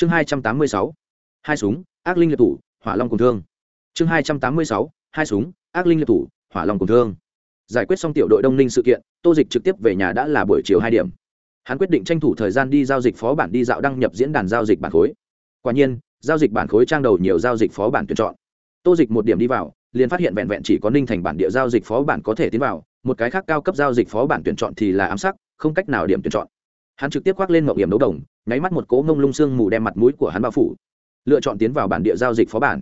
chương hai trăm tám mươi sáu, hai súng, ác linh liệt thủ, hỏa long cùng thương. Chương hai trăm tám mươi sáu, hai súng, ác linh liệt thủ, hỏa long cùng thương. Giải quyết xong tiểu đội đông ninh sự kiện, tô dịch trực tiếp về nhà đã là buổi chiều hai điểm. Hắn quyết định tranh thủ thời gian đi giao dịch phó bản đi dạo đăng nhập diễn đàn giao dịch bản khối. Quả nhiên, giao dịch bản khối trang đầu nhiều giao dịch phó bản tuyển chọn. Tô dịch một điểm đi vào, liền phát hiện vẹn vẹn chỉ có ninh thành bản địa giao dịch phó bản có thể tiến vào, một cái khác cao cấp giao dịch phó bản tuyển chọn thì là ám sắc không cách nào điểm tuyển chọn hắn trực tiếp khoác lên mậu hiểm đấu đồng, nháy mắt một cỗ mông lung sương mù đem mặt mũi của hắn bao phủ. Lựa chọn tiến vào bản địa giao dịch phó bản.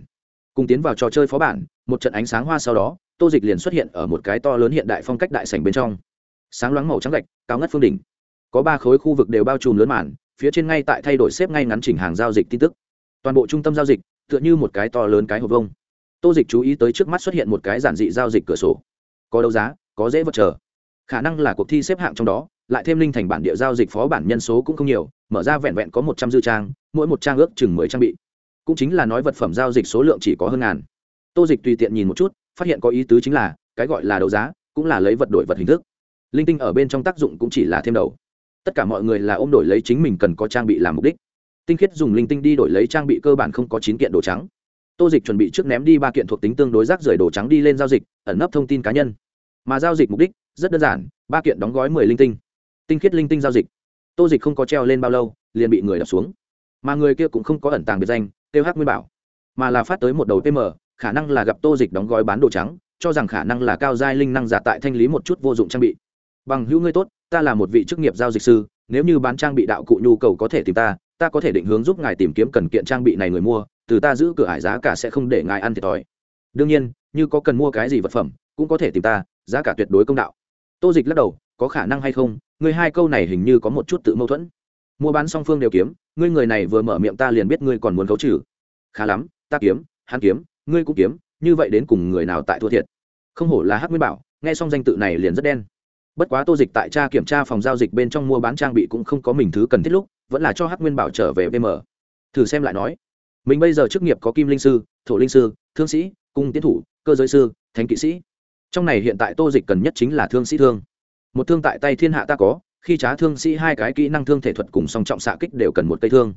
Cùng tiến vào trò chơi phó bản, một trận ánh sáng hoa sau đó, tô dịch liền xuất hiện ở một cái to lớn hiện đại phong cách đại sảnh bên trong. Sáng loáng màu trắng gạch, cao ngất phương đỉnh. Có ba khối khu vực đều bao trùm lớn màn, phía trên ngay tại thay đổi xếp ngay ngắn chỉnh hàng giao dịch tin tức. Toàn bộ trung tâm giao dịch, tựa như một cái to lớn cái hộp vông tô dịch chú ý tới trước mắt xuất hiện một cái giản dị giao dịch cửa sổ. Có đấu giá, có dễ vật chờ. Khả năng là cuộc thi xếp hạng trong đó lại thêm linh thành bản địa giao dịch phó bản nhân số cũng không nhiều, mở ra vẹn vẹn có một trăm dư trang, mỗi một trang ước chừng mười trang bị. Cũng chính là nói vật phẩm giao dịch số lượng chỉ có hơn ngàn. Tô dịch tùy tiện nhìn một chút, phát hiện có ý tứ chính là, cái gọi là đấu giá, cũng là lấy vật đổi vật hình thức. Linh tinh ở bên trong tác dụng cũng chỉ là thêm đầu. Tất cả mọi người là ôm đổi lấy chính mình cần có trang bị làm mục đích. Tinh khiết dùng linh tinh đi đổi lấy trang bị cơ bản không có chín kiện đồ trắng. Tô dịch chuẩn bị trước ném đi ba kiện thuộc tính tương đối rác rưởi đồ trắng đi lên giao dịch, ẩn nấp thông tin cá nhân. Mà giao dịch mục đích, rất đơn giản, ba kiện đóng gói mười linh tinh tinh khiết linh tinh giao dịch. Tô dịch không có treo lên bao lâu, liền bị người đập xuống. Mà người kia cũng không có ẩn tàng biệt danh tiêu hắc nguyên bảo. Mà là phát tới một đầu pm khả năng là gặp tô dịch đóng gói bán đồ trắng, cho rằng khả năng là cao giai linh năng giả tại thanh lý một chút vô dụng trang bị. Bằng hữu ngươi tốt, ta là một vị chức nghiệp giao dịch sư, nếu như bán trang bị đạo cụ nhu cầu có thể tìm ta ta có thể định hướng giúp ngài tìm kiếm cần kiện trang bị này người mua, từ ta giữ cửa hải giá cả sẽ không để ngài ăn thiệt thòi. Đương nhiên, như có cần mua cái gì vật phẩm, cũng có thể tìm ta, giá cả tuyệt đối công đạo. Tô dịch lắc đầu có khả năng hay không, ngươi hai câu này hình như có một chút tự mâu thuẫn. Mua bán song phương đều kiếm, ngươi người này vừa mở miệng ta liền biết ngươi còn muốn khấu trừ. Khá lắm, ta kiếm, hắn kiếm, ngươi cũng kiếm, như vậy đến cùng người nào tại thua thiệt? Không hổ là hắc nguyên bảo, nghe xong danh tự này liền rất đen. Bất quá tô dịch tại tra kiểm tra phòng giao dịch bên trong mua bán trang bị cũng không có mình thứ cần thiết lúc, vẫn là cho hắc nguyên bảo trở về vm thử xem lại nói. Mình bây giờ chức nghiệp có kim linh sư, thổ linh sư, thương sĩ, cung tiến thủ, cơ giới sư, thánh kỵ sĩ. Trong này hiện tại tô dịch cần nhất chính là thương sĩ thương một thương tại tay thiên hạ ta có, khi trá thương sĩ hai cái kỹ năng thương thể thuật cùng song trọng xạ kích đều cần một cây thương.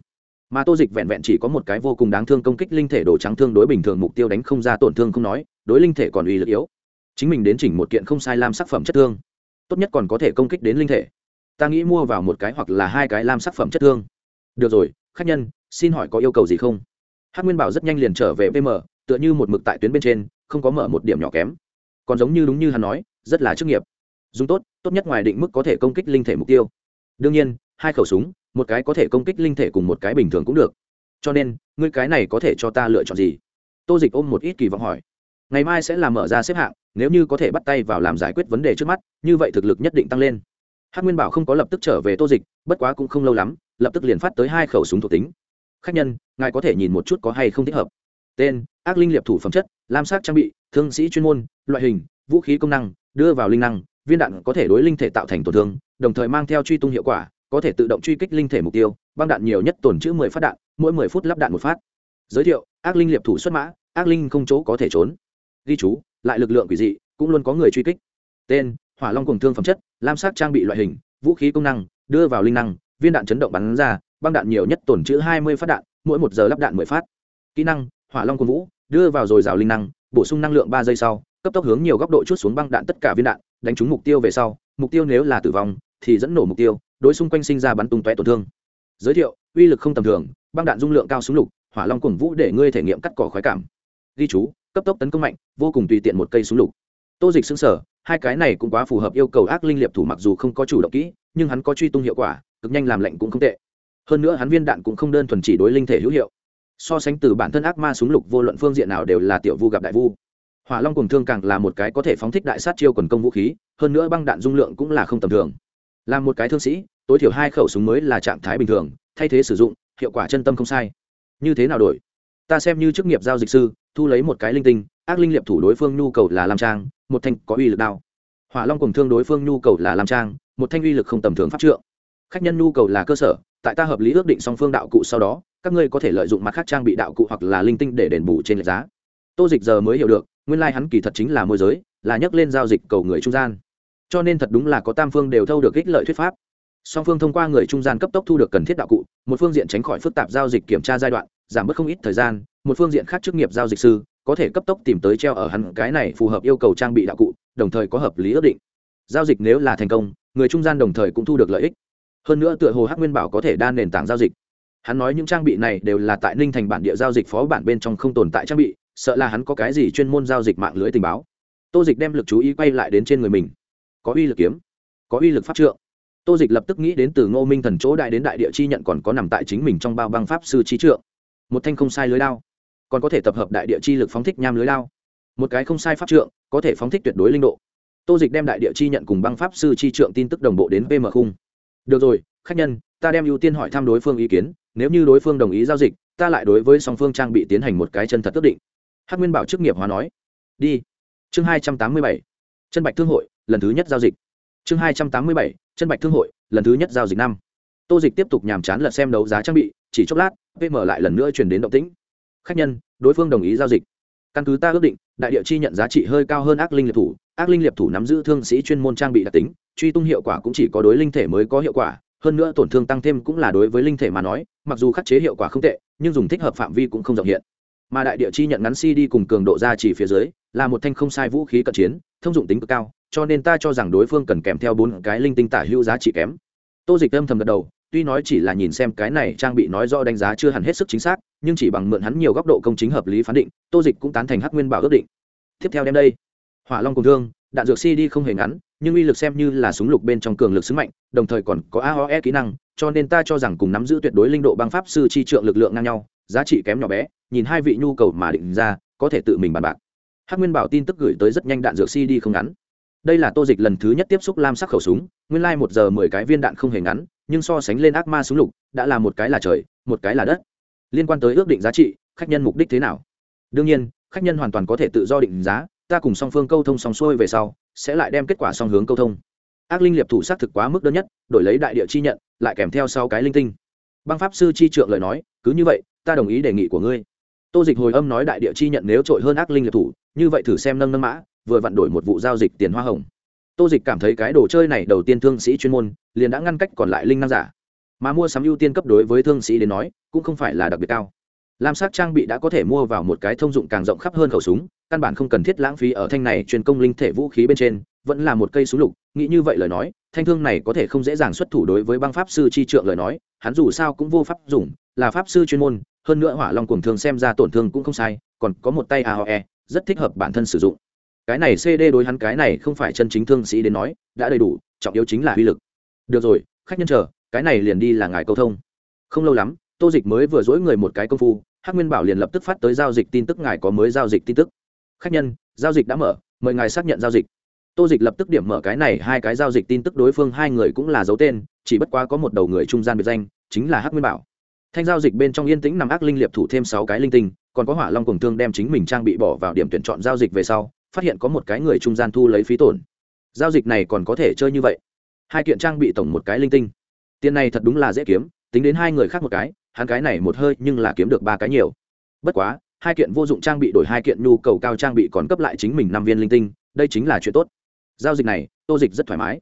Mà tô dịch vẹn vẹn chỉ có một cái vô cùng đáng thương công kích linh thể đồ trắng thương đối bình thường mục tiêu đánh không ra tổn thương không nói, đối linh thể còn uy lực yếu. Chính mình đến chỉnh một kiện không sai lam sắc phẩm chất thương, tốt nhất còn có thể công kích đến linh thể. Ta nghĩ mua vào một cái hoặc là hai cái lam sắc phẩm chất thương. Được rồi, khách nhân, xin hỏi có yêu cầu gì không? Hát nguyên bảo rất nhanh liền trở về vm tựa như một mực tại tuyến bên trên, không có mở một điểm nhỏ kém. Còn giống như đúng như hắn nói, rất là chức nghiệp dùng tốt tốt nhất ngoài định mức có thể công kích linh thể mục tiêu. Đương nhiên, hai khẩu súng, một cái có thể công kích linh thể cùng một cái bình thường cũng được. Cho nên, ngươi cái này có thể cho ta lựa chọn gì? Tô dịch ôm một ít kỳ vọng hỏi. Ngày mai sẽ làm mở ra xếp hạng, nếu như có thể bắt tay vào làm giải quyết vấn đề trước mắt, như vậy thực lực nhất định tăng lên. Hát nguyên bảo không có lập tức trở về tô dịch, bất quá cũng không lâu lắm, lập tức liền phát tới hai khẩu súng thuộc tính. Khách nhân, ngài có thể nhìn một chút có hay không thích hợp. Tên, ác linh liệp thủ phẩm chất, lam sắc trang bị, thương sĩ chuyên môn, loại hình, vũ khí công năng, đưa vào linh năng viên đạn có thể đối linh thể tạo thành tổn thương, đồng thời mang theo truy tung hiệu quả, có thể tự động truy kích linh thể mục tiêu, băng đạn nhiều nhất tổn chữ mười phát đạn, mỗi mười phút lắp đạn một phát. Giới thiệu, ác linh liệp thủ xuất mã, ác linh không chỗ có thể trốn. Ghi chú, lại lực lượng quỷ dị, cũng luôn có người truy kích. Tên, hỏa long cùng thương phẩm chất, lam sắc trang bị loại hình, vũ khí công năng, đưa vào linh năng, viên đạn chấn động bắn ra, băng đạn nhiều nhất tổn chữ hai mươi phát đạn, mỗi một giờ lắp đạn mười phát. Kỹ năng, hỏa long cùng vũ, đưa vào dồi dào linh năng, bổ sung năng lượng ba giây sau, cấp tốc hướng nhiều góc độ chút xuống băng đạn tất cả viên đạn đánh trúng mục tiêu về sau, mục tiêu nếu là tử vong, thì dẫn nổ mục tiêu, đối xung quanh sinh ra bắn tung tóe tổn thương. Giới thiệu, uy lực không tầm thường, băng đạn dung lượng cao súng lục, hỏa long cuồng vũ để ngươi thể nghiệm cắt cỏ khoái cảm. Ghi chú, cấp tốc tấn công mạnh, vô cùng tùy tiện một cây súng lục. Tô dịch xứng sở hai cái này cũng quá phù hợp yêu cầu ác linh liệp thủ mặc dù không có chủ động kỹ, nhưng hắn có truy tung hiệu quả, cực nhanh làm lệnh cũng không tệ. Hơn nữa hắn viên đạn cũng không đơn thuần chỉ đối linh thể hữu hiệu. So sánh từ bản thân ác ma súng lục vô luận phương diện nào đều là tiểu vu gặp đại vu hỏa long cùng thương càng là một cái có thể phóng thích đại sát chiêu quần công vũ khí, hơn nữa băng đạn dung lượng cũng là không tầm thường. Là một cái thương sĩ, tối thiểu hai khẩu súng mới là trạng thái bình thường, thay thế sử dụng, hiệu quả chân tâm không sai. Như thế nào đổi? Ta xem như chức nghiệp giao dịch sư, thu lấy một cái linh tinh, ác linh liệp thủ đối phương nhu cầu là làm trang, một thanh có uy lực đao. Hỏa long cùng thương đối phương nhu cầu là làm trang, một thanh uy lực không tầm thường pháp trượng. Khách nhân nhu cầu là cơ sở, tại ta hợp lý ước định song phương đạo cụ sau đó, các ngươi có thể lợi dụng mặt khác trang bị đạo cụ hoặc là linh tinh để đền bù trên lệch giá. Tô dịch giờ mới hiểu được nguyên lai、like、hắn kỳ thật chính là môi giới, là nhắc lên giao dịch cầu người trung gian. Cho nên thật đúng là có tam phương đều thâu được ích lợi thuyết pháp. Song phương thông qua người trung gian cấp tốc thu được cần thiết đạo cụ, một phương diện tránh khỏi phức tạp giao dịch kiểm tra giai đoạn, giảm bớt không ít thời gian, một phương diện khác chức nghiệp giao dịch sư, có thể cấp tốc tìm tới treo ở hắn cái này phù hợp yêu cầu trang bị đạo cụ, đồng thời có hợp lý ước định. Giao dịch nếu là thành công, người trung gian đồng thời cũng thu được lợi ích. Hơn nữa tựa hồ hắc nguyên bảo có thể đa nền tảng giao dịch. Hắn nói những trang bị này đều là tại ninh thành bản địa giao dịch phó bản bên trong không tồn tại trang bị sợ là hắn có cái gì chuyên môn giao dịch mạng lưới tình báo. Tô dịch đem lực chú ý quay lại đến trên người mình. Có uy lực kiếm, có uy lực pháp trượng. Tô dịch lập tức nghĩ đến từ ngô minh thần chỗ đại đến đại địa chi nhận còn có nằm tại chính mình trong bao băng pháp sư trí trượng. Một thanh không sai lưới lao còn có thể tập hợp đại địa chi lực phóng thích nham lưới lao một cái không sai pháp trượng, có thể phóng thích tuyệt đối linh độ. Tô dịch đem đại địa chi nhận cùng băng pháp sư chi trượng tin tức đồng bộ đến pm khung. Được rồi, khách nhân, ta đem ưu tiên hỏi thăm đối phương ý kiến, nếu như đối phương đồng ý giao dịch, ta lại đối với song phương trang bị tiến hành một cái chân thật ước định hắc nguyên bảo chức nghiệp hóa nói. Đi. Chương hai trăm tám mươi bảy. Chân bạch thương hội, lần thứ nhất giao dịch. Chương hai trăm tám mươi bảy, chân bạch thương hội, lần thứ nhất giao dịch năm. Tô dịch tiếp tục nhàm chán lật xem đấu giá trang bị, chỉ chốc lát vm lại lần nữa chuyển đến động tĩnh. Khách nhân, đối phương đồng ý giao dịch. Căn cứ ta ước định, đại địa chi nhận giá trị hơi cao hơn ác linh liệt thủ. Ác linh liệt thủ nắm giữ thương sĩ chuyên môn trang bị đặc tính, truy tung hiệu quả cũng chỉ có đối linh thể mới có hiệu quả. Hơn nữa tổn thương tăng thêm cũng là đối với linh thể mà nói, mặc dù khắc chế hiệu quả không tệ, nhưng dùng thích hợp phạm vi cũng không rộng hiện mà đại địa chi nhận ngắn cd cùng cường độ ra chỉ phía dưới, là một thanh không sai vũ khí cận chiến, thông dụng tính cực cao, cho nên ta cho rằng đối phương cần kèm theo bốn cái linh tinh tả hữu giá trị kém. Tô dịch âm thầm gật đầu, tuy nói chỉ là nhìn xem cái này trang bị nói do đánh giá chưa hẳn hết sức chính xác, nhưng chỉ bằng mượn hắn nhiều góc độ công chính hợp lý phán định, tô dịch cũng tán thành hắc nguyên bảo ước định. Tiếp theo đem đây, hỏa long cùng thương, đạn dược cd không hề ngắn, nhưng uy lực xem như là súng lục bên trong cường lực sứ mạnh, đồng thời còn có aoe kỹ năng cho nên ta cho rằng cùng nắm giữ tuyệt đối linh độ băng pháp sư chi trượng lực lượng ngang nhau, giá trị kém nhỏ bé, nhìn hai vị nhu cầu mà định ra, có thể tự mình bàn bạc. Hắc nguyên bảo tin tức gửi tới rất nhanh đạn dược cd không ngắn. Đây là tô dịch lần thứ nhất tiếp xúc lam sắc khẩu súng, nguyên lai、like、một giờ mười cái viên đạn không hề ngắn, nhưng so sánh lên ác ma súng lục, đã là một cái là trời, một cái là đất. Liên quan tới ước định giá trị, khách nhân mục đích thế nào? Đương nhiên, khách nhân hoàn toàn có thể tự do định giá, ta cùng song phương câu thông song xuôi về sau, sẽ lại đem kết quả song hướng câu thông ác linh liệp thủ xác thực quá mức đơn nhất, đổi lấy đại địa chi nhận, lại kèm theo sau cái linh tinh. Băng pháp sư chi trượng lời nói, cứ như vậy, ta đồng ý đề nghị của ngươi. Tô dịch hồi âm nói đại địa chi nhận nếu trội hơn ác linh liệp thủ, như vậy thử xem nâng nâng mã, vừa vặn đổi một vụ giao dịch tiền hoa hồng. Tô dịch cảm thấy cái đồ chơi này đầu tiên thương sĩ chuyên môn, liền đã ngăn cách còn lại linh năng giả. Mà mua sắm ưu tiên cấp đối với thương sĩ đến nói, cũng không phải là đặc biệt cao. Lam sắc trang bị đã có thể mua vào một cái thông dụng càng rộng khắp hơn khẩu súng, căn bản không cần thiết lãng phí ở thanh này truyền công linh thể vũ khí bên trên vẫn là một cây súng lục, nghĩ như vậy lời nói, thanh thương này có thể không dễ dàng xuất thủ đối với băng pháp sư chi trượng lời nói, hắn dù sao cũng vô pháp dùng, là pháp sư chuyên môn, hơn nữa hỏa long cuồng thương xem ra tổn thương cũng không sai, còn có một tay aoe rất thích hợp bản thân sử dụng. Cái này cd đối hắn cái này không phải chân chính thương sĩ đến nói, đã đầy đủ, trọng yếu chính là uy lực. Được rồi, khách nhân chờ, cái này liền đi là ngài câu thông. Không lâu lắm, tô dịch mới vừa dỗi người một cái công phu, hắc nguyên bảo liền lập tức phát tới giao dịch tin tức, ngài có mới giao dịch tin tức. Khách nhân, giao dịch đã mở, mời ngài xác nhận giao dịch tô dịch lập tức điểm mở cái này hai cái giao dịch tin tức đối phương hai người cũng là dấu tên, chỉ bất quá có một đầu người trung gian biệt danh, chính là hắc nguyên bảo. Thanh giao dịch bên trong yên tĩnh nằm ác linh liệp thủ thêm sáu cái linh tinh, còn có hỏa long cùng thương đem chính mình trang bị bỏ vào điểm tuyển chọn giao dịch về sau, phát hiện có một cái người trung gian thu lấy phí tổn. Giao dịch này còn có thể chơi như vậy. Hai kiện trang bị tổng một cái linh tinh. Tiền này thật đúng là dễ kiếm, tính đến hai người khác một cái, hắn cái này một hơi nhưng là kiếm được ba cái nhiều. Bất quá, hai kiện vô dụng trang bị đổi hai kiện nhu cầu cao trang bị còn cấp lại chính mình năm viên linh tinh, đây chính là chuyện tốt giao dịch này, tô dịch rất thoải mái.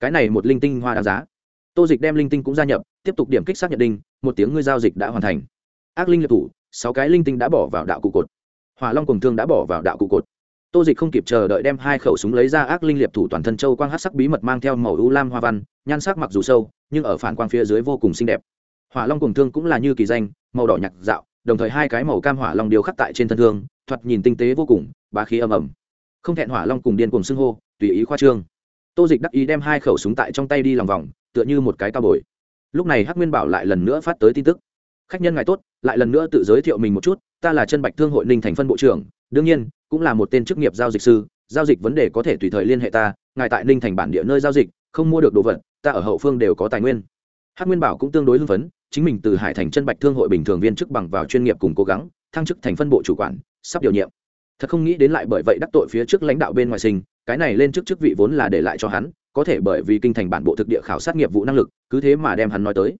Cái này một linh tinh hoa đáng giá. Tô dịch đem linh tinh cũng gia nhập, tiếp tục điểm kích xác nhận đinh, một tiếng ngươi giao dịch đã hoàn thành. Ác linh liệt thủ, sáu cái linh tinh đã bỏ vào đạo cụ cột. Hỏa long cùng thương đã bỏ vào đạo cụ cột. Tô dịch không kịp chờ đợi đem hai khẩu súng lấy ra ác linh liệt thủ toàn thân châu quang hát sắc bí mật mang theo màu u lam hoa văn, nhan sắc mặc dù sâu, nhưng ở phản quang phía dưới vô cùng xinh đẹp. Hỏa long cùng thương cũng là như kỳ danh, màu đỏ nhạc dạo, đồng thời hai cái màu cam hỏa long điều khắc tại trên thân thương, thoạt nhìn tinh tế vô cùng, bá khí âm ầm không thẹn hỏa long cùng điên cùng xưng hô, tùy ý khoa trương. Tô dịch đắc ý đem hai khẩu súng tại trong tay đi lòng vòng, tựa như một cái cao bồi. Lúc này hắc nguyên bảo lại lần nữa phát tới tin tức. Khách nhân ngài tốt, lại lần nữa tự giới thiệu mình một chút, ta là chân bạch thương hội ninh thành phân bộ trưởng, đương nhiên, cũng là một tên chức nghiệp giao dịch sư, giao dịch vấn đề có thể tùy thời liên hệ ta, ngài tại ninh thành bản địa nơi giao dịch, không mua được đồ vật, ta ở hậu phương đều có tài nguyên. Hắc nguyên bảo cũng tương đối hưng phấn, chính mình từ hải thành chân bạch thương hội bình thường viên chức bằng vào chuyên nghiệp cùng cố gắng, thăng chức thành phân bộ chủ quản, sắp điều nhiệm thật không nghĩ đến lại bởi vậy đắc tội phía trước lãnh đạo bên ngoài sinh, cái này lên trước chức vị vốn là để lại cho hắn, có thể bởi vì kinh thành bản bộ thực địa khảo sát nghiệp vụ năng lực, cứ thế mà đem hắn nói tới.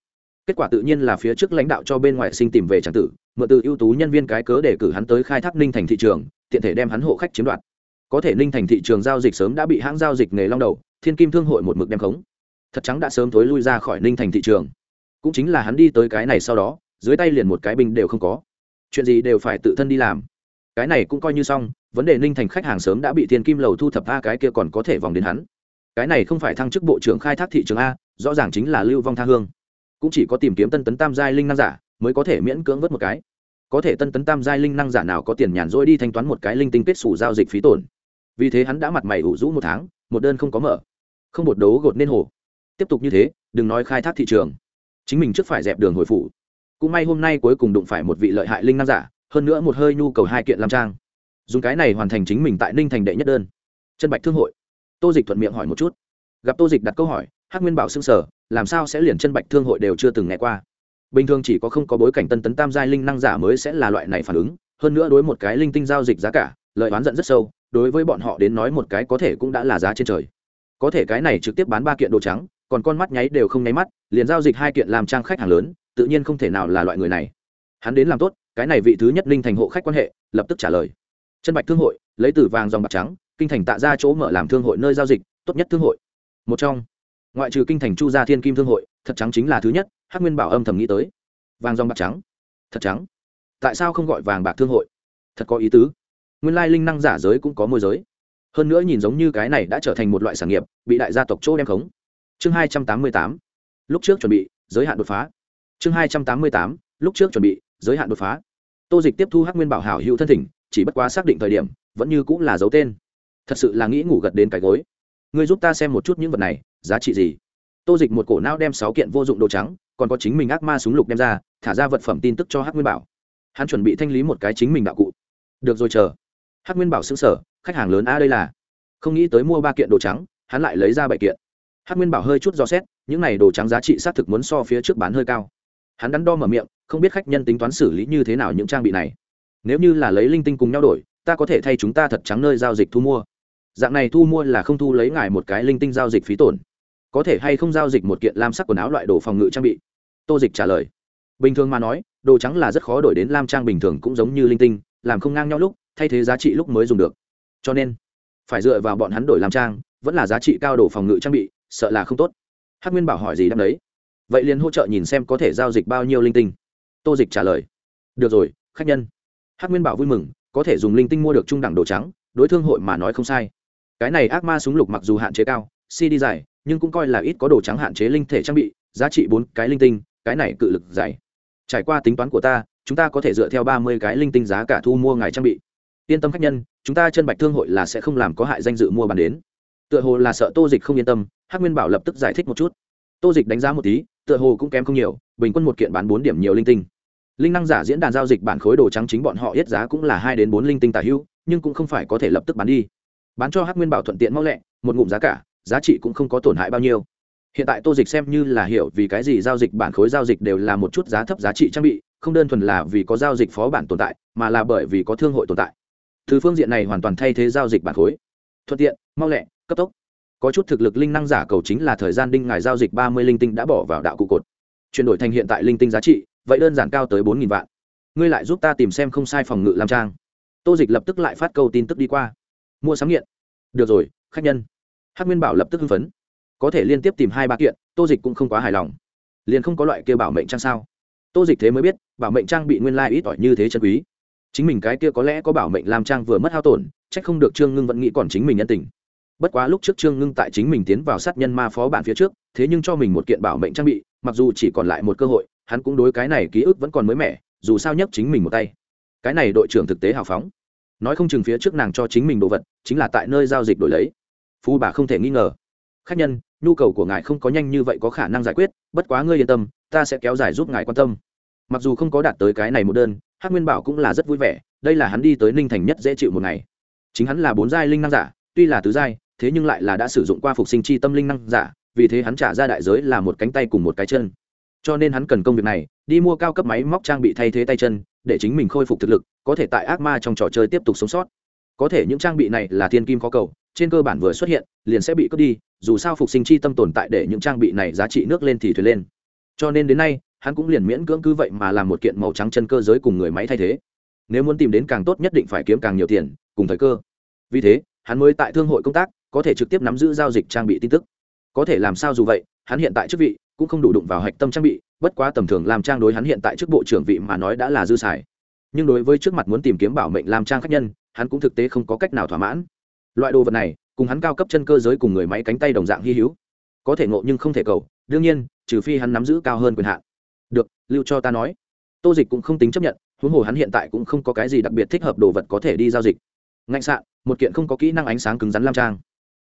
Kết quả tự nhiên là phía trước lãnh đạo cho bên ngoài sinh tìm về tràng tử, mượn từ ưu tú nhân viên cái cớ để cử hắn tới khai thác ninh thành thị trường, tiện thể đem hắn hộ khách chiếm đoạt. Có thể ninh thành thị trường giao dịch sớm đã bị hãng giao dịch nghề long đầu, thiên kim thương hội một mực đem khống. Thật trắng đã sớm thối lui ra khỏi ninh thành thị trường. Cũng chính là hắn đi tới cái này sau đó, dưới tay liền một cái binh đều không có. Chuyện gì đều phải tự thân đi làm cái này cũng coi như xong, vấn đề ninh thành khách hàng sớm đã bị tiền kim lầu thu thập, a, cái kia còn có thể vòng đến hắn. Cái này không phải thăng chức bộ trưởng khai thác thị trường a, rõ ràng chính là lưu vong tha hương. Cũng chỉ có tìm kiếm tân tấn tam giai linh năng giả mới có thể miễn cưỡng vớt một cái. Có thể tân tấn tam giai linh năng giả nào có tiền nhàn rỗi đi thanh toán một cái linh tinh kết xù giao dịch phí tổn. Vì thế hắn đã mặt mày ủ rũ một tháng, một đơn không có mở. Không một đấu gột nên hồ. Tiếp tục như thế, đừng nói khai thác thị trường. Chính mình trước phải dẹp đường hồi phủ. Cũng may hôm nay cuối cùng đụng phải một vị lợi hại linh năng giả hơn nữa một hơi nhu cầu hai kiện làm trang. Dùng cái này hoàn thành chính mình tại ninh thành đệ nhất đơn. Chân bạch thương hội. Tô dịch thuận miệng hỏi một chút. Gặp tô dịch đặt câu hỏi, hắc nguyên bảo xưng sở làm sao sẽ liền chân bạch thương hội đều chưa từng nghe qua? Bình thường chỉ có không có bối cảnh tân tấn tam giai linh năng giả mới sẽ là loại này phản ứng, hơn nữa đối một cái linh tinh giao dịch giá cả lợi oán giận rất sâu, đối với bọn họ đến nói một cái có thể cũng đã là giá trên trời. Có thể cái này trực tiếp bán ba kiện đồ trắng, còn con mắt nháy đều không nháy mắt, liền giao dịch hai kiện làm trang khách hàng lớn, tự nhiên không thể nào là loại người này. Hắn đến làm tốt cái này vị thứ nhất linh thành hộ khách quan hệ, lập tức trả lời. Chân bạch thương hội, lấy từ vàng dòng bạc trắng, kinh thành tạ ra chỗ mở làm thương hội nơi giao dịch, tốt nhất thương hội. Một trong. Ngoại trừ kinh thành chu gia thiên kim thương hội, thật trắng chính là thứ nhất, hắc nguyên bảo âm thầm nghĩ tới. Vàng dòng bạc trắng. Thật trắng. Tại sao không gọi vàng bạc thương hội? Thật có ý tứ. Nguyên lai linh năng giả giới cũng có môi giới. Hơn nữa nhìn giống như cái này đã trở thành một loại sản nghiệp, bị đại gia tộc chỗ đem khống. Chương hai trăm tám mươi tám. Lúc trước chuẩn bị, giới hạn đột phá. Chương hai trăm tám mươi tám. Lúc trước chuẩn bị giới hạn đột phá. Tô dịch tiếp thu hắc nguyên bảo hảo hữu thân thỉnh, chỉ bất quá xác định thời điểm, vẫn như cũng là dấu tên. Thật sự là nghĩ ngủ gật đến cái gối. Ngươi giúp ta xem một chút những vật này, giá trị gì? Tô dịch một cổ não đem sáu kiện vô dụng đồ trắng, còn có chính mình ác ma súng lục đem ra, thả ra vật phẩm tin tức cho hắc nguyên bảo. Hắn chuẩn bị thanh lý một cái chính mình đạo cụ. Được rồi chờ. Hắc nguyên bảo xứng sở khách hàng lớn, a, đây là. Không nghĩ tới mua ba kiện đồ trắng, hắn lại lấy ra bảy kiện. Hắc nguyên bảo hơi chút do xét, những này đồ trắng giá trị xác thực muốn so phía trước bán hơi cao hắn đắn đo mở miệng, không biết khách nhân tính toán xử lý như thế nào những trang bị này. Nếu như là lấy linh tinh cùng nhau đổi, ta có thể thay chúng ta thật trắng nơi giao dịch thu mua. Dạng này thu mua là không thu lấy ngài một cái linh tinh giao dịch phí tổn. Có thể hay không giao dịch một kiện lam sắc quần áo loại đồ phòng ngự trang bị? Tô dịch trả lời. Bình thường mà nói, đồ trắng là rất khó đổi đến lam trang bình thường cũng giống như linh tinh, làm không ngang nhau lúc, thay thế giá trị lúc mới dùng được. Cho nên, phải dựa vào bọn hắn đổi lam trang, vẫn là giá trị cao đồ phòng ngự trang bị, sợ là không tốt. Hắc nguyên bảo hỏi gì đáp đấy? Vậy liền hỗ trợ nhìn xem có thể giao dịch bao nhiêu linh tinh. Tô dịch trả lời. Được rồi, khách nhân. Hắc nguyên bảo vui mừng, có thể dùng linh tinh mua được trung đẳng đồ trắng, đối thương hội mà nói không sai. Cái này ác ma súng lục mặc dù hạn chế cao cd dài, nhưng cũng coi là ít có đồ trắng hạn chế linh thể trang bị, giá trị bốn cái linh tinh, cái này cự lực dày trải qua tính toán của ta, chúng ta có thể dựa theo ba mươi cái linh tinh giá cả thu mua ngài trang bị. Yên tâm khách nhân, chúng ta chân bạch thương hội là sẽ không làm có hại danh dự mua bàn đến. Tựa hồ là sợ tô dịch không yên tâm, hắc nguyên bảo lập tức giải thích một chút tô dịch đánh giá một tí, tựa hồ cũng kém không nhiều, bình quân một kiện bán bốn điểm nhiều linh tinh. Linh năng giả diễn đàn giao dịch bản khối đồ trắng chính bọn họ hết giá cũng là hai đến bốn linh tinh tả hữu nhưng cũng không phải có thể lập tức bán đi. Bán cho hắc nguyên bảo thuận tiện mau lẹ, một ngụm giá cả, giá trị cũng không có tổn hại bao nhiêu. Hiện tại tô dịch xem như là hiểu vì cái gì giao dịch bản khối giao dịch đều là một chút giá thấp giá trị trang bị, không đơn thuần là vì có giao dịch phó bản tồn tại, mà là bởi vì có thương hội tồn tại. Từ phương diện này hoàn toàn thay thế giao dịch bản khối. Thuận tiện, mau lẹ, cấp tốc có chút thực lực linh năng giả cầu chính là thời gian đinh ngài giao dịch ba mươi linh tinh đã bỏ vào đạo cụ cột. Chuyển đổi thành hiện tại linh tinh giá trị, vậy đơn giản cao tới bốn nghìn vạn. Ngươi lại giúp ta tìm xem không sai phòng ngự làm trang. Tô dịch lập tức lại phát câu tin tức đi qua. Mua sắm nghiện được rồi, khách nhân. Hắc nguyên bảo lập tức hưng phấn. Có thể liên tiếp tìm hai ba kiện, tô dịch cũng không quá hài lòng. Liền không có loại kia bảo mệnh trang sao? Tô dịch thế mới biết, bảo mệnh trang bị nguyên lai ít ỏi như thế chân quý. Chính mình cái kia có lẽ có bảo mệnh làm trang vừa mất hao tổn c h ắ c không được trương ngưng vẫn nghĩ còn chính mình nhân tình bất quá lúc trước trương ngưng tại chính mình tiến vào sát nhân ma phó bản phía trước, thế nhưng cho mình một kiện bảo mệnh trang bị, mặc dù chỉ còn lại một cơ hội, hắn cũng đối cái này ký ức vẫn còn mới mẻ, dù sao nhất chính mình một tay. Cái này đội trưởng thực tế hào phóng. Nói không chừng phía trước nàng cho chính mình đồ vật, chính là tại nơi giao dịch đổi lấy. Phu bà không thể nghi ngờ. Khách nhân, nhu cầu của ngài không có nhanh như vậy có khả năng giải quyết, bất quá ngươi yên tâm, ta sẽ kéo dài giúp ngài quan tâm. Mặc dù không có đạt tới cái này một đơn, hắc nguyên bảo cũng là rất vui vẻ, đây là hắn đi tới ninh thành nhất dễ chịu một ngày. Chính hắn là bốn giai linh năng giả, tuy là tứ giai thế nhưng lại là đã sử dụng qua phục sinh chi tâm linh năng giả, vì thế hắn trả ra đại giới là một cánh tay cùng một cái chân. Cho nên hắn cần công việc này, đi mua cao cấp máy móc trang bị thay thế tay chân, để chính mình khôi phục thực lực, có thể tại ác ma trong trò chơi tiếp tục sống sót. Có thể những trang bị này là thiên kim khó cầu, trên cơ bản vừa xuất hiện, liền sẽ bị cướp đi, dù sao phục sinh chi tâm tồn tại để những trang bị này giá trị nước lên thì thuyền lên. Cho nên đến nay, hắn cũng liền miễn cưỡng cứ vậy mà làm một kiện màu trắng chân cơ giới cùng người máy thay thế. Nếu muốn tìm đến càng tốt nhất định phải kiếm càng nhiều tiền, cùng thời cơ. Vì thế, hắn mới tại thương hội công tác có thể trực tiếp nắm giữ giao dịch trang bị tin tức. Có thể làm sao dù vậy, hắn hiện tại chức vị cũng không đủ đụng vào hạch tâm trang bị, bất quá tầm thường làm trang đối hắn hiện tại chức bộ trưởng vị mà nói đã là dư xài. Nhưng đối với trước mặt muốn tìm kiếm bảo mệnh làm trang khách nhân, hắn cũng thực tế không có cách nào thỏa mãn. Loại đồ vật này, cùng hắn cao cấp chân cơ giới cùng người máy cánh tay đồng dạng hy hữu. Có thể ngộ nhưng không thể cầu, đương nhiên, trừ phi hắn nắm giữ cao hơn quyền hạn. Được, lưu cho ta nói. Tô dịch cũng không tính chấp nhận, huống hồ hắn hiện tại cũng không có cái gì đặc biệt thích hợp đồ vật có thể đi giao dịch. Ngạnh sạn một kiện không có kỹ năng ánh sáng cứng rắn lam trang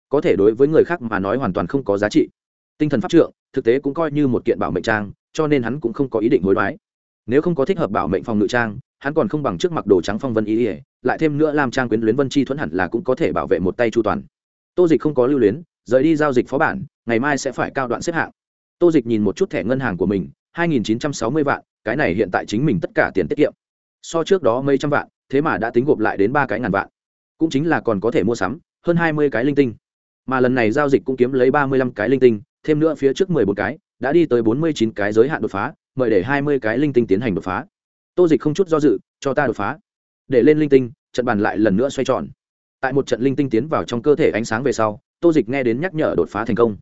có thể đối với người khác mà nói hoàn toàn không có giá trị. Tinh thần pháp trượng, thực tế cũng coi như một kiện bảo mệnh trang, cho nên hắn cũng không có ý định hối đoái. Nếu không có thích hợp bảo mệnh phòng ngự trang, hắn còn không bằng trước mặc đồ trắng phong vân ý ỉa lại thêm nữa làm trang quyến luyến vân chi thuẫn hẳn là cũng có thể bảo vệ một tay chu toàn. Tô dịch không có lưu luyến, rời đi giao dịch phó bản, ngày mai sẽ phải cao đoạn xếp hạng. Tô dịch nhìn một chút thẻ ngân hàng của mình, hai nghìn chín trăm sáu mươi vạn, cái này hiện tại chính mình tất cả tiền tiết kiệm. So trước đó mấy trăm vạn, thế mà đã tính gộp lại đến ba cái ngàn vạn. Cũng chính là còn có thể mua sắm, hơn hai mươi cái linh tinh mà lần này giao dịch cũng kiếm lấy ba mươi lăm cái linh tinh, thêm nữa phía trước mười một cái, đã đi tới bốn mươi chín cái giới hạn đột phá, mời để hai mươi cái linh tinh tiến hành đột phá. Tô dịch không chút do dự, cho ta đột phá. Để lên linh tinh, trận bàn lại lần nữa xoay tròn. Tại một trận linh tinh tiến vào trong cơ thể ánh sáng về sau, tô dịch nghe đến nhắc nhở đột phá thành công.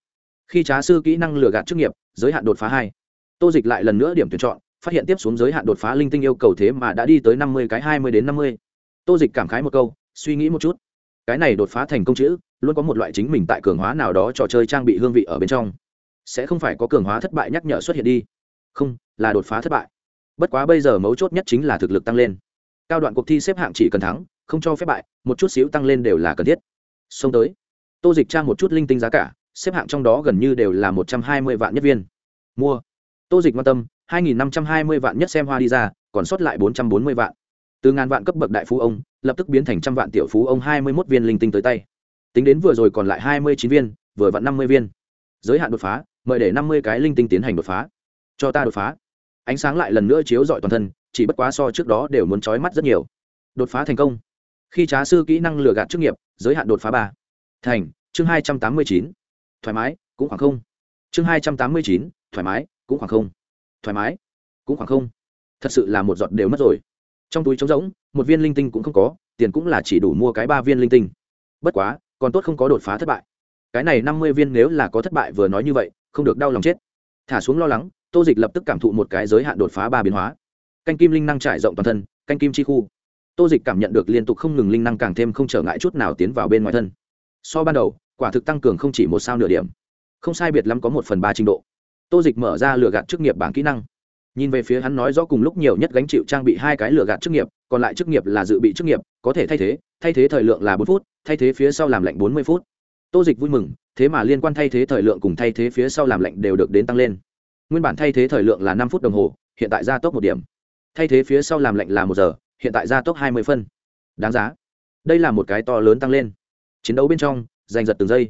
Khi trá sư kỹ năng lừa gạt chức nghiệp, giới hạn đột phá hai. Tô dịch lại lần nữa điểm tuyển chọn, phát hiện tiếp xuống giới hạn đột phá linh tinh yêu cầu thế mà đã đi tới năm mươi cái hai mươi đến năm mươi. Tô dịch cảm khái một câu, suy nghĩ một chút. Cái này đột phá thành công chữ luôn có một loại chính mình tại cường hóa nào đó trò chơi trang bị hương vị ở bên trong. Sẽ không phải có cường hóa thất bại nhắc nhở xuất hiện đi. Không, là đột phá thất bại. Bất quá bây giờ mấu chốt nhất chính là thực lực tăng lên. Cao đoạn cuộc thi xếp hạng chỉ cần thắng, không cho phép bại, một chút xíu tăng lên đều là cần thiết. Xông tới. Tô dịch trang một chút linh tinh giá cả, xếp hạng trong đó gần như đều là một trăm hai mươi vạn nhất viên. Mua. Tô dịch quan tâm, hai nghìn năm trăm hai mươi vạn nhất xem hoa đi ra, còn sót lại bốn trăm bốn mươi vạn. Từ ngàn vạn cấp bậc đại phú ông, lập tức biến thành trăm vạn tiểu phú ông hai mươi một viên linh tinh tới tay tính đến vừa rồi còn lại hai mươi chín viên, vừa vặn năm mươi viên. Giới hạn đột phá, mời để năm mươi cái linh tinh tiến hành đột phá. Cho ta đột phá. Ánh sáng lại lần nữa chiếu rọi toàn thân, chỉ bất quá so trước đó đều muốn trói mắt rất nhiều. Đột phá thành công. Khi trá sư kỹ năng lừa gạt chức nghiệp, giới hạn đột phá ba. Thành, chương hai trăm tám mươi chín. Thoải mái, cũng khoảng không. Chương hai trăm tám mươi chín, thoải mái, cũng khoảng không. Thoải mái, cũng khoảng không. Thật sự là một giọt đều mất rồi. Trong túi trống rỗng, một viên linh tinh cũng không có, tiền cũng là chỉ đủ mua cái ba viên linh tinh. Bất quá còn tốt không có đột phá thất bại. Cái này năm mươi viên nếu là có thất bại vừa nói như vậy, không được đau lòng chết. Thả xuống lo lắng, tô dịch lập tức cảm thụ một cái giới hạn đột phá ba biến hóa. Canh kim linh năng trải rộng toàn thân, canh kim chi khu. Tô dịch cảm nhận được liên tục không ngừng linh năng càng thêm không trở ngại chút nào tiến vào bên ngoài thân. So ban đầu, quả thực tăng cường không chỉ một sao nửa điểm. Không sai biệt lắm có một phần ba trình độ. Tô dịch mở ra lừa gạt chức nghiệp bảng kỹ năng nhìn về phía hắn nói rõ cùng lúc nhiều nhất gánh chịu trang bị hai cái lừa gạt chức nghiệp, còn lại chức nghiệp là dự bị chức nghiệp, có thể thay thế thay thế thời lượng là bốn phút, thay thế phía sau làm lạnh bốn mươi phút. Tô dịch vui mừng, thế mà liên quan thay thế thời lượng cùng thay thế phía sau làm lạnh đều được đến tăng lên. Nguyên bản thay thế thời lượng là năm phút đồng hồ, hiện tại gia tốc một điểm. Thay thế phía sau làm lạnh là một giờ, hiện tại gia tốc hai mươi phân. Đáng giá. Đây là một cái to lớn tăng lên. Chiến đấu bên trong, giành giật từng giây.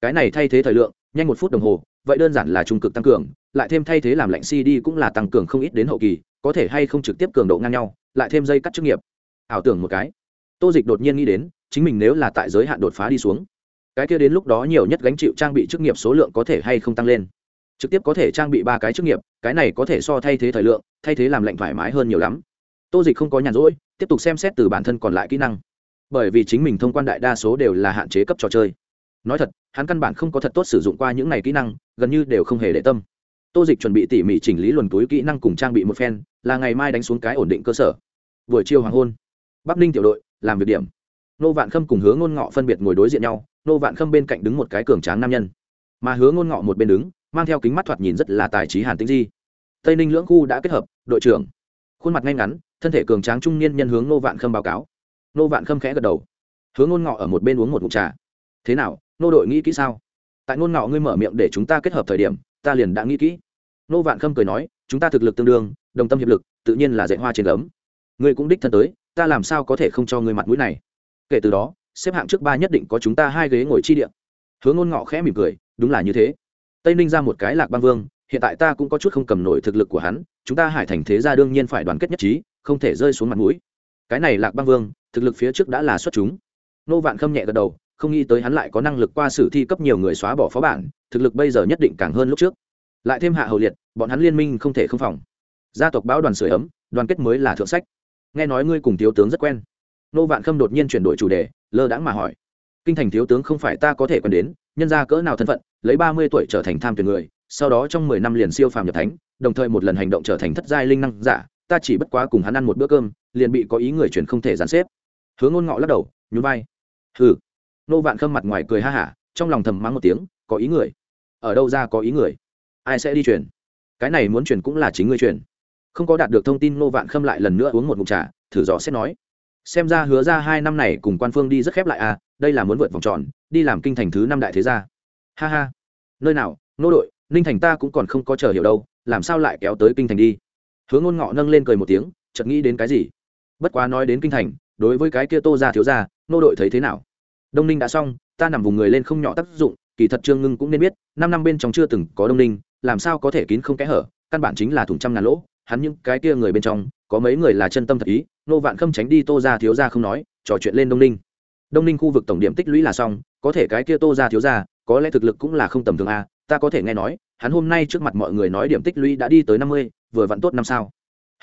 Cái này thay thế thời lượng, nhanh một phút đồng hồ vậy đơn giản là trung cực tăng cường, lại thêm thay thế làm lạnh cd cũng là tăng cường không ít đến hậu kỳ, có thể hay không trực tiếp cường độ ngang nhau, lại thêm dây cắt chức nghiệp. Ảo tưởng một cái, tô dịch đột nhiên nghĩ đến, chính mình nếu là tại giới hạn đột phá đi xuống, cái kia đến lúc đó nhiều nhất gánh chịu trang bị chức nghiệp số lượng có thể hay không tăng lên? Trực tiếp có thể trang bị ba cái chức nghiệp, cái này có thể so thay thế thời lượng, thay thế làm lạnh thoải mái hơn nhiều lắm. Tô dịch không có nhàn rỗi, tiếp tục xem xét từ bản thân còn lại kỹ năng. Bởi vì chính mình thông quan đại đa số đều là hạn chế cấp trò chơi. Nói thật, hắn căn bản không có thật tốt sử dụng qua những này kỹ năng gần như đều không hề để tâm. Tô dịch chuẩn bị tỉ mỉ chỉnh lý luồn túi kỹ năng cùng trang bị một phen, là ngày mai đánh xuống cái ổn định cơ sở. Buổi chiều hoàng hôn. Bắc ninh tiểu đội, làm việc điểm. Nô vạn khâm cùng hướng ngôn ngọ phân biệt ngồi đối diện nhau, nô vạn khâm bên cạnh đứng một cái cường tráng nam nhân. Mà hướng ngôn ngọ một bên đứng, mang theo kính mắt thoạt nhìn rất là tài trí hàn tính di. Tây ninh lưỡng khu đã kết hợp, đội trưởng. Khuôn mặt ngay ngắn, thân thể cường tráng trung niên nhân hướng nô vạn khâm báo cáo. Nô vạn khâm khẽ gật đầu. Hướng ngôn ngọ ở một bên uống một ngụm trà. Thế nào, nô đội nghĩ kỹ sao? Tại ngôn ngạo ngươi mở miệng để chúng ta kết hợp thời điểm, ta liền đã nghĩ kỹ. Nô vạn khâm cười nói, chúng ta thực lực tương đương, đồng tâm hiệp lực, tự nhiên là dạy hoa trên gấm. Ngươi cũng đích thân tới, ta làm sao có thể không cho ngươi mặt mũi này? Kể từ đó, xếp hạng trước ba nhất định có chúng ta hai ghế ngồi chi điện hướng ngôn ngọ khẽ mỉm cười, đúng là như thế. Tây ninh ra một cái lạc băng vương, hiện tại ta cũng có chút không cầm nổi thực lực của hắn, chúng ta hải thành thế ra đương nhiên phải đoàn kết nhất trí, không thể rơi xuống mặt mũi. Cái này lạc băng vương, thực lực phía trước đã là xuất chúng. Nô vạn khâm nhẹ gật đầu không nghĩ tới hắn lại có năng lực qua sử thi cấp nhiều người xóa bỏ phó bản, thực lực bây giờ nhất định càng hơn lúc trước. Lại thêm hạ hầu liệt, bọn hắn liên minh không thể không phòng. Gia tộc báo đoàn sửa ấm, đoàn kết mới là thượng sách. Nghe nói ngươi cùng thiếu tướng rất quen. Nô vạn khâm đột nhiên chuyển đổi chủ đề, lơ đãng mà hỏi. Kinh thành thiếu tướng không phải ta có thể còn đến, nhân ra cỡ nào thân phận, lấy ba mươi tuổi trở thành tham tuyển người, sau đó trong mười năm liền siêu phàm nhập thánh, đồng thời một lần hành động trở thành thất giai linh năng giả, ta chỉ bất quá cùng hắn ăn một bữa cơm, liền bị có ý người chuyển không thể dàn xếp. Hướng ngôn ngọ lắc đầu, nhún vai. Hừ nô vạn khâm mặt ngoài cười ha hả, trong lòng thầm mắng một tiếng, có ý người? Ở đâu ra có ý người? Ai sẽ đi truyền? Cái này muốn truyền cũng là chính ngươi truyền. Không có đạt được thông tin, nô vạn khâm lại lần nữa uống một mụn trà, thử dò xét nói, xem ra hứa ra hai năm này cùng quan phương đi rất khép lại à đây là muốn vượt vòng tròn, đi làm kinh thành thứ năm đại thế gia. Ha ha. Nơi nào? Nô đội, ninh thành ta cũng còn không có chờ hiểu đâu, làm sao lại kéo tới kinh thành đi? Hứa ngôn ngọ nâng lên cười một tiếng, chợt nghĩ đến cái gì? Bất quá nói đến kinh thành, đối với cái kia tô ra thiếu ra nô đội thấy thế nào? Đông ninh đã xong, ta nằm vùng người lên không nhỏ tác dụng, kỳ thật trương ngưng cũng nên biết, năm năm bên trong chưa từng có đông ninh, làm sao có thể kín không kẽ hở, căn bản chính là thùng trăm ngàn lỗ, hắn những cái kia người bên trong, có mấy người là chân tâm thật ý, nô vạn khâm tránh đi tô ra thiếu ra không nói, trò chuyện lên đông ninh. Đông ninh khu vực tổng điểm tích lũy là xong, có thể cái kia tô ra thiếu ra có lẽ thực lực cũng là không tầm thường a ta có thể nghe nói, hắn hôm nay trước mặt mọi người nói điểm tích lũy đã đi tới năm mươi, vừa vặn tốt năm sao.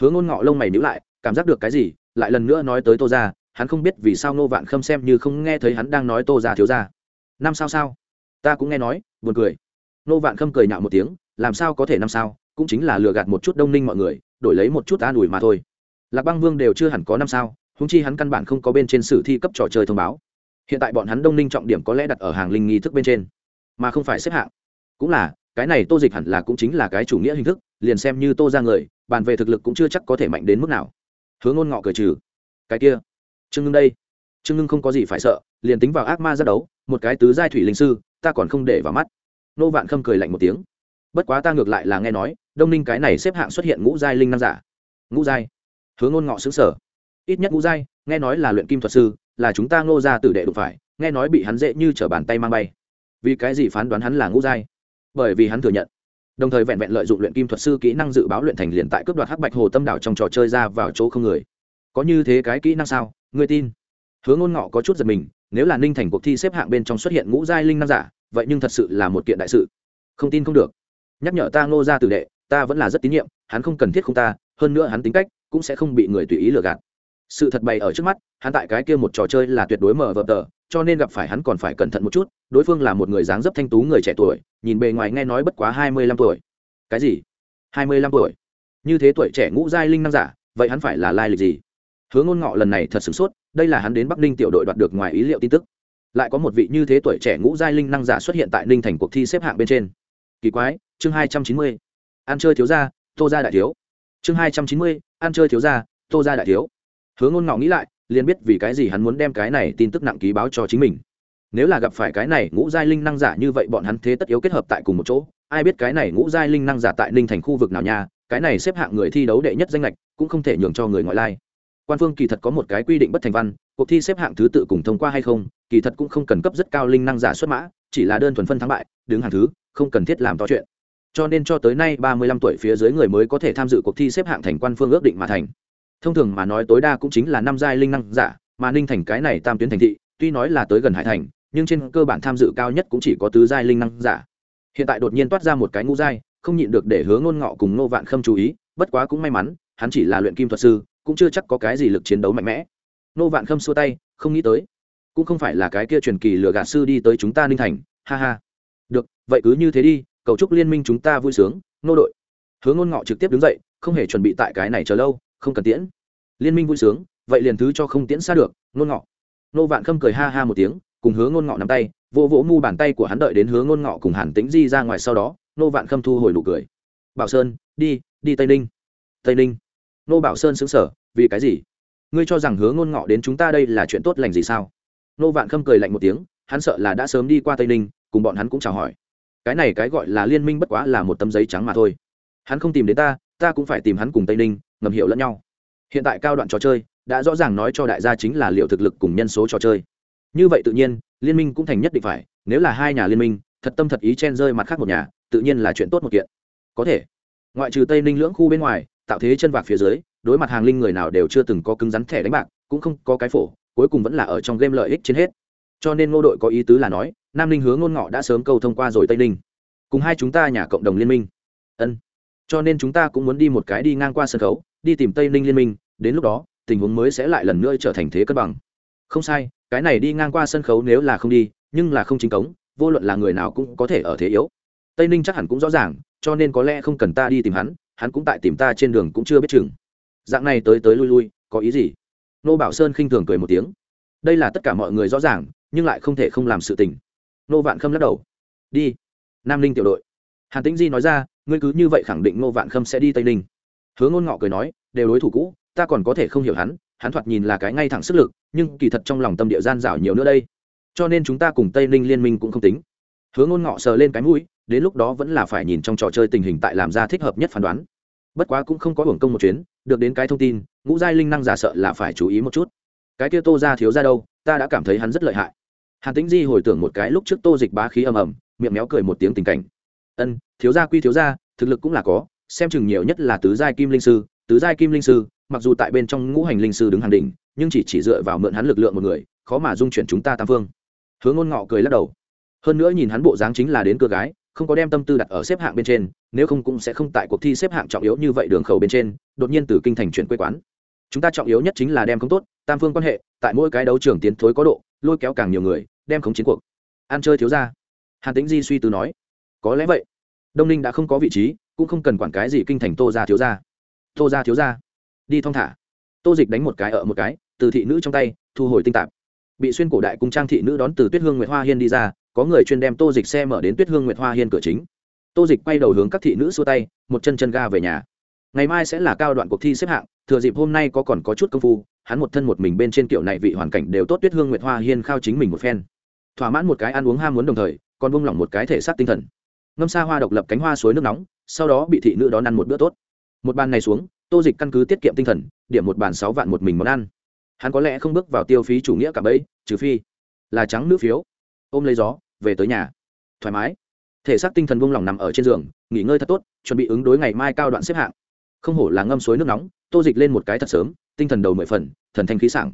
Hứa ngôn ngọ lông mày nhữ lại, cảm giác được cái gì, lại lần nữa nói tới tô ra hắn không biết vì sao nô vạn khâm xem như không nghe thấy hắn đang nói tô ra thiếu ra năm sao sao? Ta cũng nghe nói, buồn cười. Nô vạn khâm cười nhạo một tiếng, làm sao có thể năm sao, cũng chính là lừa gạt một chút đông ninh mọi người, đổi lấy một chút an ủi mà thôi. Lạc băng vương đều chưa hẳn có năm sao húng chi hắn căn bản không có bên trên sử thi cấp trò chơi thông báo. Hiện tại bọn hắn đông ninh trọng điểm có lẽ đặt ở hàng linh nghi thức bên trên, mà không phải xếp hạng. Cũng là, cái này tô dịch hẳn là cũng chính là cái chủ nghĩa hình thức, liền xem như tô ra người, bàn về thực lực cũng chưa chắc có thể mạnh đến mức nào. Hướng ngôn ngọ cười trừ. Cái kia trương ngưng đây. Trương ngưng không có gì phải sợ, liền tính vào ác ma ra đấu, một cái tứ giai thủy linh sư, ta còn không để vào mắt. Nô vạn khâm cười lạnh một tiếng. Bất quá ta ngược lại là nghe nói, đông ninh cái này xếp hạng xuất hiện ngũ giai linh năng giả. Ngũ giai? Hướng ngôn ngọ xứng sở. Ít nhất ngũ giai, nghe nói là luyện kim thuật sư, là chúng ta ngô ra tử đệ đụng phải, nghe nói bị hắn dễ như t r ở bàn tay mang bay. Vì cái gì phán đoán hắn là ngũ giai? Bởi vì hắn thừa nhận. Đồng thời vẹn vẹn lợi dụng luyện kim thuật sư kỹ năng dự báo luyện thành liền tại cướp đoạt hắc bạch hồ tâm đảo trong trò chơi ra vào chỗ không người. Có như thế cái kỹ năng sao? Ngươi tin. Hứa ngôn ngọ có chút giật mình, nếu là ninh thành cuộc thi xếp hạng bên trong xuất hiện ngũ giai linh năng giả, vậy nhưng thật sự là một kiện đại sự. Không tin không được. Nhắc nhở ta ngô ra tử đệ, ta vẫn là rất tín nhiệm, hắn không cần thiết không ta, hơn nữa hắn tính cách cũng sẽ không bị người tùy ý lừa gạt. Sự thật bày ở trước mắt, hắn tại cái kia một trò chơi là tuyệt đối mở vợp tờ, cho nên gặp phải hắn còn phải cẩn thận một chút, đối phương là một người dáng dấp thanh tú người trẻ tuổi, nhìn bề ngoài nghe nói bất quá hai mươi lăm tuổi. Cái gì? hai mươi lăm tuổi? Như thế tuổi trẻ ngũ giai linh năng giả, vậy hắn phải là lai lịch gì? Hứa ngôn ngọ lần này thật sửng sốt, đây là hắn đến bắc ninh tiểu đội đoạt được ngoài ý liệu tin tức. Lại có một vị như thế tuổi trẻ ngũ giai linh năng giả xuất hiện tại ninh thành cuộc thi xếp hạng bên trên. Kỳ quái, chương hai trăm chín mươi. Ăn chơi thiếu gia, tô gia đại thiếu. Chương hai trăm chín mươi, ăn chơi thiếu gia, tô gia đại thiếu. Hứa ngôn ngọ nghĩ lại, liền biết vì cái gì hắn muốn đem cái này tin tức nặng ký báo cho chính mình. Nếu là gặp phải cái này ngũ giai linh năng giả như vậy bọn hắn thế tất yếu kết hợp tại cùng một chỗ, ai biết cái này ngũ giai linh năng giả tại ninh thành khu vực nào nha, cái này xếp hạng người thi đấu đệ nhất danh lệch, cũng không thể nhường cho người ngoại lai quan phương kỳ thật có một cái quy định bất thành văn, cuộc thi xếp hạng thứ tự cùng thông qua hay không, kỳ thật cũng không cần cấp rất cao linh năng giả xuất mã, chỉ là đơn thuần phân thắng bại, đứng hàng thứ, không cần thiết làm to chuyện. Cho nên cho tới nay ba mươi lăm tuổi phía dưới người mới có thể tham dự cuộc thi xếp hạng thành quan phương ước định mà thành. Thông thường mà nói tối đa cũng chính là năm giai linh năng giả, mà ninh thành cái này tam tuyến thành thị, tuy nói là tới gần hải thành, nhưng trên cơ bản tham dự cao nhất cũng chỉ có tứ giai linh năng giả. Hiện tại đột nhiên toát ra một cái ngũ giai, không nhịn được để hướng ngôn ngọ cùng nô vạn khâm chú ý, bất quá cũng may mắn, hắn chỉ là luyện kim thuật sư cũng chưa chắc có cái gì lực chiến đấu mạnh mẽ. Nô vạn khâm xua tay, không nghĩ tới. Cũng không phải là cái kia truyền kỳ lừa gạt sư đi tới chúng ta ninh thành, ha ha. Được, vậy cứ như thế đi, cầu chúc liên minh chúng ta vui sướng, nô đội. Hướng ngôn ngọ trực tiếp đứng dậy, không hề chuẩn bị tại cái này chờ lâu, không cần tiễn. Liên minh vui sướng, vậy liền thứ cho không tiễn xa được, ngôn ngọ. Nô vạn khâm cười ha ha một tiếng, cùng hướng ngôn ngọ nắm tay, vỗ vỗ mu bàn tay của hắn đợi đến hướng ngôn ngọ cùng hàn tĩnh di ra ngoài sau đó, nô vạn khâm thu hồi nụ cười. Bảo sơn, đi đi tây ninh. Tây ninh? Nô bảo sơn xứng sở vì cái gì? Ngươi cho rằng hứa ngôn ngọ đến chúng ta đây là chuyện tốt lành gì sao? Nô vạn khâm cười lạnh một tiếng, hắn sợ là đã sớm đi qua tây ninh, cùng bọn hắn cũng chào hỏi. Cái này cái gọi là liên minh bất quá là một tấm giấy trắng mà thôi. Hắn không tìm đến ta ta cũng phải tìm hắn cùng tây ninh, ngầm hiểu lẫn nhau. Hiện tại cao đoạn trò chơi, đã rõ ràng nói cho đại gia chính là liệu thực lực cùng nhân số trò chơi. Như vậy tự nhiên, liên minh cũng thành nhất định phải, nếu là hai nhà liên minh, thật tâm thật ý chen rơi mặt khác một nhà, tự nhiên là chuyện tốt một kiện. Có thể, ngoại trừ tây ninh lưỡng khu bên ngoài tạo thế chân vạc phía dưới, đối mặt hàng linh người nào đều chưa từng có cứng rắn thẻ đánh bạc, cũng không có cái phổ, cuối cùng vẫn là ở trong game lợi ích trên hết. Cho nên ngô đội có ý tứ là nói, nam ninh hướng ngôn ngọ đã sớm câu thông qua rồi tây ninh cùng hai chúng ta nhà cộng đồng liên minh. Ân. Cho nên chúng ta cũng muốn đi một cái đi ngang qua sân khấu, đi tìm tây ninh liên minh, đến lúc đó, tình huống mới sẽ lại lần nữa trở thành thế cân bằng. Không sai, cái này đi ngang qua sân khấu nếu là không đi, nhưng là không chính cống, vô luận là người nào cũng có thể ở thế yếu. Tây ninh chắc hẳn cũng rõ ràng, cho nên có lẽ không cần ta đi tìm hắn hắn cũng tại tìm ta trên đường cũng chưa biết chừng. Dạng này tới tới lui lui, có ý gì? Nô bảo sơn khinh thường cười một tiếng. Đây là tất cả mọi người rõ ràng, nhưng lại không thể không làm sự tình. Nô vạn khâm lắc đầu. Đi. Nam ninh tiểu đội. Hàn tĩnh di nói ra, ngươi cứ như vậy khẳng định nô vạn khâm sẽ đi tây ninh. Hứa ngôn ngọ cười nói, đều đối thủ cũ, ta còn có thể không hiểu hắn hắn thoạt nhìn là cái ngay thẳng sức lực, nhưng kỳ thật trong lòng tâm địa gian dảo nhiều nữa đây. Cho nên chúng ta cùng tây ninh liên minh cũng không tính. Hứa ngôn ngọ sờ lên cái mũi đến lúc đó vẫn là phải nhìn trong trò chơi tình hình tại làm ra thích hợp nhất phán đoán. Bất quá cũng không có hưởng công một chuyến, được đến cái thông tin, ngũ giai linh năng giả sợ là phải chú ý một chút. Cái kia tô ra thiếu ra đâu, ta đã cảm thấy hắn rất lợi hại. Hàn tĩnh di hồi tưởng một cái lúc trước tô dịch bá khí ầm ầm, miệng méo cười một tiếng tình cảnh. Ân, thiếu gia quy thiếu gia, thực lực cũng là có, xem chừng nhiều nhất là tứ giai kim linh sư, tứ giai kim linh sư, mặc dù tại bên trong ngũ hành linh sư đứng hàng đỉnh, nhưng chỉ chỉ dựa vào mượn hắn lực lượng một người, khó mà dung chuyển chúng ta tam phương. Hướng ngôn ngọ cười lắc đầu. Hơn nữa nhìn hắn bộ dáng chính là đến cơ gái không có đem tâm tư đặt ở xếp hạng bên trên, nếu không cũng sẽ không tại cuộc thi xếp hạng trọng yếu như vậy đường khẩu bên trên, đột nhiên từ kinh thành chuyển quê quán. Chúng ta trọng yếu nhất chính là đem không tốt, tam phương quan hệ, tại mỗi cái đấu trường tiến thối có độ, lôi kéo càng nhiều người, đem khống chiến cuộc. Ăn chơi thiếu ra hàn tính di suy tư nói. Có lẽ vậy. Đông ninh đã không có vị trí, cũng không cần quản cái gì kinh thành tô ra thiếu ra tô ra thiếu ra đi thong thả. Tô dịch đánh một cái ở một cái, từ thị nữ trong tay, thu hồi tinh tạp. Bị xuyên cổ đại cung trang thị nữ đón từ tuyết hương nguyệt hoa hiên đi ra có người chuyên đem tô dịch xe mở đến tuyết hương nguyệt hoa hiên cửa chính. Tô dịch quay đầu hướng các thị nữ xua tay, một chân chân ga về nhà. Ngày mai sẽ là cao đoạn cuộc thi xếp hạng, thừa dịp hôm nay có còn có chút công phu, hắn một thân một mình bên trên kiểu này vị hoàn cảnh đều tốt tuyết hương nguyệt hoa hiên khao chính mình một phen. Thỏa mãn một cái ăn uống ham muốn đồng thời, còn buông lỏng một cái thể xác tinh thần. Ngâm xa hoa độc lập cánh hoa suối nước nóng, sau đó bị thị nữ đón ăn một bữa tốt. Một bàn này xuống, tô dịch căn cứ tiết kiệm tinh thần, điểm một bàn sáu vạn một mình món ăn. Hắn có lẽ không bước vào tiêu phí chủ nghĩa cả bấy, trừ phi là trắng nữ phiếu. Ôm lấy gió về tới nhà. Thoải mái. Thể xác tinh thần buông lỏng nằm ở trên giường, nghỉ ngơi thật tốt, chuẩn bị ứng đối ngày mai cao đoạn xếp hạng. Không hổ là ngâm suối nước nóng, tô dịch lên một cái thật sớm, tinh thần đầu mười phần, thần thanh khí sảng.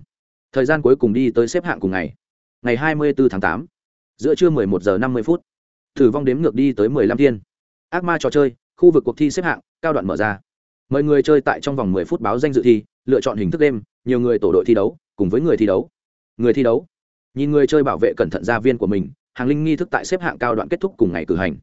Thời gian cuối cùng đi tới xếp hạng cùng ngày. Ngày hai mươi bốn tháng tám, giữa trưa mười một giờ năm mươi phút, thử vong đếm ngược đi tới mười lăm thiên. Ác ma trò chơi, khu vực cuộc thi xếp hạng, cao đoạn mở ra. Mời người chơi tại trong vòng mười phút báo danh dự thi, lựa chọn hình thức đêm, nhiều người tổ đội thi đấu, cùng với người thi đấu. Người thi đấu. Nhìn người chơi bảo vệ cẩn thận gia viên của mình hàng linh nghi thức tại xếp hạng cao đoạn kết thúc cùng ngày cử hành.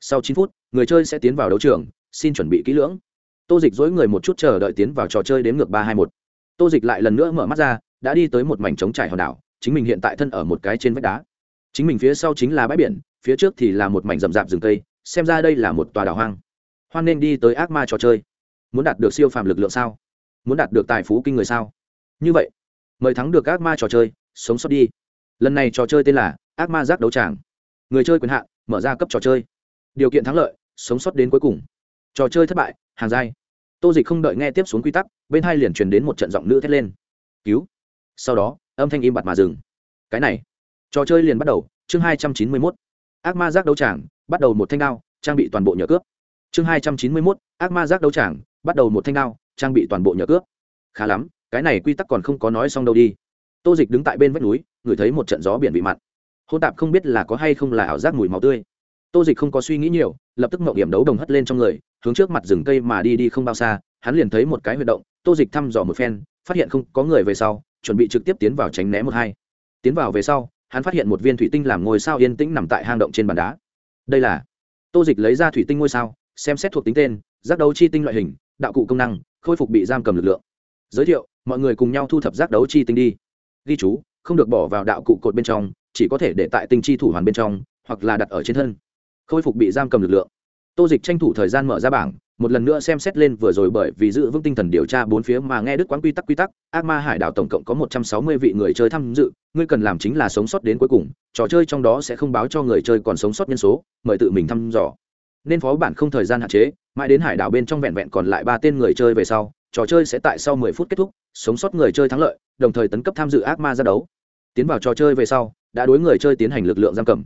Sau chín phút, người chơi sẽ tiến vào đấu trường, xin chuẩn bị kỹ lưỡng. Tô dịch dối người một chút chờ đợi tiến vào trò chơi đến ngược ba hai một. Tô dịch lại lần nữa mở mắt ra, đã đi tới một mảnh trống trải hòn đảo, chính mình hiện tại thân ở một cái trên vách đá. Chính mình phía sau chính là bãi biển, phía trước thì là một mảnh rậm rạp rừng cây, xem ra đây là một tòa đảo hoang. Hoan nên đi tới ác ma trò chơi. Muốn đạt được siêu phàm lực lượng sao? Muốn đạt được tài phú kinh người sao? Như vậy, mời thắng được ác ma trò chơi, sống sót đi. Lần này trò chơi tên là ác ma giác đấu tràng. Người chơi quyền hạn, mở ra cấp trò chơi. Điều kiện thắng lợi, sống sót đến cuối cùng. Trò chơi thất bại, hàng dai tô dịch không đợi nghe tiếp xuống quy tắc, bên hai liền truyền đến một trận giọng nữ thét lên. Cứu. Sau đó, âm thanh im bặt mà dừng. Cái này. Trò chơi liền bắt đầu, chương hai trăm chín mươi mốt. Ác ma giác đấu tràng, bắt đầu một thanh đao, trang bị toàn bộ nhờ cướp. Chương hai trăm chín mươi mốt, ác ma giác đấu tràng, bắt đầu một thanh đao, trang bị toàn bộ nhờ cướp. Khá lắm, cái này quy tắc còn không có nói xong đâu đi. Tô dịch đứng tại bên vách núi, ngửi thấy một trận gió biển bị mặn hôn tạp không biết là có hay không là ảo giác mùi máu tươi. Tô dịch không có suy nghĩ nhiều, lập tức mậu điểm đấu đồng hất lên trong người, hướng trước mặt rừng cây mà đi đi không bao xa, hắn liền thấy một cái huy động, tô dịch thăm dò một phen, phát hiện không có người về sau, chuẩn bị trực tiếp tiến vào tránh né một hai. Tiến vào về sau, hắn phát hiện một viên thủy tinh làm ngôi sao yên tĩnh nằm tại hang động trên bàn đá. Đây là tô dịch lấy ra thủy tinh ngôi sao, xem xét thuộc tính tên, giác đấu chi tinh loại hình, đạo cụ công năng, khôi phục bị giam cầm lực lượng. Giới thiệu, mọi người cùng nhau thu thập giác đấu chi tinh đi. Ghi chú, không được bỏ vào đạo cụ cột bên trong chỉ có thể để tại tinh chi thủ hoàn bên trong, hoặc là đặt ở trên thân. Khôi phục bị giam cầm lực lượng. Tô dịch tranh thủ thời gian mở ra bảng, một lần nữa xem xét lên vừa rồi bởi vì giữ vững tinh thần điều tra bốn phía mà nghe đức quán quy tắc quy tắc, ác ma hải đảo tổng cộng có một trăm sáu mươi vị người chơi tham dự, ngươi cần làm chính là sống sót đến cuối cùng, trò chơi trong đó sẽ không báo cho người chơi còn sống sót nhân số, mời tự mình thăm dò. Nên phó bản không thời gian hạn chế, mãi đến hải đảo bên trong vẹn vẹn còn lại ba tên người chơi về sau, trò chơi sẽ tại sau mười phút kết thúc, sống sót người chơi thắng lợi, đồng thời tấn cấp tham dự ác ma ra đấu. Tiến vào trò chơi về sau đã đối người chơi tiến hành lực lượng giam cầm.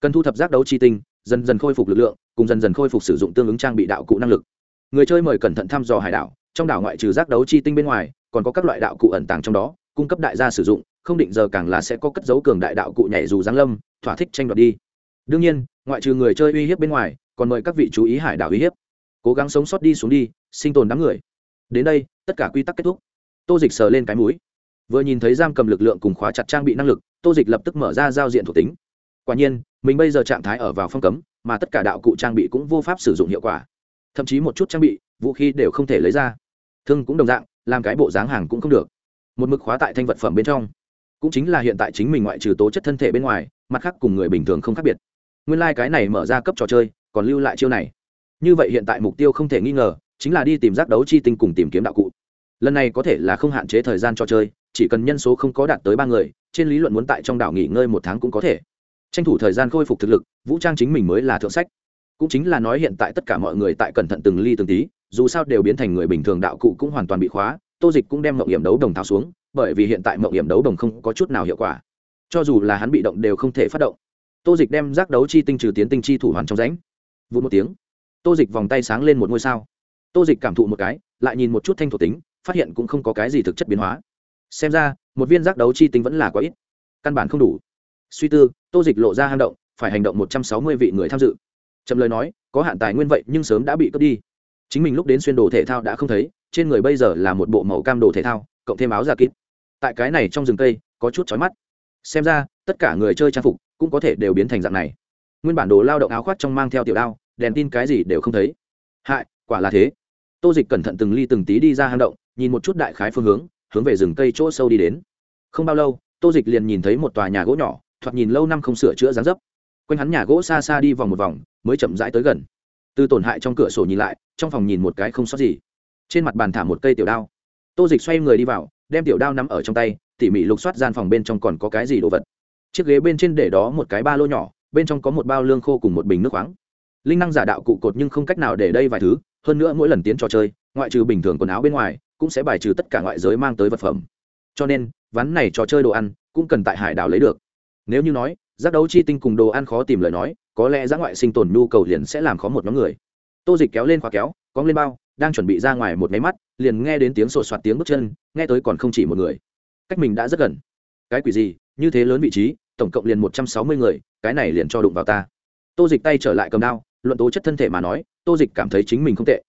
Cần thu thập giác đấu chi tinh, dần dần khôi phục lực lượng, cùng dần dần khôi phục sử dụng tương ứng trang bị đạo cụ năng lực. Người chơi mời cẩn thận thăm dò hải đảo, trong đảo ngoại trừ giác đấu chi tinh bên ngoài, còn có các loại đạo cụ ẩn tàng trong đó, cung cấp đại gia sử dụng, không định giờ càng là sẽ có cất dấu cường đại đạo cụ nhảy dù giáng lâm, thỏa thích tranh đoạt đi. Đương nhiên, ngoại trừ người chơi uy hiếp bên ngoài, còn mời các vị chú ý hải đảo uy hiếp. Cố gắng sống sót đi xuống đi, sinh tồn đám người. Đến đây, tất cả quy tắc kết thúc. Tô dịch sờ lên cái mũi vừa nhìn thấy giam cầm lực lượng cùng khóa chặt trang bị năng lực, tô dịch lập tức mở ra giao diện thuộc tính. Quả nhiên, mình bây giờ trạng thái ở vào phong cấm, mà tất cả đạo cụ trang bị cũng vô pháp sử dụng hiệu quả. Thậm chí một chút trang bị, vũ khí đều không thể lấy ra. Thương cũng đồng dạng, làm cái bộ dáng hàng cũng không được. Một mực khóa tại thanh vật phẩm bên trong. Cũng chính là hiện tại chính mình ngoại trừ tố chất thân thể bên ngoài, mặt khác cùng người bình thường không khác biệt. Nguyên lai、like、cái này mở ra cấp trò chơi, còn lưu lại chiêu này. Như vậy hiện tại mục tiêu không thể nghi ngờ, chính là đi tìm giác đấu chi tinh cùng tìm kiếm đạo cụ. Lần này có thể là không hạn chế thời gian trò chơi chỉ cần nhân số không có đạt tới ba người, trên lý luận muốn tại trong đảo nghỉ ngơi một tháng cũng có thể. Tranh thủ thời gian khôi phục thực lực, vũ trang chính mình mới là thượng sách. Cũng chính là nói hiện tại tất cả mọi người tại cẩn thận từng ly từng tí, dù sao đều biến thành người bình thường đạo cụ cũng hoàn toàn bị khóa, tô dịch cũng đem mậu hiểm đấu đồng tháo xuống, bởi vì hiện tại mậu hiểm đấu đồng không có chút nào hiệu quả. Cho dù là hắn bị động đều không thể phát động. Tô dịch đem giác đấu chi tinh trừ tiến tinh chi thủ hoàn trong rãnh. Vụ một tiếng, tô dịch vòng tay sáng lên một ngôi sao. Tô dịch cảm thụ một cái, lại nhìn một chút thanh thuộc tính, phát hiện cũng không có cái gì thực chất biến hóa xem ra, một viên giác đấu chi tinh vẫn là quá ít. Căn bản không đủ. Suy tư, tô dịch lộ ra hang động, phải hành động một trăm sáu mươi vị người tham dự. Trầm lời nói, có hạn tài nguyên vậy nhưng sớm đã bị cướp đi. Chính mình lúc đến xuyên đồ thể thao đã không thấy, trên người bây giờ là một bộ màu cam đồ thể thao, cộng thêm áo da kít tại cái này trong rừng cây, có chút chói mắt. Xem ra, tất cả người chơi trang phục cũng có thể đều biến thành dạng này. Nguyên bản đồ lao động áo khoác trong mang theo tiểu đao, đèn tin cái gì đều không thấy. Hại, quả là thế. Tô dịch cẩn thận từng ly từng tí đi ra hang động, nhìn một chút đại khái phương hướng hướng về rừng cây chỗ sâu đi đến. Không bao lâu, tô dịch liền nhìn thấy một tòa nhà gỗ nhỏ, thoạt nhìn lâu năm không sửa chữa dáng dấp. Quanh hắn nhà gỗ xa xa đi vòng một vòng, mới chậm rãi tới gần. Từ tổn hại trong cửa sổ nhìn lại, trong phòng nhìn một cái không sót gì. Trên mặt bàn thả một cây tiểu đao. Tô dịch xoay người đi vào, đem tiểu đao nắm ở trong tay, tỉ mỉ lục soát gian phòng bên trong còn có cái gì đồ vật. Chiếc ghế bên trên để đó một cái ba lô nhỏ, bên trong có một bao lương khô cùng một bình nước khoáng. Linh năng giả đạo cụ cột nhưng không cách nào để đây vài thứ, hơn nữa mỗi lần tiến trò chơi, ngoại trừ bình thường quần áo bên ngoài cũng sẽ bài trừ tất cả ngoại giới mang tới vật phẩm. Cho nên, ván này trò chơi đồ ăn cũng cần tại hải đảo lấy được. Nếu như nói, giác đấu chi tinh cùng đồ ăn khó tìm lời nói, có lẽ giá ngoại sinh tồn nhu cầu liền sẽ làm khó một nhóm người. Tô dịch kéo lên khóa kéo cóng lên bao, đang chuẩn bị ra ngoài một máy mắt, liền nghe đến tiếng sột soạt tiếng bước chân, nghe tới còn không chỉ một người. Cách mình đã rất gần. Cái quỷ gì, như thế lớn vị trí, tổng cộng liền một trăm sáu mươi người, cái này liền cho đụng vào ta. Tô dịch tay trở lại cầm đao, luận tố chất thân thể mà nói, tô dịch cảm thấy chính mình không tệ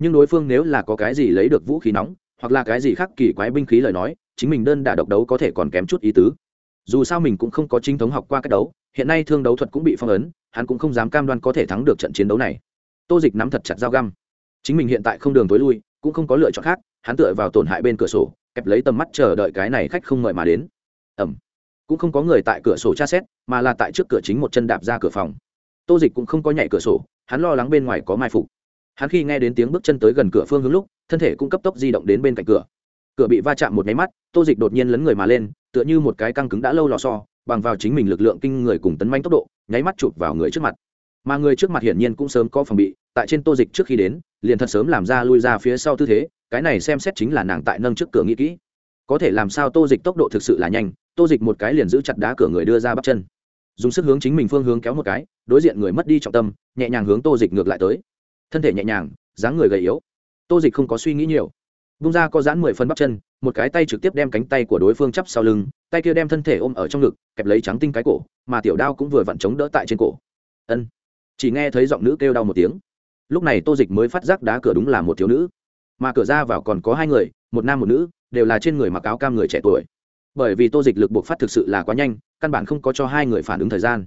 nhưng đối phương nếu là có cái gì lấy được vũ khí nóng, hoặc là cái gì khác kỳ quái binh khí lời nói, chính mình đơn đả độc đấu có thể còn kém chút ý tứ. Dù sao mình cũng không có chính thống học qua cách đấu, hiện nay thương đấu thuật cũng bị phong ấn, hắn cũng không dám cam đoan có thể thắng được trận chiến đấu này. Tô dịch nắm thật chặt dao găm. Chính mình hiện tại không đường tối lui, cũng không có lựa chọn khác, hắn tựa vào tổn hại bên cửa sổ, kẹp lấy tầm mắt chờ đợi cái này khách không mời mà đến. Ẩm. Cũng không có người tại cửa sổ tra xét, mà là tại trước cửa chính một chân đạp ra cửa phòng. Tô dịch cũng không có nhảy cửa sổ, hắn lo lắng bên ngoài có mai phục hắn khi nghe đến tiếng bước chân tới gần cửa phương hướng lúc, thân thể cũng cấp tốc di động đến bên cạnh cửa. Cửa bị va chạm một nháy mắt, tô dịch đột nhiên lấn người mà lên, tựa như một cái căng cứng đã lâu lò so bằng vào chính mình lực lượng kinh người cùng tấn manh tốc độ, nháy mắt chụp vào người trước mặt. Mà người trước mặt hiển nhiên cũng sớm có phòng bị, tại trên tô dịch trước khi đến, liền thật sớm làm ra lui ra phía sau tư thế, cái này xem xét chính là nàng tại nâng trước cửa nghĩ kỹ. Có thể làm sao tô dịch tốc độ thực sự là nhanh, tô dịch một cái liền giữ chặt đá cửa người đưa ra bắp chân. Dùng sức hướng chính mình phương hướng kéo một cái, đối diện người mất đi trọng tâm, nhẹ nhàng hướng tô dịch ngược lại tới thân thể nhẹ nhàng, dáng người gầy yếu. Tô dịch không có suy nghĩ nhiều. Bung ra có dán mười phân bắp chân, một cái tay trực tiếp đem cánh tay của đối phương chắp sau lưng, tay kia đem thân thể ôm ở trong ngực, kẹp lấy trắng tinh cái cổ, mà tiểu đao cũng vừa vặn chống đỡ tại trên cổ. Ân. Chỉ nghe thấy giọng nữ kêu đau một tiếng. Lúc này tô dịch mới phát giác đá cửa đúng là một thiếu nữ. Mà cửa ra vào còn có hai người, một nam một nữ, đều là trên người mặc áo cam người trẻ tuổi. Bởi vì tô dịch lực buộc phát thực sự là quá nhanh, căn bản không có cho hai người phản ứng thời gian.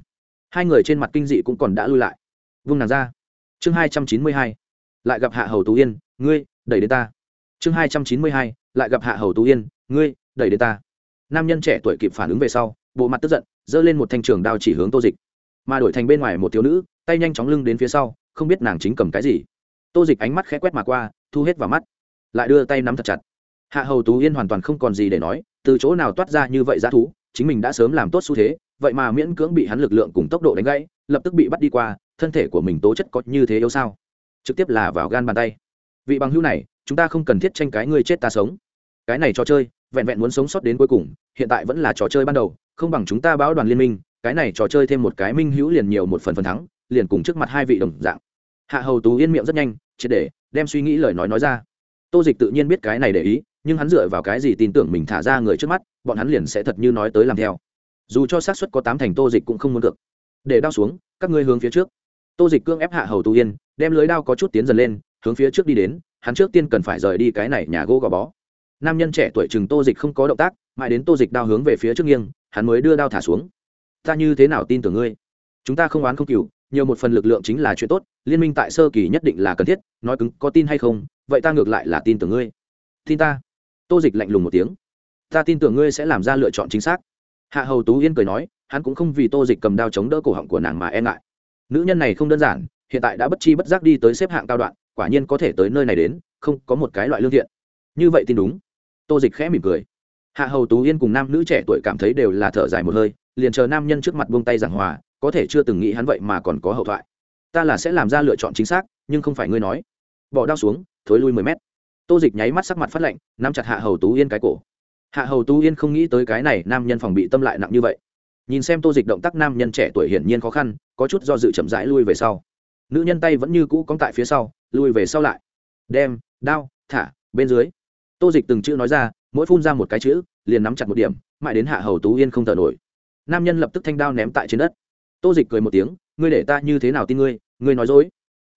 Hai người trên mặt kinh dị cũng còn đã lui lại. Vung nàng ra chương hai trăm chín mươi hai, lại gặp hạ hầu tú yên, ngươi, đẩy đến ta. Chương hai trăm chín mươi hai, lại gặp hạ hầu tú yên, ngươi, đẩy đến ta. Nam nhân trẻ tuổi kịp phản ứng về sau, bộ mặt tức giận, giơ lên một thanh trường đao chỉ hướng tô dịch. Mà đổi thành bên ngoài một thiếu nữ, tay nhanh chóng lưng đến phía sau, không biết nàng chính cầm cái gì. Tô dịch ánh mắt khẽ quét mà qua, thu hết vào mắt. Lại đưa tay nắm thật chặt. Hạ hầu tú yên hoàn toàn không còn gì để nói, từ chỗ nào toát ra như vậy ra thú, chính mình đã sớm làm tốt xu thế, vậy mà miễn cưỡng bị hắn lực lượng cùng tốc độ đánh gãy, lập tức bị bắt đi qua thân thể của mình tố chất có như thế yếu sao? Trực tiếp là vào gan bàn tay. Vị bằng hữu này, chúng ta không cần thiết tranh cái ngươi chết ta sống. Cái này trò chơi, vẹn vẹn muốn sống sót đến cuối cùng, hiện tại vẫn là trò chơi ban đầu, không bằng chúng ta báo đoàn liên minh, cái này trò chơi thêm một cái minh hữu liền nhiều một phần phần thắng, liền cùng trước mặt hai vị đồng dạng. Hạ hầu tú yên miệng rất nhanh, triệt để, đem suy nghĩ lời nói nói ra. Tô dịch tự nhiên biết cái này để ý, nhưng hắn dựa vào cái gì tin tưởng mình thả ra người trước mắt, bọn hắn liền sẽ thật như nói tới làm theo. Dù cho xác suất có tám thành tô dịch cũng không muốn được. Để đao xuống, các ngươi hướng phía trước tô dịch cương ép hạ hầu tu yên, đem lưới đao có chút tiến dần lên, hướng phía trước đi đến, hắn trước tiên cần phải rời đi cái này nhà gỗ gò bó. Nam nhân trẻ tuổi chừng tô dịch không có động tác, mãi đến tô dịch đao hướng về phía trước nghiêng, hắn mới đưa đao thả xuống. Ta như thế nào tin tưởng ngươi? Chúng ta không oán không cừu, nhiều một phần lực lượng chính là chuyện tốt, liên minh tại sơ kỳ nhất định là cần thiết, nói cứng có tin hay không, vậy ta ngược lại là tin tưởng ngươi. Tin ta? Tô dịch lạnh lùng một tiếng. Ta tin tưởng ngươi sẽ làm ra lựa chọn chính xác. Hạ hầu tú yên cười nói, hắn cũng không vì tô dịch cầm đao chống đỡ cổ họng của nàng mà e ngại nữ nhân này không đơn giản, hiện tại đã bất chi bất giác đi tới xếp hạng cao đoạn, quả nhiên có thể tới nơi này đến, không có một cái loại lương thiện. Như vậy tin đúng. Tô dịch khẽ mỉm cười. Hạ hầu tú yên cùng nam nữ trẻ tuổi cảm thấy đều là thở dài một hơi, liền chờ nam nhân trước mặt buông tay giảng hòa, có thể chưa từng nghĩ hắn vậy mà còn có hậu thoại. Ta là sẽ làm ra lựa chọn chính xác, nhưng không phải ngươi nói. Bỏ đao xuống, thối lui mười mét. Tô dịch nháy mắt sắc mặt phát lạnh, nắm chặt hạ hầu tú yên cái cổ. Hạ hầu tú yên không nghĩ tới cái này nam nhân phòng bị tâm lại nặng như vậy nhìn xem tô dịch động tác nam nhân trẻ tuổi hiển nhiên khó khăn, có chút do dự chậm rãi lui về sau. Nữ nhân tay vẫn như cũ cong tại phía sau, lui về sau lại. Đem, đao, thả, bên dưới. Tô dịch từng chữ nói ra, mỗi phun ra một cái chữ, liền nắm chặt một điểm, mãi đến hạ hầu tú yên không thở nổi. Nam nhân lập tức thanh đao ném tại trên đất. Tô dịch cười một tiếng, ngươi để ta như thế nào tin ngươi? Ngươi nói dối.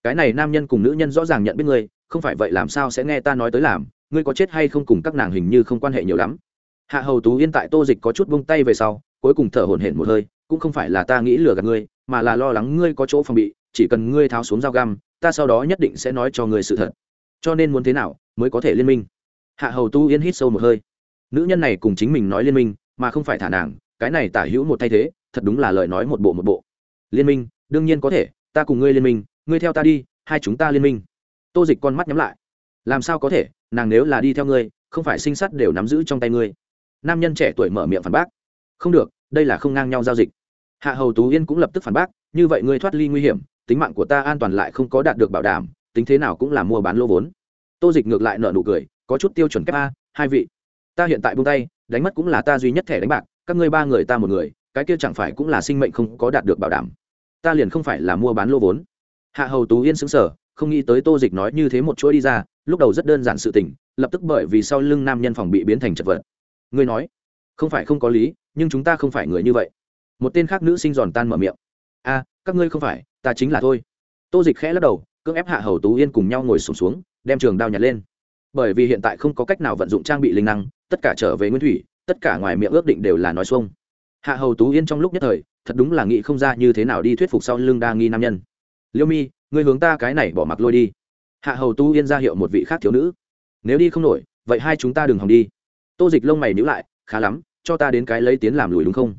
Cái này nam nhân cùng nữ nhân rõ ràng nhận biết ngươi, không phải vậy làm sao sẽ nghe ta nói tới làm? Ngươi có chết hay không cùng các nàng hình như không quan hệ nhiều lắm. Hạ hầu tú yên tại tô dịch có chút bông tay về sau cuối cùng thở hổn hển một hơi, cũng không phải là ta nghĩ lừa gạt ngươi, mà là lo lắng ngươi có chỗ phòng bị, chỉ cần ngươi tháo xuống dao găm, ta sau đó nhất định sẽ nói cho ngươi sự thật. Cho nên muốn thế nào mới có thể liên minh? Hạ hầu tu yên hít sâu một hơi. Nữ nhân này cùng chính mình nói liên minh, mà không phải thả nàng, cái này tả hữu một thay thế, thật đúng là lời nói một bộ một bộ. Liên minh, đương nhiên có thể, ta cùng ngươi liên minh, ngươi theo ta đi, hai chúng ta liên minh. Tô dịch con mắt nhắm lại. Làm sao có thể, nàng nếu là đi theo ngươi, không phải sinh sắt đều nắm giữ trong tay ngươi. Nam nhân trẻ tuổi mở miệng phản bác không được, đây là không ngang nhau giao dịch. Hạ hầu tú yên cũng lập tức phản bác, như vậy ngươi thoát ly nguy hiểm, tính mạng của ta an toàn lại không có đạt được bảo đảm, tính thế nào cũng là mua bán lô vốn. Tô dịch ngược lại nợ nụ cười, có chút tiêu chuẩn kép a, hai vị. Ta hiện tại buông tay, đánh mất cũng là ta duy nhất thẻ đánh bạc, các ngươi ba người ta một người, cái kia chẳng phải cũng là sinh mệnh không có đạt được bảo đảm. Ta liền không phải là mua bán lô vốn. Hạ hầu tú yên xứng sở không nghĩ tới tô dịch nói như thế một chuỗi đi ra, lúc đầu rất đơn giản sự tình, lập tức bởi vì sau lưng nam nhân phòng bị biến thành chật vật. Ngươi nói, không phải không có lý nhưng chúng ta không phải người như vậy. Một tên khác nữ sinh giòn tan mở miệng. A các ngươi không phải ta chính là thôi. Tô dịch khẽ lắc đầu cưỡng ép hạ hầu tú yên cùng nhau ngồi sùng xuống, xuống đem trường đao nhặt lên. Bởi vì hiện tại không có cách nào vận dụng trang bị linh năng tất cả trở về nguyên thủy tất cả ngoài miệng ước định đều là nói xuông. Hạ hầu tú yên trong lúc nhất thời thật đúng là nghĩ không ra như thế nào đi thuyết phục sau lưng đa nghi nam nhân. Liêu mi người hướng ta cái này bỏ mặc lôi đi. Hạ hầu tú yên ra hiệu một vị khác thiếu nữ. Nếu đi không nổi vậy hai chúng ta đừng hòng đi. Tô dịch lông mày nhữ lại khá lắm cho ta đến cái lấy tiến làm lùi đúng không?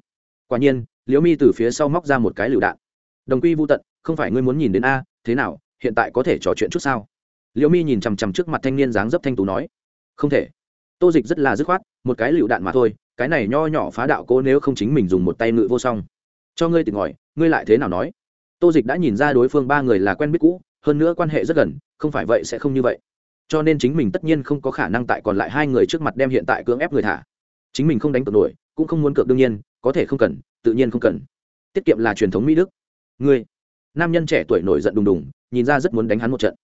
Quả nhiên, liễu mi từ phía sau móc ra một cái lựu đạn. Đồng quy vô tận, không phải ngươi muốn nhìn đến a, thế nào, hiện tại có thể trò chuyện chút sao? Liễu mi nhìn chằm chằm trước mặt thanh niên dáng dấp thanh tú nói. Không thể. Tô dịch rất là dứt khoát, một cái lựu đạn mà thôi, cái này nho nhỏ phá đạo cô nếu không chính mình dùng một tay ngự vô song. Cho ngươi tỉnh ngòi ngươi lại thế nào nói? Tô dịch đã nhìn ra đối phương ba người là quen biết cũ, hơn nữa quan hệ rất gần, không phải vậy sẽ không như vậy. Cho nên chính mình tất nhiên không có khả năng tại còn lại hai người trước mặt đem hiện tại cưỡng ép người thả chính mình không đánh cược nổi, cũng không muốn cược đương nhiên, có thể không cần, tự nhiên không cần. Tiết kiệm là truyền thống mỹ đức. Ngươi, nam nhân trẻ tuổi nổi giận đùng đùng, nhìn ra rất muốn đánh hắn một trận.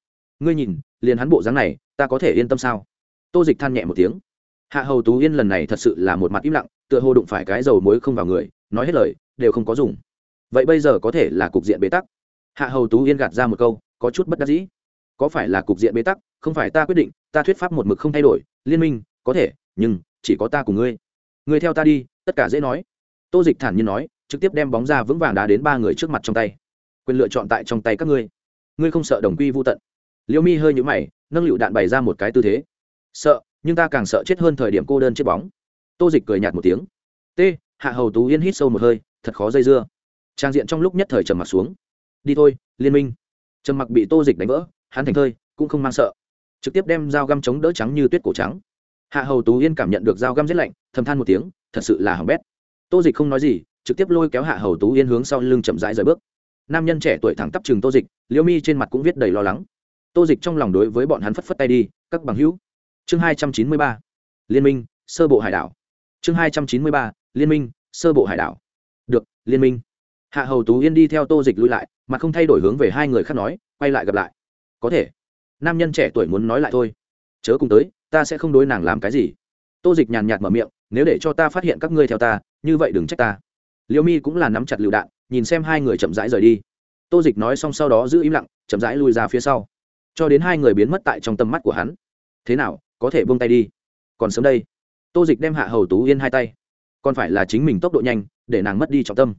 Ngươi nhìn, liền hắn bộ dáng này, ta có thể yên tâm sao? Tô dịch than nhẹ một tiếng. Hạ hầu tú yên lần này thật sự là một mặt im lặng, tựa hồ đụng phải cái dầu muối không vào người, nói hết lời, đều không có dùng. Vậy bây giờ có thể là cục diện bế tắc. Hạ hầu tú yên gạt ra một câu, có chút bất đắc dĩ. Có phải là cục diện bế tắc? Không phải ta quyết định, ta thuyết pháp một mực không thay đổi, liên minh, có thể, nhưng chỉ có ta cùng ngươi. Ngươi theo ta đi, tất cả dễ nói. Tô dịch thản nhiên nói, trực tiếp đem bóng ra vững vàng đá đến ba người trước mặt trong tay. Quyền lựa chọn tại trong tay các ngươi. Ngươi không sợ đồng quy vô tận. Liêu mi hơi nhũ mày, nâng lựu đạn bày ra một cái tư thế. Sợ, nhưng ta càng sợ chết hơn thời điểm cô đơn chết bóng. Tô dịch cười nhạt một tiếng. T, hạ hầu tú yên hít sâu một hơi, thật khó dây dưa. Trang diện trong lúc nhất thời trầm mặc xuống. Đi thôi, liên minh. Trầm mặc bị tô dịch đánh vỡ, hắn thành thơi, cũng không mang sợ. Trực tiếp đem dao găm chống đỡ trắng như tuyết cổ trắng hạ hầu tú yên cảm nhận được dao găm rét lạnh, thầm than một tiếng, thật sự là hỏng bét. Tô dịch không nói gì, trực tiếp lôi kéo hạ hầu tú yên hướng sau lưng chậm rãi rời bước. Nam nhân trẻ tuổi thẳng tắp chừng tô dịch, liễu mi trên mặt cũng viết đầy lo lắng. Tô dịch trong lòng đối với bọn hắn phất phất tay đi, các bằng hữu. Chương hai trăm chín mươi ba, liên minh, sơ bộ hải đảo. Chương hai trăm chín mươi ba, liên minh, sơ bộ hải đảo. Được, liên minh. Hạ hầu tú yên đi theo tô dịch lui lại, mà không thay đổi hướng về hai người khác nói, quay lại gặp lại. Có thể. Nam nhân trẻ tuổi muốn nói lại thôi. Chớ cùng tới ta sẽ không đối nàng làm cái gì. Tô dịch nhàn nhạt mở miệng, nếu để cho ta phát hiện các ngươi theo ta, như vậy đừng trách ta. Liêu mi cũng là nắm chặt lựu đạn, nhìn xem hai người chậm rãi rời đi. Tô dịch nói xong sau đó giữ im lặng, chậm rãi lui ra phía sau. Cho đến hai người biến mất tại trong tầm mắt của hắn. Thế nào, có thể buông tay đi? Còn sớm đây. Tô dịch đem hạ hầu tú yên hai tay. Còn phải là chính mình tốc độ nhanh, để nàng mất đi trọng tâm.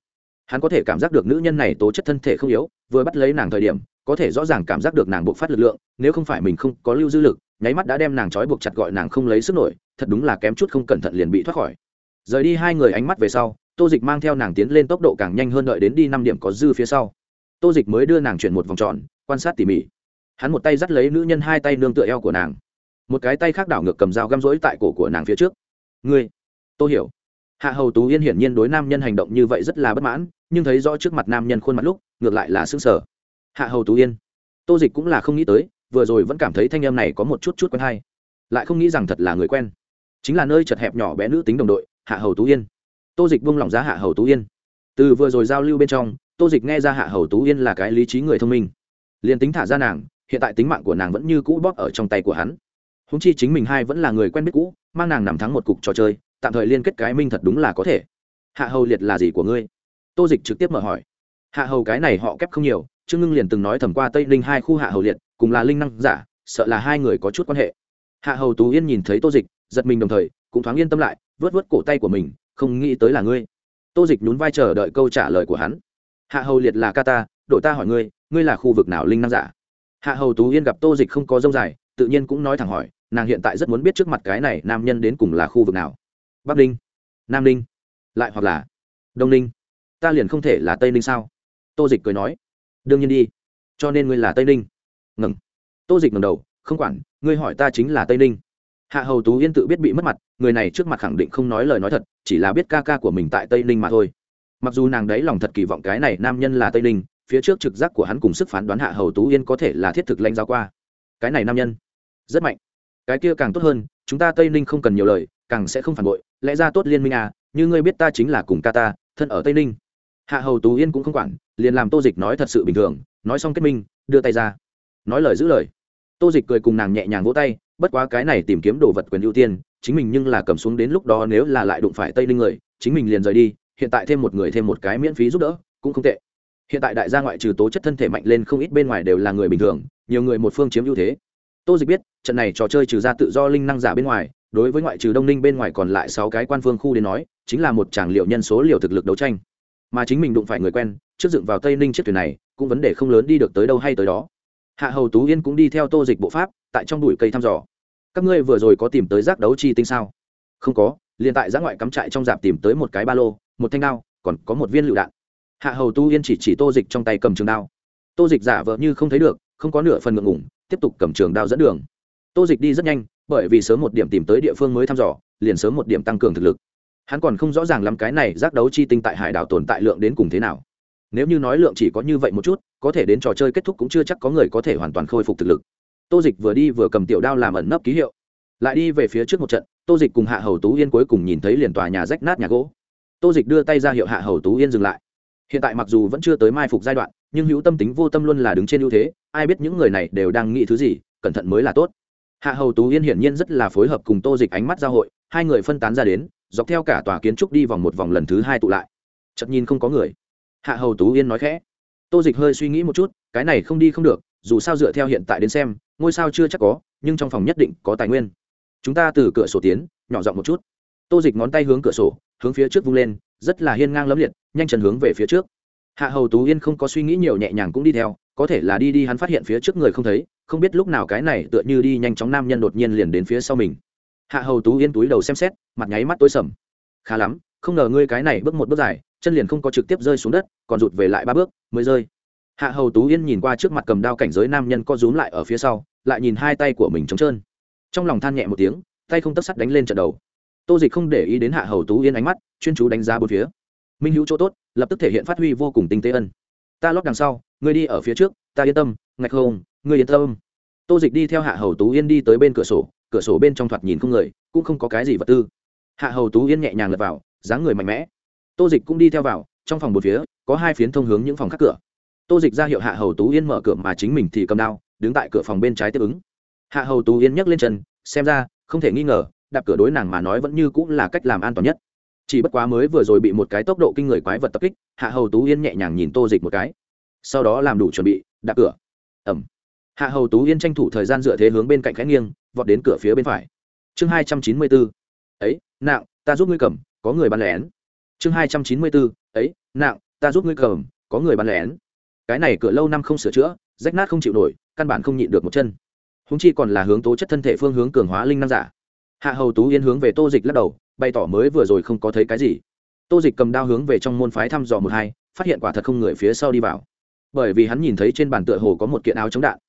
Hắn có thể cảm giác được nữ nhân này tố chất thân thể không yếu, vừa bắt lấy nàng thời điểm, có thể rõ ràng cảm giác được nàng bộc phát lực lượng, nếu không phải mình không có lưu dư lực nháy mắt đã đem nàng trói buộc chặt gọi nàng không lấy sức nổi, thật đúng là kém chút không cẩn thận liền bị thoát khỏi. Rời đi hai người ánh mắt về sau, tô dịch mang theo nàng tiến lên tốc độ càng nhanh hơn đợi đến đi năm điểm có dư phía sau. Tô dịch mới đưa nàng chuyển một vòng tròn, quan sát tỉ mỉ. Hắn một tay dắt lấy nữ nhân hai tay nương tựa eo của nàng. Một cái tay khác đảo ngược cầm dao găm rỗi tại cổ của nàng phía trước. Ngươi, tô hiểu. Hạ hầu tú yên hiển nhiên đối nam nhân hành động như vậy rất là bất mãn, nhưng thấy rõ trước mặt nam nhân khuôn mặt lúc, ngược lại là xương sở hạ hầu tú yên. Tô dịch cũng là không nghĩ tới vừa rồi vẫn cảm thấy thanh em này có một chút chút quen hay. Lại không nghĩ rằng thật là người quen. Chính là nơi chật hẹp nhỏ bé nữ tính đồng đội, hạ hầu tú yên. Tô dịch buông lỏng ra hạ hầu tú yên. Từ vừa rồi giao lưu bên trong, tô dịch nghe ra hạ hầu tú yên là cái lý trí người thông minh. Liền tính thả ra nàng, hiện tại tính mạng của nàng vẫn như cũ bóp ở trong tay của hắn. Húng chi chính mình hai vẫn là người quen biết cũ, mang nàng nằm thắng một cục trò chơi, tạm thời liên kết cái minh thật đúng là có thể. Hạ hầu liệt là gì của ngươi? Tô dịch trực tiếp mở hỏi. Hạ hầu cái này họ kép không nhiều, trương ngưng liền từng nói thầm qua tây linh hai khu hạ hầu liệt cùng là linh năng giả, sợ là hai người có chút quan hệ. Hạ hầu tú yên nhìn thấy tô dịch, giật mình đồng thời, cũng thoáng yên tâm lại, vớt vớt cổ tay của mình, không nghĩ tới là ngươi. Tô dịch nhún vai chờ đợi câu trả lời của hắn. Hạ hầu liệt là ca ta, đội ta hỏi ngươi ngươi là khu vực nào linh năng giả? Hạ hầu tú yên gặp tô dịch không có dông dài, tự nhiên cũng nói thẳng hỏi, nàng hiện tại rất muốn biết trước mặt cái này nam nhân đến cùng là khu vực nào. Bắc ninh, nam ninh, lại hoặc là đông ninh. Ta liền không thể là tây ninh sao? Tô dịch cười nói. Đương nhiên đi, cho nên ngươi là tây ninh ngừng. Tô dịch ngầm đầu, không quản, ngươi hỏi ta chính là tây ninh. Hạ hầu tú yên tự biết bị mất mặt, người này trước mặt khẳng định không nói lời nói thật, chỉ là biết ca ca của mình tại tây ninh mà thôi. Mặc dù nàng đấy lòng thật kỳ vọng cái này nam nhân là tây ninh, phía trước trực giác của hắn cùng sức phán đoán hạ hầu tú yên có thể là thiết thực lãnh giáo qua. Cái này nam nhân, rất mạnh. Cái kia càng tốt hơn, chúng ta tây ninh không cần nhiều lời, càng sẽ không phản bội, lẽ ra tốt liên minh à như ngươi biết ta chính là cùng ca ta, thân ở tây ninh. Hạ hầu tú yên cũng không quản, liền làm tô dịch nói thật sự bình thường, nói xong kết minh, đưa tay ra nói lời giữ lời. Tô dịch cười cùng nàng nhẹ nhàng vỗ tay, bất quá cái này tìm kiếm đồ vật quyền ưu tiên, chính mình nhưng là cầm xuống đến lúc đó nếu là lại đụng phải tây ninh người, chính mình liền rời đi, hiện tại thêm một người thêm một cái miễn phí giúp đỡ, cũng không tệ. Hiện tại đại gia ngoại trừ tố chất thân thể mạnh lên không ít bên ngoài đều là người bình thường, nhiều người một phương chiếm ưu thế. Tô dịch biết, trận này trò chơi trừ ra tự do linh năng giả bên ngoài, đối với ngoại trừ đông ninh bên ngoài còn lại sáu cái quan phương khu đến nói, chính là một tràng liệu nhân số liều thực lực đấu tranh. Mà chính mình đụng phải người quen, trước dựng vào tây ninh chiếc thuyền này, cũng vấn đề không lớn đi được tới đâu hay tới đó hạ hầu tú yên cũng đi theo tô dịch bộ pháp, tại trong bụi cây thăm dò. Các ngươi vừa rồi có tìm tới giác đấu chi tinh sao? Không có, liền tại giã ngoại cắm trại trong dạp tìm tới một cái ba lô, một thanh đao, còn có một viên lựu đạn. Hạ hầu tu yên chỉ chỉ tô dịch trong tay cầm trường đao. Tô dịch giả vợ như không thấy được, không có nửa phần ngượng ngủng tiếp tục cầm trường đao dẫn đường. Tô dịch đi rất nhanh, bởi vì sớm một điểm tìm tới địa phương mới thăm dò, liền sớm một điểm tăng cường thực lực. Hắn còn không rõ ràng lắm cái này giác đấu chi tinh tại hải đảo tồn tại lượng đến cùng thế nào nếu như nói lượng chỉ có như vậy một chút, có thể đến trò chơi kết thúc cũng chưa chắc có người có thể hoàn toàn khôi phục thực lực. Tô dịch vừa đi vừa cầm tiểu đao làm ẩn nấp ký hiệu. Lại đi về phía trước một trận, tô dịch cùng hạ hầu tú yên cuối cùng nhìn thấy liền tòa nhà rách nát nhà gỗ. Tô dịch đưa tay ra hiệu hạ hầu tú yên dừng lại. Hiện tại mặc dù vẫn chưa tới mai phục giai đoạn, nhưng hữu tâm tính vô tâm luôn là đứng trên ưu thế, ai biết những người này đều đang nghĩ thứ gì, cẩn thận mới là tốt. Hạ hầu tú yên hiển nhiên rất là phối hợp cùng tô dịch ánh mắt giao hội, hai người phân tán ra đến, dọc theo cả tòa kiến trúc đi vòng một vòng lần thứ hai tụ lại. Chậm nhìn không có người hạ hầu tú yên nói khẽ. Tô dịch hơi suy nghĩ một chút, cái này không đi không được, dù sao dựa theo hiện tại đến xem, ngôi sao chưa chắc có, nhưng trong phòng nhất định có tài nguyên. Chúng ta từ cửa sổ tiến, nhỏ giọng một chút. Tô dịch ngón tay hướng cửa sổ, hướng phía trước vung lên, rất là hiên ngang lấm liệt, nhanh chân hướng về phía trước. Hạ hầu tú yên không có suy nghĩ nhiều, nhẹ nhàng cũng đi theo, có thể là đi đi hắn phát hiện phía trước người không thấy, không biết lúc nào cái này tựa như đi nhanh chóng nam nhân đột nhiên liền đến phía sau mình. Hạ hầu tú yên túi đầu xem xét, mặt nháy mắt tối sầm. Khá lắm, không ngờ ngươi cái này bước một bước dài chân liền không có trực tiếp rơi xuống đất, còn rụt về lại ba bước, mới rơi. Hạ hầu tú yên nhìn qua trước mặt cầm đao cảnh giới nam nhân co rúm lại ở phía sau, lại nhìn hai tay của mình trống trơn. Trong lòng than nhẹ một tiếng, tay không tấp sắt đánh lên trận đầu. Tô dịch không để ý đến hạ hầu tú yên ánh mắt, chuyên chú đánh giá bốn phía. Minh hữu chỗ tốt, lập tức thể hiện phát huy vô cùng tinh tế ân. Ta lót đằng sau, ngươi đi ở phía trước, ta yên tâm, ngạch không ngươi yên tâm. Tô dịch đi theo hạ hầu tú yên đi tới bên cửa sổ cửa sổ bên trong thoạt nhìn không người, cũng không có cái gì vật tư. Hạ hầu tú yên nhẹ nhàng lật vào, dáng người mạnh mẽ tô dịch cũng đi theo vào, trong phòng một phía, có hai phiến thông hướng những phòng khác cửa. Tô dịch ra hiệu hạ hầu tú yên mở cửa mà chính mình thì cầm đao, đứng tại cửa phòng bên trái tiếp ứng. Hạ hầu tú yên nhấc lên chân, xem ra, không thể nghi ngờ, đạp cửa đối nàng mà nói vẫn như cũng là cách làm an toàn nhất. Chỉ bất quá mới vừa rồi bị một cái tốc độ kinh người quái vật tập kích, hạ hầu tú yên nhẹ nhàng nhìn tô dịch một cái. Sau đó làm đủ chuẩn bị, đạp cửa. Ẩm hạ hầu tú yên tranh thủ thời gian dựa thế hướng bên cạnh khẽ nghiêng, vọt đến cửa phía bên phải. Chương hai trăm chín mươi bốn. Ấy, nạo, ta giúp ngươi cầm, có người bắn lén chương hai trăm chín mươi bốn ấy nặng, ta giúp ngươi cầm có người bắn lén. Cái này cửa lâu năm không sửa chữa rách nát không chịu nổi căn bản không nhịn được một chân. Húng chi còn là hướng tố chất thân thể phương hướng cường hóa linh năng giả. Hạ hầu tú yên hướng về tô dịch lắc đầu bày tỏ mới vừa rồi không có thấy cái gì. Tô dịch cầm đao hướng về trong môn phái thăm dò một hai phát hiện quả thật không người phía sau đi vào. Bởi vì hắn nhìn thấy trên bàn tựa hồ có một kiện áo chống đạn.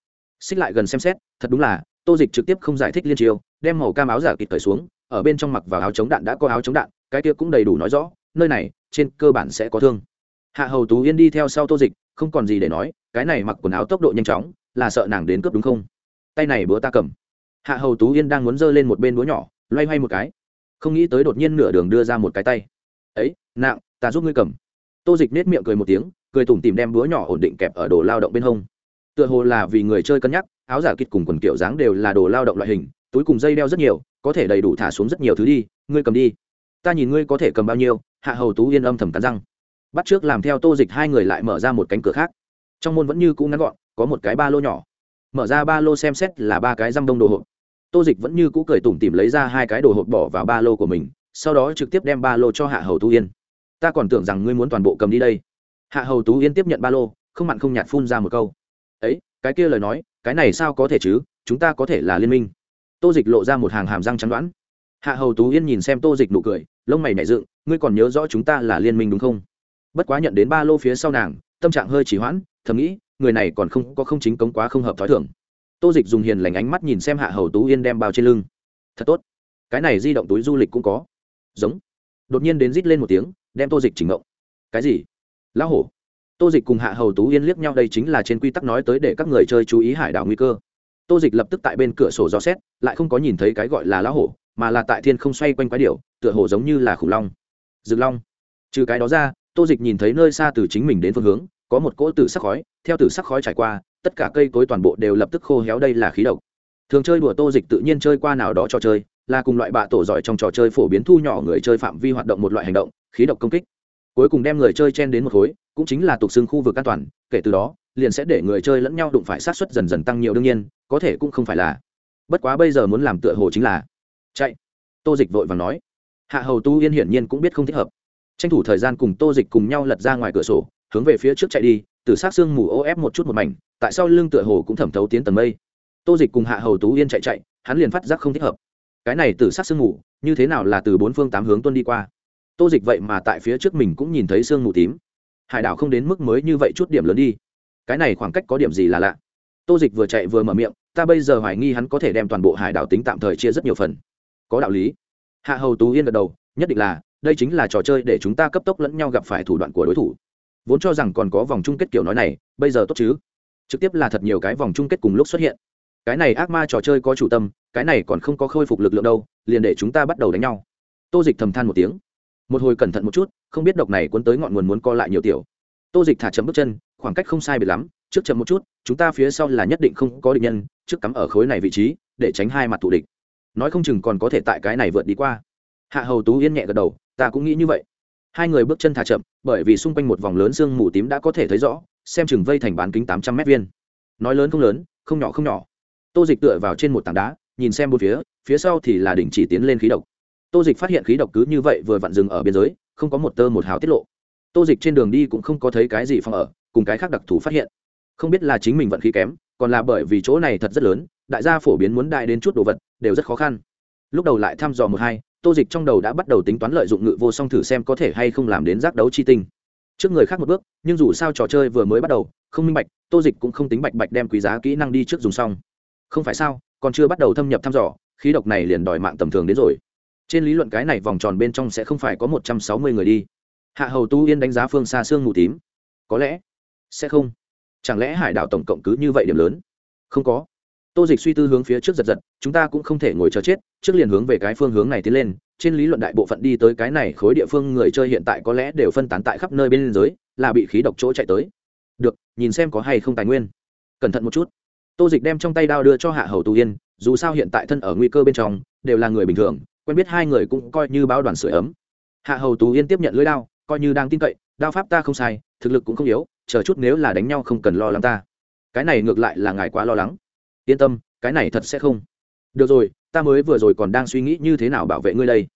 Xích lại gần xem xét thật đúng là tô dịch trực tiếp không giải thích liên triều đem màu cam áo giả kịp thời xuống ở bên trong mặc vào áo chống đạn đã có áo chống đạn cái kia cũng đầy đủ nói rõ nơi này, trên cơ bản sẽ có thương. Hạ hầu tú yên đi theo sau tô dịch, không còn gì để nói, cái này mặc quần áo tốc độ nhanh chóng, là sợ nàng đến cướp đúng không? Tay này bữa ta cầm. Hạ hầu tú yên đang muốn giơ lên một bên búa nhỏ, loay hoay một cái. Không nghĩ tới đột nhiên nửa đường đưa ra một cái tay. Ấy, nặng, ta giúp ngươi cầm. Tô dịch nết miệng cười một tiếng, cười tủm tìm đem búa nhỏ ổn định kẹp ở đồ lao động bên hông. Tựa hồ là vì người chơi cân nhắc, áo giả kịch cùng quần kiểu dáng đều là đồ lao động loại hình, túi cùng dây đeo rất nhiều, có thể đầy đủ thả xuống rất nhiều thứ đi, ngươi cầm đi ta nhìn ngươi có thể cầm bao nhiêu, hạ hầu tú yên âm thầm cắn răng. Bắt trước làm theo tô dịch hai người lại mở ra một cánh cửa khác. Trong môn vẫn như cũ ngắn gọn, có một cái ba lô nhỏ. Mở ra ba lô xem xét là ba cái răm đông đồ hộp. Tô dịch vẫn như cũ cười tủm tìm lấy ra hai cái đồ hộp bỏ vào ba lô của mình, sau đó trực tiếp đem ba lô cho hạ hầu tú yên. Ta còn tưởng rằng ngươi muốn toàn bộ cầm đi đây. Hạ hầu tú yên tiếp nhận ba lô, không mặn không nhạt phun ra một câu. Ấy, cái kia lời nói, cái này sao có thể chứ? Chúng ta có thể là liên minh. Tô dịch lộ ra một hàng hàm răng chắn đoán hạ hầu tú yên nhìn xem tô dịch nụ cười, lông mày nảy dựng, ngươi còn nhớ rõ chúng ta là liên minh đúng không? Bất quá nhận đến ba lô phía sau nàng, tâm trạng hơi chỉ hoãn, thầm nghĩ, người này còn không, có không chính cống quá không hợp t h ó i thưởng tô dịch dùng hiền lành ánh mắt nhìn xem hạ hầu tú yên đem bao trên lưng. Thật tốt. Cái này di động túi du lịch cũng có. Giống. Đột nhiên đến rít lên một tiếng, đem tô dịch chỉnh ngộng. Cái gì? Lão hổ. Tô dịch cùng hạ hầu tú yên liếc nhau, đây chính là trên quy tắc nói tới để các người chơi chú ý hải đảo nguy cơ. Tô dịch lập tức tại bên cửa sổ dò xét, lại không có nhìn thấy cái gọi là lão hổ mà là tại thiên không xoay quanh quái điệu tựa hồ giống như là khủng long. Rừng long. Trừ cái đó ra, tô dịch nhìn thấy nơi xa từ chính mình đến phương hướng, có một cỗ tử sắc khói, theo tử sắc khói trải qua, tất cả cây cối toàn bộ đều lập tức khô héo đây là khí độc. Thường chơi đùa tô dịch tự nhiên chơi qua nào đó trò chơi, là cùng loại bạ tổ giỏi trong trò chơi phổ biến thu nhỏ người chơi phạm vi hoạt động một loại hành động, khí độc công kích. Cuối cùng đem người chơi chen đến một khối, cũng chính là tục xưng khu vực an toàn, kể từ đó, liền sẽ để người chơi lẫn nhau đụng phải sát xuất dần dần tăng nhiều đương nhiên, có thể cũng không phải là. Bất quá bây giờ muốn làm tựa hồ chính là chạy. Tô dịch vội và nói. Hạ hầu tu yên hiển nhiên cũng biết không thích hợp. Tranh thủ thời gian cùng tô dịch cùng nhau lật ra ngoài cửa sổ, hướng về phía trước chạy đi, từ sát xương mù ô ép một chút một mảnh, tại sao lưng tựa hồ cũng thẩm thấu tiến tầng mây. Tô dịch cùng hạ hầu tú yên chạy chạy, hắn liền phát giác không thích hợp. Cái này từ sát xương mù, như thế nào là từ bốn phương tám hướng tuân đi qua? Tô dịch vậy mà tại phía trước mình cũng nhìn thấy sương mù tím. Hải đảo không đến mức mới như vậy chút điểm lớn đi. Cái này khoảng cách có điểm gì là lạ? Tô dịch vừa chạy vừa mở miệng, ta bây giờ hoài nghi hắn có thể đem toàn bộ hải đảo tính tạm thời chia rất nhiều phần có đạo lý. Hạ hầu tú yên gật đầu, nhất định là, đây chính là trò chơi để chúng ta cấp tốc lẫn nhau gặp phải thủ đoạn của đối thủ. Vốn cho rằng còn có vòng chung kết kiểu nói này, bây giờ tốt chứ? Trực tiếp là thật nhiều cái vòng chung kết cùng lúc xuất hiện. Cái này ác ma trò chơi có chủ tâm, cái này còn không có khôi phục lực lượng đâu, liền để chúng ta bắt đầu đánh nhau. Tô dịch thầm than một tiếng. Một hồi cẩn thận một chút, không biết độc này cuốn tới ngọn nguồn muốn co lại nhiều tiểu. Tô dịch thả chậm bước chân, khoảng cách không sai biệt lắm, trước chậm một chút, chúng ta phía sau là nhất định không có địch nhân, trước cắm ở khối này vị trí, để tránh hai mặt thủ địch nói không chừng còn có thể tại cái này vượt đi qua. Hạ hầu tú yên nhẹ gật đầu, ta cũng nghĩ như vậy. Hai người bước chân thả chậm, bởi vì xung quanh một vòng lớn sương mù tím đã có thể thấy rõ, xem chừng vây thành bán kính tám trăm mét viên nói lớn không lớn, không nhỏ không nhỏ. Tô dịch tựa vào trên một tảng đá, nhìn xem một phía phía sau thì là đỉnh chỉ tiến lên khí độc. Tô dịch phát hiện khí độc cứ như vậy vừa vặn dừng ở biên giới, không có một tơ một hào tiết lộ. Tô dịch trên đường đi cũng không có thấy cái gì phòng ở, cùng cái khác đặc thù phát hiện. Không biết là chính mình vận khí kém, còn là bởi vì chỗ này thật rất lớn, đại gia phổ biến muốn đại đến chút đồ vật đều rất khó khăn. Lúc đầu lại thăm dò một hai, tô dịch trong đầu đã bắt đầu tính toán lợi dụng ngự vô song thử xem có thể hay không làm đến giác đấu chi tinh. Trước người khác một bước, nhưng dù sao trò chơi vừa mới bắt đầu, không minh bạch, tô dịch cũng không tính bạch bạch đem quý giá kỹ năng đi trước dùng xong. Không phải sao, còn chưa bắt đầu thâm nhập thăm dò, khí độc này liền đòi mạng tầm thường đến rồi. Trên lý luận cái này vòng tròn bên trong sẽ không phải có một trăm sáu mươi người đi. Hạ hầu tu yên đánh giá phương xa sương mù tím. Có lẽ sẽ không. Chẳng lẽ hải đảo tổng cộng cứ như vậy điểm lớn? Không có tô dịch suy tư hướng phía trước giật giật chúng ta cũng không thể ngồi chờ chết trước liền hướng về cái phương hướng này tiến lên trên lý luận đại bộ phận đi tới cái này khối địa phương người chơi hiện tại có lẽ đều phân tán tại khắp nơi bên dưới, là bị khí độc chỗ chạy tới. Được nhìn xem có hay không tài nguyên. Cẩn thận một chút. Tô dịch đem trong tay đao đưa cho hạ hầu tu yên dù sao hiện tại thân ở nguy cơ bên trong đều là người bình thường quen biết hai người cũng coi như báo đoàn sửa ấm. Hạ hầu Tu yên tiếp nhận lưỡi đao coi như đang tin cậy đao pháp ta không sai thực lực cũng không yếu chờ chút nếu là đánh nhau không cần lo lắng ta. Cái này ngược lại là ngài quá lo lắng yên tâm, cái này thật sẽ không. Được rồi, ta mới vừa rồi còn đang suy nghĩ như thế nào bảo vệ ngươi đây.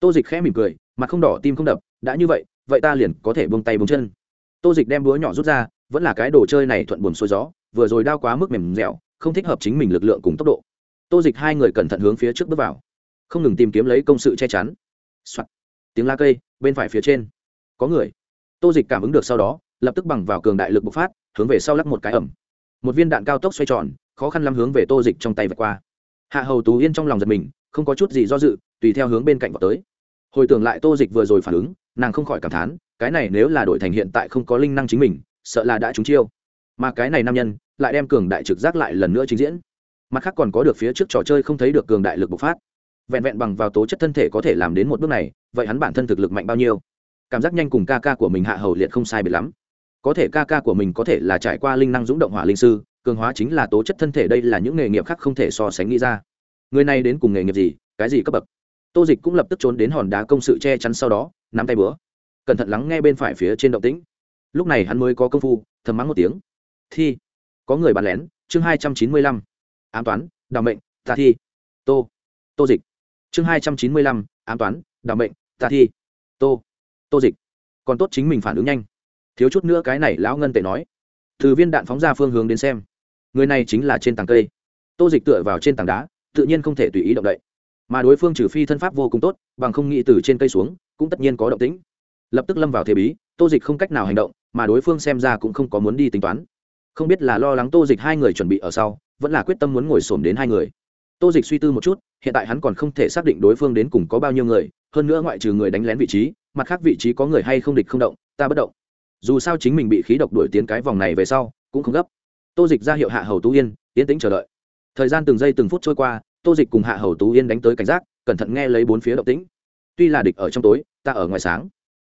Tô dịch khẽ mỉm cười, mặt không đỏ tim không đập, đã như vậy vậy ta liền có thể buông tay buông chân. Tô dịch đem búa nhỏ rút ra, vẫn là cái đồ chơi này thuận buồm xuôi gió, vừa rồi đao quá mức mềm dẻo, không thích hợp chính mình lực lượng cùng tốc độ. Tô dịch hai người cẩn thận hướng phía trước bước vào. Không ngừng tìm kiếm lấy công sự che chắn、Soạn. tiếng la cây, bên phải phía trên. Có người. Tô dịch cảm ứng được sau đó, lập tức bằng vào cường đại lực bộc phát, hướng về sau lắc một cái ẩm. Một viên đạn cao tốc xoay tròn khó khăn lắm hướng về tô dịch trong tay vượt qua. Hạ hầu tú yên trong lòng giật mình, không có chút gì do dự, tùy theo hướng bên cạnh vào tới. Hồi tưởng lại tô dịch vừa rồi phản ứng, nàng không khỏi cảm thán, cái này nếu là đội thành hiện tại không có linh năng chính mình, sợ là đã trúng chiêu. Mà cái này nam nhân, lại đem cường đại trực giác lại lần nữa trình diễn. Mặt khác còn có được phía trước trò chơi không thấy được cường đại lực bộc phát. Vẹn vẹn bằng vào tố chất thân thể có thể làm đến một bước này, vậy hắn bản thân thực lực mạnh bao nhiêu? Cảm giác nhanh cùng ca ca của mình hạ hầu liệt không sai biệt lắm. Có thể ca ca của mình có thể là trải qua linh năng dũng động hỏa linh sư cường hóa chính là tố chất thân thể, đây là những nghề nghiệp khác không thể so sánh nghĩ ra. Người này đến cùng nghề nghiệp gì, cái gì cấp bậc? Tô dịch cũng lập tức trốn đến hòn đá công sự che chắn sau đó, nắm tay bữa. Cẩn thận lắng nghe bên phải phía trên động tĩnh. Lúc này hắn mới có công phu, thầm mắng một tiếng. Thi. Có người bàn lén, chương hai trăm chín mươi lăm. Ám toán, đào mệnh tà thi. Tô. Tô dịch. Chương hai trăm chín mươi lăm, ám toán, đào mệnh tà thi. Tô. Tô dịch. Còn tốt chính mình phản ứng nhanh. Thiếu chút nữa cái này lão ngân tệ nói. Từ viên đạn phóng ra phương hướng đến xem người này chính là trên tàng cây. Tô dịch tựa vào trên tảng đá, tự nhiên không thể tùy ý động đậy. Mà đối phương trừ phi thân pháp vô cùng tốt, bằng không nghĩ từ trên cây xuống, cũng tất nhiên có động tĩnh. Lập tức lâm vào thế bí, tô dịch không cách nào hành động, mà đối phương xem ra cũng không có muốn đi tính toán. Không biết là lo lắng tô dịch hai người chuẩn bị ở sau, vẫn là quyết tâm muốn ngồi xổm đến hai người. Tô dịch suy tư một chút, hiện tại hắn còn không thể xác định đối phương đến cùng có bao nhiêu người, hơn nữa ngoại trừ người đánh lén vị trí, mặt khác vị trí có người hay không địch không động, ta bất động. Dù sao chính mình bị khí độc đuổi tiến cái vòng này về sau, cũng không gấp tô dịch ra hiệu hạ hầu tú yên yên tĩnh chờ đợi. Thời gian từng giây từng phút trôi qua, tô dịch cùng hạ hầu tú yên đánh tới cảnh giác, cẩn thận nghe lấy bốn phía động tĩnh. Tuy là địch ở trong tối, ta ở ngoài sáng,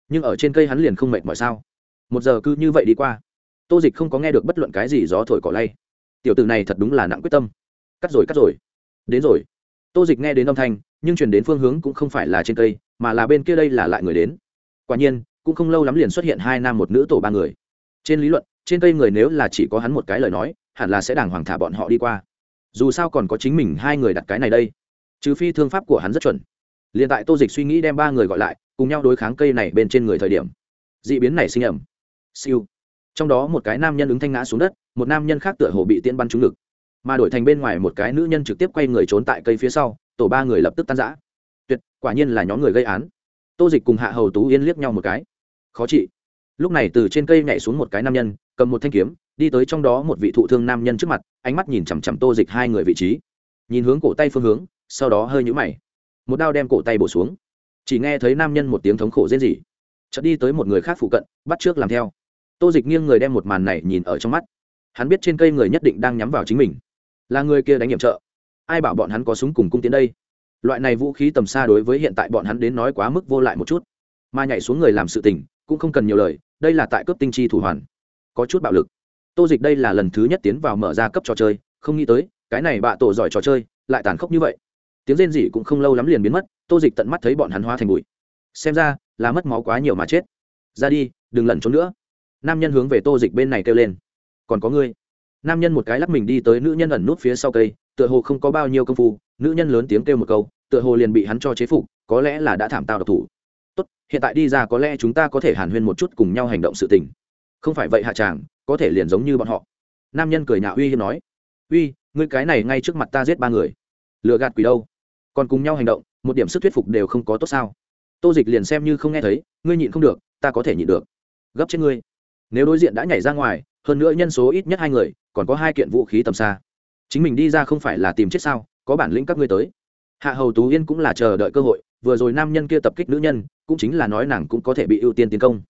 nhưng ở trên cây hắn liền không mệt mỏi sao? Một giờ cứ như vậy đi qua, tô dịch không có nghe được bất luận cái gì gió thổi cỏ lay. Tiểu tử này thật đúng là nặng quyết tâm. Cắt rồi cắt rồi. Đến rồi. Tô dịch nghe đến âm thanh, nhưng chuyển đến phương hướng cũng không phải là trên cây, mà là bên kia đây là lại người đến. Quả nhiên, cũng không lâu lắm liền xuất hiện hai nam một nữ tổ ba người. Trên lý luận trên cây người nếu là chỉ có hắn một cái lời nói, hẳn là sẽ đàng hoàng thả bọn họ đi qua. Dù sao còn có chính mình hai người đặt cái này đây. Trừ phi thương pháp của hắn rất chuẩn. Liền tại tô dịch suy nghĩ đem ba người gọi lại, cùng nhau đối kháng cây này bên trên người thời điểm. D ị biến này sinh ẩm. Siêu. Trong đó một cái nam nhân ứng thanh ngã xuống đất, một nam nhân khác tựa hồ bị tiên bắn trúng ngực. Mà đổi thành bên ngoài một cái nữ nhân trực tiếp quay người trốn tại cây phía sau, tổ ba người lập tức tan giã tuyệt, quả nhiên là nhóm người gây án. Tô dịch cùng hạ hầu tú yên liếc nhau một cái. Khó trị. Lúc này từ trên cây nhảy xuống một cái nam nhân cầm một thanh kiếm, đi tới trong đó một vị thụ thương nam nhân trước mặt, ánh mắt nhìn chằm chằm tô dịch hai người vị trí. Nhìn hướng cổ tay phương hướng, sau đó hơi nhũ mày. Một đao đem cổ tay bổ xuống. Chỉ nghe thấy nam nhân một tiếng thống khổ rên rỉ. Chợt đi tới một người khác phụ cận, bắt trước làm theo. Tô dịch nghiêng người đem một màn này nhìn ở trong mắt. Hắn biết trên cây người nhất định đang nhắm vào chính mình. Là người kia đánh nhiệm trợ. Ai bảo bọn hắn có súng cùng cung tiến đây? Loại này vũ khí tầm xa đối với hiện tại bọn hắn đến nói quá mức vô lại một chút. Mà nhảy xuống người làm sự tình, cũng không cần nhiều lời, đây là tại cấp tinh chi thủ hoàn có chút bạo lực. Tô dịch đây là lần thứ nhất tiến vào mở ra cấp trò chơi, không nghĩ tới, cái này bạ tổ giỏi trò chơi lại tàn khốc như vậy. Tiếng rên rỉ cũng không lâu lắm liền biến mất, tô dịch tận mắt thấy bọn hắn hóa thành bụi. Xem ra, là mất máu quá nhiều mà chết. Ra đi, đừng lẩn trốn nữa. Nam nhân hướng về tô dịch bên này kêu lên. Còn có ngươi. Nam nhân một cái lắc mình đi tới nữ nhân ẩn nút phía sau cây, tựa hồ không có bao nhiêu công phu, nữ nhân lớn tiếng kêu một câu, tựa hồ liền bị hắn cho chế phục, có lẽ là đã thảm tạo độc thủ. Tốt, hiện tại đi ra có lẽ chúng ta có thể hàn huyên một chút cùng nhau hành động sự tình không phải vậy hạ tràng, có thể liền giống như bọn họ. Nam nhân cười nhạo uy hiếp nói, uy, ngươi cái này ngay trước mặt ta giết ba người. Lừa gạt quỷ đâu? Còn cùng nhau hành động, một điểm sức thuyết phục đều không có tốt sao? Tô dịch liền xem như không nghe thấy, ngươi nhịn không được, ta có thể nhịn được. Gấp trên ngươi. Nếu đối diện đã nhảy ra ngoài, hơn nữa nhân số ít nhất hai người, còn có hai kiện vũ khí tầm xa. Chính mình đi ra không phải là tìm chết sao, có bản lĩnh các ngươi tới. Hạ hầu tú yên cũng là chờ đợi cơ hội, vừa rồi nam nhân kia tập kích nữ nhân, cũng chính là nói nàng cũng có thể bị ưu tiên tiến công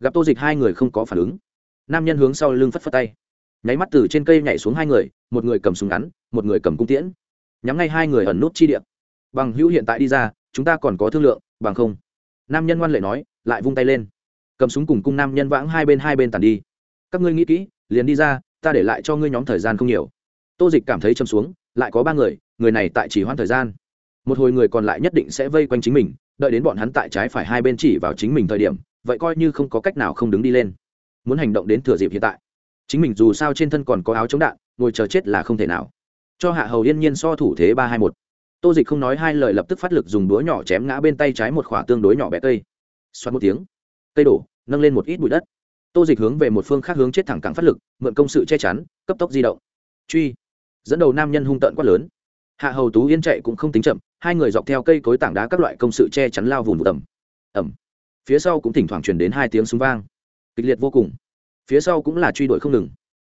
gặp tô dịch hai người không có phản ứng. Nam nhân hướng sau lưng phất phất tay. Nháy mắt từ trên cây nhảy xuống hai người, một người cầm súng ngắn, một người cầm cung tiễn. Nhắm ngay hai người ẩn nút chi điện bằng hữu hiện tại đi ra, chúng ta còn có thương lượng, bằng không. Nam nhân ngoan lệ nói, lại vung tay lên. Cầm súng cùng cung nam nhân vãng hai bên hai bên tàn đi. Các ngươi nghĩ kỹ, liền đi ra, ta để lại cho ngươi nhóm thời gian không nhiều. Tô dịch cảm thấy châm xuống, lại có ba người người này tại chỉ hoãn thời gian. Một hồi người còn lại nhất định sẽ vây quanh chính mình, đợi đến bọn hắn tại trái phải hai bên chỉ vào chính mình thời điểm vậy coi như không có cách nào không đứng đi lên. Muốn hành động đến thừa dịp hiện tại. Chính mình dù sao trên thân còn có áo chống đạn, ngồi chờ chết là không thể nào. Cho hạ hầu yên nhiên so thủ thế ba hai một. Tô dịch không nói hai lời lập tức phát lực dùng đũa nhỏ chém ngã bên tay trái một khỏa tương đối nhỏ bé cây. Xoát một tiếng, cây đổ, nâng lên một ít bụi đất. Tô dịch hướng về một phương khác hướng chết thẳng cẳng phát lực, mượn công sự che chắn, cấp tốc di động. Truy. Dẫn đầu nam nhân hung tợn quát lớn. Hạ hầu tú yên chạy cũng không tính chậm, hai người dọc theo cây cối tảng đá các loại công sự che chắn lao vùng tầm ẩm phía sau cũng thỉnh thoảng truyền đến hai tiếng súng vang. Kịch liệt vô cùng. Phía sau cũng là truy đuổi không ngừng.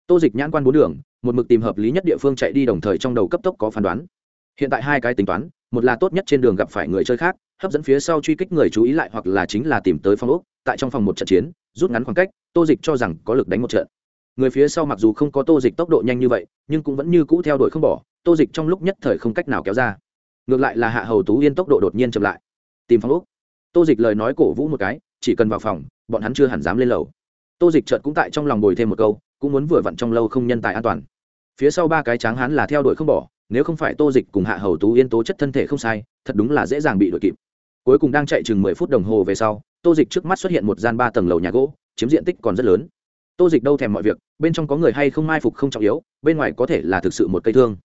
Tô dịch nhãn quan bốn đường, một mực tìm hợp lý nhất địa phương chạy đi đồng thời trong đầu cấp tốc có phán đoán. Hiện tại hai cái tính toán, một là tốt nhất trên đường gặp phải người chơi khác, hấp dẫn phía sau truy kích người chú ý lại hoặc là chính là tìm tới phòng ốc, tại trong phòng một trận chiến, rút ngắn khoảng cách, tô dịch cho rằng có lực đánh một trận. Người phía sau mặc dù không có tô dịch tốc độ nhanh như vậy, nhưng cũng vẫn như cũ theo đuổi không bỏ, tô dịch trong lúc nhất thời không cách nào kéo ra. Ngược lại là hạ hầu tú yên tốc độ đột nhiên chậm lại. Tìm phòng ốc tô dịch lời nói cổ vũ một cái, chỉ cần vào phòng, bọn hắn chưa hẳn dám lên lầu. Tô dịch chợt cũng tại trong lòng bồi thêm một câu, cũng muốn vừa vặn trong lâu không nhân tài an toàn. Phía sau ba cái tráng hắn là theo đuổi không bỏ, nếu không phải tô dịch cùng hạ hầu tú yên tố chất thân thể không sai, thật đúng là dễ dàng bị đuổi kịp. Cuối cùng đang chạy chừng mười phút đồng hồ về sau, tô dịch trước mắt xuất hiện một gian ba tầng lầu nhà gỗ, chiếm diện tích còn rất lớn. Tô dịch đâu thèm mọi việc, bên trong có người hay không mai phục không trọng yếu, bên ngoài có thể là thực sự một cây thương.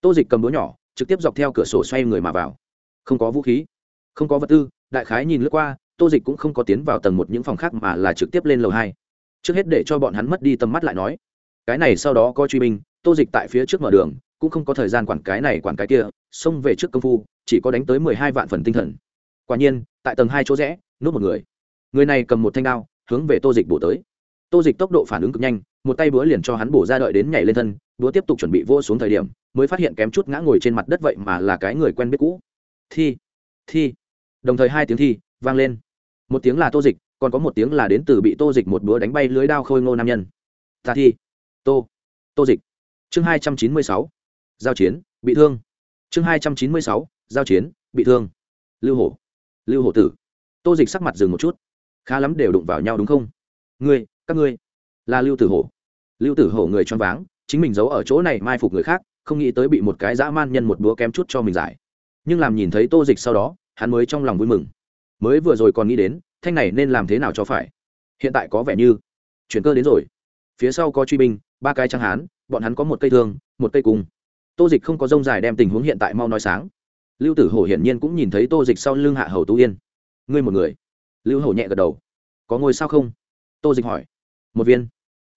Tô dịch cầm đũa nhỏ, trực tiếp dọc theo cửa sổ xoay người mà vào. Không có vũ khí, không có vật tư đại khái nhìn lướt qua, tô dịch cũng không có tiến vào tầng một những phòng khác mà là trực tiếp lên lầu hai. Trước hết để cho bọn hắn mất đi tầm mắt lại nói, cái này sau đó có truy binh, tô dịch tại phía trước mở đường, cũng không có thời gian quản cái này quản cái kia, xông về trước công phu, chỉ có đánh tới mười hai vạn phần tinh thần. Quả nhiên, tại tầng hai chỗ rẽ, núp một người. Người này cầm một thanh đao, hướng về tô dịch bổ tới. Tô dịch tốc độ phản ứng cực nhanh, một tay búa liền cho hắn bổ ra đợi đến nhảy lên thân, búa tiếp tục chuẩn bị vô xuống thời điểm, mới phát hiện kém chút ngã ngồi trên mặt đất vậy mà là cái người quen biết cũ. Thi thi đồng thời hai tiếng thi vang lên. Một tiếng là tô dịch, còn có một tiếng là đến từ bị tô dịch một búa đánh bay lưới đao khôi ngô nam nhân. Ta thi, tô tô dịch. Chương hai trăm chín mươi sáu, giao chiến, bị thương. Chương hai trăm chín mươi sáu, giao chiến, bị thương. Lưu hổ lưu hổ tử. Tô dịch sắc mặt dừng một chút. Khá lắm đều đụng vào nhau đúng không? Ngươi, các ngươi. Là lưu tử hổ. Lưu tử hổ người choáng váng, chính mình giấu ở chỗ này mai phục người khác, không nghĩ tới bị một cái dã man nhân một búa kém chút cho mình giải. Nhưng làm nhìn thấy tô dịch sau đó hắn mới trong lòng vui mừng. Mới vừa rồi còn nghĩ đến, thanh này nên làm thế nào cho phải? Hiện tại có vẻ như, chuyển cơ đến rồi. Phía sau có truy binh, ba cái trăng hán, bọn hắn có một cây thương, một cây cung. Tô dịch không có rông dài đem tình huống hiện tại mau nói sáng. Lưu tử hổ hiển nhiên cũng nhìn thấy tô dịch sau lưng hạ hầu tú yên. Ngươi một người. Lưu hổ nhẹ gật đầu. Có ngôi sao không? Tô dịch hỏi. Một viên.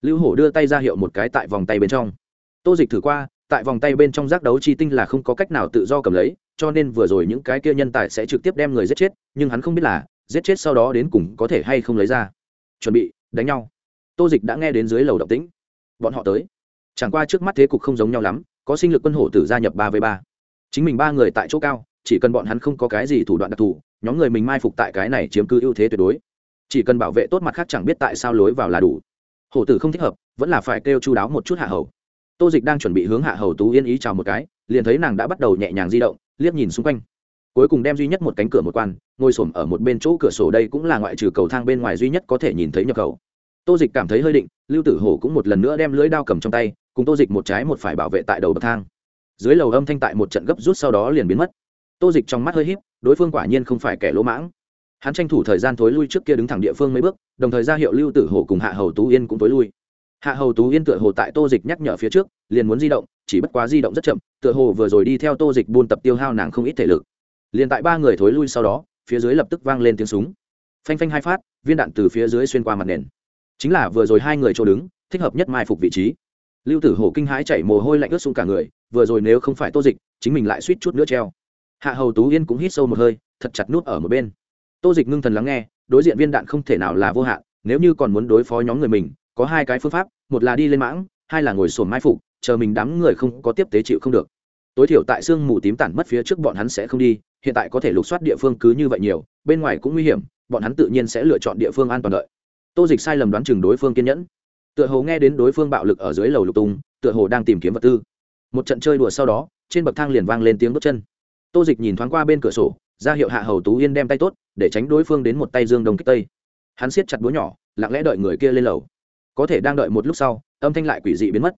Lưu hổ đưa tay ra hiệu một cái tại vòng tay bên trong. Tô dịch thử qua, tại vòng tay bên trong giác đấu chi tinh là không có cách nào tự do cầm lấy cho nên vừa rồi những cái kia nhân tài sẽ trực tiếp đem người giết chết, nhưng hắn không biết là giết chết sau đó đến cùng có thể hay không lấy ra. Chuẩn bị, đánh nhau. Tô dịch đã nghe đến dưới lầu động tĩnh. Bọn họ tới. Chẳng qua trước mắt thế cục không giống nhau lắm, có sinh lực quân hổ tử gia nhập ba với ba. Chính mình ba người tại chỗ cao, chỉ cần bọn hắn không có cái gì thủ đoạn đặc thù, nhóm người mình mai phục tại cái này chiếm cứ ưu thế tuyệt đối. Chỉ cần bảo vệ tốt mặt khác chẳng biết tại sao lối vào là đủ. Hổ tử không thích hợp, vẫn là phải kêu chú đáo một chút hạ hầu. Tô dịch đang chuẩn bị hướng hạ hầu tú yên ý chào một cái, liền thấy nàng đã bắt đầu nhẹ nhàng di động liếc nhìn xung quanh. Cuối cùng đem duy nhất một cánh cửa một quan, ngồi s ổ m ở một bên chỗ cửa sổ đây cũng là ngoại trừ cầu thang bên ngoài duy nhất có thể nhìn thấy nhập khẩu. Tô dịch cảm thấy hơi định, lưu tử hổ cũng một lần nữa đem lưỡi đao cầm trong tay, cùng tô dịch một trái một phải bảo vệ tại đầu bậc thang. Dưới lầu âm thanh tại một trận gấp rút sau đó liền biến mất. Tô dịch trong mắt hơi hít đối phương quả nhiên không phải kẻ lỗ mãng. Hắn tranh thủ thời gian thối lui trước kia đứng thẳng địa phương mấy bước, đồng thời ra hiệu lưu tử hổ cùng hạ hầu tú yên cũng thối lui. Hạ hầu tú yên tựa hồ tại tô dịch nhắc nhở phía trước, liền muốn di động chỉ bất quá di động rất chậm, tựa hồ vừa rồi đi theo tô dịch buôn tập tiêu hao nàng không ít thể lực. Liền tại ba người thối lui sau đó, phía dưới lập tức vang lên tiếng súng. Phanh phanh hai phát, viên đạn từ phía dưới xuyên qua mặt nền. Chính là vừa rồi hai người chỗ đứng, thích hợp nhất mai phục vị trí. Lưu tử hổ kinh hãi chảy mồ hôi lạnh ướt xuống cả người, vừa rồi nếu không phải tô dịch, chính mình lại suýt chút nữa treo. Hạ hầu tú yên cũng hít sâu một hơi, thật chặt nút ở một bên. Tô dịch ngưng thần lắng nghe, đối diện viên đạn không thể nào là vô hạn, nếu như còn muốn đối phó nhóm người mình, có hai cái phương pháp, một là đi lên mãng, hai là ngồi sổm mai phục chờ mình đám người không có tiếp tế chịu không được. Tối thiểu tại sương mù tím tản mất phía trước bọn hắn sẽ không đi, hiện tại có thể lục soát địa phương cứ như vậy nhiều, bên ngoài cũng nguy hiểm, bọn hắn tự nhiên sẽ lựa chọn địa phương an toàn đợi. Tô dịch sai lầm đoán chừng đối phương kiên nhẫn. Tựa hồ nghe đến đối phương bạo lực ở dưới lầu lục tung, tựa hồ đang tìm kiếm vật tư. Một trận chơi đùa sau đó, trên bậc thang liền vang lên tiếng bước chân. Tô dịch nhìn thoáng qua bên cửa sổ, ra hiệu hạ hầu tú yên đem tay tốt, để tránh đối phương đến một tay dương đông kích tây. Hắn siết chặt búa nhỏ, lặng lẽ đợi người kia lên lầu. Có thể đang đợi một lúc sau, âm thanh lại quỷ dị biến mất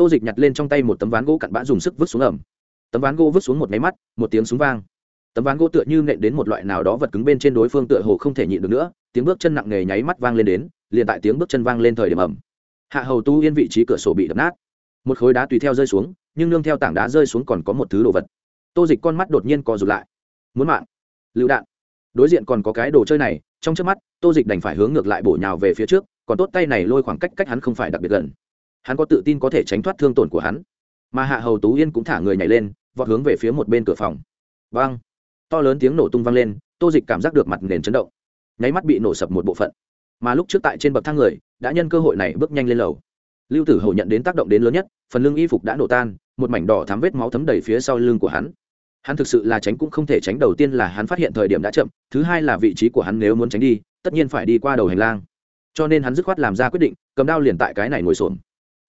tô dịch nhặt lên trong tay một tấm ván gỗ cặn bã dùng sức vứt xuống ẩm. Tấm ván gỗ vứt xuống một máy mắt, một tiếng súng vang. Tấm ván gỗ tựa như nện đến một loại nào đó vật cứng bên trên đối phương tựa hồ không thể nhịn được nữa, tiếng bước chân nặng nề nháy mắt vang lên đến, liền tại tiếng bước chân vang lên thời điểm ẩm. Hạ hầu tu yên vị trí cửa sổ bị đập nát. Một khối đá tùy theo rơi xuống, nhưng nương theo tảng đá rơi xuống còn có một thứ đồ vật. Tô dịch con mắt đột nhiên co rụt lại. Muốn mạng. Lựu đạn. Đối diện còn có cái đồ chơi này, trong trước mắt, tô dịch đành phải hướng ngược lại bổ nhào về phía trước, còn tốt tay này lôi khoảng cách cách hắn không phải đặc biệt gần hắn có tự tin có thể tránh thoát thương tổn của hắn. Mà hạ hầu tú yên cũng thả người nhảy lên, vọt hướng về phía một bên cửa phòng. Vang! To lớn tiếng nổ tung vang lên, tô dịch cảm giác được mặt nền chấn động. Nháy mắt bị nổ sập một bộ phận. Mà lúc trước tại trên bậc thang người, đã nhân cơ hội này bước nhanh lên lầu. Lưu tử hầu nhận đến tác động đến lớn nhất, phần lưng y phục đã nổ tan, một mảnh đỏ thám vết máu thấm đầy phía sau lưng của hắn. Hắn thực sự là tránh cũng không thể tránh, đầu tiên là hắn phát hiện thời điểm đã chậm, thứ hai là vị trí của hắn nếu muốn tránh đi, tất nhiên phải đi qua đầu hành lang. Cho nên hắn dứt khoát làm ra quyết định, cầm đao liền tại cái này ngồi xổm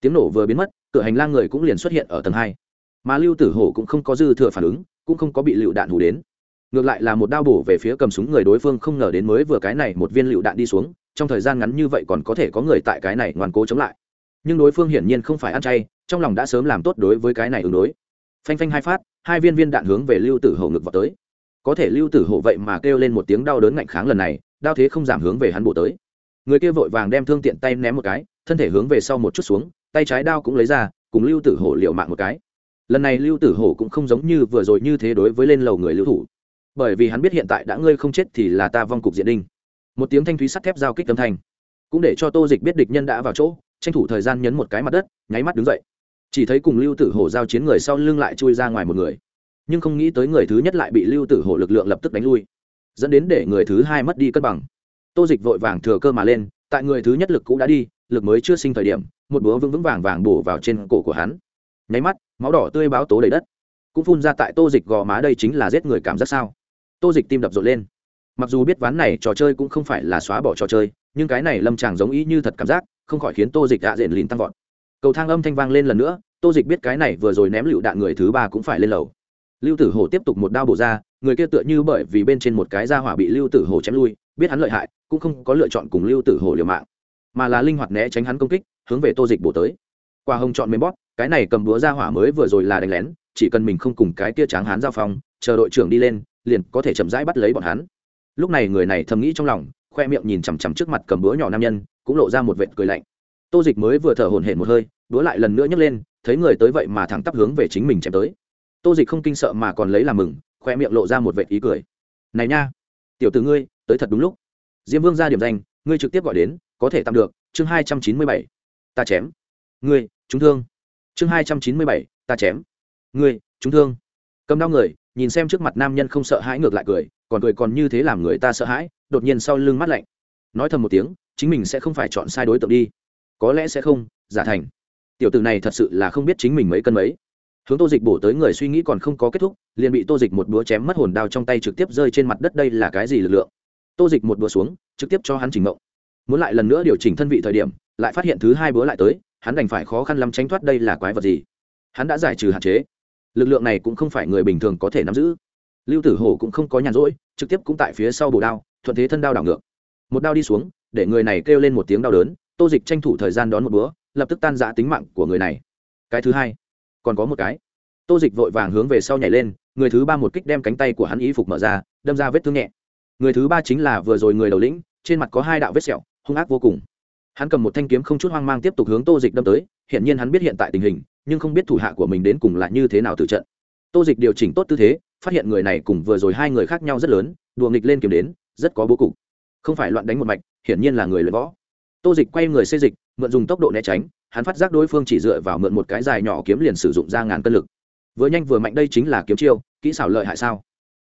tiếng nổ vừa biến mất, cửa hành lang người cũng liền xuất hiện ở tầng hai. Mà lưu tử hổ cũng không có dư thừa phản ứng, cũng không có bị lựu đạn hủ đến. Ngược lại là một đao bổ về phía cầm súng người đối phương không ngờ đến mới vừa cái này một viên lựu đạn đi xuống, trong thời gian ngắn như vậy còn có thể có người tại cái này ngoan cố chống lại. Nhưng đối phương hiển nhiên không phải ăn chay, trong lòng đã sớm làm tốt đối với cái này ứng đối. Phanh phanh hai phát, hai viên viên đạn hướng về lưu tử hổ ngực vào tới. Có thể lưu tử hổ vậy mà kêu lên một tiếng đau đớn ngạnh kháng lần này, đao thế không giảm hướng về hắn bổ tới. Người kia vội vàng đem thương tiện tay ném một cái, thân thể hướng về sau một chút xuống tay trái đao cũng lấy ra, cùng lưu tử hổ liệu mạng một cái. Lần này lưu tử hổ cũng không giống như vừa rồi như thế đối với lên lầu người lưu thủ. Bởi vì hắn biết hiện tại đã ngươi không chết thì là ta vong cục diện đinh. Một tiếng thanh thúy sắt thép giao kích âm thành cũng để cho tô dịch biết địch nhân đã vào chỗ, tranh thủ thời gian nhấn một cái mặt đất, nháy mắt đứng dậy. Chỉ thấy cùng lưu tử hổ giao chiến người sau lưng lại chui ra ngoài một người. Nhưng không nghĩ tới người thứ nhất lại bị lưu tử hổ lực lượng lập tức đánh lui. Dẫn đến để người thứ hai mất đi cân bằng. Tô dịch vội vàng thừa cơ mà lên, tại người thứ nhất lực cũng đã đi lực mới chưa sinh thời điểm, một búa vững vững vàng vàng bổ vào trên cổ của hắn. Nháy mắt, máu đỏ tươi báo tố đầy đất. Cũng phun ra tại tô dịch gò má đây chính là giết người cảm giác sao? Tô dịch tim đập rộn lên. Mặc dù biết ván này trò chơi cũng không phải là xóa bỏ trò chơi, nhưng cái này lâm tràng giống ý như thật cảm giác, không khỏi khiến tô dịch đã diện lìn tăng vọt. Cầu thang âm thanh vang lên lần nữa, tô dịch biết cái này vừa rồi ném lựu đạn người thứ ba cũng phải lên lầu. Lưu tử hổ tiếp tục một đao bổ ra, người kia tựa như bởi vì bên trên một cái da hỏa bị lưu tử hổ chém lui, biết hắn lợi hại, cũng không có lựa chọn cùng lưu tử hổ liều mạng mà là linh hoạt né tránh hắn công kích, hướng về tô dịch bổ tới. Qua hồng chọn mềm bóp, cái này cầm búa ra hỏa mới vừa rồi là đánh lén, chỉ cần mình không cùng cái kia tráng hắn giao phong, chờ đội trưởng đi lên, liền có thể chậm rãi bắt lấy bọn hắn. Lúc này người này thầm nghĩ trong lòng, khoe miệng nhìn chằm chằm trước mặt cầm búa nhỏ nam nhân, cũng lộ ra một vệt cười lạnh. Tô dịch mới vừa thở hổn hển một hơi, búa lại lần nữa nhấc lên, thấy người tới vậy mà thẳng tắp hướng về chính mình chém tới. Tô dịch không kinh sợ mà còn lấy làm mừng, khoe miệng lộ ra một vệt ý cười. Này nha, tiểu t ử ngươi, tới thật đúng lúc. Diêm vương ra điểm danh, ngươi trực tiếp gọi đến có thể tạm được, chương hai trăm chín mươi bảy, ta chém. Người chúng thương. Chương hai trăm chín mươi bảy, ta chém. Người chúng thương. Cầm đau người, nhìn xem trước mặt nam nhân không sợ hãi ngược lại cười, còn cười còn như thế làm người ta sợ hãi, đột nhiên sau lưng mắt lạnh. Nói thầm một tiếng, chính mình sẽ không phải chọn sai đối tượng đi. Có lẽ sẽ không, giả thành. Tiểu tử này thật sự là không biết chính mình mấy cân mấy. Hướng tô dịch bổ tới người suy nghĩ còn không có kết thúc, liền bị tô dịch một búa chém mất hồn đao trong tay trực tiếp rơi trên mặt đất, đây là cái gì lực lượng? Tô dịch một búa xuống, trực tiếp cho hắn chỉnh mộng muốn lại lần nữa điều chỉnh thân vị thời điểm, lại phát hiện thứ hai búa lại tới, hắn đành phải khó khăn lắm tránh thoát đây là quái vật gì. Hắn đã giải trừ hạn chế. Lực lượng này cũng không phải người bình thường có thể nắm giữ. Lưu tử hổ cũng không có nhàn rỗi, trực tiếp cũng tại phía sau bồ đao, thuận thế thân đao đảo ngược. Một đao đi xuống, để người này kêu lên một tiếng đau đớn, tô dịch tranh thủ thời gian đón một búa lập tức tan giã tính mạng của người này. Cái thứ hai, còn có một cái. Tô dịch vội vàng hướng về sau nhảy lên, người thứ ba một kích đem cánh tay của hắn ý phục mở ra, đâm ra vết thương nhẹ. Người thứ ba chính là vừa rồi người đầu lĩnh, trên mặt có hai đạo vết sẹo hung ác vô cùng. Hắn cầm một thanh kiếm không chút hoang mang tiếp tục hướng tô dịch đâm tới hiện nhiên hắn biết hiện tại tình hình, nhưng không biết thủ hạ của mình đến cùng là như thế nào từ trận. Tô dịch điều chỉnh tốt tư thế, phát hiện người này cùng vừa rồi hai người khác nhau rất lớn, đùa nghịch lên kiếm đến, rất có bố cục. Không phải loạn đánh một mạch, hiển nhiên là người luyện võ. Tô dịch quay người xây dịch, mượn dùng tốc độ né tránh, hắn phát giác đối phương chỉ dựa vào mượn một cái dài nhỏ kiếm liền sử dụng ra ngàn cân lực. Vừa nhanh vừa mạnh đây chính là kiếm chiêu, kỹ xảo lợi hại sao?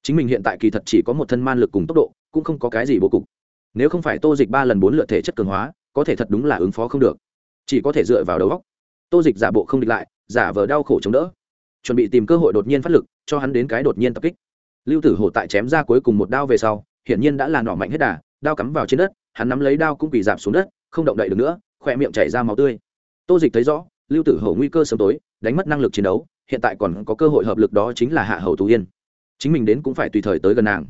Chính mình hiện tại kỳ thật chỉ có một thân man lực cùng tốc độ, cũng không có cái gì bố cục nếu không phải tô dịch ba lần bốn lượt thể chất cường hóa, có thể thật đúng là ứng phó không được. Chỉ có thể dựa vào đầu góc tô dịch giả bộ không địch lại, giả vờ đau khổ chống đỡ. Chuẩn bị tìm cơ hội đột nhiên phát lực, cho hắn đến cái đột nhiên tập kích. Lưu tử hổ tại chém ra cuối cùng một đao về sau, hiển nhiên đã là nỏ mạnh hết đà, đao cắm vào trên đất, hắn nắm lấy đao cũng bị giảm xuống đất, không động đậy được nữa, khỏe miệng chảy ra máu tươi. Tô dịch thấy rõ, lưu tử hổ nguy cơ sớm tối, đánh mất năng lực chiến đấu, hiện tại còn có cơ hội hợp lực đó chính là hạ hầu tú yên. Chính mình đến cũng phải tùy thời tới gần nàng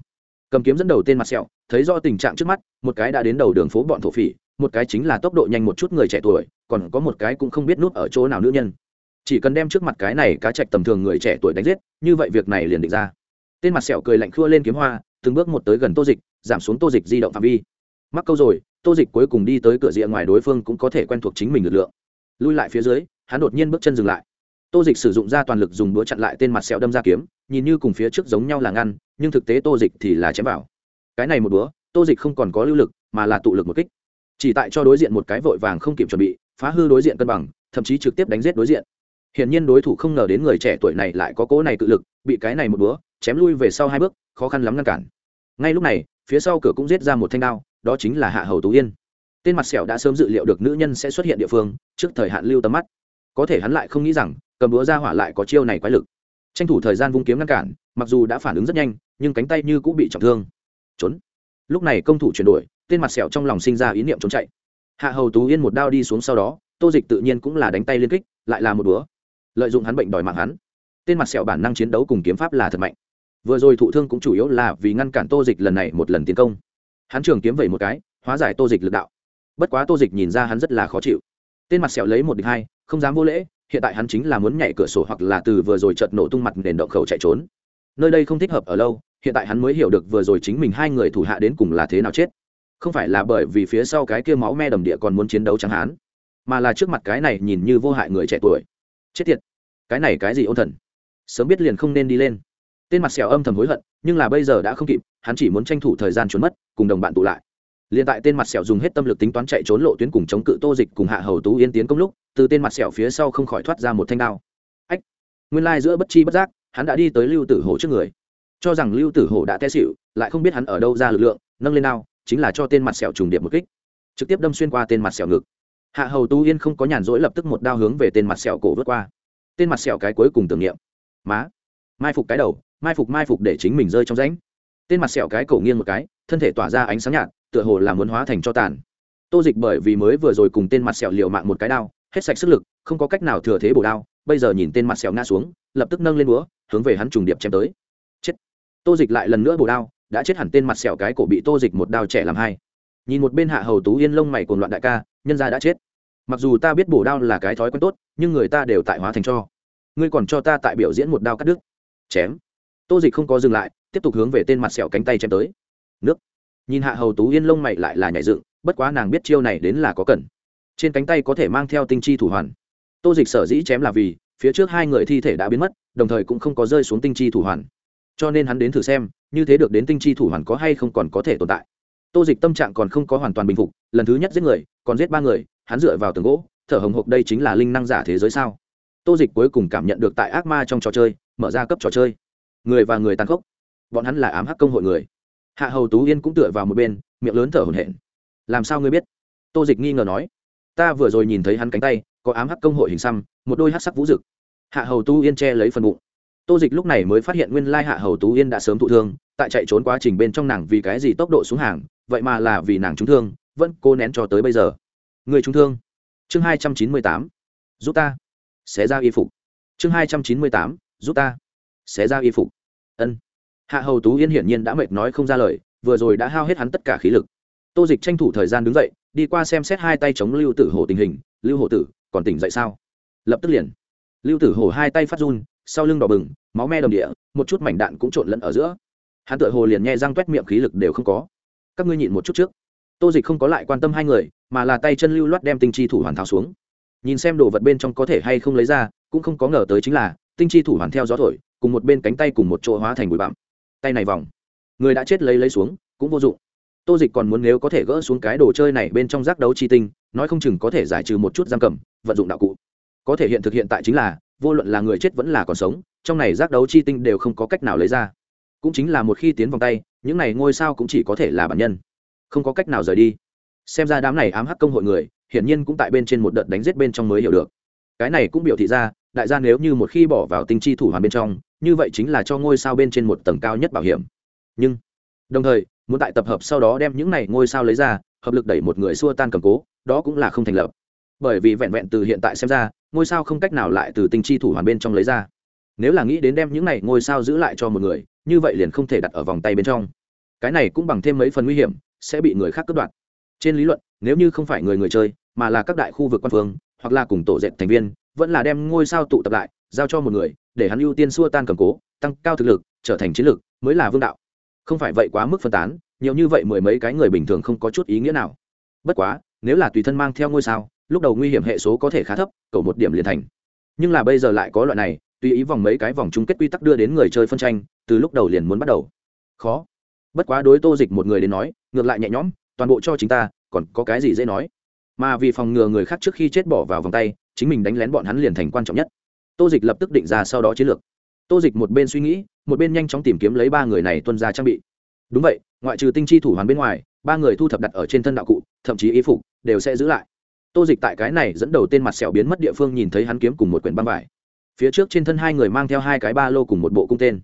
cầm kiếm dẫn đầu tên mặt sẹo, thấy do tình trạng trước mắt, một cái đã đến đầu đường phố bọn thổ phỉ, một cái chính là tốc độ nhanh một chút người trẻ tuổi, còn có một cái cũng không biết nút ở chỗ nào nữ nhân. Chỉ cần đem trước mặt cái này cá chạch tầm thường người trẻ tuổi đánh giết, như vậy việc này liền định ra. Tên mặt sẹo cười lạnh khua lên kiếm hoa, từng bước một tới gần tô dịch, giảm xuống tô dịch di động phạm vi. Mắc câu rồi, tô dịch cuối cùng đi tới cửa rìa ngoài đối phương cũng có thể quen thuộc chính mình lực lượng. Lui lại phía dưới, hắn đột nhiên bước chân dừng lại tô dịch sử dụng ra toàn lực dùng đũa chặn lại tên mặt sẹo đâm ra kiếm, nhìn như cùng phía trước giống nhau là ngăn, nhưng thực tế tô dịch thì là chém vào. Cái này một đũa tô dịch không còn có lưu lực, mà là tụ lực một kích. Chỉ tại cho đối diện một cái vội vàng không kịp chuẩn bị, phá hư đối diện cân bằng, thậm chí trực tiếp đánh giết đối diện. Hiển nhiên đối thủ không ngờ đến người trẻ tuổi này lại có cỗ này cự lực, bị cái này một búa chém lui về sau hai bước, khó khăn lắm ngăn cản. Ngay lúc này, phía sau cửa cũng giết ra một thanh đao, đó chính là hạ hầu tú yên. Tên mặt sẹo đã sớm dự liệu được nữ nhân sẽ xuất hiện địa phương, trước thời hạn lưu tầm mắt. Có thể hắn lại không nghĩ rằng cầm búa ra hỏa lại có chiêu này quái lực. Tranh thủ thời gian vung kiếm ngăn cản, mặc dù đã phản ứng rất nhanh, nhưng cánh tay như cũng bị trọng thương. Trốn. Lúc này công thủ chuyển đổi, tên mặt sẹo trong lòng sinh ra ý niệm trốn chạy. Hạ hầu tú yên một đao đi xuống sau đó, tô dịch tự nhiên cũng là đánh tay liên kích, lại là một búa. Lợi dụng hắn bệnh đòi mạng hắn. Tên mặt sẹo bản năng chiến đấu cùng kiếm pháp là thật mạnh. Vừa rồi thụ thương cũng chủ yếu là vì ngăn cản tô dịch lần này một lần tiến công. Hắn trường kiếm vẩy một cái, hóa giải tô dịch lực đạo. Bất quá tô dịch nhìn ra hắn rất là khó chịu. Tên mặt sẹo lấy một địch hai, không dám vô lễ hiện tại hắn chính là muốn nhảy cửa sổ hoặc là từ vừa rồi chợt nổ tung mặt nền động khẩu chạy trốn. Nơi đây không thích hợp ở lâu, hiện tại hắn mới hiểu được vừa rồi chính mình hai người thủ hạ đến cùng là thế nào chết. Không phải là bởi vì phía sau cái kia máu me đầm địa còn muốn chiến đấu chẳng hán, mà là trước mặt cái này nhìn như vô hại người trẻ tuổi. Chết tiệt, cái này cái gì ôn thần? Sớm biết liền không nên đi lên. Tên mặt sẹo âm thầm hối hận, nhưng là bây giờ đã không kịp, hắn chỉ muốn tranh thủ thời gian trốn mất, cùng đồng bạn tụ lại liền tại tên mặt sẹo dùng hết tâm lực tính toán chạy trốn lộ tuyến cùng chống cự tô dịch cùng hạ hầu tú yên tiến công lúc, từ tên mặt sẹo phía sau không khỏi thoát ra một thanh đao. Ách! Nguyên lai giữa bất chi bất giác, hắn đã đi tới lưu tử hổ trước người. Cho rằng lưu tử hổ đã té xịu lại không biết hắn ở đâu ra lực lượng, nâng lên đao, chính là cho tên mặt sẹo trùng điệp một kích. Trực tiếp đâm xuyên qua tên mặt sẹo ngực. Hạ hầu tú yên không có nhàn rỗi lập tức một đao hướng về tên mặt sẹo cổ vượt qua. Tên mặt sẹo cái cuối cùng tưởng niệm. Má! Mai phục cái đầu, mai phục mai phục để chính mình rơi trong rãnh. Tên mặt sẹo cái cổ nghiêng một cái, thân thể tỏa ra ánh sáng nhạt tựa hồ là muốn hóa thành cho tàn. Tô dịch bởi vì mới vừa rồi cùng tên mặt sẹo liều mạng một cái đao, hết sạch sức lực, không có cách nào thừa thế bổ đao, bây giờ nhìn tên mặt sẹo ngã xuống, lập tức nâng lên búa, hướng về hắn trùng điệp chém tới. Chết. Tô dịch lại lần nữa bổ đao, đã chết hẳn tên mặt sẹo cái cổ bị tô dịch một đao trẻ làm hai. Nhìn một bên hạ hầu tú yên lông mày cuồng loạn đại ca, nhân gia đã chết. Mặc dù ta biết bổ đao là cái thói quen tốt, nhưng người ta đều tại hóa thành cho. Ngươi còn cho ta tại biểu diễn một đao cắt đứt. Chém. Tô dịch không có dừng lại, tiếp tục hướng về tên mặt sẹo cánh tay chém tới. Nước nhìn hạ hầu tú yên lông mày lại là nhảy dựng, bất quá nàng biết chiêu này đến là có cần. Trên cánh tay có thể mang theo tinh chi thủ hoàn. Tô dịch sở dĩ chém là vì, phía trước hai người thi thể đã biến mất, đồng thời cũng không có rơi xuống tinh chi thủ hoàn. Cho nên hắn đến thử xem, như thế được đến tinh chi thủ hoàn có hay không còn có thể tồn tại. Tô dịch tâm trạng còn không có hoàn toàn bình phục, lần thứ nhất giết người, còn giết ba người, hắn dựa vào tường gỗ, thở hồng hộc đây chính là linh năng giả thế giới sao? Tô dịch cuối cùng cảm nhận được tại ác ma trong trò chơi, mở ra cấp trò chơi. Người và người tàn khốc. Bọn hắn là ám hắc công hội người hạ hầu tú yên cũng tựa vào một bên, miệng lớn thở hổn hển. Làm sao ngươi biết? Tô dịch nghi ngờ nói. Ta vừa rồi nhìn thấy hắn cánh tay, có ám hắc công hội hình xăm, một đôi hắc sắc vũ rực hạ hầu tú yên che lấy phần bụng. Tô dịch lúc này mới phát hiện nguyên lai hạ hầu tú yên đã sớm thụ thương, tại chạy trốn quá trình bên trong nàng vì cái gì tốc độ xuống hàng, vậy mà là vì nàng trúng thương, vẫn cô nén cho tới bây giờ. Người trúng thương? Chương hai trăm chín mươi tám. Giúp ta. Xé ra y phục. Chương hai trăm chín mươi tám. Giúp ta. Xé ra y phục. Ân hạ hầu tú yên hiển nhiên đã mệt nói không ra lời, vừa rồi đã hao hết hắn tất cả khí lực. Tô dịch tranh thủ thời gian đứng dậy, đi qua xem xét hai tay chống lưu tử hổ tình hình. Lưu hổ tử, còn tỉnh dậy sao? Lập tức liền. Lưu tử hổ hai tay phát run, sau lưng đỏ bừng, máu me đồng địa, một chút mảnh đạn cũng trộn lẫn ở giữa. Hắn tự hồ liền nghe răng t u é t miệng khí lực đều không có. Các ngươi nhịn một chút trước. Tô dịch không có lại quan tâm hai người, mà là tay chân lưu loát đem tinh chi thủ hoàn tháo xuống. Nhìn xem đồ vật bên trong có thể hay không lấy ra, cũng không có ngờ tới chính là, tinh chi thủ hoàn theo gió thổi, cùng một bên cánh tay cùng một chỗ hóa thành bụi bặm tay này vòng. Người đã chết lấy lấy xuống, cũng vô dụng. Tô dịch còn muốn nếu có thể gỡ xuống cái đồ chơi này bên trong giác đấu chi tinh, nói không chừng có thể giải trừ một chút giam cầm, vận dụng đạo cụ. Có thể hiện thực hiện tại chính là, vô luận là người chết vẫn là còn sống, trong này giác đấu chi tinh đều không có cách nào lấy ra. Cũng chính là một khi tiến vòng tay, những này ngôi sao cũng chỉ có thể là bản nhân. Không có cách nào rời đi. Xem ra đám này ám hắc công hội người, hiển nhiên cũng tại bên trên một đợt đánh giết bên trong mới hiểu được. Cái này cũng biểu thị ra, đại gia nếu như một khi bỏ vào tinh chi thủ hoàn bên trong như vậy chính là cho ngôi sao bên trên một tầng cao nhất bảo hiểm. Nhưng, đồng thời, muốn tại tập hợp sau đó đem những này ngôi sao lấy ra, hợp lực đẩy một người xua tan cầm cố, đó cũng là không thành lập. Bởi vì vẹn vẹn từ hiện tại xem ra, ngôi sao không cách nào lại từ tinh chi thủ hoàn bên trong lấy ra. Nếu là nghĩ đến đem những này ngôi sao giữ lại cho một người, như vậy liền không thể đặt ở vòng tay bên trong. Cái này cũng bằng thêm mấy phần nguy hiểm, sẽ bị người khác cướp đoạt. Trên lý luận, nếu như không phải người người chơi, mà là các đại khu vực quan phương, hoặc là cùng tổ dệt thành viên, vẫn là đem ngôi sao tụ tập lại giao cho một người, để hắn ưu tiên xua tan cầm cố, tăng cao thực lực, trở thành chiến lược, mới là vương đạo. Không phải vậy quá mức phân tán, nhiều như vậy mười mấy cái người bình thường không có chút ý nghĩa nào. Bất quá, nếu là tùy thân mang theo ngôi sao, lúc đầu nguy hiểm hệ số có thể khá thấp, cầu một điểm liền thành. Nhưng là bây giờ lại có loại này, tùy ý vòng mấy cái vòng chung kết quy tắc đưa đến người chơi phân tranh, từ lúc đầu liền muốn bắt đầu. Khó. Bất quá đối tô dịch một người đến nói, ngược lại nhẹ nhõm, toàn bộ cho chính ta, còn có cái gì dễ nói? Mà vì phòng ngừa người khác trước khi chết bỏ vào vòng tay, chính mình đánh lén bọn hắn liền thành quan trọng nhất tô dịch lập tức định ra sau đó chiến lược. Tô dịch một bên suy nghĩ, một bên nhanh chóng tìm kiếm lấy ba người này tuân ra trang bị. Đúng vậy, ngoại trừ tinh chi thủ hoàn bên ngoài, ba người thu thập đặt ở trên thân đạo cụ, thậm chí ý phục, đều sẽ giữ lại. Tô dịch tại cái này dẫn đầu tên mặt sẹo biến mất địa phương nhìn thấy hắn kiếm cùng một quyển băng vải. Phía trước trên thân hai người mang theo hai cái ba lô cùng một bộ cung tên.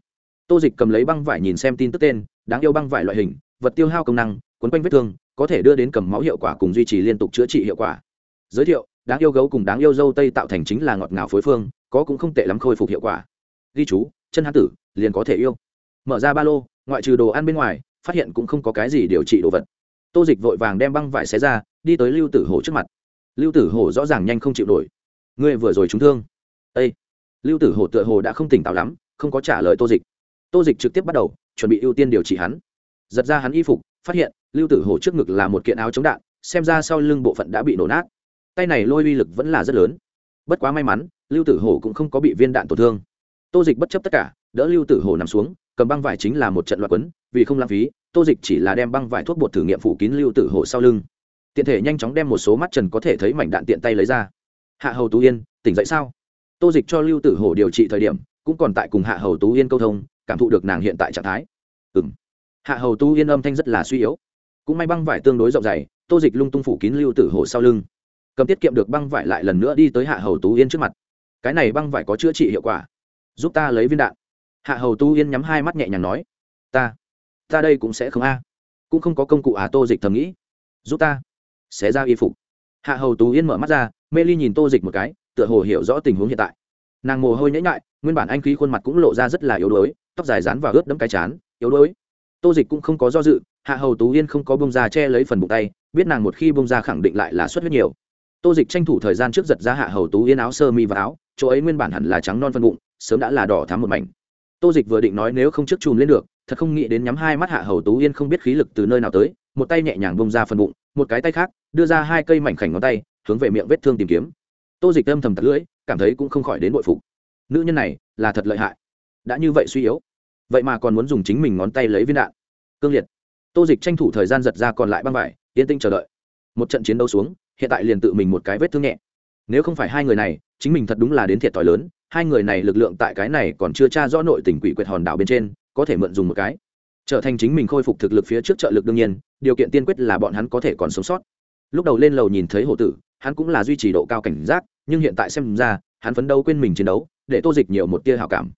Tô dịch cầm lấy băng vải nhìn xem tin tức tên, đáng yêu băng vải loại hình, vật tiêu hao công năng quấn quanh vết thương, có thể đưa đến cầm máu hiệu quả cùng duy trì liên tục chữa trị hiệu quả. Giới thiệu, đáng yêu gấu cùng đáng yêu dâu tây tạo thành chính là ngọt ngào phối phương có cũng không tệ lắm khôi phục hiệu quả. Ghi chú, chân hán tử, liền có thể yêu. Mở ra ba lô, ngoại trừ đồ ăn bên ngoài, phát hiện cũng không có cái gì điều trị đồ vật. Tô dịch vội vàng đem băng vải xé ra, đi tới lưu tử hổ trước mặt. Lưu tử hổ rõ ràng nhanh không chịu nổi. Ngươi vừa rồi trúng thương. Â lưu tử hổ tựa hồ đã không tỉnh táo lắm, không có trả lời tô dịch. Tô dịch trực tiếp bắt đầu, chuẩn bị ưu tiên điều trị hắn. Giật ra hắn y phục, phát hiện, lưu tử hổ trước ngực là một kiện áo chống đạn, xem ra sau lưng bộ phận đã bị nổ nát. Tay này lôi uy lực vẫn là rất lớn. Bất quá may mắn lưu tử hổ cũng không có bị viên đạn tổn thương. Tô dịch bất chấp tất cả, đỡ lưu tử hổ nằm xuống, cầm băng vải chính là một trận loạt quấn, vì không lãng phí, tô dịch chỉ là đem băng vải thuốc bột thử nghiệm phủ kín lưu tử hổ sau lưng. Tiện thể nhanh chóng đem một số mắt trần có thể thấy mảnh đạn tiện tay lấy ra. Hạ hầu tú yên, tỉnh dậy sao? Tô dịch cho lưu tử hổ điều trị thời điểm, cũng còn tại cùng hạ hầu tú yên câu thông, cảm thụ được nàng hiện tại trạng thái. Ừ m hạ hầu tú yên âm thanh rất là suy yếu. Cũng may băng vải tương đối rộng dày tô dịch lung tung phủ kín lưu tử hổ sau lưng. Cầm tiết kiệm được băng vải lại lần nữa đi tới hạ hầu tú yên trước mặt cái này băng vải có chữa trị hiệu quả. Giúp ta lấy viên đạn. Hạ hầu tu yên nhắm hai mắt nhẹ nhàng nói, ta ta đây cũng sẽ không a. Cũng không có công cụ à tô dịch thầm nghĩ. Giúp ta sẽ ra y phục. Hạ hầu tú yên mở mắt ra, mê ly nhìn tô dịch một cái, tựa hồ hiểu rõ tình huống hiện tại. Nàng mồ hôi nhễ nhại, nguyên bản anh khí khuôn mặt cũng lộ ra rất là yếu đuối, tóc dài rán và ướt đẫm cái chán, yếu đuối. Tô dịch cũng không có do dự, hạ hầu tú yên không có bông ra che lấy phần bụng tay, biết nàng một khi bông ra khẳng định lại là xuất huyết nhiều tô dịch tranh thủ thời gian trước giật ra hạ hầu tú yên áo sơ mi và áo, chỗ ấy nguyên bản hẳn là trắng non phân bụng, sớm đã là đỏ thắm một mảnh. Tô dịch vừa định nói nếu không trước chùm lên được, thật không nghĩ đến nhắm hai mắt hạ hầu tú yên không biết khí lực từ nơi nào tới, một tay nhẹ nhàng bông ra phần bụng, một cái tay khác, đưa ra hai cây mảnh khảnh ngón tay, hướng về miệng vết thương tìm kiếm. Tô dịch âm thầm tật lưỡi, cảm thấy cũng không khỏi đến bội phục. Nữ nhân này, là thật lợi hại. Đã như vậy suy yếu, vậy mà còn muốn dùng chính mình ngón tay lấy viên đạn. Cương liệt. Tô dịch tranh thủ thời gian giật ra còn lại băng vải, yên tinh chờ đợi. Một trận chiến đấu xuống hiện tại liền tự mình một cái vết thương nhẹ. Nếu không phải hai người này, chính mình thật đúng là đến thiệt thòi lớn, hai người này lực lượng tại cái này còn chưa tra rõ nội tình quỷ quyệt hòn đảo bên trên, có thể mượn dùng một cái. Trở thành chính mình khôi phục thực lực phía trước trợ lực đương nhiên, điều kiện tiên quyết là bọn hắn có thể còn sống sót. Lúc đầu lên lầu nhìn thấy hộ tử, hắn cũng là duy trì độ cao cảnh giác, nhưng hiện tại xem ra, hắn phấn đấu quên mình chiến đấu, để tô dịch nhiều một tia hào cảm.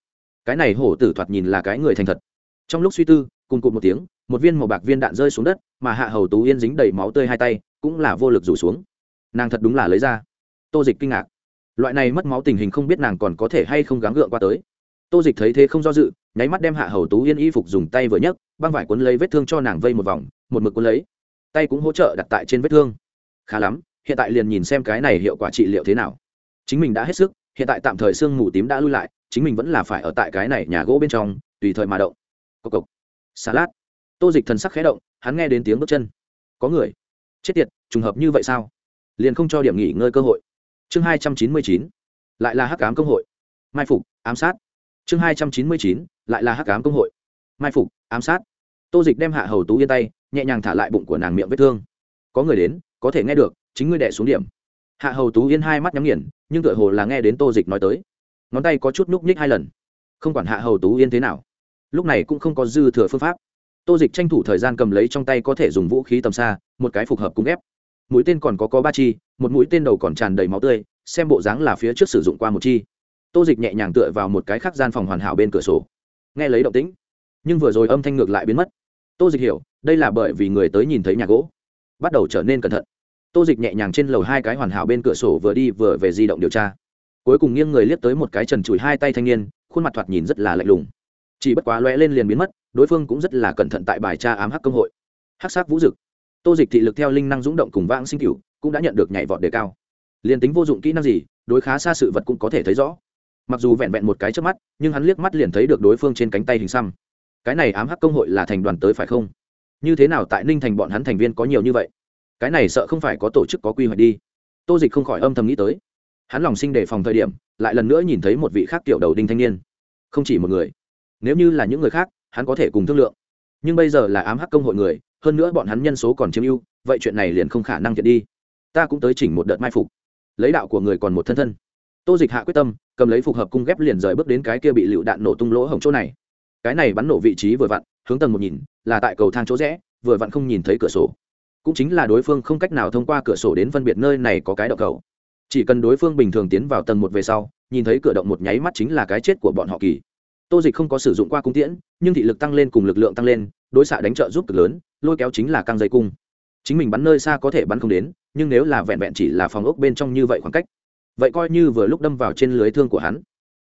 Cái này hổ tử thoạt nhìn là cái người thành thật. Trong lúc suy tư, cùng cụt một tiếng, một viên màu bạc viên đạn rơi xuống đất, mà hạ hầu tú yên dính đầy máu tươi hai tay, cũng là vô lực rủ xuống nàng thật đúng là lấy ra. Tô dịch kinh ngạc. Loại này mất máu tình hình không biết nàng còn có thể hay không gắng gượng qua tới. Tô dịch thấy thế không do dự, nháy mắt đem hạ hầu tú yên y phục dùng tay vừa nhấc, băng vải cuốn lấy vết thương cho nàng vây một vòng, một mực cuốn lấy. Tay cũng hỗ trợ đặt tại trên vết thương. Khá lắm, hiện tại liền nhìn xem cái này hiệu quả trị liệu thế nào. Chính mình đã hết sức, hiện tại tạm thời sương mù tím đã lui lại, chính mình vẫn là phải ở tại cái này nhà gỗ bên trong, tùy thời mà động. Cộc cộc. Xà lát tô dịch thần sắc khé động, hắn nghe đến tiếng bước chân. Có người. Chết tiệt, trùng hợp như vậy sao? Liền không cho điểm nghỉ ngơi cơ hội. Chương hai trăm chín mươi chín, lại là hắc cám công hội. Mai phục, ám sát. Chương hai trăm chín mươi chín, lại là hắc cám công hội. Mai phục, ám sát. Tô dịch đem hạ hầu tú yên tay, nhẹ nhàng thả lại bụng của nàng miệng vết thương. Có người đến, có thể nghe được, chính ngươi đẻ xuống điểm. Hạ hầu tú yên hai mắt nhắm nghiền, nhưng tựa hồ là nghe đến tô dịch nói tới. Ngón tay có chút núp nhích hai lần. Không quản hạ hầu tú yên thế nào, lúc này cũng không có dư thừa phương pháp. Tô dịch tranh thủ thời gian cầm lấy trong tay có thể dùng vũ khí tầm xa, một cái phục hợp cung ép mũi tên còn có có ba chi, một mũi tên đầu còn tràn đầy máu tươi, xem bộ dáng là phía trước sử dụng qua một chi. Tô dịch nhẹ nhàng tựa vào một cái khác gian phòng hoàn hảo bên cửa sổ. Nghe lấy động tĩnh, nhưng vừa rồi âm thanh ngược lại biến mất. Tô dịch hiểu, đây là bởi vì người tới nhìn thấy nhà gỗ, bắt đầu trở nên cẩn thận. Tô dịch nhẹ nhàng trên lầu hai cái hoàn hảo bên cửa sổ vừa đi vừa về di động điều tra. Cuối cùng nghiêng người liếc tới một cái trần chùi hai tay thanh niên, khuôn mặt thoạt nhìn rất là lạnh lùng. Chỉ bất quá lóe lên liền biến mất, đối phương cũng rất là cẩn thận tại bài tra ám hắc công hội. Hắc sắc vũ dực tô dịch thị lực theo linh năng dũng động cùng vãng sinh cựu cũng đã nhận được nhảy vọt đề cao. Liền tính vô dụng kỹ năng gì, đối khá xa sự vật cũng có thể thấy rõ. Mặc dù vẹn vẹn một cái trước mắt, nhưng hắn liếc mắt liền thấy được đối phương trên cánh tay hình xăm. Cái này ám hắc công hội là thành đoàn tới phải không? Như thế nào tại ninh thành bọn hắn thành viên có nhiều như vậy? Cái này sợ không phải có tổ chức có quy hoạch đi. Tô dịch không khỏi âm thầm nghĩ tới. Hắn lòng sinh đề phòng thời điểm, lại lần nữa nhìn thấy một vị khác tiểu đầu đinh thanh niên. Không chỉ một người. Nếu như là những người khác, hắn có thể cùng thương lượng. Nhưng bây giờ là ám hắc công hội người hơn nữa bọn hắn nhân số còn chiếm ưu, vậy chuyện này liền không khả năng thiện đi. Ta cũng tới chỉnh một đợt mai phục. Lấy đạo của người còn một thân thân. Tô dịch hạ quyết tâm, cầm lấy phục hợp cung ghép liền rời bước đến cái kia bị lựu đạn nổ tung lỗ hổng chỗ này. Cái này bắn nổ vị trí vừa vặn, hướng tầng một nhìn, là tại cầu thang chỗ rẽ, vừa vặn không nhìn thấy cửa sổ. Cũng chính là đối phương không cách nào thông qua cửa sổ đến phân biệt nơi này có cái đậu cầu. Chỉ cần đối phương bình thường tiến vào tầng một về sau, nhìn thấy cửa động một nháy mắt chính là cái chết của bọn họ kỳ. Tô dịch không có sử dụng qua cung tiễn, nhưng thị lực tăng lên cùng lực lượng tăng lên, đối xạ đánh trợ giúp cực lớn lôi kéo chính là căng dây cung. Chính mình bắn nơi xa có thể bắn không đến, nhưng nếu là vẹn vẹn chỉ là phòng ốc bên trong như vậy khoảng cách, vậy coi như vừa lúc đâm vào trên lưới thương của hắn.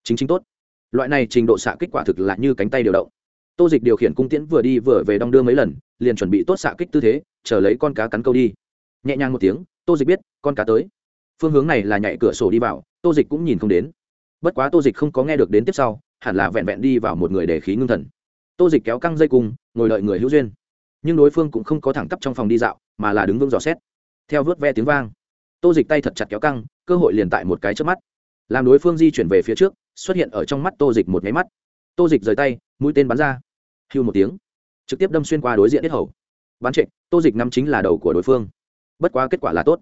Chính chính tốt. Loại này trình độ xạ kích quả thực là như cánh tay điều động. Tô dịch điều khiển cung tiễn vừa đi vừa về đong đưa mấy lần, liền chuẩn bị tốt xạ kích tư thế, chờ lấy con cá cắn câu đi. Nhẹ nhàng một tiếng, tô dịch biết, con cá tới. Phương hướng này là nhảy cửa sổ đi vào, tô dịch cũng nhìn không đến. Bất quá tô dịch không có nghe được đến tiếp sau, hẳn là vẹn vẹn đi vào một người để khí ngưng thần. Tô dịch kéo căng dây cung, ngồi đợi người hữu duyên nhưng đối phương cũng không có thẳng tắp trong phòng đi dạo, mà là đứng vững dò xét. Theo vớt ve tiếng vang, tô dịch tay thật chặt kéo căng, cơ hội liền tại một cái trước mắt. Làm đối phương di chuyển về phía trước, xuất hiện ở trong mắt tô dịch một nháy mắt. Tô dịch rời tay, mũi tên bắn ra. Hưu một tiếng, trực tiếp đâm xuyên qua đối diện ít hầu. Bắn trệ, tô dịch năm chính là đầu của đối phương. Bất quá kết quả là tốt.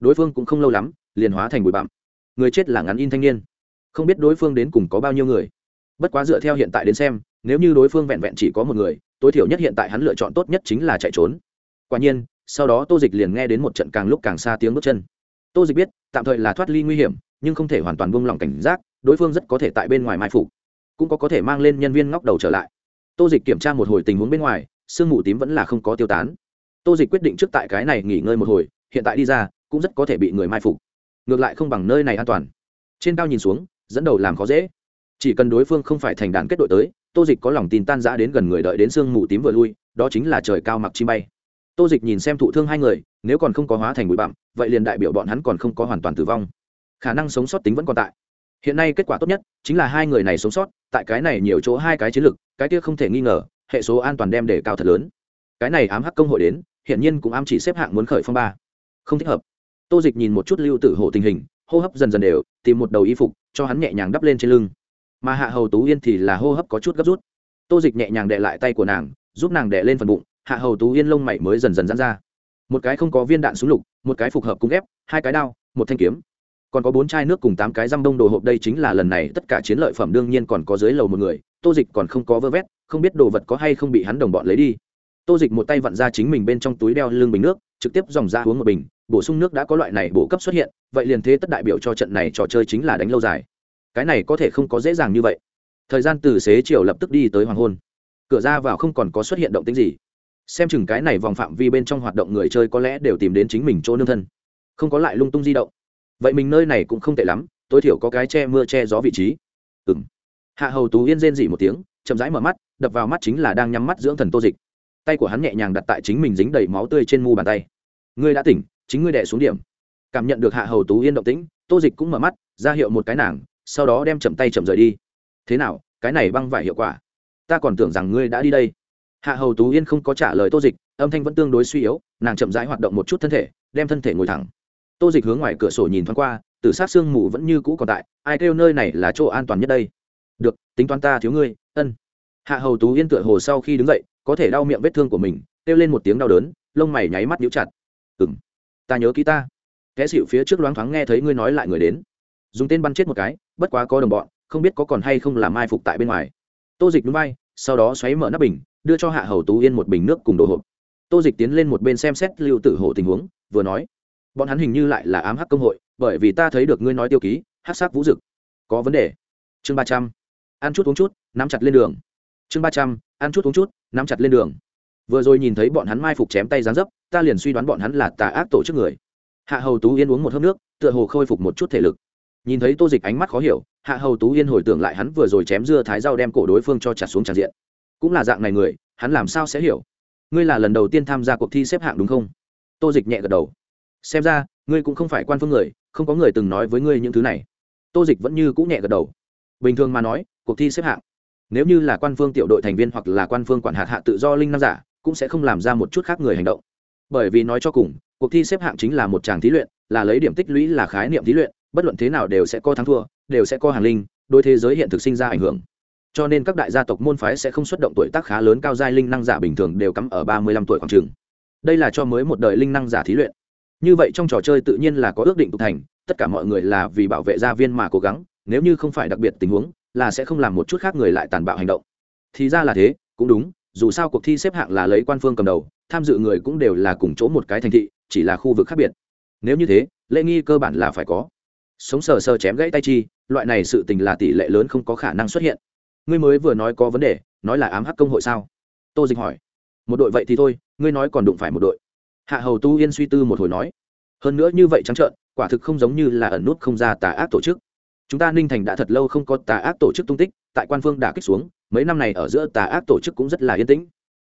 Đối phương cũng không lâu lắm, liền hóa thành bụi bặm. Người chết là ngắn in thanh niên. Không biết đối phương đến cùng có bao nhiêu người. Bất quá dựa theo hiện tại đến xem, nếu như đối phương vẹn vẹn chỉ có một người tối thiểu nhất hiện tại hắn lựa chọn tốt nhất chính là chạy trốn. Quả nhiên, sau đó tô dịch liền nghe đến một trận càng lúc càng xa tiếng bước chân. Tô dịch biết, tạm thời là thoát ly nguy hiểm, nhưng không thể hoàn toàn buông lỏng cảnh giác, đối phương rất có thể tại bên ngoài mai phục, cũng có có thể mang lên nhân viên ngóc đầu trở lại. Tô dịch kiểm tra một hồi tình huống bên ngoài, sương mù tím vẫn là không có tiêu tán. Tô dịch quyết định trước tại cái này nghỉ ngơi một hồi, hiện tại đi ra, cũng rất có thể bị người mai phục. Ngược lại không bằng nơi này an toàn. Trên cao nhìn xuống, dẫn đầu làm khó dễ. Chỉ cần đối phương không phải thành đàn kết đội tới tô dịch có lòng tin tan giã đến gần người đợi đến sương mù tím vừa lui, đó chính là trời cao mặc chi bay. Tô dịch nhìn xem thụ thương hai người, nếu còn không có hóa thành bụi bặm, vậy liền đại biểu bọn hắn còn không có hoàn toàn tử vong. Khả năng sống sót tính vẫn còn tại. Hiện nay kết quả tốt nhất chính là hai người này sống sót, tại cái này nhiều chỗ hai cái chiến lược, cái kia không thể nghi ngờ, hệ số an toàn đem để cao thật lớn. Cái này ám hắc công hội đến hiện nhiên cũng ám chỉ xếp hạng muốn khởi phong ba. Không thích hợp. Tô dịch nhìn một chút lưu tử hổ tình hình, hô hấp dần dần đều, tìm một đầu y phục, cho hắn nhẹ nhàng đắp lên trên lưng mà hạ hầu tú yên thì là hô hấp có chút gấp rút. Tô dịch nhẹ nhàng đệ lại tay của nàng, giúp nàng đệ lên phần bụng, hạ hầu tú yên lông mày mới dần dần dán ra. Một cái không có viên đạn súng lục, một cái phục hợp cung ghép hai cái đao, một thanh kiếm. Còn có bốn chai nước cùng tám cái răm đông đồ hộp, đây chính là lần này tất cả chiến lợi phẩm đương nhiên còn có dưới lầu một người, tô dịch còn không có vơ vét, không biết đồ vật có hay không bị hắn đồng bọn lấy đi. Tô dịch một tay vặn ra chính mình bên trong túi đeo lưng bình nước, trực tiếp dòng ra uống một bình, bổ sung nước đã có loại này bổ cấp xuất hiện, vậy liền thế tất đại biểu cho trận này trò chơi chính là đánh lâu dài cái này có thể không có dễ dàng như vậy. Thời gian từ xế chiều lập tức đi tới hoàng hôn. Cửa ra vào không còn có xuất hiện động tính gì. Xem chừng cái này vòng phạm vi bên trong hoạt động người chơi có lẽ đều tìm đến chính mình chỗ nương thân. Không có lại lung tung di động. Vậy mình nơi này cũng không tệ lắm, tối thiểu có cái che mưa che gió vị trí. Ừng hạ hầu tú yên rên dỉ một tiếng, chậm rãi mở mắt, đập vào mắt chính là đang nhắm mắt dưỡng thần tô dịch. Tay của hắn nhẹ nhàng đặt tại chính mình dính đầy máu tươi trên mu bàn tay. Ngươi đã tỉnh, chính ngươi đẻ xuống điểm. Cảm nhận được hạ hầu tú yên động tĩnh, tô dịch cũng mở mắt, ra hiệu một cái nàng sau đó đem chậm tay chậm rời đi. Thế nào, cái này băng vải hiệu quả? Ta còn tưởng rằng ngươi đã đi đây. Hạ hầu tú yên không có trả lời tô dịch, âm thanh vẫn tương đối suy yếu, nàng chậm rãi hoạt động một chút thân thể, đem thân thể ngồi thẳng. Tô dịch hướng ngoài cửa sổ nhìn thoáng qua, từ sát sương mù vẫn như cũ còn tại, ai kêu nơi này là chỗ an toàn nhất đây? Được, tính toán ta thiếu ngươi, ân. Hạ hầu tú yên tựa hồ sau khi đứng dậy, có thể đau miệng vết thương của mình, kêu lên một tiếng đau đớn, lông mày nháy mắt nhíu chặt. Ừ m ta nhớ ký ta. Kẽ xịu phía trước loáng thoáng nghe thấy ngươi nói lại người đến. Dùng tên bắn chết một cái bất quá có đồng bọn, không biết có còn hay không làm mai phục tại bên ngoài. Tô dịch núi bay, sau đó xoáy mở nắp bình, đưa cho hạ hầu tú yên một bình nước cùng đồ hộp. Tô dịch tiến lên một bên xem xét lưu tử hổ tình huống, vừa nói, bọn hắn hình như lại là ám hắc công hội, bởi vì ta thấy được ngươi nói tiêu ký hát sắc vũ dực. Có vấn đề. Chương ba trăm, ăn chút uống chút, nắm chặt lên đường. Chương ba trăm, ăn chút uống chút, nắm chặt lên đường. Vừa rồi nhìn thấy bọn hắn mai phục chém tay gián dấp, ta liền suy đoán bọn hắn là tà ác tổ chức người. Hạ hầu tú yên uống một hớp nước, tựa hồ khôi phục một chút thể lực nhìn thấy tô dịch ánh mắt khó hiểu, hạ hầu tú yên hồi tưởng lại hắn vừa rồi chém dưa thái rau đem cổ đối phương cho chặt xuống tràn diện. Cũng là dạng này người, hắn làm sao sẽ hiểu? Ngươi là lần đầu tiên tham gia cuộc thi xếp hạng đúng không? Tô dịch nhẹ gật đầu. Xem ra, ngươi cũng không phải quan phương người, không có người từng nói với ngươi những thứ này. Tô dịch vẫn như cũng nhẹ gật đầu. Bình thường mà nói, cuộc thi xếp hạng, nếu như là quan phương tiểu đội thành viên hoặc là quan phương quản hạt hạ tự do linh năng giả, cũng sẽ không làm ra một chút khác người hành động. Bởi vì nói cho cùng, cuộc thi xếp hạng chính là một tràng thí luyện, là lấy điểm tích lũy là khái niệm thí luyện bất luận thế nào đều sẽ có thắng thua, đều sẽ có hàng linh đôi thế giới hiện thực sinh ra ảnh hưởng. Cho nên các đại gia tộc môn phái sẽ không xuất động tuổi tác khá lớn cao giai linh năng giả bình thường đều cắm ở ba mươi lăm tuổi khoảng trường. Đây là cho mới một đời linh năng giả thí luyện. Như vậy trong trò chơi tự nhiên là có ước định tục thành, tất cả mọi người là vì bảo vệ gia viên mà cố gắng, nếu như không phải đặc biệt tình huống, là sẽ không làm một chút khác người lại tàn bạo hành động. Thì ra là thế, cũng đúng, dù sao cuộc thi xếp hạng là lấy quan phương cầm đầu, tham dự người cũng đều là cùng chỗ một cái thành thị, chỉ là khu vực khác biệt. Nếu như thế, lễ nghi cơ bản là phải có sống sờ sờ chém gãy tay chi, loại này sự tình là tỷ lệ lớn không có khả năng xuất hiện. Ngươi mới vừa nói có vấn đề, nói là ám hắc công hội sao? Tô dịch hỏi. Một đội vậy thì thôi, ngươi nói còn đụng phải một đội. Hạ hầu tu yên suy tư một hồi nói. Hơn nữa như vậy trắng trợn, quả thực không giống như là ẩn nút không ra tà ác tổ chức. Chúng ta ninh thành đã thật lâu không có tà ác tổ chức tung tích, tại quan phương đã kích xuống, mấy năm này ở giữa tà ác tổ chức cũng rất là yên tĩnh.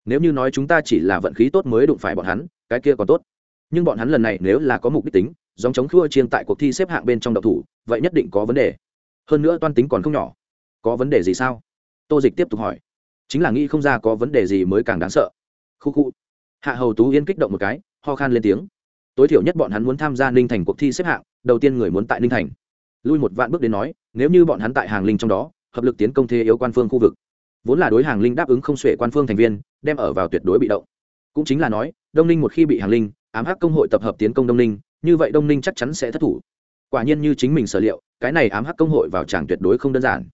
Nếu như nói chúng ta chỉ là vận khí tốt mới đụng phải bọn hắn, cái kia còn tốt. Nhưng bọn hắn lần này nếu là có mục đích tính dòng chống khua chiêng tại cuộc thi xếp hạng bên trong độc thủ, vậy nhất định có vấn đề. Hơn nữa toan tính còn không nhỏ. Có vấn đề gì sao? Tô dịch tiếp tục hỏi. Chính là nghĩ không ra có vấn đề gì mới càng đáng sợ. Khu khu. Hạ hầu tú yên kích động một cái, ho khan lên tiếng. Tối thiểu nhất bọn hắn muốn tham gia ninh thành cuộc thi xếp hạng, đầu tiên người muốn tại ninh thành. Lui một vạn bước đến nói, nếu như bọn hắn tại hàng linh trong đó, hợp lực tiến công thế yếu quan phương khu vực. Vốn là đối hàng linh đáp ứng không xuể quan phương thành viên, đem ở vào tuyệt đối bị động. Cũng chính là nói, đông ninh một khi bị hàng linh, ám hắc công hội tập hợp tiến công đông ninh như vậy đông ninh chắc chắn sẽ thất thủ. Quả nhiên như chính mình sở liệu, cái này ám hắc công hội vào tràng tuyệt đối không đơn giản.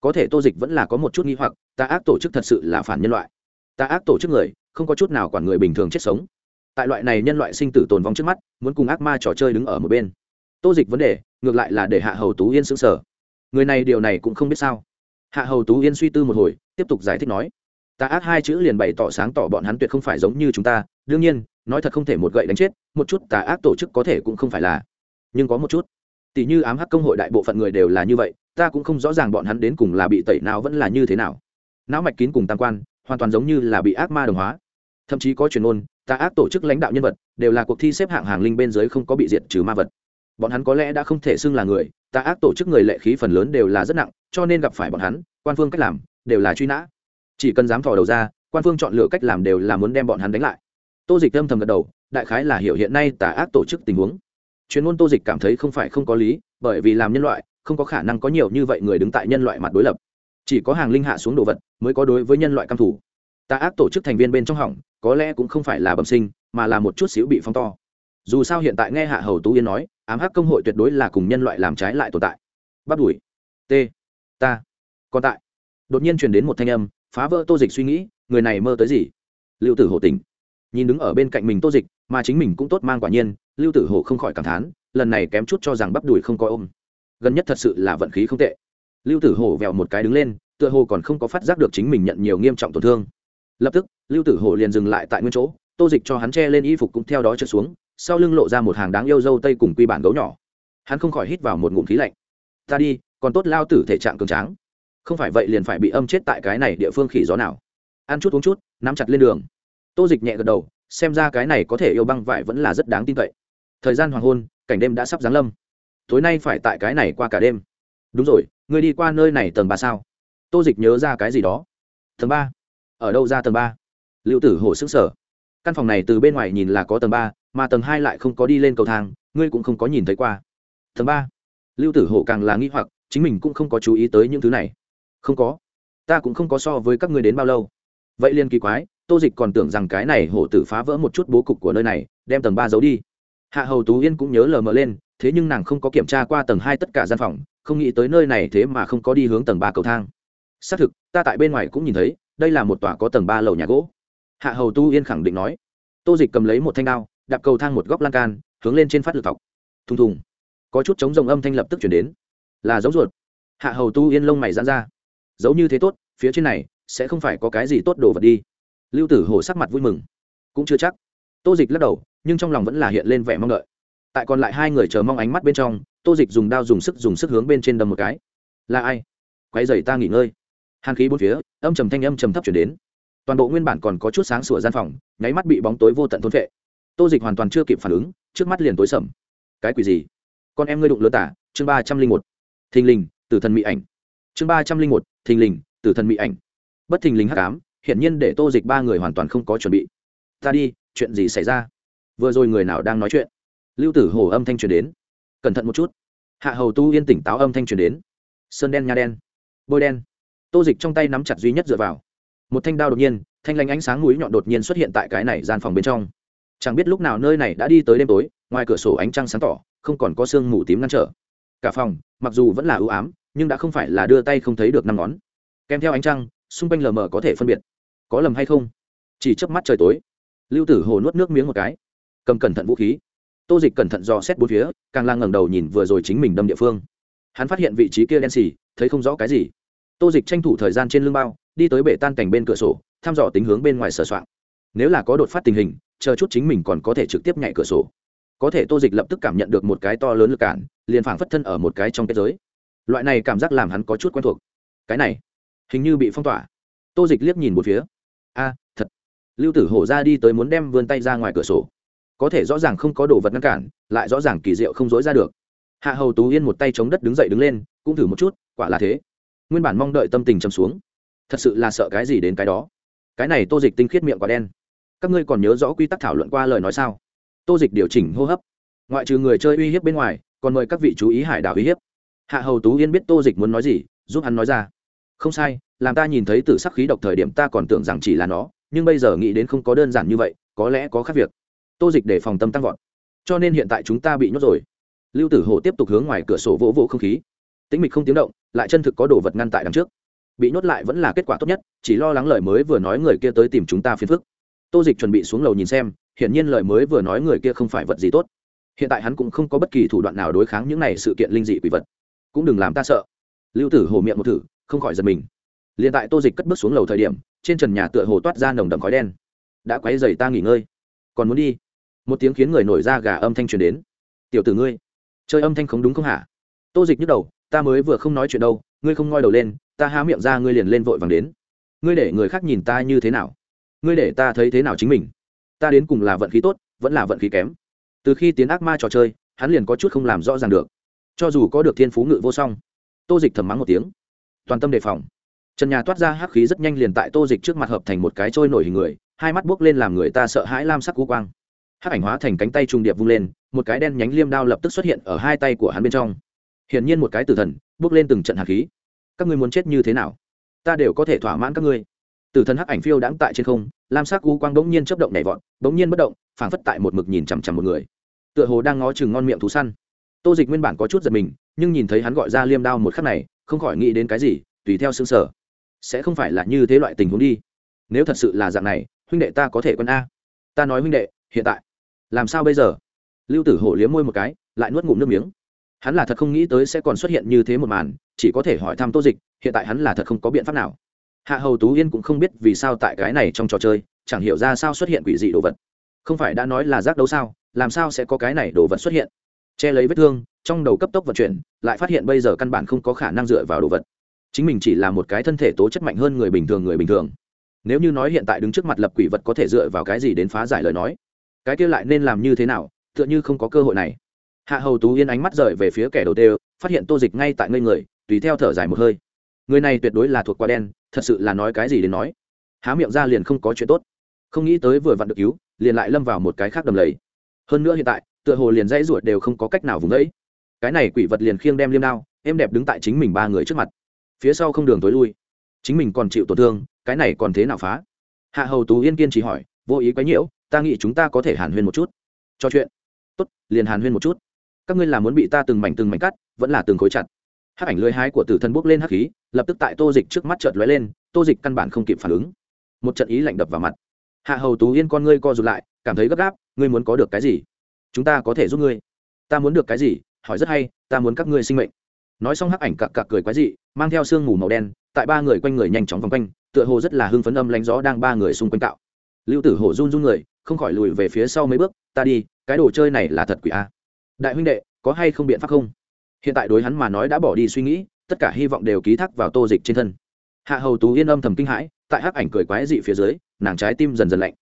Có thể tô dịch vẫn là có một chút nghi hoặc ta ác tổ chức thật sự là phản nhân loại. Ta ác tổ chức người, không có chút nào quản người bình thường chết sống. Tại loại này nhân loại sinh tử tồn vong trước mắt, muốn cùng ác ma trò chơi đứng ở một bên. Tô dịch vấn đề, ngược lại là để hạ hầu tú yên xứng sở người này điều này cũng không biết sao. Hạ hầu tú yên suy tư một hồi, tiếp tục giải thích nói ta ác hai chữ liền bày tỏ sáng tỏ bọn hắn tuyệt không phải giống như chúng ta đương nhiên, nói thật không thể một gậy đánh chết, một chút tà ác tổ chức có thể cũng không phải là. Nhưng có một chút tỷ như ám hắc công hội đại bộ phận người đều là như vậy, ta cũng không rõ ràng bọn hắn đến cùng là bị tẩy nào vẫn là như thế nào. Não mạch kín cùng tam quan, hoàn toàn giống như là bị ác ma đồng hóa. Thậm chí có truyền ôn, tà ác tổ chức lãnh đạo nhân vật, đều là cuộc thi xếp hạng hàng linh bên dưới không có bị diệt trừ ma vật. Bọn hắn có lẽ đã không thể xưng là người, tà ác tổ chức người lệ khí phần lớn đều là rất nặng, cho nên gặp phải bọn hắn, quan phương cách làm, đều là truy nã. Chỉ cần dám thò đầu ra, quan phương chọn lựa cách làm đều là muốn đem bọn hắn đánh lại tô dịch âm thầm gật đầu, đại khái là hiểu hiện nay tà ác tổ chức tình huống. Chuyên môn tô dịch cảm thấy không phải không có lý, bởi vì làm nhân loại, không có khả năng có nhiều như vậy người đứng tại nhân loại mặt đối lập. Chỉ có hàng linh hạ xuống đồ vật mới có đối với nhân loại căm thủ tà ác tổ chức thành viên bên trong hỏng, có lẽ cũng không phải là bẩm sinh, mà là một chút xíu bị phong to. Dù sao hiện tại nghe hạ hầu tú yên nói, ám hắc công hội tuyệt đối là cùng nhân loại làm trái lại tồn tại. Bắt đuổi t. Ta. Còn tại. Đột nhiên truyền đến một thanh âm, phá vỡ tô dịch suy nghĩ, người này mơ tới gì? Liệu tử hổ tỉnh nhìn đứng ở bên cạnh mình tô dịch, mà chính mình cũng tốt mang quả nhiên, lưu tử hổ không khỏi cảm thán, lần này kém chút cho rằng bắp đùi không có ôm. Gần nhất thật sự là vận khí không tệ. Lưu tử hổ vẹo một cái đứng lên, tựa hồ còn không có phát giác được chính mình nhận nhiều nghiêm trọng tổn thương. Lập tức, lưu tử hổ liền dừng lại tại nguyên chỗ, tô dịch cho hắn che lên y phục cũng theo đó trượt xuống, sau lưng lộ ra một hàng đáng yêu dâu tây cùng quy bản gấu nhỏ. Hắn không khỏi hít vào một ngụm khí lạnh. Ta đi, còn tốt lao tử thể trạng cường tráng. Không phải vậy liền phải bị âm chết tại cái này địa phương khỉ gió nào. Ăn chút uống chút, nắm chặt lên đường tô dịch nhẹ gật đầu, xem ra cái này có thể yêu băng vải vẫn là rất đáng tin cậy. Thời gian hoàng hôn, cảnh đêm đã sắp giáng lâm. Tối nay phải tại cái này qua cả đêm. Đúng rồi người đi qua nơi này tầng ba sao? Tô dịch nhớ ra cái gì đó. Tầng ba? Ở đâu ra tầng ba? Liệu tử hổ xứng sở căn phòng này từ bên ngoài nhìn là có tầng ba, mà tầng hai lại không có đi lên cầu thang, ngươi cũng không có nhìn thấy qua. Tầng ba? Lưu tử hổ càng là nghi hoặc, chính mình cũng không có chú ý tới những thứ này. Không có. Ta cũng không có so với các ngươi đến bao lâu. Vậy liên kỳ quái tô dịch còn tưởng rằng cái này hổ tử phá vỡ một chút bố cục của nơi này, đem tầng ba giấu đi. Hạ hầu tú yên cũng nhớ lờ mờ lên, thế nhưng nàng không có kiểm tra qua tầng hai tất cả gian phòng, không nghĩ tới nơi này thế mà không có đi hướng tầng ba cầu thang. Xác thực, ta tại bên ngoài cũng nhìn thấy, đây là một tòa có tầng ba lầu nhà gỗ. Hạ hầu tu yên khẳng định nói. Tô dịch cầm lấy một thanh đao, đạp cầu thang một góc lan can, hướng lên trên phát lực thọc. Thùng thùng. Có chút chống rồng âm thanh lập tức chuyển đến. Là giống ruột. Hạ hầu tu yên lông mày dán ra. Giấu như thế tốt, phía trên này sẽ không phải có cái gì tốt đồ vật đi lưu tử hổ sắc mặt vui mừng. Cũng chưa chắc. Tô dịch lắc đầu, nhưng trong lòng vẫn là hiện lên vẻ mong đợi. Tại còn lại hai người chờ mong ánh mắt bên trong, tô dịch dùng đao dùng sức dùng sức hướng bên trên đầm một cái. Là ai? Quay dày ta nghỉ ngơi. Hàn khí bốn phía, âm trầm thanh âm trầm thấp chuyển đến. Toàn bộ nguyên bản còn có chút sáng sủa gian phòng, nháy mắt bị bóng tối vô tận thôn vệ tô dịch hoàn toàn chưa kịp phản ứng, trước mắt liền tối sầm. Cái quỷ gì? Con em ngươi đụng lơ tả. Chương ba trăm linh một. Thình lình, tử thần mỹ ảnh. Chương ba trăm linh một, thình lình, tử thần mỹ ảnh. Bất thình lình hắc ám hiển nhiên để tô dịch ba người hoàn toàn không có chuẩn bị. Ta đi, chuyện gì xảy ra? Vừa rồi người nào đang nói chuyện? Lưu tử hồ âm thanh truyền đến. Cẩn thận một chút. Hạ hầu tu yên tỉnh táo âm thanh truyền đến. Sơn đen, nha đen, bôi đen. Tô dịch trong tay nắm chặt duy nhất dựa vào. Một thanh đao đột nhiên, thanh lanh ánh sáng núi nhọn đột nhiên xuất hiện tại cái này gian phòng bên trong. Chẳng biết lúc nào nơi này đã đi tới đêm tối, ngoài cửa sổ ánh trăng sáng tỏ, không còn có sương mù tím ngăn trở. Cả phòng, mặc dù vẫn là ưu ám, nhưng đã không phải là đưa tay không thấy được năm ngón. Kèm theo ánh trăng xung quanh lờ mờ có thể phân biệt. Có lầm hay không? Chỉ chớp mắt trời tối, lưu tử hồ nuốt nước miếng một cái. Cầm cẩn thận vũ khí. Tô dịch cẩn thận dò xét bốn phía, càng lan ngẩng đầu nhìn vừa rồi chính mình đâm địa phương. Hắn phát hiện vị trí kia đen xì, thấy không rõ cái gì. Tô dịch tranh thủ thời gian trên lưng bao, đi tới bể tan cảnh bên cửa sổ, thăm dò tính hướng bên ngoài sờ soạn. Nếu là có đột phát tình hình, chờ chút chính mình còn có thể trực tiếp nhảy cửa sổ. Có thể tô dịch lập tức cảm nhận được một cái to lớn lực cản, liền phảng phất thân ở một cái trong kết giới. Loại này cảm giác làm hắn có chút quen thuộc. Cái này hình như bị phong tỏa. Tô dịch liếc nhìn một phía. A, thật. Lưu tử hổ ra đi tới muốn đem vươn tay ra ngoài cửa sổ. Có thể rõ ràng không có đồ vật ngăn cản, lại rõ ràng kỳ diệu không dối ra được. Hạ hầu tú yên một tay chống đất đứng dậy đứng lên, cũng thử một chút, quả là thế. Nguyên bản mong đợi tâm tình chầm xuống. Thật sự là sợ cái gì đến cái đó. Cái này tô dịch tinh khiết miệng quả đen. Các ngươi còn nhớ rõ quy tắc thảo luận qua lời nói sao? Tô dịch điều chỉnh hô hấp. Ngoại trừ người chơi uy hiếp bên ngoài, còn mời các vị chú ý hải đảo uy hiếp. Hạ hầu tú yên biết tô dịch muốn nói gì, giúp hắn nói ra không sai, làm ta nhìn thấy t sắc khí độc thời điểm ta còn tưởng rằng chỉ là nó, nhưng bây giờ nghĩ đến không có đơn giản như vậy, có lẽ có khác việc. Tô dịch để phòng tâm tăng vọt. Cho nên hiện tại chúng ta bị nhốt rồi. Lưu tử hồ tiếp tục hướng ngoài cửa sổ vỗ vỗ không khí. Tĩnh mịch không tiếng động, lại chân thực có đồ vật ngăn tại đằng trước. Bị nhốt lại vẫn là kết quả tốt nhất, chỉ lo lắng lời mới vừa nói người kia tới tìm chúng ta phiền phức. Tô dịch chuẩn bị xuống lầu nhìn xem, hiển nhiên lời mới vừa nói người kia không phải vật gì tốt. Hiện tại hắn cũng không có bất kỳ thủ đoạn nào đối kháng những này sự kiện linh dị quỷ vật. Cũng đừng làm ta sợ. Lưu tử hồ miệng một thử không khỏi giật mình. Liền tại tô dịch cất bước xuống lầu thời điểm, trên trần nhà tựa hồ toát ra nồng đậm khói đen. Đã quáy dày ta nghỉ ngơi. Còn muốn đi? Một tiếng khiến người nổi ra gà âm thanh truyền đến. Tiểu tử ngươi, chơi âm thanh không đúng không hả? Tô dịch nhức đầu, ta mới vừa không nói chuyện đâu, ngươi không ngoi đầu lên, ta há miệng ra ngươi liền lên vội vàng đến. Ngươi để người khác nhìn ta như thế nào? Ngươi để ta thấy thế nào chính mình? Ta đến cùng là vận khí tốt, vẫn là vận khí kém. Từ khi tiến ác ma trò chơi, hắn liền có chút không làm rõ ràng được. Cho dù có được thiên phú ngự vô song, tô dịch thầm mắng một tiếng toàn tâm đề phòng. Trần nhà toát ra hắc khí rất nhanh liền tại tô dịch trước mặt hợp thành một cái trôi nổi hình người, hai mắt buốc lên làm người ta sợ hãi lam sắc cú quang. Hắc ảnh hóa thành cánh tay trung điệp vung lên, một cái đen nhánh liêm đao lập tức xuất hiện ở hai tay của hắn bên trong. Hiển nhiên một cái tử thần bước lên từng trận hạt khí. Các ngươi muốn chết như thế nào? Ta đều có thể thỏa mãn các ngươi. Tử thần hắc ảnh phiêu đãng tại trên không, lam sắc u quang bỗng nhiên chấp động nhảy vọt bỗng nhiên bất động, phảng phất tại một mực nhìn chằm chằm một người. Tựa hồ đang ngó chừng ngon miệng thú săn. Tô dịch nguyên bản có chút giật mình, nhưng nhìn thấy hắn gọi ra liêm đao một khắc này không khỏi nghĩ đến cái gì, tùy theo xương sở. Sẽ không phải là như thế loại tình huống đi. Nếu thật sự là dạng này, huynh đệ ta có thể quân a. Ta nói huynh đệ, hiện tại. Làm sao bây giờ? Lưu tử hổ liếm môi một cái, lại nuốt ngụm nước miếng. Hắn là thật không nghĩ tới sẽ còn xuất hiện như thế một màn, chỉ có thể hỏi thăm tô dịch, hiện tại hắn là thật không có biện pháp nào. Hạ hầu tú yên cũng không biết vì sao tại cái này trong trò chơi, chẳng hiểu ra sao xuất hiện quỷ dị đồ vật. Không phải đã nói là giác đấu sao, làm sao sẽ có cái này đồ vật xuất hiện? Che lấy vết thương trong đầu cấp tốc vận chuyển, lại phát hiện bây giờ căn bản không có khả năng dựa vào đồ vật. Chính mình chỉ là một cái thân thể tố chất mạnh hơn người bình thường người bình thường. Nếu như nói hiện tại đứng trước mặt lập quỷ vật có thể dựa vào cái gì đến phá giải lời nói, cái kia lại nên làm như thế nào, tựa như không có cơ hội này. Hạ hầu tú yên ánh mắt rời về phía kẻ đầu tê, phát hiện tô dịch ngay tại ngây người, tùy theo thở dài một hơi. Người này tuyệt đối là thuộc quá đen, thật sự là nói cái gì đến nói. Há miệng ra liền không có chuyện tốt. Không nghĩ tới vừa vặn được cứu, liền lại lâm vào một cái khác đầm lầy. Hơn nữa hiện tại, tựa hồ liền dãy ruột đều không có cách nào vùng đấy cái này quỷ vật liền khiêng đem liêm đao em đẹp đứng tại chính mình ba người trước mặt. Phía sau không đường tối lui. Chính mình còn chịu tổn thương, cái này còn thế nào phá? Hạ hầu tú yên kiên chỉ hỏi, vô ý quấy nhiễu, ta nghĩ chúng ta có thể hàn huyên một chút. Cho chuyện. Tốt, liền hàn huyên một chút. Các ngươi là muốn bị ta từng mảnh từng mảnh cắt, vẫn là từng khối chặt. Hắc ảnh lưới hái của tử thân bốc lên hắc khí, lập tức tại tô dịch trước mắt chợt lóe lên, tô dịch căn bản không kịp phản ứng. Một trận ý lạnh đập vào mặt. Hạ hầu tú yên con ngươi co rụt lại, cảm thấy gấp gáp, ngươi muốn có được cái gì? Chúng ta có thể giúp ngươi. Ta muốn được cái gì? Hỏi rất hay, ta muốn các ngươi sinh mệnh. Nói xong hắc ảnh cặc cặc cười quái dị, mang theo sương mù màu đen, tại ba người quanh người nhanh chóng vòng quanh, tựa hồ rất là hưng phấn âm lánh gió đang ba người xung quanh tạo lưu tử hổ run run người, không khỏi lùi về phía sau mấy bước, ta đi, cái đồ chơi này là thật quỷ a. Đại huynh đệ, có hay không biện pháp không? Hiện tại đối hắn mà nói đã bỏ đi suy nghĩ, tất cả hy vọng đều ký thác vào tô dịch trên thân. Hạ hầu tú yên âm thầm kinh hãi, tại hắc ảnh cười quái dị phía dưới, nàng trái tim dần dần lạnh.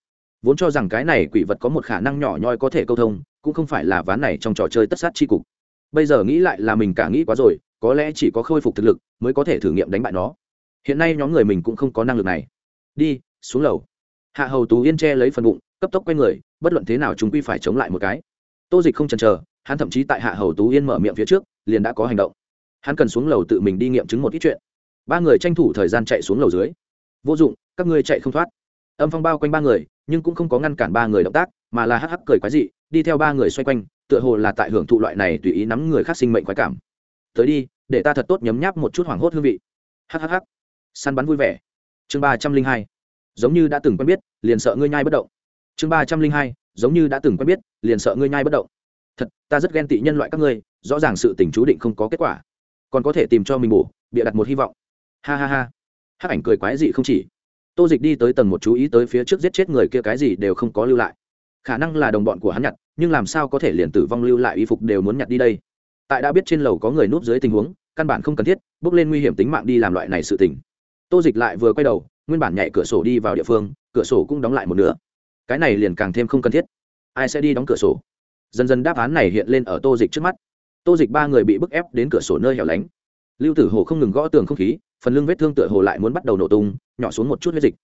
Vốn cho rằng cái này quỷ vật có một khả năng nhỏ nhoi có thể câu thông, cũng không phải là ván này trong trò chơi tất sát c cục bây giờ nghĩ lại là mình cả nghĩ quá rồi, có lẽ chỉ có khôi phục thực lực mới có thể thử nghiệm đánh bại nó. Hiện nay nhóm người mình cũng không có năng lực này. Đi, xuống lầu. Hạ hầu tú yên che lấy phần bụng, cấp tốc q u a y người, bất luận thế nào chúng quy phải chống lại một cái. Tô dịch không chần chờ, hắn thậm chí tại hạ hầu tú yên mở miệng phía trước, liền đã có hành động. Hắn cần xuống lầu tự mình đi nghiệm chứng một ít chuyện. Ba người tranh thủ thời gian chạy xuống lầu dưới. Vô dụng, các ngươi chạy không thoát. Âm phong bao quanh ba người, nhưng cũng không có ngăn cản ba người động tác, mà là hắc hắc cười quái dị, đi theo ba người xoay quanh tựa hồ là tại hưởng thụ loại này tùy ý nắm người khác sinh mệnh khoái cảm. Tới đi, để ta thật tốt nhấm nháp một chút hoảng hốt hương vị. Hhh săn bắn vui vẻ. Chương ba trăm linh hai. Giống như đã từng quen biết, liền sợ ngươi nhai bất động. Chương ba trăm linh hai. Giống như đã từng quen biết, liền sợ ngươi nhai bất động. Thật, ta rất ghen tị nhân loại các ngươi, rõ ràng sự tình chú định không có kết quả. Còn có thể tìm cho mình bổ, bịa đặt một hy vọng. Ha ha ha. Hát ảnh cười quái dị không chỉ. Tô dịch đi tới tầng một chú ý tới phía trước giết chết người kia cái gì đều không có lưu lại khả năng là đồng bọn của hắn nhặt, nhưng làm sao có thể liền tử vong lưu lại y phục đều muốn nhặt đi đây? Tại đã biết trên lầu có người núp dưới tình huống, căn bản không cần thiết, bước lên nguy hiểm tính mạng đi làm loại này sự tình. Tô dịch lại vừa quay đầu, nguyên bản nhảy cửa sổ đi vào địa phương, cửa sổ cũng đóng lại một nửa. Cái này liền càng thêm không cần thiết. Ai sẽ đi đóng cửa sổ? Dần dần đáp án này hiện lên ở tô dịch trước mắt. Tô dịch ba người bị bức ép đến cửa sổ nơi hẻo lánh. Lưu tử hồ không ngừng gõ tường không khí, phần lưng vết thương tựa hồ lại muốn bắt đầu nổ tung, nhỏ xuống một chút huyết dịch.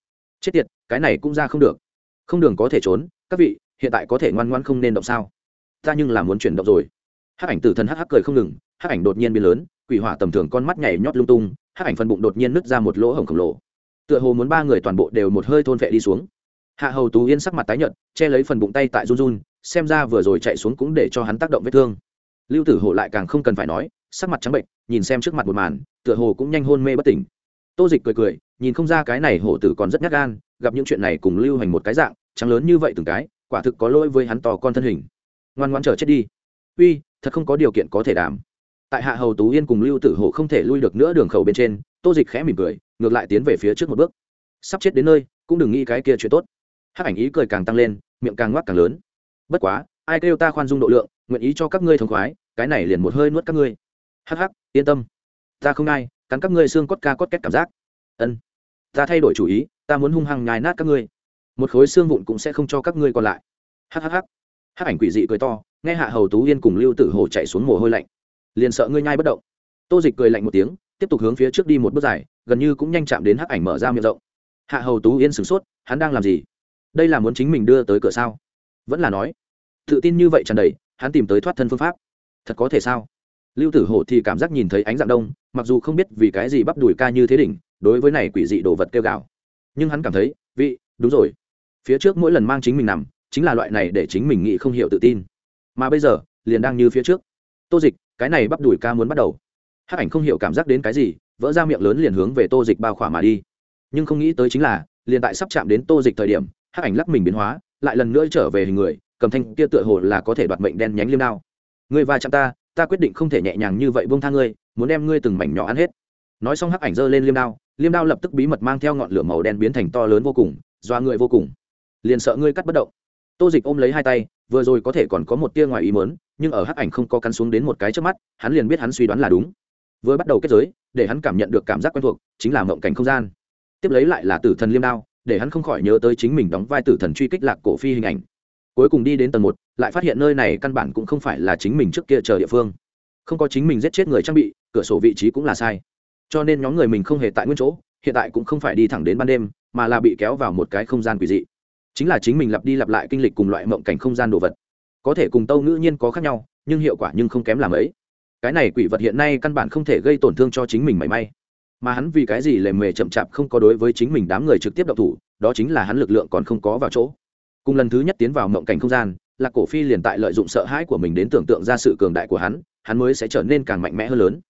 Chết tiệt, cái này cũng ra không được. Không đường có thể trốn, các vị hiện tại có thể ngoan ngoan không nên động sao? Ta nhưng là muốn chuyển động rồi. Hắc ảnh tử thần hắc hắc cười không ngừng, hắc ảnh đột nhiên biến lớn, quỷ hỏa tầm thường con mắt nhảy nhót lung tung, hắc ảnh phần bụng đột nhiên nứt ra một lỗ hổng khổng lồ. Tựa hồ muốn ba người toàn bộ đều một hơi thôn vệ đi xuống. Hạ hầu tú yên sắc mặt tái nhợt, che lấy phần bụng tay tại run run, xem ra vừa rồi chạy xuống cũng để cho hắn tác động vết thương. Lưu tử hồ lại càng không cần phải nói, sắc mặt trắng bệnh, nhìn xem trước mặt một màn, tựa hồ cũng nhanh hôn mê bất tỉnh. Tô dịch cười cười, nhìn không ra cái này hổ tử còn rất nhát gan, gặp những chuyện này cùng lưu hành một cái dạng, trắng lớn như vậy từng cái quả thực có lỗi với hắn tò con thân hình. Ngoan ngoan chờ chết đi. Uy, thật không có điều kiện có thể đảm tại hạ hầu tú yên cùng lưu tử hổ không thể lui được nữa đường khẩu bên trên, tô dịch khẽ mỉm cười, ngược lại tiến về phía trước một bước. Sắp chết đến nơi, cũng đừng nghĩ cái kia chuyện tốt. Hát ảnh ý cười càng tăng lên, miệng càng ngoắc càng lớn. Bất quá, ai kêu ta khoan dung độ lượng, nguyện ý cho các ngươi thống khoái, cái này liền một hơi nuốt các ngươi. Hắc hắc, yên tâm. Ta không ai, cắn các ngươi xương cốt ca cốt két cảm giác. Ân. Ta thay đổi chủ ý, ta muốn hung hăng nhai nát các ngươi một khối xương vụn cũng sẽ không cho các ngươi còn lại. Hhh hắc ảnh quỷ dị cười to, nghe hạ hầu tú yên cùng lưu tử hồ chạy xuống mồ hôi lạnh. Liền sợ ngươi nhai bất động. Tô dịch cười lạnh một tiếng, tiếp tục hướng phía trước đi một bước dài, gần như cũng nhanh chạm đến hắc ảnh mở ra miệng rộng. Hạ hầu tú yên sửng sốt, hắn đang làm gì? Đây là muốn chính mình đưa tới cửa sao? Vẫn là nói. Tự tin như vậy tràn đầy, hắn tìm tới thoát thân phương pháp. Thật có thể sao? Lưu tử hổ thì cảm giác nhìn thấy ánh dạng đông, mặc dù không biết vì cái gì bắp đùi ca như thế đỉnh, đối với này quỷ dị đồ vật kêu gào. Nhưng hắn cảm thấy, vị, đúng rồi phía trước mỗi lần mang chính mình nằm, chính là loại này để chính mình nghĩ không hiểu tự tin. Mà bây giờ, liền đang như phía trước. Tô dịch, cái này bắp đùi ca muốn bắt đầu. Hắc ảnh không hiểu cảm giác đến cái gì, vỡ ra miệng lớn liền hướng về tô dịch bao khỏa mà đi. Nhưng không nghĩ tới chính là, liền tại sắp chạm đến tô dịch thời điểm, hắc ảnh lắc mình biến hóa, lại lần nữa trở về hình người, cầm thanh kia tựa hồ là có thể đoạt mệnh đen nhánh liêm đao. Người va chạm ta ta quyết định không thể nhẹ nhàng như vậy buông tha ngươi, muốn đem ngươi từng mảnh nhỏ ăn hết. Nói xong hắc ảnh giơ lên liêm đao liêm đao lập tức bí mật mang theo ngọn lửa màu đen biến thành to lớn vô cùng, doa người vô cùng liền sợ ngươi cắt bất động. Tô dịch ôm lấy hai tay, vừa rồi có thể còn có một tia ngoài ý mớn nhưng ở hắc ảnh không có cắn xuống đến một cái trước mắt, hắn liền biết hắn suy đoán là đúng. Vừa bắt đầu kết giới, để hắn cảm nhận được cảm giác quen thuộc, chính là mộng cảnh không gian. Tiếp lấy lại là tử thần liêm đao, để hắn không khỏi nhớ tới chính mình đóng vai tử thần truy kích lạc cổ phi hình ảnh. Cuối cùng đi đến tầng một, lại phát hiện nơi này căn bản cũng không phải là chính mình trước kia chờ địa phương. Không có chính mình giết chết người trang bị, cửa sổ vị trí cũng là sai. Cho nên nhóm người mình không hề tại nguyên chỗ, hiện tại cũng không phải đi thẳng đến ban đêm, mà là bị kéo vào một cái không gian quỷ dị chính là chính mình lặp đi lặp lại kinh lịch cùng loại mộng cảnh không gian đồ vật. Có thể cùng tâu ngữ nhiên có khác nhau, nhưng hiệu quả nhưng không kém làm ấy. Cái này quỷ vật hiện nay căn bản không thể gây tổn thương cho chính mình mảy may. Mà hắn vì cái gì lề mề chậm chạp không có đối với chính mình đám người trực tiếp độc thủ, đó chính là hắn lực lượng còn không có vào chỗ. Cùng lần thứ nhất tiến vào mộng cảnh không gian là cổ phi liền tại lợi dụng sợ hãi của mình đến tưởng tượng ra sự cường đại của hắn hắn mới sẽ trở nên càng mạnh mẽ hơn lớn.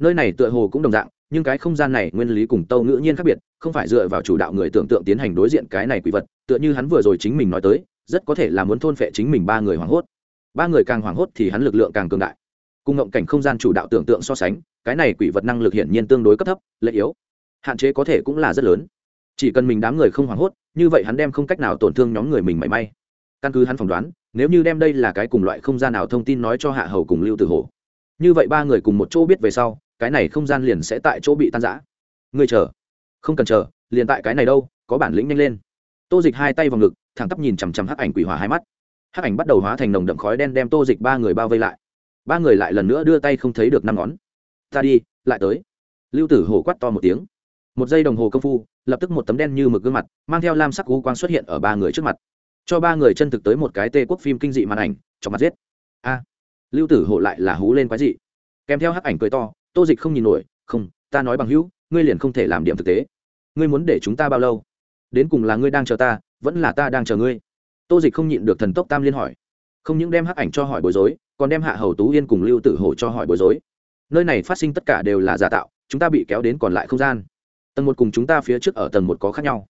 Nơi này tựa hồ cũng đồng dạng nhưng cái không gian này nguyên lý cùng tâu ngữ nhiên khác biệt, không phải dựa vào chủ đạo người tưởng tượng tiến hành đối diện cái này quỷ vật, tựa như hắn vừa rồi chính mình nói tới, rất có thể là muốn thôn phệ chính mình ba người hoảng hốt. Ba người càng hoảng hốt thì hắn lực lượng càng cường đại. Cùng ngộng cảnh không gian chủ đạo tưởng tượng so sánh, cái này quỷ vật năng lực hiển nhiên tương đối cấp thấp, lệ yếu. Hạn chế có thể cũng là rất lớn. Chỉ cần mình đám người không hoảng hốt, như vậy hắn đem không cách nào tổn thương nhóm người mình mảy may. Căn cứ hắn phỏng đoán, nếu như đem đây là cái cùng loại không gian nào thông tin nói cho hạ hầu cùng lưu tử hồ như vậy ba người cùng một chỗ biết về sau cái này không gian liền sẽ tại chỗ bị tan rã. Ngươi chờ. Không cần chờ, liền tại cái này đâu, có bản lĩnh nhanh lên. Tô dịch hai tay vào ngực, thẳng tắp nhìn chằm chằm hắc ảnh quỷ hỏa hai mắt. Hắc ảnh bắt đầu hóa thành nồng đậm khói đen đem tô dịch ba người bao vây lại. Ba người lại lần nữa đưa tay không thấy được năm ngón. Ta đi, lại tới. Lưu tử hồ quát to một tiếng. Một giây đồng hồ công phu, lập tức một tấm đen như mực gương mặt, mang theo lam sắc cú quang xuất hiện ở ba người trước mặt. Cho ba người chân thực tới một cái tê quốc phim kinh dị màn ảnh, trong mặt giết. A. Lưu tử hộ lại là hú lên quái dị. Kèm theo hắc ảnh cười to tô dịch không nhìn nổi, không, ta nói bằng hữu, ngươi liền không thể làm điểm thực tế. Ngươi muốn để chúng ta bao lâu? Đến cùng là ngươi đang chờ ta, vẫn là ta đang chờ ngươi? Tô dịch không nhịn được thần tốc tam liên hỏi. Không những đem hắc ảnh cho hỏi bối rối, còn đem hạ hầu tú yên cùng lưu tử hổ cho hỏi bối rối. Nơi này phát sinh tất cả đều là giả tạo, chúng ta bị kéo đến còn lại không gian. Tầng một cùng chúng ta phía trước ở tầng một có khác nhau.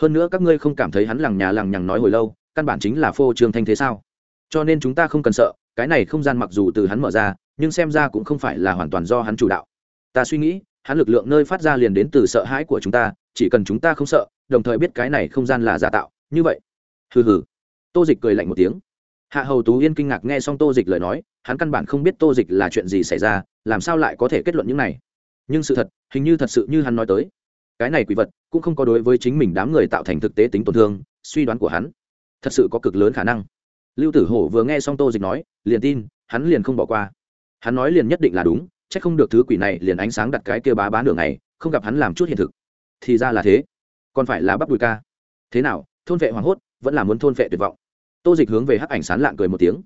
Hơn nữa các ngươi không cảm thấy hắn lằng nhà lằng nhằng nói hồi lâu, căn bản chính là phô trương thanh thế sao? Cho nên chúng ta không cần sợ, cái này không gian mặc dù từ hắn mở ra nhưng xem ra cũng không phải là hoàn toàn do hắn chủ đạo. Ta suy nghĩ, hắn lực lượng nơi phát ra liền đến từ sợ hãi của chúng ta, chỉ cần chúng ta không sợ, đồng thời biết cái này không gian là giả tạo, như vậy. Hừ hừ. Tô dịch cười lạnh một tiếng. Hạ hầu tú yên kinh ngạc nghe xong tô dịch lời nói, hắn căn bản không biết tô dịch là chuyện gì xảy ra, làm sao lại có thể kết luận những này. Nhưng sự thật, hình như thật sự như hắn nói tới. Cái này quỷ vật cũng không có đối với chính mình đám người tạo thành thực tế tính tổn thương, suy đoán của hắn thật sự có cực lớn khả năng. Lưu tử hổ vừa nghe xong tô dịch nói, liền tin, hắn liền không bỏ qua hắn nói liền nhất định là đúng c h ắ c không được thứ quỷ này liền ánh sáng đặt cái kia bá bán đường này không gặp hắn làm chút hiện thực. Thì ra là thế. Còn phải là bắp đùi ca. Thế nào, thôn vệ hoảng hốt, vẫn là muốn thôn vệ tuyệt vọng. Tô dịch hướng về hắc ảnh sán lạng cười một tiếng.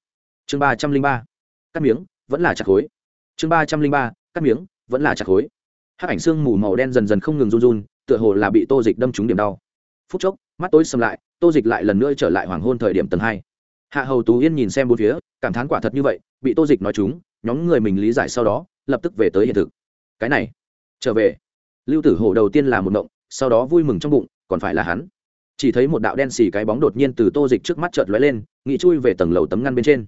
Chương ba trăm linh ba. Cắt miếng, vẫn là chặt khối. Chương ba trăm linh ba. Cắt miếng, vẫn là chặt khối. Hắc ảnh xương mù màu đen dần dần không ngừng run run, tựa hồ là bị tô dịch đâm trúng điểm đau. Phút chốc, mắt tối xâm lại, tô dịch lại lần nữa trở lại hoàng hôn thời điểm tầng hai. Hạ hầu tú yên nhìn xem bốn phía, cảm thán quả thật như vậy, bị tô dịch nói chúng nhóm người mình lý giải sau đó, lập tức về tới hiện thực. Cái này, trở về. Lưu tử hổ đầu tiên là một mộng sau đó vui mừng trong bụng, còn phải là hắn. Chỉ thấy một đạo đen xì cái bóng đột nhiên từ tô dịch trước mắt chợt lóe lên nghĩ chui về tầng lầu tấm ngăn bên trên.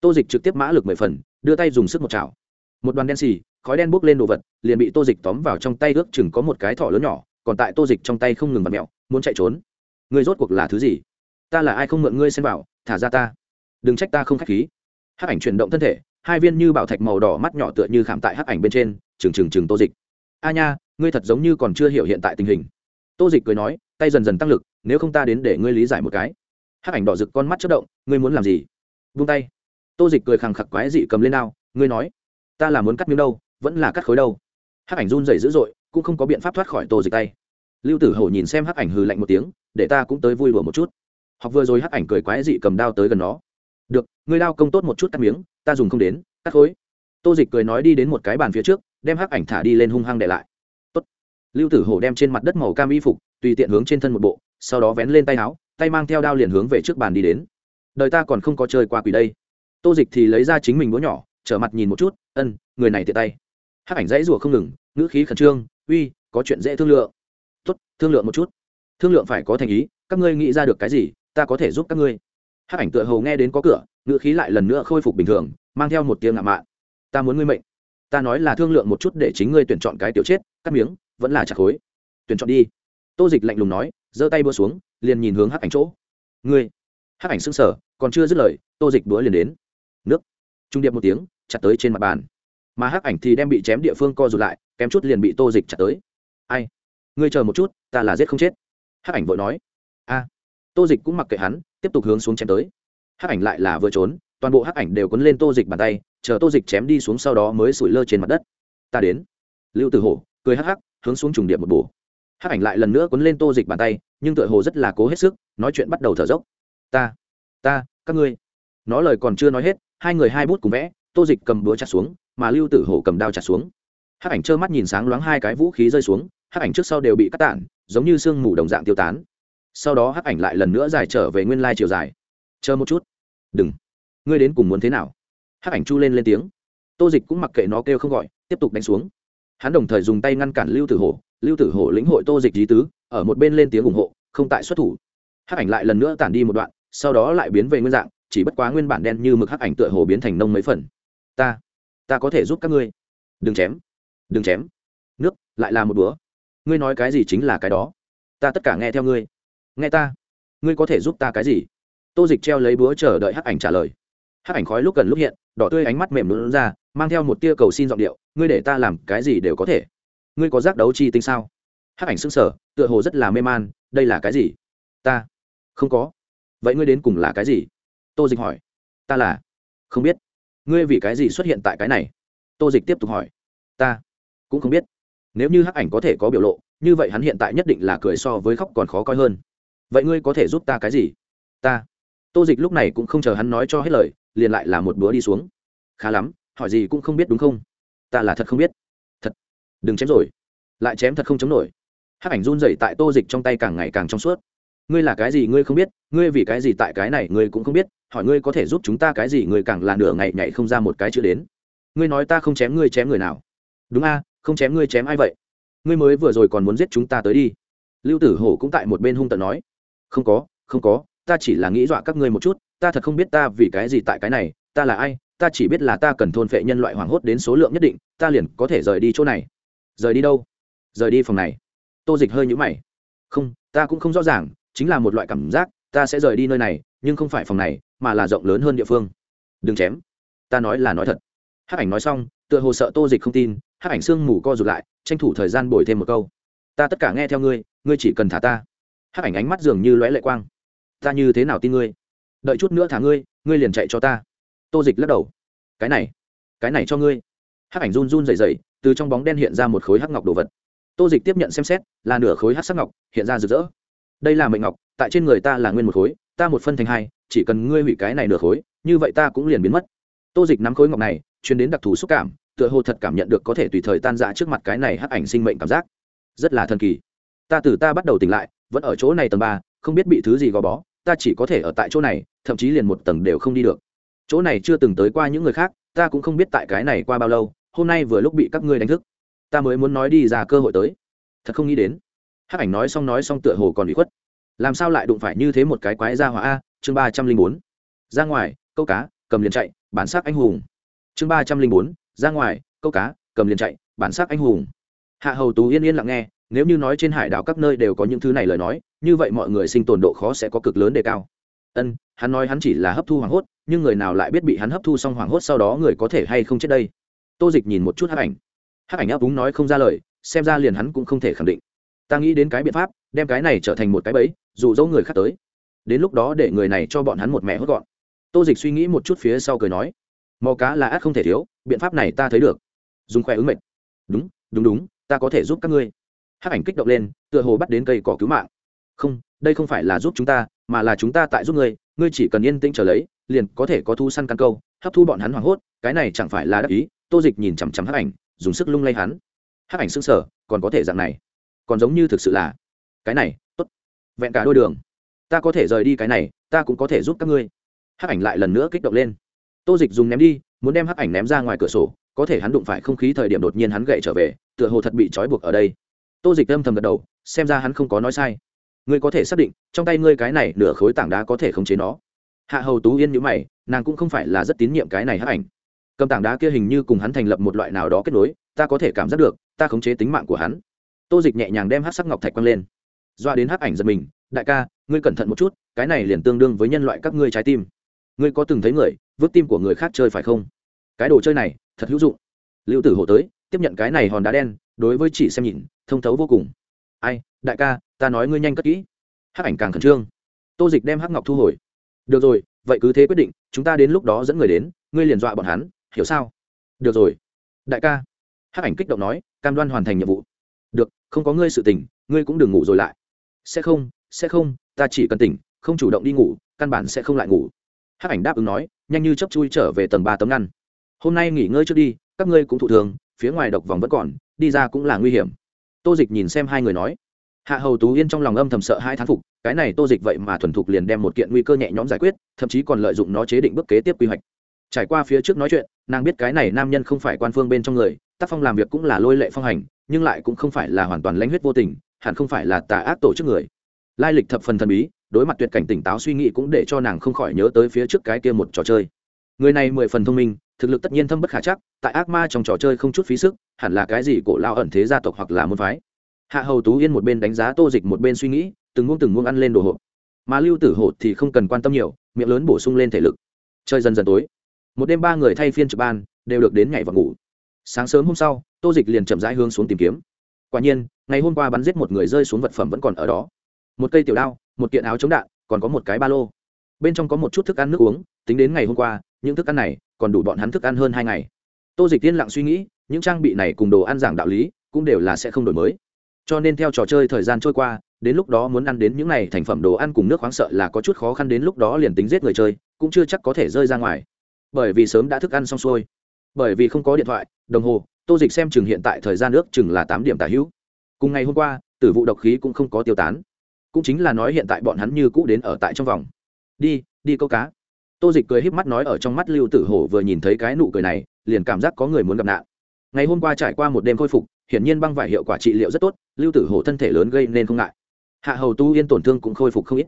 Tô dịch trực tiếp mã lực mười phần, đưa tay dùng sức một chảo. Một đoàn đen xì, khói đen bốc lên đồ vật, liền bị tô dịch tóm vào trong tay, ước chừng có một cái thỏ lớn nhỏ, còn tại tô dịch trong tay không ngừng vặt mẹo, muốn chạy trốn. Người rốt cuộc là thứ gì? Ta là ai không mượn ngươi xem bảo thả ra ta. Đừng trách ta không k h á c h khí. Hát ảnh chuyển động thân thể hai viên như bảo thạch màu đỏ mắt nhỏ tựa như khảm tại hắc ảnh bên trên, trừng trừng trừng tô dịch. A nha, ngươi thật giống như còn chưa hiểu hiện tại tình hình. Tô dịch cười nói, tay dần dần tăng lực, nếu không ta đến để ngươi lý giải một cái. Hắc ảnh đỏ rực con mắt chất động, ngươi muốn làm gì? Vung tay. Tô dịch cười khẳng khặc quái dị cầm lên ao ngươi nói, ta là muốn cắt miếng đâu, vẫn là cắt khối đâu? Hắc ảnh run dày dữ dội, cũng không có biện pháp thoát khỏi tô dịch tay. Lưu tử hổ nhìn xem hắc ảnh hừ lạnh một tiếng, để ta cũng tới vui đùa một chút. Học vừa rồi hắc ảnh cười quái dị cầm đao tới gần nó được, ngươi lao công tốt một chút cắt miếng, ta dùng không đến, cắt khối. Tô dịch cười nói đi đến một cái bàn phía trước, đem hắc ảnh thả đi lên hung hăng để lại. Tốt. lưu tử hổ đem trên mặt đất màu cam y phục, tùy tiện hướng trên thân một bộ, sau đó vén lên tay áo, tay mang theo đao liền hướng về trước bàn đi đến. Đời ta còn không có chơi qua quỷ đây. Tô dịch thì lấy ra chính mình búa nhỏ, trở mặt nhìn một chút, ân, người này tiện tay. Hắc ảnh dãy rủa không ngừng, ngữ khí khẩn trương, uy, có chuyện dễ thương lượng. Tốt, thương lượng một chút. Thương lượng phải có thành ý, các ngươi nghĩ ra được cái gì, ta có thể giúp các ngươi hắc ảnh tựa hồ nghe đến có cửa ngựa khí lại lần nữa khôi phục bình thường, mang theo một tiếng ngạo mạn. Ta muốn ngươi mệnh. Ta nói là thương lượng một chút để chính ngươi tuyển chọn cái tiểu chết, cắt miếng, vẫn là chặt khối. Tuyển chọn đi. Tô dịch lạnh lùng nói, giơ tay búa xuống, liền nhìn hướng hắc ảnh chỗ. Ngươi. Hắc ảnh sững sờ, còn chưa dứt lời, tô dịch búa liền đến. Nước. Trung điệp một tiếng, chặt tới trên mặt bàn. Mà hắc ảnh thì đem bị chém địa phương co rụt lại, kém chút liền bị tô dịch chặt tới. Ai? Ngươi chờ một chút, ta là giết không chết. Hắc ảnh vội nói. A. Tô dịch cũng mặc kệ hắn tiếp tục hướng xuống chém tới. Hắc ảnh lại là vừa trốn, toàn bộ hắc ảnh đều quấn lên tô dịch bàn tay, chờ tô dịch chém đi xuống sau đó mới sủi lơ trên mặt đất. Ta đến. Lưu tử hổ, cười hắc hắc, hướng xuống trùng điệp một bổ. Hắc ảnh lại lần nữa quấn lên tô dịch bàn tay, nhưng tựa hồ rất là cố hết sức, nói chuyện bắt đầu thở dốc. Ta ta, các ngươi. Nó lời còn chưa nói hết, hai người hai bút cùng vẽ, tô dịch cầm búa chặt xuống, mà lưu tử hổ cầm đao chặt xuống. Hắc ảnh trơ mắt nhìn sáng loáng hai cái vũ khí rơi xuống, hắc ảnh trước sau đều bị cắt tản, giống như sương mù đồng dạng tiêu tán sau đó hắc ảnh lại lần nữa dài trở về nguyên lai chiều dài. Chờ một chút. Đừng. Ngươi đến cùng muốn thế nào? Hắc ảnh chu lên lên tiếng. Tô dịch cũng mặc kệ nó kêu không gọi, tiếp tục đánh xuống. Hắn đồng thời dùng tay ngăn cản lưu tử hổ. Lưu tử hổ lĩnh hội tô dịch lý tứ, ở một bên lên tiếng ủng hộ, không tại xuất thủ. Hắc ảnh lại lần nữa tản đi một đoạn, sau đó lại biến về nguyên dạng, chỉ bất quá nguyên bản đen như mực hắc ảnh tựa hồ biến thành nông mấy phần. Ta ta có thể giúp các ngươi. Đừng chém. Đừng chém. Nước, lại là một búa ngươi nói cái gì chính là cái đó. Ta tất cả nghe theo ngươi nghe ta. Ngươi có thể giúp ta cái gì? Tô dịch treo lấy búa chờ đợi hắc ảnh trả lời. Hắc ảnh khói lúc gần lúc hiện, đỏ tươi ánh mắt mềm lún ra, mang theo một tia cầu xin giọng điệu, ngươi để ta làm cái gì đều có thể. Ngươi có giác đấu chi tinh sao? Hắc ảnh s ư n g sở tựa hồ rất là mê man, đây là cái gì? Ta. Không có. Vậy ngươi đến cùng là cái gì? Tô dịch hỏi. Ta là. Không biết. Ngươi vì cái gì xuất hiện tại cái này? Tô dịch tiếp tục hỏi. Ta cũng không biết. Nếu như hắc ảnh có thể có biểu lộ, như vậy hắn hiện tại nhất định là cười so với khóc còn khó coi hơn vậy ngươi có thể giúp ta cái gì? Ta. Tô dịch lúc này cũng không chờ hắn nói cho hết lời, liền lại là một bữa đi xuống. Khá lắm, hỏi gì cũng không biết đúng không? Ta là thật không biết. Thật. Đừng chém rồi. Lại chém thật không chống nổi. Hắc ảnh run dậy tại tô dịch trong tay càng ngày càng trong suốt. Ngươi là cái gì ngươi không biết, ngươi vì cái gì tại cái này ngươi cũng không biết, hỏi ngươi có thể giúp chúng ta cái gì ngươi càng là nửa ngày nhảy không ra một cái chữ đến. Ngươi nói ta không chém ngươi chém người nào. Đúng a, không chém ngươi chém ai vậy? Ngươi mới vừa rồi còn muốn giết chúng ta tới đi. Lưu tử hổ cũng tại một bên hung tận nói không có không có, ta chỉ là nghĩ dọa các ngươi một chút, ta thật không biết ta vì cái gì tại cái này, ta là ai, ta chỉ biết là ta cần thôn phệ nhân loại hoảng hốt đến số lượng nhất định, ta liền có thể rời đi chỗ này. Rời đi đâu? Rời đi phòng này. Tô dịch hơi nhũ mày. Không, ta cũng không rõ ràng, chính là một loại cảm giác, ta sẽ rời đi nơi này, nhưng không phải phòng này, mà là rộng lớn hơn địa phương. Đừng chém. Ta nói là nói thật. Hắc ảnh nói xong, tựa hồ sợ tô dịch không tin, hắc ảnh sương mù co rụt lại, tranh thủ thời gian bồi thêm một câu. Ta tất cả nghe theo ngươi ngươi chỉ cần thả ta hắc ảnh ánh mắt dường như lóe lệ quang. Ta như thế nào tin ngươi? Đợi chút nữa thả ngươi ngươi liền chạy cho ta. Tô dịch lắc đầu. Cái này cái này cho ngươi. Hắc ảnh run run dày dày từ trong bóng đen hiện ra một khối hắc ngọc đồ vật. Tô dịch tiếp nhận xem xét, là nửa khối hắc sắc ngọc, hiện ra rực rỡ. Đây là mệnh ngọc, tại trên người ta là nguyên một khối, ta một phân thành hai, chỉ cần ngươi hủy cái này nửa khối, như vậy ta cũng liền biến mất. Tô dịch nắm khối ngọc này chuyến đến đặc thù xúc cảm, tựa hồ thật cảm nhận được có thể tùy thời tan dạ trước mặt cái này hắc ảnh sinh mệnh cảm giác. Rất là thần kỳ. Ta từ ta bắt đầu tỉnh lại vẫn ở chỗ này tầng ba, không biết bị thứ gì gò bó, ta chỉ có thể ở tại chỗ này, thậm chí liền một tầng đều không đi được. Chỗ này chưa từng tới qua những người khác, ta cũng không biết tại cái này qua bao lâu, hôm nay vừa lúc bị các ngươi đánh thức. Ta mới muốn nói đi ra cơ hội tới. Thật không nghĩ đến. Hắc ảnh nói xong nói xong tựa hồ còn bị khuất. Làm sao lại đụng phải như thế một cái quái ra hỏa a, chương ba trăm linh bốn. Ra ngoài, câu cá, cầm liền chạy, bản sắc anh hùng. Chương ba trăm linh bốn, ra ngoài, câu cá, cầm liền chạy, bản sắc anh hùng. Hạ hầu tú yên yên lặng nghe nếu như nói trên hải đảo các nơi đều có những thứ này lời nói, như vậy mọi người sinh tồn độ khó sẽ có cực lớn đề cao. Ân, hắn nói hắn chỉ là hấp thu hoảng hốt, nhưng người nào lại biết bị hắn hấp thu xong hoảng hốt sau đó người có thể hay không chết đây? Tô dịch nhìn một chút hắc ảnh. Hắc ảnh áp đúng nói không ra lời, xem ra liền hắn cũng không thể khẳng định. Ta nghĩ đến cái biện pháp, đem cái này trở thành một cái bẫy dù dẫu người khác tới. Đến lúc đó để người này cho bọn hắn một mẹ hốt gọn. Tô dịch suy nghĩ một chút phía sau cười nói, mò cá là ác không thể thiếu, biện pháp này ta thấy được. Dùng khỏe ứng mệnh. Đúng đúng đúng, ta có thể giúp các ngươi hắc ảnh kích động lên, tựa hồ bắt đến cây cỏ cứu mạng. Không, đây không phải là giúp chúng ta, mà là chúng ta tại giúp ngươi ngươi chỉ cần yên tĩnh trở lấy, liền có thể có thu săn căn câu, hấp thu bọn hắn hoảng hốt, cái này chẳng phải là đắc ý, tô dịch nhìn chằm chằm hắc ảnh, dùng sức lung lay hắn. Hắc ảnh s ư n g sở còn có thể dạng này. Còn giống như thực sự là, cái này, tốt. Vẹn cả đôi đường. Ta có thể rời đi cái này, ta cũng có thể giúp các ngươi. Hắc ảnh lại lần nữa kích động lên. Tô dịch dùng ném đi, muốn đem hắc ảnh ném ra ngoài cửa sổ, có thể hắn đụng phải không khí thời điểm đột nhiên hắn gậy trở về, tựa hồ thật bị trói buộc ở đây tô dịch âm thầm gật đầu, xem ra hắn không có nói sai. Ngươi có thể xác định, trong tay ngươi cái này nửa khối tảng đá có thể khống chế nó. Hạ hầu tú yên nhữ mày, nàng cũng không phải là rất tín nhiệm cái này hắc ảnh. Cầm tảng đá kia hình như cùng hắn thành lập một loại nào đó kết nối, ta có thể cảm giác được, ta khống chế tính mạng của hắn. Tô dịch nhẹ nhàng đem hát sắc ngọc thạch quăng lên. Doa đến hắc ảnh giật mình, đại ca, ngươi cẩn thận một chút, cái này liền tương đương với nhân loại các ngươi trái tim. Ngươi có từng thấy người, vứt tim của người khác chơi phải không? Cái đồ chơi này, thật hữu dụng. Lưu tử hổ tới, tiếp nhận cái này hòn đá đen, đối với chỉ xem nhìn thông thấu vô cùng. Ai, đại ca, ta nói ngươi nhanh cất kỹ. Hắc ảnh càng khẩn trương. Tô dịch đem hắc ngọc thu hồi. Được rồi, vậy cứ thế quyết định, chúng ta đến lúc đó dẫn người đến, ngươi liền dọa bọn hắn, hiểu sao? Được rồi. Đại ca. Hắc ảnh kích động nói, cam đoan hoàn thành nhiệm vụ. Được, không có ngươi sự tỉnh ngươi cũng đừng ngủ rồi lại. Sẽ không sẽ không, ta chỉ cần tỉnh, không chủ động đi ngủ, căn bản sẽ không lại ngủ. Hắc ảnh đáp ứng nói, nhanh như chấp chui trở về tầng ba tấm ngăn. Hôm nay nghỉ ngơi trước đi, các ngươi cũng thụ thường, phía ngoài độc vòng vẫn còn, đi ra cũng là nguy hiểm tô dịch nhìn xem hai người nói. Hạ hầu tú yên trong lòng âm thầm sợ hai thán phục, cái này tô dịch vậy mà thuần thục liền đem một kiện nguy cơ nhẹ nhõm giải quyết, thậm chí còn lợi dụng nó chế định bước kế tiếp quy hoạch. Trải qua phía trước nói chuyện, nàng biết cái này nam nhân không phải quan phương bên trong người, tác phong làm việc cũng là lôi lệ phong hành, nhưng lại cũng không phải là hoàn toàn lãnh huyết vô tình, hẳn không phải là tà ác tổ chức người. Lai lịch thập phần thần bí, đối mặt tuyệt cảnh tỉnh táo suy nghĩ cũng để cho nàng không khỏi nhớ tới phía trước cái kia một trò chơi. Người này mười phần thông minh thực lực tất nhiên thâm bất khả chắc, tại ác ma trong trò chơi không chút phí sức, hẳn là cái gì cổ lao ẩn thế gia tộc hoặc là môn phái. Hạ hầu tú yên một bên đánh giá tô dịch một bên suy nghĩ, từng muông từng muông ăn lên đồ hộp. Mà lưu tử hộp thì không cần quan tâm nhiều, miệng lớn bổ sung lên thể lực. Chơi dần dần tối. Một đêm ba người thay phiên trực ban, đều được đến ngày và ngủ. Sáng sớm hôm sau, tô dịch liền chậm rãi hướng xuống tìm kiếm. Quả nhiên, ngày hôm qua bắn giết một người rơi xuống vật phẩm vẫn còn ở đó. Một cây tiểu đao, một kiện áo chống đạn, còn có một cái ba lô. Bên trong có một chút thức ăn nước uống, tính đến ngày hôm qua những thức ăn này còn đủ bọn hắn thức ăn hơn hai ngày. Tô dịch tiên lặng suy nghĩ, những trang bị này cùng đồ ăn giảng đạo lý cũng đều là sẽ không đổi mới. Cho nên theo trò chơi thời gian trôi qua, đến lúc đó muốn ăn đến những này thành phẩm đồ ăn cùng nước khoáng sợ là có chút khó khăn, đến lúc đó liền tính giết người chơi, cũng chưa chắc có thể rơi ra ngoài. Bởi vì sớm đã thức ăn xong xuôi, bởi vì không có điện thoại, đồng hồ, tô dịch xem chừng hiện tại thời gian ước chừng là tám điểm tả hữu. Cùng ngày hôm qua, tử vụ độc khí cũng không có tiêu tán. Cũng chính là nói hiện tại bọn hắn như cũ đến ở tại trong vòng. Đi đi câu cá tô dịch cười híp mắt nói ở trong mắt lưu tử hổ vừa nhìn thấy cái nụ cười này, liền cảm giác có người muốn gặp nạn. Ngày hôm qua trải qua một đêm khôi phục, hiển nhiên băng vải hiệu quả trị liệu rất tốt, lưu tử hổ thân thể lớn gây nên không ngại. Hạ hầu tu yên tổn thương cũng khôi phục không ít.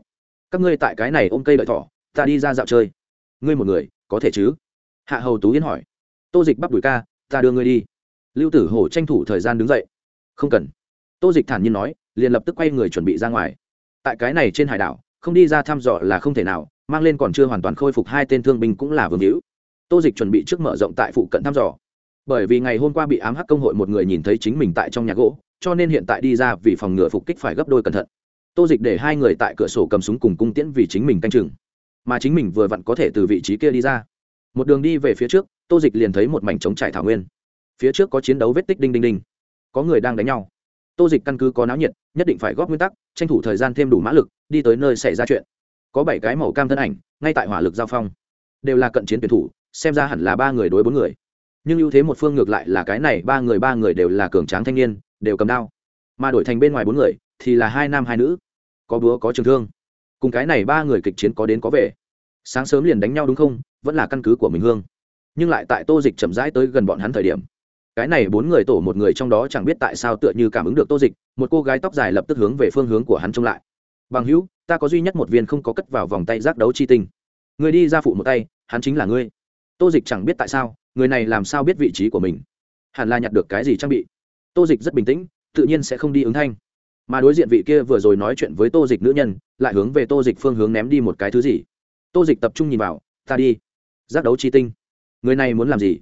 Các ngươi tại cái này ôm cây đợi thỏ, ta đi ra dạo chơi. Ngươi một người, có thể chứ? Hạ hầu tú yên hỏi. Tô dịch bắt đuổi ca, ta đưa ngươi đi. Lưu tử hổ tranh thủ thời gian đứng dậy. Không cần. Tô dịch thản nhiên nói, liền lập tức quay người chuẩn bị ra ngoài. Tại cái này trên hải đảo, không đi ra thăm dò là không thể nào mang lên còn chưa hoàn toàn khôi phục hai tên thương binh cũng là vương hữu. Tô dịch chuẩn bị trước mở rộng tại phụ cận thăm dò. Bởi vì ngày hôm qua bị ám hắc công hội một người nhìn thấy chính mình tại trong nhà gỗ, cho nên hiện tại đi ra vì phòng ngừa phục kích phải gấp đôi cẩn thận. Tô dịch để hai người tại cửa sổ cầm súng cùng cung tiễn vì chính mình canh chừng. Mà chính mình vừa vặn có thể từ vị trí kia đi ra. Một đường đi về phía trước, tô dịch liền thấy một mảnh trống trải thảo nguyên. Phía trước có chiến đấu vết tích đinh đinh đinh. Có người đang đánh nhau. Tô dịch căn cứ có náo nhiệt, nhất định phải góp nguyên tắc, tranh thủ thời gian thêm đủ mã lực, đi tới nơi xảy ra chuyện có bảy cái màu cam thân ảnh, ngay tại hỏa lực giao phong. Đều là cận chiến tuyển thủ, xem ra hẳn là ba người đối bốn người. Nhưng ưu thế một phương ngược lại là cái này, ba người ba người đều là cường tráng thanh niên, đều cầm đao. Mà đổi thành bên ngoài bốn người, thì là hai nam hai nữ. Có búa, có trường thương. Cùng cái này ba người kịch chiến có đến có về. Sáng sớm liền đánh nhau đúng không, vẫn là căn cứ của mình hương. Nhưng lại tại tô dịch chậm rãi tới gần bọn hắn thời điểm. Cái này bốn người tổ một người trong đó chẳng biết tại sao tựa như cảm ứng được tô dịch, một cô gái tóc dài lập tức hướng về phương hướng của hắn trông lại bằng hữu, ta có duy nhất một viên không có cất vào vòng tay giác đấu chi tinh. Người đi ra phụ một tay, hắn chính là ngươi. Tô dịch chẳng biết tại sao, người này làm sao biết vị trí của mình? Hẳn là nhặt được cái gì trang bị? Tô dịch rất bình tĩnh, tự nhiên sẽ không đi ứng thanh. Mà đối diện vị kia vừa rồi nói chuyện với tô dịch nữ nhân, lại hướng về tô dịch phương hướng ném đi một cái thứ gì. Tô dịch tập trung nhìn vào, ta đi. Giác đấu chi tinh. Người này muốn làm gì?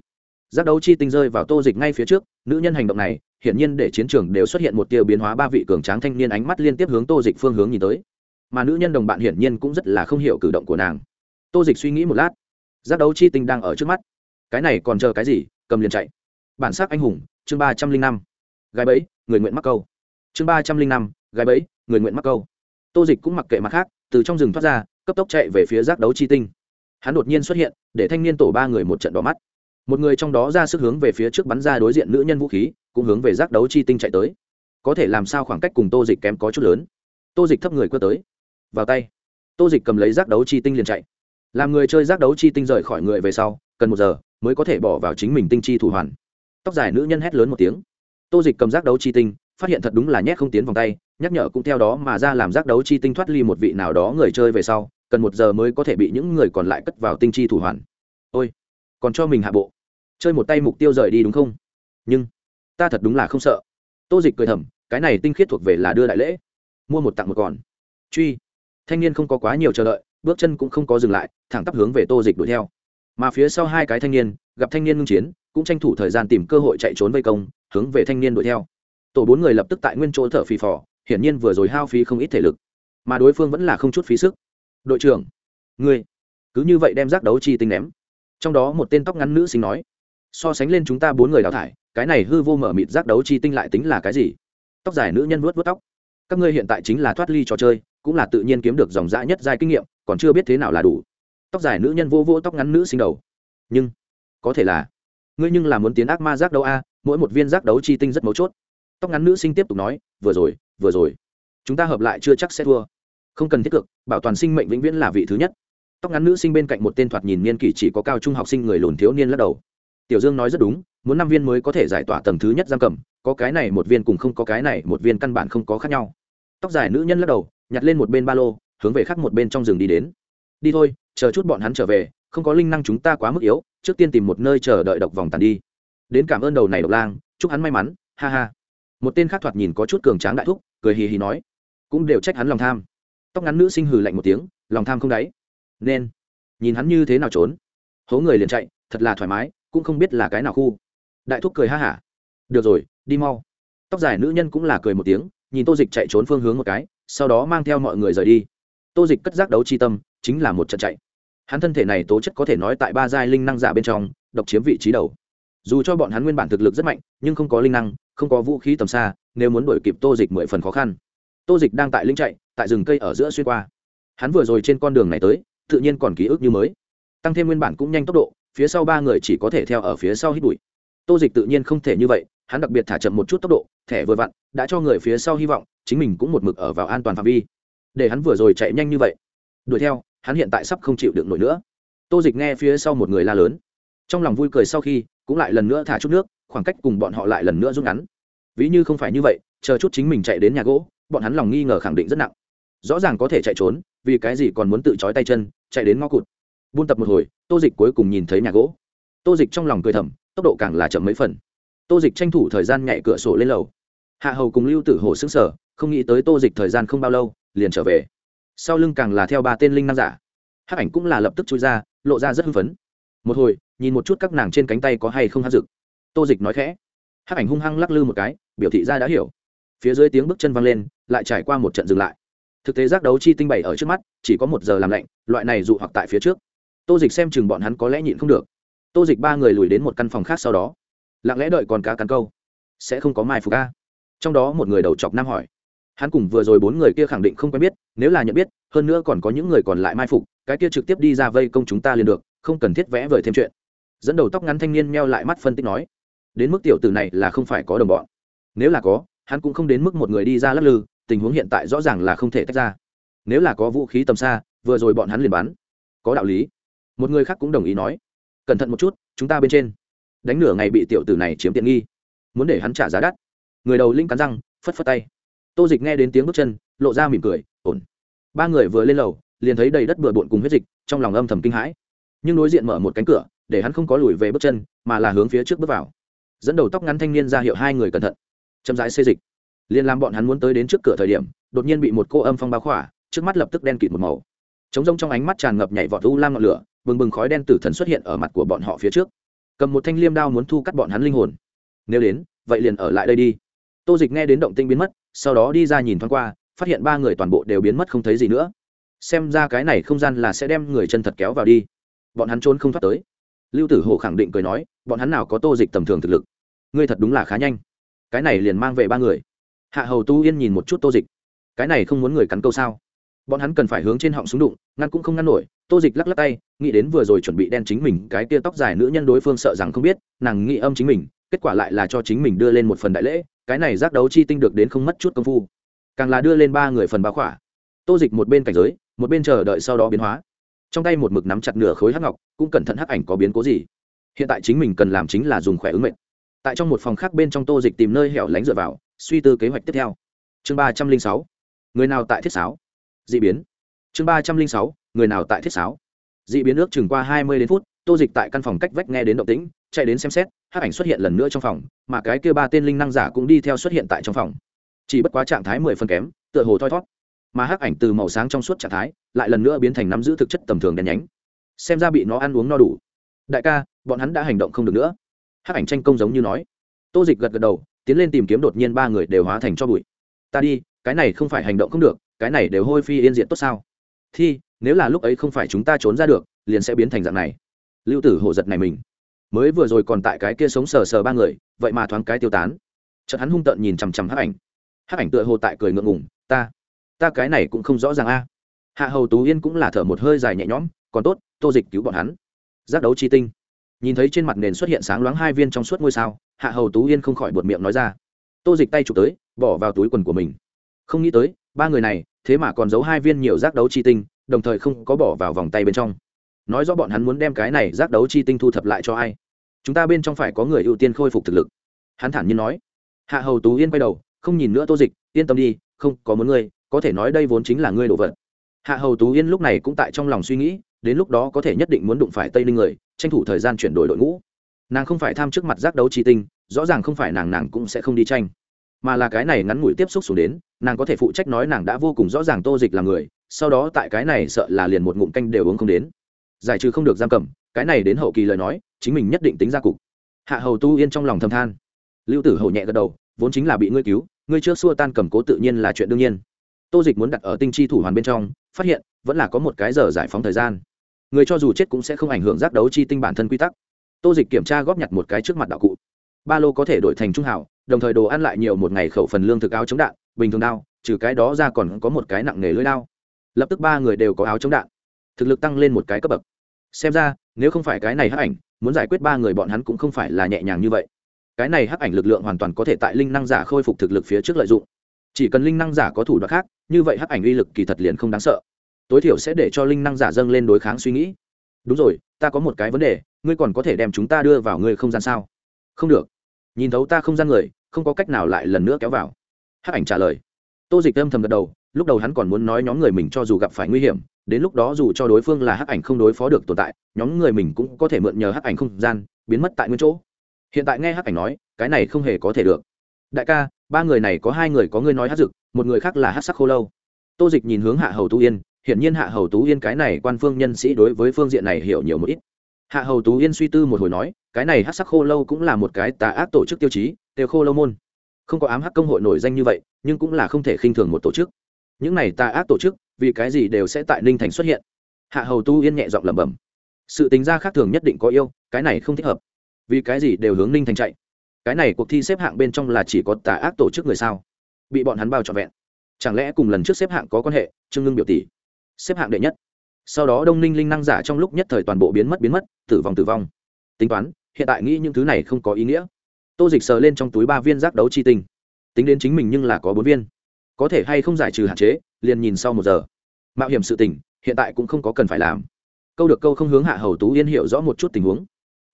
Giác đấu chi tinh rơi vào tô dịch ngay phía trước, nữ nhân hành động này, hiển nhiên để chiến trường đều xuất hiện một tiêu biến hóa ba vị cường tráng thanh niên ánh mắt liên tiếp hướng tô dịch phương hướng nhìn tới. Mà nữ nhân đồng bạn hiển nhiên cũng rất là không hiểu cử động của nàng. Tô dịch suy nghĩ một lát. Giác đấu chi tinh đang ở trước mắt. Cái này còn chờ cái gì? Cầm liền chạy. Bản sắc anh hùng, chương ba trăm linh năm. Gái bẫy, người nguyện mắc câu. Chương ba trăm linh năm, gái bẫy, người nguyện mắc câu. Tô dịch cũng mặc kệ mặt khác, từ trong rừng thoát ra, cấp tốc chạy về phía giác đấu chi tinh. Hắn đột nhiên xuất hiện, để thanh niên tổ ba người một trận đỏ mắt một người trong đó ra sức hướng về phía trước bắn ra đối diện nữ nhân vũ khí, cũng hướng về giác đấu chi tinh chạy tới. Có thể làm sao khoảng cách cùng tô dịch kém có chút lớn? Tô dịch thấp người quơ tới. Vào tay. Tô dịch cầm lấy giác đấu chi tinh liền chạy. Làm người chơi giác đấu chi tinh rời khỏi người về sau, cần một giờ mới có thể bỏ vào chính mình tinh chi thủ hoàn. Tóc dài nữ nhân hét lớn một tiếng. Tô dịch cầm giác đấu chi tinh, phát hiện thật đúng là nhét không tiến vòng tay, nhắc nhở cũng theo đó mà ra làm giác đấu chi tinh thoát ly một vị nào đó người chơi về sau, cần một giờ mới có thể bị những người còn lại cất vào tinh chi thủ hoàn. Ôi, còn cho mình hạ bộ chơi một tay mục tiêu rời đi đúng không? Nhưng, ta thật đúng là không sợ. Tô dịch cười thầm, cái này tinh khiết thuộc về là đưa đại lễ. Mua một tặng một còn. Truy. Thanh niên không có quá nhiều chờ đợi, bước chân cũng không có dừng lại, thẳng tắp hướng về tô dịch đuổi theo. Mà phía sau hai cái thanh niên, gặp thanh niên ngưng chiến, cũng tranh thủ thời gian tìm cơ hội chạy trốn vây công, hướng về thanh niên đuổi theo. Tổ bốn người lập tức tại nguyên chỗ thở phì phò, hiển nhiên vừa rồi hao phí không ít thể lực. Mà đối phương vẫn là không chút phí sức. Đội trưởng, ngươi cứ như vậy đem rác đấu chi tinh ném. Trong đó một tên tóc ngắn nữ sinh nói so sánh lên chúng ta bốn người đào thải, cái này hư vô mở mịt giác đấu chi tinh lại tính là cái gì? Tóc dài nữ nhân vuốt vuốt tóc. Các ngươi hiện tại chính là thoát ly trò chơi, cũng là tự nhiên kiếm được dòng dã nhất giai kinh nghiệm, còn chưa biết thế nào là đủ. Tóc dài nữ nhân vô vô tóc ngắn nữ sinh đầu. Nhưng, có thể là, ngươi nhưng là muốn tiến ác ma giác đấu a, mỗi một viên giác đấu chi tinh rất mấu chốt. Tóc ngắn nữ sinh tiếp tục nói, vừa rồi vừa rồi. Chúng ta hợp lại chưa chắc sẽ thua. Không cần thiết cực bảo toàn sinh mệnh vĩnh viễn là vị thứ nhất. Tóc ngắn nữ sinh bên cạnh một tên thoạt nhìn niên kỷ chỉ có cao trung học sinh người lùn thiếu niên lắc đầu tiểu dương nói rất đúng, muốn năm viên mới có thể giải tỏa tầng thứ nhất giam cầm, có cái này một viên cùng không có cái này một viên căn bản không có khác nhau. Tóc dài nữ nhân lắc đầu, nhặt lên một bên ba lô, hướng về khắc một bên trong rừng đi đến. Đi thôi, chờ chút bọn hắn trở về, không có linh năng chúng ta quá mức yếu, trước tiên tìm một nơi chờ đợi độc vòng tàn đi. Đến cảm ơn đầu này độc lang, chúc hắn may mắn, ha ha. Một tên khác thoạt nhìn có chút cường tráng đại thúc, cười hì hì nói, cũng đều trách hắn lòng tham. Tóc ngắn nữ sinh hừ lạnh một tiếng, lòng tham không đáy. Nên, nhìn hắn như thế nào trốn. Hố người liền chạy, thật là thoải mái cũng không biết là cái nào khu. Đại thúc cười ha hả. Được rồi, đi mau. Tóc dài nữ nhân cũng là cười một tiếng, nhìn tô dịch chạy trốn phương hướng một cái, sau đó mang theo mọi người rời đi. Tô dịch cất giác đấu chi tâm, chính là một trận chạy. Hắn thân thể này tố chất có thể nói tại ba giai linh năng giả bên trong, độc chiếm vị trí đầu. Dù cho bọn hắn nguyên bản thực lực rất mạnh, nhưng không có linh năng, không có vũ khí tầm xa, nếu muốn đuổi kịp tô dịch mười phần khó khăn. Tô dịch đang tại linh chạy, tại rừng cây ở giữa xuyên qua. Hắn vừa rồi trên con đường này tới, tự nhiên còn ký ức như mới. Tăng thêm nguyên bản cũng nhanh tốc độ phía sau ba người chỉ có thể theo ở phía sau hít bụi. Tô dịch tự nhiên không thể như vậy, hắn đặc biệt thả chậm một chút tốc độ, thẻ vừa vặn, đã cho người phía sau hy vọng, chính mình cũng một mực ở vào an toàn phạm vi. Để hắn vừa rồi chạy nhanh như vậy. Đuổi theo, hắn hiện tại sắp không chịu được nổi nữa. Tô dịch nghe phía sau một người la lớn. Trong lòng vui cười sau khi, cũng lại lần nữa thả chút nước, khoảng cách cùng bọn họ lại lần nữa rút ngắn. Ví như không phải như vậy, chờ chút chính mình chạy đến nhà gỗ, bọn hắn lòng nghi ngờ khẳng định rất nặng. Rõ ràng có thể chạy trốn, vì cái gì còn muốn tự trói tay chân, chạy đến ngõ cụt. Buôn tập một hồi tô dịch cuối cùng nhìn thấy nhà gỗ. Tô dịch trong lòng cười thầm, tốc độ càng là chậm mấy phần. Tô dịch tranh thủ thời gian nhảy cửa sổ lên lầu. Hạ hầu cùng lưu tử hồ xứng sở không nghĩ tới tô dịch thời gian không bao lâu, liền trở về. Sau lưng càng là theo ba tên linh năng giả. Hát ảnh cũng là lập tức chui ra, lộ ra rất hưng phấn. Một hồi, nhìn một chút các nàng trên cánh tay có hay không hát rực tô dịch nói khẽ. Hát ảnh hung hăng lắc lư một cái, biểu thị ra đã hiểu. Phía dưới tiếng bước chân văng lên, lại trải qua một trận dừng lại. Thực tế giác đấu chi tinh bày ở trước mắt, chỉ có một giờ làm lạnh, loại này dụ hoặc tại phía trước tô dịch xem chừng bọn hắn có lẽ nhịn không được. Tô dịch ba người lùi đến một căn phòng khác sau đó, lặng lẽ đợi còn cá cắn câu. Sẽ không có mai phục ca trong đó một người đầu chọc nam hỏi. Hắn cùng vừa rồi bốn người kia khẳng định không quen biết, nếu là nhận biết, hơn nữa còn có những người còn lại mai phục, cái kia trực tiếp đi ra vây công chúng ta liền được, không cần thiết vẽ vời thêm chuyện. Dẫn đầu tóc ngắn thanh niên meo lại mắt phân tích nói. Đến mức tiểu tử này là không phải có đồng bọn. Nếu là có, hắn cũng không đến mức một người đi ra lắc lư, tình huống hiện tại rõ ràng là không thể tách ra. Nếu là có vũ khí tầm xa, vừa rồi bọn hắn liền bắn. Có đạo lý một người khác cũng đồng ý nói, cẩn thận một chút, chúng ta bên trên. Đánh nửa ngày bị tiểu tử này chiếm tiện nghi, muốn để hắn trả giá đắt. Người đầu linh cắn răng, phất phất tay. Tô dịch nghe đến tiếng bước chân, lộ ra mỉm cười, ổn. Ba người vừa lên lầu, liền thấy đầy đất bừa bộn cùng huyết dịch, trong lòng âm thầm kinh hãi. Nhưng đối diện mở một cánh cửa, để hắn không có lùi về bước chân, mà là hướng phía trước bước vào. Dẫn đầu tóc ngắn thanh niên ra hiệu hai người cẩn thận. Chậm rãi xê dịch. Liền làm bọn hắn muốn tới đến trước cửa thời điểm, đột nhiên bị một cô âm phong bao khỏa, trước mắt lập tức đen kịt một màu trống rông trong ánh mắt tràn ngập nhảy vọt u lam ngọn lửa, bừng bừng khói đen tử thần xuất hiện ở mặt của bọn họ phía trước. Cầm một thanh liêm đao muốn thu cắt bọn hắn linh hồn. Nếu đến, vậy liền ở lại đây đi. Tô dịch nghe đến động tinh biến mất, sau đó đi ra nhìn thoáng qua, phát hiện ba người toàn bộ đều biến mất không thấy gì nữa. Xem ra cái này không gian là sẽ đem người chân thật kéo vào đi. Bọn hắn trốn không thoát tới. Lưu tử hồ khẳng định cười nói, bọn hắn nào có tô dịch tầm thường thực lực. Ngươi thật đúng là khá nhanh. Cái này liền mang về ba người. Hạ hầu tu yên nhìn một chút tô dịch. Cái này không muốn người cắn câu sao? Bọn hắn cần phải hướng trên họng súng đụng, ngăn cũng không ngăn nổi, tô dịch lắc lắc tay, nghĩ đến vừa rồi chuẩn bị đen chính mình, cái tia tóc dài nữ nhân đối phương sợ rằng không biết, nàng nghĩ âm chính mình, kết quả lại là cho chính mình đưa lên một phần đại lễ, cái này giác đấu chi tinh được đến không mất chút công phu. Càng là đưa lên ba người phần báo khỏa. Tô dịch một bên cảnh giới, một bên chờ đợi sau đó biến hóa. Trong tay một mực nắm chặt nửa khối hắc ngọc, cũng cẩn thận hắc ảnh có biến cố gì. Hiện tại chính mình cần làm chính là dùng khỏe ứng mệnh. Tại trong một phòng khác bên trong tô dịch tìm nơi hẻo lánh dựa vào, suy tư kế hoạch tiếp theo. Chương ba trăm linh sáu. Người nào tại thiết sáo? D ị biến. Chương ba trăm linh sáu, người nào tại thiết sáo? D ị biến ước chừng qua hai mươi đến phút, tô dịch tại căn phòng cách vách nghe đến động tĩnh, chạy đến xem xét, hắc ảnh xuất hiện lần nữa trong phòng, mà cái kia ba tên linh năng giả cũng đi theo xuất hiện tại trong phòng. Chỉ bất quá trạng thái mười phân kém, tựa hồ thoi thót. Mà hắc ảnh từ màu sáng trong suốt trạng thái, lại lần nữa biến thành nắm giữ thực chất tầm thường đen nhánh. Xem ra bị nó ăn uống no đủ. Đại ca, bọn hắn đã hành động không được nữa. Hắc ảnh tranh công giống như nói. Tô dịch gật gật đầu, tiến lên tìm kiếm đột nhiên ba người đều hóa thành cho bụi. Ta đi, cái này không phải hành động không được cái này đều hôi phi yên diện tốt sao? Thi, nếu là lúc ấy không phải chúng ta trốn ra được, liền sẽ biến thành dạng này. Lưu tử hổ giật này mình. Mới vừa rồi còn tại cái kia sống sờ sờ ba người, vậy mà thoáng cái tiêu tán. Chợt hắn hung tợn nhìn chằm chằm hắc ảnh. Hắc ảnh tựa hồ tại cười ngượng ngùng, ta ta cái này cũng không rõ ràng a. Hạ hầu tú yên cũng là thở một hơi dài nhẹ nhõm, còn tốt, tô dịch cứu bọn hắn. Giác đấu chi tinh. Nhìn thấy trên mặt nền xuất hiện sáng loáng hai viên trong suốt ngôi sao, hạ hầu tú yên không khỏi buột miệng nói ra. Tô dịch tay chụp tới, bỏ vào túi quần của mình. Không nghĩ tới ba người này, thế mà còn giấu hai viên nhiều giác đấu chi tinh, đồng thời không có bỏ vào vòng tay bên trong. Nói rõ bọn hắn muốn đem cái này giác đấu chi tinh thu thập lại cho ai? Chúng ta bên trong phải có người ưu tiên khôi phục thực lực. Hắn thản nhiên nói. Hạ hầu tú yên quay đầu, không nhìn nữa tô dịch, yên tâm đi, không có muốn ngươi, có thể nói đây vốn chính là ngươi đồ vật. Hạ hầu tú yên lúc này cũng tại trong lòng suy nghĩ, đến lúc đó có thể nhất định muốn đụng phải tây ninh người, tranh thủ thời gian chuyển đổi đội ngũ. Nàng không phải tham trước mặt giác đấu chi tinh, rõ ràng không phải nàng nàng cũng sẽ không đi tranh. Mà là cái này ngắn ngủi tiếp xúc xuống đến nàng có thể phụ trách nói nàng đã vô cùng rõ ràng tô dịch là người, sau đó tại cái này sợ là liền một ngụm canh đều uống không đến. Giải trừ không được giam cầm, cái này đến hậu kỳ lời nói, chính mình nhất định tính ra cục. Hạ hầu tu yên trong lòng thầm than. Lưu tử hầu nhẹ gật đầu, vốn chính là bị ngươi cứu, ngươi trước xua tan cầm cố tự nhiên là chuyện đương nhiên. Tô dịch muốn đặt ở tinh chi thủ hoàn bên trong, phát hiện, vẫn là có một cái giờ giải phóng thời gian. Người cho dù chết cũng sẽ không ảnh hưởng giác đấu chi tinh bản thân quy tắc. Tô dịch kiểm tra góp nhặt một cái trước mặt đạo cụ. Ba lô có thể đổi thành trung hảo, đồng thời đồ ăn lại nhiều một ngày khẩu phần lương thực áo chống đạn bình thường đao, trừ cái đó ra còn có một cái nặng nghề lưỡi đao. Lập tức ba người đều có áo chống đạn. Thực lực tăng lên một cái cấp bậc. Xem ra, nếu không phải cái này hắc ảnh, muốn giải quyết ba người bọn hắn cũng không phải là nhẹ nhàng như vậy. Cái này hắc ảnh lực lượng hoàn toàn có thể tại linh năng giả khôi phục thực lực phía trước lợi dụng. Chỉ cần linh năng giả có thủ đoạn khác, như vậy hắc ảnh uy lực kỳ thật liền không đáng sợ. Tối thiểu sẽ để cho linh năng giả dâng lên đối kháng suy nghĩ. Đúng rồi, ta có một cái vấn đề, ngươi còn có thể đem chúng ta đưa vào ngươi không gian sao? Không được. Nhìn thấu ta không gian người, không có cách nào lại lần nữa kéo vào hắc ảnh trả lời. Tô dịch âm thầm gật đầu, lúc đầu hắn còn muốn nói nhóm người mình cho dù gặp phải nguy hiểm, đến lúc đó dù cho đối phương là hắc ảnh không đối phó được tồn tại, nhóm người mình cũng có thể mượn nhờ hắc ảnh không gian, biến mất tại nguyên chỗ. Hiện tại nghe hắc ảnh nói, cái này không hề có thể được. Đại ca, ba người này có hai người có người nói hát dực, một người khác là hát sắc khô lâu. Tô dịch nhìn hướng hạ hầu tú yên, hiển nhiên hạ hầu tú yên cái này quan phương nhân sĩ đối với phương diện này hiểu nhiều một ít. Hạ hầu tú yên suy tư một hồi nói, cái này hát sắc khô lâu cũng là một cái tà ác tổ chức tiêu chí, tiêu khô lâu môn không có ám hắc công hội nổi danh như vậy, nhưng cũng là không thể khinh thường một tổ chức. Những này tà ác tổ chức, vì cái gì đều sẽ tại ninh thành xuất hiện? Hạ hầu tu yên nhẹ giọng lẩm bẩm. Sự tính ra khác thường nhất định có yêu, cái này không thích hợp. Vì cái gì đều hướng ninh thành chạy? Cái này cuộc thi xếp hạng bên trong là chỉ có tà ác tổ chức người sao? Bị bọn hắn bao trọn vẹn. Chẳng lẽ cùng lần trước xếp hạng có quan hệ? Trương ngưng biểu tỷ. Xếp hạng đệ nhất. Sau đó đông ninh linh năng giả trong lúc nhất thời toàn bộ biến mất biến mất, tử vong tử vong. Tính toán, hiện tại nghĩ những thứ này không có ý nghĩa tô dịch sờ lên trong túi ba viên giác đấu chi tinh. Tính đến chính mình nhưng là có bốn viên. Có thể hay không giải trừ hạn chế, liền nhìn sau một giờ. Mạo hiểm sự tình, hiện tại cũng không có cần phải làm. Câu được câu không hướng hạ hầu tú yên hiểu rõ một chút tình huống.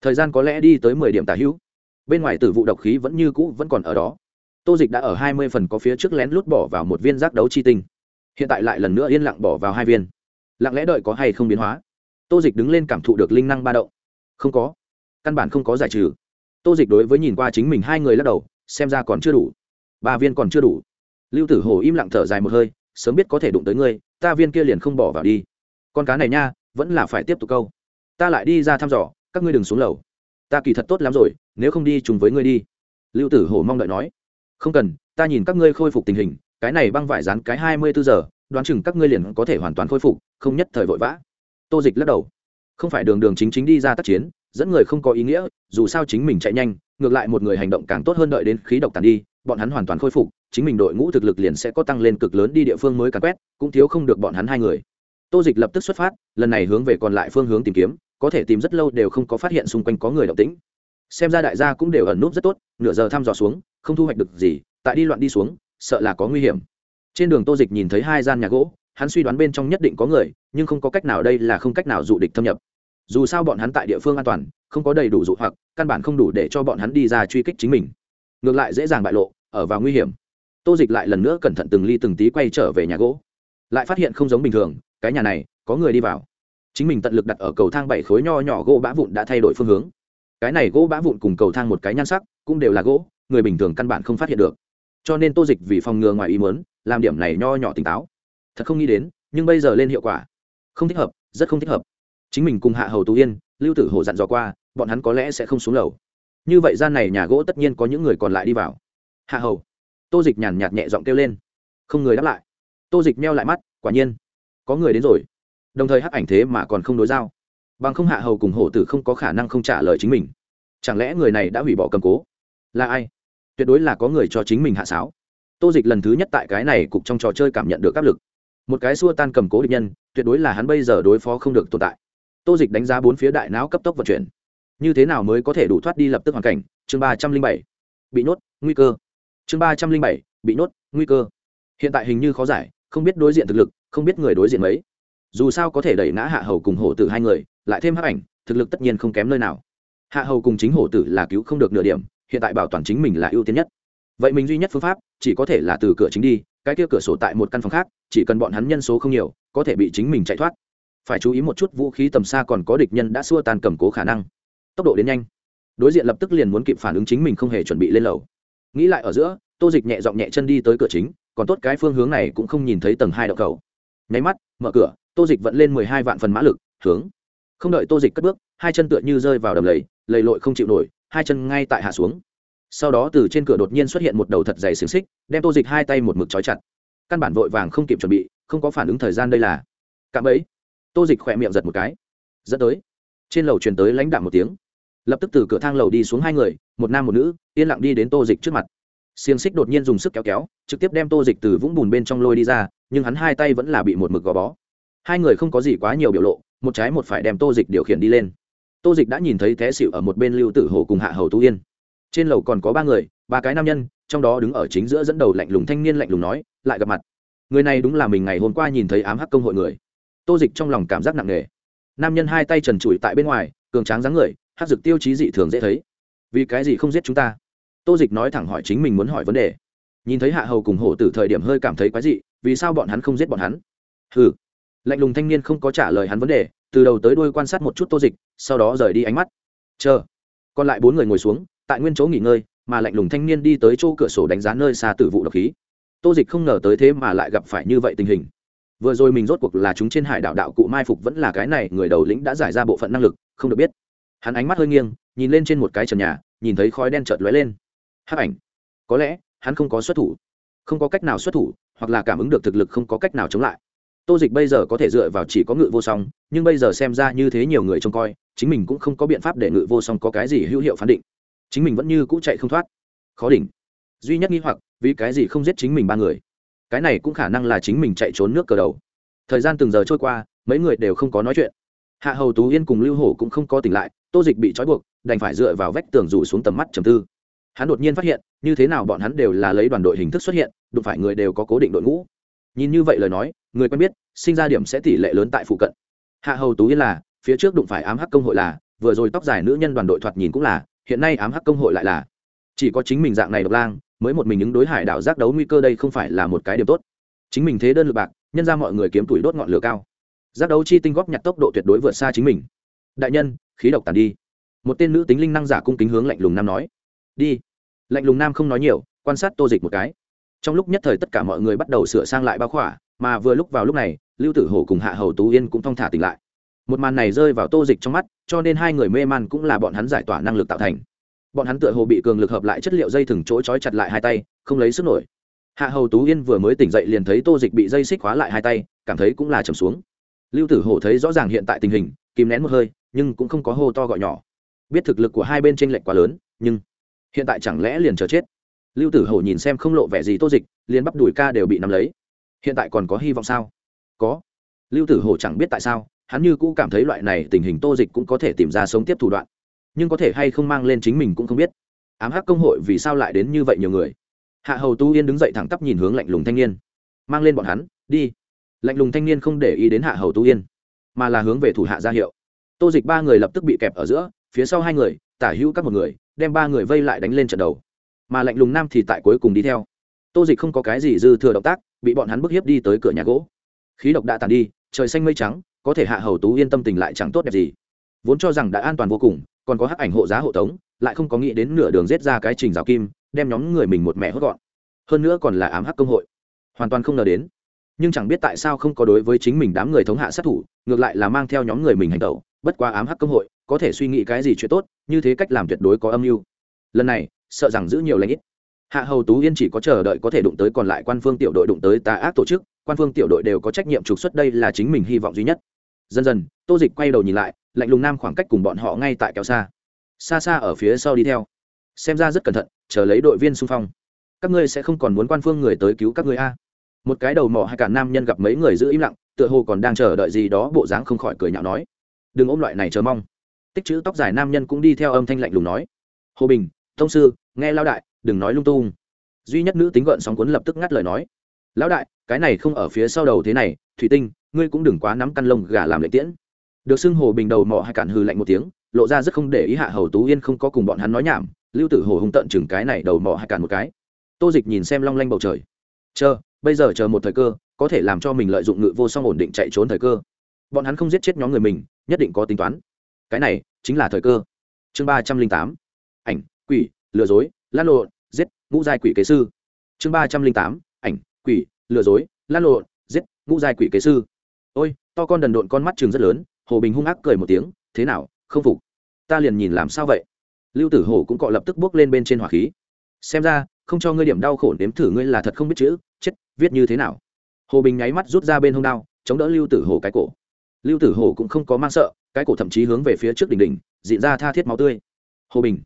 Thời gian có lẽ đi tới mười điểm tả hữu. Bên ngoài tử vụ độc khí vẫn như cũ vẫn còn ở đó. Tô dịch đã ở hai mươi phần có phía trước lén lút bỏ vào một viên giác đấu chi tinh. Hiện tại lại lần nữa yên lặng bỏ vào hai viên. Lặng lẽ đợi có hay không biến hóa. Tô dịch đứng lên cảm thụ được linh năng ba động. Không có. Căn bản không có giải trừ tô dịch đối với nhìn qua chính mình hai người lắc đầu, xem ra còn chưa đủ. Ba viên còn chưa đủ. Lưu tử hồ im lặng thở dài một hơi, sớm biết có thể đụng tới ngươi, ta viên kia liền không bỏ vào đi. Con cá này nha, vẫn là phải tiếp tục câu. Ta lại đi ra thăm dò, các ngươi đừng xuống lầu. Ta kỳ thật tốt lắm rồi, nếu không đi chung với ngươi đi. Lưu tử hổ mong đợi nói. Không cần, ta nhìn các ngươi khôi phục tình hình, cái này băng vải rán cái hai mươi bốn giờ, đoán chừng các ngươi liền có thể hoàn toàn khôi phục, không nhất thời vội vã. Tô dịch lắc đầu. Không phải đường đường chính chính đi ra tác chiến dẫn người không có ý nghĩa, dù sao chính mình chạy nhanh, ngược lại một người hành động càng tốt hơn đợi đến khí độc tàn đi, bọn hắn hoàn toàn khôi phục, chính mình đội ngũ thực lực liền sẽ có tăng lên cực lớn đi địa phương mới càn quét, cũng thiếu không được bọn hắn hai người. Tô dịch lập tức xuất phát, lần này hướng về còn lại phương hướng tìm kiếm, có thể tìm rất lâu đều không có phát hiện xung quanh có người động tĩnh. Xem ra đại gia cũng đều ẩn núp rất tốt, nửa giờ thăm dò xuống, không thu hoạch được gì, tại đi loạn đi xuống, sợ là có nguy hiểm. Trên đường tô dịch nhìn thấy hai gian nhà gỗ, hắn suy đoán bên trong nhất định có người, nhưng không có cách nào, đây là không cách nào dụ địch thâm nhập dù sao bọn hắn tại địa phương an toàn, không có đầy đủ dụ hoặc, căn bản không đủ để cho bọn hắn đi ra truy kích chính mình. Ngược lại dễ dàng bại lộ, ở vào nguy hiểm. Tô dịch lại lần nữa cẩn thận từng ly từng tí quay trở về nhà gỗ. Lại phát hiện không giống bình thường, cái nhà này, có người đi vào. Chính mình tận lực đặt ở cầu thang bảy khối nho nhỏ gỗ bã vụn đã thay đổi phương hướng. Cái này gỗ bã vụn cùng cầu thang một cái nhan sắc, cũng đều là gỗ, người bình thường căn bản không phát hiện được. Cho nên tô dịch vì phòng ngừa ngoài ý mớn làm điểm này nho nhỏ tỉnh táo. Thật không nghĩ đến, nhưng bây giờ lên hiệu quả. Không thích hợp, rất không thích hợp chính mình cùng hạ hầu tú yên, lưu tử hồ dặn dò qua, bọn hắn có lẽ sẽ không xuống lầu. Như vậy gian này nhà gỗ tất nhiên có những người còn lại đi vào. Hạ hầu. Tô dịch nhàn nhạt nhẹ giọng kêu lên. Không người đáp lại. Tô dịch meo lại mắt, quả nhiên, có người đến rồi. Đồng thời hắc ảnh thế mà còn không đối giao. Bằng không hạ hầu cùng hổ tử không có khả năng không trả lời chính mình. Chẳng lẽ người này đã hủy bỏ cầm cố? Là ai? Tuyệt đối là có người cho chính mình hạ sáo. Tô dịch lần thứ nhất tại cái này cục trong trò chơi cảm nhận được áp lực. Một cái xua tan cầm cố địch nhân, tuyệt đối là hắn bây giờ đối phó không được tồn tại tô dịch đánh giá bốn phía đại não cấp tốc vận chuyển. Như thế nào mới có thể đủ thoát đi lập tức hoàn cảnh? Chương ba trăm linh bảy. Bị nhốt, nguy cơ. Chương ba trăm linh bảy. Bị nhốt, nguy cơ. Hiện tại hình như khó giải, không biết đối diện thực lực, không biết người đối diện mấy. Dù sao có thể đẩy ngã hạ hầu cùng hổ tử hai người, lại thêm hấp ảnh, thực lực tất nhiên không kém nơi nào. Hạ hầu cùng chính hổ tử là cứu không được nửa điểm, hiện tại bảo toàn chính mình là ưu tiên nhất. Vậy mình duy nhất phương pháp, chỉ có thể là từ cửa chính đi, cái kia cửa sổ tại một căn phòng khác, chỉ cần bọn hắn nhân số không nhiều, có thể bị chính mình chạy thoát phải chú ý một chút vũ khí tầm xa còn có địch nhân đã xua tan cầm cố khả năng. Tốc độ đến nhanh. Đối diện lập tức liền muốn kịp phản ứng chính mình không hề chuẩn bị lên lầu. Nghĩ lại ở giữa, tô dịch nhẹ giọng nhẹ chân đi tới cửa chính, còn tốt cái phương hướng này cũng không nhìn thấy tầng hai đậu cầu. Nháy mắt, mở cửa, tô dịch vận lên mười hai vạn phần mã lực, hướng. Không đợi tô dịch cất bước, hai chân tựa như rơi vào đầm lầy lầy lội không chịu nổi, hai chân ngay tại hạ xuống. Sau đó từ trên cửa đột nhiên xuất hiện một đầu thật dày xiềng xích, đem tô dịch hai tay một mực trói chặt. Căn bản vội vàng không kịp chuẩn bị, không có phản ứng thời gian đây là. Cạm ấy tô dịch khỏe miệng giật một cái. Dẫn tới. Trên lầu truyền tới lãnh đạm một tiếng. Lập tức từ cửa thang lầu đi xuống hai người, một nam một nữ, yên lặng đi đến tô dịch trước mặt. Xiềng xích đột nhiên dùng sức kéo kéo, trực tiếp đem tô dịch từ vũng bùn bên trong lôi đi ra, nhưng hắn hai tay vẫn là bị một mực gò bó. Hai người không có gì quá nhiều biểu lộ, một trái một phải đem tô dịch điều khiển đi lên. Tô dịch đã nhìn thấy té xịu ở một bên lưu tử hồ cùng hạ hầu tu yên. Trên lầu còn có ba người, ba cái nam nhân, trong đó đứng ở chính giữa dẫn đầu lạnh lùng thanh niên lạnh lùng nói, lại gặp mặt. Người này đúng là mình ngày hôm qua nhìn thấy ám hắc công hội người tô dịch trong lòng cảm giác nặng nề. Nam nhân hai tay trần trụi tại bên ngoài, cường tráng dáng người, hát dực tiêu chí dị thường dễ thấy. Vì cái gì không giết chúng ta? Tô dịch nói thẳng hỏi chính mình muốn hỏi vấn đề. Nhìn thấy hạ hầu cùng hổ từ thời điểm hơi cảm thấy quái dị, vì sao bọn hắn không giết bọn hắn? Hừ. Lạnh lùng thanh niên không có trả lời hắn vấn đề, từ đầu tới đuôi quan sát một chút tô dịch, sau đó rời đi ánh mắt. Chờ. Còn lại bốn người ngồi xuống, tại nguyên chỗ nghỉ ngơi, mà lạnh lùng thanh niên đi tới chỗ cửa sổ đánh giá nơi xa tử vụ độc khí. Tô dịch không ngờ tới thế mà lại gặp phải như vậy tình hình vừa rồi mình rốt cuộc là chúng trên hải đảo đạo cụ mai phục vẫn là cái này, người đầu lĩnh đã giải ra bộ phận năng lực, không được biết. Hắn ánh mắt hơi nghiêng, nhìn lên trên một cái trần nhà, nhìn thấy khói đen chợt lóe lên. Hắc ảnh. Có lẽ, hắn không có xuất thủ. Không có cách nào xuất thủ, hoặc là cảm ứng được thực lực không có cách nào chống lại. Tô dịch bây giờ có thể dựa vào chỉ có ngự vô song, nhưng bây giờ xem ra như thế nhiều người trông coi, chính mình cũng không có biện pháp để ngự vô song có cái gì hữu hiệu phán định. Chính mình vẫn như cũ chạy không thoát. Khó đỉnh. Duy nhất nghi hoặc, vì cái gì không giết chính mình ba người? Cái này cũng khả năng là chính mình chạy trốn nước cờ đầu. Thời gian từng giờ trôi qua, mấy người đều không có nói chuyện. Hạ hầu tú yên cùng lưu hổ cũng không có tỉnh lại, tô dịch bị trói buộc, đành phải dựa vào vách tường rủ xuống tầm mắt trầm tư. Hắn đột nhiên phát hiện, như thế nào bọn hắn đều là lấy đoàn đội hình thức xuất hiện, đụng phải người đều có cố định đội ngũ. Nhìn như vậy lời nói, người quen biết, sinh ra điểm sẽ tỷ lệ lớn tại phụ cận. Hạ hầu tú yên là, phía trước đụng phải ám hắc công hội là, vừa rồi tóc dài nữ nhân đoàn đội thoạt nhìn cũng là, hiện nay ám hắc công hội lại là. Chỉ có chính mình dạng này độc lang mới một mình những đối hải đảo giác đấu nguy cơ đây không phải là một cái điểm tốt. Chính mình thế đơn lượt bạc, nhân ra mọi người kiếm tuổi đốt ngọn lửa cao. Giác đấu chi tinh góp nhặt tốc độ tuyệt đối vượt xa chính mình. Đại nhân, khí độc tàn đi. Một tên nữ tính linh năng giả cung kính hướng lạnh lùng nam nói. Đi. Lạnh lùng nam không nói nhiều, quan sát tô dịch một cái. Trong lúc nhất thời tất cả mọi người bắt đầu sửa sang lại bao khỏa, mà vừa lúc vào lúc này, lưu tử hổ cùng hạ hầu tú yên cũng thong thả tỉnh lại. Một màn này rơi vào tô dịch trong mắt, cho nên hai người mê man cũng là bọn hắn giải tỏa năng lực tạo thành bọn hắn tựa hồ bị cường lực hợp lại chất liệu dây thừng chỗ trói chặt lại hai tay, không lấy sức nổi. Hạ hầu tú yên vừa mới tỉnh dậy liền thấy tô dịch bị dây xích khóa lại hai tay, cảm thấy cũng là trầm xuống. Lưu tử hổ thấy rõ ràng hiện tại tình hình, kìm nén một hơi, nhưng cũng không có hô to gọi nhỏ. Biết thực lực của hai bên t r ê n lệch quá lớn, nhưng hiện tại chẳng lẽ liền chờ chết? Lưu tử hổ nhìn xem không lộ vẻ gì tô dịch, liền bắp đùi ca đều bị nắm lấy. Hiện tại còn có hy vọng sao? Có. Lưu tử hổ chẳng biết tại sao, hắn như cũ cảm thấy loại này tình hình tô dịch cũng có thể tìm ra sống tiếp thủ đoạn nhưng có thể hay không mang lên chính mình cũng không biết. Ám hắc công hội vì sao lại đến như vậy nhiều người? Hạ hầu tu yên đứng dậy thẳng tắp nhìn hướng lạnh lùng thanh niên. Mang lên bọn hắn, đi. Lạnh lùng thanh niên không để ý đến hạ hầu tu yên, mà là hướng về thủ hạ ra hiệu. Tô dịch ba người lập tức bị kẹp ở giữa, phía sau hai người, tả hữu các một người, đem ba người vây lại đánh lên trận đầu. Mà lạnh lùng nam thì tại cuối cùng đi theo. Tô dịch không có cái gì dư thừa động tác, bị bọn hắn bức hiếp đi tới cửa nhà gỗ. Khí độc đã tàn đi, trời xanh mây trắng, có thể hạ hầu tú yên tâm tình lại chẳng tốt đẹp gì. Vốn cho rằng đã an toàn vô cùng còn có hắc ảnh hộ giá hộ tống, lại không có nghĩ đến nửa đường rết ra cái trình rào kim, đem nhóm người mình một mẹ hốt gọn. Hơn nữa còn là ám hắc công hội. Hoàn toàn không ngờ đến. Nhưng chẳng biết tại sao không có đối với chính mình đám người thống hạ sát thủ, ngược lại là mang theo nhóm người mình hành tẩu, bất quá ám hắc công hội, có thể suy nghĩ cái gì chuyện tốt, như thế cách làm tuyệt đối có âm mưu. Lần này, sợ rằng giữ nhiều lãnh ít. Hạ hầu tú yên chỉ có chờ đợi có thể đụng tới còn lại quan phương tiểu đội đụng tới tà ác tổ chức, quan phương tiểu đội đều có trách nhiệm trục xuất đây là chính mình hy vọng duy nhất dần dần, tô dịch quay đầu nhìn lại, lạnh lùng nam khoảng cách cùng bọn họ ngay tại kéo xa. Xa xa ở phía sau đi theo. Xem ra rất cẩn thận, chờ lấy đội viên xung phong. Các ngươi sẽ không còn muốn quan phương người tới cứu các ngươi a? Một cái đầu mỏ hay cả nam nhân gặp mấy người giữ im lặng, tựa hồ còn đang chờ đợi gì đó, bộ dáng không khỏi cười nhạo nói. Đừng ôm loại này chờ mong. Tích chữ tóc dài nam nhân cũng đi theo âm thanh lạnh lùng nói. Hồ bình thông sư, nghe lao đại, đừng nói lung tung. Duy nhất nữ tính gợn sóng cuốn lập tức ngắt lời nói. Lão đại, cái này không ở phía sau đầu thế này thủy tinh, ngươi cũng đừng quá nắm căn lông gà làm lệ tiễn. Được xưng hồ bình đầu mỏ hay cản hư lạnh một tiếng, lộ ra rất không để ý hạ hầu tú yên không có cùng bọn hắn nói nhảm, lưu tử hồ hung tận chừng cái này đầu mỏ hay cản một cái. Tô dịch nhìn xem long lanh bầu trời. Chờ, bây giờ chờ một thời cơ, có thể làm cho mình lợi dụng ngự vô song ổn định chạy trốn thời cơ. Bọn hắn không giết chết nhóm người mình, nhất định có tính toán. Cái này chính là thời cơ. Chương ba trăm linh tám. Ảnh, quỷ, lừa dối, lan lộn, giết, ngũ giai quỷ kế sư. Chương ba trăm linh tám. Ảnh, quỷ, lừa dối, lan lộn ngũ giai quỷ kế sư. Ôi, to con đần độn con mắt trường rất lớn, hồ bình hung ác cười một tiếng, thế nào, không phục? Ta liền nhìn làm sao vậy? Lưu tử hổ cũng cọ lập tức bước lên bên trên hỏa khí. Xem ra, không cho ngươi điểm đau khổ nếm thử ngươi là thật không biết chữ, chết, viết như thế nào? Hồ bình nháy mắt rút ra bên hông đao, chống đỡ lưu tử hổ cái cổ. Lưu tử hổ cũng không có mang sợ, cái cổ thậm chí hướng về phía trước đỉnh đỉnh dịn ra tha thiết máu tươi. Hồ bình.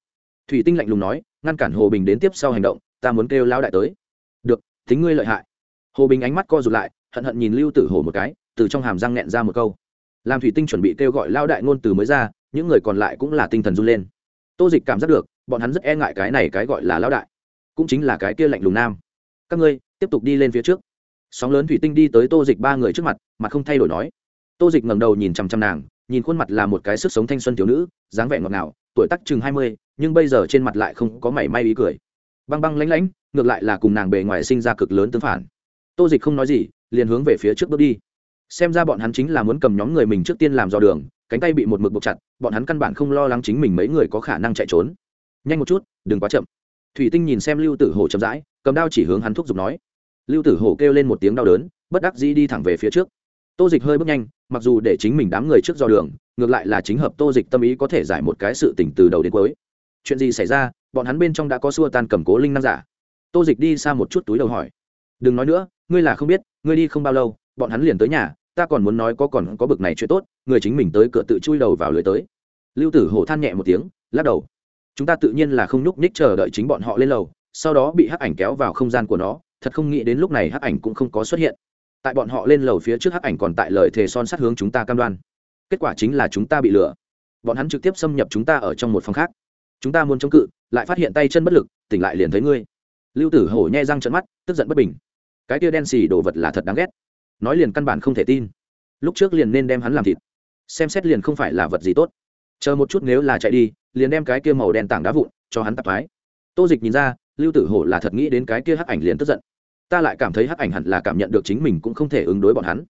Thủy tinh lạnh lùng nói, ngăn cản hồ bình đến tiếp sau hành động, ta muốn kêu lao đại tới. Được, tính ngươi lợi hại. Hồ bình ánh mắt co rụt lại hận hận nhìn lưu tử hổ một cái, từ trong hàm răng nghẹn ra một câu. Làm thủy tinh chuẩn bị kêu gọi lao đại ngôn từ mới ra, những người còn lại cũng là tinh thần run lên. Tô dịch cảm giác được, bọn hắn rất e ngại cái này cái gọi là lão đại, cũng chính là cái kia lạnh lùng nam. Các ngươi, tiếp tục đi lên phía trước. Sóng lớn thủy tinh đi tới tô dịch ba người trước mặt mặt không thay đổi nói. Tô dịch ngẩng đầu nhìn chằm chằm nàng, nhìn khuôn mặt là một cái sức sống thanh xuân thiếu nữ, dáng vẻ ngọt ngào, tuổi tắc chừng hai mươi, nhưng bây giờ trên mặt lại không có mảy may ý cười. Băng băng lãnh lãnh ngược lại là cùng nàng bề ngoài sinh ra cực lớn tương phản. Tô dịch không nói gì liền hướng về phía trước bước đi. Xem ra bọn hắn chính là muốn cầm nhóm người mình trước tiên làm dò đường, cánh tay bị một mực buộc chặt, bọn hắn căn bản không lo lắng chính mình mấy người có khả năng chạy trốn. Nhanh một chút, đừng quá chậm. Thủy tinh nhìn xem lưu tử hổ chậm rãi, cầm đao chỉ hướng hắn thúc giục nói. Lưu tử hổ kêu lên một tiếng đau đớn, bất đắc dĩ đi thẳng về phía trước. Tô dịch hơi bước nhanh, mặc dù để chính mình đám người trước do đường, ngược lại là chính hợp tô dịch tâm ý có thể giải một cái sự tỉnh từ đầu đến cuối. Chuyện gì xảy ra? Bọn hắn bên trong đã có xua tan cầm cố linh năng giả. Tô dịch đi xa một chút túi đầu hỏi. Đừng nói nữa, ngươi là không biết ngươi đi không bao lâu, bọn hắn liền tới nhà, ta còn muốn nói có còn có bực này chuyện tốt, người chính mình tới cửa tự chui đầu vào lưới tới. Lưu tử hổ than nhẹ một tiếng, lắc đầu. Chúng ta tự nhiên là không nhúc nhích chờ đợi chính bọn họ lên lầu, sau đó bị hắc ảnh kéo vào không gian của nó, thật không nghĩ đến lúc này hắc ảnh cũng không có xuất hiện. Tại bọn họ lên lầu phía trước hắc ảnh còn tại lời thề son sát hướng chúng ta cam đoan. Kết quả chính là chúng ta bị lừa. Bọn hắn trực tiếp xâm nhập chúng ta ở trong một phòng khác. Chúng ta muốn chống cự, lại phát hiện tay chân bất lực, tỉnh lại liền thấy ngươi. Lưu tử hổ nhai răng trận mắt, tức giận bất bình cái tia đen xì đồ vật là thật đáng ghét. Nói liền căn bản không thể tin. Lúc trước liền nên đem hắn làm thịt. Xem xét liền không phải là vật gì tốt. Chờ một chút nếu là chạy đi, liền đem cái kia màu đen tảng đá vụn cho hắn tạp thoái. Tô dịch nhìn ra, lưu tử hổ là thật nghĩ đến cái kia hắc ảnh liền tức giận. Ta lại cảm thấy hắc ảnh hẳn là cảm nhận được chính mình cũng không thể ứng đối bọn hắn.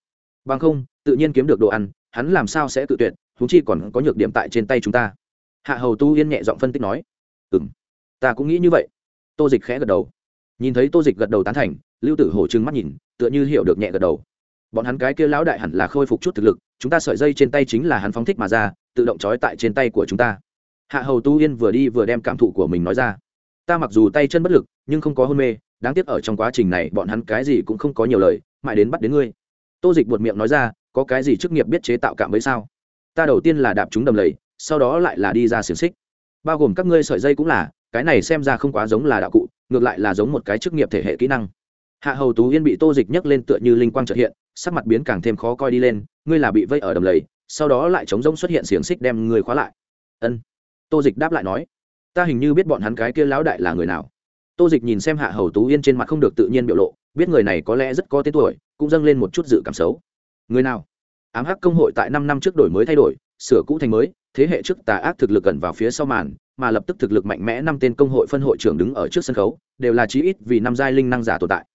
Bằng không, tự nhiên kiếm được đồ ăn, hắn làm sao sẽ tự tuyệt húng chi còn có nhược điểm tại trên tay chúng ta. Hạ hầu tu yên nhẹ giọng phân tích nói. Ừ m ta cũng nghĩ như vậy. Tô dịch khẽ gật đầu. Nhìn thấy tô dịch gật đầu tán thành lưu tử hổ trừng mắt nhìn, tựa như hiểu được nhẹ gật đầu. Bọn hắn cái kia lão đại hẳn là khôi phục chút thực lực, chúng ta sợi dây trên tay chính là hắn phóng thích mà ra, tự động trói tại trên tay của chúng ta. Hạ hầu tu yên vừa đi vừa đem cảm thụ của mình nói ra. Ta mặc dù tay chân bất lực, nhưng không có hôn mê, đáng tiếc ở trong quá trình này bọn hắn cái gì cũng không có nhiều lời, mãi đến bắt đến ngươi. Tô dịch buột miệng nói ra, có cái gì chức nghiệp biết chế tạo cảm ấy sao? Ta đầu tiên là đạp chúng đầm lầy, sau đó lại là đi ra xiềng xích. Bao gồm các ngươi sợi dây cũng là, cái này xem ra không quá giống là đạo cụ, ngược lại là giống một cái chức nghiệp thể hệ kỹ năng hạ hầu tú yên bị tô dịch nhấc lên tựa như linh quang trợt hiện, sắc mặt biến càng thêm khó coi đi lên, ngươi là bị vây ở đầm lầy, sau đó lại chống rông xuất hiện xiềng xích đem người khóa lại. Ân. Tô dịch đáp lại nói, ta hình như biết bọn hắn cái kia lão đại là người nào. Tô dịch nhìn xem hạ hầu tú yên trên mặt không được tự nhiên biểu lộ, biết người này có lẽ rất có tên tuổi, cũng dâng lên một chút dự cảm xấu. Người nào? Ám hắc công hội tại năm năm trước đổi mới thay đổi, sửa cũ thành mới, thế hệ trước tà ác thực lực gần vào phía sau màn, mà lập tức thực lực mạnh mẽ năm tên công hội phân hội trưởng đứng ở trước sân khấu, đều là chí ít vì năm giai linh năng giả tồn tại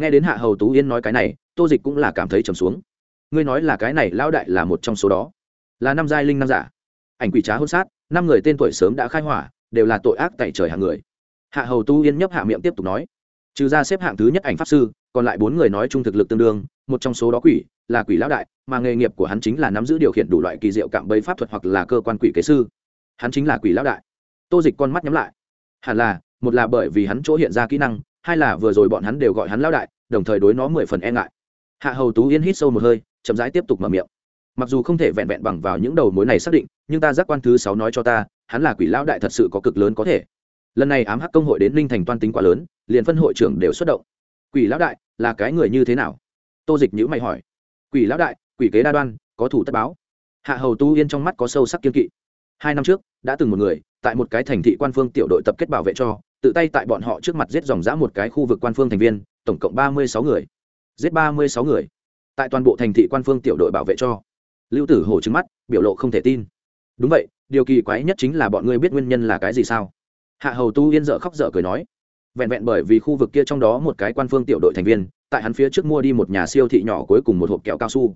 nghe đến hạ hầu tú yên nói cái này, tô dịch cũng là cảm thấy trầm xuống. Ngươi nói là cái này lão đại là một trong số đó. Là năm giai linh năng giả. Ảnh quỷ trá hôn sát, năm người tên tuổi sớm đã khai hỏa, đều là tội ác tại trời hàng người. Hạ hầu tu yên nhấp hạ miệng tiếp tục nói. Trừ ra xếp hạng thứ nhất ảnh pháp sư, còn lại bốn người nói chung thực lực tương đương, một trong số đó quỷ, là quỷ lão đại, mà nghề nghiệp của hắn chính là nắm giữ điều khiển đủ loại kỳ diệu cạm bẫy pháp thuật hoặc là cơ quan quỷ kế sư. Hắn chính là quỷ lão đại. Tô dịch con mắt nhắm lại. Hẳn là, một là bởi vì hắn chỗ hiện ra kỹ năng hai là vừa rồi bọn hắn đều gọi hắn lão đại, đồng thời đối nó mười phần e ngại. Hạ hầu tú yên hít sâu một hơi, chậm rãi tiếp tục mở miệng. Mặc dù không thể vẹn vẹn bằng vào những đầu mối này xác định, nhưng ta giác quan thứ sáu nói cho ta, hắn là quỷ lão đại thật sự có cực lớn có thể. Lần này ám hắc công hội đến linh thành toan tính quá lớn, liền phân hội trưởng đều xuất động. Quỷ lão đại, là cái người như thế nào? Tô dịch nhữ mày hỏi. Quỷ lão đại, quỷ kế đa đoan, có thủ tất báo. Hạ hầu tu yên trong mắt có sâu sắc kiên kỵ. Hai năm trước, đã từng một người, tại một cái thành thị quan phương tiểu đội tập kết bảo vệ cho tự tay tại bọn họ trước mặt giết dòng dã một cái khu vực quan phương thành viên, tổng cộng ba mươi sáu người. Giết ba mươi sáu người. Tại toàn bộ thành thị quan phương tiểu đội bảo vệ cho. Lưu tử hổ trứng mắt, biểu lộ không thể tin. Đúng vậy, điều kỳ quái nhất chính là bọn ngươi biết nguyên nhân là cái gì sao? Hạ hầu tu yên dợ khóc dở cười nói. Vẹn vẹn bởi vì khu vực kia trong đó một cái quan phương tiểu đội thành viên, tại hắn phía trước mua đi một nhà siêu thị nhỏ cuối cùng một hộp kẹo cao su.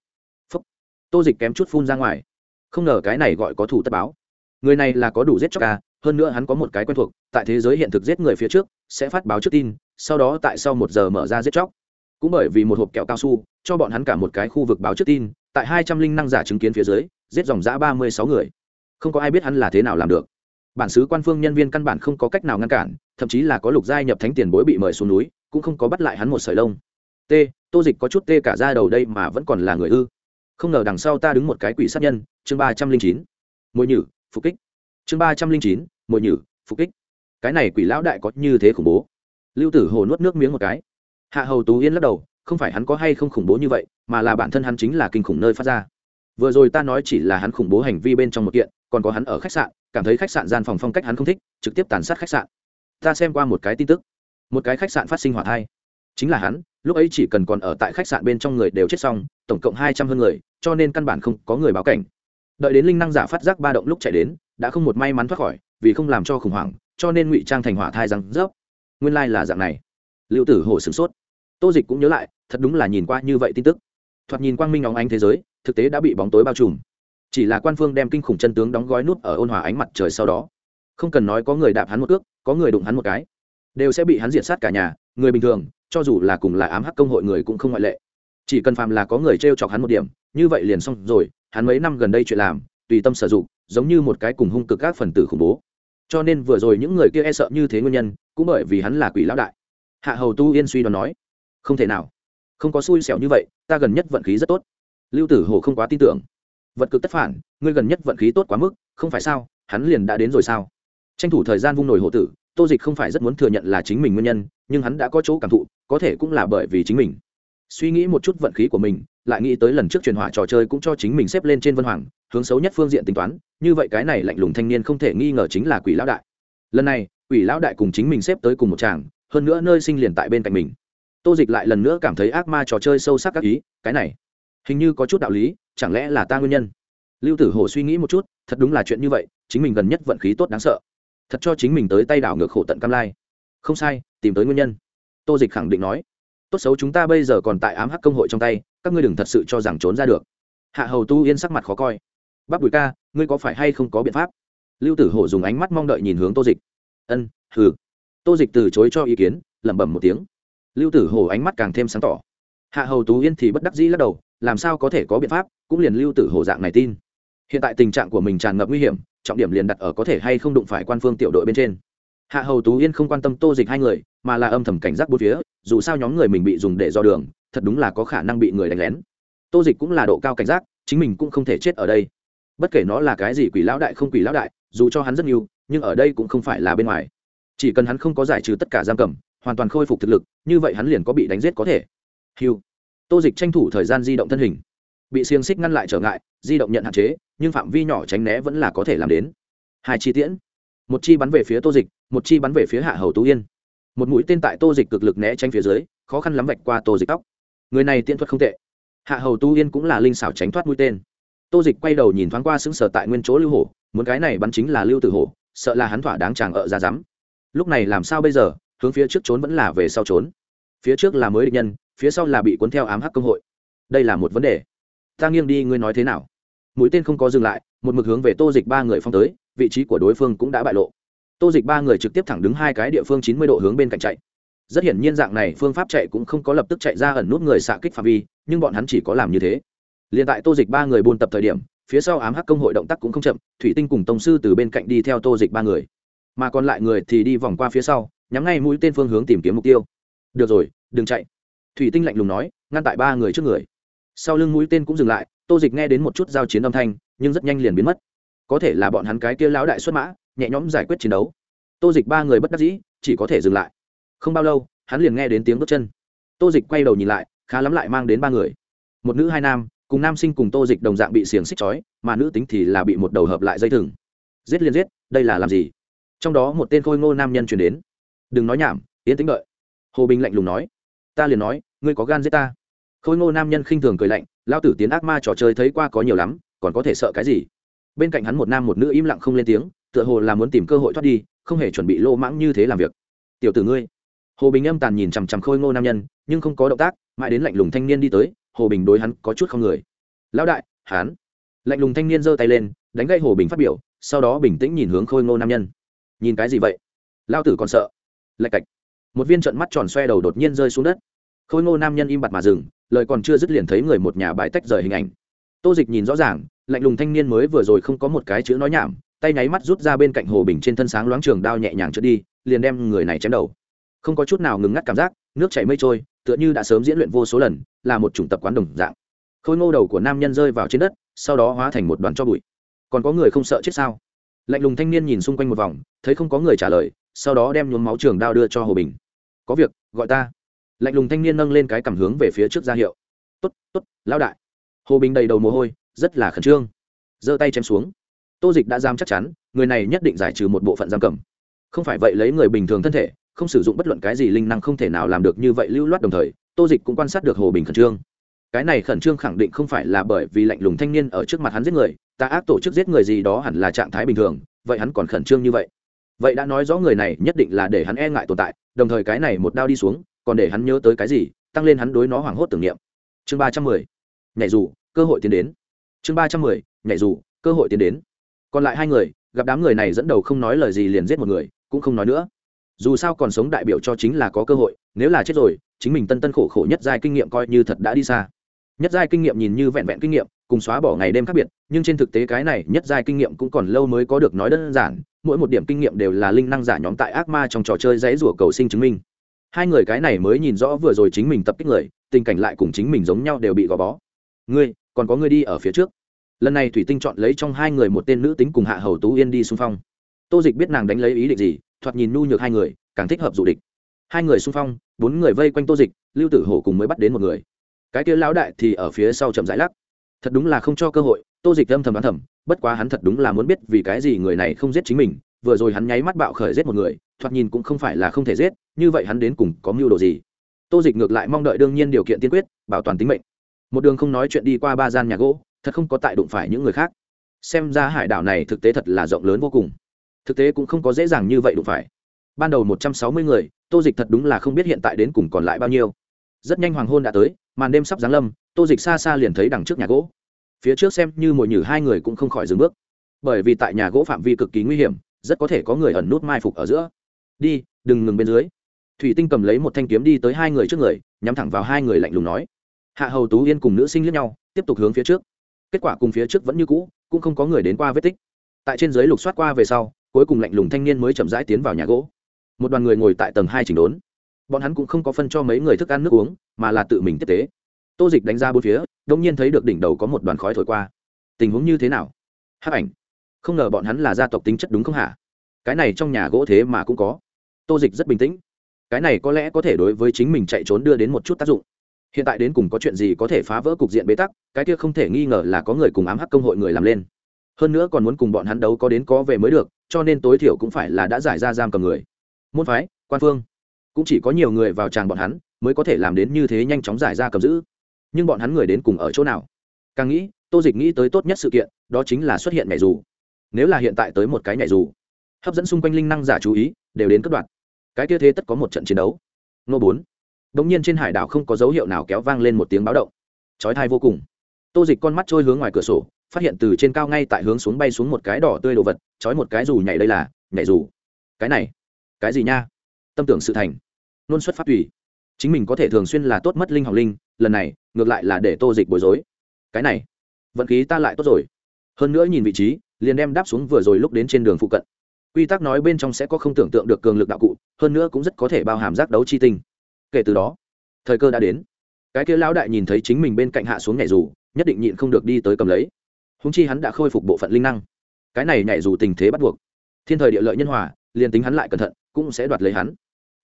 Phúc. tô dịch kém chút phun ra ngoài. Không ngờ cái này gọi có thủ tất báo. Người này là có đủ giết chóc ca hơn nữa hắn có một cái quen thuộc, tại thế giới hiện thực giết người phía trước, sẽ phát báo trước tin, sau đó tại sau một giờ mở ra giết chóc. Cũng bởi vì một hộp kẹo cao su, cho bọn hắn cả một cái khu vực báo trước tin, tại hai trăm linh năng giả chứng kiến phía dưới, giết dòng giã ba mươi sáu người. Không có ai biết hắn là thế nào làm được. Bản xứ quan phương nhân viên căn bản không có cách nào ngăn cản, thậm chí là có lục giai nhập thánh tiền bối bị mời xuống núi, cũng không có bắt lại hắn một sợi lông. T, tô dịch có chút tê cả ra đầu đây mà vẫn còn là người ư. Không ngờ đằng sau ta đứng một cái quỷ sát nhân, chương ba trăm linh chín. Mỗi nhử, phục kích. Chương ba trăm linh chín mồi nhử, phục kích. Cái này quỷ lão đại có như thế khủng bố. Lưu tử hồ nuốt nước miếng một cái. Hạ hầu tú yên lắc đầu, không phải hắn có hay không khủng bố như vậy, mà là bản thân hắn chính là kinh khủng nơi phát ra. Vừa rồi ta nói chỉ là hắn khủng bố hành vi bên trong một kiện, còn có hắn ở khách sạn, cảm thấy khách sạn gian phòng phong cách hắn không thích, trực tiếp tàn sát khách sạn. Ta xem qua một cái tin tức. Một cái khách sạn phát sinh hỏa thai. Chính là hắn, lúc ấy chỉ cần còn ở tại khách sạn bên trong người đều chết xong, tổng cộng hai trăm hơn người, cho nên căn bản không có người báo cảnh. Đợi đến linh năng giả phát giác ba động lúc chạy đến, đã không một may mắn thoát khỏi vì không làm cho khủng hoảng, cho nên ngụy trang thành hỏa thai răng rớp. Nguyên lai、like、là dạng này. Liệu tử hổ sửng sốt. Tô dịch cũng nhớ lại, thật đúng là nhìn qua như vậy tin tức. Thoạt nhìn quang minh óng ánh thế giới, thực tế đã bị bóng tối bao trùm. Chỉ là quan phương đem kinh khủng chân tướng đóng gói nút ở ôn hòa ánh mặt trời sau đó. Không cần nói có người đạp hắn một cước, có người đụng hắn một cái, đều sẽ bị hắn diệt sát cả nhà, người bình thường, cho dù là cùng là ám hắc công hội người cũng không ngoại lệ. Chỉ cần phàm là có người t r e o chọc hắn một điểm, như vậy liền xong rồi, hắn mấy năm gần đây chuyện làm, tùy tâm sử dụng, giống như một cái cùng hung cực các phần tử khủng bố cho nên vừa rồi những người kia e sợ như thế nguyên nhân, cũng bởi vì hắn là quỷ lão đại. Hạ hầu tu yên suy đoán nói, không thể nào. Không có xui xẻo như vậy, ta gần nhất vận khí rất tốt. Lưu tử hồ không quá tin tưởng. Vật cực tất phản, ngươi gần nhất vận khí tốt quá mức, không phải sao, hắn liền đã đến rồi sao? Tranh thủ thời gian vung nổi hộ tử, tô dịch không phải rất muốn thừa nhận là chính mình nguyên nhân, nhưng hắn đã có chỗ cảm thụ, có thể cũng là bởi vì chính mình. Suy nghĩ một chút vận khí của mình lại nghĩ tới lần trước truyền hỏa trò chơi cũng cho chính mình xếp lên trên vân hoàng, hướng xấu nhất phương diện tính toán, như vậy cái này lạnh lùng thanh niên không thể nghi ngờ chính là quỷ lão đại. Lần này, quỷ lão đại cùng chính mình xếp tới cùng một tràng, hơn nữa nơi sinh liền tại bên cạnh mình. Tô dịch lại lần nữa cảm thấy ác ma trò chơi sâu sắc các ý, cái này, hình như có chút đạo lý, chẳng lẽ là ta nguyên nhân? Lưu tử hồ suy nghĩ một chút, thật đúng là chuyện như vậy, chính mình gần nhất vận khí tốt đáng sợ. Thật cho chính mình tới tay đảo ngược khổ tận cam lai. Không sai, tìm tới nguyên nhân. Tô dịch khẳng định nói. Tốt xấu chúng ta bây giờ còn tại ám hắc công hội trong tay các ngươi đừng thật sự cho rằng trốn ra được. Hạ hầu tu yên sắc mặt khó coi. Bác bùi ca, ngươi có phải hay không có biện pháp? Lưu tử hổ dùng ánh mắt mong đợi nhìn hướng tô dịch. Ân, hừ. Tô dịch từ chối cho ý kiến, lẩm bẩm một tiếng. Lưu tử hổ ánh mắt càng thêm sáng tỏ. Hạ hầu tú yên thì bất đắc dĩ lắc đầu, làm sao có thể có biện pháp, cũng liền lưu tử hổ dạng này tin. Hiện tại tình trạng của mình tràn ngập nguy hiểm, trọng điểm liền đặt ở có thể hay không đụng phải quan phương tiểu đội bên trên. Hạ hầu tú yên không quan tâm tô dịch hai người, mà là âm thầm cảnh giác bốn phía, dù sao nhóm người mình bị dùng để do đường thật đúng là có khả năng bị người đánh lén. Tô dịch cũng là độ cao cảnh giác, chính mình cũng không thể chết ở đây. Bất kể nó là cái gì quỷ lão đại không quỷ lão đại, dù cho hắn rất nhiều, nhưng ở đây cũng không phải là bên ngoài. Chỉ cần hắn không có giải trừ tất cả giam cầm, hoàn toàn khôi phục thực lực, như vậy hắn liền có bị đánh giết có thể. Hiu tô dịch tranh thủ thời gian di động thân hình. Bị xiềng xích ngăn lại trở ngại, di động nhận hạn chế, nhưng phạm vi nhỏ tránh né vẫn là có thể làm đến. Hai chi tiễn. Một chi bắn về phía tô dịch, một chi bắn về phía hạ hầu tú yên. Một mũi tên tại tô dịch cực lực né tránh phía dưới, khó khăn lắm vạch qua tô dịch tóc người này tiễn thuật không tệ. Hạ hầu tu yên cũng là linh xảo tránh thoát mũi tên. Tô dịch quay đầu nhìn thoáng qua xứng sở tại nguyên chỗ lưu hổ, muốn cái này bắn chính là lưu tử hổ, sợ là hắn thỏa đáng chàng ở ra rắm. Lúc này làm sao bây giờ, hướng phía trước trốn vẫn là về sau trốn. Phía trước là mới địch nhân, phía sau là bị cuốn theo ám hắc công hội. Đây là một vấn đề. Ta nghiêng đi, ngươi nói thế nào? Mũi tên không có dừng lại, một mực hướng về tô dịch ba người phong tới, vị trí của đối phương cũng đã bại lộ. Tô dịch ba người trực tiếp thẳng đứng hai cái địa phương chín mươi độ hướng bên cạnh chạy rất hiển nhiên dạng này phương pháp chạy cũng không có lập tức chạy ra ẩn nút người xạ kích phạm vi, nhưng bọn hắn chỉ có làm như thế. Liền tại tô dịch ba người buôn tập thời điểm, phía sau ám hắc công hội động tác cũng không chậm, thủy tinh cùng tông sư từ bên cạnh đi theo tô dịch ba người. Mà còn lại người thì đi vòng qua phía sau, nhắm ngay mũi tên phương hướng tìm kiếm mục tiêu. Được rồi, đừng chạy. Thủy tinh lạnh lùng nói, ngăn tại ba người trước người. Sau lưng mũi tên cũng dừng lại, tô dịch nghe đến một chút giao chiến âm thanh, nhưng rất nhanh liền biến mất. Có thể là bọn hắn cái kia lão đại xuất mã, nhẹ nhõm giải quyết chiến đấu. Tô dịch ba người bất đắc dĩ, chỉ có thể dừng lại không bao lâu, hắn liền nghe đến tiếng bước chân. Tô dịch quay đầu nhìn lại, khá lắm lại mang đến ba người. Một nữ hai nam, cùng nam sinh cùng tô dịch đồng dạng bị xiềng xích chói, mà nữ tính thì là bị một đầu hợp lại dây thừng. Giết liền giết, đây là làm gì? Trong đó một tên khôi ngô nam nhân chuyển đến. Đừng nói nhảm, yến tính đợi. Hồ bình lạnh lùng nói. Ta liền nói, ngươi có gan giết ta. Khôi ngô nam nhân khinh thường cười lạnh lao tử tiến ác ma trò chơi thấy qua có nhiều lắm, còn có thể sợ cái gì? Bên cạnh hắn một nam một nữ im lặng không lên tiếng, tựa hồ là muốn tìm cơ hội thoát đi, không hề chuẩn bị lô mãng như thế làm việc. Tiểu tử ngươi hồ bình âm tàn nhìn chằm chằm khôi ngô nam nhân nhưng không có động tác mãi đến lạnh lùng thanh niên đi tới hồ bình đối hắn có chút không người lão đại hắn lạnh lùng thanh niên giơ tay lên đánh gây hồ bình phát biểu sau đó bình tĩnh nhìn hướng khôi ngô nam nhân nhìn cái gì vậy lao tử còn sợ lạch cạch một viên trận mắt tròn xoe đầu đột nhiên rơi xuống đất khôi ngô nam nhân im bặt mà dừng lời còn chưa dứt liền thấy người một nhà bãi tách rời hình ảnh tô dịch nhìn rõ ràng lạnh lùng thanh niên mới vừa rồi không có một cái chữ nói nhảm tay nháy mắt rút ra bên cạnh hồ bình trên thân sáng loáng trường đao nhẹ nhàng trượt đi liền đem người này chém đầu không có chút nào ngừng ngắt cảm giác, nước chảy mây trôi, tựa như đã sớm diễn luyện vô số lần, là một chủng tập quán đồng dạng. Khôi ngô đầu của nam nhân rơi vào trên đất, sau đó hóa thành một đoàn cho bụi. Còn có người không sợ chết sao? Lạnh lùng thanh niên nhìn xung quanh một vòng, thấy không có người trả lời, sau đó đem nhuốm máu trường đao đưa cho hồ bình. Có việc, gọi ta. Lạnh lùng thanh niên nâng lên cái cảm hướng về phía trước ra hiệu. Tốt tốt, lão đại. Hồ bình đầy đầu mồ hôi, rất là khẩn trương. Giơ tay chém xuống. Tô dịch đã giam chắc chắn, người này nhất định giải trừ một bộ phận giam cầm. Không phải vậy lấy người bình thường thân thể không sử dụng bất luận cái gì linh năng không thể nào làm được như vậy lưu loát đồng thời, tô dịch cũng quan sát được hồ bình khẩn trương. Cái này khẩn trương khẳng định không phải là bởi vì lạnh lùng thanh niên ở trước mặt hắn giết người ta ác tổ chức giết người gì đó hẳn là trạng thái bình thường, vậy hắn còn khẩn trương như vậy. Vậy đã nói rõ người này nhất định là để hắn e ngại tồn tại, đồng thời cái này một đao đi xuống, còn để hắn nhớ tới cái gì, tăng lên hắn đối nó hoảng hốt tưởng niệm. Chương ba trăm mười, nhảy dù, cơ hội tiến đến. Chương ba trăm mười, nhảy dù, cơ hội tiến đến. Còn lại hai người, gặp đám người này dẫn đầu không nói lời gì liền giết một người, cũng không nói nữa dù sao còn sống đại biểu cho chính là có cơ hội, nếu là chết rồi, chính mình tân tân khổ khổ nhất giai kinh nghiệm coi như thật đã đi xa. Nhất giai kinh nghiệm nhìn như vẹn vẹn kinh nghiệm, cùng xóa bỏ ngày đêm khác biệt, nhưng trên thực tế cái này nhất giai kinh nghiệm cũng còn lâu mới có được nói đơn giản, mỗi một điểm kinh nghiệm đều là linh năng giả nhóm tại ác ma trong trò chơi dãy rủa cầu sinh chứng minh. Hai người cái này mới nhìn rõ vừa rồi chính mình tập kích người, tình cảnh lại cùng chính mình giống nhau đều bị gò bó. Ngươi, còn có ngươi đi ở phía trước. Lần này thủy tinh chọn lấy trong hai người một tên nữ tính cùng hạ hầu tú yên đi xung phong. Tô dịch biết nàng đánh lấy ý định gì thoạt nhìn nhu nhược hai người, càng thích hợp dụ địch. Hai người xung phong, bốn người vây quanh tô dịch, lưu tử hổ cùng mới bắt đến một người. Cái kia lão đại thì ở phía sau chậm rãi lắc. Thật đúng là không cho cơ hội, tô dịch âm thầm đoán thầm, bất quá hắn thật đúng là muốn biết vì cái gì người này không giết chính mình, vừa rồi hắn nháy mắt bạo khởi giết một người, thoạt nhìn cũng không phải là không thể giết, như vậy hắn đến cùng có mưu đồ gì? Tô dịch ngược lại mong đợi đương nhiên điều kiện tiên quyết, bảo toàn tính mệnh. Một đường không nói chuyện đi qua ba gian nhà gỗ, thật không có tại đụng phải những người khác. Xem ra hải đảo này thực tế thật là rộng lớn vô cùng thực tế cũng không có dễ dàng như vậy đụng phải. Ban đầu một trăm sáu mươi người, tô dịch thật đúng là không biết hiện tại đến cùng còn lại bao nhiêu. Rất nhanh hoàng hôn đã tới, màn đêm sắp giáng lâm, tô dịch xa xa liền thấy đằng trước nhà gỗ. Phía trước xem như mồi nhử hai người cũng không khỏi dừng bước. Bởi vì tại nhà gỗ phạm vi cực kỳ nguy hiểm, rất có thể có người ẩn nút mai phục ở giữa. Đi, đừng ngừng bên dưới. Thủy tinh cầm lấy một thanh kiếm đi tới hai người trước người, nhắm thẳng vào hai người lạnh lùng nói. Hạ hầu tú yên cùng nữ sinh liếc nhau, tiếp tục hướng phía trước. Kết quả cùng phía trước vẫn như cũ, cũng không có người đến qua vết tích. Tại trên dưới lục soát qua về sau cuối cùng lạnh lùng thanh niên mới chậm rãi tiến vào nhà gỗ. Một đoàn người ngồi tại tầng hai chỉnh đốn. Bọn hắn cũng không có phân cho mấy người thức ăn nước uống, mà là tự mình tiếp tế. Tô dịch đánh ra bốn phía, đông nhiên thấy được đỉnh đầu có một đoàn khói thổi qua. Tình huống như thế nào? Hát ảnh. Không ngờ bọn hắn là gia tộc tính chất đúng không hả? Cái này trong nhà gỗ thế mà cũng có. Tô dịch rất bình tĩnh. Cái này có lẽ có thể đối với chính mình chạy trốn đưa đến một chút tác dụng. Hiện tại đến cùng có chuyện gì có thể phá vỡ cục diện bế tắc, cái kia không thể nghi ngờ là có người cùng ám hắc công hội người làm lên. Hơn nữa còn muốn cùng bọn hắn đấu có đến có về mới được cho nên tối thiểu cũng phải là đã giải ra giam cầm người. Môn phái, quan phương, cũng chỉ có nhiều người vào tràng bọn hắn mới có thể làm đến như thế nhanh chóng giải ra cầm giữ. Nhưng bọn hắn người đến cùng ở chỗ nào? Càng nghĩ, tô dịch nghĩ tới tốt nhất sự kiện, đó chính là xuất hiện nhảy dù. Nếu là hiện tại tới một cái nhảy dù, hấp dẫn xung quanh linh năng giả chú ý, đều đến cất đoạt. cái kia thế tất có một trận chiến đấu. Nô bốn. Đ ỗ n g nhiên trên hải đảo không có dấu hiệu nào kéo vang lên một tiếng báo động. Trói thai vô cùng. Tô dịch con mắt trôi hướng ngoài cửa sổ phát hiện từ trên cao ngay tại hướng xuống bay xuống một cái đỏ tươi đồ vật, trói một cái dù nhảy đây là, nhảy dù. Cái này, cái gì nha? Tâm tưởng sự thành. Nôn xuất phát tùy. Chính mình có thể thường xuyên là tốt mất linh học linh, lần này, ngược lại là để tô dịch bối rối. Cái này, vận khí ta lại tốt rồi. Hơn nữa nhìn vị trí, liền đem đáp xuống vừa rồi lúc đến trên đường phụ cận. Quy tắc nói bên trong sẽ có không tưởng tượng được cường lực đạo cụ, hơn nữa cũng rất có thể bao hàm giác đấu chi tinh. Kể từ đó, thời cơ đã đến. Cái kia lão đại nhìn thấy chính mình bên cạnh hạ xuống nhảy dù, nhất định nhịn không được đi tới cầm lấy húng chi hắn đã khôi phục bộ phận linh năng. Cái này nhảy dù tình thế bắt buộc. Thiên thời địa lợi nhân hòa, liền tính hắn lại cẩn thận, cũng sẽ đoạt lấy hắn.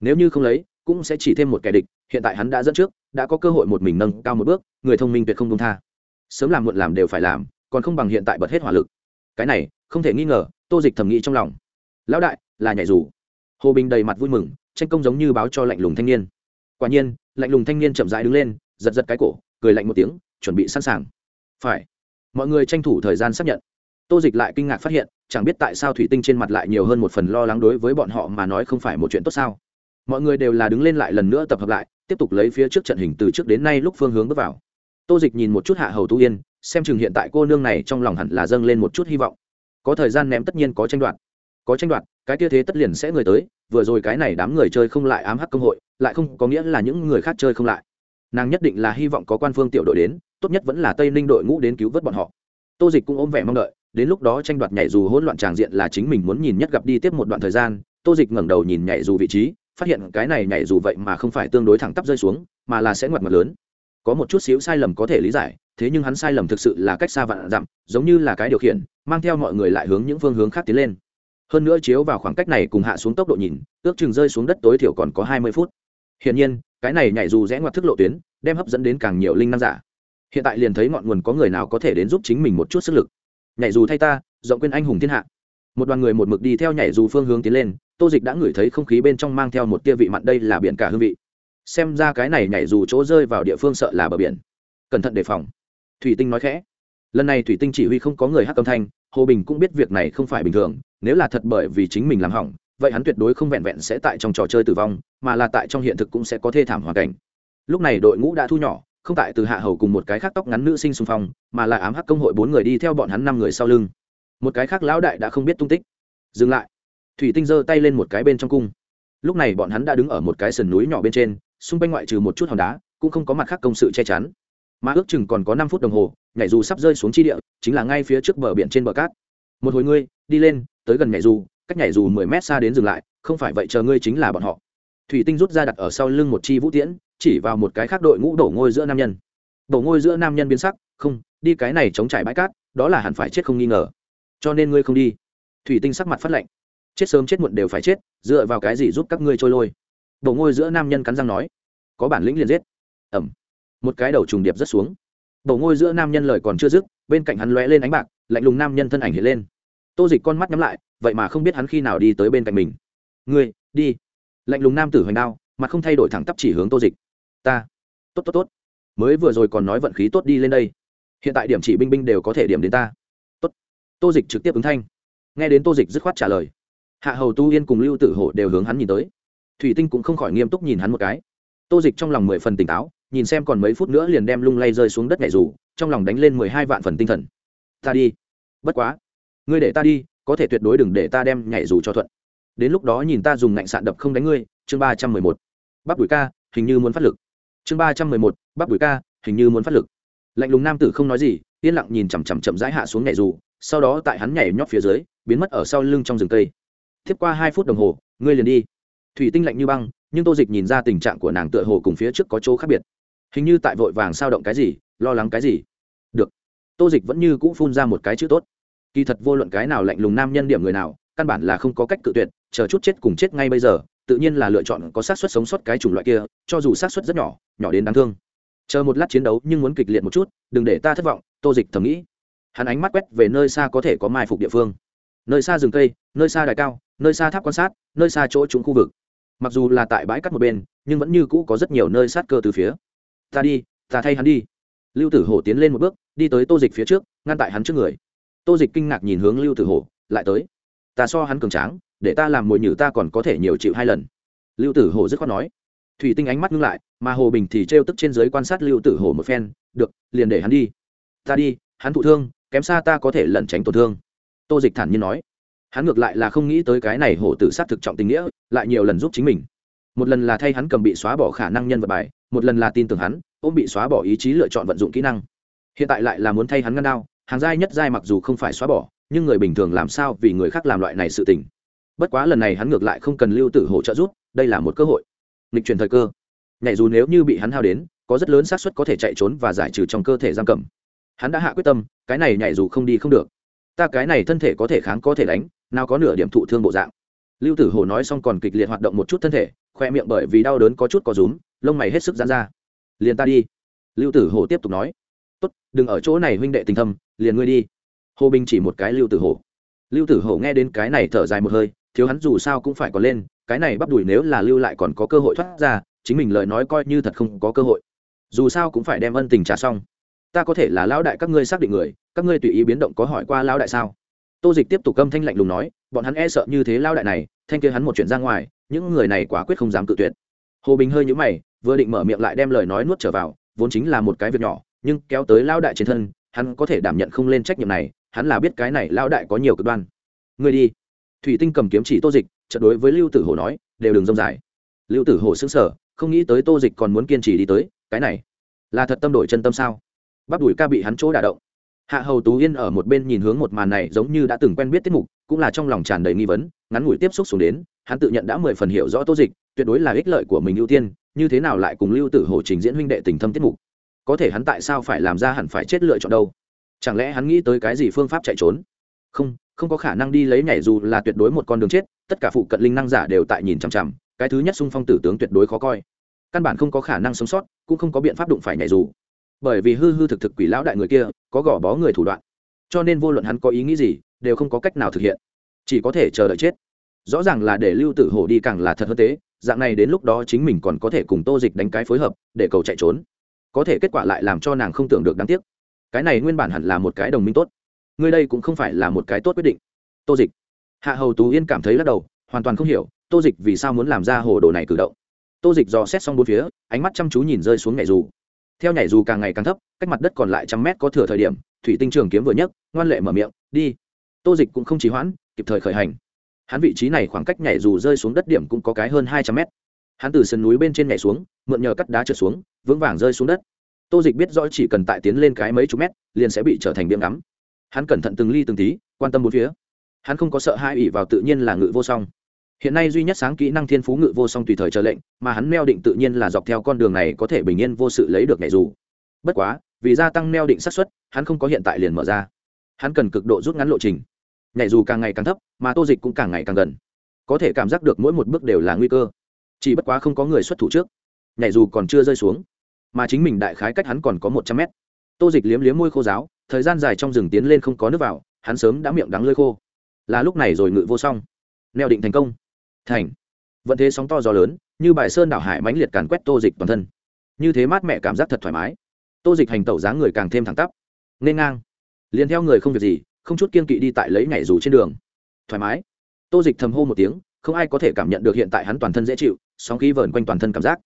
Nếu như không lấy, cũng sẽ chỉ thêm một kẻ địch, hiện tại hắn đã dẫn trước, đã có cơ hội một mình nâng cao một bước, người thông minh tuyệt không công tha. Sớm làm muộn làm đều phải làm, còn không bằng hiện tại bật hết hỏa lực. Cái này, không thể nghi ngờ, tô dịch thầm nghĩ trong lòng. Lão đại, là nhảy dù. Hồ bình đầy mặt vui mừng, tranh công giống như báo cho lạnh lùng thanh niên. Quả nhiên, lạnh lùng thanh niên chậm rãi đứng lên, giật giật cái cổ, cười lạnh một tiếng, chuẩn bị sẵn sàng. Phải mọi người tranh thủ thời gian xác nhận. Tô dịch lại kinh ngạc phát hiện, chẳng biết tại sao thủy tinh trên mặt lại nhiều hơn một phần lo lắng đối với bọn họ mà nói không phải một chuyện tốt sao. Mọi người đều là đứng lên lại lần nữa tập hợp lại, tiếp tục lấy phía trước trận hình từ trước đến nay lúc phương hướng bước vào. Tô dịch nhìn một chút hạ hầu tu yên, xem chừng hiện tại cô nương này trong lòng hẳn là dâng lên một chút hy vọng. Có thời gian ném tất nhiên có tranh đoạt. Có tranh đoạt, cái kia thế tất liền sẽ người tới, vừa rồi cái này đám người chơi không lại ám hắc công hội, lại không có nghĩa là những người khác chơi không lại. Nàng nhất định là hy vọng có quan phương tiểu đội đến tốt nhất vẫn là tây ninh đội ngũ đến cứu vớt bọn họ. Tô dịch cũng ôm vẻ mong đợi, đến lúc đó tranh đoạt nhảy dù hỗn loạn tràng diện là chính mình muốn nhìn nhất gặp đi tiếp một đoạn thời gian, tô dịch ngẩng đầu nhìn nhảy dù vị trí, phát hiện cái này nhảy dù vậy mà không phải tương đối thẳng tắp rơi xuống, mà là sẽ ngoặt mặt lớn. Có một chút xíu sai lầm có thể lý giải, thế nhưng hắn sai lầm thực sự là cách xa vạn dặm, giống như là cái điều khiển, mang theo mọi người lại hướng những phương hướng khác tiến lên. Hơn nữa chiếu vào khoảng cách này cùng hạ xuống tốc độ nhìn, ước chừng rơi xuống đất tối thiểu còn có hai mươi phút. Hiển nhiên, cái này nhảy dù rẽ ngoặt thức lộ tuyến, đem hấp dẫn đến càng nhiều linh năng giả hiện tại liền thấy ngọn nguồn có người nào có thể đến giúp chính mình một chút sức lực. Nhảy dù thay ta rộng quên anh hùng thiên hạ. Một đoàn người một mực đi theo nhảy dù phương hướng tiến lên, tô dịch đã ngửi thấy không khí bên trong mang theo một tia vị mặn đây là biển cả hương vị. Xem ra cái này nhảy dù chỗ rơi vào địa phương sợ là bờ biển. Cẩn thận đề phòng. Thủy tinh nói khẽ. Lần này thủy tinh chỉ huy không có người hát âm thanh, hồ bình cũng biết việc này không phải bình thường, nếu là thật bởi vì chính mình làm hỏng, vậy hắn tuyệt đối không vẹn vẹn sẽ tại trong trò chơi tử vong, mà là tại trong hiện thực cũng sẽ có thê thảm hoàn cảnh. Lúc này đội ngũ đã thu nhỏ không tại từ hạ hầu cùng một cái khác tóc ngắn nữ sinh xung phong, mà là ám hắc công hội bốn người đi theo bọn hắn năm người sau lưng. Một cái khác lão đại đã không biết tung tích. Dừng lại. Thủy tinh giơ tay lên một cái bên trong cung. Lúc này bọn hắn đã đứng ở một cái sườn núi nhỏ bên trên, xung quanh ngoại trừ một chút hòn đá, cũng không có mặt khác công sự che chắn. Mà ước chừng còn có năm phút đồng hồ, nhảy dù sắp rơi xuống chi địa, chính là ngay phía trước bờ biển trên bờ cát. Một hồi ngươi, đi lên, tới gần nhảy dù, cách nhảy dù mười mét xa đến dừng lại, không phải vậy chờ ngươi chính là bọn họ. Thủy tinh rút ra đặt ở sau lưng một chi vũ tiễn chỉ vào một cái khác đội ngũ đổ ngôi giữa nam nhân. Đổ ngôi giữa nam nhân biến sắc, không, đi cái này chống trải bãi cát, đó là hẳn phải chết không nghi ngờ. Cho nên ngươi không đi. Thủy tinh sắc mặt phát lạnh. Chết sớm chết muộn đều phải chết, dựa vào cái gì giúp các ngươi trôi lôi? Đổ ngôi giữa nam nhân cắn răng nói. Có bản lĩnh liền giết. Ẩm một cái đầu trùng điệp rất xuống. Đổ ngôi giữa nam nhân lời còn chưa dứt, bên cạnh hắn lóe lên ánh bạc, lạnh lùng nam nhân thân ảnh hiện lên. Tô dịch con mắt nhắm lại, vậy mà không biết hắn khi nào đi tới bên cạnh mình. Ngươi, đi. Lạnh lùng nam tử hoành đao, mặt không thay đổi thẳng tắp chỉ hướng tô dịch ta. Tốt tốt tốt. Mới vừa rồi còn nói vận khí tốt đi lên đây. Hiện tại điểm chỉ binh binh đều có thể điểm đến ta. Tốt. Tô dịch trực tiếp ứng thanh. Nghe đến tô dịch dứt khoát trả lời, hạ hầu tu yên cùng lưu tử hộ đều hướng hắn nhìn tới. Thủy tinh cũng không khỏi nghiêm túc nhìn hắn một cái. Tô dịch trong lòng mười phần tỉnh táo, nhìn xem còn mấy phút nữa liền đem lung lay rơi xuống đất nhảy rủ trong lòng đánh lên mười hai vạn phần tinh thần. Ta đi. Bất quá. Ngươi để ta đi, có thể tuyệt đối đừng để ta đem nhảy rủ cho thuận. Đến lúc đó nhìn ta dùng ngạnh sạn đập không đánh ngươi, chương ba trăm mười một. Bắp đùi ca, hình như muốn phát lực chương ba trăm mười một bắp đùi ca, hình như muốn phát lực. Lạnh lùng nam tử không nói gì, yên lặng nhìn chằm chằm chậm rãi hạ xuống nhảy dù, sau đó tại hắn nhảy nhót phía dưới, biến mất ở sau lưng trong rừng cây. Tiếp qua hai phút đồng hồ, ngươi liền đi. Thủy tinh lạnh như băng, nhưng tô dịch nhìn ra tình trạng của nàng tựa hồ cùng phía trước có chỗ khác biệt. Hình như tại vội vàng sao động cái gì, lo lắng cái gì. Được. Tô dịch vẫn như cũ phun ra một cái chữ tốt. Kỳ thật vô luận cái nào lạnh lùng nam nhân điểm người nào, căn bản là không có cách cự tuyệt, chờ chút chết cùng chết ngay bây giờ tự nhiên là lựa chọn có xác suất sống sót cái chủng loại kia, cho dù xác suất rất nhỏ nhỏ đến đáng thương. Chờ một lát chiến đấu nhưng muốn kịch liệt một chút, đừng để ta thất vọng, tô dịch thầm nghĩ. Hắn ánh mắt quét về nơi xa có thể có mai phục địa phương. Nơi xa rừng cây, nơi xa đài cao, nơi xa tháp quan sát, nơi xa chỗ trúng khu vực. Mặc dù là tại bãi cắt một bên, nhưng vẫn như cũ có rất nhiều nơi sát cơ từ phía. Ta đi, ta thay hắn đi. Lưu tử hổ tiến lên một bước, đi tới tô dịch phía trước, ngăn tại hắn trước người. Tô dịch kinh ngạc nhìn hướng lưu tử hổ, lại tới. Ta so hắn cường tráng để ta làm mồi nhử ta còn có thể nhiều chịu hai lần. Lưu tử hổ dứt khoát nói. Thủy tinh ánh mắt ngưng lại, mà hồ bình thì trêu tức trên giới quan sát lưu tử hổ một phen, được, liền để hắn đi. Ta đi, hắn thụ thương, kém xa ta có thể lẩn tránh tổn thương. Tô dịch thản nhiên nói. Hắn ngược lại là không nghĩ tới cái này hổ tử sát thực trọng tình nghĩa, lại nhiều lần giúp chính mình. Một lần là thay hắn cầm bị xóa bỏ khả năng nhân vật bài, một lần là tin tưởng hắn, ôm bị xóa bỏ ý chí lựa chọn vận dụng kỹ năng. Hiện tại lại là muốn thay hắn ngăn đao, hàng giai nhất giai mặc dù không phải xóa bỏ, nhưng người bình thường làm sao vì người khác làm loại này sự tình? Bất quá lần này hắn ngược lại không cần lưu tử Hổ trợ giúp, đây là một cơ hội. Nghịch chuyển thời cơ. Nhảy dù nếu như bị hắn hao đến, có rất lớn xác suất có thể chạy trốn và giải trừ trong cơ thể giam cầm. Hắn đã hạ quyết tâm, cái này nhảy dù không đi không được. Ta cái này thân thể có thể kháng có thể đánh, nào có nửa điểm thụ thương bộ dạng. Lưu tử hổ nói xong còn kịch liệt hoạt động một chút thân thể, khoe miệng bởi vì đau đớn có chút có rúm, lông mày hết sức dán ra. Liền ta đi. Lưu tử hổ tiếp tục nói. Tốt, đừng ở chỗ này huynh đệ tình thâm, liền ngươi đi. Hồ bình chỉ một cái lưu tử hổ. Lưu tử hổ nghe đến cái này thở dài một hơi thiếu hắn dù sao cũng phải còn lên, cái này bắp đùi nếu là lưu lại còn có cơ hội thoát ra, chính mình lời nói coi như thật không có cơ hội. Dù sao cũng phải đem ân tình trả xong. Ta có thể là lão đại các ngươi xác định người, các ngươi tùy ý biến động có hỏi qua lão đại sao? Tô dịch tiếp tục câm thanh lạnh lùng nói, bọn hắn e sợ như thế lão đại này, thanh kia hắn một chuyện ra ngoài, những người này quả quyết không dám cự tuyệt. Hồ bình hơi nhũ mày, vừa định mở miệng lại đem lời nói nuốt trở vào, vốn chính là một cái việc nhỏ, nhưng kéo tới lão đại trên thân, hắn có thể đảm nhận không lên trách nhiệm này, hắn là biết cái này lão đại có nhiều cực đoan. Ngươi đi thủy tinh cầm kiếm chỉ tô dịch trận đối với lưu tử hồ nói, đều đường rông dài. Lưu tử hồ xứng sở không nghĩ tới tô dịch còn muốn kiên trì đi tới, cái này là thật tâm đổi chân tâm sao? Bắp đùi ca bị hắn chỗ đả động. Hạ hầu tú yên ở một bên nhìn hướng một màn này giống như đã từng quen biết tiết mục, cũng là trong lòng tràn đầy nghi vấn, ngắn ngủi tiếp xúc xuống đến, hắn tự nhận đã mười phần hiểu rõ tô dịch, tuyệt đối là ích lợi của mình ưu tiên, như thế nào lại cùng lưu tử hồ trình diễn huynh đệ tình thâm tiết mục? Có thể hắn tại sao phải làm ra hẳn phải chết lựa chọn đâu? Chẳng lẽ hắn nghĩ tới cái gì phương pháp chạy trốn? Không không có khả năng đi lấy nhảy dù là tuyệt đối một con đường chết, tất cả phụ cận linh năng giả đều tại nhìn chằm chằm, cái thứ nhất xung phong tử tướng tuyệt đối khó coi. Căn bản không có khả năng sống sót, cũng không có biện pháp đụng phải nhảy dù. Bởi vì hư hư thực thực quỷ lão đại người kia, có gò bó người thủ đoạn. Cho nên vô luận hắn có ý nghĩ gì, đều không có cách nào thực hiện. Chỉ có thể chờ đợi chết. Rõ ràng là để lưu tử hổ đi càng là thật hơn tế dạng này đến lúc đó chính mình còn có thể cùng tô dịch đánh cái phối hợp, để cầu chạy trốn. Có thể kết quả lại làm cho nàng không tưởng được đáng tiếc. Cái này nguyên bản hẳn là một cái đồng minh tốt ngươi đây cũng không phải là một cái tốt quyết định. Tô dịch. Hạ hầu tú yên cảm thấy lắc đầu, hoàn toàn không hiểu, tô dịch vì sao muốn làm ra hồ đồ này cử động. Tô dịch dò xét xong bốn phía, ánh mắt chăm chú nhìn rơi xuống nhảy dù. Theo nhảy dù càng ngày càng thấp, cách mặt đất còn lại trăm mét có thừa thời điểm, thủy tinh trường kiếm vừa nhấc, ngoan lệ mở miệng, đi. Tô dịch cũng không trì hoãn, kịp thời khởi hành. Hắn vị trí này khoảng cách nhảy dù rơi xuống đất điểm cũng có cái hơn hai trăm mét. Hắn từ sườn núi bên trên nhảy xuống, mượn nhờ cắt đá trượt xuống, vững vàng rơi xuống đất. Tô dịch biết rõ chỉ cần tại tiến lên cái mấy chục mét, liền sẽ bị trở thành điểm ngắm hắn cẩn thận từng ly từng tí, quan tâm bốn phía. Hắn không có sợ hai ủy vào tự nhiên là ngự vô song. Hiện nay duy nhất sáng kỹ năng thiên phú ngự vô song tùy thời chờ lệnh, mà hắn neo định tự nhiên là dọc theo con đường này có thể bình yên vô sự lấy được nhảy dù. Bất quá, vì gia tăng neo định xác suất, hắn không có hiện tại liền mở ra. Hắn cần cực độ rút ngắn lộ trình. Nhảy dù càng ngày càng thấp, mà tô dịch cũng càng ngày càng gần. Có thể cảm giác được mỗi một bước đều là nguy cơ. Chỉ bất quá không có người xuất thủ trước. Nhảy dù còn chưa rơi xuống, mà chính mình đại khái cách hắn còn có một trăm mét. Tô dịch liếm liếm môi khô giáo thời gian dài trong rừng tiến lên không có nước vào, hắn sớm đã miệng đắng lơi khô. Là lúc này rồi ngự vô xong neo định thành công. Thành. Vận thế sóng to gió lớn, như bài sơn đảo hải mãnh liệt càn quét tô dịch toàn thân. Như thế mát mẹ cảm giác thật thoải mái. Tô dịch hành tẩu dáng người càng thêm thẳng tắp. Nên ngang. Liền theo người không việc gì, không chút kiên kỵ đi tại lấy nhảy dù trên đường. Thoải mái. Tô dịch thầm hô một tiếng, không ai có thể cảm nhận được hiện tại hắn toàn thân dễ chịu, sóng khí vờn quanh toàn thân cảm giác.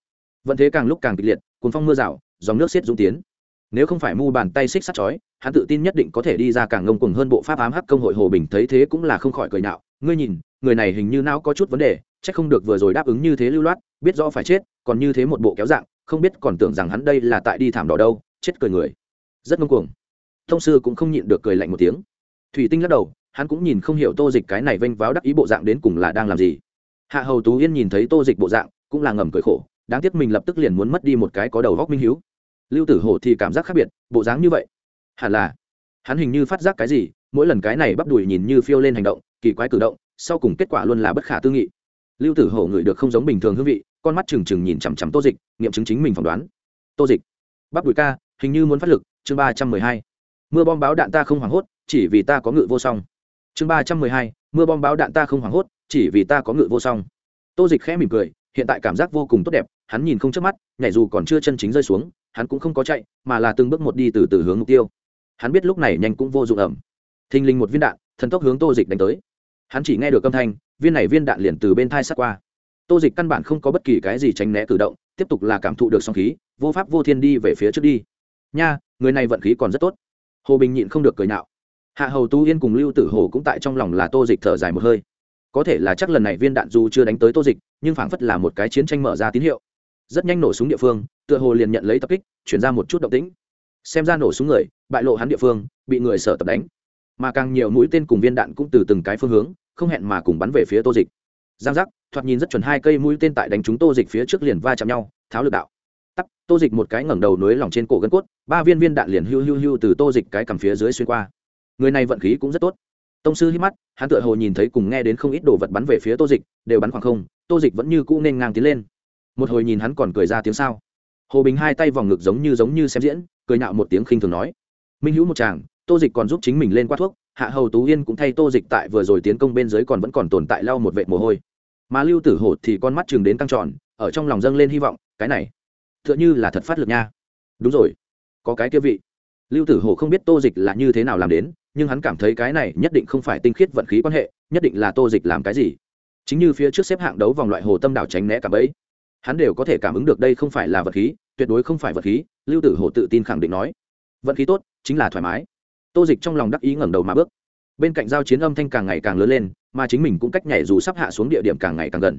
Vận thế càng lúc càng kịch liệt cuốn phong mưa rào, dòng nước xiết dũng tiến nếu không phải mu bàn tay xích sắt chói, hắn tự tin nhất định có thể đi ra càng ngông cuồng hơn bộ pháp ám hắc công hội hồ bình, thấy thế cũng là không khỏi cười nạo ngươi nhìn, người này hình như não có chút vấn đề, chắc không được vừa rồi đáp ứng như thế lưu loát, biết rõ phải chết, còn như thế một bộ kéo dạng, không biết còn tưởng rằng hắn đây là tại đi thảm đỏ đâu, chết cười người. Rất ngông cuồng. Thông sư cũng không nhịn được cười lạnh một tiếng. Thủy tinh lắc đầu, hắn cũng nhìn không hiểu tô dịch cái này vênh váo đắc ý bộ dạng đến cùng là đang làm gì. Hạ hầu tú yên nhìn thấy tô dịch bộ dạng, cũng là ngầm cười khổ, đáng tiếc mình lập tức liền muốn mất đi một cái có đầu góc minh hiếu lưu tử hổ thì cảm giác khác biệt, bộ dáng như vậy. Hẳn là, hắn hình như phát giác cái gì, mỗi lần cái này bắp đùi nhìn như phiêu lên hành động, kỳ quái cử động, sau cùng kết quả luôn là bất khả tư nghị. Lưu tử hổ ngửi được không giống bình thường hương vị, con mắt trừng trừng nhìn chằm chằm tô dịch, nghiệm chứng chính mình phỏng đoán. Tô dịch, bắp đùi ca, hình như muốn phát lực, chương ba trăm mười hai. Mưa bom báo đạn ta không hoảng hốt, chỉ vì ta có ngự vô song. Chương ba trăm mười hai, mưa bom báo đạn ta không hoảng hốt, chỉ vì ta có ngự vô song. Tô dịch khẽ mỉm cười, hiện tại cảm giác vô cùng tốt đẹp hắn nhìn không chớp mắt, nhảy dù còn chưa chân chính rơi xuống, hắn cũng không có chạy, mà là từng bước một đi từ từ hướng mục tiêu. Hắn biết lúc này nhanh cũng vô dụng ẩm. Thình lình một viên đạn, thần tốc hướng tô dịch đánh tới. Hắn chỉ nghe được âm thanh, viên này viên đạn liền từ bên thai sát qua. Tô dịch căn bản không có bất kỳ cái gì tránh né cử động, tiếp tục là cảm thụ được song khí, vô pháp vô thiên đi về phía trước đi. Nha, người này vận khí còn rất tốt. Hồ bình nhịn không được cười nạo hạ hầu tu yên cùng lưu tử hồ cũng tại trong lòng là tô dịch thở dài một hơi. Có thể là chắc lần này viên đạn dù chưa đánh tới tô dịch, nhưng phảng phất là một cái chiến tranh mở ra tín hiệu rất nhanh nổ súng địa phương, tựa hồ liền nhận lấy tập kích, chuyển ra một chút động tĩnh. Xem ra nổ súng người, bại lộ hắn địa phương, bị người sở tập đánh. Mà càng nhiều mũi tên cùng viên đạn cũng từ từng cái phương hướng, không hẹn mà cùng bắn về phía tô dịch. Giang giác, thoạt nhìn rất chuẩn hai cây mũi tên tại đánh chúng tô dịch phía trước liền va chạm nhau, tháo lực đạo. Tắt tô dịch một cái ngẩng đầu nối lòng trên cổ gân cốt, ba viên viên đạn liền hưu hưu hưu từ tô dịch cái cầm phía dưới xuyên qua. Người này vận khí cũng rất tốt. Tông sư hít mắt, hắn tựa hồ nhìn thấy cùng nghe đến không ít đồ vật bắn về phía tô dịch, đều bắn khoảng không, tô dịch vẫn như cũ nên ngang tiến lên một hồi nhìn hắn còn cười ra tiếng sao. Hồ bình hai tay vòng ngực giống như giống như xem diễn, cười nhạo một tiếng khinh thường nói. Minh hữu một chàng, tô dịch còn giúp chính mình lên qua thuốc, hạ hầu tú yên cũng thay tô dịch tại vừa rồi tiến công bên dưới còn vẫn còn tồn tại lau một vệ mồ hôi. Mà lưu tử hổ thì con mắt chừng đến căng tròn, ở trong lòng dâng lên hy vọng, cái này t h ư ợ n h ư là thật phát lực nha. Đúng rồi, có cái kia vị. Lưu tử hổ không biết tô dịch là như thế nào làm đến, nhưng hắn cảm thấy cái này nhất định không phải tinh khiết vận khí quan hệ, nhất định là tô dịch làm cái gì. Chính như phía trước xếp hạng đấu vòng loại hồ tâm đảo tránh né cả bẫy hắn đều có thể cảm ứng được đây không phải là vật khí, tuyệt đối không phải vật khí, lưu tử hổ tự tin khẳng định nói. Vận khí tốt, chính là thoải mái. Tô dịch trong lòng đắc ý ngẩng đầu mà bước. Bên cạnh giao chiến âm thanh càng ngày càng lớn lên, mà chính mình cũng cách nhảy dù sắp hạ xuống địa điểm càng ngày càng gần.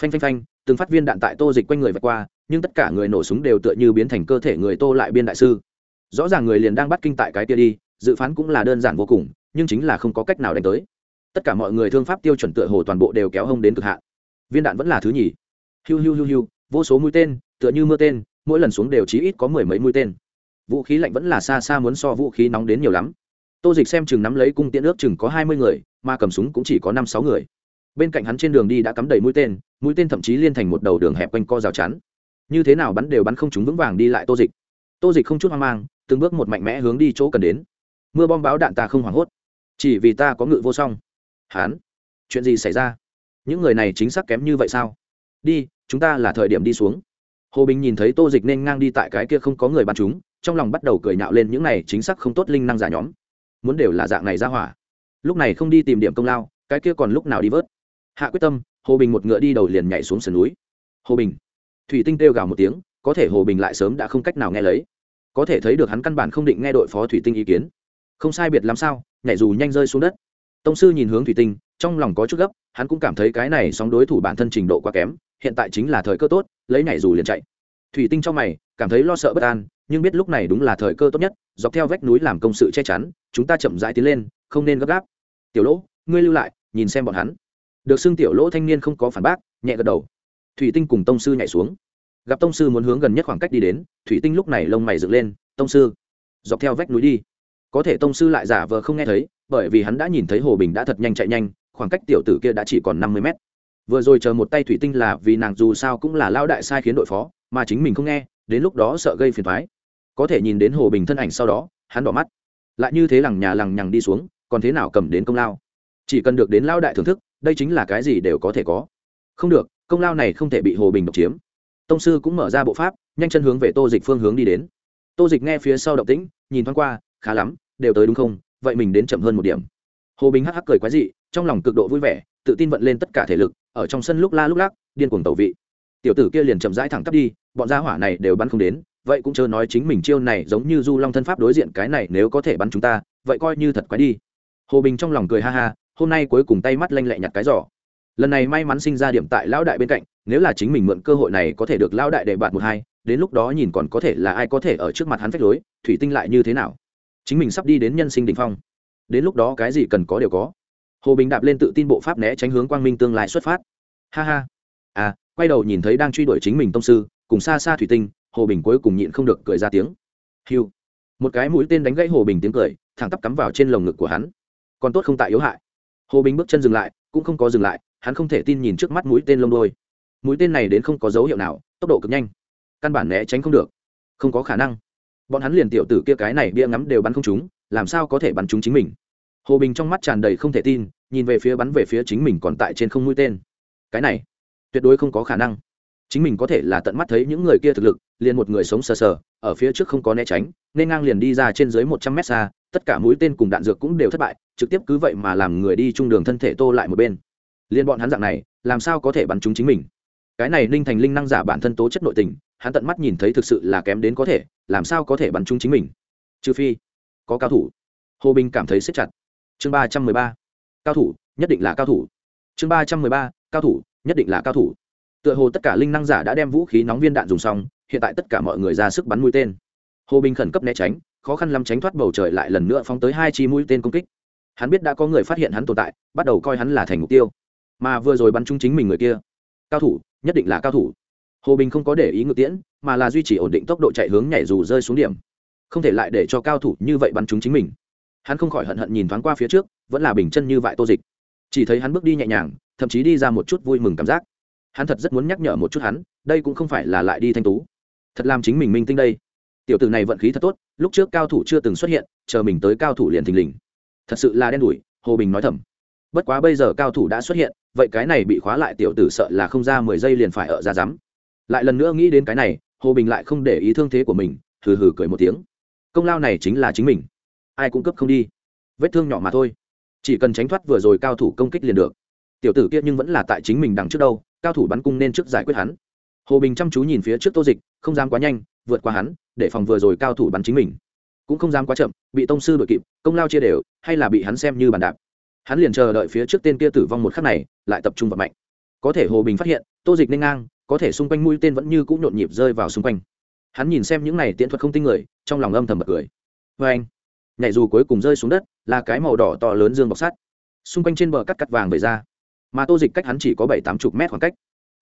Phanh phanh phanh, từng phát viên đạn tại tô dịch quanh người vạch qua, nhưng tất cả người nổ súng đều tựa như biến thành cơ thể người tô lại biên đại sư. Rõ ràng người liền đang bắt kinh tại cái kia đi, dự phán cũng là đơn giản vô cùng, nhưng chính là không có cách nào đánh tới. Tất cả mọi người thương pháp tiêu chuẩn tựa hồ toàn bộ đều kéo hông đến cực hạn. Viên đạn vẫn là thứ nhì hiu hiu hiu hiu, vô số mũi tên, tựa như mưa tên, mỗi lần xuống đều chí ít có mười mấy mũi tên. Vũ khí lạnh vẫn là xa xa muốn so vũ khí nóng đến nhiều lắm. Tô dịch xem chừng nắm lấy cung tiễn ước chừng có hai mươi người, mà cầm súng cũng chỉ có năm sáu người. Bên cạnh hắn trên đường đi đã cắm đầy mũi tên mũi tên thậm chí liên thành một đầu đường hẹp quanh co rào chắn. Như thế nào bắn đều bắn không chúng vững vàng đi lại tô dịch. Tô dịch không chút hoang mang, từng bước một mạnh mẽ hướng đi chỗ cần đến. Mưa bom báo đạn ta không hoảng hốt. Chỉ vì ta có ngự vô song. Hán, chuyện gì xảy ra? Những người này chính xác kém như vậy sao? Đi chúng ta là thời điểm đi xuống. Hồ bình nhìn thấy tô dịch nên ngang đi tại cái kia không có người bắn chúng, trong lòng bắt đầu cười nhạo lên những này chính xác không tốt linh năng giả nhóm. Muốn đều là dạng này ra hỏa. Lúc này không đi tìm điểm công lao, cái kia còn lúc nào đi vớt. Hạ quyết tâm, hồ bình một ngựa đi đầu liền nhảy xuống sườn núi. Hồ bình. Thủy tinh kêu gào một tiếng, có thể hồ bình lại sớm đã không cách nào nghe lấy. Có thể thấy được hắn căn bản không định nghe đội phó thủy tinh ý kiến. Không sai biệt làm sao, nhảy dù nhanh rơi xuống đất tông sư nhìn hướng thủy tinh, trong lòng có chút gấp, hắn cũng cảm thấy cái này sóng đối thủ bản thân trình độ quá kém, hiện tại chính là thời cơ tốt, lấy nhảy dù liền chạy. Thủy tinh trong mày, cảm thấy lo sợ bất an, nhưng biết lúc này đúng là thời cơ tốt nhất, dọc theo vách núi làm công sự che chắn, chúng ta chậm rãi tiến lên, không nên gấp gáp. Tiểu lỗ, ngươi lưu lại, nhìn xem bọn hắn. Được xưng tiểu lỗ thanh niên không có phản bác, nhẹ gật đầu. Thủy tinh cùng tông sư nhảy xuống. Gặp tông sư muốn hướng gần nhất khoảng cách đi đến, thủy tinh lúc này lông mày dựng lên, tông sư, dọc theo vách núi đi. Có thể tông sư lại giả vờ không nghe thấy bởi vì hắn đã nhìn thấy hồ bình đã thật nhanh chạy nhanh, khoảng cách tiểu tử kia đã chỉ còn năm mươi mét. Vừa rồi chờ một tay thủy tinh là vì nàng dù sao cũng là lao đại sai khiến đội phó, mà chính mình không nghe, đến lúc đó sợ gây phiền thoái có thể nhìn đến hồ bình thân ảnh sau đó, hắn đỏ mắt. Lại như thế lằng nhà lằng nhằng đi xuống, còn thế nào cầm đến công lao? Chỉ cần được đến lao đại thưởng thức, đây chính là cái gì đều có thể có. Không được, công lao này không thể bị hồ bình độc chiếm. Tông sư cũng mở ra bộ pháp, nhanh chân hướng về tô dịch phương hướng đi đến. Tô dịch nghe phía sau động tĩnh, nhìn thoáng qua, khá lắm, đều tới đúng không? Vậy mình đến chậm hơn một điểm. Hồ bình hắc hắc cười quái dị, trong lòng cực độ vui vẻ, tự tin vận lên tất cả thể lực, ở trong sân lúc la lúc lắc, điên cuồng tẩu vị. Tiểu tử kia liền chậm rãi thẳng tắp đi, bọn gia hỏa này đều bắn không đến, vậy cũng chớ nói chính mình chiêu này giống như du long thân pháp đối diện cái này nếu có thể bắn chúng ta, vậy coi như thật quái đi. Hồ bình trong lòng cười ha ha, hôm nay cuối cùng tay mắt lanh lẹ nhặt cái giỏ. Lần này may mắn sinh ra điểm tại lão đại bên cạnh, nếu là chính mình mượn cơ hội này có thể được lão đại để bạn một hai, đến lúc đó nhìn còn có thể là ai có thể ở trước mặt hắn phách lối, thủy tinh lại như thế nào? Chính mình sắp đi đến nhân sinh đ ỉ n h phong. Đến lúc đó cái gì cần có đều có. Hồ bình đạp lên tự tin bộ pháp né tránh hướng quang minh tương lai xuất phát. Ha ha. À quay đầu nhìn thấy đang truy đuổi chính mình tông sư, cùng xa xa thủy tinh, hồ bình cuối cùng nhịn không được cười ra tiếng. Hiu một cái mũi tên đánh gãy hồ bình tiếng cười, thẳng tắp cắm vào trên lồng ngực của hắn. Còn tốt không tại yếu hại. Hồ bình bước chân dừng lại, cũng không có dừng lại, hắn không thể tin nhìn trước mắt mũi tên lông đôi mũi tên này đến không có dấu hiệu nào, tốc độ cực nhanh. Căn bản né tránh không được. Không có khả năng bọn hắn liền tiểu tử kia cái này bia ngắm đều bắn không chúng làm sao có thể bắn chúng chính mình? Hồ bình trong mắt tràn đầy không thể tin, nhìn về phía bắn về phía chính mình còn tại trên không mũi tên. Cái này, tuyệt đối không có khả năng. Chính mình có thể là tận mắt thấy những người kia thực lực, liền một người sống sờ sờ, ở phía trước không có né tránh, nên ngang liền đi ra trên dưới một trăm mét xa, tất cả mũi tên cùng đạn dược cũng đều thất bại, trực tiếp cứ vậy mà làm người đi trung đường thân thể tô lại một bên. Liên bọn hắn dạng này, làm sao có thể bắn chúng chính mình? Cái này ninh thành linh năng giả bản thân tố chất nội tình hắn tận mắt nhìn thấy thực sự là kém đến có thể, làm sao có thể bắn trúng chính mình? Trừ phi, có cao thủ. Hồ bình cảm thấy xếp chặt. Chương ba trăm mười ba. Cao thủ, nhất định là cao thủ. Chương ba trăm mười ba. Cao thủ, nhất định là cao thủ. Tựa hồ tất cả linh năng giả đã đem vũ khí nóng viên đạn dùng xong, hiện tại tất cả mọi người ra sức bắn mũi tên. Hồ bình khẩn cấp né tránh, khó khăn lắm tránh thoát bầu trời lại lần nữa phóng tới hai chi mũi tên công kích. Hắn biết đã có người phát hiện hắn tồn tại, bắt đầu coi hắn là thành mục tiêu. Mà vừa rồi bắn trúng chính mình người kia. Cao thủ, nhất định là cao thủ hồ bình không có để ý ngự tiễn, mà là duy trì ổn định tốc độ chạy hướng nhảy dù rơi xuống điểm. Không thể lại để cho cao thủ như vậy bắn chúng chính mình. Hắn không khỏi hận hận nhìn thoáng qua phía trước, vẫn là bình chân như vại tô dịch. Chỉ thấy hắn bước đi nhẹ nhàng, thậm chí đi ra một chút vui mừng cảm giác. Hắn thật rất muốn nhắc nhở một chút hắn, đây cũng không phải là lại đi thanh tú. Thật làm chính mình minh tinh đây. Tiểu tử này vận khí thật tốt, lúc trước cao thủ chưa từng xuất hiện, chờ mình tới cao thủ liền thình lình. Thật sự là đen đủi, hồ bình nói thầm. Bất quá bây giờ cao thủ đã xuất hiện, vậy cái này bị khóa lại tiểu tử sợ là không ra mười giây liền phải ở ra rắm lại lần nữa nghĩ đến cái này, hồ bình lại không để ý thương thế của mình, hừ hừ cười một tiếng. Công lao này chính là chính mình. Ai cũng cấp không đi. Vết thương nhỏ mà thôi. Chỉ cần tránh thoát vừa rồi cao thủ công kích liền được. Tiểu tử kia nhưng vẫn là tại chính mình đằng trước đâu, cao thủ bắn cung nên trước giải quyết hắn. Hồ bình chăm chú nhìn phía trước tô dịch, không dám quá nhanh, vượt qua hắn, để phòng vừa rồi cao thủ bắn chính mình. Cũng không dám quá chậm, bị tông sư đội kịp, công lao chia đều, hay là bị hắn xem như bàn đạp. Hắn liền chờ đợi phía trước tên kia tử vong một khắc này, lại tập trung vào mạnh. Có thể hồ bình phát hiện, tô dịch nên ngang có thể xung quanh mũi tên vẫn như cũng nhộn nhịp rơi vào xung quanh. Hắn nhìn xem những này tiễn thuật không tinh người, trong lòng âm thầm bật cười. Vê anh, nhảy dù cuối cùng rơi xuống đất, là cái màu đỏ to lớn dương bọc sắt. Xung quanh trên bờ cắt cắt vàng về ra. Mà tô dịch cách hắn chỉ có bảy tám chục mét khoảng cách.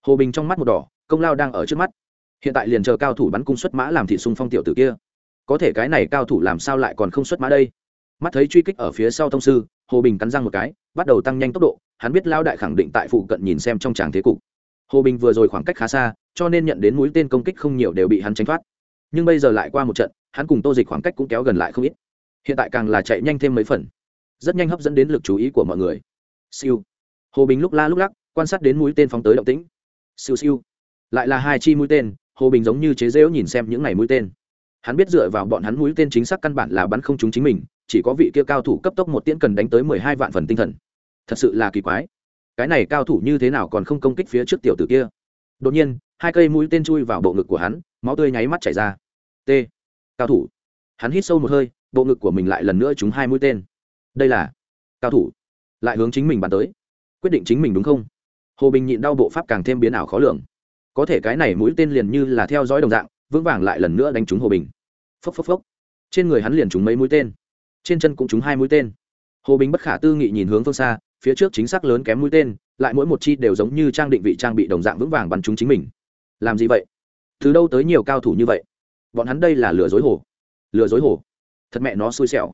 Hồ bình trong mắt một đỏ, công lao đang ở trước mắt. Hiện tại liền chờ cao thủ bắn cung xuất mã làm thị xung phong tiểu tử kia. Có thể cái này cao thủ làm sao lại còn không xuất mã đây? Mắt thấy truy kích ở phía sau thông sư, hồ bình cắn răng một cái, bắt đầu tăng nhanh tốc độ. Hắn biết lao đại khẳng định tại phụ cận nhìn xem trong tràng thế cục hồ bình vừa rồi khoảng cách khá xa, cho nên nhận đến mũi tên công kích không nhiều đều bị hắn tránh thoát. Nhưng bây giờ lại qua một trận, hắn cùng tô dịch khoảng cách cũng kéo gần lại không ít. Hiện tại càng là chạy nhanh thêm mấy phần. Rất nhanh hấp dẫn đến lực chú ý của mọi người. Siêu. Hồ bình lúc la lúc lắc, quan sát đến mũi tên phóng tới động tĩnh. Siêu siêu. Lại là hai chi mũi tên, hồ bình giống như chế rễu nhìn xem những ngày mũi tên. Hắn biết dựa vào bọn hắn mũi tên chính xác căn bản là bắn không trúng chính mình, chỉ có vị kia cao thủ cấp tốc một tiễn cần đánh tới mười hai vạn phần tinh thần. Thật sự là kỳ quái cái này cao thủ như thế nào còn không công kích phía trước tiểu tử kia? Đột nhiên, hai cây mũi tên chui vào bộ ngực của hắn, máu tươi nháy mắt chảy ra. T. Cao thủ. Hắn hít sâu một hơi, bộ ngực của mình lại lần nữa trúng hai mũi tên. Đây là cao thủ. Lại hướng chính mình bàn tới. Quyết định chính mình đúng không? Hồ bình nhịn đau bộ pháp càng thêm biến ảo khó lường. Có thể cái này mũi tên liền như là theo dõi đồng dạng, vững vàng lại lần nữa đánh trúng hồ bình. Phốc phốc phốc. Trên người hắn liền trúng mấy mũi tên. Trên chân cũng trúng hai mũi tên. Hồ bình bất khả tư nghị nhìn hướng phương xa phía trước chính xác lớn kém mũi tên, lại mỗi một chi đều giống như trang định vị trang bị đồng dạng vững vàng bắn chúng chính mình. Làm gì vậy? Từ đâu tới nhiều cao thủ như vậy? Bọn hắn đây là lừa dối hồ. Lừa dối hồ. Thật mẹ nó xui xẻo.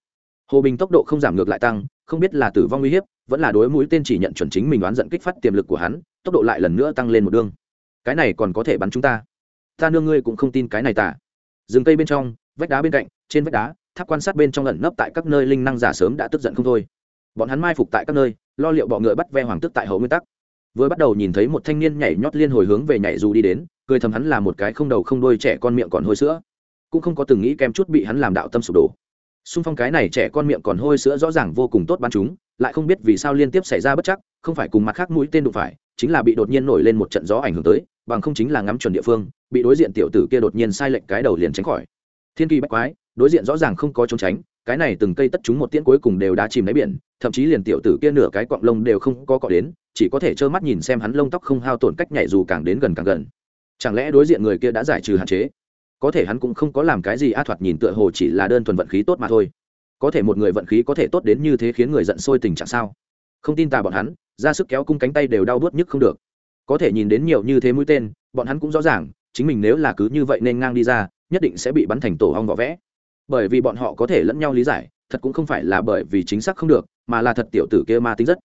Hồ bình tốc độ không giảm ngược lại tăng, không biết là tử vong uy hiếp, vẫn là đối mũi tên chỉ nhận chuẩn chính mình đoán giận kích phát tiềm lực của hắn, tốc độ lại lần nữa tăng lên một đương cái này còn có thể bắn chúng ta. Ta nương ngươi cũng không tin cái này tả rừng cây bên trong, vách đá bên cạnh, trên vách đá, tháp quan sát bên trong lẩn nấp tại các nơi linh năng giả sớm đã tức giận không thôi bọn hắn mai phục tại các nơi, lo liệu bọ ngựa bắt ve hoàng tức tại hậu nguyên tắc. Vừa bắt đầu nhìn thấy một thanh niên nhảy nhót liên hồi hướng về nhảy dù đi đến, cười thầm hắn là một cái không đầu không đôi trẻ con miệng còn hôi sữa. Cũng không có từng nghĩ kem chút bị hắn làm đạo tâm sụp đổ. Xung phong cái này trẻ con miệng còn hôi sữa rõ ràng vô cùng tốt bắn chúng, lại không biết vì sao liên tiếp xảy ra bất chắc, không phải cùng mặt khác mũi tên đụng phải, chính là bị đột nhiên nổi lên một trận gió ảnh hưởng tới, bằng không chính là ngắm chuẩn địa phương, bị đối diện tiểu tử kia đột nhiên sai lệnh cái đầu liền tránh khỏi. Thiên kỳ bách quái, đối diện rõ ràng không có trốn tránh cái này từng cây tất chúng một tiễn cuối cùng đều đã chìm đáy biển, thậm chí liền tiểu tử kia nửa cái quặng lông đều không có cọ đến, chỉ có thể trơ mắt nhìn xem hắn lông tóc không hao tổn cách nhảy dù càng đến gần càng gần. Chẳng lẽ đối diện người kia đã giải trừ hạn chế? Có thể hắn cũng không có làm cái gì a thoạt nhìn tựa hồ chỉ là đơn thuần vận khí tốt mà thôi. Có thể một người vận khí có thể tốt đến như thế khiến người giận sôi tình trạng sao? Không tin tà bọn hắn, ra sức kéo cung cánh tay đều đau bớt nhức không được. Có thể nhìn đến nhiều như thế mũi tên, bọn hắn cũng rõ ràng, chính mình nếu là cứ như vậy nên ngang đi ra, nhất định sẽ bị bắn thành tổ hong vỏ vẽ bởi vì bọn họ có thể lẫn nhau lý giải, thật cũng không phải là bởi vì chính xác không được, mà là thật tiểu tử kia ma tính rất.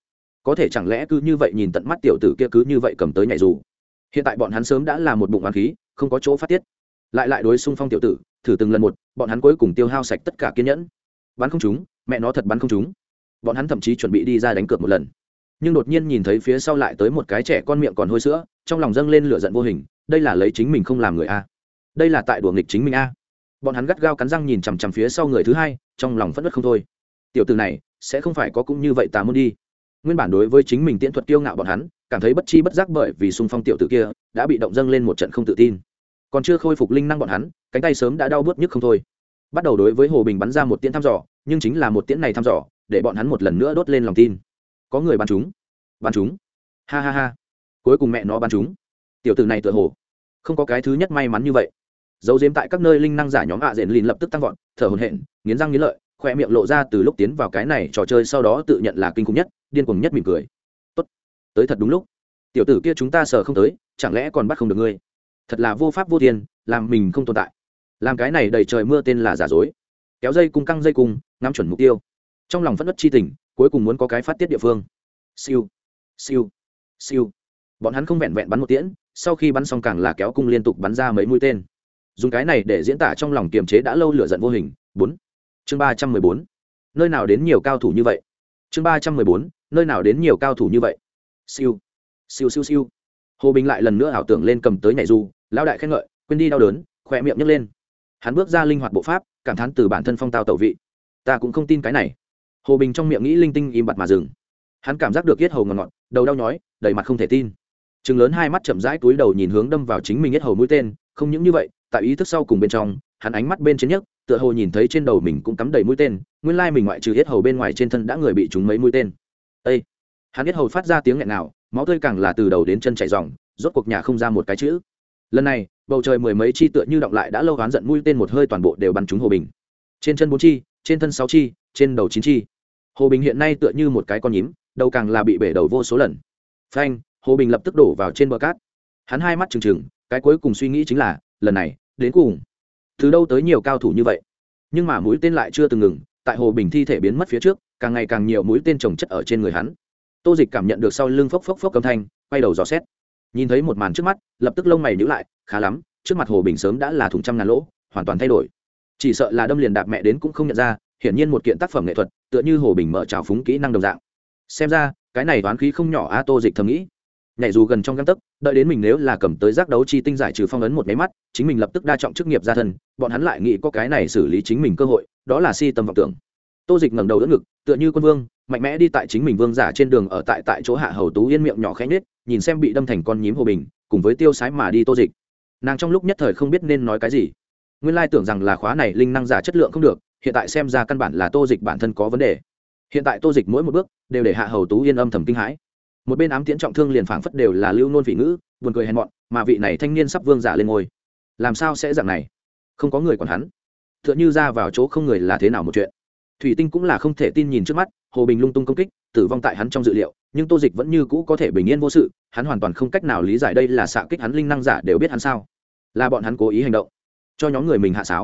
Có thể chẳng lẽ cứ như vậy nhìn tận mắt tiểu tử kia cứ như vậy cầm tới nhảy dù? Hiện tại bọn hắn sớm đã là một bụng oán khí, không có chỗ phát tiết. Lại lại đối xung phong tiểu tử, thử từng lần một, bọn hắn cuối cùng tiêu hao sạch tất cả kiên nhẫn. Bắn không chúng mẹ nó thật bắn không chúng bọn hắn thậm chí chuẩn bị đi ra đánh cược một lần. Nhưng đột nhiên nhìn thấy phía sau lại tới một cái trẻ con miệng còn hôi sữa, trong lòng dâng lên lửa giận vô hình, đây là lấy chính mình không làm người a. Đây là tại đùa nghịch chính mình a bọn hắn gắt gao cắn răng nhìn chằm chằm phía sau người thứ hai, trong lòng phất đất không thôi. Tiểu từ này, sẽ không phải có cũng như vậy tà môn đi. Nguyên bản đối với chính mình tiễn thuật kiêu ngạo bọn hắn, cảm thấy bất chi bất giác bởi vì xung phong tiểu tử kia, đã bị động dâng lên một trận không tự tin. Còn chưa khôi phục linh năng bọn hắn, cánh tay sớm đã đau bớt nhức không thôi. Bắt đầu đối với hồ bình bắn ra một tiễn thăm dò, nhưng chính là một tiễn này thăm dò, để bọn hắn một lần nữa đốt lên lòng tin. Có người bắn chúng. Bắn chúng. Ha ha ha. Cuối cùng mẹ nó bắn chúng. Tiểu tử này tựa hồ không có cái thứ nhất may mắn như vậy dấu diếm tại các nơi linh năng giả nhóm ạ à rền lìn lập tức tăng vọt, thở hồn hển, nghiến răng nghiến lợi khoe miệng lộ ra từ lúc tiến vào cái này trò chơi sau đó tự nhận là kinh khủng nhất, điên cuồng nhất mỉm cười. Tốt, tới thật đúng lúc. Tiểu tử kia chúng ta sợ không tới, chẳng lẽ còn bắt không được ngươi? Thật là vô pháp vô thiên, làm mình không tồn tại. Làm cái này đầy trời mưa tên là giả dối. Kéo dây cung căng dây cung, ngắm chuẩn mục tiêu. Trong lòng phất đất chi tình, cuối cùng muốn có cái phát tiết địa phương. Siêu siêu siêu. Bọn hắn không vẹn vẹn bắn một tiễn, sau khi bắn xong càng là kéo cung liên tục bắn ra mấy mũi tên dùng cái này để diễn tả trong lòng kiềm chế đã lâu lửa giận vô hình. Bốn. Chương ba trăm mười bốn. Nơi nào đến nhiều cao thủ như vậy? Chương ba trăm mười bốn. Nơi nào đến nhiều cao thủ như vậy? Siêu. Siêu siêu siêu. Hồ bình lại lần nữa ảo tưởng lên cầm tới nhảy du lão đại khen ngợi, quên đi đau đớn, khỏe miệng nhấc lên. Hắn bước ra linh hoạt bộ pháp, cảm thán từ bản thân phong tao tẩu vị. Ta cũng không tin cái này. Hồ bình trong miệng nghĩ linh tinh im bặt mà dừng. Hắn cảm giác được yết hầu ngọt ngọt, đầu đau nhói, đầy mặt không thể tin. Chừng lớn hai mắt chậm rãi túi đầu nhìn hướng đâm vào chính mình yết hầu mũi tên, không những như vậy tại ý thức sau cùng bên trong hắn ánh mắt bên trên nhất tựa hồ nhìn thấy trên đầu mình cũng cắm đầy mũi tên nguyên lai mình ngoại trừ hết hầu bên ngoài trên thân đã người bị trúng mấy mũi tên. Ê, hắn hết hầu phát ra tiếng nghẹn nào máu tươi càng là từ đầu đến chân chảy dòng rốt cuộc nhà không ra một cái chữ. Lần này bầu trời mười mấy chi tựa như động lại đã lâu oán giận mũi tên một hơi toàn bộ đều bắn trúng hồ bình. Trên chân bốn chi trên thân sáu chi trên đầu chín chi. Hồ bình hiện nay tựa như một cái con nhím đầu càng là bị bể đầu vô số lần. Phanh! Hồ bình lập tức đổ vào trên bờ cát. Hắn hai mắt trừng trừng cái cuối cùng suy nghĩ chính là lần này, đến cùng, từ đâu tới nhiều cao thủ như vậy? Nhưng mà mũi tên lại chưa từng ngừng, tại hồ bình thi thể biến mất phía trước, càng ngày càng nhiều mũi tên trồng chất ở trên người hắn. Tô dịch cảm nhận được sau lưng phốc phốc phốc âm thanh, quay đầu dò xét. Nhìn thấy một màn trước mắt, lập tức lông mày nhữ lại, khá lắm, trước mặt hồ bình sớm đã là thùng trăm ngàn lỗ, hoàn toàn thay đổi. Chỉ sợ là đâm liền đạp mẹ đến cũng không nhận ra, hiển nhiên một kiện tác phẩm nghệ thuật, tựa như hồ bình mở trào phúng kỹ năng đồng dạng. Xem ra, cái này toán khí không nhỏ a tô dịch thầm nghĩ nhảy dù gần trong găng tấc, đợi đến mình nếu là cầm tới giác đấu chi tinh giải trừ phong ấn một máy mắt, chính mình lập tức đa trọng chức nghiệp gia thân, bọn hắn lại nghĩ có cái này xử lý chính mình cơ hội, đó là si tâm vọng tưởng. Tô dịch ngẩng đầu đỡ ngực, tựa như quân vương, mạnh mẽ đi tại chính mình vương giả trên đường ở tại tại chỗ hạ hầu tú yên miệng nhỏ khẽ nết nhìn xem bị đâm thành con nhím hồ bình, cùng với tiêu sái mà đi tô dịch. Nàng trong lúc nhất thời không biết nên nói cái gì. Nguyên lai tưởng rằng là khóa này linh năng giả chất lượng không được, hiện tại xem ra căn bản là tô dịch bản thân có vấn đề. Hiện tại tô dịch mỗi một bước đều để hạ hầu tú yên âm thầm kinh hãi một bên ám tiễn trọng thương liền phảng phất đều là lưu nôn vị ngữ, buồn cười hèn mọn, mà vị này thanh niên sắp vương giả lên ngôi. Làm sao sẽ dạng này? Không có người còn hắn. T h ư ợ n h ư ra vào chỗ không người là thế nào một chuyện. Thủy tinh cũng là không thể tin nhìn trước mắt, hồ bình lung tung công kích, tử vong tại hắn trong dự liệu, nhưng tô dịch vẫn như cũ có thể bình yên vô sự, hắn hoàn toàn không cách nào lý giải đây là xạ kích hắn linh năng giả đều biết hắn sao. Là bọn hắn cố ý hành động, cho nhóm người mình hạ sáo.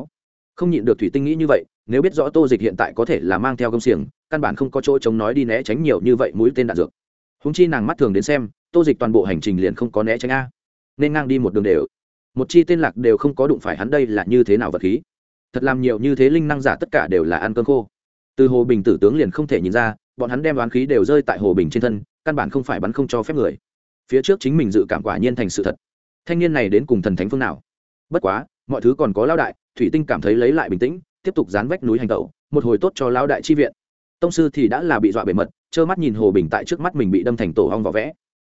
Không nhịn được thủy tinh nghĩ như vậy, nếu biết rõ tô dịch hiện tại có thể là mang theo công xiềng, căn bản không có chỗ chống nói đi né tránh nhiều như vậy mũi tên đạn dược húng chi nàng mắt thường đến xem, tô dịch toàn bộ hành trình liền không có né tránh a. Nên ngang đi một đường đều. Một chi tên lạc đều không có đụng phải hắn đây là như thế nào vật khí. Thật làm nhiều như thế linh năng giả tất cả đều là ăn cơm khô. Từ hồ bình tử tướng liền không thể nhìn ra, bọn hắn đem đoán khí đều rơi tại hồ bình trên thân, căn bản không phải bắn không cho phép người. Phía trước chính mình dự cảm quả nhiên thành sự thật. Thanh niên này đến cùng thần thánh phương nào? Bất quá, mọi thứ còn có lao đại, thủy tinh cảm thấy lấy lại bình tĩnh, tiếp tục dán vách núi hành tẩu, một hồi tốt cho lao đại chi viện. Tông sư thì đã là bị dọa bề mật trơ mắt nhìn hồ bình tại trước mắt mình bị đâm thành tổ hong vỏ vẽ.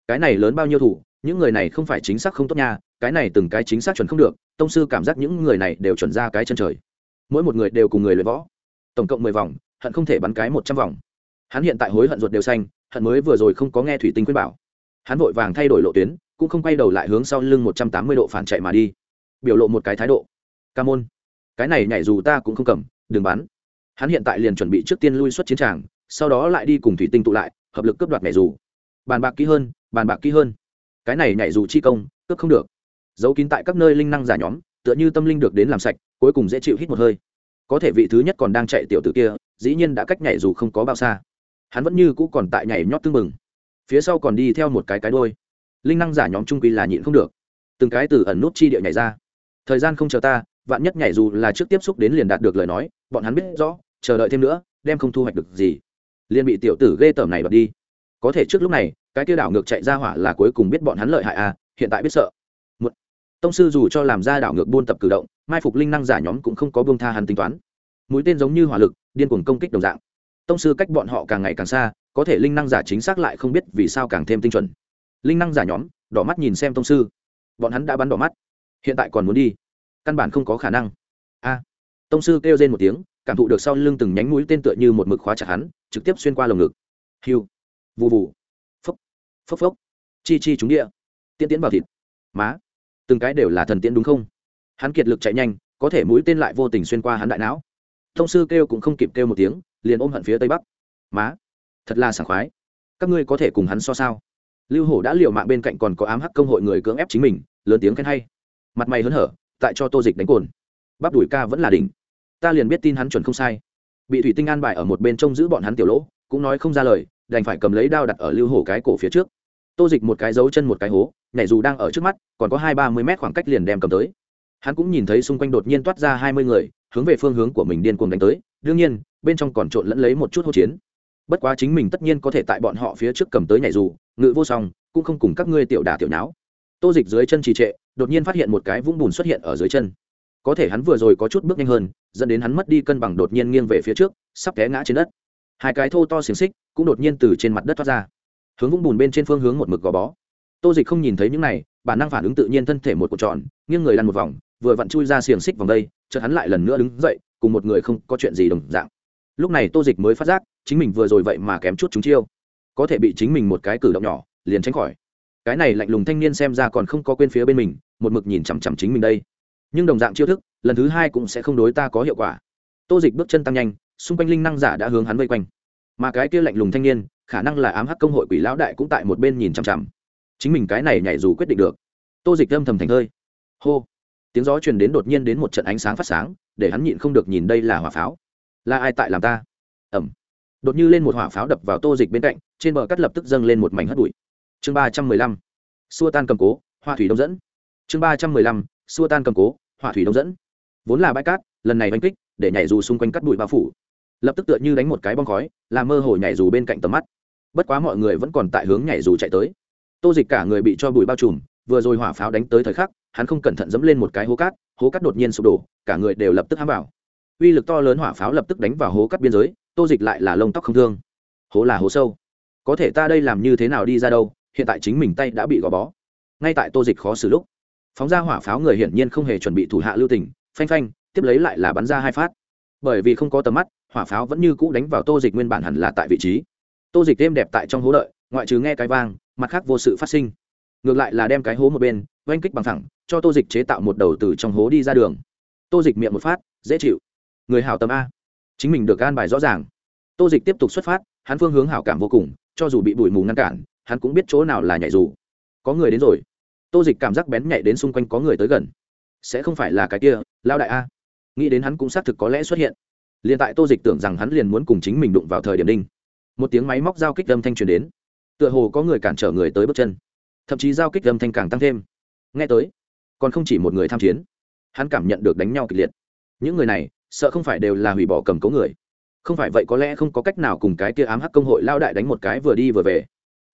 Cái này lớn bao nhiêu thủ, những người này không phải chính xác không tốt nha, cái này từng cái chính xác chuẩn không được, tông sư cảm giác những người này đều chuẩn ra cái chân trời. Mỗi một người đều cùng người luyện võ. Tổng cộng mười vòng, hận không thể bắn cái một trăm vòng. Hắn hiện tại hối hận ruột đều xanh, hận mới vừa rồi không có nghe thủy tinh khuyên bảo. Hắn vội vàng thay đổi lộ tuyến, cũng không quay đầu lại hướng sau lưng một trăm tám mươi độ phản chạy mà đi. Biểu lộ một cái thái độ. Ca môn. Cái này nhảy dù ta cũng không cầm, đừng bắn. Hắn hiện tại liền chuẩn bị trước tiên lui xuất chiến tràng sau đó lại đi cùng thủy tinh tụ lại, hợp lực cướp đoạt nhảy dù. Bàn bạc kỹ hơn, bàn bạc kỹ hơn. Cái này nhảy dù chi công, cướp không được. Giấu kín tại các nơi linh năng giả nhóm, tựa như tâm linh được đến làm sạch, cuối cùng dễ chịu hít một hơi. Có thể vị thứ nhất còn đang chạy tiểu tử kia, dĩ nhiên đã cách nhảy dù không có bao xa. Hắn vẫn như cũ còn tại nhảy nhót tưng bừng. Phía sau còn đi theo một cái cái đôi linh năng giả nhóm trung quy là nhịn không được. Từng cái từ ẩn nút chi địa nhảy ra. Thời gian không chờ ta, vạn nhất nhảy dù là trước tiếp xúc đến liền đạt được lời nói, bọn hắn biết rõ, chờ đợi thêm nữa, đem không thu hoạch được gì liền bị tiểu tử ghê tởm này bật đi. Có thể trước lúc này, cái tiêu đảo ngược chạy ra hỏa là cuối cùng biết bọn hắn lợi hại à hiện tại biết sợ. Một, tông sư dù cho làm ra đảo ngược buôn tập cử động, mai phục linh năng giả nhóm cũng không có buông tha hắn tính toán. Mũi tên giống như hỏa lực, điên cuồng công kích đồng dạng. Tông sư cách bọn họ càng ngày càng xa, có thể linh năng giả chính xác lại không biết vì sao càng thêm tinh chuẩn. Linh năng giả nhóm, đỏ mắt nhìn xem tông sư. Bọn hắn đã bắn đỏ mắt. Hiện tại còn muốn đi. Căn bản không có khả năng. A, tông sư kêu lên một tiếng cảm thụ được sau lưng từng nhánh mũi tên tựa như một mực khóa chặt hắn, trực tiếp xuyên qua lồng ngực. Hiu, vù vù. Phốc phốc phốc. Chi chi trúng địa. Tiên tiễn vào thịt. Má. Từng cái đều là thần tiễn đúng không? Hắn kiệt lực chạy nhanh, có thể mũi tên lại vô tình xuyên qua hắn đại não. Thông sư kêu cũng không kịp kêu một tiếng, liền ôm hận phía tây bắc. Má, thật là sảng khoái. Các ngươi có thể cùng hắn so sao? Lưu hổ đã liều mạng bên cạnh còn có ám hắc công hội người cưỡng ép chính mình, lớn tiếng khen hay. Mặt mày hớn hở, tại cho tô dịch đánh cồn. Bắp đùi ca vẫn là đỉnh ta liền biết tin hắn chuẩn không sai. Bị thủy tinh an bài ở một bên trông giữ bọn hắn tiểu lỗ, cũng nói không ra lời, đành phải cầm lấy đao đặt ở lưu hổ cái cổ phía trước. Tô dịch một cái dấu chân một cái hố, nhảy dù đang ở trước mắt, còn có hai ba mươi mét khoảng cách liền đem cầm tới. Hắn cũng nhìn thấy xung quanh đột nhiên toát ra hai mươi người, hướng về phương hướng của mình điên cuồng đánh tới, đương nhiên, bên trong còn trộn lẫn lấy một chút hô chiến. Bất quá chính mình tất nhiên có thể tại bọn họ phía trước cầm tới nhảy dù, ngự vô song, cũng không cùng các ngươi tiểu đà tiểu não tô dịch dưới chân trì trệ, đột nhiên phát hiện một cái vũng bùn xuất hiện ở dưới chân có thể hắn vừa rồi có chút bước nhanh hơn, dẫn đến hắn mất đi cân bằng đột nhiên nghiêng về phía trước, sắp té ngã trên đất. Hai cái thô to xiềng xích cũng đột nhiên từ trên mặt đất thoát ra, hướng vũng bùn bên trên phương hướng một mực gò bó. Tô dịch không nhìn thấy những này, bản năng phản ứng tự nhiên thân thể một cột tròn, nghiêng người lăn một vòng, vừa vặn chui ra xiềng xích vòng đây, chợt hắn lại lần nữa đứng dậy, cùng một người không có chuyện gì đồng dạng. Lúc này tô dịch mới phát giác, chính mình vừa rồi vậy mà kém chút chúng chiêu. Có thể bị chính mình một cái cử động nhỏ, liền tránh khỏi. Cái này lạnh lùng thanh niên xem ra còn không có quên phía bên mình, một mực nhìn chằm chằm chính mình đây nhưng đồng dạng chiêu thức, lần thứ hai cũng sẽ không đối ta có hiệu quả. Tô dịch bước chân tăng nhanh, xung quanh linh năng giả đã hướng hắn vây quanh. Mà cái kia lạnh lùng thanh niên, khả năng là ám hắc công hội quỷ lão đại cũng tại một bên nhìn chằm chằm. Chính mình cái này nhảy dù quyết định được. Tô dịch âm thầm thành hơi hô. Tiếng gió truyền đến đột nhiên đến một trận ánh sáng phát sáng, để hắn nhịn không được nhìn đây là hỏa pháo. Là ai tại làm ta? Ẩm. Đột như lên một hỏa pháo đập vào tô dịch bên cạnh, trên bờ cắt lập tức dâng lên một mảnh hất bụi. Chương ba trăm mười lăm. Xua tan cầm cố, hoa thủy đông dẫn. Chương ba trăm mười lăm. Xua tan cầm cố hỏa thủy đông dẫn. Vốn là bãi cát, lần này oanh kích, để nhảy dù xung quanh cắt bụi bao phủ. Lập tức tựa như đánh một cái bong khói làm mơ hồ nhảy dù bên cạnh tầm mắt. Bất quá mọi người vẫn còn tại hướng nhảy dù chạy tới. Tô dịch cả người bị cho bụi bao trùm, vừa rồi hỏa pháo đánh tới thời khắc, hắn không cẩn thận dẫm lên một cái hố cát hố cát đột nhiên sụp đổ, cả người đều lập tức hám vào. Uy lực to lớn hỏa pháo lập tức đánh vào hố cát biên giới, tô dịch lại là lông tóc không thương. Hố là hố sâu. Có thể ta đây làm như thế nào đi ra đâu, hiện tại chính mình tay đã bị gò bó. Ngay tại tô dịch khó xử lúc phóng ra hỏa pháo người hiển nhiên không hề chuẩn bị thủ hạ lưu tình, phanh phanh, tiếp lấy lại là bắn ra hai phát. Bởi vì không có tầm mắt, hỏa pháo vẫn như cũ đánh vào tô dịch nguyên bản hẳn là tại vị trí. Tô dịch êm đẹp tại trong hố đợi, ngoại trừ nghe cái vang, mặt khác vô sự phát sinh. Ngược lại là đem cái hố một bên, oanh kích bằng thẳng, cho tô dịch chế tạo một đầu từ trong hố đi ra đường. Tô dịch miệng một phát, dễ chịu. Người hảo tầm a. Chính mình được gan bài rõ ràng. Tô dịch tiếp tục xuất phát, hắn phương hướng hảo cảm vô cùng, cho dù bị bụi mù ngăn cản, hắn cũng biết chỗ nào là nhảy dù. Có người đến rồi tô dịch cảm giác bén nhạy đến xung quanh có người tới gần. Sẽ không phải là cái kia lao đại a. Nghĩ đến hắn cũng xác thực có lẽ xuất hiện. Liền tại tô dịch tưởng rằng hắn liền muốn cùng chính mình đụng vào thời điểm đinh. Một tiếng máy móc giao kích âm thanh truyền đến. Tựa hồ có người cản trở người tới bước chân. Thậm chí giao kích âm thanh càng tăng thêm. Nghe tới, còn không chỉ một người tham chiến. Hắn cảm nhận được đánh nhau kịch liệt. Những người này, sợ không phải đều là hủy bỏ cầm cố người. Không phải vậy có lẽ không có cách nào cùng cái kia ám hắc công hội lao đại đánh một cái vừa đi vừa về.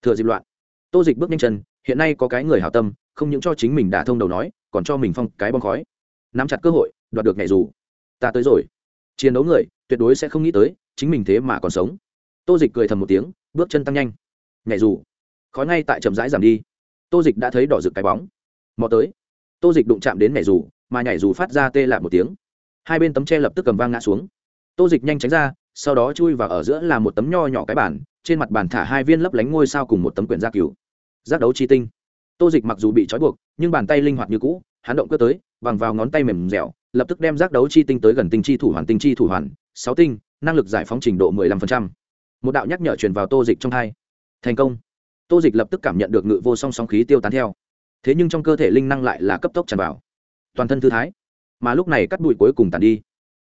Thừa dịp loạn, tô dịch bước nhanh chân, hiện nay có cái người hào tâm không những cho chính mình đả thông đầu nói, còn cho mình phong cái bong khói. Nắm chặt cơ hội, đoạt được nhảy dù. Ta tới rồi. Chiến đấu người, tuyệt đối sẽ không nghĩ tới, chính mình thế mà còn sống. Tô dịch cười thầm một tiếng, bước chân tăng nhanh. Nhảy dù. Khói ngay tại chậm rãi giảm đi. Tô dịch đã thấy đỏ rực cái bóng. Mò tới. Tô dịch đụng chạm đến nhảy dù, mà nhảy dù phát ra tê lại một tiếng. Hai bên tấm tre lập tức cầm vang ngã xuống. Tô dịch nhanh tránh ra, sau đó chui vào ở giữa là một tấm nho nhỏ cái bản trên mặt bàn thả hai viên lấp lánh ngôi sao cùng một tấm quyển gia cứu giác đấu chi tinh tô dịch mặc dù bị trói buộc, nhưng bàn tay linh hoạt như cũ, hắn động cơ tới bằng vào ngón tay mềm dẻo, lập tức đem giác đấu chi tinh tới gần tinh chi thủ hoàn, tinh chi thủ hoàn, sáu tinh, năng lực giải phóng trình độ mười lăm phần trăm. Một đạo nhắc nhở truyền vào tô dịch trong hai. Thành công. Tô dịch lập tức cảm nhận được ngự vô song song khí tiêu tán theo. Thế nhưng trong cơ thể linh năng lại là cấp tốc tràn vào. Toàn thân thư thái. Mà lúc này cắt bụi cuối cùng tàn đi.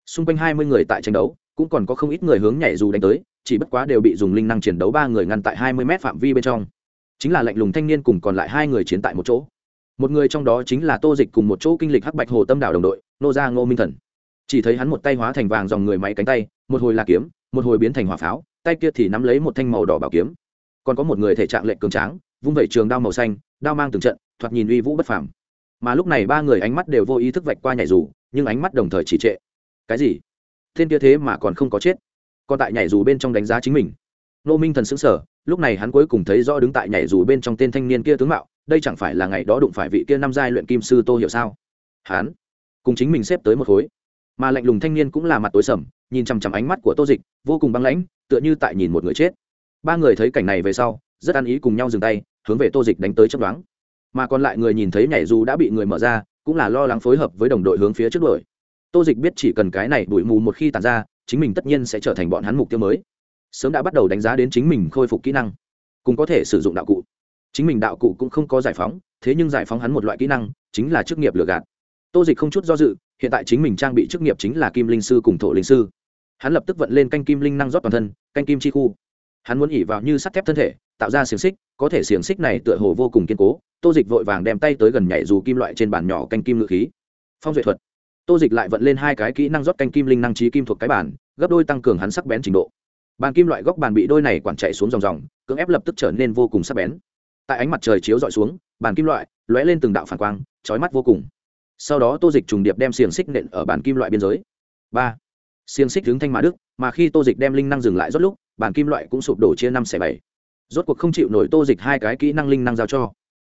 Xung quanh hai mươi người tại tranh đấu, cũng còn có không ít người hướng nhảy dù đánh tới, chỉ bất quá đều bị dùng linh năng chiến đấu ba người ngăn tại hai mươi m phạm vi bên trong chính là lạnh lùng thanh niên cùng còn lại hai người chiến tại một chỗ. Một người trong đó chính là tô dịch cùng một chỗ kinh lịch hắc bạch hồ tâm đảo đồng đội, nô gia ngô minh thần. Chỉ thấy hắn một tay hóa thành vàng dòng người máy cánh tay, một hồi là kiếm, một hồi biến thành hỏa pháo, tay kia thì nắm lấy một thanh màu đỏ bảo kiếm. Còn có một người thể trạng lệnh cường tráng, vung vẩy trường đao màu xanh, đao mang từng trận, thoạt nhìn uy vũ bất phàm. Mà lúc này ba người ánh mắt đều vô ý thức vạch qua nhảy dù, nhưng ánh mắt đồng thời chỉ trệ. Cái gì? Tên kia thế mà còn không có chết. Còn tại nhảy dù bên trong đánh giá chính mình. Nô minh thần xứng sở lúc này hắn cuối cùng thấy rõ đứng tại nhảy dù bên trong tên thanh niên kia tướng mạo, đây chẳng phải là ngày đó đụng phải vị kia năm giai luyện kim sư tô hiểu sao? Hắn, cùng chính mình xếp tới một khối. Mà lạnh lùng thanh niên cũng là mặt tối sầm, nhìn chằm chằm ánh mắt của tô dịch, vô cùng băng lãnh, tựa như tại nhìn một người chết. Ba người thấy cảnh này về sau, rất ăn ý cùng nhau dừng tay, hướng về tô dịch đánh tới chấp đoán mà còn lại người nhìn thấy nhảy dù đã bị người mở ra, cũng là lo lắng phối hợp với đồng đội hướng phía trước đội tô dịch biết chỉ cần cái này bụi mù một khi tàn ra, chính mình tất nhiên sẽ trở thành bọn hắn mục tiêu mới sớm đã bắt đầu đánh giá đến chính mình khôi phục kỹ năng, cùng có thể sử dụng đạo cụ. Chính mình đạo cụ cũng không có giải phóng, thế nhưng giải phóng hắn một loại kỹ năng, chính là chức nghiệp lừa gạt. Tô dịch không chút do dự, hiện tại chính mình trang bị chức nghiệp chính là kim linh sư cùng thổ linh sư. Hắn lập tức vận lên canh kim linh năng rót toàn thân, canh kim chi khu. Hắn muốn ỉ vào như sắt thép thân thể, tạo ra xiềng xích, có thể xiềng xích này tựa hồ vô cùng kiên cố. Tô dịch vội vàng đem tay tới gần nhảy dù kim loại trên bàn nhỏ canh kim ngự khí. Phong duệ thuật. Tô dịch lại vận lên hai cái kỹ năng rót canh kim linh năng trí kim thuộc cái bản gấp đôi tăng cường hắn sắc bén trình độ bàn kim loại góc bàn bị đôi này quản chạy xuống dòng dòng, cưỡng ép lập tức trở nên vô cùng sắc bén. Tại ánh mặt trời chiếu dọi xuống, bàn kim loại lóe lên từng đạo phản quang trói mắt vô cùng. Sau đó tô dịch trùng điệp đem xiềng xích nện ở bàn kim loại biên giới. Ba. Xiềng xích hướng thanh mã đức, mà khi tô dịch đem linh năng dừng lại rốt lúc, bàn kim loại cũng sụp đổ chia năm xẻ bảy. Rốt cuộc không chịu nổi tô dịch hai cái kỹ năng linh năng giao cho.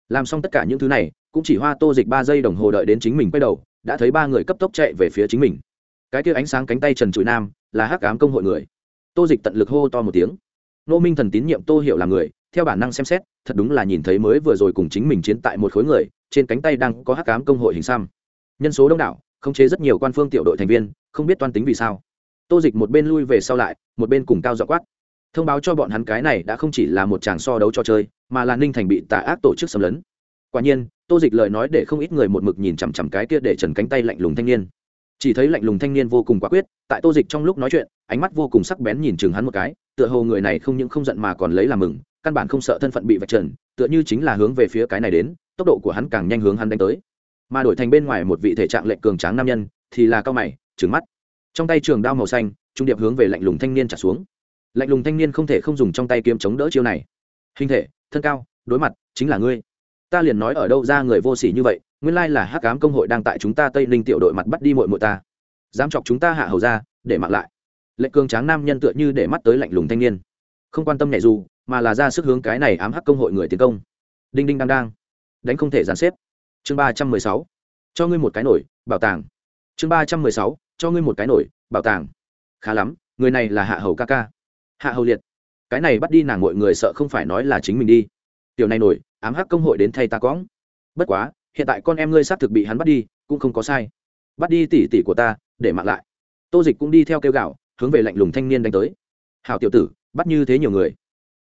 Làm xong tất cả những thứ này, cũng chỉ hoa tô dịch ba giây đồng hồ đợi đến chính mình quay đầu, đã thấy ba người cấp tốc chạy về phía chính mình. Cái kia ánh sáng cánh tay trần trụi nam là hắc ám công hội người tô dịch tận lực hô to một tiếng. Nô minh thần tín nhiệm tô hiểu là người, theo bản năng xem xét, thật đúng là nhìn thấy mới vừa rồi cùng chính mình chiến tại một khối người, trên cánh tay đang có hắc cám công hội hình xăm. Nhân số đông đảo khống chế rất nhiều quan phương tiểu đội thành viên, không biết toan tính vì sao. Tô dịch một bên lui về sau lại, một bên cùng cao dọ quát. Thông báo cho bọn hắn cái này đã không chỉ là một tràng so đấu cho chơi, mà là ninh thành bị tà ác tổ chức xâm lấn. Quả nhiên, tô dịch lời nói để không ít người một mực nhìn chằm chằm cái kia để trần cánh tay lạnh lùng thanh niên chỉ thấy lạnh lùng thanh niên vô cùng quả quyết, tại tô dịch trong lúc nói chuyện, ánh mắt vô cùng sắc bén nhìn chừng hắn một cái, tựa hồ người này không những không giận mà còn lấy làm mừng, căn bản không sợ thân phận bị vạch trần, tựa như chính là hướng về phía cái này đến, tốc độ của hắn càng nhanh hướng hắn đánh tới. Mà đổi thành bên ngoài một vị thể trạng lệnh cường tráng nam nhân, thì là cao mày trứng mắt. Trong tay trường đao màu xanh, trung điệp hướng về lạnh lùng thanh niên trả xuống. Lạnh lùng thanh niên không thể không dùng trong tay kiếm chống đỡ chiêu này. Hình thể, thân cao, đối mặt, chính là ngươi ta liền nói ở đâu ra người vô sỉ như vậy, nguyên lai là hắc cám công hội đang tại chúng ta tây ninh tiểu đội mặt bắt đi mội mội ta. Dám chọc chúng ta hạ hầu ra, để mặc lại. Lệnh cường tráng nam nhân tựa như để mắt tới lạnh lùng thanh niên. Không quan tâm nhảy dù, mà là ra sức hướng cái này ám hắc công hội người tiến công. Đinh đinh đang đang. Đánh không thể dàn xếp. Chương ba trăm mười sáu. Cho ngươi một cái nổi, bảo tàng. Chương ba trăm mười sáu. Cho ngươi một cái nổi, bảo tàng. Khá lắm, người này là hạ hầu ca ca. Hạ hầu liệt. Cái này bắt đi nàng mọi người sợ không phải nói là chính mình đi. Tiểu này nổi ám hắc công hội đến thay ta cóng bất quá, hiện tại con em ngươi xác thực bị hắn bắt đi, cũng không có sai. Bắt đi tỉ tỉ của ta, để mặc lại. Tô dịch cũng đi theo kêu gạo hướng về lạnh lùng thanh niên đánh tới. Hào tiểu tử, bắt như thế nhiều người.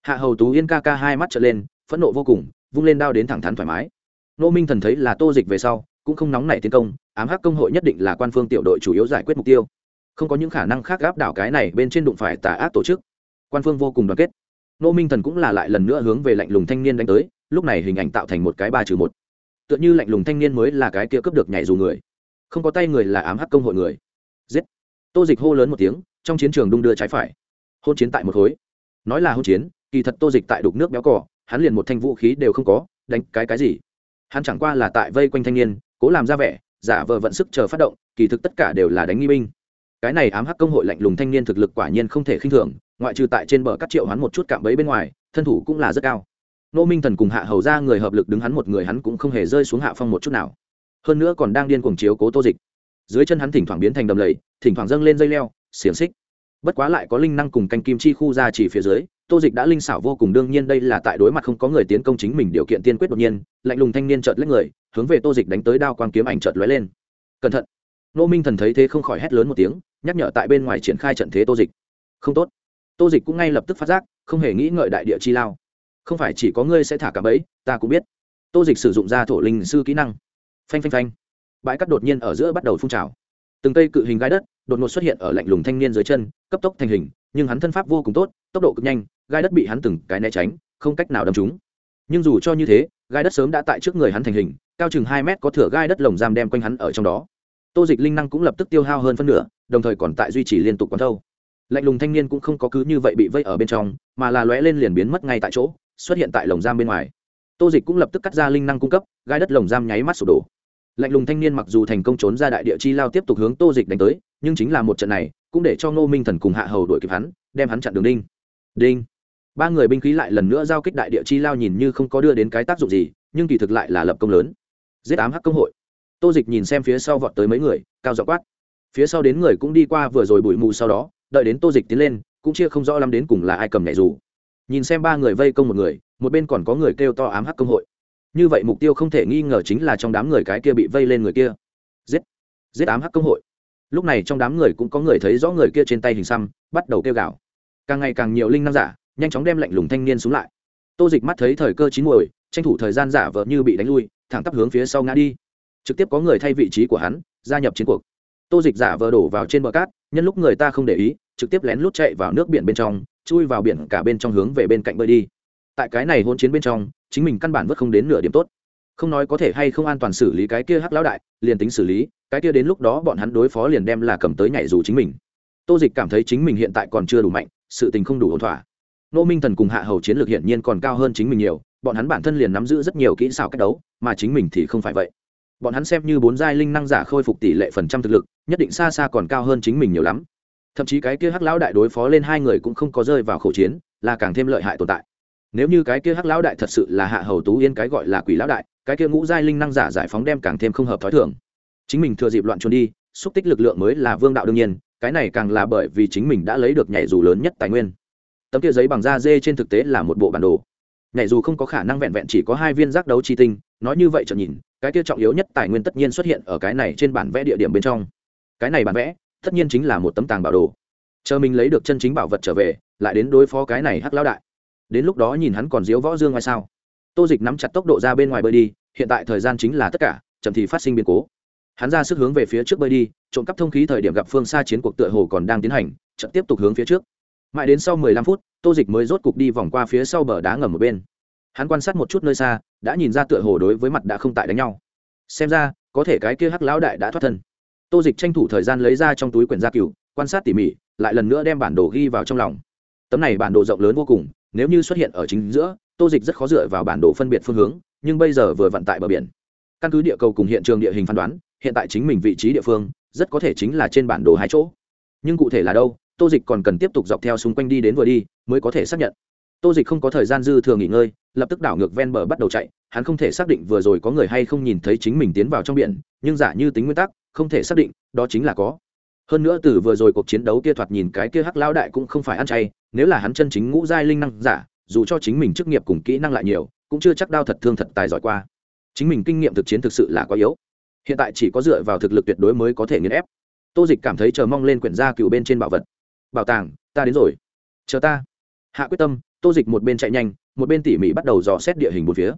Hạ hầu tú yên ca ca hai mắt trở lên, phẫn nộ vô cùng, vung lên đao đến thẳng thắn thoải mái. Nô minh thần thấy là tô dịch về sau, cũng không nóng nảy tiến công, ám hắc công hội nhất định là quan phương tiểu đội chủ yếu giải quyết mục tiêu. Không có những khả năng khác gáp đảo cái này bên trên đụng phải tà ác tổ chức. Quan phương vô cùng đoàn kết nô minh thần cũng là lại lần nữa hướng về lạnh lùng thanh niên đánh tới, lúc này hình ảnh tạo thành một cái ba trừ một. Tựa như lạnh lùng thanh niên mới là cái kia cướp được nhảy dù người. Không có tay người là ám hắc công hội người. Giết. Tô dịch hô lớn một tiếng, trong chiến trường đung đưa trái phải. Hôn chiến tại một khối. Nói là hôn chiến, kỳ thật tô dịch tại đục nước béo cỏ hắn liền một thanh vũ khí đều không có, đánh cái cái gì. Hắn chẳng qua là tại vây quanh thanh niên, cố làm ra vẻ, giả vờ vận sức chờ phát động, kỳ thực tất cả đều là đánh nghi binh. Cái này ám hắc công hội lạnh lùng thanh niên thực lực quả nhiên không thể khinh thường ngoại trừ tại trên bờ cắt triệu hắn một chút cạm bẫy bên ngoài, thân thủ cũng là rất cao. Nô minh thần cùng hạ hầu ra người hợp lực đứng hắn một người hắn cũng không hề rơi xuống hạ phong một chút nào. Hơn nữa còn đang điên cuồng chiếu cố tô dịch. Dưới chân hắn thỉnh thoảng biến thành đầm lầy, thỉnh thoảng dâng lên dây leo, xiềng xích. Bất quá lại có linh năng cùng canh kim chi khu ra chỉ phía dưới, tô dịch đã linh xảo vô cùng, đương nhiên đây là tại đối mặt không có người tiến công chính mình điều kiện tiên quyết đột nhiên, lạnh lùng thanh niên chợt lấy người, hướng về tô dịch đánh tới đao quang kiếm ảnh chợt lóe lên. Cẩn thận. Nô minh thần thấy thế không khỏi hét lớn một tiếng, nhắc nhở tại bên ngoài triển khai trận thế tô dịch. Không tốt tô dịch cũng ngay lập tức phát giác, không hề nghĩ ngợi đại địa chi lao. Không phải chỉ có ngươi sẽ thả cả bẫy, ta cũng biết. Tô dịch sử dụng ra thổ linh sư kỹ năng. Phanh phanh phanh. Bãi cắt đột nhiên ở giữa bắt đầu phun trào. Từng cây cự hình gai đất đột ngột xuất hiện ở lạnh lùng thanh niên dưới chân, cấp tốc thành hình, nhưng hắn thân pháp vô cùng tốt, tốc độ cực nhanh, gai đất bị hắn từng cái né tránh, không cách nào đâm trúng. Nhưng dù cho như thế, gai đất sớm đã tại trước người hắn thành hình, cao chừng hai mét có thửa gai đất lồng giam đem quanh hắn ở trong đó. Tô dịch linh năng cũng lập tức tiêu hao hơn phân nửa, đồng thời còn tại duy trì liên tục quán thâu lạnh lùng thanh niên cũng không có cứ như vậy bị vây ở bên trong, mà là lóe lên liền biến mất ngay tại chỗ, xuất hiện tại lồng giam bên ngoài. Tô dịch cũng lập tức cắt ra linh năng cung cấp, gai đất lồng giam nháy mắt sụp đổ. Lạnh lùng thanh niên mặc dù thành công trốn ra đại địa chi lao tiếp tục hướng tô dịch đánh tới, nhưng chính là một trận này, cũng để cho ngô minh thần cùng hạ hầu đuổi kịp hắn, đem hắn chặn đường đinh. Đinh. Ba người binh khí lại lần nữa giao kích đại địa chi lao nhìn như không có đưa đến cái tác dụng gì, nhưng kỳ thực lại là lập công lớn. Giết ám hắc công hội. Tô dịch nhìn xem phía sau vọt tới mấy người, cao dọ quát. Phía sau đến người cũng đi qua vừa rồi bụi mù sau đó đợi đến tô dịch tiến lên, cũng chia không rõ lắm đến cùng là ai cầm nhảy dù. Nhìn xem ba người vây công một người, một bên còn có người kêu to ám hắc công hội. Như vậy mục tiêu không thể nghi ngờ chính là trong đám người cái kia bị vây lên người kia. Giết! Giết ám hắc công hội. Lúc này trong đám người cũng có người thấy rõ người kia trên tay hình xăm, bắt đầu kêu gào. Càng ngày càng nhiều linh năng giả, nhanh chóng đem lạnh lùng thanh niên xuống lại. Tô dịch mắt thấy thời cơ chín muồi, tranh thủ thời gian giả vợ như bị đánh lui, thẳng tắp hướng phía sau ngã đi. Trực tiếp có người thay vị trí của hắn, gia nhập chiến cuộc tô dịch giả vờ đổ vào trên bờ cát, nhân lúc người ta không để ý, trực tiếp lén lút chạy vào nước biển bên trong, chui vào biển cả bên trong hướng về bên cạnh bơi đi. Tại cái này hôn chiến bên trong, chính mình căn bản vất không đến nửa điểm tốt. Không nói có thể hay không an toàn xử lý cái kia hắc lão đại, liền tính xử lý, cái kia đến lúc đó bọn hắn đối phó liền đem là cầm tới nhảy dù chính mình. Tô dịch cảm thấy chính mình hiện tại còn chưa đủ mạnh, sự tình không đủ ổn thỏa. Nô minh thần cùng hạ hầu chiến lược hiển nhiên còn cao hơn chính mình nhiều, bọn hắn bản thân liền nắm giữ rất nhiều kỹ xảo cách đấu, mà chính mình thì không phải vậy bọn hắn xem như bốn giai linh năng giả khôi phục tỷ lệ phần trăm thực lực, nhất định xa xa còn cao hơn chính mình nhiều lắm. Thậm chí cái kia hắc lão đại đối phó lên hai người cũng không có rơi vào khẩu chiến, là càng thêm lợi hại tồn tại. Nếu như cái kia hắc lão đại thật sự là hạ hầu tú yên cái gọi là quỷ lão đại, cái kia ngũ giai linh năng giả giải phóng đem càng thêm không hợp thói thường. Chính mình thừa dịp loạn trốn đi, xúc tích lực lượng mới là vương đạo đương nhiên, cái này càng là bởi vì chính mình đã lấy được nhảy dù lớn nhất tài nguyên. Tấm kia giấy bằng da dê trên thực tế là một bộ bản đồ. Nhảy dù không có khả năng vẹn vẹn chỉ có hai viên giác đấu chi tinh, nói như vậy cho nhìn cái kia trọng yếu nhất tài nguyên tất nhiên xuất hiện ở cái này trên bản vẽ địa điểm bên trong. Cái này bản vẽ, tất nhiên chính là một tấm tàng bảo đồ. Chờ mình lấy được chân chính bảo vật trở về, lại đến đối phó cái này hắc lão đại. Đến lúc đó nhìn hắn còn diếu võ dương ngoài sao. Tô dịch nắm chặt tốc độ ra bên ngoài bơi đi, hiện tại thời gian chính là tất cả, chậm thì phát sinh biến cố. Hắn ra sức hướng về phía trước bơi đi, trộm cắp thông khí thời điểm gặp phương xa chiến cuộc tựa hồ còn đang tiến hành, chậm tiếp tục hướng phía trước. Mãi đến sau mười lăm phút, tô dịch mới rốt cục đi vòng qua phía sau bờ đá ngầm một bên hắn quan sát một chút nơi xa, đã nhìn ra tựa hồ đối với mặt đã không tại đánh nhau. Xem ra, có thể cái kia hắc lão đại đã thoát thân. Tô dịch tranh thủ thời gian lấy ra trong túi quyển gia cựu quan sát tỉ mỉ, lại lần nữa đem bản đồ ghi vào trong lòng. Tấm này bản đồ rộng lớn vô cùng, nếu như xuất hiện ở chính giữa, tô dịch rất khó dựa vào bản đồ phân biệt phương hướng, nhưng bây giờ vừa vận tại bờ biển. Căn cứ địa cầu cùng hiện trường địa hình phán đoán, hiện tại chính mình vị trí địa phương, rất có thể chính là trên bản đồ hai chỗ. Nhưng cụ thể là đâu, tô dịch còn cần tiếp tục dọc theo xung quanh đi đến vừa đi, mới có thể xác nhận tô dịch không có thời gian dư thừa nghỉ ngơi, lập tức đảo ngược ven bờ bắt đầu chạy. Hắn không thể xác định vừa rồi có người hay không nhìn thấy chính mình tiến vào trong biển, nhưng giả như tính nguyên tắc, không thể xác định, đó chính là có. Hơn nữa từ vừa rồi cuộc chiến đấu kia thoạt nhìn cái kia hắc lao đại cũng không phải ăn chay, nếu là hắn chân chính ngũ giai linh năng giả, dù cho chính mình chức nghiệp cùng kỹ năng lại nhiều, cũng chưa chắc đao thật thương thật tài giỏi qua. Chính mình kinh nghiệm thực chiến thực sự là quá yếu. Hiện tại chỉ có dựa vào thực lực tuyệt đối mới có thể nghiền ép. Tô dịch cảm thấy chờ mong lên quyển gia cựu bên trên bảo vật. Bảo tàng, ta đến rồi. Chờ ta. Hạ quyết tâm tô dịch một bên chạy nhanh, một bên tỉ mỉ bắt đầu dò xét địa hình một phía.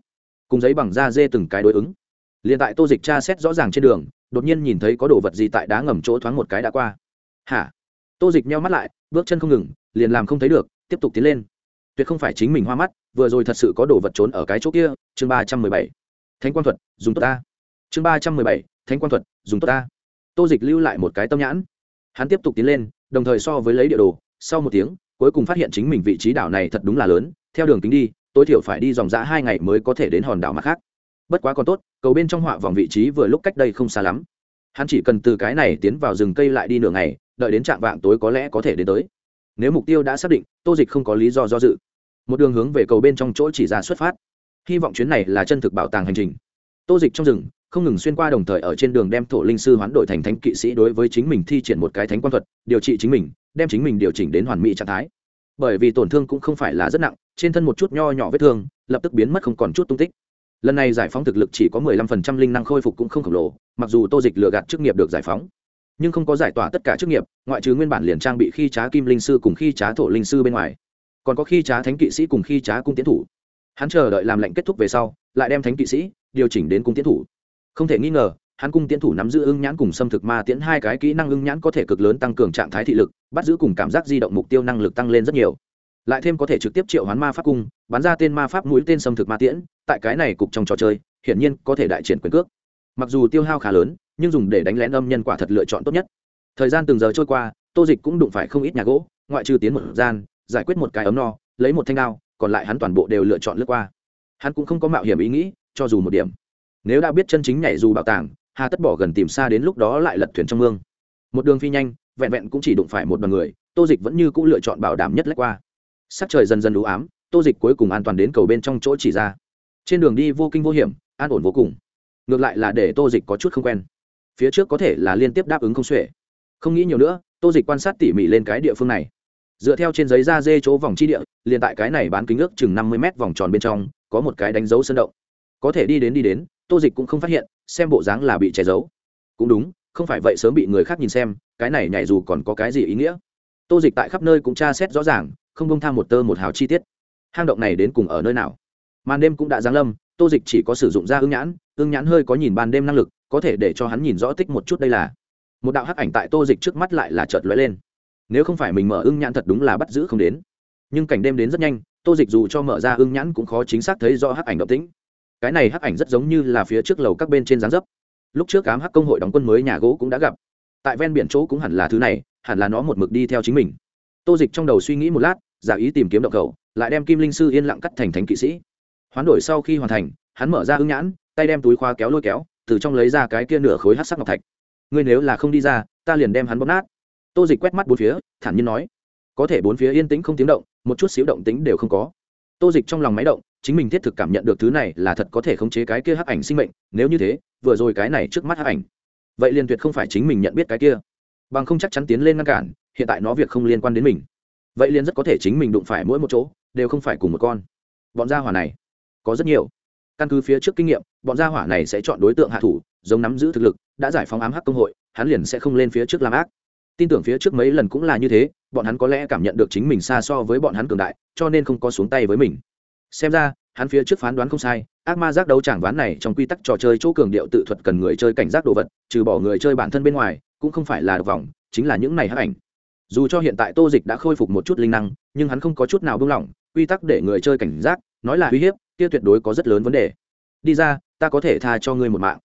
Cùng giấy bằng da dê từng cái đối ứng. Liền tại tô dịch tra xét rõ ràng trên đường, đột nhiên nhìn thấy có đồ vật gì tại đá ngầm chỗ thoáng một cái đã qua. Hả? Tô dịch meo mắt lại, bước chân không ngừng, liền làm không thấy được, tiếp tục tiến lên. Tuyệt không phải chính mình hoa mắt, vừa rồi thật sự có đồ vật trốn ở cái chỗ kia, chương ba trăm mười bảy. Thánh quang thuật, dùng tốt ta. Chương ba trăm mười bảy, thánh quang thuật, dùng tốt ta. Tô dịch lưu lại một cái tâm nhãn. Hắn tiếp tục tiến lên, đồng thời so với lấy địa đồ, sau một tiếng cuối cùng phát hiện chính mình vị trí đảo này thật đúng là lớn, theo đường kính đi, tối thiểu phải đi dòng dã hai ngày mới có thể đến hòn đảo mặt khác. Bất quá còn tốt, cầu bên trong họa vòng vị trí vừa lúc cách đây không xa lắm. Hắn chỉ cần từ cái này tiến vào rừng cây lại đi nửa ngày, đợi đến trạm vạng tối có lẽ có thể đến tới. Nếu mục tiêu đã xác định, tô dịch không có lý do do dự. Một đường hướng về cầu bên trong chỗ chỉ ra xuất phát. Hy vọng chuyến này là chân thực bảo tàng hành trình. Tô dịch trong rừng không ngừng xuyên qua đồng thời ở trên đường đem thổ linh sư hoán đổi thành thánh kỵ sĩ đối với chính mình thi triển một cái thánh quan thuật, điều trị chính mình, đem chính mình điều chỉnh đến hoàn mỹ trạng thái. Bởi vì tổn thương cũng không phải là rất nặng, trên thân một chút nho nhỏ vết thương, lập tức biến mất không còn chút tung tích. Lần này giải phóng thực lực chỉ có mười lăm phần trăm linh năng khôi phục cũng không khổng lồ, mặc dù tô dịch lừa gạt chức nghiệp được giải phóng, nhưng không có giải tỏa tất cả chức nghiệp, ngoại trừ nguyên bản liền trang bị khi trá kim linh sư cùng khi trá thổ linh sư bên ngoài. Còn có khi trá thánh kỵ sĩ cùng khi trá cung tiến thủ. Hắn chờ đợi làm lệnh kết thúc về sau, lại đem thánh kỵ sĩ điều chỉnh đến cung tiến thủ không thể nghi ngờ, hắn cung tiến thủ nắm giữ ưng nhãn cùng xâm thực ma tiễn hai cái kỹ năng ưng nhãn có thể cực lớn tăng cường trạng thái thị lực, bắt giữ cùng cảm giác di động mục tiêu năng lực tăng lên rất nhiều. Lại thêm có thể trực tiếp triệu hoán ma pháp cung, bắn ra tên ma pháp mũi tên xâm thực ma tiễn, tại cái này cục trong trò chơi, hiển nhiên có thể đại triển quyền cước. Mặc dù tiêu hao khá lớn, nhưng dùng để đánh lén âm nhân quả thật lựa chọn tốt nhất. Thời gian từng giờ trôi qua, tô dịch cũng đụng phải không ít nhà gỗ, ngoại trừ tiến một gian, giải quyết một cái ấm no, lấy một thanh đao, còn lại hắn toàn bộ đều lựa chọn lướt qua. Hắn cũng không có mạo hiểm ý nghĩ, cho dù một điểm nếu đã biết chân chính nhảy dù bảo tàng, hà tất bỏ gần tìm xa đến lúc đó lại lật thuyền trong mương. Một đường phi nhanh, vẹn vẹn cũng chỉ đụng phải một đoàn người, tô dịch vẫn như c ũ lựa chọn bảo đảm nhất lách qua. Sắc trời dần dần đủ ám, tô dịch cuối cùng an toàn đến cầu bên trong chỗ chỉ ra. Trên đường đi vô kinh vô hiểm, an ổn vô cùng. Ngược lại là để tô dịch có chút không quen. Phía trước có thể là liên tiếp đáp ứng không xuể. Không nghĩ nhiều nữa, tô dịch quan sát tỉ mỉ lên cái địa phương này. Dựa theo trên giấy da dê chỗ vòng chi địa, liền tại cái này bán kính ước chừng năm mươi m vòng tròn bên trong, có một cái đánh dấu sơn động. Có thể đi đến đi đến tô dịch cũng không phát hiện, xem bộ dáng là bị che giấu. Cũng đúng, không phải vậy sớm bị người khác nhìn xem, cái này nhảy dù còn có cái gì ý nghĩa? Tô dịch tại khắp nơi cũng tra xét rõ ràng, không bông tham một tơ một hào chi tiết. Hang động này đến cùng ở nơi nào? Màn đêm cũng đã giáng lâm, tô dịch chỉ có sử dụng ra ưng nhãn ưng nhãn hơi có nhìn ban đêm năng lực, có thể để cho hắn nhìn rõ tích một chút đây là. Một đạo hắc ảnh tại tô dịch trước mắt lại là chợt lóe lên. Nếu không phải mình mở ưng nhãn thật đúng là bắt giữ không đến. Nhưng cảnh đêm đến rất nhanh, tô dịch dù cho mở ra ưng nhãn cũng khó chính xác thấy do hắc ảnh động tĩnh cái này hắc ảnh rất giống như là phía trước lầu các bên trên dáng dấp. Lúc trước cám hắc công hội đóng quân mới nhà gỗ cũng đã gặp. Tại ven biển chỗ cũng hẳn là thứ này, hẳn là nó một mực đi theo chính mình. Tô dịch trong đầu suy nghĩ một lát, giả ý tìm kiếm động cầu lại đem kim linh sư yên lặng cắt thành thánh kỵ sĩ. Hoán đổi sau khi hoàn thành, hắn mở ra ưng nhãn, tay đem túi khoa kéo lôi kéo, từ trong lấy ra cái kia nửa khối hát sắc ngọc thạch. Ngươi nếu là không đi ra, ta liền đem hắn bóp nát. Tô dịch quét mắt bốn phía, thản nhiên nói. Có thể bốn phía yên tĩnh không tiếng động, một chút xíu động tính đều không có. Tô dịch trong lòng máy động chính mình thiết thực cảm nhận được thứ này là thật có thể khống chế cái kia hắc ảnh sinh mệnh, nếu như thế, vừa rồi cái này trước mắt hắc ảnh, vậy liền tuyệt không phải chính mình nhận biết cái kia. Bằng không chắc chắn tiến lên ngăn cản, hiện tại nó việc không liên quan đến mình. Vậy liền rất có thể chính mình đụng phải mỗi một chỗ, đều không phải cùng một con. Bọn gia hỏa này, có rất nhiều. Căn cứ phía trước kinh nghiệm, bọn gia hỏa này sẽ chọn đối tượng hạ thủ, giống nắm giữ thực lực, đã giải phóng ám hắc công hội, hắn liền sẽ không lên phía trước làm ác. Tin tưởng phía trước mấy lần cũng là như thế, bọn hắn có lẽ cảm nhận được chính mình xa so với bọn hắn cường đại, cho nên không có xuống tay với mình xem ra, hắn phía trước phán đoán không sai, ác ma giác đấu chẳng ván này trong quy tắc trò chơi chỗ cường điệu tự thuật cần người chơi cảnh giác đồ vật, trừ bỏ người chơi bản thân bên ngoài, cũng không phải là vòng chính là những này hắc ảnh. Dù cho hiện tại tô dịch đã khôi phục một chút linh năng, nhưng hắn không có chút nào buông lỏng, quy tắc để người chơi cảnh giác, nói là uy hiếp, kia tuyệt đối có rất lớn vấn đề. Đi ra, ta có thể tha cho ngươi một mạng.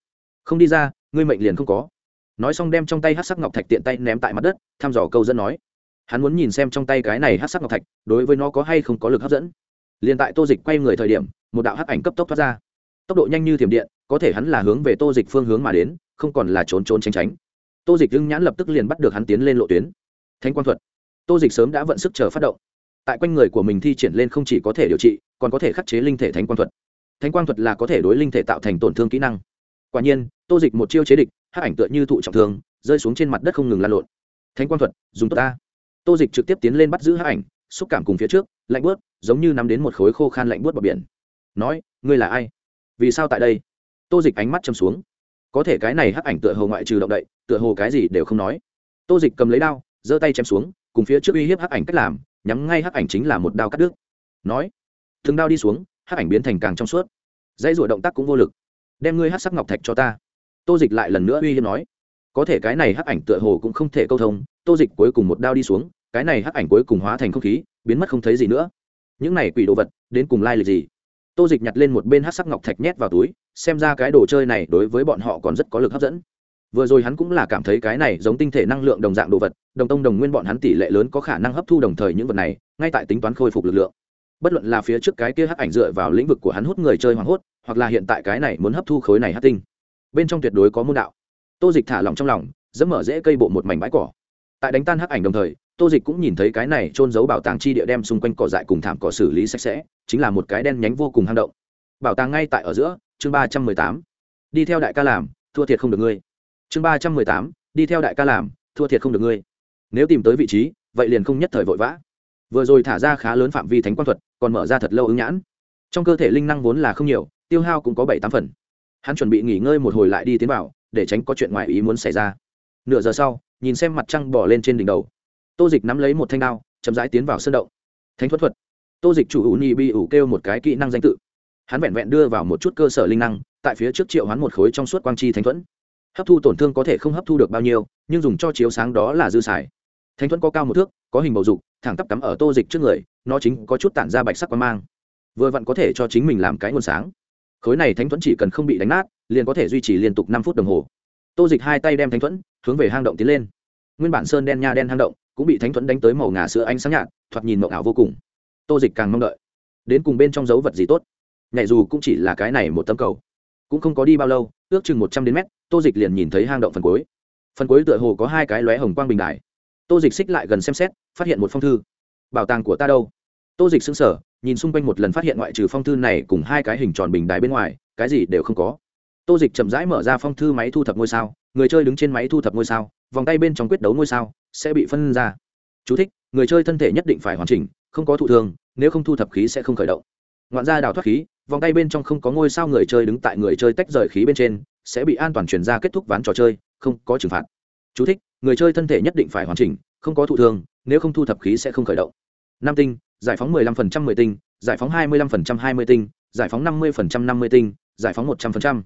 Không đi ra, ngươi mệnh liền không có. Nói xong đem trong tay hát sắc ngọc thạch tiện tay ném tại mặt đất, thăm dò câu dẫn nói. Hắn muốn nhìn xem trong tay cái này hát sắc ngọc thạch, đối với nó có hay không có lực hấp dẫn liền tại tô dịch quay người thời điểm, một đạo hắc ảnh cấp tốc thoát ra. Tốc độ nhanh như thiểm điện, có thể hắn là hướng về tô dịch phương hướng mà đến, không còn là trốn trốn tránh tránh. Tô dịch hưng nhãn lập tức liền bắt được hắn tiến lên lộ tuyến. Thanh quan thuật. Tô dịch sớm đã vận sức chờ phát động. Tại quanh người của mình thi triển lên không chỉ có thể điều trị, còn có thể khắc chế linh thể thánh quang thuật. Thánh quang thuật là có thể đối linh thể tạo thành tổn thương kỹ năng. Quả nhiên, tô dịch một chiêu chế địch, hắc ảnh tựa như thụ trọng thương, rơi xuống trên mặt đất không ngừng lan lộn. Thánh quang thuật, dùng tốt ta. Tô dịch trực tiếp tiến lên bắt giữ hắc ảnh, xúc cảm cùng phía trước lạnh bớt giống như nắm đến một khối khô khan lạnh bớt bờ biển. Nói, ngươi là ai? Vì sao tại đây? Tô dịch ánh mắt châm xuống. Có thể cái này hắc ảnh tựa hồ ngoại trừ động đậy, tựa hồ cái gì đều không nói. Tô dịch cầm lấy đao, giơ tay chém xuống, cùng phía trước uy hiếp hắc ảnh cách làm, nhắm ngay hắc ảnh chính là một đao cắt đứt. Nói thường đao đi xuống, hắc ảnh biến thành càng trong suốt. Dãy rủa động tác cũng vô lực. Đem ngươi hắc sắc ngọc thạch cho ta. Tô dịch lại lần nữa uy hiếp nói. Có thể cái này hắc ảnh tựa hồ cũng không thể câu thông, tô dịch cuối cùng một đao đi xuống cái này hắc ảnh cuối cùng hóa thành không khí, biến mất không thấy gì nữa. Những này quỷ đồ vật, đến cùng lai lịch gì? Tô dịch nhặt lên một bên hắc sắc ngọc thạch nhét vào túi, xem ra cái đồ chơi này đối với bọn họ còn rất có lực hấp dẫn. Vừa rồi hắn cũng là cảm thấy cái này giống tinh thể năng lượng đồng dạng đồ vật, đồng tông đồng nguyên bọn hắn tỷ lệ lớn có khả năng hấp thu đồng thời những vật này, ngay tại tính toán khôi phục lực lượng. Bất luận là phía trước cái kia hắc ảnh dựa vào lĩnh vực của hắn hút người chơi hoảng hốt, hoặc là hiện tại cái này muốn hấp thu khối này hát tinh. Bên trong tuyệt đối có môn đạo. Tô dịch thả lòng trong lòng, dẫm mở dễ cây bộ một mảnh bãi cỏ. Tại đánh tan hắc ảnh đồng thời tô dịch cũng nhìn thấy cái này trôn giấu bảo tàng chi địa đem xung quanh cỏ dại cùng thảm cỏ xử lý sạch sẽ, chính là một cái đen nhánh vô cùng hang động. Bảo tàng ngay tại ở giữa, chương ba trăm mười tám. Đi theo đại ca làm, thua thiệt không được ngươi. Chương ba trăm mười tám, đi theo đại ca làm, thua thiệt không được ngươi. Nếu tìm tới vị trí, vậy liền không nhất thời vội vã. Vừa rồi thả ra khá lớn phạm vi thánh quang thuật, còn mở ra thật lâu ứng nhãn. Trong cơ thể linh năng vốn là không nhiều, tiêu hao cũng có bảy tám phần. Hắn chuẩn bị nghỉ ngơi một hồi lại đi tiến vào, để tránh có chuyện ngoài ý muốn xảy ra. Nửa giờ sau, nhìn xem mặt trăng bỏ lên trên đỉnh đầu tô dịch nắm lấy một thanh đao, chậm rãi tiến vào sân động. Thánh thuật thuật. Tô dịch chủ ủ nhị bi ủ kêu một cái kỹ năng danh tự. Hắn vẹn vẹn đưa vào một chút cơ sở linh năng, tại phía trước triệu hắn một khối trong suốt quang chi thánh thuẫn. Hấp thu tổn thương có thể không hấp thu được bao nhiêu, nhưng dùng cho chiếu sáng đó là dư xài. Thánh thuẫn có cao một thước, có hình bầu dục, thẳng tắp cắm ở tô dịch trước người, nó chính có chút tản ra bạch sắc quang mang. Vừa vặn có thể cho chính mình làm cái nguồn sáng. Khối này thánh thuẫn chỉ cần không bị đánh nát, liền có thể duy trì liên tục năm phút đồng hồ. Tô dịch hai tay đem thánh thuẫn, hướng về hang động tiến lên. Nguyên bản sơn đen nha đen hang động cũng bị thánh thuẫn đánh tới màu ngà sữa ánh sáng nhạt, thoạt nhìn mộng ảo vô cùng. Tô dịch càng mong đợi. Đến cùng bên trong dấu vật gì tốt? Nhảy dù cũng chỉ là cái này một tâm cầu. Cũng không có đi bao lâu, ước chừng một trăm đến mét, tô dịch liền nhìn thấy hang động phần cuối. Phần cuối tựa hồ có hai cái lóe hồng quang bình đài. Tô dịch xích lại gần xem xét, phát hiện một phong thư. Bảo tàng của ta đâu? Tô dịch xứng sở nhìn xung quanh một lần phát hiện ngoại trừ phong thư này cùng hai cái hình tròn bình đài bên ngoài, cái gì đều không có. Tô dịch chậm rãi mở ra phong thư máy thu thập ngôi sao. Người chơi đứng trên máy thu thập ngôi sao, vòng tay bên trong quyết đấu ngôi sao sẽ bị phân ra. Chú thích, người chơi thân thể nhất định phải hoàn chỉnh không có thụ thương nếu không thu thập khí sẽ không khởi động. Ngoạn ra đào thoát khí vòng tay bên trong không có ngôi sao người chơi đứng tại người chơi tách rời khí bên trên sẽ bị an toàn chuyển ra kết thúc ván trò chơi không có trừng phạt. Chú thích, người chơi thân thể nhất định phải hoàn chỉnh không có thụ thương nếu không thu thập khí sẽ không khởi động. Năm tinh giải phóng 15% 10 tinh giải phóng 25% 20 tinh giải phóng 50% 50 tinh giải phóng 100%.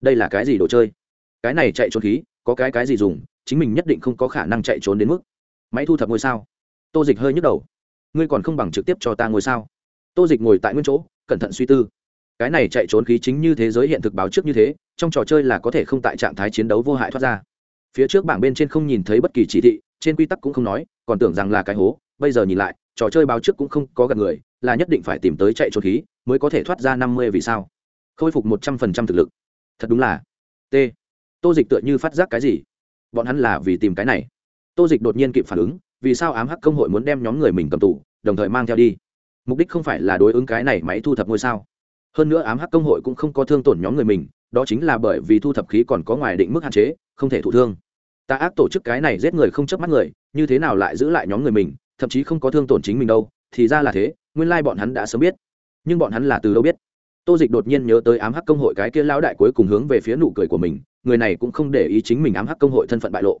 đây là cái gì đồ chơi? Cái này chạy trốn khí có cái cái gì dùng, chính mình nhất định không có khả năng chạy trốn đến mức. Máy thu thập ngôi sao. Tô dịch hơi nhức đầu. Ngươi còn không bằng trực tiếp cho ta ngôi sao. Tô dịch ngồi tại nguyên chỗ, cẩn thận suy tư. Cái này chạy trốn khí chính như thế giới hiện thực báo trước như thế, trong trò chơi là có thể không tại trạng thái chiến đấu vô hại thoát ra. Phía trước bảng bên trên không nhìn thấy bất kỳ chỉ thị, trên quy tắc cũng không nói, còn tưởng rằng là cái hố, bây giờ nhìn lại, trò chơi báo trước cũng không có gần người, là nhất định phải tìm tới chạy trốn khí mới có thể thoát ra năm mươi vì sao. Khôi phục một trăm phần trăm thực lực. Thật đúng là t tô dịch tựa như phát giác cái gì? Bọn hắn là vì tìm cái này. Tô dịch đột nhiên kịp phản ứng, vì sao ám hắc công hội muốn đem nhóm người mình cầm tù, đồng thời mang theo đi? Mục đích không phải là đối ứng cái này máy thu thập ngôi sao. Hơn nữa ám hắc công hội cũng không có thương tổn nhóm người mình, đó chính là bởi vì thu thập khí còn có ngoài định mức hạn chế, không thể thụ thương. Ta ác tổ chức cái này giết người không chớp mắt người, như thế nào lại giữ lại nhóm người mình, thậm chí không có thương tổn chính mình đâu, thì ra là thế, nguyên lai bọn hắn đã sớm biết. Nhưng bọn hắn là từ đâu biết? Tô dịch đột nhiên nhớ tới ám hắc công hội cái kia lão đại cuối cùng hướng về phía nụ cười của mình người này cũng không để ý chính mình ám hắc công hội thân phận bại lộ.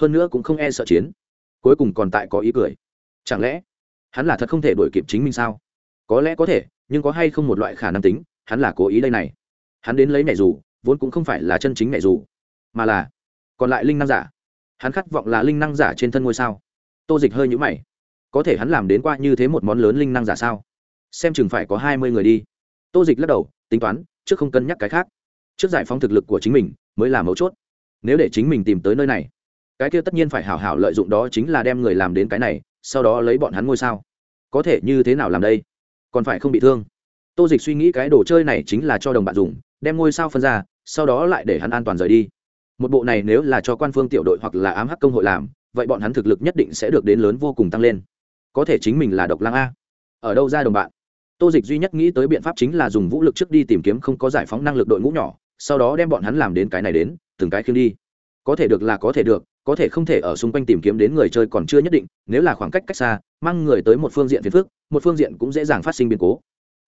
Hơn nữa cũng không e sợ chiến. Cuối cùng còn tại có ý cười. Chẳng lẽ hắn là thật không thể đuổi kịp chính mình sao? Có lẽ có thể, nhưng có hay không một loại khả năng tính, hắn là cố ý đây này. Hắn đến lấy mẹ dù, vốn cũng không phải là chân chính mẹ dù, mà là còn lại linh năng giả. Hắn khát vọng là linh năng giả trên thân ngôi sao. Tô dịch hơi nhũ mày. Có thể hắn làm đến qua như thế một món lớn linh năng giả sao? Xem chừng phải có hai mươi người đi. Tô dịch lắc đầu, tính toán, trước không cân nhắc cái khác. Trước giải phóng thực lực của chính mình mới là mấu chốt. Nếu để chính mình tìm tới nơi này, cái kia tất nhiên phải hảo hảo lợi dụng đó chính là đem người làm đến cái này, sau đó lấy bọn hắn ngôi sao. Có thể như thế nào làm đây? Còn phải không bị thương. Tô dịch suy nghĩ cái đồ chơi này chính là cho đồng bạn dùng, đem ngôi sao phân ra, sau đó lại để hắn an toàn rời đi. Một bộ này nếu là cho quan phương tiểu đội hoặc là ám hắc công hội làm, vậy bọn hắn thực lực nhất định sẽ được đến lớn vô cùng tăng lên. Có thể chính mình là độc lang a. Ở đâu ra đồng bạn? Tô dịch duy nhất nghĩ tới biện pháp chính là dùng vũ lực trước đi tìm kiếm không có giải phóng năng lực đội ngũ nhỏ sau đó đem bọn hắn làm đến cái này đến, từng cái khiêng đi. Có thể được là có thể được, có thể không thể ở xung quanh tìm kiếm đến người chơi còn chưa nhất định, nếu là khoảng cách cách xa, mang người tới một phương diện phiền phức, một phương diện cũng dễ dàng phát sinh biến cố.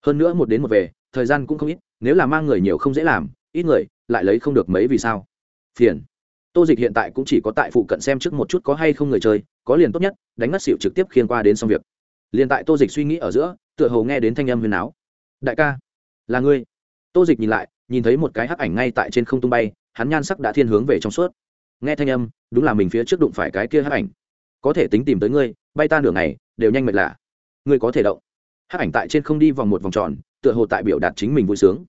Hơn nữa một đến một về, thời gian cũng không ít, nếu là mang người nhiều không dễ làm, ít người, lại lấy không được mấy vì sao. Phiền. Tô dịch hiện tại cũng chỉ có tại phụ cận xem trước một chút có hay không người chơi, có liền tốt nhất, đánh ngất xịu trực tiếp khiên qua đến xong việc. Liền tại tô dịch suy nghĩ ở giữa, tựa hồ nghe đến thanh âm huyền áo. Đại ca, là ngươi. Tô dịch nhìn lại nhìn thấy một cái hắc ảnh ngay tại trên không tung bay, hắn nhan sắc đã thiên hướng về trong suốt. Nghe thanh âm, đúng là mình phía trước đụng phải cái kia hắc ảnh. Có thể tính tìm tới ngươi, bay ta nửa ngày, đều nhanh mệt lạ. Ngươi có thể động. Hắc ảnh tại trên không đi vòng một vòng tròn, tựa hồ tại biểu đạt chính mình vui sướng.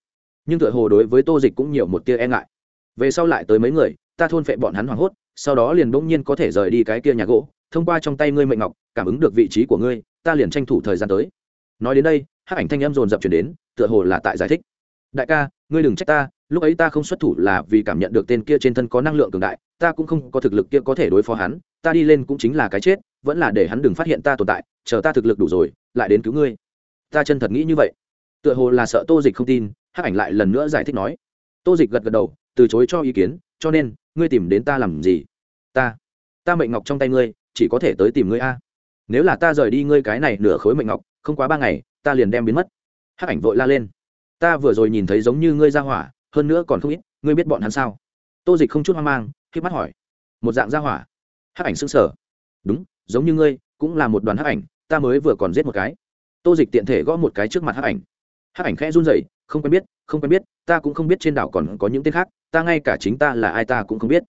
Nhưng tựa hồ đối với tô dịch cũng nhiều một tia e ngại. Về sau lại tới mấy người, ta thôn phệ bọn hắn hoảng hốt, sau đó liền bỗng nhiên có thể rời đi cái kia nhà gỗ, thông qua trong tay ngươi mệnh ngọc, cảm ứng được vị trí của ngươi, ta liền tranh thủ thời gian tới. Nói đến đây, hắc ảnh thanh em dồn dập chuyển đến, tựa hồ là tại giải thích. Đại ca ngươi đừng trách ta, lúc ấy ta không xuất thủ là vì cảm nhận được tên kia trên thân có năng lượng cường đại, ta cũng không có thực lực kia có thể đối phó hắn, ta đi lên cũng chính là cái chết, vẫn là để hắn đừng phát hiện ta tồn tại, chờ ta thực lực đủ rồi, lại đến cứu ngươi. Ta chân thật nghĩ như vậy. Tựa hồ là sợ tô dịch không tin, hắc ảnh lại lần nữa giải thích nói. Tô dịch gật gật đầu, từ chối cho ý kiến, cho nên, ngươi tìm đến ta làm gì? Ta ta mệnh ngọc trong tay ngươi, chỉ có thể tới tìm ngươi a. Nếu là ta rời đi ngươi cái này nửa khối mệnh ngọc, không quá ba ngày, ta liền đem biến mất. Hắc ảnh vội la lên ta vừa rồi nhìn thấy giống như ngươi ra hỏa, hơn nữa còn không ít, ngươi biết bọn hắn sao? Tô dịch không chút hoang mang khi mắt hỏi. Một dạng ra hỏa. Hắc ảnh xứng sở đúng, giống như ngươi, cũng là một đoàn hắc ảnh, ta mới vừa còn giết một cái. Tô dịch tiện thể gõ một cái trước mặt hắc ảnh. Hắc ảnh khẽ run rẩy, không quen biết, không quen biết, ta cũng không biết trên đảo còn có những tên khác, ta ngay cả chính ta là ai ta cũng không biết.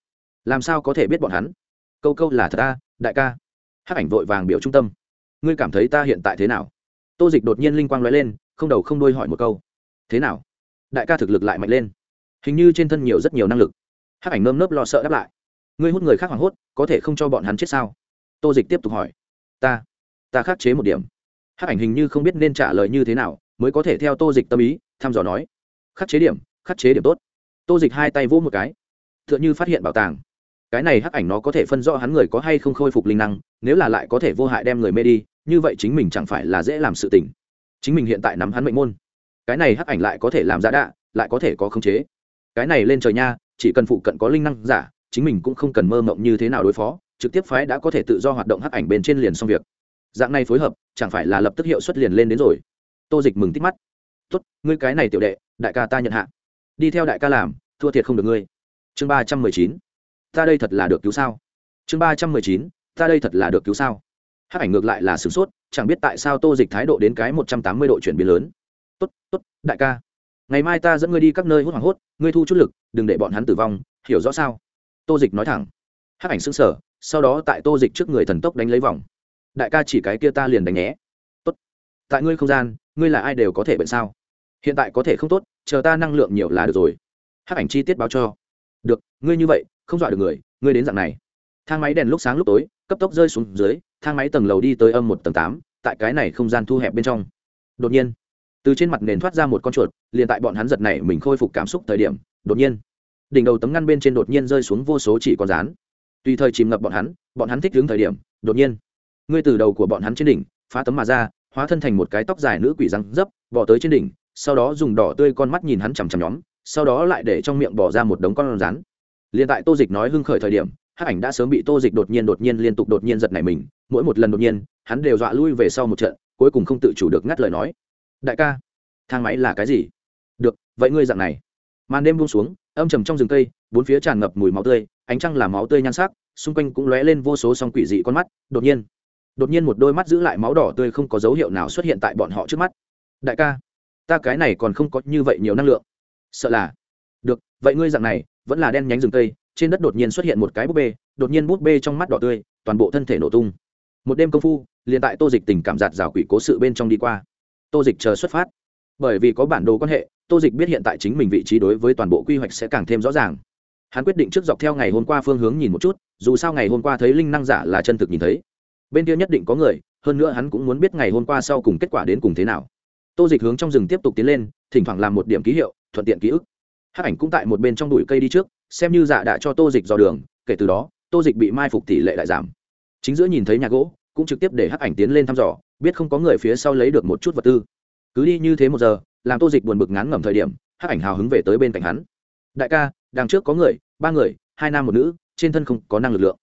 Làm sao có thể biết bọn hắn? Câu câu là thật ta đại ca. Hắc ảnh vội vàng biểu trung tâm. Ngươi cảm thấy ta hiện tại thế nào? Tô dịch đột nhiên linh quang nói lên, không đầu không đuôi hỏi một câu thế nào? Đại ca thực lực lại mạnh lên. Hình như trên thân nhiều rất nhiều năng lực. Hắc ảnh nơm nớp lo sợ đáp lại. Ngươi hút người khác hoảng hốt, có thể không cho bọn hắn chết sao? Tô dịch tiếp tục hỏi. Ta ta khắc chế một điểm. Hắc ảnh hình như không biết nên trả lời như thế nào, mới có thể theo tô dịch tâm ý, thăm dò nói. Khắc chế điểm, khắc chế điểm tốt. Tô dịch hai tay vỗ một cái. T h ư ợ n h ư phát hiện bảo tàng. Cái này hắc ảnh nó có thể phân rõ hắn người có hay không khôi phục linh năng, nếu là lại có thể vô hại đem người mê đi, như vậy chính mình chẳng phải là dễ làm sự tình. Chính mình hiện tại nắm hắn mệnh môn cái này hắc ảnh lại có thể làm giả đạ, lại có thể có khống chế. Cái này lên trời nha, chỉ cần phụ cận có linh năng giả, chính mình cũng không cần mơ mộng như thế nào đối phó, trực tiếp phái đã có thể tự do hoạt động hắc ảnh bên trên liền xong việc. Dạng này phối hợp, chẳng phải là lập tức hiệu suất liền lên đến rồi. Tô dịch mừng tít mắt. Tốt, ngươi cái này tiểu đệ, đại ca ta nhận hạ. Đi theo đại ca làm, thua thiệt không được ngươi. Chương ba trăm mười chín. Ta đây thật là được cứu sao? Chương ba trăm mười chín. Ta đây thật là được cứu sao? Hát ảnh ngược lại là sửng sốt, chẳng biết tại sao tô dịch thái độ đến cái một trăm tám mươi độ chuyển biến lớn tốt tốt, đại ca. Ngày mai ta dẫn ngươi đi các nơi hốt hoảng hốt, ngươi thu chút lực, đừng để bọn hắn tử vong, hiểu rõ sao? Tô dịch nói thẳng. Hát ảnh xứng sở sau đó tại tô dịch trước người thần tốc đánh lấy vòng. Đại ca chỉ cái kia ta liền đánh nhé. Tốt. Tại ngươi không gian, ngươi là ai đều có thể bệnh sao? Hiện tại có thể không tốt, chờ ta năng lượng nhiều là được rồi. Hắc ảnh chi tiết báo cho. Được, ngươi như vậy, không dọa được người, ngươi đến dạng này. Thang máy đèn lúc sáng lúc tối, cấp tốc rơi xuống dưới, thang máy tầng lầu đi tới âm một tầng tám, tại cái này không gian thu hẹp bên trong. Đột nhiên từ trên mặt nền thoát ra một con chuột, liền tại bọn hắn giật này mình khôi phục cảm xúc thời điểm, đột nhiên, đỉnh đầu tấm ngăn bên trên đột nhiên rơi xuống vô số chỉ con rán. Tùy thời chìm ngập bọn hắn bọn hắn thích đứng thời điểm, đột nhiên, ngươi từ đầu của bọn hắn trên đỉnh, phá tấm mà ra, hóa thân thành một cái tóc dài nữ quỷ răng dấp, bỏ tới trên đỉnh, sau đó dùng đỏ tươi con mắt nhìn hắn chằm chằm nhóm, sau đó lại để trong miệng bỏ ra một đống con rắn liền tại tô dịch nói hưng khởi thời điểm hát ảnh đã sớm bị tô dịch đột nhiên đột nhiên liên tục đột nhiên giật này mình, mỗi một lần đột nhiên, hắn đều dọa lui về sau một trận, cuối cùng không tự chủ được ngắt lời nói đại ca, thang máy là cái gì? Được, vậy ngươi dạng này. Màn đêm buông xuống, âm trầm trong rừng cây, bốn phía tràn ngập mùi máu tươi, ánh trăng là máu tươi nhan sắc, xung quanh cũng lóe lên vô số song quỷ dị con mắt, đột nhiên đột nhiên một đôi mắt giữ lại máu đỏ tươi không có dấu hiệu nào xuất hiện tại bọn họ trước mắt. Đại ca, ta cái này còn không có như vậy nhiều năng lượng. Sợ là. Được, vậy ngươi dạng này, vẫn là đen nhánh rừng cây, trên đất đột nhiên xuất hiện một cái búp bê, đột nhiên búp bê trong mắt đỏ tươi, toàn bộ thân thể nổ tung. Một đêm công phu, liền tại tô dịch tình cảm giạt rào quỷ cố sự bên trong đi qua tô dịch chờ xuất phát. Bởi vì có bản đồ quan hệ, tô dịch biết hiện tại chính mình vị trí đối với toàn bộ quy hoạch sẽ càng thêm rõ ràng. Hắn quyết định trước dọc theo ngày hôm qua phương hướng nhìn một chút, dù sao ngày hôm qua thấy linh năng giả là chân thực nhìn thấy. Bên kia nhất định có người, hơn nữa hắn cũng muốn biết ngày hôm qua sau cùng kết quả đến cùng thế nào. Tô dịch hướng trong rừng tiếp tục tiến lên, thỉnh thoảng làm một điểm ký hiệu, thuận tiện ký ức. Hắc ảnh cũng tại một bên trong đùi cây đi trước, xem như dạ đã cho tô dịch dò đường, kể từ đó, tô dịch bị mai phục tỷ lệ lại giảm. Chính giữa nhìn thấy nhà gỗ cũng trực tiếp để hắc ảnh tiến lên thăm dò, biết không có người phía sau lấy được một chút vật tư. Cứ đi như thế một giờ, làm tô dịch buồn bực ngán ngẩm thời điểm, hắc ảnh hào hứng về tới bên cạnh hắn. Đại ca, đằng trước có người, ba người, hai nam một nữ, trên thân không có năng lực lượng.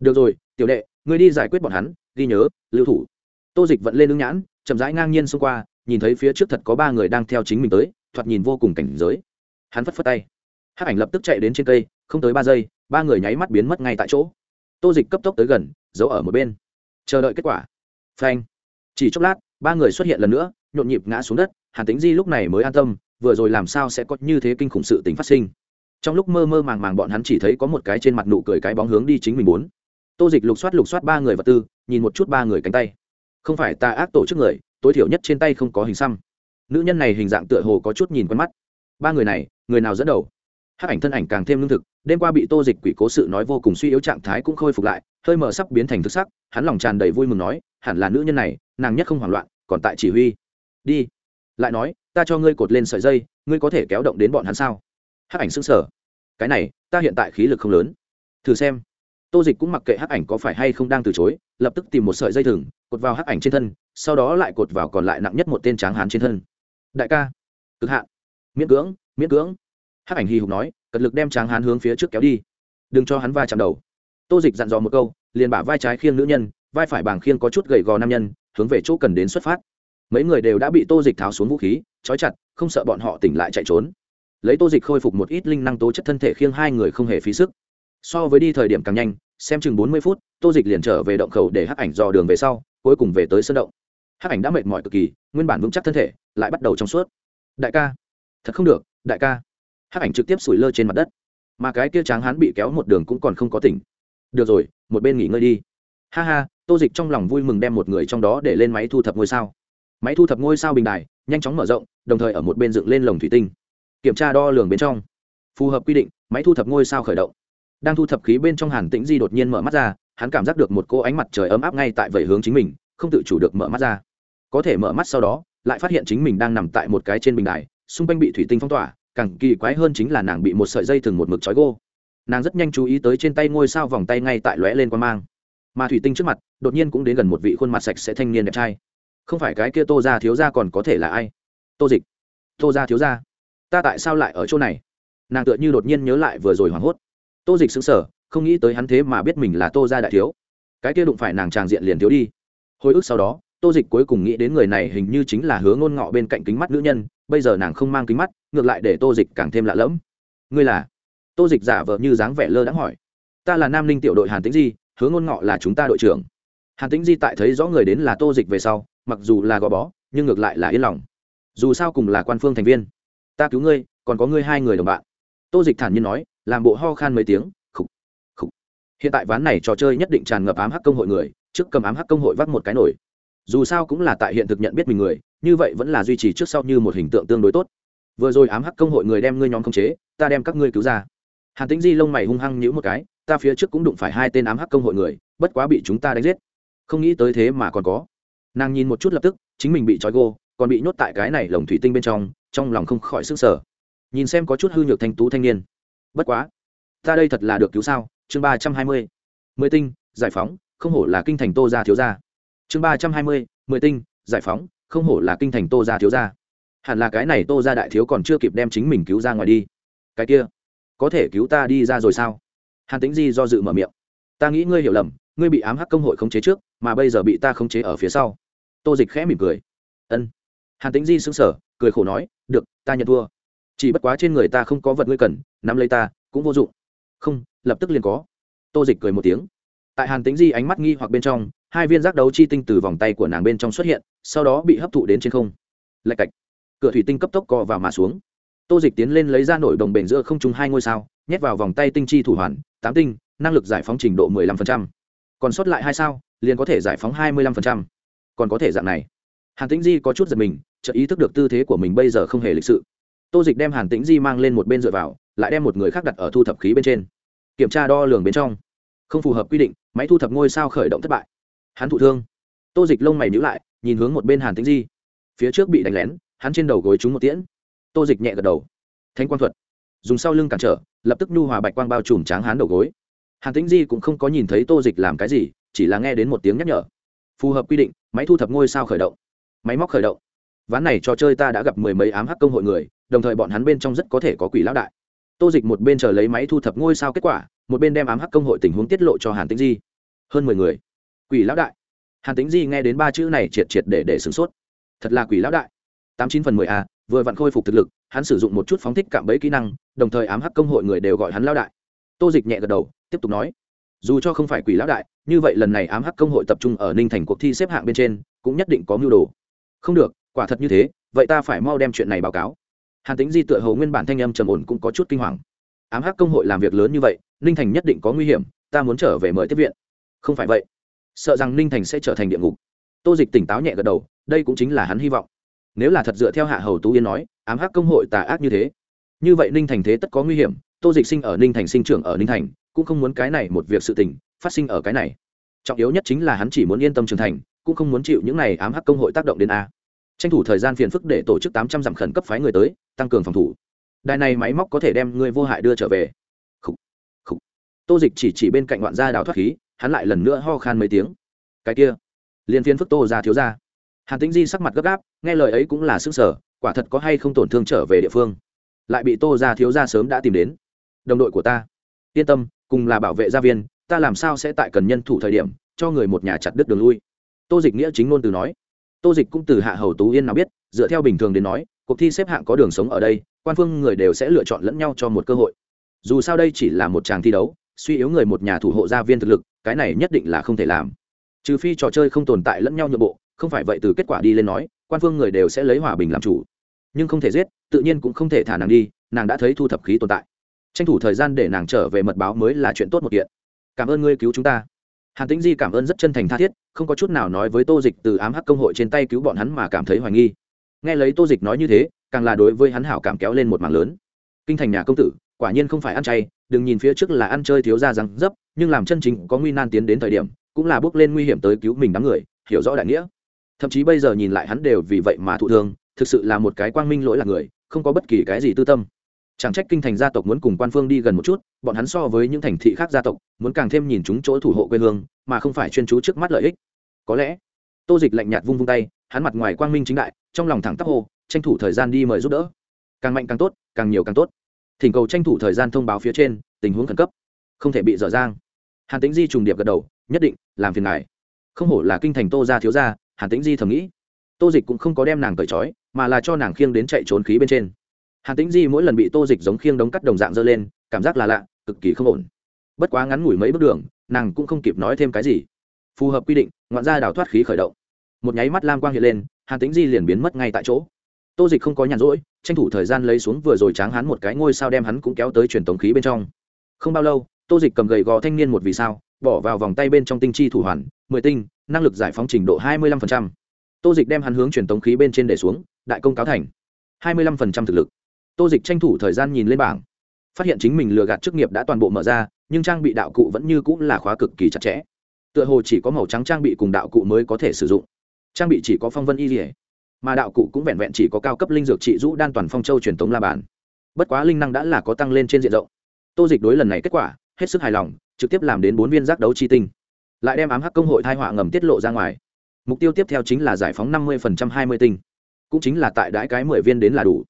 Được rồi, tiểu đệ người đi giải quyết bọn hắn, ghi nhớ, lưu thủ. Tô dịch vẫn lên ứng nhãn, chậm rãi ngang nhiên xông qua, nhìn thấy phía trước thật có ba người đang theo chính mình tới, thoạt nhìn vô cùng cảnh giới. Hắn phất phất tay. Hắc ảnh lập tức chạy đến trên cây, không tới ba giây, ba người nháy mắt biến mất ngay tại chỗ. Tô dịch cấp tốc tới gần, giấu ở một bên chờ đợi kết quả. Phanh. Chỉ chốc lát, ba người xuất hiện lần nữa, nhộn nhịp ngã xuống đất, hàn tính di lúc này mới an tâm, vừa rồi làm sao sẽ có như thế kinh khủng sự tính phát sinh. Trong lúc mơ mơ màng màng bọn hắn chỉ thấy có một cái trên mặt nụ cười cái bóng hướng đi chính mình muốn. Tô dịch lục soát lục soát ba người vật tư, nhìn một chút ba người cánh tay. Không phải ta ác tổ chức người, tối thiểu nhất trên tay không có hình xăm. Nữ nhân này hình dạng tựa hồ có chút nhìn quen mắt. Ba người này, người nào dẫn đầu? Hát ảnh thân ảnh càng thêm lương thực, đêm qua bị tô dịch quỷ cố sự nói vô cùng suy yếu trạng thái cũng khôi phục lại, hơi mở sắp biến thành thức sắc hắn lòng tràn đầy vui mừng nói, hẳn là nữ nhân này, nàng nhất không hoảng loạn, còn tại chỉ huy. Đi. Lại nói, ta cho ngươi cột lên sợi dây, ngươi có thể kéo động đến bọn hắn sao? Hắc ảnh xứng sở cái này, ta hiện tại khí lực không lớn. Thử xem. Tô dịch cũng mặc kệ hắc ảnh có phải hay không đang từ chối, lập tức tìm một sợi dây thừng, cột vào hắc ảnh trên thân, sau đó lại cột vào còn lại nặng nhất một tên tráng hán trên thân. Đại ca. Cực hạn. Miễn cưỡng miễn cưỡng. Hắc ảnh hì hục nói, cật lực đem tráng hán hướng phía trước kéo đi. Đừng cho hắn va chạm đầu. Tô dịch dặn dò một câu liền bả vai trái khiêng nữ nhân, vai phải bảng khiêng có chút gầy gò nam nhân, hướng về chỗ cần đến xuất phát. Mấy người đều đã bị tô dịch tháo xuống vũ khí, trói chặt, không sợ bọn họ tỉnh lại chạy trốn. Lấy tô dịch khôi phục một ít linh năng tố chất thân thể khiêng hai người không hề phí sức. So với đi thời điểm càng nhanh, xem chừng bốn mươi phút, tô dịch liền trở về động khẩu để hắc ảnh dò đường về sau, cuối cùng về tới sân động. Hắc ảnh đã mệt mỏi cực kỳ, nguyên bản vững chắc thân thể, lại bắt đầu trong suốt. Đại ca. Thật không được, đại ca. Hắc ảnh trực tiếp sủi lơ trên mặt đất. Mà cái kia tráng hắn bị kéo một đường cũng còn không có tỉnh được rồi, một bên nghỉ ngơi đi. Ha ha, tô dịch trong lòng vui mừng đem một người trong đó để lên máy thu thập ngôi sao. Máy thu thập ngôi sao bình đài, nhanh chóng mở rộng, đồng thời ở một bên dựng lên lồng thủy tinh. Kiểm tra đo lường bên trong. Phù hợp quy định, máy thu thập ngôi sao khởi động. Đang thu thập khí bên trong hàn tĩnh di đột nhiên mở mắt ra, hắn cảm giác được một cô ánh mặt trời ấm áp ngay tại vẩy hướng chính mình, không tự chủ được mở mắt ra. Có thể mở mắt sau đó, lại phát hiện chính mình đang nằm tại một cái trên bình đài, xung quanh bị thủy tinh phong tỏa, càng kỳ quái hơn chính là nàng bị một sợi dây thừng một mực trói gô nàng rất nhanh chú ý tới trên tay ngôi sao vòng tay ngay tại lóe lên quan mang. Mà thủy tinh trước mặt, đột nhiên cũng đến gần một vị khuôn mặt sạch sẽ thanh niên đẹp trai. Không phải cái kia tô ra thiếu ra còn có thể là ai? Tô dịch. Tô ra thiếu ra ta tại sao lại ở chỗ này? Nàng tựa như đột nhiên nhớ lại vừa rồi hoảng hốt. Tô dịch xứng sở không nghĩ tới hắn thế mà biết mình là tô ra đại thiếu. Cái kia đụng phải nàng tràng diện liền thiếu đi. Hồi ức sau đó, tô dịch cuối cùng nghĩ đến người này hình như chính là hứa ngôn ngọ bên cạnh kính mắt nữ nhân, bây giờ nàng không mang kính mắt, ngược lại để tô dịch càng thêm lạ lẫm. Ngươi là? Tô dịch giả vờ như dáng vẻ lơ đãng hỏi. Ta là nam ninh tiểu đội hàn Tĩnh di, hướng ngôn ngọ là chúng ta đội trưởng. Hàn Tĩnh di tại thấy rõ người đến là tô dịch về sau, mặc dù là gò bó, nhưng ngược lại là yên lòng. Dù sao cùng là quan phương thành viên. Ta cứu ngươi, còn có ngươi hai người đồng bạn. Tô dịch thản nhiên nói, làm bộ ho khan mấy tiếng, khục khục. Hiện tại ván này trò chơi nhất định tràn ngập ám hắc công hội người, trước cầm ám hắc công hội vắt một cái nổi. Dù sao cũng là tại hiện thực nhận biết mình người, như vậy vẫn là duy trì trước sau như một hình tượng tương đối tốt. Vừa rồi ám hắc công hội người đem ngươi nhóm khống chế, ta đem các ngươi cứu ra hàn tĩnh di lông mày hung hăng nhữ một cái, ta phía trước cũng đụng phải hai tên ám hắc công hội người, bất quá bị chúng ta đánh giết. Không nghĩ tới thế mà còn có. Nàng nhìn một chút lập tức, chính mình bị trói gô, còn bị nhốt tại cái này lồng thủy tinh bên trong trong lòng không khỏi sức sở nhìn xem có chút hư nhược thanh tú thanh niên. Bất quá, ta đây thật là được cứu sao? Chương ba trăm hai mươi, mười tinh, giải phóng, không hổ là kinh thành tô gia thiếu gia. Chương ba trăm hai mươi, mười tinh, giải phóng, không hổ là kinh thành tô gia thiếu gia. Hẳn là cái này tô gia đại thiếu còn chưa kịp đem chính mình cứu ra ngoài đi. Cái kia có thể cứu ta đi ra rồi sao? Hàn tính di do dự mở miệng. Ta nghĩ ngươi hiểu lầm, ngươi bị ám hắc công hội khống chế trước, mà bây giờ bị ta khống chế ở phía sau. Tô dịch khẽ mỉm cười. Ân. Hàn tính di xứng sở cười khổ nói, được, ta nhận thua. Chỉ bất quá trên người ta không có vật ngươi cần, nắm lấy ta, cũng vô dụng. Không, lập tức liền có. Tô dịch cười một tiếng. Tại hàn tính di ánh mắt nghi hoặc bên trong, hai viên giác đấu chi tinh từ vòng tay của nàng bên trong xuất hiện, sau đó bị hấp thụ đến trên không. Lạch cạch. Cửa thủy tinh cấp tốc co vào mà xuống tô dịch tiến lên lấy ra nổi đồng bền giữa không trung hai ngôi sao, nhét vào vòng tay tinh chi thủ hoàn, tám tinh, năng lực giải phóng trình độ mười lăm phần trăm. Còn sót lại hai sao, liền có thể giải phóng hai mươi lăm phần trăm. Còn có thể dạng này. Hàn tĩnh di có chút giật mình, chợt ý thức được tư thế của mình bây giờ không hề lịch sự. Tô dịch đem hàn tĩnh di mang lên một bên dựa vào, lại đem một người khác đặt ở thu thập khí bên trên. Kiểm tra đo lường bên trong. Không phù hợp quy định, máy thu thập ngôi sao khởi động thất bại. Hắn thụ thương. Tô dịch lông mày nhữ lại, nhìn hướng một bên hàn Tĩnh di. Phía trước bị đánh lén, hắn trên đầu gối trúng một tiễn tô dịch nhẹ gật đầu. Thánh quang thuật. Dùng sau lưng cản trở, lập tức nhu hòa bạch quang bao trùm tráng hán đầu gối. Hàn tĩnh di cũng không có nhìn thấy tô dịch làm cái gì, chỉ là nghe đến một tiếng nhắc nhở. Phù hợp quy định, máy thu thập ngôi sao khởi động. Máy móc khởi động. Ván này trò chơi ta đã gặp mười mấy ám hắc công hội người, đồng thời bọn hắn bên trong rất có thể có quỷ lão đại. Tô dịch một bên chờ lấy máy thu thập ngôi sao kết quả, một bên đem ám hắc công hội tình huống tiết lộ cho hàn tĩnh di. Hơn mười người. Quỷ lão đại. Hàn tĩnh di nghe đến ba chữ này triệt triệt để để sửng sốt. Thật là quỷ lão đại. Tám chín phần mười a vừa vặn khôi phục thực lực, hắn sử dụng một chút phóng thích cạm bẫy kỹ năng, đồng thời ám hắc công hội người đều gọi hắn lão đại. Tô dịch nhẹ gật đầu, tiếp tục nói, dù cho không phải quỷ lão đại, như vậy lần này ám hắc công hội tập trung ở ninh thành cuộc thi xếp hạng bên trên, cũng nhất định có mưu đồ. Không được, quả thật như thế, vậy ta phải mau đem chuyện này báo cáo. Hàn tính di tựa hầu nguyên bản thanh âm trầm ổn cũng có chút kinh hoàng. Ám hắc công hội làm việc lớn như vậy, ninh thành nhất định có nguy hiểm, ta muốn trở về mời tiếp viện. Không phải vậy, sợ rằng ninh thành sẽ trở thành địa ngục. Tô dịch tỉnh táo nhẹ gật đầu, đây cũng chính là hắn hy vọng nếu là thật dựa theo hạ hầu tú yên nói ám hắc công hội tà ác như thế. Như vậy ninh thành thế tất có nguy hiểm tô dịch sinh ở ninh thành sinh trưởng ở ninh thành cũng không muốn cái này một việc sự tình phát sinh ở cái này. Trọng yếu nhất chính là hắn chỉ muốn yên tâm trưởng thành cũng không muốn chịu những này ám hắc công hội tác động đến a. Tranh thủ thời gian phiền phức để tổ chức tám trăm dặm khẩn cấp phái người tới tăng cường phòng thủ. Đài này máy móc có thể đem người vô hại đưa trở về. Khủ, khủ. tô dịch chỉ chỉ bên cạnh đoạn gia đào thoát khí hắn lại lần nữa ho khan mấy tiếng. Cái kia liền phiền phức tô ra thiếu ra hàn tĩnh di sắc mặt gấp gáp, nghe lời ấy cũng là sức sở quả thật có hay không tổn thương trở về địa phương. Lại bị tô ra thiếu ra sớm đã tìm đến. Đồng đội của ta. Yên tâm, cùng là bảo vệ gia viên, ta làm sao sẽ tại cần nhân thủ thời điểm, cho người một nhà chặt đứt đường lui. Tô dịch nghĩa chính ngôn từ nói. Tô dịch cũng từ hạ hầu tú yên nào biết, dựa theo bình thường đến nói, cuộc thi xếp hạng có đường sống ở đây, quan phương người đều sẽ lựa chọn lẫn nhau cho một cơ hội. Dù sao đây chỉ là một tràng thi đấu, suy yếu người một nhà thủ hộ gia viên thực lực, cái này nhất định là không thể làm. Trừ phi trò chơi không tồn tại lẫn nhau nhượng bộ không phải vậy từ kết quả đi lên nói, quan phương người đều sẽ lấy hòa bình làm chủ. Nhưng không thể giết, tự nhiên cũng không thể thả nàng đi, nàng đã thấy thu thập khí tồn tại. Tranh thủ thời gian để nàng trở về mật báo mới là chuyện tốt một kiện. Cảm ơn ngươi cứu chúng ta. Hàn tĩnh di cảm ơn rất chân thành tha thiết, không có chút nào nói với tô dịch từ ám hắc công hội trên tay cứu bọn hắn mà cảm thấy hoài nghi. Nghe lấy tô dịch nói như thế, càng là đối với hắn hảo cảm kéo lên một mảng lớn. Kinh thành nhà công tử, quả nhiên không phải ăn chay, đừng nhìn phía trước là ăn chơi thiếu ra răng dấp, nhưng làm chân chính có nguy nan tiến đến thời điểm, cũng là bước lên nguy hiểm tới cứu mình đám người, hiểu rõ đại nghĩa thậm chí bây giờ nhìn lại hắn đều vì vậy mà thụ thương, thực sự là một cái quang minh lỗi là người, không có bất kỳ cái gì tư tâm. Chẳng trách kinh thành gia tộc muốn cùng quan phương đi gần một chút, bọn hắn so với những thành thị khác gia tộc, muốn càng thêm nhìn chúng chỗ thủ hộ quê hương, mà không phải chuyên chú trước mắt lợi ích. Có lẽ, tô dịch lạnh nhạt vung vung tay, hắn mặt ngoài quang minh chính đại, trong lòng thẳng tắp hồ tranh thủ thời gian đi mời giúp đỡ. Càng mạnh càng tốt, càng nhiều càng tốt. Thỉnh cầu tranh thủ thời gian thông báo phía trên, tình huống khẩn cấp. Không thể bị dở dang. Hàn tính di trùng điệp gật đầu, nhất định, làm phiền ngài. Không hổ là kinh thành tô gia thiếu gia hàn Tĩnh di thầm nghĩ. Tô dịch cũng không có đem nàng cởi trói, mà là cho nàng khiêng đến chạy trốn khí bên trên. Hàn Tĩnh di mỗi lần bị tô dịch giống khiêng đống cắt đồng dạng dơ lên, cảm giác là lạ, cực kỳ không ổn. Bất quá ngắn ngủi mấy bước đường, nàng cũng không kịp nói thêm cái gì. Phù hợp quy định, ngoạn ra đào thoát khí khởi động. Một nháy mắt lam quang hiện lên, hàn Tĩnh di liền biến mất ngay tại chỗ. Tô dịch không có nhàn rỗi, tranh thủ thời gian lấy xuống vừa rồi tráng hắn một cái ngôi sao đem hắn cũng kéo tới truyền tống khí bên trong. Không bao lâu, tô dịch cầm gậy gò thanh niên một vì sao bỏ vào vòng tay bên trong tinh chi thủ hoàn, mười tinh, năng lực giải phóng trình độ hai mươi lăm tô dịch đem hắn hướng truyền tống khí bên trên để xuống, đại công cáo thành. hai mươi lăm thực lực. Tô dịch tranh thủ thời gian nhìn lên bảng. Phát hiện chính mình lừa gạt chức nghiệp đã toàn bộ mở ra, nhưng trang bị đạo cụ vẫn như cũng là khóa cực kỳ chặt chẽ. Tựa hồ chỉ có màu trắng trang bị cùng đạo cụ mới có thể sử dụng. Trang bị chỉ có phong vân y dỉa mà đạo cụ cũng vẹn vẹn chỉ có cao cấp linh dược trị rũ đan toàn phong châu truyền tống la bàn. Bất quá linh năng đã là có tăng lên trên diện rộng. Tô dịch đối lần này kết quả, hết sức hài lòng trực tiếp làm đến bốn viên giác đấu chi tinh, lại đem ám hắc công hội thai họa ngầm tiết lộ ra ngoài. Mục tiêu tiếp theo chính là giải phóng năm mươi hai mươi tinh, cũng chính là tại đãi cái mười viên đến là đủ.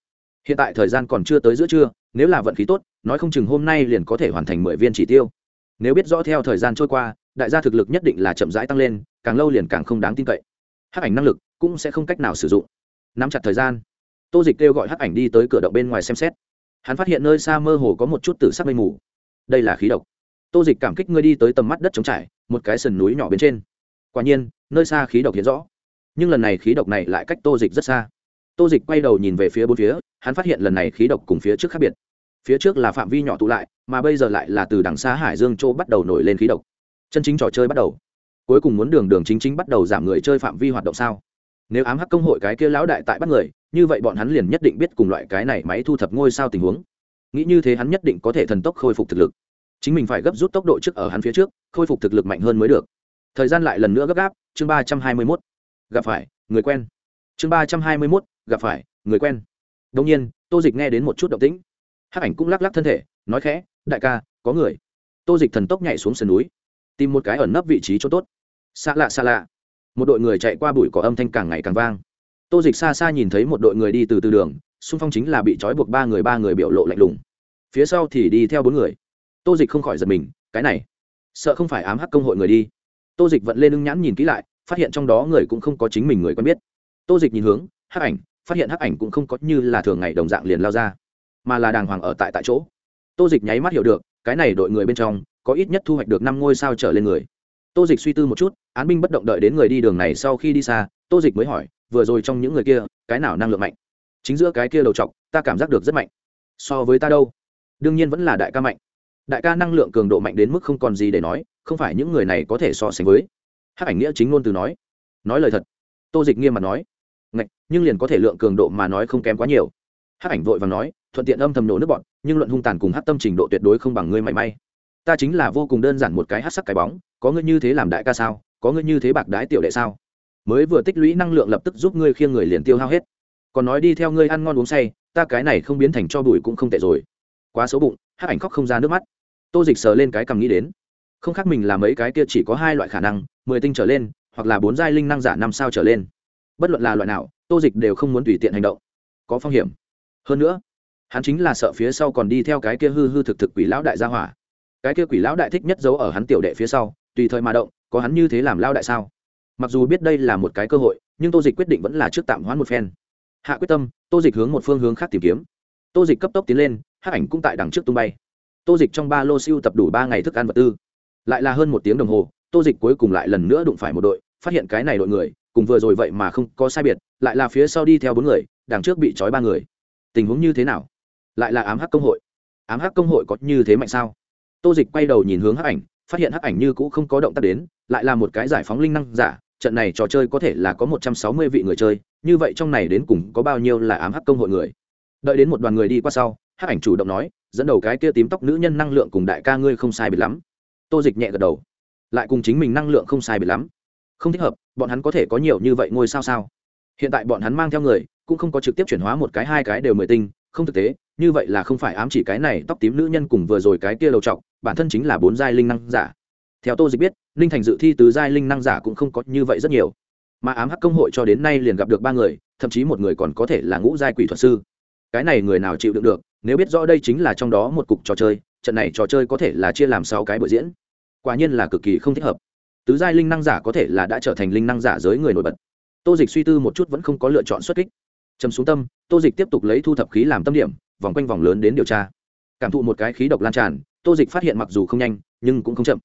Hiện tại thời gian còn chưa tới giữa trưa, nếu là vận khí tốt, nói không chừng hôm nay liền có thể hoàn thành mười viên chỉ tiêu. Nếu biết rõ theo thời gian trôi qua, đại gia thực lực nhất định là chậm rãi tăng lên, càng lâu liền càng không đáng tin cậy. Hắc ảnh năng lực cũng sẽ không cách nào sử dụng. Nắm chặt thời gian, tô dịch kêu gọi hắc ảnh đi tới cửa động bên ngoài xem xét. Hắn phát hiện nơi xa mơ hồ có một chút tử sắc mây mù. Đây là khí độc tô dịch cảm kích ngươi đi tới tầm mắt đất trống trải, một cái sườn núi nhỏ bên trên. Quả nhiên, nơi xa khí độc hiện rõ. Nhưng lần này khí độc này lại cách tô dịch rất xa. Tô dịch quay đầu nhìn về phía bốn phía, hắn phát hiện lần này khí độc cùng phía trước khác biệt. Phía trước là phạm vi nhỏ tụ lại, mà bây giờ lại là từ đằng xa hải dương châu bắt đầu nổi lên khí độc. Chân chính trò chơi bắt đầu. Cuối cùng muốn đường đường chính chính bắt đầu giảm người chơi phạm vi hoạt động sao? Nếu ám hắc công hội cái kia lão đại tại bắt người, như vậy bọn hắn liền nhất định biết cùng loại cái này máy thu thập ngôi sao tình huống. Nghĩ như thế hắn nhất định có thể thần tốc khôi phục thực lực chính mình phải gấp rút tốc độ trước ở hắn phía trước, khôi phục thực lực mạnh hơn mới được. Thời gian lại lần nữa gấp gáp, chương ba trăm hai mươi mốt. Gặp phải, người quen. Chương ba trăm hai mươi mốt, gặp phải, người quen. Đông nhiên, tô dịch nghe đến một chút động tĩnh. Hát ảnh cũng lắc lắc thân thể, nói khẽ, đại ca, có người. Tô dịch thần tốc nhảy xuống sườn núi, tìm một cái ẩn nấp vị trí cho tốt. Xa lạ xa lạ. Một đội người chạy qua bụi cỏ âm thanh càng ngày càng vang. Tô dịch xa xa nhìn thấy một đội người đi từ từ đường, xung phong chính là bị trói buộc ba người ba người biểu lộ lạnh lùng. Phía sau thì đi theo bốn người tô dịch không khỏi giật mình, cái này, sợ không phải ám hắc công hội người đi. Tô dịch vận lên ưng nhãn nhìn kỹ lại, phát hiện trong đó người cũng không có chính mình người quen biết. Tô dịch nhìn hướng, hắc ảnh, phát hiện hắc ảnh cũng không có như là thường ngày đồng dạng liền lao ra, mà là đàng hoàng ở tại tại chỗ. Tô dịch nháy mắt hiểu được, cái này đội người bên trong, có ít nhất thu hoạch được năm ngôi sao trở lên người. Tô dịch suy tư một chút, án binh bất động đợi đến người đi đường này sau khi đi xa, tô dịch mới hỏi, vừa rồi trong những người kia, cái nào năng lượng mạnh? Chính giữa cái kia đầu t ta cảm giác được rất mạnh. So với ta đâu? Đương nhiên vẫn là đại ca mạnh đại ca năng lượng cường độ mạnh đến mức không còn gì để nói, không phải những người này có thể so sánh với. Hắc ảnh nghĩa chính ngôn từ nói. Nói lời thật. Tô dịch nghiêm mặt nói. Ngạch, nhưng liền có thể lượng cường độ mà nói không kém quá nhiều. Hắc ảnh vội và nói, thuận tiện âm thầm nổ nước bọn nhưng luận hung tàn cùng hát tâm trình độ tuyệt đối không bằng ngươi mảy may. Ta chính là vô cùng đơn giản một cái hát sắc cái bóng, có ngươi như thế làm đại ca sao? Có ngươi như thế bạc đái tiểu đệ sao? Mới vừa tích lũy năng lượng lập tức giúp ngươi khiêng người liền tiêu hao hết. Còn nói đi theo ngươi ăn ngon uống say, ta cái này không biến thành cho bụi cũng không tệ rồi. Quá xấu bụng, hắc ảnh khóc không ra nước mắt tô dịch sờ lên cái cầm nghĩ đến. Không khác mình là mấy cái kia chỉ có hai loại khả năng, mười tinh trở lên, hoặc là bốn giai linh năng giả năm sao trở lên. Bất luận là loại nào, tô dịch đều không muốn tùy tiện hành động. Có phong hiểm. Hơn nữa, hắn chính là sợ phía sau còn đi theo cái kia hư hư thực thực quỷ lão đại gia hỏa. Cái kia quỷ lão đại thích nhất giấu ở hắn tiểu đệ phía sau, tùy thời mà động, có hắn như thế làm lao đại sao? Mặc dù biết đây là một cái cơ hội, nhưng tô dịch quyết định vẫn là trước tạm hoãn một phen. Hạ quyết tâm, tô dịch hướng một phương hướng khác tìm kiếm. Tô dịch cấp tốc tiến lên hát ảnh cũng tại đằng trước tung bay tô dịch trong ba lô siêu tập đủ ba ngày thức ăn vật tư. Lại là hơn một tiếng đồng hồ, tô dịch cuối cùng lại lần nữa đụng phải một đội, phát hiện cái này đội người, cùng vừa rồi vậy mà không có sai biệt, lại là phía sau đi theo bốn người, đằng trước bị trói ba người. Tình huống như thế nào? Lại là ám hắc công hội. Ám hắc công hội có như thế mạnh sao? Tô dịch quay đầu nhìn hướng hắc ảnh, phát hiện hắc ảnh như cũ không có động tác đến, lại là một cái giải phóng linh năng giả, trận này trò chơi có thể là có một trăm sáu mươi vị người chơi, như vậy trong này đến cùng có bao nhiêu là ám hắc công hội người? Đợi đến một đoàn người đi qua sau, hắc ảnh chủ động nói dẫn đầu cái kia tím tóc nữ nhân năng lượng cùng đại ca ngươi không sai biệt lắm. Tô dịch nhẹ gật đầu. Lại cùng chính mình năng lượng không sai biệt lắm. Không thích hợp, bọn hắn có thể có nhiều như vậy ngôi sao sao? Hiện tại bọn hắn mang theo người, cũng không có trực tiếp chuyển hóa một cái, hai cái đều mười tinh, không thực tế, như vậy là không phải ám chỉ cái này tóc tím nữ nhân cùng vừa rồi cái kia đầu trọc, bản thân chính là bốn giai linh năng giả. Theo tô dịch biết linh thành dự thi tứ giai linh năng giả cũng không có như vậy rất nhiều. Mà ám hắc công hội cho đến nay liền gặp được ba người, thậm chí một người còn có thể là ngũ giai quỷ thuật sư cái này người nào chịu đựng được, nếu biết rõ đây chính là trong đó một cục trò chơi, trận này trò chơi có thể là chia làm sáu cái buổi diễn. Quả nhiên là cực kỳ không thích hợp. Tứ giai linh năng giả có thể là đã trở thành linh năng giả giới người nổi bật. Tô dịch suy tư một chút vẫn không có lựa chọn xuất kích. Chấm xuống tâm, tô dịch tiếp tục lấy thu thập khí làm tâm điểm, vòng quanh vòng lớn đến điều tra. Cảm thụ một cái khí độc lan tràn, tô dịch phát hiện mặc dù không nhanh, nhưng cũng không chậm.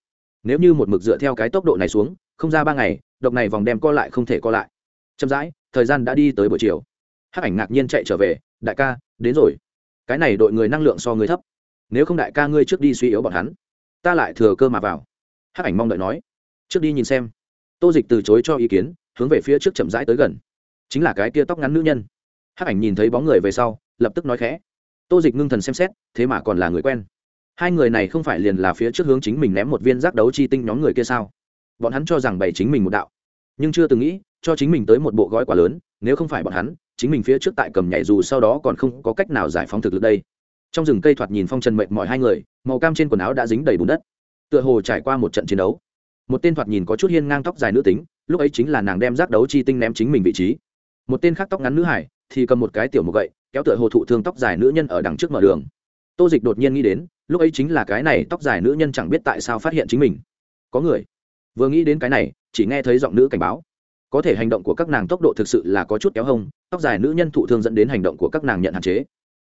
Nếu như một mực dựa theo cái tốc độ này xuống, không ra ba ngày, độc này vòng đem co lại không thể co lại. Chậm rãi, thời gian đã đi tới buổi chiều. Hắc ảnh ngạc nhiên chạy trở về đại ca, đến rồi. Cái này đội người năng lượng so người thấp. Nếu không đại ca ngươi trước đi suy yếu bọn hắn, ta lại thừa cơ mà vào. Hắc ảnh mong đợi nói. Trước đi nhìn xem. Tô dịch từ chối cho ý kiến, hướng về phía trước chậm rãi tới gần. Chính là cái tia tóc ngắn nữ nhân. Hắc ảnh nhìn thấy bóng người về sau, lập tức nói khẽ. Tô dịch ngưng thần xem xét, thế mà còn là người quen. Hai người này không phải liền là phía trước hướng chính mình ném một viên giác đấu chi tinh nhóm người kia sao? Bọn hắn cho rằng bày chính mình một đạo. Nhưng chưa từng nghĩ, cho chính mình tới một bộ gói quá lớn, nếu không phải bọn hắn chính mình phía trước tại cầm nhảy dù sau đó còn không có cách nào giải phóng thực lực đây. Trong rừng cây thoạt nhìn phong trần mệnh mỏi hai người, màu cam trên quần áo đã dính đầy bùn đất. Tựa hồ trải qua một trận chiến đấu. Một tên thoạt nhìn có chút hiên ngang tóc dài nữ tính, lúc ấy chính là nàng đem giác đấu chi tinh ném chính mình vị trí. Một tên khác tóc ngắn nữ hải, thì cầm một cái tiểu một gậy, kéo tựa hồ thụ thương tóc dài nữ nhân ở đằng trước mở đường. Tô dịch đột nhiên nghĩ đến, lúc ấy chính là cái này tóc dài nữ nhân chẳng biết tại sao phát hiện chính mình. Có người. Vừa nghĩ đến cái này, chỉ nghe thấy giọng nữ cảnh báo có thể hành động của các nàng tốc độ thực sự là có chút kéo hông, tóc dài nữ nhân thụ thương dẫn đến hành động của các nàng nhận hạn chế.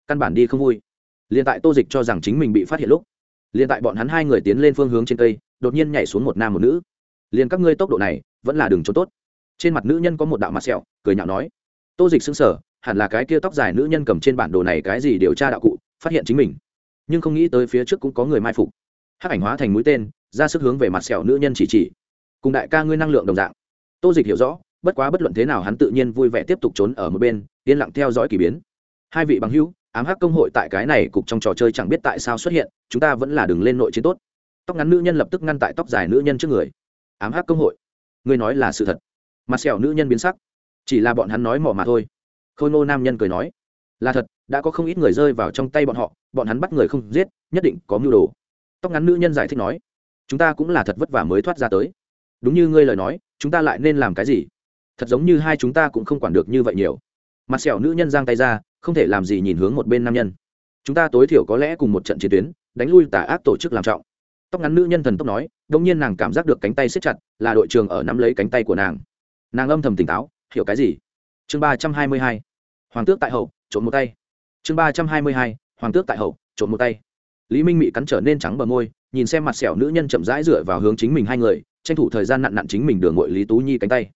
Căn bản đi không vui. Liền tại tô dịch cho rằng chính mình bị phát hiện lúc liền tại bọn hắn hai người tiến lên phương hướng trên cây, đột nhiên nhảy xuống một nam một nữ. Liền các ngươi tốc độ này, vẫn là đường trốn tốt. Trên mặt nữ nhân có một đạo mặt sẹo, cười nhạo nói. Tô dịch xứng sở hẳn là cái kia tóc dài nữ nhân cầm trên bản đồ này cái gì điều tra đạo cụ, phát hiện chính mình. Nhưng không nghĩ tới phía trước cũng có người mai phục. Hắc ảnh hóa thành mũi tên, ra sức hướng về mặt sẹo nữ nhân chỉ chỉ. Cùng đại ca ngươi năng lượng đồng dạng tô dịch hiểu rõ, bất quá bất luận thế nào hắn tự nhiên vui vẻ tiếp tục trốn ở một bên, yên lặng theo dõi k ỳ biến. Hai vị bằng hữu, ám hắc công hội tại cái này cục trong trò chơi chẳng biết tại sao xuất hiện, chúng ta vẫn là đừng lên nội chiến tốt. Tóc ngắn nữ nhân lập tức ngăn tại tóc dài nữ nhân trước người. Ám hắc công hội, ngươi nói là sự thật. Mặt sẹo nữ nhân biến sắc. Chỉ là bọn hắn nói mỏ mà thôi. Khôi ngô nam nhân cười nói, là thật, đã có không ít người rơi vào trong tay bọn họ, bọn hắn bắt người không giết, nhất định có mưu đồ. Tóc ngắn nữ nhân giải thích nói, chúng ta cũng là thật vất vả mới thoát ra tới. Đúng như ngươi lời nói chúng ta lại nên làm cái gì? Thật giống như hai chúng ta cũng không quản được như vậy nhiều. Mặt sẹo nữ nhân giang tay ra, không thể làm gì nhìn hướng một bên nam nhân. Chúng ta tối thiểu có lẽ cùng một trận chiến tuyến, đánh lui tà ác tổ chức làm trọng. Tóc ngắn nữ nhân thần tốc nói đông nhiên nàng cảm giác được cánh tay siết chặt, là đội trường ở nắm lấy cánh tay của nàng. Nàng âm thầm tỉnh táo, hiểu cái gì? Chương ba trăm hai mươi hai. Hoàng tước tại hậu trộm một tay. Chương ba trăm hai mươi hai. Hoàng tước tại hậu trộm một tay. Lý minh mị cắn trở nên trắng bờ môi, nhìn xem mặt sẹo nữ nhân chậm rãi dựa vào hướng chính mình hai người tranh thủ thời gian nặn nặn chính mình đường ngội lý tú nhi cánh tay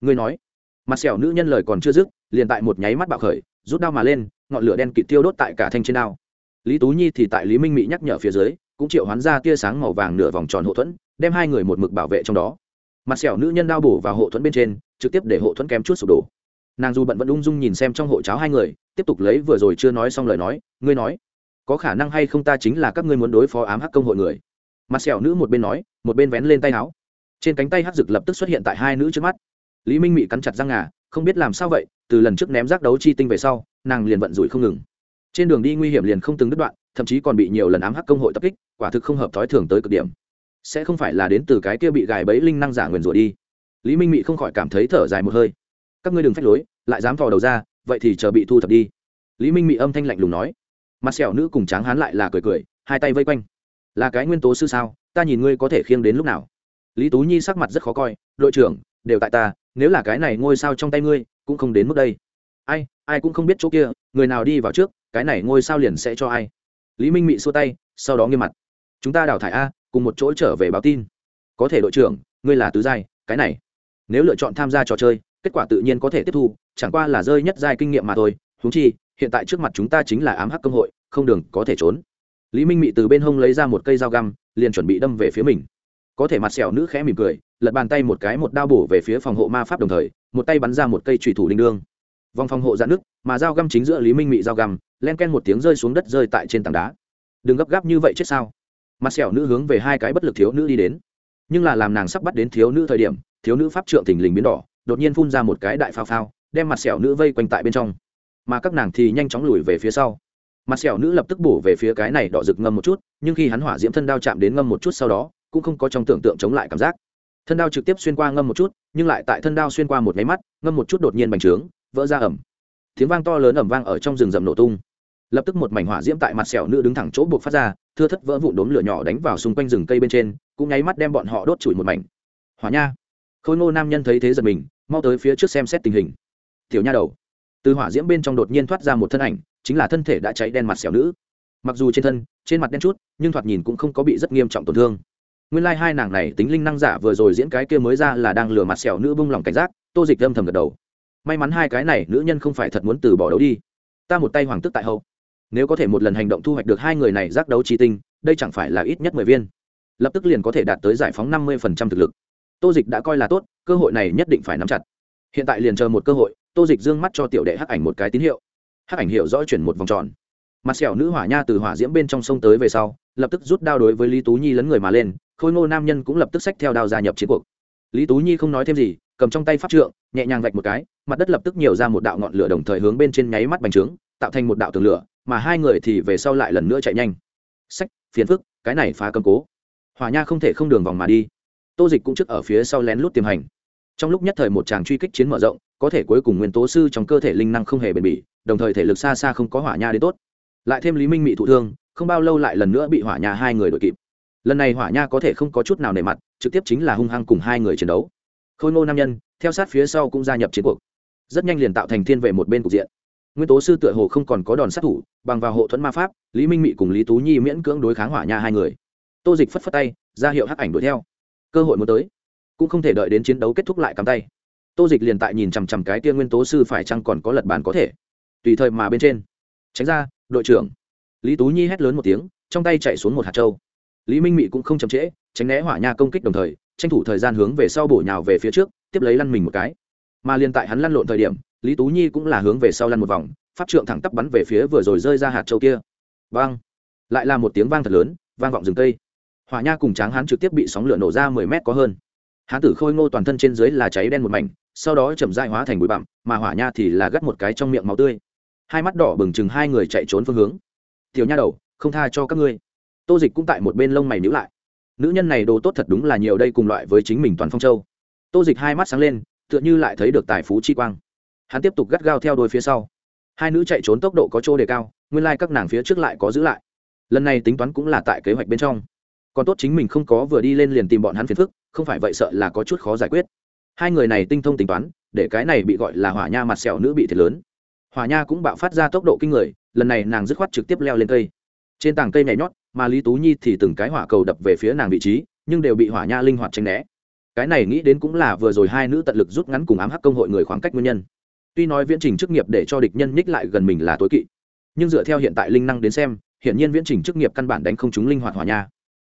ngươi nói mặt sẹo nữ nhân lời còn chưa dứt liền tại một nháy mắt bạo khởi rút đao mà lên ngọn lửa đen kịt tiêu đốt tại cả thanh trên đao lý tú nhi thì tại lý minh mỹ nhắc nhở phía dưới cũng triệu hoán ra tia sáng màu vàng nửa vòng tròn hộ thuẫn đem hai người một mực bảo vệ trong đó mặt sẹo nữ nhân đao bổ vào hộ thuẫn bên trên trực tiếp để hộ thuẫn kém chút sụp đổ nàng dù bận vẫn ung dung nhìn xem trong hộ cháo hai người tiếp tục lấy vừa rồi chưa nói xong lời nói ngươi nói có khả năng hay không ta chính là các ngươi muốn đối phó ám hắc công hội người mặt sẹo nữ một bên nói một bên vén lên tay áo trên cánh tay hắc rực lập tức xuất hiện tại hai nữ trước mắt. Lý minh mị cắn chặt răng ngà, không biết làm sao vậy, từ lần trước ném rác đấu chi tinh về sau, nàng liền vận rủi không ngừng. Trên đường đi nguy hiểm liền không từng đứt đoạn, thậm chí còn bị nhiều lần ám hắc công hội tập kích, quả thực không hợp thói thường tới cực điểm. Sẽ không phải là đến từ cái kia bị gài bẫy linh năng giả nguyền rủa đi. Lý minh mị không khỏi cảm thấy thở dài một hơi. Các ngươi đừng phách lối, lại dám thò đầu ra, vậy thì chờ bị thu thập đi. Lý minh mị âm thanh lạnh lùng nói. Mặt sẹo nữ cùng tráng hán lại là cười cười, hai tay vây quanh. Là cái nguyên tố sư sao? Ta nhìn ngươi có thể khiêng đến lúc nào? Lý tú nhi sắc mặt rất khó coi, đội trưởng, đều tại ta, nếu là cái này ngôi sao trong tay ngươi, cũng không đến mức đây. Ai ai cũng không biết chỗ kia, người nào đi vào trước, cái này ngôi sao liền sẽ cho ai. Lý minh mị xua tay, sau đó nghiêm mặt. Chúng ta đào thải a, cùng một chỗ trở về báo tin. Có thể đội trưởng, ngươi là tứ giai, cái này. Nếu lựa chọn tham gia trò chơi, kết quả tự nhiên có thể tiếp thu, chẳng qua là rơi nhất giai kinh nghiệm mà thôi. Húng chi, hiện tại trước mặt chúng ta chính là ám hắc công hội, không đường có thể trốn. Lý minh mị từ bên hông lấy ra một cây dao găm, liền chuẩn bị đâm về phía mình có thể mặt sẹo nữ khẽ mỉm cười, lật bàn tay một cái một đao bổ về phía phòng hộ ma pháp đồng thời, một tay bắn ra một cây trùy thủ đinh đương. Vòng phòng hộ dạn nước mà dao găm chính giữa lý minh mị dao găm, len ken một tiếng rơi xuống đất rơi tại trên tảng đá. Đừng gấp gáp như vậy chết sao? Mặt sẹo nữ hướng về hai cái bất lực thiếu nữ đi đến. Nhưng là làm nàng sắp bắt đến thiếu nữ thời điểm, thiếu nữ pháp trượng thình lình biến đỏ, đột nhiên phun ra một cái đại phao phao, đem mặt sẹo nữ vây quanh tại bên trong. Mà các nàng thì nhanh chóng lùi về phía sau. Mặt sẹo nữ lập tức bổ về phía cái này đỏ rực ngâm một chút, nhưng khi hắn hỏa diễm thân đao chạm đến ngâm một chút sau đó cũng không có trong tưởng tượng chống lại cảm giác. Thân đao trực tiếp xuyên qua ngâm một chút, nhưng lại tại thân đao xuyên qua một máy mắt, ngâm một chút đột nhiên bành trướng, vỡ ra ẩm. Tiếng vang to lớn ẩm vang ở trong rừng rậm nổ tung. Lập tức một mảnh hỏa diễm tại mặt sẹo nữ đứng thẳng chỗ buộc phát ra, thưa thất vỡ vụn đốm lửa nhỏ đánh vào xung quanh rừng cây bên trên, cũng nháy mắt đem bọn họ đốt chùi một mảnh. Hỏa nha. Khôi ngô nam nhân thấy thế giật mình, mau tới phía trước xem xét tình hình. Tiểu nha đầu. Từ hỏa diễm bên trong đột nhiên thoát ra một thân ảnh, chính là thân thể đã cháy đen mặt sẹo nữ. Mặc dù trên thân, trên mặt đen chút, nhưng thoạt nhìn cũng không có bị rất nghiêm trọng tổn thương nguyên lai、like、hai nàng này tính linh năng giả vừa rồi diễn cái kia mới ra là đang lừa mặt sẹo nữ bung lòng cảnh giác, tô dịch âm thầm gật đầu. May mắn hai cái này nữ nhân không phải thật muốn từ bỏ đấu đi. Ta một tay hoàng tức tại hậu. Nếu có thể một lần hành động thu hoạch được hai người này giác đấu chi tinh, đây chẳng phải là ít nhất mười viên. Lập tức liền có thể đạt tới giải phóng năm mươi phần trăm thực lực. Tô dịch đã coi là tốt, cơ hội này nhất định phải nắm chặt. Hiện tại liền chờ một cơ hội, tô dịch d ư ơ n g mắt cho tiểu đệ hắc ảnh một cái tín hiệu. Hắc ảnh hiệu rõ chuyển một vòng tròn. Mặt sẹo nữ hỏa nha từ hỏa diễm bên trong sông tới về sau, lập tức rút đao đối với lý tú nhi lấn người mà lên khôi ngô nam nhân cũng lập tức xách theo đao gia nhập chiến cuộc. Lý tú nhi không nói thêm gì, cầm trong tay pháp trượng, nhẹ nhàng vạch một cái, mặt đất lập tức nhiều ra một đạo ngọn lửa đồng thời hướng bên trên nháy mắt bành trướng, tạo thành một đạo tường lửa, mà hai người thì về sau lại lần nữa chạy nhanh. Sách phiền phức, cái này phá cầm cố. Hòa nha không thể không đường vòng mà đi. Tô dịch cũng trước ở phía sau lén lút tiềm hành. Trong lúc nhất thời một tràng truy kích chiến mở rộng, có thể cuối cùng nguyên tố sư trong cơ thể linh năng không hề bền bỉ, đồng thời thể lực xa xa không có hỏa nha đến tốt. Lại thêm lý minh bị thụ thương, không bao lâu lại lần nữa bị hỏa nha hai người đội kịp lần này hỏa nha có thể không có chút nào nề mặt, trực tiếp chính là hung hăng cùng hai người chiến đấu. Khôi ngô nam nhân, theo sát phía sau cũng gia nhập chiến cuộc. Rất nhanh liền tạo thành thiên về một bên cục diện. Nguyên tố sư tựa hồ không còn có đòn sát thủ, bằng vào hộ thuẫn ma pháp, lý minh mị cùng lý tú nhi miễn cưỡng đối kháng hỏa nha hai người. Tô dịch phất phất tay, ra hiệu hắc ảnh đuổi theo. Cơ hội muốn tới. Cũng không thể đợi đến chiến đấu kết thúc lại cắm tay. Tô dịch liền tại nhìn chằm chằm cái tia nguyên tố sư phải chăng còn có lật bàn có thể. Tùy thời mà bên trên. Tránh ra, đội trưởng. Lý tú nhi hét lớn một tiếng, trong tay chạy xuống một hạt trâu lý minh mị cũng không chậm trễ, tránh né hỏa nha công kích đồng thời, tranh thủ thời gian hướng về sau bổ nhào về phía trước, tiếp lấy lăn mình một cái. Mà liền tại hắn lăn lộn thời điểm, lý tú nhi cũng là hướng về sau lăn một vòng, pháp trượng thẳng tắp bắn về phía vừa rồi rơi ra hạt châu kia. Vang! Lại là một tiếng vang thật lớn, vang vọng rừng cây. Hỏa nha cùng tráng hắn trực tiếp bị sóng lửa nổ ra mười mét có hơn. Hán tử khôi ngô toàn thân trên dưới là cháy đen một mảnh, sau đó chậm dại hóa thành bụi bặm, mà hỏa nha thì là gắt một cái trong miệng máu tươi. Hai mắt đỏ bừng chừng hai người chạy trốn phương hướng. Tiểu nha đầu, không tha cho các ngươi tô dịch cũng tại một bên lông mày nhữ lại. Nữ nhân này đồ tốt thật đúng là nhiều đây cùng loại với chính mình toàn phong châu. Tô dịch hai mắt sáng lên, tựa như lại thấy được tài phú chi quang. Hắn tiếp tục gắt gao theo đôi phía sau. Hai nữ chạy trốn tốc độ có chỗ đề cao, nguyên lai、like、các nàng phía trước lại có giữ lại. Lần này tính toán cũng là tại kế hoạch bên trong. Còn tốt chính mình không có vừa đi lên liền tìm bọn hắn phiền phức, không phải vậy sợ là có chút khó giải quyết. Hai người này tinh thông tính toán, để cái này bị gọi là hỏa nha mặt sẹo nữ bị thiệt lớn. Hỏa nha cũng bạo phát ra tốc độ kinh người, lần này nàng dứt khoát trực tiếp leo lên cây. Trên tảng cây nhảy nhót mà lý tú nhi thì từng cái hỏa cầu đập về phía nàng vị trí, nhưng đều bị hỏa nha linh hoạt tranh né. Cái này nghĩ đến cũng là vừa rồi hai nữ tận lực rút ngắn cùng ám hắc công hội người khoảng cách nguyên nhân. Tuy nói viễn trình chức nghiệp để cho địch nhân nhích lại gần mình là tối kỵ, nhưng dựa theo hiện tại linh năng đến xem hiện nhiên viễn trình chức nghiệp căn bản đánh không chúng linh hoạt hỏa nha.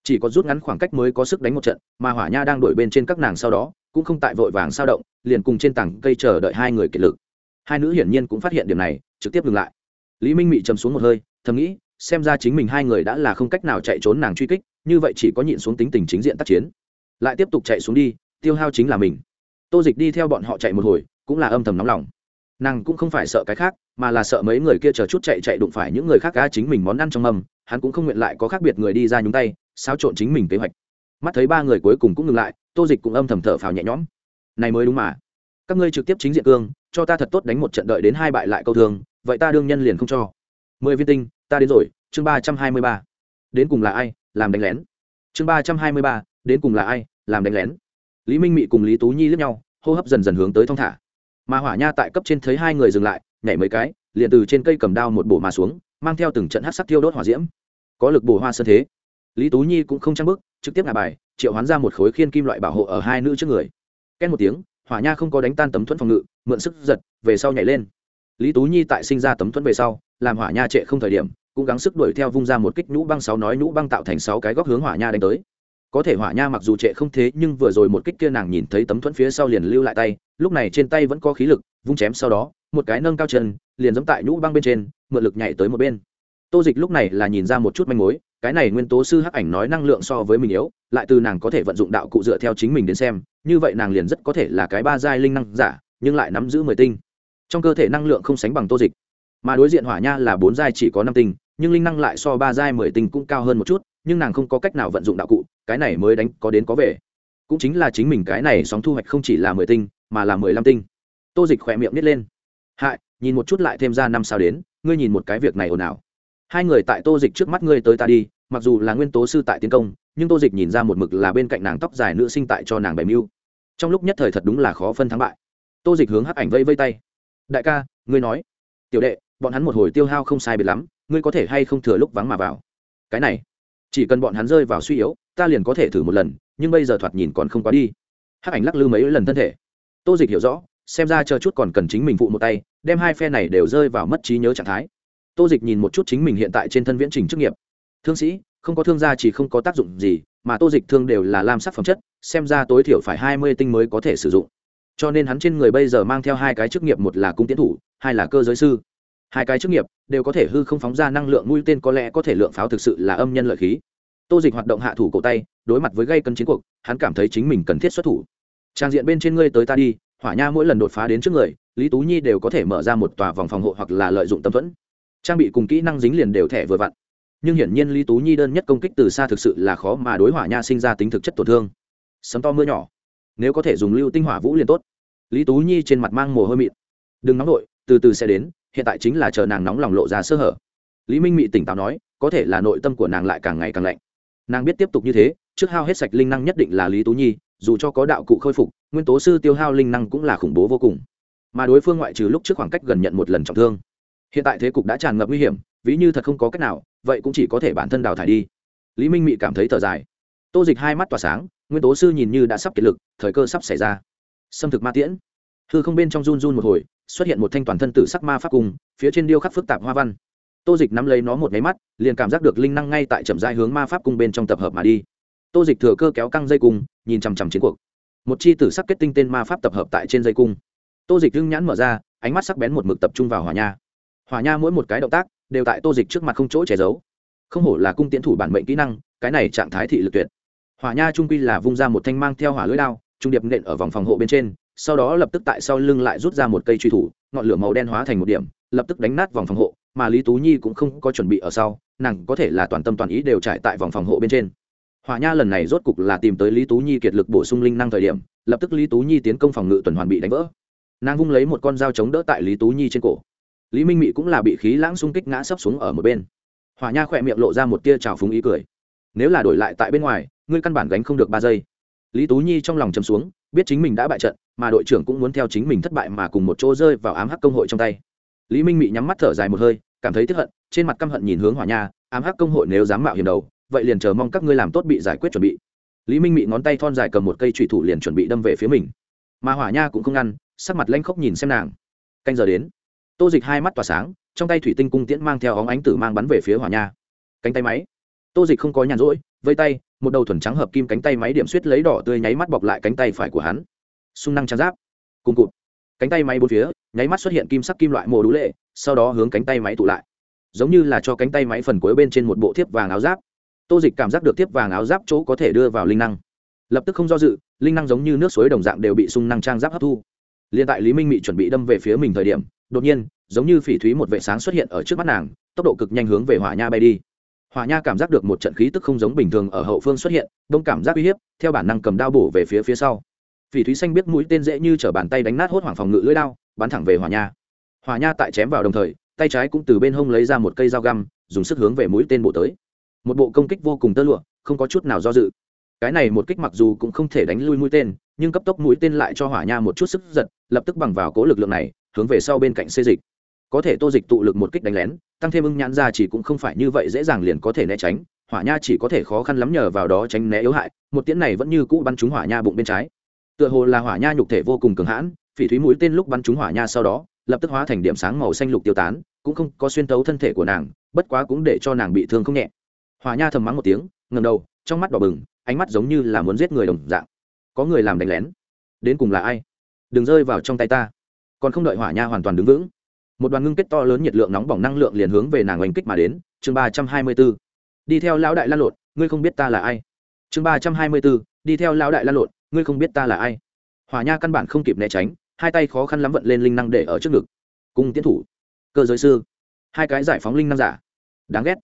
Chỉ có rút ngắn khoảng cách mới có sức đánh một trận, mà hỏa nha đang đổi bên trên các nàng sau đó, cũng không tại vội vàng sao động, liền cùng trên tảng cây chờ đợi hai người kiệt lực. Hai nữ hiển nhiên cũng phát hiện điểm này, trực tiếp dừng lại. Lý minh mị chầm xuống một hơi, thầm nghĩ xem ra chính mình hai người đã là không cách nào chạy trốn nàng truy kích, như vậy chỉ có nhịn xuống tính tình chính diện tác chiến. Lại tiếp tục chạy xuống đi, tiêu hao chính là mình. Tô dịch đi theo bọn họ chạy một hồi, cũng là âm thầm nóng lòng. Nàng cũng không phải sợ cái khác, mà là sợ mấy người kia chờ chút chạy chạy đụng phải những người khác cá chính mình món ăn trong mầm hắn cũng không nguyện lại có khác biệt người đi ra nhúng tay, xáo trộn chính mình kế hoạch. Mắt thấy ba người cuối cùng cũng ngừng lại, tô dịch cũng âm thầm thở phào nhẹ nhõm. Này mới đúng mà. Các ngươi trực tiếp chính diện cương, cho ta thật tốt đánh một trận đợi đến hai bại lại câu thường vậy ta đương nhân liền không cho. Mười viên tinh ta đến rồi, chương ba trăm hai mươi ba. Đến cùng là ai, làm đánh lén? Chương ba trăm hai mươi ba, đến cùng là ai, làm đánh lén? Lý minh mị cùng lý tú nhi lướt nhau, hô hấp dần dần hướng tới thong thả. Mà hỏa nha tại cấp trên thấy hai người dừng lại, nhảy mấy cái, liền từ trên cây cầm đao một bổ mà xuống, mang theo từng trận hát sắc tiêu đốt hỏa diễm. Có lực bổ hoa sơ thế. Lý tú nhi cũng không trang bức trực tiếp ngả bài, triệu hoán ra một khối khiên kim loại bảo hộ ở hai nữ trước người. Két một tiếng, hỏa nha không có đánh tan tấm thuẫn phòng ngự, mượn sức giật, về sau nhảy lên. Lý tú nhi tại sinh ra tấm thuẫn về sau làm hỏa nha trệ không thời điểm, cũng gắng sức đuổi theo vung ra một kích nhũ băng sáu nói nhũ băng tạo thành sáu cái góc hướng hỏa nha đánh tới. Có thể hỏa nha mặc dù trệ không thế, nhưng vừa rồi một kích kia nàng nhìn thấy tấm thuẫn phía sau liền lưu lại tay, lúc này trên tay vẫn có khí lực, vung chém sau đó, một cái nâng cao chân, liền giẫm tại nhũ băng bên trên, mượn lực nhảy tới một bên. Tô dịch lúc này là nhìn ra một chút manh mối, cái này nguyên tố sư hắc ảnh nói năng lượng so với mình yếu, lại từ nàng có thể vận dụng đạo cụ dựa theo chính mình đến xem, như vậy nàng liền rất có thể là cái ba giai linh năng giả, nhưng lại nắm giữ mười tinh. Trong cơ thể năng lượng không sánh bằng tô dịch mà đối diện hỏa nha là bốn giai chỉ có năm tinh, nhưng linh năng lại so ba giai mười tinh cũng cao hơn một chút, nhưng nàng không có cách nào vận dụng đạo cụ, cái này mới đánh có đến có về. Cũng chính là chính mình cái này sóng thu hoạch không chỉ là mười tinh, mà là mười lăm tinh. Tô dịch khỏe miệng nít lên. Hại, nhìn một chút lại thêm ra năm sao đến, ngươi nhìn một cái việc này ồn ào. Hai người tại tô dịch trước mắt ngươi tới ta đi, mặc dù là nguyên tố sư tại tiến công, nhưng tô dịch nhìn ra một mực là bên cạnh nàng tóc dài nữ sinh tại cho nàng bày mưu. Trong lúc nhất thời thật đúng là khó phân thắng bại. Tô dịch hướng hắc ảnh vây vây tay. Đại ca, ngươi nói. Tiểu đệ bọn hắn một hồi tiêu hao không sai biệt lắm, ngươi có thể hay không thừa lúc vắng mà vào? Cái này, chỉ cần bọn hắn rơi vào suy yếu, ta liền có thể thử một lần, nhưng bây giờ thoạt nhìn còn không quá đi. Hắc ảnh lắc lư mấy lần thân thể. Tô dịch hiểu rõ, xem ra chờ chút còn cần chính mình phụ một tay, đem hai phe này đều rơi vào mất trí nhớ trạng thái. Tô dịch nhìn một chút chính mình hiện tại trên thân viễn trình chức nghiệp. Thương sĩ, không có thương gia chỉ không có tác dụng gì, mà tô dịch thương đều là lam sắc phẩm chất, xem ra tối thiểu phải hai mươi tinh mới có thể sử dụng. Cho nên hắn trên người bây giờ mang theo hai cái chức nghiệp, một là cung tiến thủ, hai là cơ giới sư hai cái chức nghiệp đều có thể hư không phóng ra năng lượng mũi tên có lẽ có thể lượng pháo thực sự là âm nhân lợi khí. Tô dịch hoạt động hạ thủ cổ tay, đối mặt với gây cân chiến cuộc, hắn cảm thấy chính mình cần thiết xuất thủ. Trang diện bên trên ngươi tới ta đi, hỏa nha mỗi lần đột phá đến trước người, lý tú nhi đều có thể mở ra một tòa vòng phòng hộ hoặc là lợi dụng tâm thuẫn. Trang bị cùng kỹ năng dính liền đều thẻ vừa vặn. Nhưng hiển nhiên lý tú nhi đơn nhất công kích từ xa thực sự là khó mà đối hỏa nha sinh ra tính thực chất tổn thương. Sấm to mưa nhỏ, nếu có thể dùng lưu tinh hỏa vũ liền tốt. Lý tú nhi trên mặt mang mồ hôi mịn. Đừng nóng nổi từ từ sẽ đến hiện tại chính là chờ nàng nóng lòng lộ ra sơ hở. Lý minh mị tỉnh táo nói, có thể là nội tâm của nàng lại càng ngày càng lạnh. Nàng biết tiếp tục như thế, trước hao hết sạch linh năng nhất định là lý tú nhi, dù cho có đạo cụ khôi phục, nguyên tố sư tiêu hao linh năng cũng là khủng bố vô cùng. Mà đối phương ngoại trừ lúc trước khoảng cách gần nhận một lần trọng thương. Hiện tại thế cục đã tràn ngập nguy hiểm, ví như thật không có cách nào, vậy cũng chỉ có thể bản thân đào thải đi. Lý minh mị cảm thấy thở dài. Tô dịch hai mắt tỏa sáng, nguyên tố sư nhìn như đã sắp kiệt lực, thời cơ sắp xảy ra. Xâm thực ma tiễn. Hư không bên trong run run một hồi xuất hiện một thanh toàn thân tử sắc ma pháp cung, phía trên điêu khắc phức tạp hoa văn. Tô dịch nắm lấy nó một máy mắt, liền cảm giác được linh năng ngay tại chậm dai hướng ma pháp cung bên trong tập hợp mà đi. Tô dịch thừa cơ kéo căng dây cung, nhìn chằm chằm chiến cuộc. Một chi tử sắc kết tinh tên ma pháp tập hợp tại trên dây cung. Tô dịch hưng nhãn mở ra, ánh mắt sắc bén một mực tập trung vào hỏa nha. Hỏa nha mỗi một cái động tác, đều tại tô dịch trước mặt không chỗ che giấu. Không hổ là cung tiến thủ bản mệnh kỹ năng, cái này trạng thái thị lực tuyệt. Hỏa nha trung quy là vung ra một thanh mang theo hỏa lưỡi đao, trung điệp nện ở vòng phòng hộ bên trên sau đó lập tức tại sau lưng lại rút ra một cây truy thủ, ngọn lửa màu đen hóa thành một điểm, lập tức đánh nát vòng phòng hộ, mà lý tú nhi cũng không có chuẩn bị ở sau, nàng có thể là toàn tâm toàn ý đều trải tại vòng phòng hộ bên trên. Hòa nha lần này rốt cục là tìm tới lý tú nhi kiệt lực bổ sung linh năng thời điểm, lập tức lý tú nhi tiến công phòng ngự tuần hoàn bị đánh vỡ. Nàng vung lấy một con dao chống đỡ tại lý tú nhi trên cổ. Lý minh mị cũng là bị khí lãng xung kích ngã sấp xuống ở một bên. Hòa nha khỏe miệng lộ ra một tia trào phúng ý cười. Nếu là đổi lại tại bên ngoài, ngươi căn bản gánh không được ba giây. Lý tú nhi trong lòng chấm xuống biết chính mình đã bại trận, mà đội trưởng cũng muốn theo chính mình thất bại mà cùng một chỗ rơi vào ám hắc công hội trong tay. Lý minh mị nhắm mắt thở dài một hơi, cảm thấy tiếp hận, trên mặt căm hận nhìn hướng hỏa nha, ám hắc công hội nếu dám mạo hiểm đầu, vậy liền chờ mong các ngươi làm tốt bị giải quyết chuẩn bị. Lý minh mị ngón tay thon dài cầm một cây trụy thủ liền chuẩn bị đâm về phía mình. Mà hỏa nha cũng không ngăn, sắc mặt lanh khóc nhìn xem nàng. Canh giờ đến. Tô dịch hai mắt tỏa sáng, trong tay thủy tinh cung tiễn mang theo óng ánh tử mang bắn về phía hỏa nha. Cánh tay máy. Tô dịch không có nhàn rỗi vây tay, một đầu thuần trắng hợp kim cánh tay máy điểm suýt lấy đỏ tươi nháy mắt bọc lại cánh tay phải của hắn. Xung năng trang giáp. Cùng cụt. Cánh tay máy bốn phía, nháy mắt xuất hiện kim sắc kim loại mồ đũ lệ, sau đó hướng cánh tay máy tụ lại. Giống như là cho cánh tay máy phần cuối bên trên một bộ thiếp vàng áo giáp. Tô dịch cảm giác được thiếp vàng áo giáp chỗ có thể đưa vào linh năng. Lập tức không do dự, linh năng giống như nước suối đồng dạng đều bị sung năng trang giáp hấp thu. L i ê n tại lý minh mị chuẩn bị đâm về phía mình thời điểm, đột nhiên, giống như phỉ thúy một vệ sáng xuất hiện ở trước mắt nàng, tốc độ cực nhanh hướng về hỏa nha bay đi hỏa nha cảm giác được một trận khí tức không giống bình thường ở hậu phương xuất hiện, đông cảm giác uy hiếp, theo bản năng cầm đao bổ về phía phía sau. Phỉ thúy xanh biết mũi tên dễ như chở bàn tay đánh nát hốt hoảng phòng ngự lưỡi đao, bắn thẳng về hỏa nha. Hỏa nha tại chém vào đồng thời, tay trái cũng từ bên hông lấy ra một cây dao găm, dùng sức hướng về mũi tên bộ tới. Một bộ công kích vô cùng tơ lụa, không có chút nào do dự. Cái này một kích mặc dù cũng không thể đánh lui mũi tên, nhưng cấp tốc mũi tên lại cho hỏa nha một chút sức giật, lập tức bằng vào cố lực lượng này, hướng về sau bên cạnh xê dịch có thể tô dịch tụ lực một kích đánh lén, tăng thêm ưng nhãn ra chỉ cũng không phải như vậy dễ dàng liền có thể né tránh, hỏa nha chỉ có thể khó khăn lắm nhờ vào đó tránh né yếu hại, một tiễn này vẫn như cũ bắn trúng hỏa nha bụng bên trái. Tựa hồ là hỏa nha nhục thể vô cùng cường hãn, phỉ thúy mũi tên lúc bắn trúng hỏa nha sau đó, lập tức hóa thành điểm sáng màu xanh lục tiêu tán, cũng không có xuyên tấu thân thể của nàng, bất quá cũng để cho nàng bị thương không nhẹ. Hỏa nha thầm mắng một tiếng ngầm đầu, trong mắt đỏ bừng, ánh mắt giống như là muốn giết người đồng dạng. Có người làm đánh lén. Đến cùng là ai? Đừng rơi vào trong tay ta. Còn không đợi hỏa nha hoàn toàn đứng vững một đoàn ngưng kết to lớn nhiệt lượng nóng bỏng năng lượng liền hướng về nàng oanh kích mà đến. Chương ba trăm hai mươi b ố đi theo lão đại lan lộn, ngươi không biết ta là ai. Chương ba trăm hai mươi b ố đi theo lão đại lan lộn, ngươi không biết ta là ai. Hỏa nha căn bản không kịp né tránh, hai tay khó khăn lắm vận lên linh năng để ở trước ngực. Cung tiến thủ, cơ giới sư. Hai cái giải phóng linh năng giả. Đáng ghét.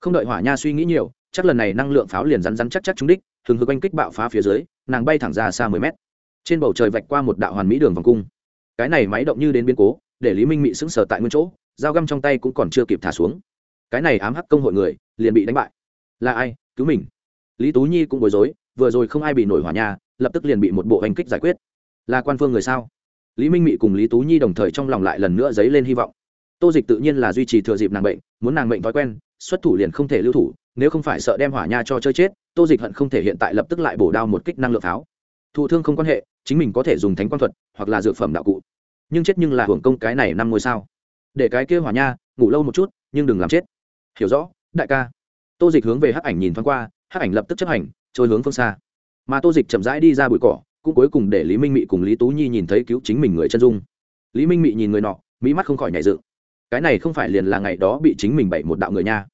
Không đợi hỏa nha suy nghĩ nhiều, chắc lần này năng lượng pháo liền rắn rắn chắc chắc trúng đích thường hực oanh kích bạo phá phía dưới, nàng bay thẳng ra xa mười mét. Trên bầu trời vạch qua một đạo hoàn mỹ đường vòng cung. Cái này máy động như đến biến cố để lý minh mị sững sờ tại nguyên chỗ, dao găm trong tay cũng còn chưa kịp thả xuống. Cái này ám hắc công hội người, liền bị đánh bại. Là ai? Cứu mình. Lý tú nhi cũng bối rối, vừa rồi không ai bị nổi hỏa nha, lập tức liền bị một bộ hành kích giải quyết. Là quan phương người sao? Lý minh mị cùng lý tú nhi đồng thời trong lòng lại lần nữa dấy lên hy vọng. Tô dịch tự nhiên là duy trì thừa dịp nàng bệnh, muốn nàng bệnh thói quen, xuất thủ liền không thể lưu thủ, nếu không phải sợ đem hỏa nha cho chơi chết, tô dịch hận không thể hiện tại lập tức lại bổ đao một kích năng lượng pháo. Thụ thương không quan hệ, chính mình có thể dùng thánh quan thuật, hoặc là dược phẩm đạo cụ nhưng chết nhưng là hưởng công cái này năm ngôi sao. Để cái kia hỏa nha, ngủ lâu một chút, nhưng đừng làm chết. Hiểu rõ, đại ca. Tô dịch hướng về hắc ảnh nhìn thoáng qua, hắc ảnh lập tức chấp hành, trôi hướng phương xa. Mà tô dịch chậm rãi đi ra bụi cỏ, cũng cuối cùng để lý minh mị cùng lý tú nhi nhìn thấy cứu chính mình người chân dung. Lý minh mị nhìn người nọ, mỹ mắt không khỏi nhảy dựng. Cái này không phải liền là ngày đó bị chính mình bậy một đạo người nha.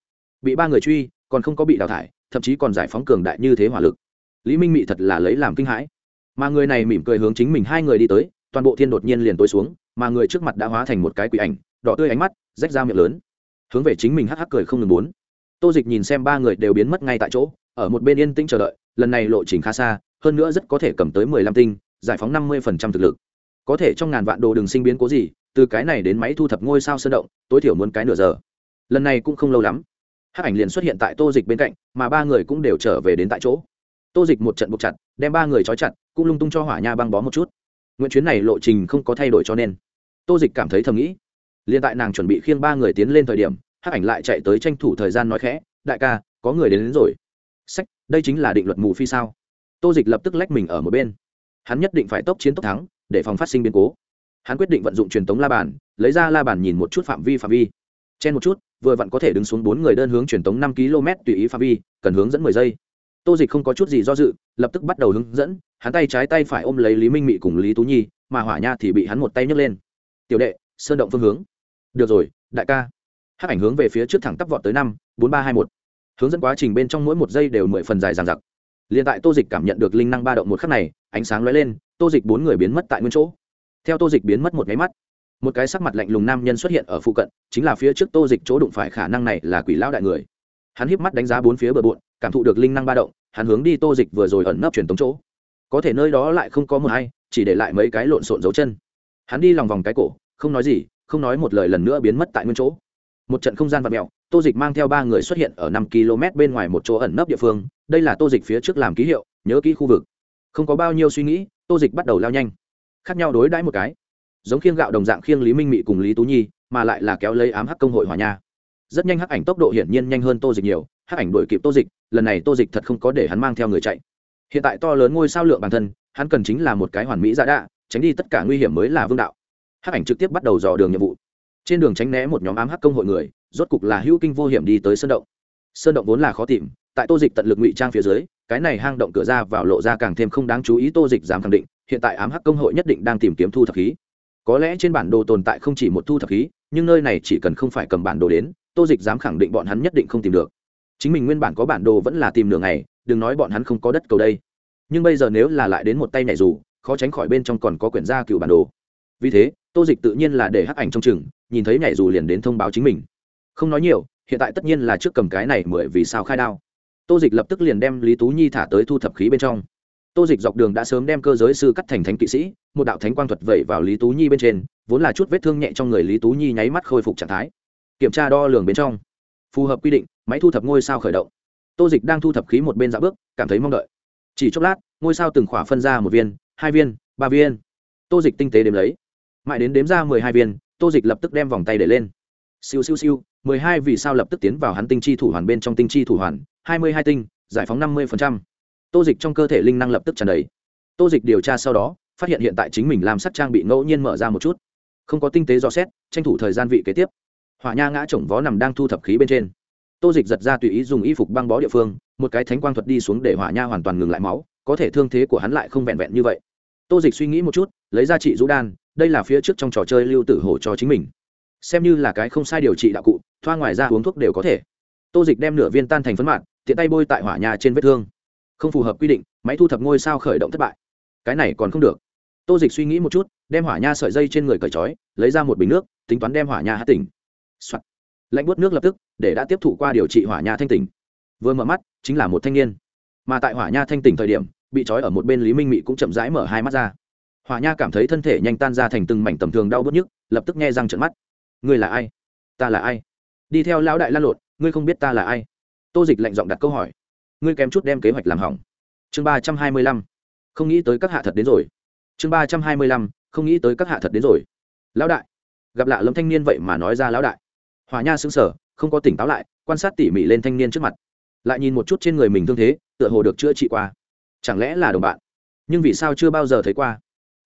Bị ba người truy, còn không có bị đào thải, thậm chí còn giải phóng cường đại như thế hỏa lực. Lý minh mị thật là lấy làm kinh hãi. Mà người này mỉm cười hướng chính mình hai người đi tới toàn bộ thiên đột nhiên liền tối xuống, mà người trước mặt đã hóa thành một cái quỷ ảnh, đỏ tươi ánh mắt, rách ra miệng lớn. Hướng về chính mình hắc hắc cười không ngừng muốn tô dịch nhìn xem ba người đều biến mất ngay tại chỗ, ở một bên yên tĩnh chờ đợi, lần này lộ trình khá xa, hơn nữa rất có thể cầm tới mười lăm tinh, giải phóng năm mươi phần trăm thực lực. Có thể trong ngàn vạn đồ đừng sinh biến cố gì, từ cái này đến máy thu thập ngôi sao sơn động, tối thiểu muốn cái nửa giờ. Lần này cũng không lâu lắm. Hắc ảnh liền xuất hiện tại tô dịch bên cạnh, mà ba người cũng đều trở về đến tại chỗ. Tô dịch một trận buộc chặt, đem ba người trói chặt, cũng lung tung cho hỏa nha băng bó một chút nguyện chuyến này lộ trình không có thay đổi cho nên. Tô dịch cảm thấy thầm nghĩ. Liền tại nàng chuẩn bị khiêng ba người tiến lên thời điểm Hắc ảnh lại chạy tới tranh thủ thời gian nói khẽ đại ca có người đến, đến rồi. Sách đây chính là định luật mù phi sao? Tô dịch lập tức lách mình ở một bên. Hắn nhất định phải tốc chiến tốc thắng để phòng phát sinh biến cố. Hắn quyết định vận dụng truyền tống la bàn lấy ra la bàn nhìn một chút phạm vi phạm vi. Chen một chút vừa vặn có thể đứng xuống bốn người đơn hướng truyền tống năm km tùy ý phạm vi cần hướng dẫn mười giây. Tô dịch không có chút gì do dự lập tức bắt đầu hướng dẫn hắn tay trái tay phải ôm lấy lý minh mị cùng lý tú nhi, mà hỏa nha thì bị hắn một tay nhấc lên. Tiểu đệ, sơn động phương hướng. Được rồi, đại ca. Hắc ảnh hướng về phía trước thẳng tắp vọt tới năm, bốn, ba, hai, một. Hướng dẫn quá trình bên trong mỗi một giây đều mười phần dài dằng dặc. Liền tại tô dịch cảm nhận được linh năng ba động một khắc này, ánh sáng lóe lên, tô dịch bốn người biến mất tại nguyên chỗ. Theo tô dịch biến mất một máy mắt, một cái sắc mặt lạnh lùng nam nhân xuất hiện ở phụ cận, chính là phía trước tô dịch chỗ đụng phải khả năng này là quỷ lão đại người. Hắn híp mắt đánh giá bốn phía bờ bộn, cảm thụ được linh năng ba động, hắn hướng đi tô dịch vừa rồi ẩn nấp truyền tống chỗ có thể nơi đó lại không có mờ hay chỉ để lại mấy cái lộn xộn dấu chân. Hắn đi lòng vòng cái cổ, không nói gì, không nói một lời lần nữa biến mất tại nguyên chỗ. Một trận không gian vật mẹo tô dịch mang theo ba người xuất hiện ở năm km bên ngoài một chỗ ẩn nấp địa phương, đây là tô dịch phía trước làm ký hiệu, nhớ kỹ khu vực. Không có bao nhiêu suy nghĩ, tô dịch bắt đầu lao nhanh. Khác nhau đối đãi một cái. Giống khiêng gạo đồng dạng khiêng lý minh mị cùng lý tú nhi, mà lại là kéo lấy ám hắc công hội hòa nha. Rất nhanh hắc ảnh tốc độ hiển nhiên nhanh hơn tô dịch nhiều, hắc ảnh đuổi kịp tô dịch, lần này tô dịch thật không có để hắn mang theo người chạy hiện tại to lớn ngôi sao lượng bản thân, hắn cần chính là một cái hoàn mỹ giả đạ, tránh đi tất cả nguy hiểm mới là vương đạo. Hắc ảnh trực tiếp bắt đầu dò đường nhiệm vụ. Trên đường tránh né một nhóm ám hắc công hội người, rốt cục là hữu kinh vô hiểm đi tới sơn động. Sơn động vốn là khó tìm, tại tô dịch tận lực ngụy trang phía dưới, cái này hang động cửa ra vào lộ ra càng thêm không đáng chú ý tô dịch dám khẳng định, hiện tại ám hắc công hội nhất định đang tìm kiếm thu thập khí. Có lẽ trên bản đồ tồn tại không chỉ một thu thập khí, nhưng nơi này chỉ cần không phải cầm bản đồ đến, tô dịch dám khẳng định bọn hắn nhất định không tìm được. Chính mình nguyên bản có bản đồ vẫn là tìm nửa ngày đừng nói bọn hắn không có đất cầu đây. Nhưng bây giờ nếu là lại đến một tay nhảy dù, khó tránh khỏi bên trong còn có quyển gia cựu bản đồ. Vì thế, tô dịch tự nhiên là để hắc ảnh trong chừng, nhìn thấy nhảy dù liền đến thông báo chính mình. Không nói nhiều, hiện tại tất nhiên là trước cầm cái này mười vì sao khai đao. Tô dịch lập tức liền đem lý tú nhi thả tới thu thập khí bên trong. Tô dịch dọc đường đã sớm đem cơ giới sư cắt thành thánh kỵ sĩ, một đạo thánh quang thuật vẩy vào lý tú nhi bên trên, vốn là chút vết thương nhẹ trong người lý tú nhi nháy mắt khôi phục trạng thái. Kiểm tra đo lường bên trong. Phù hợp quy định, máy thu thập ngôi sao khởi động tô dịch đang thu thập khí một bên dạo bước, cảm thấy mong đợi. Chỉ chốc lát, ngôi sao từng khỏa phân ra một viên, hai viên, ba viên. Tô dịch tinh tế đếm lấy. Mãi đến đếm ra mười hai viên, tô dịch lập tức đem vòng tay để lên. Siêu siêu siêu, mười hai vì sao lập tức tiến vào hắn tinh chi thủ hoàn bên trong tinh chi thủ hoàn, hai mươi hai tinh, giải phóng năm mươi phần trăm. tô dịch trong cơ thể linh năng lập tức tràn đầy. Tô dịch điều tra sau đó, phát hiện hiện tại chính mình làm sắc trang bị ngẫu nhiên mở ra một chút. Không có tinh tế dò xét, tranh thủ thời gian vị kế tiếp. Hỏa nha ngã chồng vó nằm đang thu thập khí bên trên tô dịch giật ra tùy ý dùng y phục băng bó địa phương, một cái thánh quang thuật đi xuống để hỏa nha hoàn toàn ngừng lại máu, có thể thương thế của hắn lại không vẹn vẹn như vậy. Tô dịch suy nghĩ một chút, lấy ra trị rũ đan, đây là phía trước trong trò chơi lưu tử hổ cho chính mình. Xem như là cái không sai điều trị đạo cụ, thoa ngoài ra uống thuốc đều có thể. Tô dịch đem nửa viên tan thành phấn mạng tiện tay bôi tại hỏa nhà trên vết thương. Không phù hợp quy định, máy thu thập ngôi sao khởi động thất bại. Cái này còn không được. Tô dịch suy nghĩ một chút, đem hỏa nha sợi dây trên người cởi trói, lấy ra một bình nước, tính toán đem hỏa nha hát tỉnh、Soạn lạnh buốt nước lập tức, để đã tiếp thụ qua điều trị hỏa nha thanh tỉnh. Vừa mở mắt, chính là một thanh niên. Mà tại hỏa nha thanh tỉnh thời điểm, bị trói ở một bên lý minh mị cũng chậm rãi mở hai mắt ra. Hỏa nha cảm thấy thân thể nhanh tan ra thành từng mảnh tầm thường đau bớt nhức, lập tức nghe răng trận mắt. Ngươi là ai? Ta là ai? Đi theo lão đại lan lộn, ngươi không biết ta là ai? Tô dịch lạnh giọng đặt câu hỏi. Ngươi kém chút đem kế hoạch làm hỏng. Chương ba trăm hai mươi lăm. Không nghĩ tới các hạ thật đến rồi. Chương ba trăm hai mươi lăm. Không nghĩ tới các hạ thật đến rồi. Lão đại. Gặp lạ lâm thanh niên vậy mà nói ra lão đại hòa nha xứng sở không có tỉnh táo lại, quan sát tỉ mỉ lên thanh niên trước mặt. Lại nhìn một chút trên người mình thương thế, tựa hồ được chữa trị qua. Chẳng lẽ là đồng bạn? Nhưng vì sao chưa bao giờ thấy qua?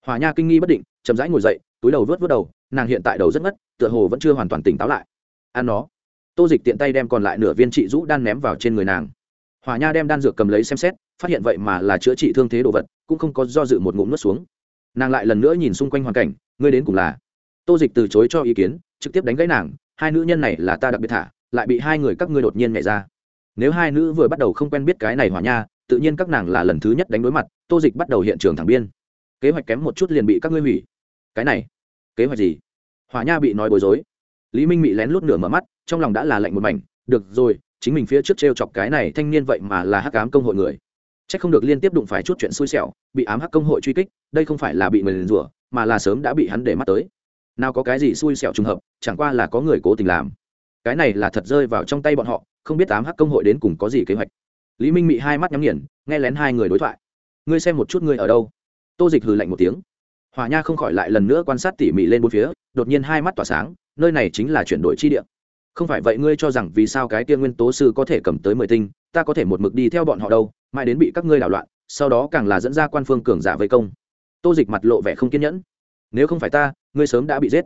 Hòa nha kinh nghi bất định, chậm rãi ngồi dậy, túi đầu vớt vớt đầu, nàng hiện tại đầu rất ngất, tựa hồ vẫn chưa hoàn toàn tỉnh táo lại. Ăn nó. Tô dịch tiện tay đem còn lại nửa viên trị rũ đan ném vào trên người nàng. Hòa nha đem đan dược cầm lấy xem xét, phát hiện vậy mà là chữa trị thương thế đồ vật, cũng không có do dự một ngụm nuốt xuống. Nàng lại lần nữa nhìn xung quanh hoàn cảnh, ngươi đến cùng là? Tô dịch từ chối cho ý kiến trực tiếp đánh gãy nàng, hai nữ nhân này là ta đặc biệt thả, lại bị hai người các ngươi đột nhiên nhảy ra. Nếu hai nữ vừa bắt đầu không quen biết cái này hỏa nha, tự nhiên các nàng là lần thứ nhất đánh đối mặt, tô dịch bắt đầu hiện trường thẳng biên. Kế hoạch kém một chút liền bị các ngươi hủy. Cái này, kế hoạch gì? Hỏa nha bị nói bối rối. Lý minh mị lén lút nửa mở mắt, trong lòng đã là lạnh một mảnh. Được rồi, chính mình phía trước t r e o chọc cái này thanh niên vậy mà là hắc ám công hội người. C h ắ c không được liên tiếp đụng phải chút chuyện xui xẻo, bị ám hắc công hội truy kích, đây không phải là bị người liền rủa, mà là sớm đã bị hắn để mắt tới nào có cái gì xui xẻo trùng hợp, chẳng qua là có người cố tình làm. Cái này là thật rơi vào trong tay bọn họ, không biết tám hắc công hội đến cùng có gì kế hoạch. Lý minh mị hai mắt nhắm nghiền, nghe lén hai người đối thoại. Ngươi xem một chút ngươi ở đâu. Tô dịch hừ lạnh một tiếng. Hòa nha không khỏi lại lần nữa quan sát tỉ mỉ lên bốn phía, đột nhiên hai mắt tỏa sáng, nơi này chính là chuyển đổi chi địa. Không phải vậy ngươi cho rằng vì sao cái tiên nguyên tố sư có thể cầm tới mười tinh, ta có thể một mực đi theo bọn họ đâu, mãi đến bị các ngươi đảo loạn, sau đó càng là dẫn ra quan phương cường giả vây công. Tô dịch mặt lộ vẻ không kiên nhẫn nếu không phải ta, ngươi sớm đã bị giết.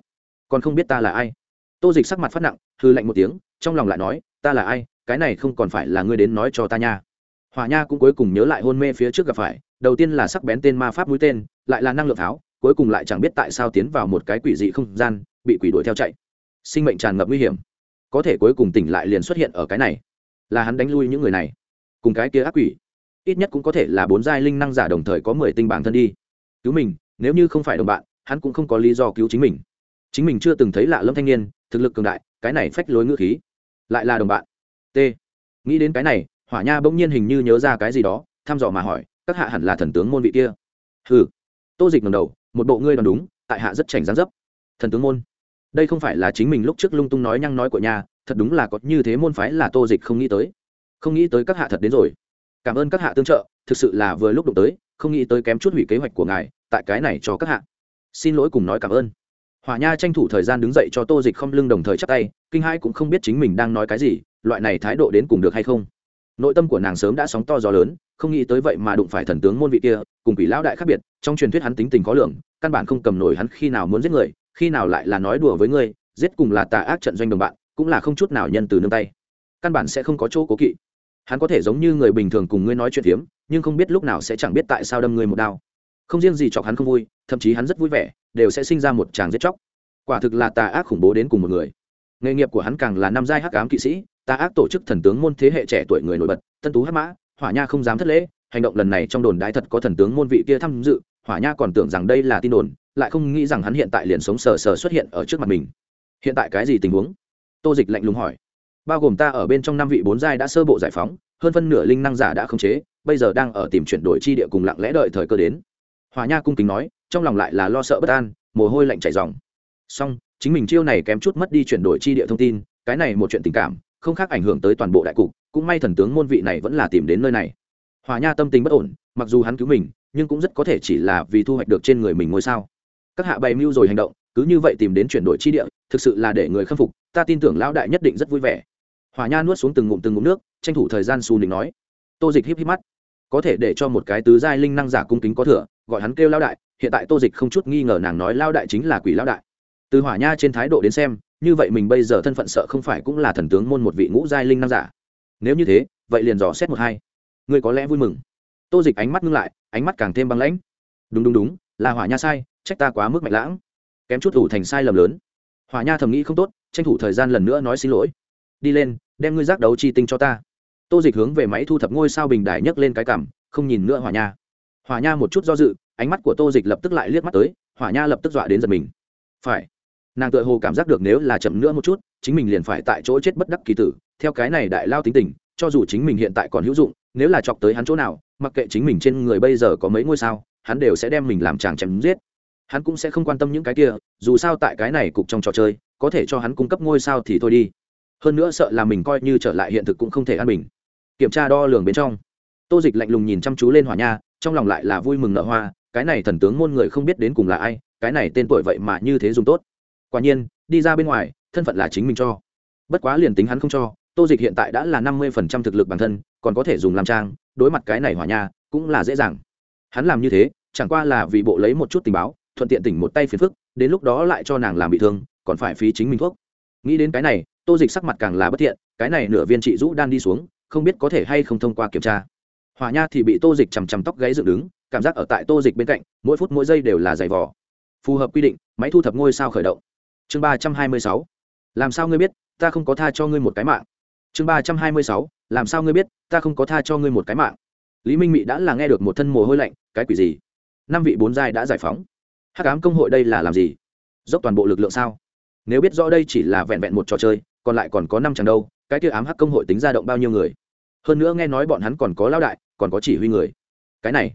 Còn không biết ta là ai. Tô dịch sắc mặt phát nặng hư lạnh một tiếng, trong lòng lại nói, ta là ai, cái này không còn phải là ngươi đến nói cho ta nha. Hòa nha cũng cuối cùng nhớ lại hôn mê phía trước gặp phải, đầu tiên là sắc bén tên ma pháp mũi tên, lại là năng lượng pháo cuối cùng lại chẳng biết tại sao tiến vào một cái quỷ dị không gian, bị quỷ đuổi theo chạy. Sinh mệnh tràn ngập nguy hiểm. Có thể cuối cùng tỉnh lại liền xuất hiện ở cái này. Là hắn đánh lui những người này. Cùng cái kia ác quỷ. Ít nhất cũng có thể là bốn giai linh năng giả đồng thời có mười tinh bản thân đi. Cứu mình, nếu như không phải đồng bạn hắn cũng không có lý do cứu chính mình. Chính mình chưa từng thấy lạ lâm thanh niên, thực lực cường đại, cái này phách lối ngữ khí. Lại là đồng bạn. T. Nghĩ đến cái này, hỏa nha bỗng nhiên hình như nhớ ra cái gì đó, thăm dò mà hỏi, các hạ hẳn là thần tướng môn vị kia. Hừ. Tô dịch ngầm đầu, một bộ ngươi đoán đúng, tại hạ rất chảnh gián dấp. Thần tướng môn. Đây không phải là chính mình lúc trước lung tung nói nhăng nói của nhà, thật đúng là có như thế môn phái là tô dịch không nghĩ tới. Không nghĩ tới các hạ thật đến rồi. Cảm ơn các hạ tương trợ, thực sự là vừa lúc đụng tới, không nghĩ tới kém chút hủy kế hoạch của ngài, tại cái này cho các hạ xin lỗi cùng nói cảm ơn. Hỏa nha tranh thủ thời gian đứng dậy cho tô dịch không lưng đồng thời chắp tay kinh hai cũng không biết chính mình đang nói cái gì loại này thái độ đến cùng được hay không. Nội tâm của nàng sớm đã sóng to gió lớn không nghĩ tới vậy mà đụng phải thần tướng môn vị kia cùng quỷ lão đại khác biệt trong truyền thuyết hắn tính tình khó lường căn bản không cầm nổi hắn khi nào muốn giết người khi nào lại là nói đùa với ngươi giết cùng là tà ác trận doanh đồng bạn cũng là không chút nào nhân từ nương tay. Căn bản sẽ không có chỗ cố kỵ. Hắn có thể giống như người bình thường cùng ngươi nói chuyện hiếm, nhưng không biết lúc nào sẽ chẳng biết tại sao đâm ngươi một đao không riêng gì chọc hắn không vui, thậm chí hắn rất vui vẻ, đều sẽ sinh ra một chàng giết chóc. Quả thực là tà ác khủng bố đến cùng một người. Nghề nghiệp của hắn càng là năm giai hắc ám kỵ sĩ, tà ác tổ chức thần tướng môn thế hệ trẻ tuổi người nổi bật, tân tú hắc mã, hỏa nha không dám thất lễ, hành động lần này trong đồn đái thật có thần tướng môn vị kia tham dự, hỏa nha còn tưởng rằng đây là tin đồn, lại không nghĩ rằng hắn hiện tại liền sống sờ sờ xuất hiện ở trước mặt mình. Hiện tại cái gì tình huống? Tô dịch lạnh lùng hỏi. Bao gồm ta ở bên trong năm vị bốn giai đã sơ bộ giải phóng, hơn phân nửa linh năng giả đã khống chế, bây giờ đang ở tìm chuyển đổi chi địa cùng lặng lẽ đợi thời cơ đến hòa nha cung kính nói, trong lòng lại là lo sợ bất an, mồ hôi lạnh chảy dòng song chính mình chiêu này kém chút mất đi chuyển đổi chi địa thông tin, cái này một chuyện tình cảm, không khác ảnh hưởng tới toàn bộ đại cục, cũng may thần tướng môn vị này vẫn là tìm đến nơi này. Hòa nha tâm tình bất ổn, mặc dù hắn cứu mình, nhưng cũng rất có thể chỉ là vì thu hoạch được trên người mình ngôi sao. Các hạ bày mưu rồi hành động, cứ như vậy tìm đến chuyển đổi chi địa, thực sự là để người khâm phục, ta tin tưởng lão đại nhất định rất vui vẻ. Hòa nha nuốt xuống từng ngụm từng ngụm nước, tranh thủ thời gian xù nịnh nói. Tô dịch híp híp mắt có thể để cho một cái tứ giai linh năng giả cung kính có thừa, gọi hắn kêu lao đại, hiện tại tô dịch không chút nghi ngờ nàng nói lao đại chính là quỷ lao đại. Từ hỏa nha trên thái độ đến xem, như vậy mình bây giờ thân phận sợ không phải cũng là thần tướng môn một vị ngũ giai linh năng giả. Nếu như thế, vậy liền dò xét một hai. Người có lẽ vui mừng. Tô dịch ánh mắt ngưng lại, ánh mắt càng thêm băng lãnh. Đúng đúng đúng, là hỏa nha sai, trách ta quá mức mạnh lãng. Kém chút ủ thành sai lầm lớn. Hỏa nha thầm nghĩ không tốt, tranh thủ thời gian lần nữa nói xin lỗi. Đi lên, đem ngươi giác đấu chi tinh cho ta tô dịch hướng về máy thu thập ngôi sao bình đài nhấc lên cái cằm không nhìn nữa hỏa nha. Hỏa nha một chút do dự, ánh mắt của tô dịch lập tức lại liếc mắt tới, hỏa nha lập tức dọa đến giật mình. Phải, nàng tự hồ cảm giác được nếu là chậm nữa một chút, chính mình liền phải tại chỗ chết bất đắc kỳ tử. Theo cái này đại lao tính tình, cho dù chính mình hiện tại còn hữu dụng, nếu là chọc tới hắn chỗ nào, mặc kệ chính mình trên người bây giờ có mấy ngôi sao, hắn đều sẽ đem mình làm chàng chém giết. Hắn cũng sẽ không quan tâm những cái kia, dù sao tại cái này cục trong trò chơi, có thể cho hắn cung cấp ngôi sao thì thôi đi. Hơn nữa sợ là mình coi như trở lại hiện thực cũng không thể ăn mình kiểm tra đo lường bên trong. Tô dịch lạnh lùng nhìn chăm chú lên hỏa nha, trong lòng lại là vui mừng nợ hoa, cái này thần tướng môn người không biết đến cùng là ai, cái này tên tuổi vậy mà như thế dùng tốt. Quả nhiên, đi ra bên ngoài, thân phận là chính mình cho. Bất quá liền tính hắn không cho, tô dịch hiện tại đã là năm mươi phần trăm thực lực bản thân, còn có thể dùng làm trang, đối mặt cái này hỏa nha, cũng là dễ dàng. Hắn làm như thế, chẳng qua là vì bộ lấy một chút tình báo, thuận tiện tỉnh một tay phiền phức, đến lúc đó lại cho nàng làm bị thương, còn phải phí chính mình thuốc. Nghĩ đến cái này, tô dịch sắc mặt càng là bất thiện, cái này nửa viên trị rũ đan đi xuống không biết có thể hay không thông qua kiểm tra. Hòa nha thì bị tô dịch chằm chằm tóc gáy dựng đứng, cảm giác ở tại tô dịch bên cạnh, mỗi phút mỗi giây đều là giày vò. Phù hợp quy định, máy thu thập ngôi sao khởi động. Chương ba trăm hai mươi sáu. Làm sao ngươi biết, ta không có tha cho ngươi một cái mạng? Chương ba trăm hai mươi sáu. Làm sao ngươi biết, ta không có tha cho ngươi một cái mạng? Lý minh mị đã là nghe được một thân mồ hôi lạnh, cái quỷ gì? Năm vị bốn giai đã giải phóng. Hắc ám công hội đây là làm gì? Dốc toàn bộ lực lượng sao? Nếu biết rõ đây chỉ là vẹn vẹn một trò chơi, còn lại còn có năm chẳng đâu, cái kia ám hắc công hội tính ra động bao nhiêu người? Hơn nữa nghe nói bọn hắn còn có lao đại, còn có chỉ huy người. Cái này,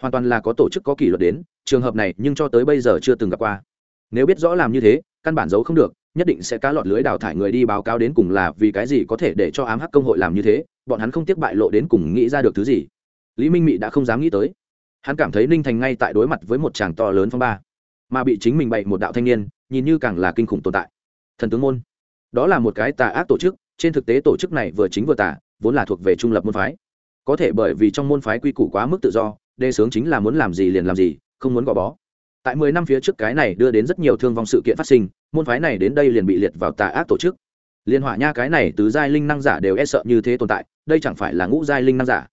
hoàn toàn là có tổ chức có kỷ luật đến, trường hợp này nhưng cho tới bây giờ chưa từng gặp qua. Nếu biết rõ làm như thế, căn bản giấu không được, nhất định sẽ cá lọt lưới đào thải người đi báo cáo đến cùng là vì cái gì có thể để cho ám hắc công hội làm như thế, bọn hắn không tiếc bại lộ đến cùng nghĩ ra được thứ gì. Lý minh mị đã không dám nghĩ tới. Hắn cảm thấy ninh thành ngay tại đối mặt với một chàng to lớn phong ba, mà bị chính mình bậy một đạo thanh niên, nhìn như càng là kinh khủng tồn tại. Thần tướng môn, đó là một cái tà ác tổ chức, trên thực tế tổ chức này vừa chính vừa tà vốn là thuộc về trung lập môn phái. Có thể bởi vì trong môn phái quy củ quá mức tự do đề xướng chính là muốn làm gì liền làm gì, không muốn gò bó. Tại mười năm phía trước cái này đưa đến rất nhiều thương vong sự kiện phát sinh, môn phái này đến đây liền bị liệt vào tà ác tổ chức. Liên hỏa nha cái này từ giai linh năng giả đều e sợ như thế tồn tại, đây chẳng phải là ngũ giai linh năng giả?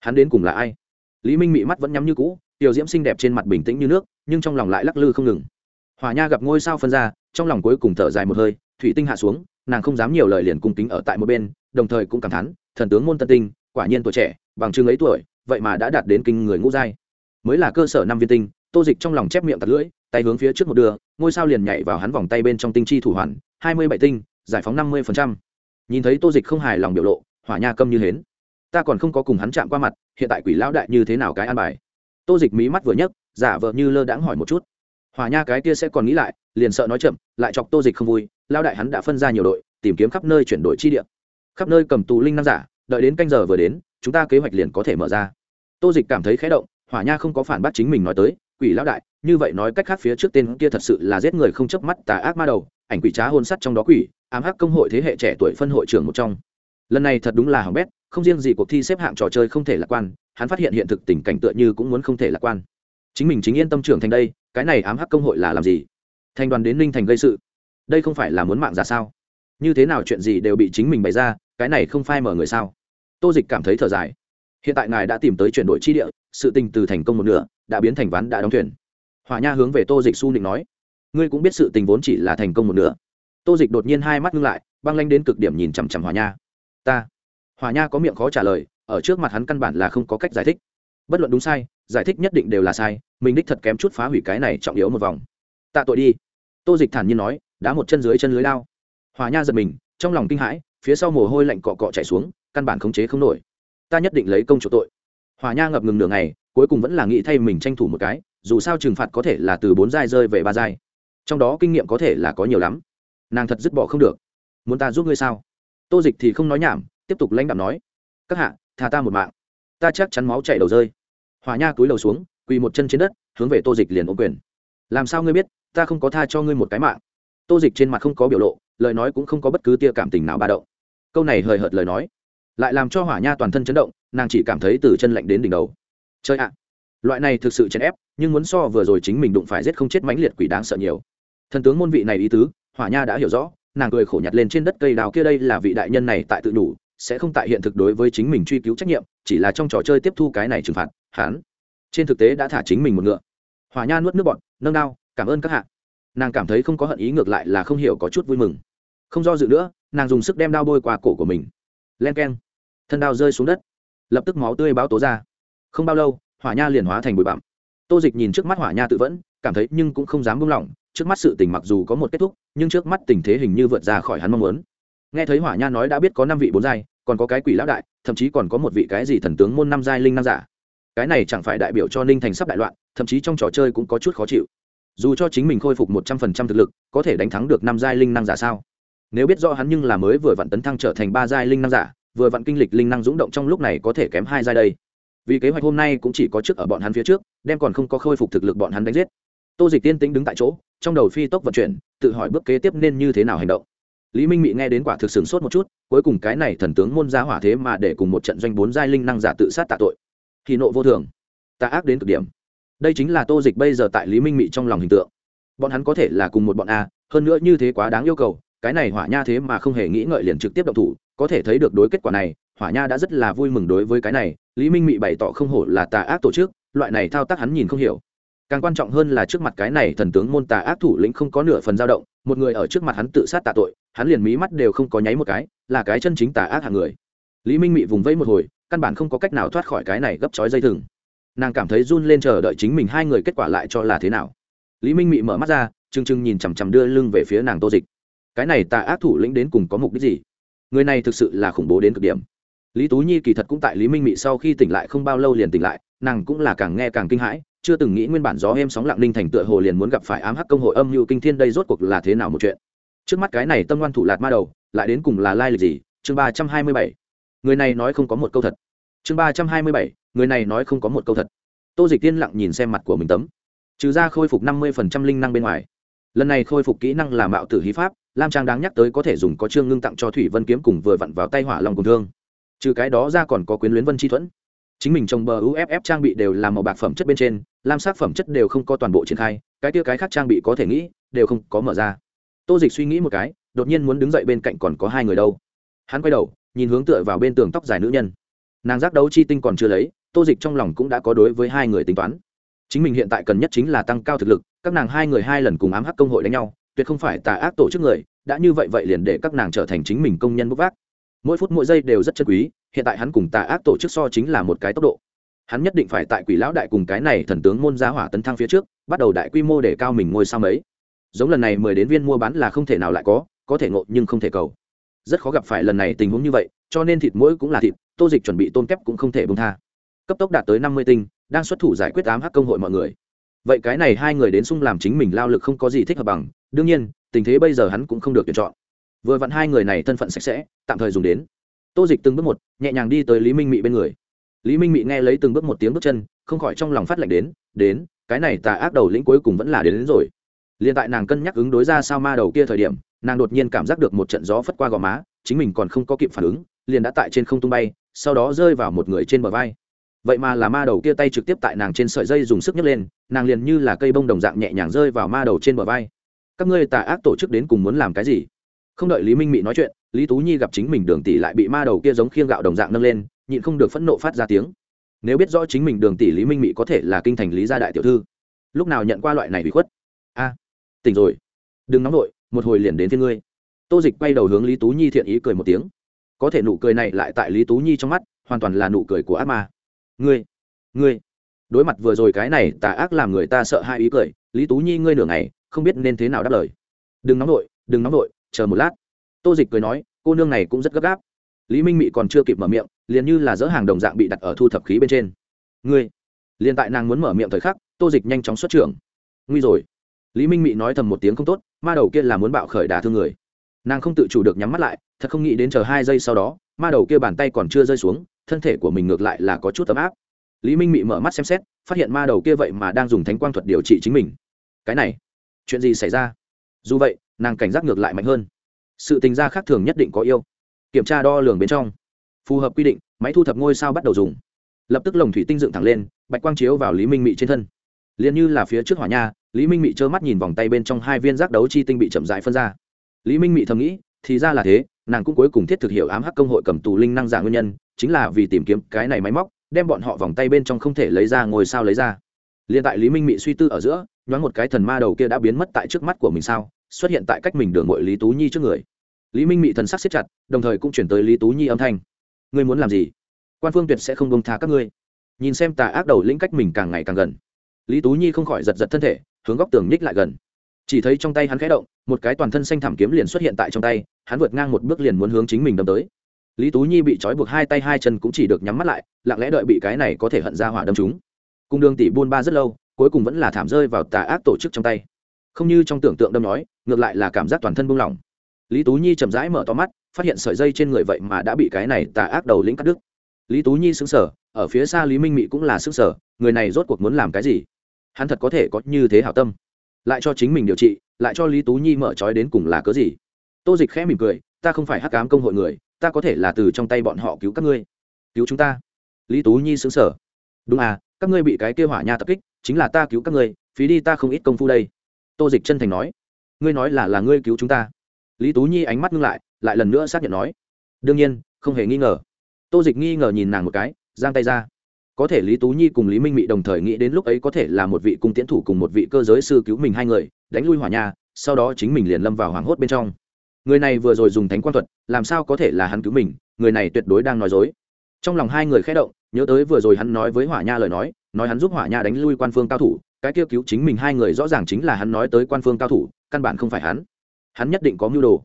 Hắn đến cùng là ai? Lý minh mị mắt vẫn nhắm như cũ, tiểu diễm xinh đẹp trên mặt bình tĩnh như nước, nhưng trong lòng lại lắc lư không ngừng. Hỏa nha gặp ngôi sao phân ra, trong lòng cuối cùng thở dài một hơi, thủy tinh hạ xuống, nàng không dám nhiều lời liền cung kính ở tại một bên, đồng thời cũng cảm thán thần tướng môn tân tinh, quả nhiên tuổi trẻ, bằng chương ấy tuổi, vậy mà đã đạt đến kinh người ngũ giai. Mới là cơ sở năm viên tinh, tô dịch trong lòng chép miệng tạt lưỡi, tay hướng phía trước một đường, ngôi sao liền nhảy vào hắn vòng tay bên trong tinh chi thủ hoàn, hai mươi bảy tinh, giải phóng năm mươi nhìn thấy tô dịch không hài lòng biểu lộ, hỏa nha câm như hến. Ta còn không có cùng hắn chạm qua mặt, hiện tại quỷ lão đại như thế nào cái an bài? Tô dịch mí mắt vừa nhấc, giả vờ như lơ đãng hỏi một chút. Hòa nha cái kia sẽ còn nghĩ lại, liền sợ nói chậm, lại chọc tô dịch không vui lao đại hắn đã phân ra nhiều đội, tìm kiếm khắp nơi chuyển đổi chi địa khắp nơi cầm tù linh năng giả, đợi đến canh giờ vừa đến, chúng ta kế hoạch liền có thể mở ra. Tô dịch cảm thấy khé động, hỏa nha không có phản bác chính mình nói tới, quỷ lão đại, như vậy nói cách khác phía trước tên kia thật sự là giết người không chớp mắt tà ác ma đầu, ảnh quỷ trá hôn sắt trong đó quỷ, ám hắc công hội thế hệ trẻ tuổi phân hội trưởng một trong. Lần này thật đúng là hỏng bét, không riêng gì cuộc thi xếp hạng trò chơi không thể lạc quan, hắn phát hiện hiện thực tình cảnh tựa như cũng muốn không thể lạc quan. Chính mình chính yên tâm trưởng thành đây, cái này ám hắc công hội là làm gì? Thành đoàn đến ninh thành gây sự. Đây không phải là muốn mạng ra sao? Như thế nào chuyện gì đều bị chính mình bày ra cái này không phai mở người sao? Tô dịch cảm thấy thở dài. Hiện tại ngài đã tìm tới chuyển đổi chi địa, sự tình từ thành công một nửa, đã biến thành ván đã đóng thuyền. Hỏa nha hướng về tô dịch su định nói. Ngươi cũng biết sự tình vốn chỉ là thành công một nửa. Tô dịch đột nhiên hai mắt ngưng lại, băng lanh đến cực điểm nhìn chằm chằm hỏa nha. Ta. Hỏa nha có miệng khó trả lời, ở trước mặt hắn căn bản là không có cách giải thích. Bất luận đúng sai, giải thích nhất định đều là sai, mình đích thật kém chút phá hủy cái này trọng yếu một vòng. Tạ tội đi. Tô dịch thản nhiên nói, đá một chân dưới chân lưới lao. Hỏa nha giật mình, trong lòng kinh hãi phía sau mồ hôi lạnh cọ cọ chảy xuống, căn bản khống chế không nổi. Ta nhất định lấy công chỗ tội. Hòa nha ngập ngừng nửa ngày, cuối cùng vẫn là nghĩ thay mình tranh thủ một cái, dù sao trừng phạt có thể là từ bốn giai rơi về ba giai. Trong đó kinh nghiệm có thể là có nhiều lắm. Nàng thật dứt bỏ không được. Muốn ta giúp ngươi sao? Tô dịch thì không nói nhảm, tiếp tục lãnh đạo nói. Các hạ thà ta một mạng. Ta chắc chắn máu chảy đầu rơi. Hòa nha cúi đầu xuống, quỳ một chân trên đất, hướng về tô dịch liền ôm quyền. Làm sao ngươi biết, ta không có tha cho ngươi một cái mạng. Tô dịch trên mặt không có biểu lộ, lời nói cũng không có bất cứ tia cảm tình nào ba động câu này hời hợt lời nói, lại làm cho hỏa nha toàn thân chấn động, nàng chỉ cảm thấy từ chân lạnh đến đỉnh đầu. Chơi ạ, loại này thực sự chèn ép, nhưng muốn so vừa rồi chính mình đụng phải giết không chết mãnh liệt quỷ đáng sợ nhiều. Thần tướng môn vị này ý tứ, hỏa nha đã hiểu rõ, nàng cười khổ nhặt lên trên đất cây đào kia đây là vị đại nhân này tại tự đủ sẽ không tại hiện thực đối với chính mình truy cứu trách nhiệm, chỉ là trong trò chơi tiếp thu cái này trừng phạt, hắn trên thực tế đã thả chính mình một ngựa. Hỏa nha nuốt nước bọn nâng đao, cảm ơn các hạ. Nàng cảm thấy không có hận ý, ngược lại là không hiểu có chút vui mừng. Không do dự nữa nàng dùng sức đem đao bôi qua cổ của mình. Len k e n thân đao rơi xuống đất. Lập tức máu tươi báo tố ra. Không bao lâu, hỏa nha liền hóa thành bụi bặm. Tô dịch nhìn trước mắt hỏa nha tự vẫn, cảm thấy nhưng cũng không dám buông lỏng. Trước mắt sự tình mặc dù có một kết thúc, nhưng trước mắt tình thế hình như vượt ra khỏi hắn mong muốn. Nghe thấy hỏa nha nói đã biết có năm vị bốn giai, còn có cái quỷ lão đại, thậm chí còn có một vị cái gì thần tướng môn năm giai linh năm giả. Cái này chẳng phải đại biểu cho ninh thành sắp đại loạn, thậm chí trong trò chơi cũng có chút khó chịu. Dù cho chính mình khôi phục một trăm phần trăm thực lực, có thể đánh thắng được năm giai linh năng giả sao? Nếu biết rõ hắn nhưng là mới vừa vặn tấn thăng trở thành ba giai linh năng giả, vừa vặn kinh lịch linh năng dũng động trong lúc này có thể kém hai giai đây. Vì kế hoạch hôm nay cũng chỉ có trước ở bọn hắn phía trước, đem còn không có khôi phục thực lực bọn hắn đánh giết. Tô dịch tiên tính đứng tại chỗ, trong đầu phi tốc vận chuyển, tự hỏi bước kế tiếp nên như thế nào hành động. Lý minh mị nghe đến quả thực sửng sốt một chút, cuối cùng cái này thần tướng môn ra hỏa thế mà để cùng một trận doanh bốn giai linh năng giả tự sát tạ tội. Thì nộ vô thường. Ta ác đến cực điểm. Đây chính là tô dịch bây giờ tại lý minh mị trong lòng hình tượng. Bọn hắn có thể là cùng một bọn a, hơn nữa như thế quá đáng yêu cầu cái này hỏa nha thế mà không hề nghĩ ngợi liền trực tiếp động thủ, có thể thấy được đối kết quả này, hỏa nha đã rất là vui mừng đối với cái này, lý minh mị bày tỏ không hổ là tà ác tổ chức, loại này thao tác hắn nhìn không hiểu. Càng quan trọng hơn là trước mặt cái này thần tướng môn tà ác thủ lĩnh không có nửa phần dao động, một người ở trước mặt hắn tự sát tạ tội, hắn liền mí mắt đều không có nháy một cái, là cái chân chính tà ác hạng người. Lý minh mị vùng vẫy một hồi, căn bản không có cách nào thoát khỏi cái này gấp chói dây thừng. Nàng cảm thấy run lên chờ đợi chính mình hai người kết quả lại cho là thế nào. Lý minh mị mở mắt ra chừng chừng nhìn chằm chằm đưa lưng về phía nàng tô dịch cái này tà ác thủ lĩnh đến cùng có mục đích gì? Người này thực sự là khủng bố đến cực điểm. Lý tú nhi kỳ thật cũng tại lý minh mị sau khi tỉnh lại không bao lâu liền tỉnh lại, nàng cũng là càng nghe càng kinh hãi, chưa từng nghĩ nguyên bản gió êm sóng lặng ninh thành tựa hồ liền muốn gặp phải ám hắc công hội âm mưu kinh thiên đây rốt cuộc là thế nào một chuyện. Trước mắt cái này tâm ngoan thủ lạt ma đầu, lại đến cùng là lai lịch gì? Chương ba trăm hai mươi bảy. Người này nói không có một câu thật. Chương ba trăm hai mươi bảy. Người này nói không có một câu thật. Tô dịch tiên lặng nhìn xem mặt của mình tấm. Trừ ra khôi phục năm mươi phần trăm linh năng bên ngoài. Lần này khôi phục kỹ năng là mạo tử hí pháp lam trang đáng nhắc tới có thể dùng có trương ngưng tặng cho thủy vân kiếm cùng vừa vặn vào tay hỏa lòng cùng thương. Trừ cái đó ra còn có quyến luyến vân chi thuẫn. Chính mình trồng bờ uff trang bị đều là màu bạc phẩm chất bên trên, lam sắc phẩm chất đều không có toàn bộ triển khai, cái kia cái khác trang bị có thể nghĩ, đều không có mở ra. Tô dịch suy nghĩ một cái, đột nhiên muốn đứng dậy bên cạnh còn có hai người đâu. Hắn quay đầu, nhìn hướng tựa vào bên tường tóc dài nữ nhân. Nàng giác đấu chi tinh còn chưa lấy, tô dịch trong lòng cũng đã có đối với hai người tính toán. Chính mình hiện tại cần nhất chính là tăng cao thực lực, các nàng hai người hai lần cùng ám hắc công hội đánh nhau tuyệt không phải tà ác tổ chức người, đã như vậy vậy liền để các nàng trở thành chính mình công nhân bốc vác. Mỗi phút mỗi giây đều rất chân quý, hiện tại hắn cùng tà ác tổ chức so chính là một cái tốc độ. Hắn nhất định phải tại quỷ lão đại cùng cái này thần tướng môn gia hỏa tấn thăng phía trước, bắt đầu đại quy mô để cao mình ngôi sao mấy. Giống lần này mười đến viên mua bán là không thể nào lại có có thể ngộ nhưng không thể cầu. Rất khó gặp phải lần này tình huống như vậy, cho nên thịt mũi cũng là thịt, tô dịch chuẩn bị tôm kép cũng không thể bông tha. Cấp tốc đạt tới năm mươi tinh, đang xuất thủ giải quyết ám hắc công hội mọi người vậy cái này hai người đến sung làm chính mình lao lực không có gì thích hợp bằng đương nhiên tình thế bây giờ hắn cũng không được tuyển chọn. Vừa vặn hai người này thân phận sạch sẽ tạm thời dùng đến. Tô dịch từng bước một nhẹ nhàng đi tới lý minh mị bên người. Lý minh mị nghe lấy từng bước một tiếng bước chân không khỏi trong lòng phát lệnh đến đến cái này tà ác đầu lĩnh cuối cùng vẫn là đến, đến rồi. Liền tại nàng cân nhắc ứng đối ra sao ma đầu kia thời điểm nàng đột nhiên cảm giác được một trận gió phất qua gò má chính mình còn không có kịp phản ứng liền đã tại trên không tung bay sau đó rơi vào một người trên bờ vai vậy mà là ma đầu kia tay trực tiếp tại nàng trên sợi dây dùng sức nhấc lên, nàng liền như là cây bông đồng dạng nhẹ nhàng rơi vào ma đầu trên bờ vai. Các ngươi tà ác tổ chức đến cùng muốn làm cái gì? Không đợi lý minh mị nói chuyện, lý tú nhi gặp chính mình đường tỷ lại bị ma đầu kia giống khiêng gạo đồng dạng nâng lên, nhịn không được phẫn nộ phát ra tiếng. Nếu biết rõ chính mình đường tỷ lý minh mị có thể là kinh thành lý gia đại tiểu thư, lúc nào nhận qua loại này bị khuất? A, tỉnh rồi. Đừng nóng nổi một hồi liền đến thiên ngươi. Tô dịch quay đầu hướng lý tú nhi thiện ý cười một tiếng. Có thể nụ cười này lại tại lý tú nhi trong mắt, hoàn toàn là nụ cười của ác ma ngươi ngươi. Đối mặt vừa rồi cái này tà ác làm người ta sợ hai ý cười lý tú nhi ngươi nửa ngày không biết nên thế nào đáp lời. Đừng nóng vội, đừng nóng vội, chờ một lát. Tô dịch cười nói cô nương này cũng rất gấp gáp. Lý minh mị còn chưa kịp mở miệng liền như là dỡ hàng đồng dạng bị đặt ở thu thập khí bên trên. Ngươi. Liền tại nàng muốn mở miệng thời khắc tô dịch nhanh chóng xuất trưởng. Nguy rồi. Lý minh mị nói thầm một tiếng không tốt ma đầu kia là muốn bạo khởi đả thương người. Nàng không tự chủ được nhắm mắt lại thật không nghĩ đến chờ hai giây sau đó ma đầu kia bàn tay còn chưa rơi xuống thân thể của mình ngược lại là có chút ấm áp. Lý minh mị mở mắt xem xét, phát hiện ma đầu kia vậy mà đang dùng thánh quang thuật điều trị chính mình. Cái này, chuyện gì xảy ra? Dù vậy, nàng cảnh giác ngược lại mạnh hơn. Sự tình gia khác thường nhất định có yêu. Kiểm tra đo lường bên trong. Phù hợp quy định, máy thu thập ngôi sao bắt đầu dùng. Lập tức lồng thủy tinh dựng thẳng lên, bạch quang chiếu vào lý minh mị trên thân. Liền như là phía trước hỏa nha, lý minh mị trơ mắt nhìn vòng tay bên trong hai viên giác đấu chi tinh bị chậm rãi phân ra. Lý minh mị thầm nghĩ, thì ra là thế, nàng cũng cuối cùng thiết thực hiểu ám hắc công hội cầm tù linh năng giả nguyên nhân chính là vì tìm kiếm cái này máy móc, đem bọn họ vòng tay bên trong không thể lấy ra ngồi sao lấy ra. Liền tại lý minh mị suy tư ở giữa, nhoáng một cái thần ma đầu kia đã biến mất tại trước mắt của mình sao, xuất hiện tại cách mình đường ngội lý tú nhi trước người. Lý minh mị thần sắc siết chặt, đồng thời cũng chuyển tới lý tú nhi âm thanh. Ngươi muốn làm gì? Quan phương tuyệt sẽ không bông tha các ngươi. Nhìn xem tà ác đầu lĩnh cách mình càng ngày càng gần, lý tú nhi không khỏi giật giật thân thể, hướng góc tường nhích lại gần. Chỉ thấy trong tay hắn khẽ động, một cái toàn thân xanh thảm kiếm liền xuất hiện tại trong tay, hắn vượt ngang một bước liền muốn hướng chính mình đâm tới lý tú nhi bị trói buộc hai tay hai chân cũng chỉ được nhắm mắt lại, lặng lẽ đợi bị cái này có thể hận ra hỏa đâm chúng cung đường tỷ buôn ba rất lâu, cuối cùng vẫn là thảm rơi vào tà ác tổ chức trong tay. Không như trong tưởng tượng đâm nói, ngược lại là cảm giác toàn thân buông lỏng. Lý tú nhi chậm rãi mở to mắt, phát hiện sợi dây trên người vậy mà đã bị cái này tà ác đầu lĩnh cắt đứt. Lý tú nhi xứng sở ở phía xa lý minh mị cũng là xứng sở người này rốt cuộc muốn làm cái gì? Hắn thật có thể có như thế hảo tâm. Lại cho chính mình điều trị, lại cho lý tú nhi mở trói đến cùng là cớ gì? Tô dịch khẽ mỉm cười, ta không phải hắc cám công hội người ta có thể là từ trong tay bọn họ cứu các ngươi. Cứu chúng ta. Lý tú nhi xứng sở đúng à các ngươi bị cái kêu hỏa nha tập kích, chính là ta cứu các ngươi, phí đi ta không ít công phu đây. Tô dịch chân thành nói. Ngươi nói là là ngươi cứu chúng ta. Lý tú nhi ánh mắt ngưng lại lại lần nữa xác nhận nói. Đương nhiên, không hề nghi ngờ. Tô dịch nghi ngờ nhìn nàng một cái, giang tay ra. Có thể lý tú nhi cùng lý minh mị đồng thời nghĩ đến lúc ấy có thể là một vị cung tiễn thủ cùng một vị cơ giới sư cứu mình hai người, đánh lui hỏa nha, sau đó chính mình liền lâm vào hoảng hốt bên trong người này vừa rồi dùng thánh quan thuật, làm sao có thể là hắn cứu mình? Người này tuyệt đối đang nói dối. Trong lòng hai người khẽ động, nhớ tới vừa rồi hắn nói với hỏa nha lời nói nói hắn giúp hỏa nha đánh lui quan phương cao thủ, cái kêu cứu chính mình hai người rõ ràng chính là hắn nói tới quan phương cao thủ, căn bản không phải hắn. Hắn nhất định có mưu đồ.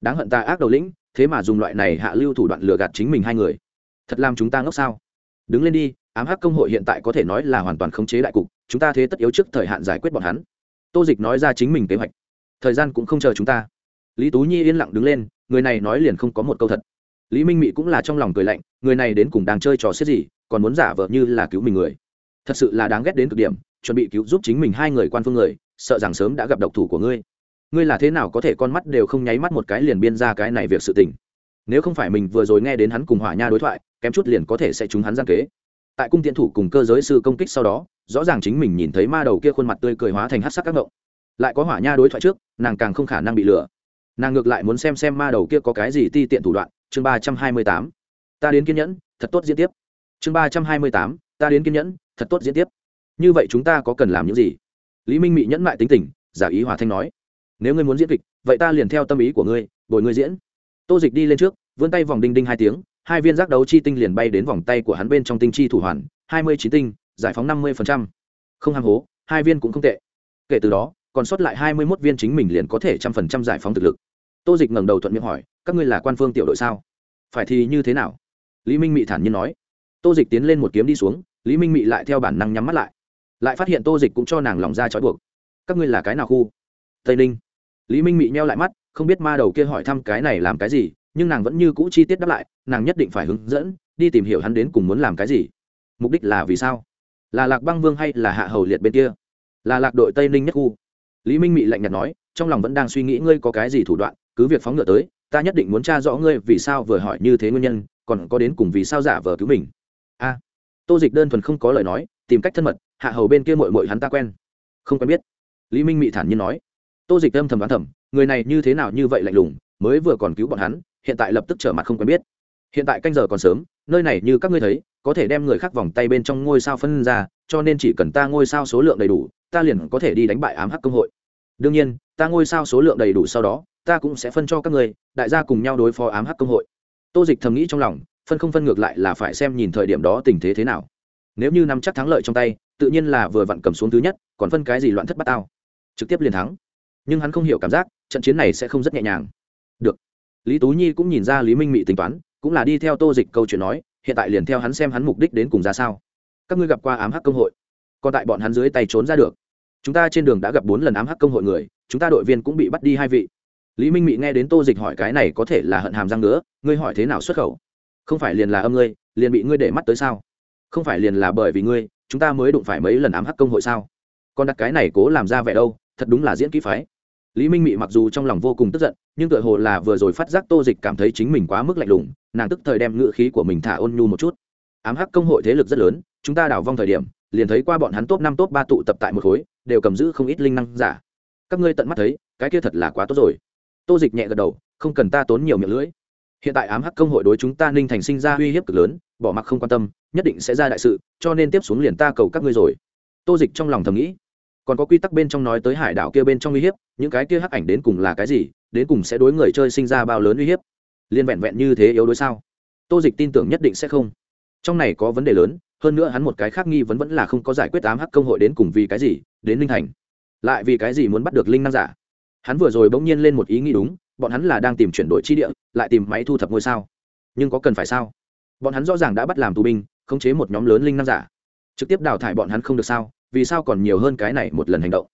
Đáng hận ta ác đầu lĩnh, thế mà dùng loại này hạ lưu thủ đoạn lừa gạt chính mình hai người. Thật làm chúng ta ngốc sao? Đứng lên đi, ám hắc công hội hiện tại có thể nói là hoàn toàn khống chế đại cục, chúng ta thế tất yếu trước thời hạn giải quyết bọn hắn. Tô dịch nói ra chính mình kế hoạch. Thời gian cũng không chờ chúng ta lý tú nhi yên lặng đứng lên người này nói liền không có một câu thật lý minh mị cũng là trong lòng cười lạnh người này đến cùng đang chơi trò xếp gì còn muốn giả vờ như là cứu mình người thật sự là đáng ghét đến cực điểm chuẩn bị cứu giúp chính mình hai người quan phương người sợ rằng sớm đã gặp độc thủ của ngươi ngươi là thế nào có thể con mắt đều không nháy mắt một cái liền biên ra cái này việc sự tình nếu không phải mình vừa rồi nghe đến hắn cùng hỏa nha đối thoại kém chút liền có thể sẽ trúng hắn gian kế tại cung tiện thủ cùng cơ giới sư công kích sau đó rõ ràng chính mình nhìn thấy ma đầu kia khuôn mặt tươi cười hóa thành hát sắc các ngộng lại có hỏa nha đối thoại trước nàng càng không khả năng bị lừa nàng ngược lại muốn xem xem ma đầu kia có cái gì ti tiện thủ đoạn. Chương ba trăm hai mươi tám. Ta đến kiên nhẫn, thật tốt diễn tiếp. Chương ba trăm hai mươi tám. Ta đến kiên nhẫn, thật tốt diễn tiếp. Như vậy chúng ta có cần làm những gì? Lý minh mị nhẫn mại tính tình, giả ý hòa thanh nói. Nếu ngươi muốn diễn kịch, vậy ta liền theo tâm ý của ngươi, bồi ngươi diễn. Tô dịch đi lên trước, vươn tay vòng đinh đinh hai tiếng, hai viên giác đấu chi tinh liền bay đến vòng tay của hắn bên trong tinh chi thủ hoàn, hai mươi chín tinh, giải phóng năm mươi không hàng hố, hai viên cũng không tệ. Kể từ đó, còn sót lại hai mươi mốt viên chính mình liền có thể trăm phần trăm giải phóng thực lực tô dịch ngẩng đầu thuận miệng hỏi, các ngươi là quan phương tiểu đội sao? Phải thì như thế nào? Lý minh mị thản nhiên nói. Tô dịch tiến lên một kiếm đi xuống, lý minh mị lại theo bản năng nhắm mắt lại. Lại phát hiện tô dịch cũng cho nàng lòng ra trói buộc. Các ngươi là cái nào khu? Tây ninh. Lý minh mị nheo lại mắt, không biết ma đầu kia hỏi thăm cái này làm cái gì, nhưng nàng vẫn như cũ chi tiết đáp lại, nàng nhất định phải hướng dẫn, đi tìm hiểu hắn đến cùng muốn làm cái gì. Mục đích là vì sao? Là lạc băng vương hay là hạ hầu liệt bên kia? Là lạc đội tây ninh nhất khu? Lý minh mị lạnh nhạt nói, trong lòng vẫn đang suy nghĩ ngươi có cái gì thủ đoạn cứ việc phóng ngựa tới, ta nhất định muốn tra rõ ngươi vì sao vừa hỏi như thế nguyên nhân, còn có đến cùng vì sao giả vờ cứu mình. A. Tô dịch đơn thuần không có lời nói, tìm cách thân mật, hạ hầu bên kia mội mội hắn ta quen. Không quen biết. Lý minh mị thản nhiên nói. Tô dịch âm thầm đoán thầm, người này như thế nào như vậy lạnh lùng, mới vừa còn cứu bọn hắn, hiện tại lập tức trở mặt không quen biết. Hiện tại canh giờ còn sớm, nơi này như các ngươi thấy, có thể đem người khác vòng tay bên trong ngôi sao phân ra, cho nên chỉ cần ta ngôi sao số lượng đầy đủ, ta liền có thể đi đánh bại ám hắc công hội. Đương nhiên, ta ngôi sao số lượng đầy đủ sau đó ta cũng sẽ phân cho các người đại gia cùng nhau đối phó ám hắc công hội. Tô dịch thầm nghĩ trong lòng, phân không phân ngược lại là phải xem nhìn thời điểm đó tình thế thế nào. Nếu như nắm chắc thắng lợi trong tay, tự nhiên là vừa vặn cầm xuống thứ nhất, còn phân cái gì loạn thất bát tao. Trực tiếp liền thắng. Nhưng hắn không hiểu cảm giác, trận chiến này sẽ không rất nhẹ nhàng. Được. Lý tú nhi cũng nhìn ra lý minh mị tính toán, cũng là đi theo tô dịch câu chuyện nói, hiện tại liền theo hắn xem hắn mục đích đến cùng ra sao. Các ngươi gặp qua ám hắc công hội? Còn tại bọn hắn dưới tay trốn ra được. Chúng ta trên đường đã gặp bốn lần ám hắc công hội người, chúng ta đội viên cũng bị bắt đi hai vị lý minh mị nghe đến tô dịch hỏi cái này có thể là hận hàm răng nữa ngươi hỏi thế nào xuất khẩu? Không phải liền là âm ngươi, liền bị ngươi để mắt tới sao? Không phải liền là bởi vì ngươi, chúng ta mới đụng phải mấy lần ám hắc công hội sao? Còn đặt cái này cố làm ra vẻ đâu, thật đúng là diễn kỹ phái. Lý minh mị mặc dù trong lòng vô cùng tức giận, nhưng tựa hồ là vừa rồi phát giác tô dịch cảm thấy chính mình quá mức lạnh lùng, nàng tức thời đem ngự khí của mình thả ôn nhu một chút. Ám hắc công hội thế lực rất lớn, chúng ta đảo vong thời điểm, liền thấy qua bọn hắn top năm top ba tụ tập tại một khối, đều cầm giữ không ít linh năng giả. Các ngươi tận mắt thấy, cái kia thật là quá tốt rồi tô dịch nhẹ gật đầu, không cần ta tốn nhiều miệng lưỡi. Hiện tại ám hắc công hội đối chúng ta ninh thành sinh ra uy hiếp cực lớn, bỏ mặc không quan tâm, nhất định sẽ ra đại sự, cho nên tiếp xuống liền ta cầu các ngươi rồi. Tô dịch trong lòng thầm nghĩ. Còn có quy tắc bên trong nói tới hải đảo kia bên trong uy hiếp, những cái kia hắc ảnh đến cùng là cái gì, đến cùng sẽ đối người chơi sinh ra bao lớn uy hiếp? Liên vẹn vẹn như thế yếu đối sao? Tô dịch tin tưởng nhất định sẽ không. Trong này có vấn đề lớn, hơn nữa hắn một cái khác nghi vấn vẫn là không có giải quyết ám hắc công hội đến cùng vì cái gì, đến linh thành. Lại vì cái gì muốn bắt được linh năng giả? Hắn vừa rồi bỗng nhiên lên một ý nghĩ đúng, bọn hắn là đang tìm chuyển đổi chi địa, lại tìm máy thu thập ngôi sao. Nhưng có cần phải sao? Bọn hắn rõ ràng đã bắt làm tù binh, khống chế một nhóm lớn linh năng giả. Trực tiếp đào thải bọn hắn không được sao, vì sao còn nhiều hơn cái này một lần hành động?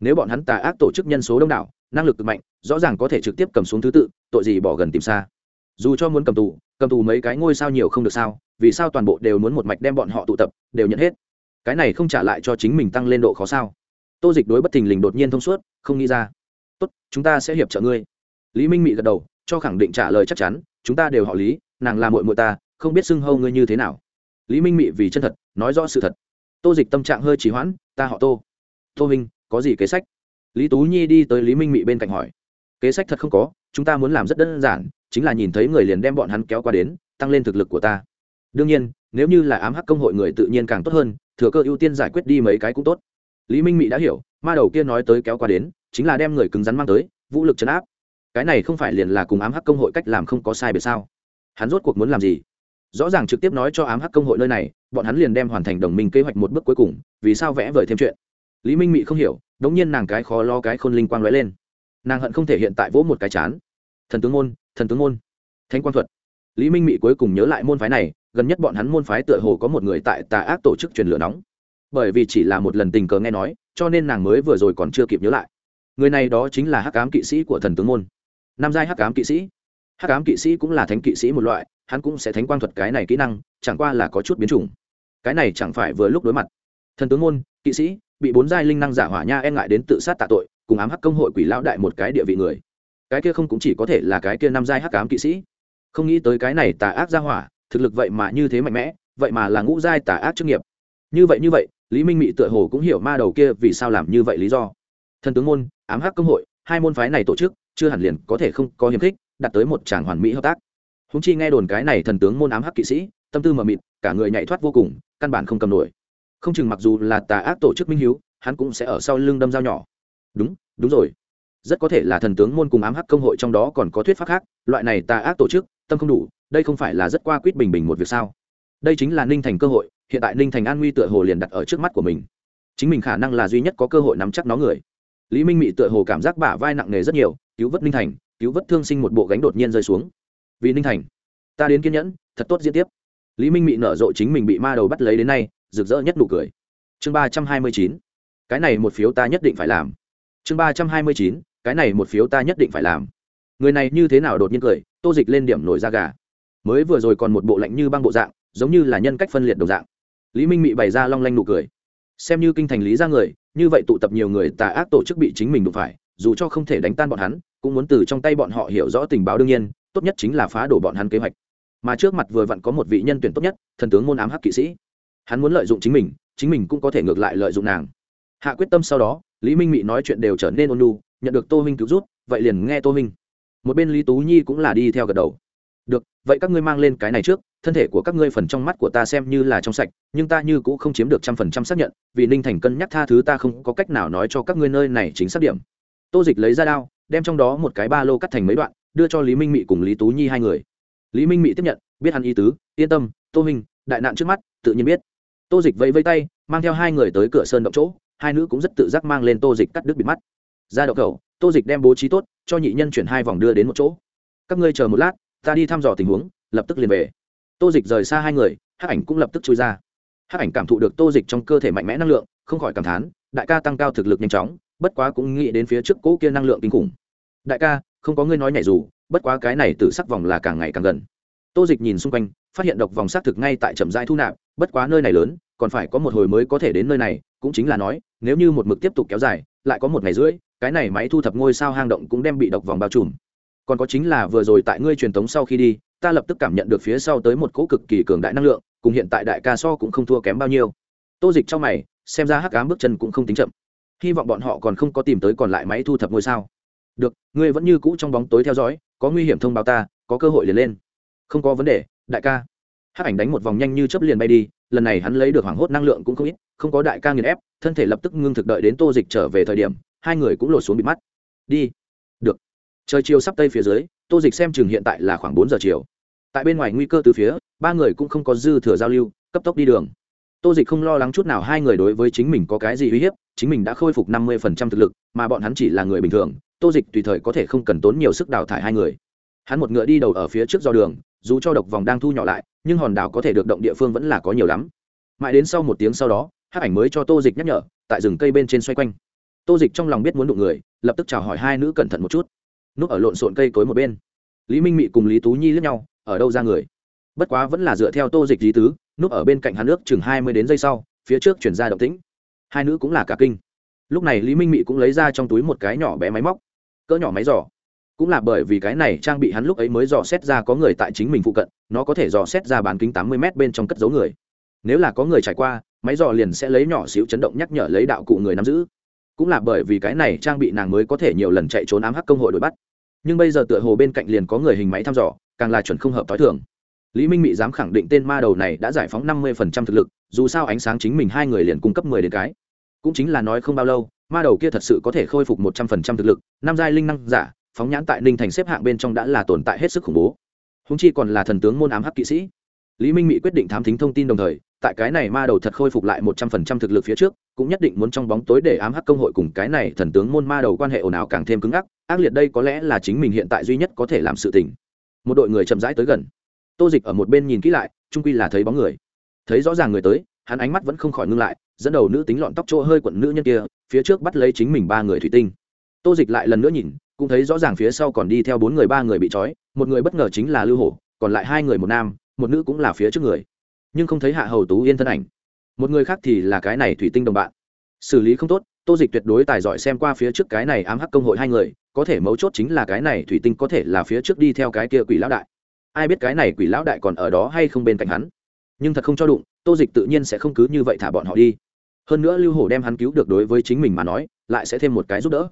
Nếu bọn hắn tà ác tổ chức nhân số đông đảo, năng lực cực mạnh, rõ ràng có thể trực tiếp cầm xuống thứ tự, tội gì bỏ gần tìm xa. Dù cho muốn cầm tù cầm tù mấy cái ngôi sao nhiều không được sao, vì sao toàn bộ đều muốn một mạch đem bọn họ tụ tập, đều nhận hết? Cái này không trả lại cho chính mình tăng lên độ khó sao? Tô dịch đối bất thình lình đột nhiên thông suốt, không nghĩ ra tốt, chúng ta sẽ hiệp trợ ngươi. Lý minh mị gật đầu, cho khẳng định trả lời chắc chắn, chúng ta đều họ lý, nàng là mội mội ta, không biết xưng hâu ngươi như thế nào. Lý minh mị vì chân thật, nói rõ sự thật. Tô dịch tâm trạng hơi trì hoãn, ta họ tô. Tô minh có gì kế sách? Lý tú nhi đi tới lý minh mị bên cạnh hỏi. Kế sách thật không có, chúng ta muốn làm rất đơn giản, chính là nhìn thấy người liền đem bọn hắn kéo qua đến, tăng lên thực lực của ta. Đương nhiên, nếu như là ám hắc công hội người tự nhiên càng tốt hơn, thừa cơ ưu tiên giải quyết đi mấy cái cũng tốt. Lý minh mị đã hiểu, ma đầu kia nói tới kéo qua đến chính là đem người cứng rắn mang tới, vũ lực chấn áp. Cái này không phải liền là cùng ám hắc công hội cách làm không có sai biệt sao? Hắn rốt cuộc muốn làm gì? Rõ ràng trực tiếp nói cho ám hắc công hội nơi này, bọn hắn liền đem hoàn thành đồng minh kế hoạch một bước cuối cùng, vì sao vẽ vời thêm chuyện? Lý minh mị không hiểu, đống nhiên nàng cái khó lo cái khôn linh quang lóe lên. Nàng hận không thể hiện tại vỗ một cái chán. Thần tướng môn, thần tướng môn. Thanh quan thuật. Lý minh mị cuối cùng nhớ lại môn phái này, gần nhất bọn hắn môn phái tựa hồ có một người tại tà ác tổ chức truyền lửa nóng. Bởi vì chỉ là một lần tình cờ nghe nói, cho nên nàng mới vừa rồi còn chưa kịp nhớ lại người này đó chính là hắc ám kỵ sĩ của thần tướng môn. Nam giai hắc ám kỵ sĩ. Hắc ám kỵ sĩ cũng là thánh kỵ sĩ một loại, hắn cũng sẽ thánh quang thuật cái này kỹ năng, chẳng qua là có chút biến chủng. Cái này chẳng phải vừa lúc đối mặt. Thần tướng môn, kỵ sĩ, bị bốn giai linh năng giả hỏa nha e ngại đến tự sát tạ tội, cùng ám hắc công hội quỷ lão đại một cái địa vị người. Cái kia không cũng chỉ có thể là cái kia năm giai hắc ám kỵ sĩ. Không nghĩ tới cái này tà ác ra hỏa, thực lực vậy mà như thế mạnh mẽ, vậy mà là ngũ giai tà ác chức nghiệp. Như vậy như vậy, lý minh mị tựa hồ cũng hiểu ma đầu kia vì sao làm như vậy lý do. Thần tướng môn ám hắc công hội, hai môn phái này tổ chức, chưa hẳn liền có thể không có hiềm khích, đạt tới một tràng hoàn mỹ hợp tác. Húng chi nghe đồn cái này thần tướng môn ám hắc kỵ sĩ, tâm tư mờ mịt, cả người nhảy thoát vô cùng, căn bản không cầm nổi. Không chừng mặc dù là tà ác tổ chức minh hiếu, hắn cũng sẽ ở sau lưng đâm dao nhỏ. Đúng đúng rồi. Rất có thể là thần tướng môn cùng ám hắc công hội trong đó còn có thuyết pháp khác, loại này tà ác tổ chức, tâm không đủ, đây không phải là rất qua quýt bình bình một việc sao? Đây chính là ninh thành cơ hội, hiện tại ninh thành an nguy tựa hồ liền đặt ở trước mắt của mình. Chính mình khả năng là duy nhất có cơ hội nắm chắc nó người lý minh mị tựa hồ cảm giác bả vai nặng nề rất nhiều, cứu vớt ninh thành, cứu vớt thương sinh một bộ gánh đột nhiên rơi xuống. Vì ninh thành, ta đến kiên nhẫn, thật tốt diễn tiếp. Lý minh mị nở rộ chính mình bị ma đầu bắt lấy đến nay, rực rỡ nhất nụ cười. Chương ba trăm hai mươi chín, cái này một phiếu ta nhất định phải làm. Chương ba trăm hai mươi chín, cái này một phiếu ta nhất định phải làm. Người này như thế nào đột nhiên cười, tô dịch lên điểm nổi da gà. Mới vừa rồi còn một bộ lạnh như băng bộ dạng, giống như là nhân cách phân liệt đồng dạng. Lý minh mị bày ra long lanh nụ cười. Xem như kinh thành lý ra người như vậy tụ tập nhiều người tà ác tổ chức bị chính mình đụng phải, dù cho không thể đánh tan bọn hắn, cũng muốn từ trong tay bọn họ hiểu rõ tình báo đương nhiên, tốt nhất chính là phá đổ bọn hắn kế hoạch. Mà trước mặt vừa vặn có một vị nhân tuyển tốt nhất, thần tướng môn ám hắc kỵ sĩ. Hắn muốn lợi dụng chính mình chính mình cũng có thể ngược lại lợi dụng nàng. Hạ quyết tâm sau đó, lý minh mị nói chuyện đều trở nên ôn lu nhận được tô minh cứu rút, vậy liền nghe tô minh một bên lý tú nhi cũng là đi theo gật đầu được, vậy các ngươi mang lên cái này trước, thân thể của các ngươi phần trong mắt của ta xem như là trong sạch, nhưng ta như cũng không chiếm được trăm phần trăm xác nhận, vì ninh thành cân nhắc tha thứ ta không có cách nào nói cho các ngươi nơi này chính xác điểm. Tô dịch lấy ra đao, đem trong đó một cái ba lô cắt thành mấy đoạn, đưa cho lý minh mị cùng lý tú nhi hai người. Lý minh mị tiếp nhận, biết hắn ý tứ, yên tâm, tô minh, đại nạn trước mắt, tự nhiên biết. Tô dịch vẫy vây tay, mang theo hai người tới cửa sơn động chỗ, hai nữ cũng rất tự giác mang lên tô dịch cắt đứt bịt mắt. Ra đậu cầu, tô dịch đem bố trí tốt, cho nhị nhân chuyển hai vòng đưa đến một chỗ. Các ngươi chờ một lát ta đi thăm dò tình huống, lập tức liền về. Tô dịch rời xa hai người, hắc ảnh cũng lập tức chui ra. Hắc ảnh cảm thụ được tô dịch trong cơ thể mạnh mẽ năng lượng, không khỏi cảm thán, đại ca tăng cao thực lực nhanh chóng, bất quá cũng nghĩ đến phía trước cỗ kia năng lượng kinh khủng. Đại ca, không có ngươi nói nhảy dù, bất quá cái này từ sắc vòng là càng ngày càng gần. Tô dịch nhìn xung quanh, phát hiện độc vòng xác thực ngay tại trầm giai thu nạp, bất quá nơi này lớn, còn phải có một hồi mới có thể đến nơi này, cũng chính là nói, nếu như một mực tiếp tục kéo dài, lại có một ngày rưỡi, cái này máy thu thập ngôi sao hang động cũng đem bị độc vòng bao trùm còn có chính là vừa rồi tại ngươi truyền tống sau khi đi, ta lập tức cảm nhận được phía sau tới một cỗ cực kỳ cường đại năng lượng, cùng hiện tại đại ca so cũng không thua kém bao nhiêu. Tô dịch trong mày, xem ra hắc ám bước chân cũng không tính chậm. Hy vọng bọn họ còn không có tìm tới còn lại máy thu thập ngôi sao. Được, ngươi vẫn như cũ trong bóng tối theo dõi, có nguy hiểm thông báo ta, có cơ hội liền lên. Không có vấn đề, đại ca. Hắc ảnh đánh một vòng nhanh như chớp liền bay đi, lần này hắn lấy được hoảng hốt năng lượng cũng không ít, không có đại ca nghiền ép, thân thể lập tức ngưng thực đợi đến tô dịch trở về thời điểm, hai người cũng lột xuống bị mắt. Đi trời chiều sắp tây phía dưới, tô dịch xem chừng hiện tại là khoảng bốn giờ chiều. Tại bên ngoài nguy cơ từ phía, ba người cũng không có dư thừa giao lưu, cấp tốc đi đường. Tô dịch không lo lắng chút nào hai người đối với chính mình có cái gì uy hiếp, chính mình đã khôi phục năm mươi thực lực, mà bọn hắn chỉ là người bình thường, tô dịch tùy thời có thể không cần tốn nhiều sức đào thải hai người. Hắn một ngựa đi đầu ở phía trước do đường, dù cho độc vòng đang thu nhỏ lại, nhưng hòn đảo có thể được động địa phương vẫn là có nhiều lắm. Mãi đến sau một tiếng sau đó, hát ảnh mới cho tô dịch nhắc nhở, tại rừng cây bên trên xoay quanh. Tô dịch trong lòng biết muốn đụng người, lập tức chào hỏi hai nữ cẩn thận một chút núp ở lộn xộn cây cối một bên. Lý minh mị cùng lý tú nhi lướt nhau, ở đâu ra người? Bất quá vẫn là dựa theo tô dịch lý tứ, núp ở bên cạnh hắn nước chừng hai mươi đến giây sau, phía trước chuyển ra động tĩnh. Hai nữ cũng là cả kinh. Lúc này lý minh mị cũng lấy ra trong túi một cái nhỏ bé máy móc, cỡ nhỏ máy giỏ cũng là bởi vì cái này trang bị hắn lúc ấy mới dò xét ra có người tại chính mình phụ cận, nó có thể dò xét ra bán kính tám mươi m bên trong cất giấu người. Nếu là có người trải qua, máy dò liền sẽ lấy nhỏ xíu chấn động nhắc nhở lấy đạo cụ người nắm giữ cũng là bởi vì cái này trang bị nàng mới có thể nhiều lần chạy trốn ám hắc công hội đuổi bắt. Nhưng bây giờ tựa hồ bên cạnh liền có người hình máy thăm dò, càng là chuẩn không hợp t h o i thường. Lý minh mị dám khẳng định tên ma đầu này đã giải phóng năm mươi phần trăm thực lực, dù sao ánh sáng chính mình hai người liền cung cấp mười đến cái. Cũng chính là nói không bao lâu, ma đầu kia thật sự có thể khôi phục một trăm phần trăm thực lực nam giai linh năng giả, phóng nhãn tại ninh thành xếp hạng bên trong đã là tồn tại hết sức khủng bố. Húng chi còn là thần tướng môn ám hắc kỵ sĩ lý minh mị quyết định thám thính thông tin đồng thời, tại cái này ma đầu thật khôi phục lại một trăm phần trăm thực lực phía trước, cũng nhất định muốn trong bóng tối để ám hắc công hội cùng cái này thần tướng môn ma đầu quan hệ ồn ào càng thêm cứng ác ác liệt đây có lẽ là chính mình hiện tại duy nhất có thể làm sự tình. Một đội người chậm rãi tới gần. Tô dịch ở một bên nhìn kỹ lại trung quy là thấy bóng người. Thấy rõ ràng người tới, hắn ánh mắt vẫn không khỏi ngưng lại, dẫn đầu nữ tính lọn tóc chỗ hơi quận nữ nhân kia, phía trước bắt lấy chính mình ba người thủy tinh. Tô dịch lại lần nữa nhìn, cũng thấy rõ ràng phía sau còn đi theo bốn người ba người bị trói, một người bất ngờ chính là lưu hổ, còn lại hai người một nam một nữ cũng là phía trước người, nhưng không thấy hạ hầu tú yên thân ảnh. Một người khác thì là cái này thủy tinh đồng bạn. Xử lý không tốt, tô dịch tuyệt đối tài giỏi xem qua phía trước cái này ám hắc công hội hai người, có thể mấu chốt chính là cái này thủy tinh có thể là phía trước đi theo cái kia quỷ lão đại. Ai biết cái này quỷ lão đại còn ở đó hay không bên cạnh hắn. Nhưng thật không cho đụng, tô dịch tự nhiên sẽ không cứ như vậy thả bọn họ đi. Hơn nữa lưu hổ đem hắn cứu được đối với chính mình mà nói, lại sẽ thêm một cái giúp đỡ.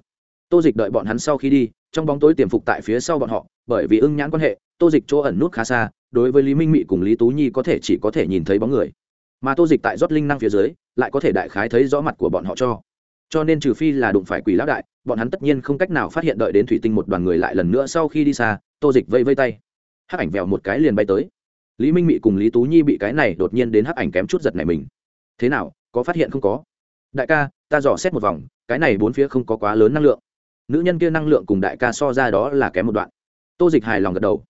Tô dịch đợi bọn hắn sau khi đi, trong bóng tối tiềm phục tại phía sau bọn họ, bởi vì ưng nhãn quan hệ, tô dịch chỗ ẩn nút khá xa đối với lý minh mị cùng lý tú nhi có thể chỉ có thể nhìn thấy bóng người. Mà tô dịch tại rót linh năng phía dưới, lại có thể đại khái thấy rõ mặt của bọn họ cho. Cho nên trừ phi là đụng phải quỷ lão đại, bọn hắn tất nhiên không cách nào phát hiện đợi đến thủy tinh một đoàn người lại lần nữa sau khi đi xa, tô dịch vây vây tay. Hắc ảnh vèo một cái liền bay tới. Lý minh mị cùng lý tú nhi bị cái này đột nhiên đến hắc ảnh kém chút giật này mình. Thế nào, có phát hiện không có? Đại ca, ta dò xét một vòng, cái này bốn phía không có quá lớn năng lượng. Nữ nhân kia năng lượng cùng đại ca so ra đó là kém một đoạn. Tô dịch hài lòng gật đầu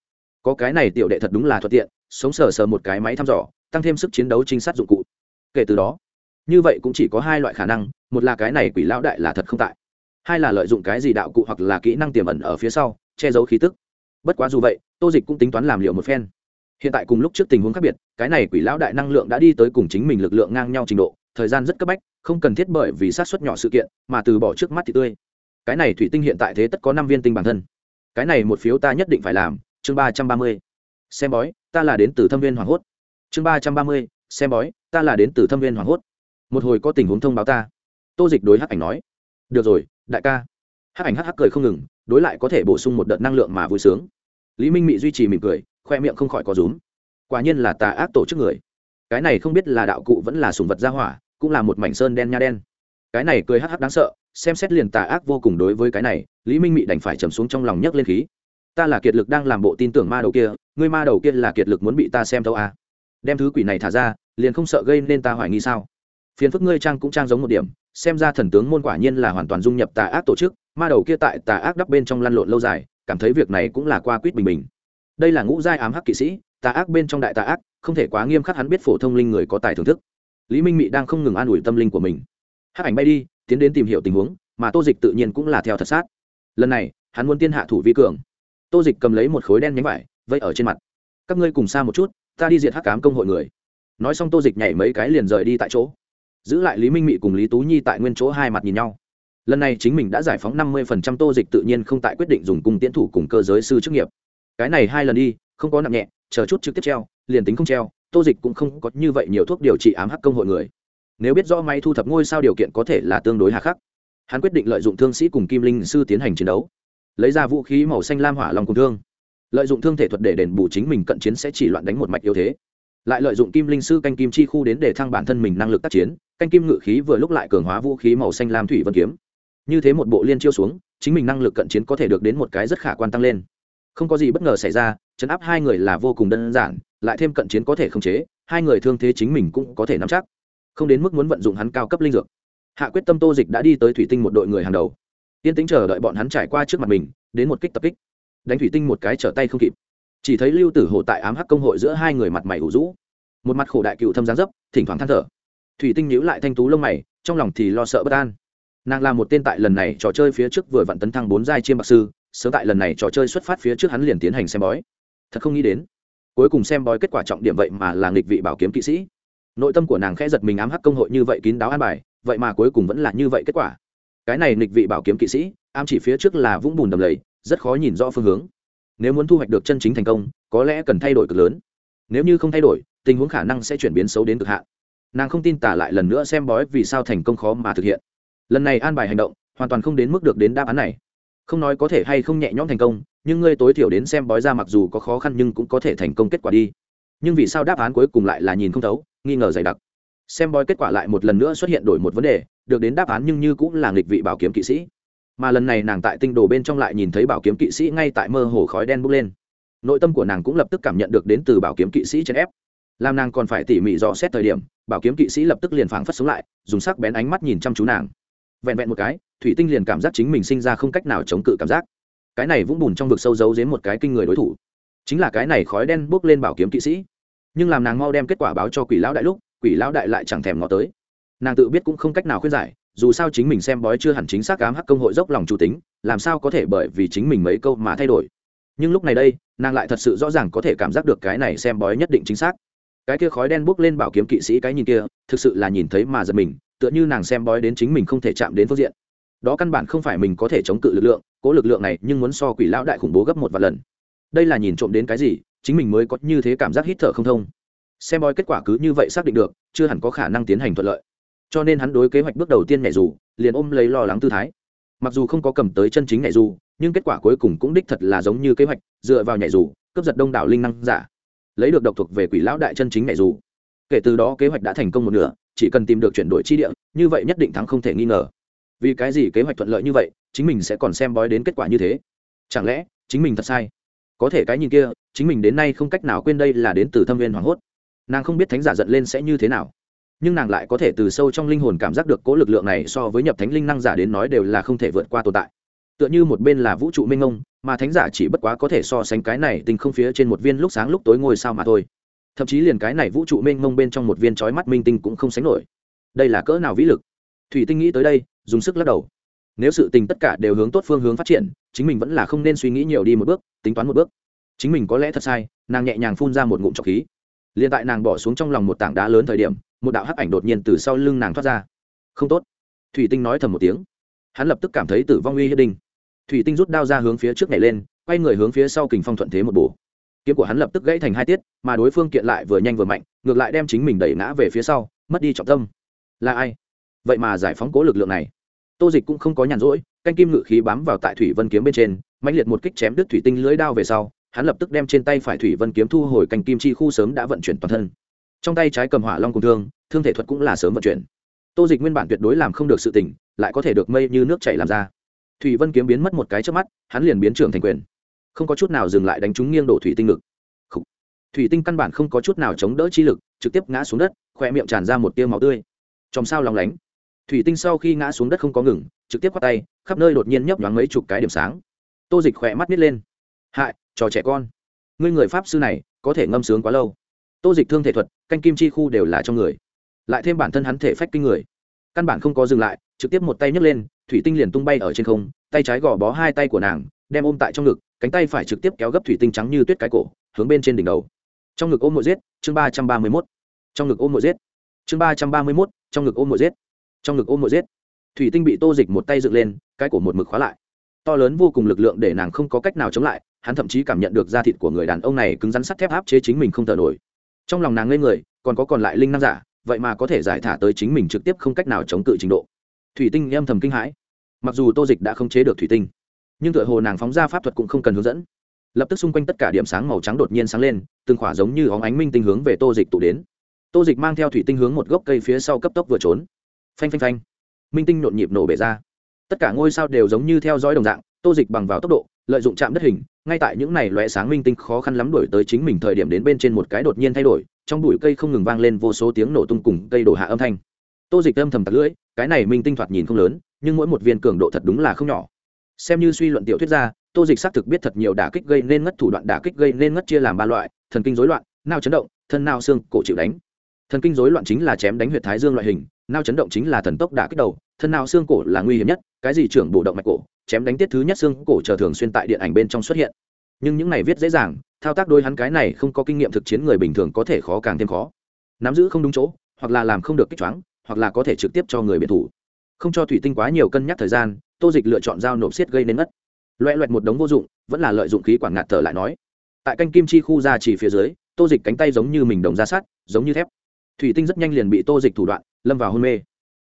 có cái này tiểu đệ thật đúng là thuận tiện, sống sờ sờ một cái máy thăm dò, tăng thêm sức chiến đấu trinh sát dụng cụ. Kể từ đó, như vậy cũng chỉ có hai loại khả năng, một là cái này quỷ lão đại là thật không tại, hai là lợi dụng cái gì đạo cụ hoặc là kỹ năng tiềm ẩn ở phía sau, che giấu khí tức. Bất quá dù vậy, tô dịch cũng tính toán làm liệu một phen. Hiện tại cùng lúc trước tình huống khác biệt, cái này quỷ lão đại năng lượng đã đi tới cùng chính mình lực lượng ngang nhau trình độ, thời gian rất cấp bách, không cần thiết bởi vì sát xuất nhỏ sự kiện mà từ bỏ trước mắt thì tươi. Cái này thủy tinh hiện tại thế tất có năm viên tinh bản thân. Cái này một phiếu ta nhất định phải làm chương ba trăm ba mươi, xem bói, ta là đến từ thâm viên hoàng hốt. chương ba trăm ba mươi, xem bói, ta là đến từ thâm viên hoàng hốt. một hồi có tình huống thông báo ta. Tô dịch đối hắc ảnh nói. Được rồi, đại ca. Hắc ảnh hắc hắc cười không ngừng, đối lại có thể bổ sung một đợt năng lượng mà vui sướng. Lý minh mị duy trì mỉm cười, khoe miệng không khỏi có rúm. Quả nhiên là tà ác tổ chức người. Cái này không biết là đạo cụ vẫn là sùng vật gia hỏa, cũng là một mảnh sơn đen nha đen. Cái này cười hắc hắc đáng sợ, xem xét liền tà ác vô cùng đối với cái này, lý minh mị đành phải trầm xuống trong lòng nhấc lên khí ta là kiệt lực đang làm bộ tin tưởng ma đầu kia, ngươi ma đầu kia là kiệt lực muốn bị ta xem thâu à. đem thứ quỷ này thả ra, liền không sợ gây nên ta hoài nghi sao? Phiền phức ngươi trang cũng trang giống một điểm, xem ra thần tướng môn quả nhiên là hoàn toàn dung nhập tà ác tổ chức, ma đầu kia tại tà ác đắp bên trong lăn lộn lâu dài, cảm thấy việc này cũng là qua quýt bình bình. Đây là ngũ giai ám hắc kỵ sĩ, tà ác bên trong đại tà ác, không thể quá nghiêm khắc hắn biết phổ thông linh người có tài thưởng thức. Lý minh mị đang không ngừng an ủi tâm linh của mình. Hắc ảnh bay đi, tiến đến tìm hiểu tình huống, mà tô dịch tự nhiên cũng là theo thật sát. Lần này, hắn muốn tiên hạ thủ vi cường tô dịch cầm lấy một khối đen nhánh vải, vây ở trên mặt. Các ngươi cùng xa một chút, ta đi diệt hắc cám công hội người. Nói xong tô dịch nhảy mấy cái liền rời đi tại chỗ. Giữ lại lý minh mị cùng lý tú nhi tại nguyên chỗ hai mặt nhìn nhau. Lần này chính mình đã giải phóng năm mươi tô dịch tự nhiên không tại quyết định dùng cung tiến thủ cùng cơ giới sư chức nghiệp. Cái này hai lần đi, không có nặng nhẹ, chờ chút trực tiếp treo, liền tính không treo, tô dịch cũng không có như vậy nhiều thuốc điều trị ám hắc công hội người. Nếu biết rõ máy thu thập ngôi sao điều kiện có thể là tương đối hà khắc, hắn quyết định lợi dụng thương sĩ cùng kim linh sư tiến hành chiến đấu lấy ra vũ khí màu xanh lam hỏa lòng cùng thương. Lợi dụng thương thể thuật để đền bù chính mình cận chiến sẽ chỉ loạn đánh một mạch yếu thế. Lại lợi dụng kim linh sư canh kim chi khu đến để thăng bản thân mình năng lực tác chiến, canh kim ngự khí vừa lúc lại cường hóa vũ khí màu xanh lam thủy vân kiếm. Như thế một bộ liên chiêu xuống, chính mình năng lực cận chiến có thể được đến một cái rất khả quan tăng lên. Không có gì bất ngờ xảy ra, chấn áp hai người là vô cùng đơn giản, lại thêm cận chiến có thể khống chế, hai người thương thế chính mình cũng có thể nắm chắc. Không đến mức muốn vận dụng hắn cao cấp linh dược. Hạ quyết tâm tô dịch đã đi tới thủy tinh một đội người hàng đầu tiên tính chờ đợi bọn hắn trải qua trước mặt mình, đến một kích tập kích. Đánh thủy tinh một cái trở tay không kịp. Chỉ thấy lưu tử hồ tại ám hắc công hội giữa hai người mặt mày ủ rũ. Một mặt khổ đại cựu thâm giáng dấp, thỉnh thoảng than thở. Thủy tinh nhíu lại thanh tú lông mày, trong lòng thì lo sợ bất an. Nàng là một tên tại lần này trò chơi phía trước vừa vặn tấn thăng bốn giai chiêm bạc sư, sớm tại lần này trò chơi xuất phát phía trước hắn liền tiến hành xem bói. Thật không nghĩ đến, cuối cùng xem bói kết quả trọng điểm vậy mà là nghịch vị bảo kiếm kỵ sĩ. Nội tâm của nàng khẽ giật mình ám hắc công hội như vậy kín đáo an bài, vậy mà cuối cùng vẫn là như vậy kết quả cái này nghịch vị bảo kiếm kỵ sĩ am chỉ phía trước là vũng bùn đầm lầy, rất khó nhìn rõ phương hướng. Nếu muốn thu hoạch được chân chính thành công, có lẽ cần thay đổi cực lớn. Nếu như không thay đổi, tình huống khả năng sẽ chuyển biến xấu đến cực hạn. Nàng không tin tả lại lần nữa xem bói vì sao thành công khó mà thực hiện. Lần này an bài hành động, hoàn toàn không đến mức được đến đáp án này. Không nói có thể hay không nhẹ nhõm thành công, nhưng ngươi tối thiểu đến xem bói ra mặc dù có khó khăn nhưng cũng có thể thành công kết quả đi. Nhưng vì sao đáp án cuối cùng lại là nhìn không thấu, nghi ngờ dày đặc. Xem bói kết quả lại một lần nữa xuất hiện đổi một vấn đề được đến đáp án nhưng như cũng là nghịch vị bảo kiếm kỵ sĩ. Mà lần này nàng tại tinh đồ bên trong lại nhìn thấy bảo kiếm kỵ sĩ ngay tại mơ hồ khói đen bốc lên. Nội tâm của nàng cũng lập tức cảm nhận được đến từ bảo kiếm kỵ sĩ chèn ép. Làm nàng còn phải tỉ mỉ dò xét thời điểm, bảo kiếm kỵ sĩ lập tức liền phảng phất sống lại, dùng sắc bén ánh mắt nhìn chăm chú nàng. Vẹn vẹn một cái, thủy tinh liền cảm giác chính mình sinh ra không cách nào chống cự cảm giác. Cái này vũng bùn trong vực sâu giấu dếm một cái kinh người đối thủ. Chính là cái này khói đen bốc lên bảo kiếm kỵ sĩ. Nhưng làm nàng mau đem kết quả báo cho quỷ lão đại lúc, quỷ lão đại lại chẳng thèm ngó tới nàng tự biết cũng không cách nào khuyên giải, dù sao chính mình xem bói chưa hẳn chính xác cám hắc công hội dốc lòng chủ tính, làm sao có thể bởi vì chính mình mấy câu mà thay đổi. Nhưng lúc này đây, nàng lại thật sự rõ ràng có thể cảm giác được cái này xem bói nhất định chính xác. Cái kia khói đen bốc lên bảo kiếm kỵ sĩ cái nhìn kia, thực sự là nhìn thấy mà giật mình, tựa như nàng xem bói đến chính mình không thể chạm đến phương diện. Đó căn bản không phải mình có thể chống cự lực lượng, cố lực lượng này nhưng muốn so quỷ lão đại khủng bố gấp một vài lần. Đây là nhìn trộm đến cái gì, chính mình mới có như thế cảm giác hít thở không thông. Xem bói kết quả cứ như vậy xác định được, chưa hẳn có khả năng tiến hành thuận lợi cho nên hắn đối kế hoạch bước đầu tiên nhảy dù, liền ôm lấy lo lắng tư thái. Mặc dù không có cầm tới chân chính nhảy dù, nhưng kết quả cuối cùng cũng đích thật là giống như kế hoạch, dựa vào nhảy dù, cướp giật đông đảo linh năng giả. Lấy được độc thuộc về quỷ lão đại chân chính nhảy dù. Kể từ đó kế hoạch đã thành công một nửa, chỉ cần tìm được chuyển đổi chi địa, như vậy nhất định thắng không thể nghi ngờ. Vì cái gì kế hoạch thuận lợi như vậy, chính mình sẽ còn xem bói đến kết quả như thế? Chẳng lẽ, chính mình thật sai? Có thể cái nhìn kia, chính mình đến nay không cách nào quên đây là đến từ thâm viên hoảng hốt. Nàng không biết thánh giả giận lên sẽ như thế nào nhưng nàng lại có thể từ sâu trong linh hồn cảm giác được cố lực lượng này so với nhập thánh linh năng giả đến nói đều là không thể vượt qua tồn tại. Tựa như một bên là vũ trụ minh ông mà thánh giả chỉ bất quá có thể so sánh cái này tình không phía trên một viên lúc sáng lúc tối ngôi sao mà thôi. Thậm chí liền cái này vũ trụ mênh mông bên trong một viên trói mắt minh tinh cũng không sánh nổi. Đây là cỡ nào vĩ lực? Thủy tinh nghĩ tới đây, dùng sức lắc đầu. Nếu sự tình tất cả đều hướng tốt phương hướng phát triển, chính mình vẫn là không nên suy nghĩ nhiều đi một bước, tính toán một bước. Chính mình có lẽ thật sai, nàng nhẹ nhàng phun ra một ngụm trọc khí. Liền tại nàng bỏ xuống trong lòng một tảng đá lớn thời điểm một đạo hắc ảnh đột nhiên từ sau lưng nàng thoát ra. Không tốt. Thủy tinh nói thầm một tiếng. Hắn lập tức cảm thấy tử vong uy hiếp đinh. Thủy tinh rút đao ra hướng phía trước nhảy lên, quay người hướng phía sau kình phong thuận thế một bổ. Kiếm của hắn lập tức gãy thành hai tiết, mà đối phương kiện lại vừa nhanh vừa mạnh, ngược lại đem chính mình đẩy ngã về phía sau, mất đi trọng tâm. Là ai? Vậy mà giải phóng cố lực lượng này. Tô dịch cũng không có nhàn rỗi, canh kim ngự khí bám vào tại thủy vân kiếm bên trên mạnh liệt một kích chém đứt thủy tinh lưới đao về sau, hắn lập tức đem trên tay phải thủy vân kiếm thu hồi canh kim chi khu sớm đã vận chuyển toàn thân trong tay trái cầm hỏa long cùng thương thương thể thuật cũng là sớm vận chuyển. Tô dịch nguyên bản tuyệt đối làm không được sự tỉnh lại có thể được mây như nước chảy làm ra. Thủy vân kiếm biến mất một cái trước mắt, hắn liền biến trưởng thành quyền. Không có chút nào dừng lại đánh trúng nghiêng đổ thủy tinh ngực. Thủy tinh căn bản không có chút nào chống đỡ chi lực, trực tiếp ngã xuống đất khoe miệng tràn ra một tiêu máu tươi. Trong sao lòng lánh. Thủy tinh sau khi ngã xuống đất không có ngừng, trực tiếp khoác tay, khắp nơi đột nhiên nhấp nhoáng mấy chục cái điểm sáng. Tô dịch khỏe mắt nít lên. Hại, trò trẻ con. Ngươi người pháp sư này có thể ngâm sướng quá lâu tô dịch thương thể thuật, canh kim chi khu đều là trong người. Lại thêm bản thân hắn thể phách kinh người. Căn bản không có dừng lại, trực tiếp một tay nhấc lên, thủy tinh liền tung bay ở trên không, tay trái gò bó hai tay của nàng, đem ôm tại trong ngực, cánh tay phải trực tiếp kéo gấp thủy tinh trắng như tuyết cái cổ, hướng bên trên đỉnh đầu. Trong ngực ôm mộ giết, chương ba trăm ba mươi mốt. Trong ngực ôm mộ giết. Chương ba trăm ba mươi mốt, trong ngực ôm mộ giết. Trong ngực ôm mộ giết. Thủy tinh bị tô dịch một tay dựng lên, cái cổ một mực khóa lại. To lớn vô cùng lực lượng để nàng không có cách nào chống lại, hắn thậm chí cảm nhận được da thịt của người đàn ông này cứng rắn sắt thép áp chế chính mình không thở nổi trong lòng nàng ngây người, còn có còn lại linh năng giả, vậy mà có thể giải thả tới chính mình trực tiếp không cách nào chống cự trình độ. Thủy tinh âm thầm kinh hãi. Mặc dù tô dịch đã không chế được thủy tinh, nhưng tựa hồ nàng phóng ra pháp thuật cũng không cần hướng dẫn. Lập tức xung quanh tất cả điểm sáng màu trắng đột nhiên sáng lên, từng khỏa giống như óng ánh minh tinh hướng về tô dịch tụ đến. Tô dịch mang theo thủy tinh hướng một gốc cây phía sau cấp tốc vừa trốn. Phanh phanh phanh. Minh tinh nhộn nhịp nổ bể ra. Tất cả ngôi sao đều giống như theo dõi đồng dạng, tô dịch bằng vào tốc độ lợi dụng chạm đất hình, ngay tại những này lóe sáng minh tinh khó khăn lắm đổi tới chính mình thời điểm đến bên trên một cái đột nhiên thay đổi, trong bụi cây không ngừng vang lên vô số tiếng nổ tung cùng cây đổ hạ âm thanh. Tô dịch âm thầm tặc lưỡi, cái này minh tinh thoạt nhìn không lớn, nhưng mỗi một viên cường độ thật đúng là không nhỏ. Xem như suy luận tiểu thuyết ra, tô dịch xác thực biết thật nhiều đả kích gây nên ngất thủ đoạn, đả kích gây nên ngất chia làm ba loại, thần kinh rối loạn, nao chấn động, thân nao xương, cổ chịu đánh. Thần kinh rối loạn chính là chém đánh huyệt thái dương loại hình, nao chấn động chính là thần tốc đả kích đầu, thân nao xương cổ là nguy hiểm nhất cái gì trưởng bổ động mạch cổ, chém đánh tiết thứ nhất xương cổ chờ thường xuyên tại điện ảnh bên trong xuất hiện. Nhưng những này viết dễ dàng, thao tác đôi hắn cái này không có kinh nghiệm thực chiến người bình thường có thể khó càng thêm khó. Nắm giữ không đúng chỗ, hoặc là làm không được kích choáng, hoặc là có thể trực tiếp cho người biệt thủ. Không cho thủy tinh quá nhiều cân nhắc thời gian, tô dịch lựa chọn dao nộp xiết gây nên mất. Loẹ loẹt một đống vô dụng, vẫn là lợi dụng khí quản ngạt thở lại nói. Tại canh kim chi khu ra chỉ phía dưới, tô dịch cánh tay giống như mình đồng ra sát, giống như thép. Thủy tinh rất nhanh liền bị tô dịch thủ đoạn, lâm vào hôn mê.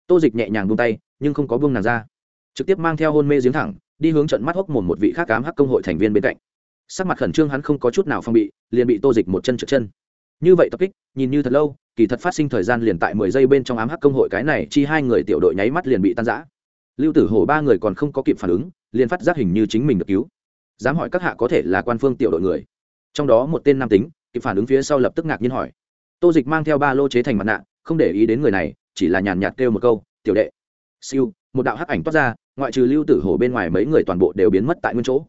Tô dịch nhẹ nhàng buông tay, nhưng không có buông nàng ra trực tiếp mang theo hôn mê giếng thẳng, đi hướng trận mắt hốc mồm một vị khác cám hắc công hội thành viên bên cạnh. Sắc mặt khẩn trương hắn không có chút nào phong bị, liền bị tô dịch một chân trượt chân. Như vậy tập kích, nhìn như thật lâu, kỳ thật phát sinh thời gian liền tại mười giây bên trong ám hắc công hội cái này, chi hai người tiểu đội nháy mắt liền bị tan giã lưu tử hổ ba người còn không có kịp phản ứng, liền phát giác hình như chính mình được cứu. Dám hỏi các hạ có thể là quan phương tiểu đội người. Trong đó một tên nam tính, kịp phản ứng phía sau lập tức ngạc nhiên hỏi. Tô dịch mang theo ba lô chế thành mặt nạ, không để ý đến người này, chỉ là nhàn nhạt kêu một câu, tiểu đệ. Siêu một đạo hắc ảnh toát ra, ngoại trừ lưu tử hổ bên ngoài mấy người toàn bộ đều biến mất tại nguyên chỗ.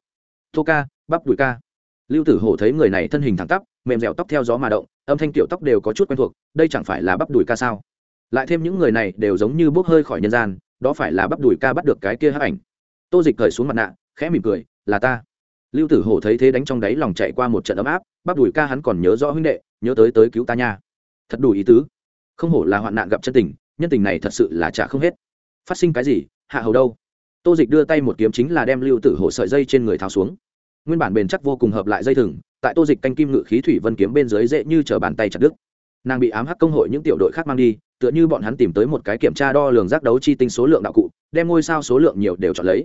Tô ca, bắp đùi ca. Lưu tử hổ thấy người này thân hình thẳng tắp, mềm dẻo tóc theo gió mà động, âm thanh tiểu tóc đều có chút quen thuộc, đây chẳng phải là bắp đùi ca sao? Lại thêm những người này đều giống như bốc hơi khỏi nhân gian, đó phải là bắp đùi ca bắt được cái kia hắc ảnh. Tô dịch cởi xuống mặt nạ, khẽ mỉm cười, là ta. Lưu tử hổ thấy thế đánh trong đáy lòng chạy qua một trận ấm áp, bắp đùi ca hắn còn nhớ rõ huynh đệ, nhớ tới tới cứu ta nha. Thật đủ ý tứ. Không hổ là hoạn nạn gặp chân tình, nhân tình này thật sự là trả không hết phát sinh cái gì, hạ hầu đâu? Tô dịch đưa tay một kiếm chính là đem lưu tử hổ sợi dây trên người tháo xuống. Nguyên bản bền chắc vô cùng hợp lại dây thừng, tại tô dịch canh kim ngự khí thủy vân kiếm bên dưới dễ như chở bàn tay chặt đứt. Nàng bị ám hắc công hội những tiểu đội khác mang đi, tựa như bọn hắn tìm tới một cái kiểm tra đo lường giác đấu chi tinh số lượng đạo cụ, đem ngôi sao số lượng nhiều đều chọn lấy.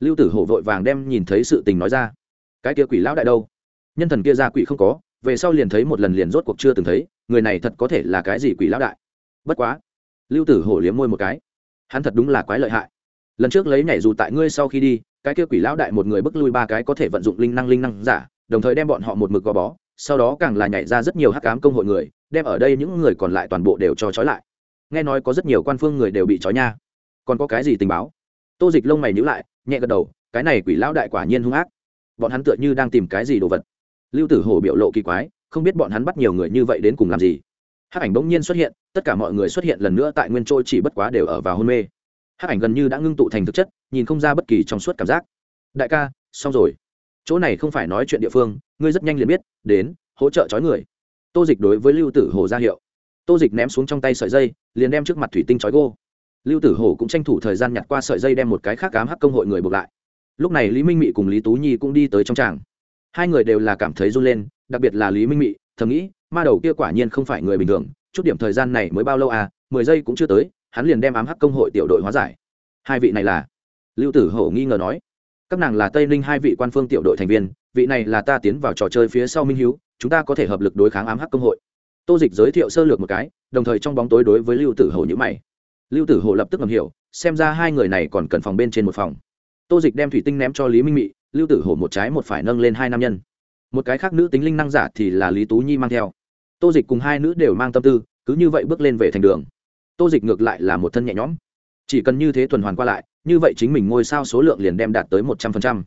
Lưu tử hổ vội vàng đem nhìn thấy sự tình nói ra. Cái kia quỷ lão đại đâu? Nhân thần kia ra quỷ không có, về sau liền thấy một lần liền rốt cuộc chưa từng thấy, người này thật có thể là cái gì quỷ lão đại? Bất quá, lưu tử hổ liếm môi một cái hắn thật đúng là quái lợi hại. Lần trước lấy nhảy dù tại ngươi sau khi đi, cái kia quỷ lão đại một người bức lui ba cái có thể vận dụng linh năng linh năng giả, đồng thời đem bọn họ một mực gò bó, sau đó càng là nhảy ra rất nhiều hắc ám công hội người, đem ở đây những người còn lại toàn bộ đều cho trói lại. Nghe nói có rất nhiều quan phương người đều bị trói nha. Còn có cái gì tình báo? Tô dịch lông mày nhữ lại, nhẹ gật đầu, cái này quỷ lão đại quả nhiên hung ác. Bọn hắn tựa như đang tìm cái gì đồ vật. Lưu tử hổ biểu lộ kỳ quái, không biết bọn hắn bắt nhiều người như vậy đến cùng làm gì hắc ảnh bỗng nhiên xuất hiện, tất cả mọi người xuất hiện lần nữa tại nguyên trôi chỉ bất quá đều ở vào hôn mê. Hắc ảnh gần như đã ngưng tụ thành thực chất, nhìn không ra bất kỳ trong suốt cảm giác. Đại ca, xong rồi. Chỗ này không phải nói chuyện địa phương, ngươi rất nhanh liền biết, đến, hỗ trợ chói người. Tô dịch đối với lưu tử hồ ra hiệu. Tô dịch ném xuống trong tay sợi dây, liền đem trước mặt thủy tinh chói gô. Lưu tử hồ cũng tranh thủ thời gian nhặt qua sợi dây đem một cái khác cám hắc công hội người buộc lại. Lúc này lý minh mị cùng lý tú nhi cũng đi tới trong tràng. Hai người đều là cảm thấy run lên, đặc biệt là lý minh mị thầm nghĩ, ma đầu kia quả nhiên không phải người bình thường, chút điểm thời gian này mới bao lâu à mười giây cũng chưa tới, hắn liền đem ám hắc công hội tiểu đội hóa giải. Hai vị này là? Lưu tử hổ nghi ngờ nói. Các nàng là tây ninh hai vị quan phương tiểu đội thành viên, vị này là ta tiến vào trò chơi phía sau minh hiếu, chúng ta có thể hợp lực đối kháng ám hắc công hội. Tô dịch giới thiệu sơ lược một cái, đồng thời trong bóng tối đối với lưu tử hổ nhữ mày. Lưu tử hổ lập tức ngầm hiểu, xem ra hai người này còn cần phòng bên trên một phòng. Tô dịch đem thủy tinh ném cho lý minh mị, lưu tử hổ một trái một phải nâng lên hai nam nhân một cái khác nữ tính linh năng giả thì là lý tú nhi mang theo tô dịch cùng hai nữ đều mang tâm tư cứ như vậy bước lên về thành đường tô dịch ngược lại là một thân nhẹ nhõm chỉ cần như thế tuần hoàn qua lại như vậy chính mình ngôi sao số lượng liền đem đạt tới một trăm phần trăm.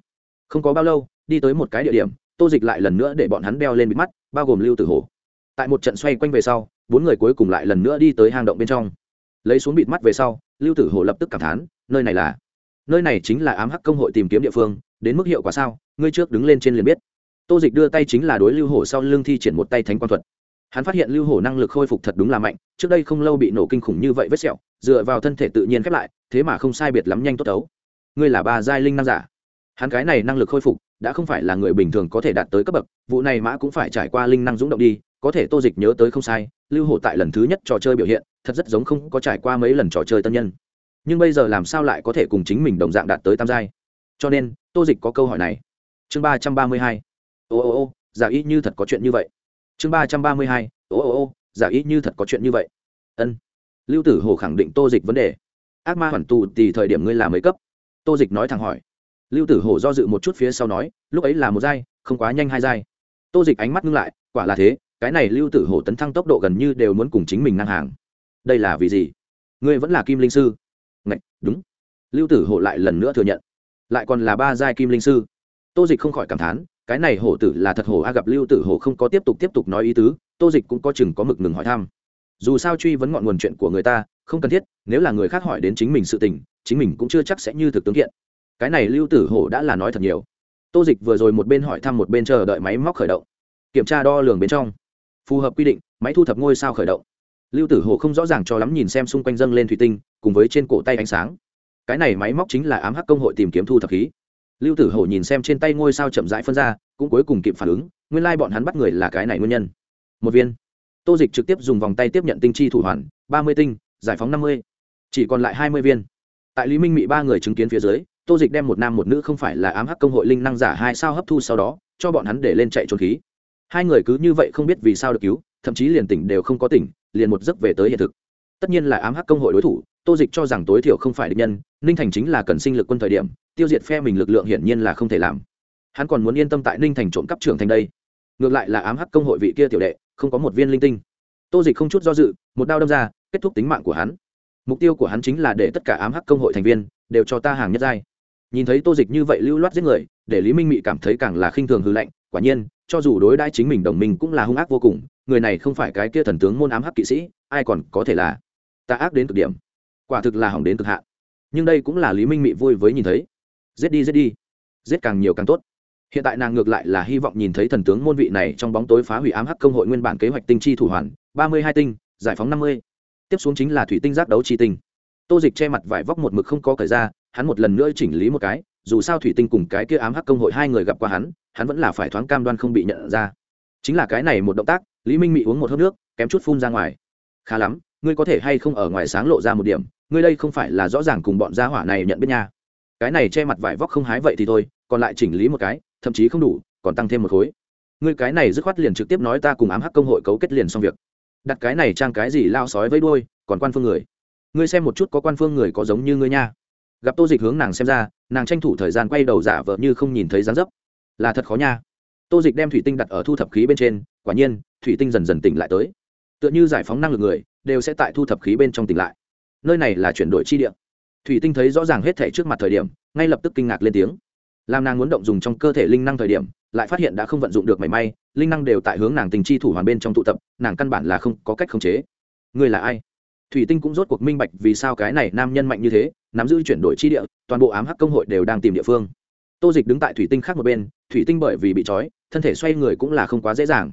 không có bao lâu đi tới một cái địa điểm tô dịch lại lần nữa để bọn hắn đeo lên bịt mắt bao gồm lưu tử hổ tại một trận xoay quanh về sau bốn người cuối cùng lại lần nữa đi tới hang động bên trong lấy xuống bịt mắt về sau lưu tử hổ lập tức cảm thán nơi này là nơi này chính là ám hắc công hội tìm kiếm địa phương đến mức hiệu quả sao ngươi trước đứng lên trên liền biết tô dịch đưa tay chính là đối lưu hổ sau lưng thi triển một tay thánh quang thuật. Hắn phát hiện lưu hổ năng lực khôi phục thật đúng là mạnh, trước đây không lâu bị nổ kinh khủng như vậy vết sẹo, dựa vào thân thể tự nhiên khép lại, thế mà không sai biệt lắm nhanh tốt đấu. Ngươi là ba giai linh năng giả. Hắn cái này năng lực khôi phục, đã không phải là người bình thường có thể đạt tới cấp bậc, vụ này mã cũng phải trải qua linh năng dũng động đi, có thể tô dịch nhớ tới không sai, lưu hổ tại lần thứ nhất trò chơi biểu hiện, thật rất giống không có trải qua mấy lần trò chơi tân nhân. Nhưng bây giờ làm sao lại có thể cùng chính mình đồng dạng đạt tới tam giai? Cho nên, tô dịch có câu hỏi này. Chương ba trăm ba mươi hai ô ô ô giả ý như thật có chuyện như vậy. Chương ba trăm ba mươi hai ô ô ô giả ý như thật có chuyện như vậy. Ân. Lưu tử hồ khẳng định tô dịch vấn đề. Ác ma hoàn tù thì thời điểm ngươi là mấy cấp? Tô dịch nói thẳng hỏi. Lưu tử hồ do dự một chút phía sau nói lúc ấy là một giai không quá nhanh hai giai. Tô dịch ánh mắt ngưng lại quả là thế cái này lưu tử hồ tấn thăng tốc độ gần như đều muốn cùng chính mình ngang hàng. Đây là vì gì? Ngươi vẫn là kim linh sư. Ngạch, đúng. Lưu tử hồ lại lần nữa thừa nhận. Lại còn là ba giai kim linh sư. Tô dịch không khỏi cảm thán cái này hổ tử là thật hổ, a gặp lưu tử hổ không có tiếp tục tiếp tục nói ý tứ, tô dịch cũng có chừng có mực ngừng hỏi thăm. Dù sao truy vấn ngọn nguồn chuyện của người ta, không cần thiết, nếu là người khác hỏi đến chính mình sự tình, chính mình cũng chưa chắc sẽ như thực tướng kiện. Cái này lưu tử hổ đã là nói thật nhiều. Tô dịch vừa rồi một bên hỏi thăm một bên chờ đợi máy móc khởi động. Kiểm tra đo lường bên trong. Phù hợp quy định, máy thu thập ngôi sao khởi động. Lưu tử hổ không rõ ràng cho lắm nhìn xem xung quanh dâng lên thủy tinh, cùng với trên cổ tay ánh sáng. Cái này máy móc chính là ám hắc công hội tìm kiếm thu thập khí lưu tử hổ nhìn xem trên tay ngôi sao chậm rãi phân ra, cũng cuối cùng kịp phản ứng, nguyên lai bọn hắn bắt người là cái này nguyên nhân. Một viên. Tô dịch trực tiếp dùng vòng tay tiếp nhận tinh chi thủ hoàn, ba mươi tinh, giải phóng năm mươi. Chỉ còn lại hai mươi viên. Tại lý minh mị ba người chứng kiến phía dưới, tô dịch đem một nam một nữ không phải là ám hắc công hội linh năng giả hai sao hấp thu sau đó, cho bọn hắn để lên chạy trốn khí. Hai người cứ như vậy không biết vì sao được cứu, thậm chí liền tỉnh đều không có tỉnh, liền một giấc về tới hiện thực. Tất nhiên là ám hắc công hội đối thủ tô dịch cho rằng tối thiểu không phải địch nhân, ninh thành chính là cần sinh lực quân thời điểm, tiêu diệt phe mình lực lượng hiển nhiên là không thể làm. Hắn còn muốn yên tâm tại ninh thành trộm cắp trưởng thành đây. Ngược lại là ám hắc công hội vị kia tiểu đệ, không có một viên linh tinh. Tô dịch không chút do dự, một đao đâm ra, kết thúc tính mạng của hắn. Mục tiêu của hắn chính là để tất cả ám hắc công hội thành viên đều cho ta hàng nhất giai. Nhìn thấy tô dịch như vậy lưu loát giết người, để lý minh mị cảm thấy càng là khinh thường hư lệnh quả nhiên, cho dù đối đãi chính mình đồng minh cũng là hung ác vô cùng, người này không phải cái kia thần tướng môn ám hắc kỵ sĩ, ai còn có thể là ta ác đến cực điểm quả thực là hỏng đến cực hạn. Nhưng đây cũng là lý minh mị vui với nhìn thấy. Giết đi giết đi. Giết càng nhiều càng tốt. Hiện tại nàng ngược lại là hy vọng nhìn thấy thần tướng môn vị này trong bóng tối phá hủy ám hắc công hội nguyên bản kế hoạch tinh chi thủ hoàn, ba mươi hai tinh, giải phóng năm mươi. Tiếp xuống chính là thủy tinh giác đấu chi tinh. Tô dịch che mặt vải vóc một mực không có cởi ra, hắn một lần nữa chỉnh lý một cái, dù sao thủy tinh cùng cái kia ám hắc công hội hai người gặp qua hắn hắn vẫn là phải thoáng cam đoan không bị nhận ra. Chính là cái này một động tác, lý minh mị uống một hớp nước, kém chút phun ra ngoài. Khá lắm ngươi có thể hay không ở ngoài sáng lộ ra một điểm, ngươi đây không phải là rõ ràng cùng bọn gia hỏa này nhận biết nha. Cái này che mặt vải vóc không hái vậy thì thôi, còn lại chỉnh lý một cái, thậm chí không đủ, còn tăng thêm một khối. Ngươi cái này dứt khoát liền trực tiếp nói ta cùng ám hắc công hội cấu kết liền xong việc. Đặt cái này trang cái gì lao sói với đuôi, còn quan phương người. Ngươi xem một chút có quan phương người có giống như ngươi nha. Gặp tô dịch hướng nàng xem ra, nàng tranh thủ thời gian quay đầu giả vờ như không nhìn thấy dáng dấp. Là thật khó nha. Tô dịch đem thủy tinh đặt ở thu thập khí bên trên, quả nhiên, thủy tinh dần dần tỉnh lại tới. Tựa như giải phóng năng lực người đều sẽ tại thu thập khí bên trong tỉnh lại. Nơi này là chuyển đổi chi địa. Thủy tinh thấy rõ ràng hết thể trước mặt thời điểm, ngay lập tức kinh ngạc lên tiếng. Làm nàng muốn động dùng trong cơ thể linh năng thời điểm, lại phát hiện đã không vận dụng được mảy may, linh năng đều tại hướng nàng tình chi thủ hoàn bên trong tụ tập, nàng căn bản là không có cách khống chế. Người là ai? Thủy tinh cũng rốt cuộc minh bạch vì sao cái này nam nhân mạnh như thế, nắm giữ chuyển đổi chi địa, toàn bộ ám hắc công hội đều đang tìm địa phương. Tô dịch đứng tại thủy tinh khác một bên, thủy tinh bởi vì bị trói, thân thể xoay người cũng là không quá dễ dàng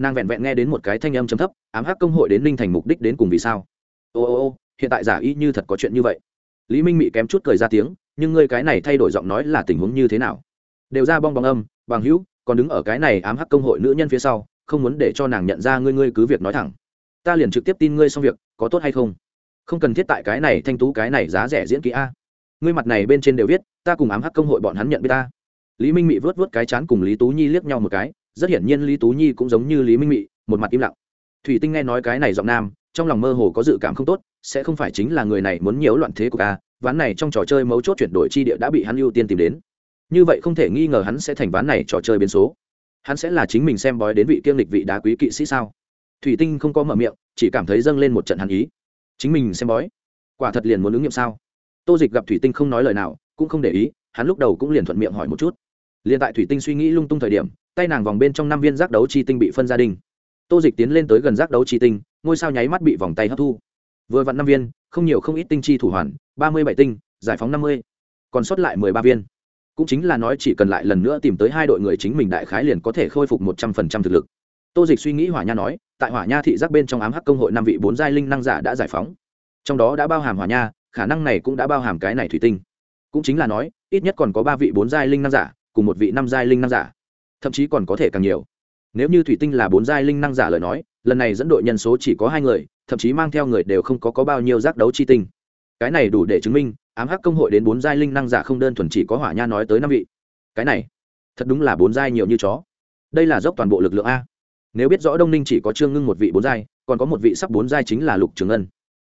nàng vẹn vẹn nghe đến một cái thanh âm chấm thấp, ám hắc công hội đến ninh thành mục đích đến cùng vì sao? Ô ô ô, hiện tại giả y như thật có chuyện như vậy. Lý minh mị kém chút cười ra tiếng, nhưng ngươi cái này thay đổi giọng nói là tình huống như thế nào? Đều ra bong bong âm, bằng hữu, còn đứng ở cái này ám hắc công hội nữ nhân phía sau, không muốn để cho nàng nhận ra ngươi ngươi cứ việc nói thẳng. Ta liền trực tiếp tin ngươi xong việc, có tốt hay không? Không cần thiết tại cái này thanh tú, cái này giá rẻ diễn kỹ a. Ngươi mặt này bên trên đều viết, ta cùng ám hắc công hội bọn hắn nhận biết ta. Lý minh mị vớt vớt cái chán cùng lý tú nhi liếc nhau một cái rất hiển nhiên lý tú nhi cũng giống như lý minh mị, một mặt im lặng. Thủy tinh nghe nói cái này giọng nam, trong lòng mơ hồ có dự cảm không tốt, sẽ không phải chính là người này muốn nhiễu loạn thế của ca à, ván này trong trò chơi mấu chốt chuyển đổi chi địa đã bị hắn ưu tiên tìm đến. Như vậy không thể nghi ngờ hắn sẽ thành ván này trò chơi biến số. Hắn sẽ là chính mình xem bói đến vị kiêm lịch vị đá quý kỵ sĩ sao? Thủy tinh không có mở miệng, chỉ cảm thấy dâng lên một trận hắn ý. Chính mình xem bói? Quả thật liền muốn ứng nghiệm sao? Tô dịch gặp thủy tinh không nói lời nào, cũng không để ý, hắn lúc đầu cũng liền thuận miệng hỏi một chút. Liền tại thủy tinh suy nghĩ lung tung thời điểm tay nàng vòng bên trong năm viên giác đấu chi tinh bị phân gia đình. Tô dịch tiến lên tới gần giác đấu chi tinh, ngôi sao nháy mắt bị vòng tay hấp thu. Vừa vặn năm viên, không nhiều không ít tinh chi thủ hoàn, ba mươi bảy tinh, giải phóng năm mươi. Còn sót lại mười ba viên. Cũng chính là nói chỉ cần lại lần nữa tìm tới hai đội người chính mình đại khái liền có thể khôi phục một trăm phần trăm thực lực. Tô dịch suy nghĩ hỏa nha nói, tại hỏa nha thị giác bên trong ám hắc công hội năm vị bốn giai linh năng giả đã giải phóng. Trong đó đã bao hàm hỏa nha, khả năng này cũng đã bao hàm cái này thủy tinh. Cũng chính là nói, ít nhất còn có ba vị bốn giai linh năng giả, cùng một vị năm giai linh năng giả thậm chí còn có thể càng nhiều. Nếu như thủy tinh là bốn giai linh năng giả lời nói lần này dẫn đội nhân số chỉ có hai người thậm chí mang theo người đều không có, có bao nhiêu giác đấu chi tinh. Cái này đủ để chứng minh ám hắc công hội đến bốn giai linh năng giả không đơn thuần chỉ có hỏa nha nói tới năm vị. Cái này thật đúng là bốn giai nhiều như chó. Đây là dốc toàn bộ lực lượng a. Nếu biết rõ đông ninh chỉ có trương ngưng một vị bốn giai còn có một vị sắp bốn giai chính là lục trường ân.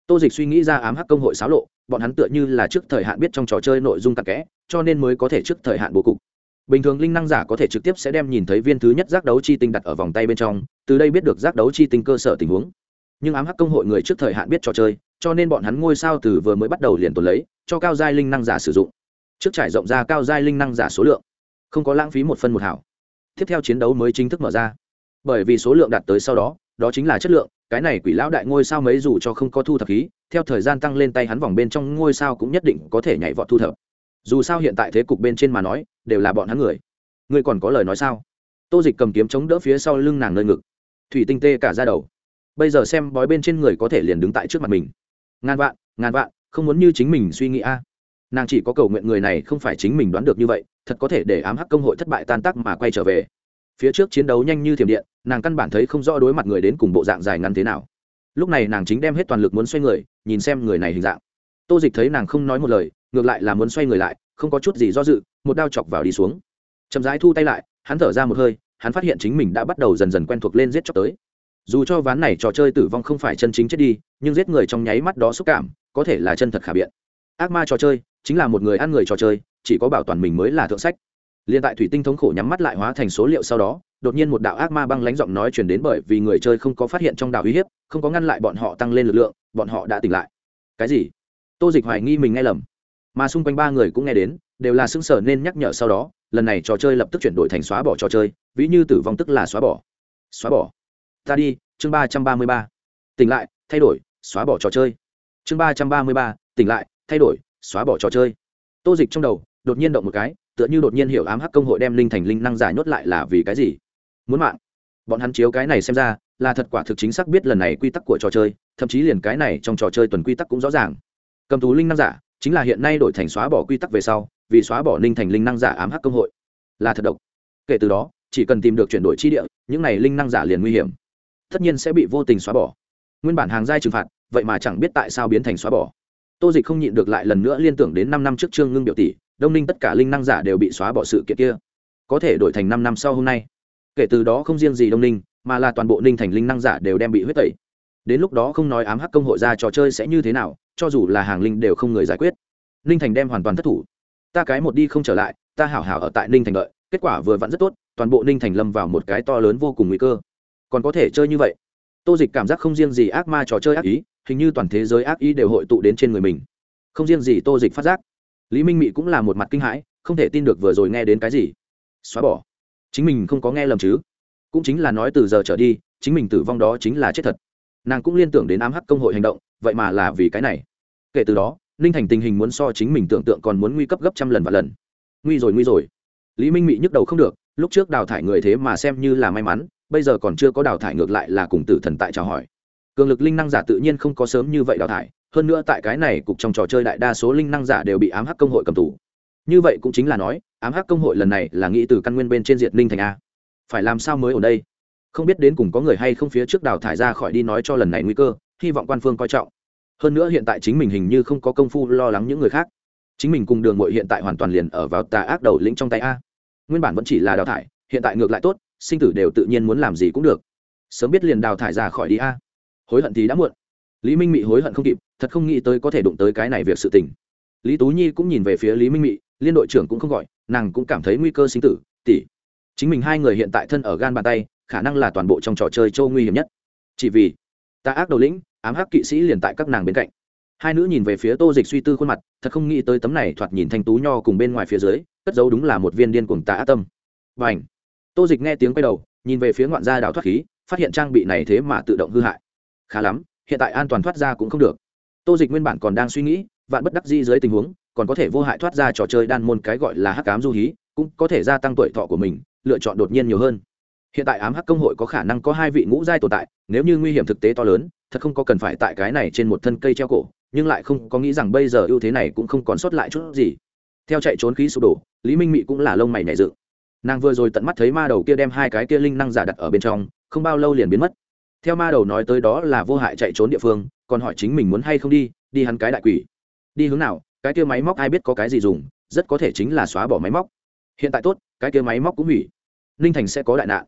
Tô dịch suy nghĩ ra ám hắc công hội xáo lộ bọn hắn tựa như là trước thời hạn biết trong trò chơi nội dung cặn kẽ cho nên mới có thể trước thời hạn bố cục bình thường linh năng giả có thể trực tiếp sẽ đem nhìn thấy viên thứ nhất giác đấu chi tinh đặt ở vòng tay bên trong, từ đây biết được giác đấu chi tinh cơ sở tình huống. Nhưng ám hắc công hội người trước thời hạn biết trò chơi, cho nên bọn hắn ngôi sao từ vừa mới bắt đầu liền tồn lấy, cho cao giai linh năng giả sử dụng. Trước trải rộng ra cao giai linh năng giả số lượng, không có lãng phí một phân một hảo. Tiếp theo chiến đấu mới chính thức mở ra. Bởi vì số lượng đạt tới sau đó đó chính là chất lượng, cái này quỷ lão đại ngôi sao mấy dù cho không có thu thập khí, theo thời gian tăng lên tay hắn vòng bên trong ngôi sao cũng nhất định có thể nhảy vọt thu thập. Dù sao hiện tại thế cục bên trên mà nói đều là bọn hắn người. Ngươi còn có lời nói sao? Tô dịch cầm kiếm chống đỡ phía sau lưng nàng nơi ngực. Thủy tinh tê cả ra đầu. Bây giờ xem bói bên trên người có thể liền đứng tại trước mặt mình. Ngàn vạn ngàn vạn, không muốn như chính mình suy nghĩ a. Nàng chỉ có cầu nguyện người này không phải chính mình đoán được như vậy, thật có thể để ám hắc công hội thất bại tan tác mà quay trở về. Phía trước chiến đấu nhanh như thiểm điện, nàng căn bản thấy không rõ đối mặt người đến cùng bộ dạng dài ngắn thế nào. Lúc này nàng chính đem hết toàn lực muốn xoay người, nhìn xem người này hình dạng. Tô dịch thấy nàng không nói một lời, ngược lại là muốn xoay người lại không có chút gì do dự, một đao chọc vào đi xuống. Chậm rãi thu tay lại, hắn thở ra một hơi, hắn phát hiện chính mình đã bắt đầu dần dần quen thuộc lên giết chóc tới. Dù cho ván này trò chơi tử vong không phải chân chính chết đi, nhưng giết người trong nháy mắt đó xúc cảm, có thể là chân thật khả biện. Ác ma trò chơi, chính là một người ăn người trò chơi, chỉ có bảo toàn mình mới là thượng sách. Liên tại thủy tinh thống khổ nhắm mắt lại hóa thành số liệu sau đó, đột nhiên một đạo ác ma băng lãnh giọng nói chuyển đến bởi vì người chơi không có phát hiện trong đạo uy hiếp, không có ngăn lại bọn họ tăng lên lực lượng, bọn họ đã tỉnh lại. Cái gì? Tô dịch hoài nghi mình nghe lầm mà xung quanh ba người cũng nghe đến, đều là xứng sở nên nhắc nhở sau đó, lần này trò chơi lập tức chuyển đổi thành xóa bỏ trò chơi, ví như tử vong tức là xóa bỏ. Xóa bỏ. Ta đi, chương ba trăm ba mươi ba. Tỉnh lại, thay đổi, xóa bỏ trò chơi. Chương ba trăm ba mươi ba, tỉnh lại, thay đổi, xóa bỏ trò chơi. Tô dịch trong đầu, đột nhiên động một cái, tựa như đột nhiên hiểu ám hắc công hội đem linh thành linh năng giải nhốt lại là vì cái gì. Muốn mạng. Bọn hắn chiếu cái này xem ra, là thật quả thực chính xác biết lần này quy tắc của trò chơi, thậm chí liền cái này trong trò chơi tuần quy tắc cũng rõ ràng. Cầm thú linh năng giả chính là hiện nay đổi thành xóa bỏ quy tắc về sau, vì xóa bỏ linh thành linh năng giả ám hắc công hội. Là thật độc. Kể từ đó, chỉ cần tìm được chuyển đổi chi địa, những này linh năng giả liền nguy hiểm. Tất nhiên sẽ bị vô tình xóa bỏ. Nguyên bản hàng giai trừng phạt, vậy mà chẳng biết tại sao biến thành xóa bỏ. Tô dịch không nhịn được lại lần nữa liên tưởng đến năm năm trước trương ngưng biểu tỷ, đông ninh tất cả linh năng giả đều bị xóa bỏ sự kiện kia. Có thể đổi thành năm năm sau hôm nay. Kể từ đó không riêng gì đông ninh, mà là toàn bộ ninh thành linh năng giả đều đem bị huyết tẩy đến lúc đó không nói ám hắc công hội ra trò chơi sẽ như thế nào, cho dù là hàng linh đều không người giải quyết. Ninh thành đem hoàn toàn thất thủ. Ta cái một đi không trở lại, ta hảo hảo ở tại ninh thành đợi, kết quả vừa vặn rất tốt, toàn bộ ninh thành lâm vào một cái to lớn vô cùng nguy cơ. Còn có thể chơi như vậy? Tô dịch cảm giác không riêng gì ác ma trò chơi ác ý, hình như toàn thế giới ác ý đều hội tụ đến trên người mình. Không riêng gì tô dịch phát giác, lý minh mị cũng là một mặt kinh hãi, không thể tin được vừa rồi nghe đến cái gì. Xóa bỏ. Chính mình không có nghe lầm chứ? Cũng chính là nói từ giờ trở đi, chính mình tử vong đó chính là chết thật nàng cũng liên tưởng đến ám hắc công hội hành động, vậy mà là vì cái này. Kể từ đó, ninh thành tình hình muốn so chính mình tưởng tượng còn muốn nguy cấp gấp trăm lần và lần. Nguy rồi nguy rồi. Lý minh mị nhức đầu không được, lúc trước đào thải người thế mà xem như là may mắn, bây giờ còn chưa có đào thải ngược lại là cùng tử thần tại chào hỏi. Cường lực linh năng giả tự nhiên không có sớm như vậy đào thải, hơn nữa tại cái này cục trong trò chơi đại đa số linh năng giả đều bị ám hắc công hội cầm tù. Như vậy cũng chính là nói, ám hắc công hội lần này là nghĩ từ căn nguyên bên trên diệt ninh thành a. Phải làm sao mới ở đây? Không biết đến cùng có người hay không phía trước đào thải ra khỏi đi nói cho lần này nguy cơ, hy vọng quan phương coi trọng. Hơn nữa hiện tại chính mình hình như không có công phu lo lắng những người khác. Chính mình cùng đường mội hiện tại hoàn toàn liền ở vào tà ác đầu lĩnh trong tay a. Nguyên bản vẫn chỉ là đào thải, hiện tại ngược lại tốt, sinh tử đều tự nhiên muốn làm gì cũng được. Sớm biết liền đào thải ra khỏi đi a. Hối hận thì đã muộn. Lý minh mị hối hận không kịp, thật không nghĩ tới có thể đụng tới cái này việc sự tình. Lý tú nhi cũng nhìn về phía lý minh mị, liên đội trưởng cũng không gọi, nàng cũng cảm thấy nguy cơ sinh tử, tỷ. Chính mình hai người hiện tại thân ở gan bàn tay khả năng là toàn bộ trong trò chơi châu nguy hiểm nhất. Chỉ vì, ta ác đầu lĩnh, ám hắc kỵ sĩ liền tại các nàng bên cạnh. Hai nữ nhìn về phía tô dịch suy tư khuôn mặt, thật không nghĩ tới tấm này thoạt nhìn thanh tú nho cùng bên ngoài phía dưới, cất giấu đúng là một viên điên cuồng tà ác tâm. Và ảnh tô dịch nghe tiếng quay đầu, nhìn về phía ngoạn gia đào thoát khí, phát hiện trang bị này thế mà tự động hư hại. Khá lắm, hiện tại an toàn thoát ra cũng không được. Tô dịch nguyên bản còn đang suy nghĩ, vạn bất đắc di dưới tình huống, còn có thể vô hại thoát ra trò chơi đan môn cái gọi là hắc cám du hí, cũng có thể gia tăng tuổi thọ của mình, lựa chọn đột nhiên nhiều hơn hiện tại ám hắc công hội có khả năng có hai vị ngũ giai tồn tại, nếu như nguy hiểm thực tế to lớn, thật không có cần phải tại cái này trên một thân cây treo cổ, nhưng lại không có nghĩ rằng bây giờ ưu thế này cũng không còn sót lại chút gì. Theo chạy trốn khí sụp đổ, lý minh mị cũng là lông mày nảy dựng. Nàng vừa rồi tận mắt thấy ma đầu kia đem hai cái kia linh năng giả đặt ở bên trong, không bao lâu liền biến mất. Theo ma đầu nói tới đó là vô hại chạy trốn địa phương, còn hỏi chính mình muốn hay không đi đi hắn cái đại quỷ. Đi hướng nào, cái kia máy móc ai biết có cái gì dùng, rất có thể chính là xóa bỏ máy móc. Hiện tại tốt, cái kia máy móc cũng hủy. Ninh thành sẽ có đại nạn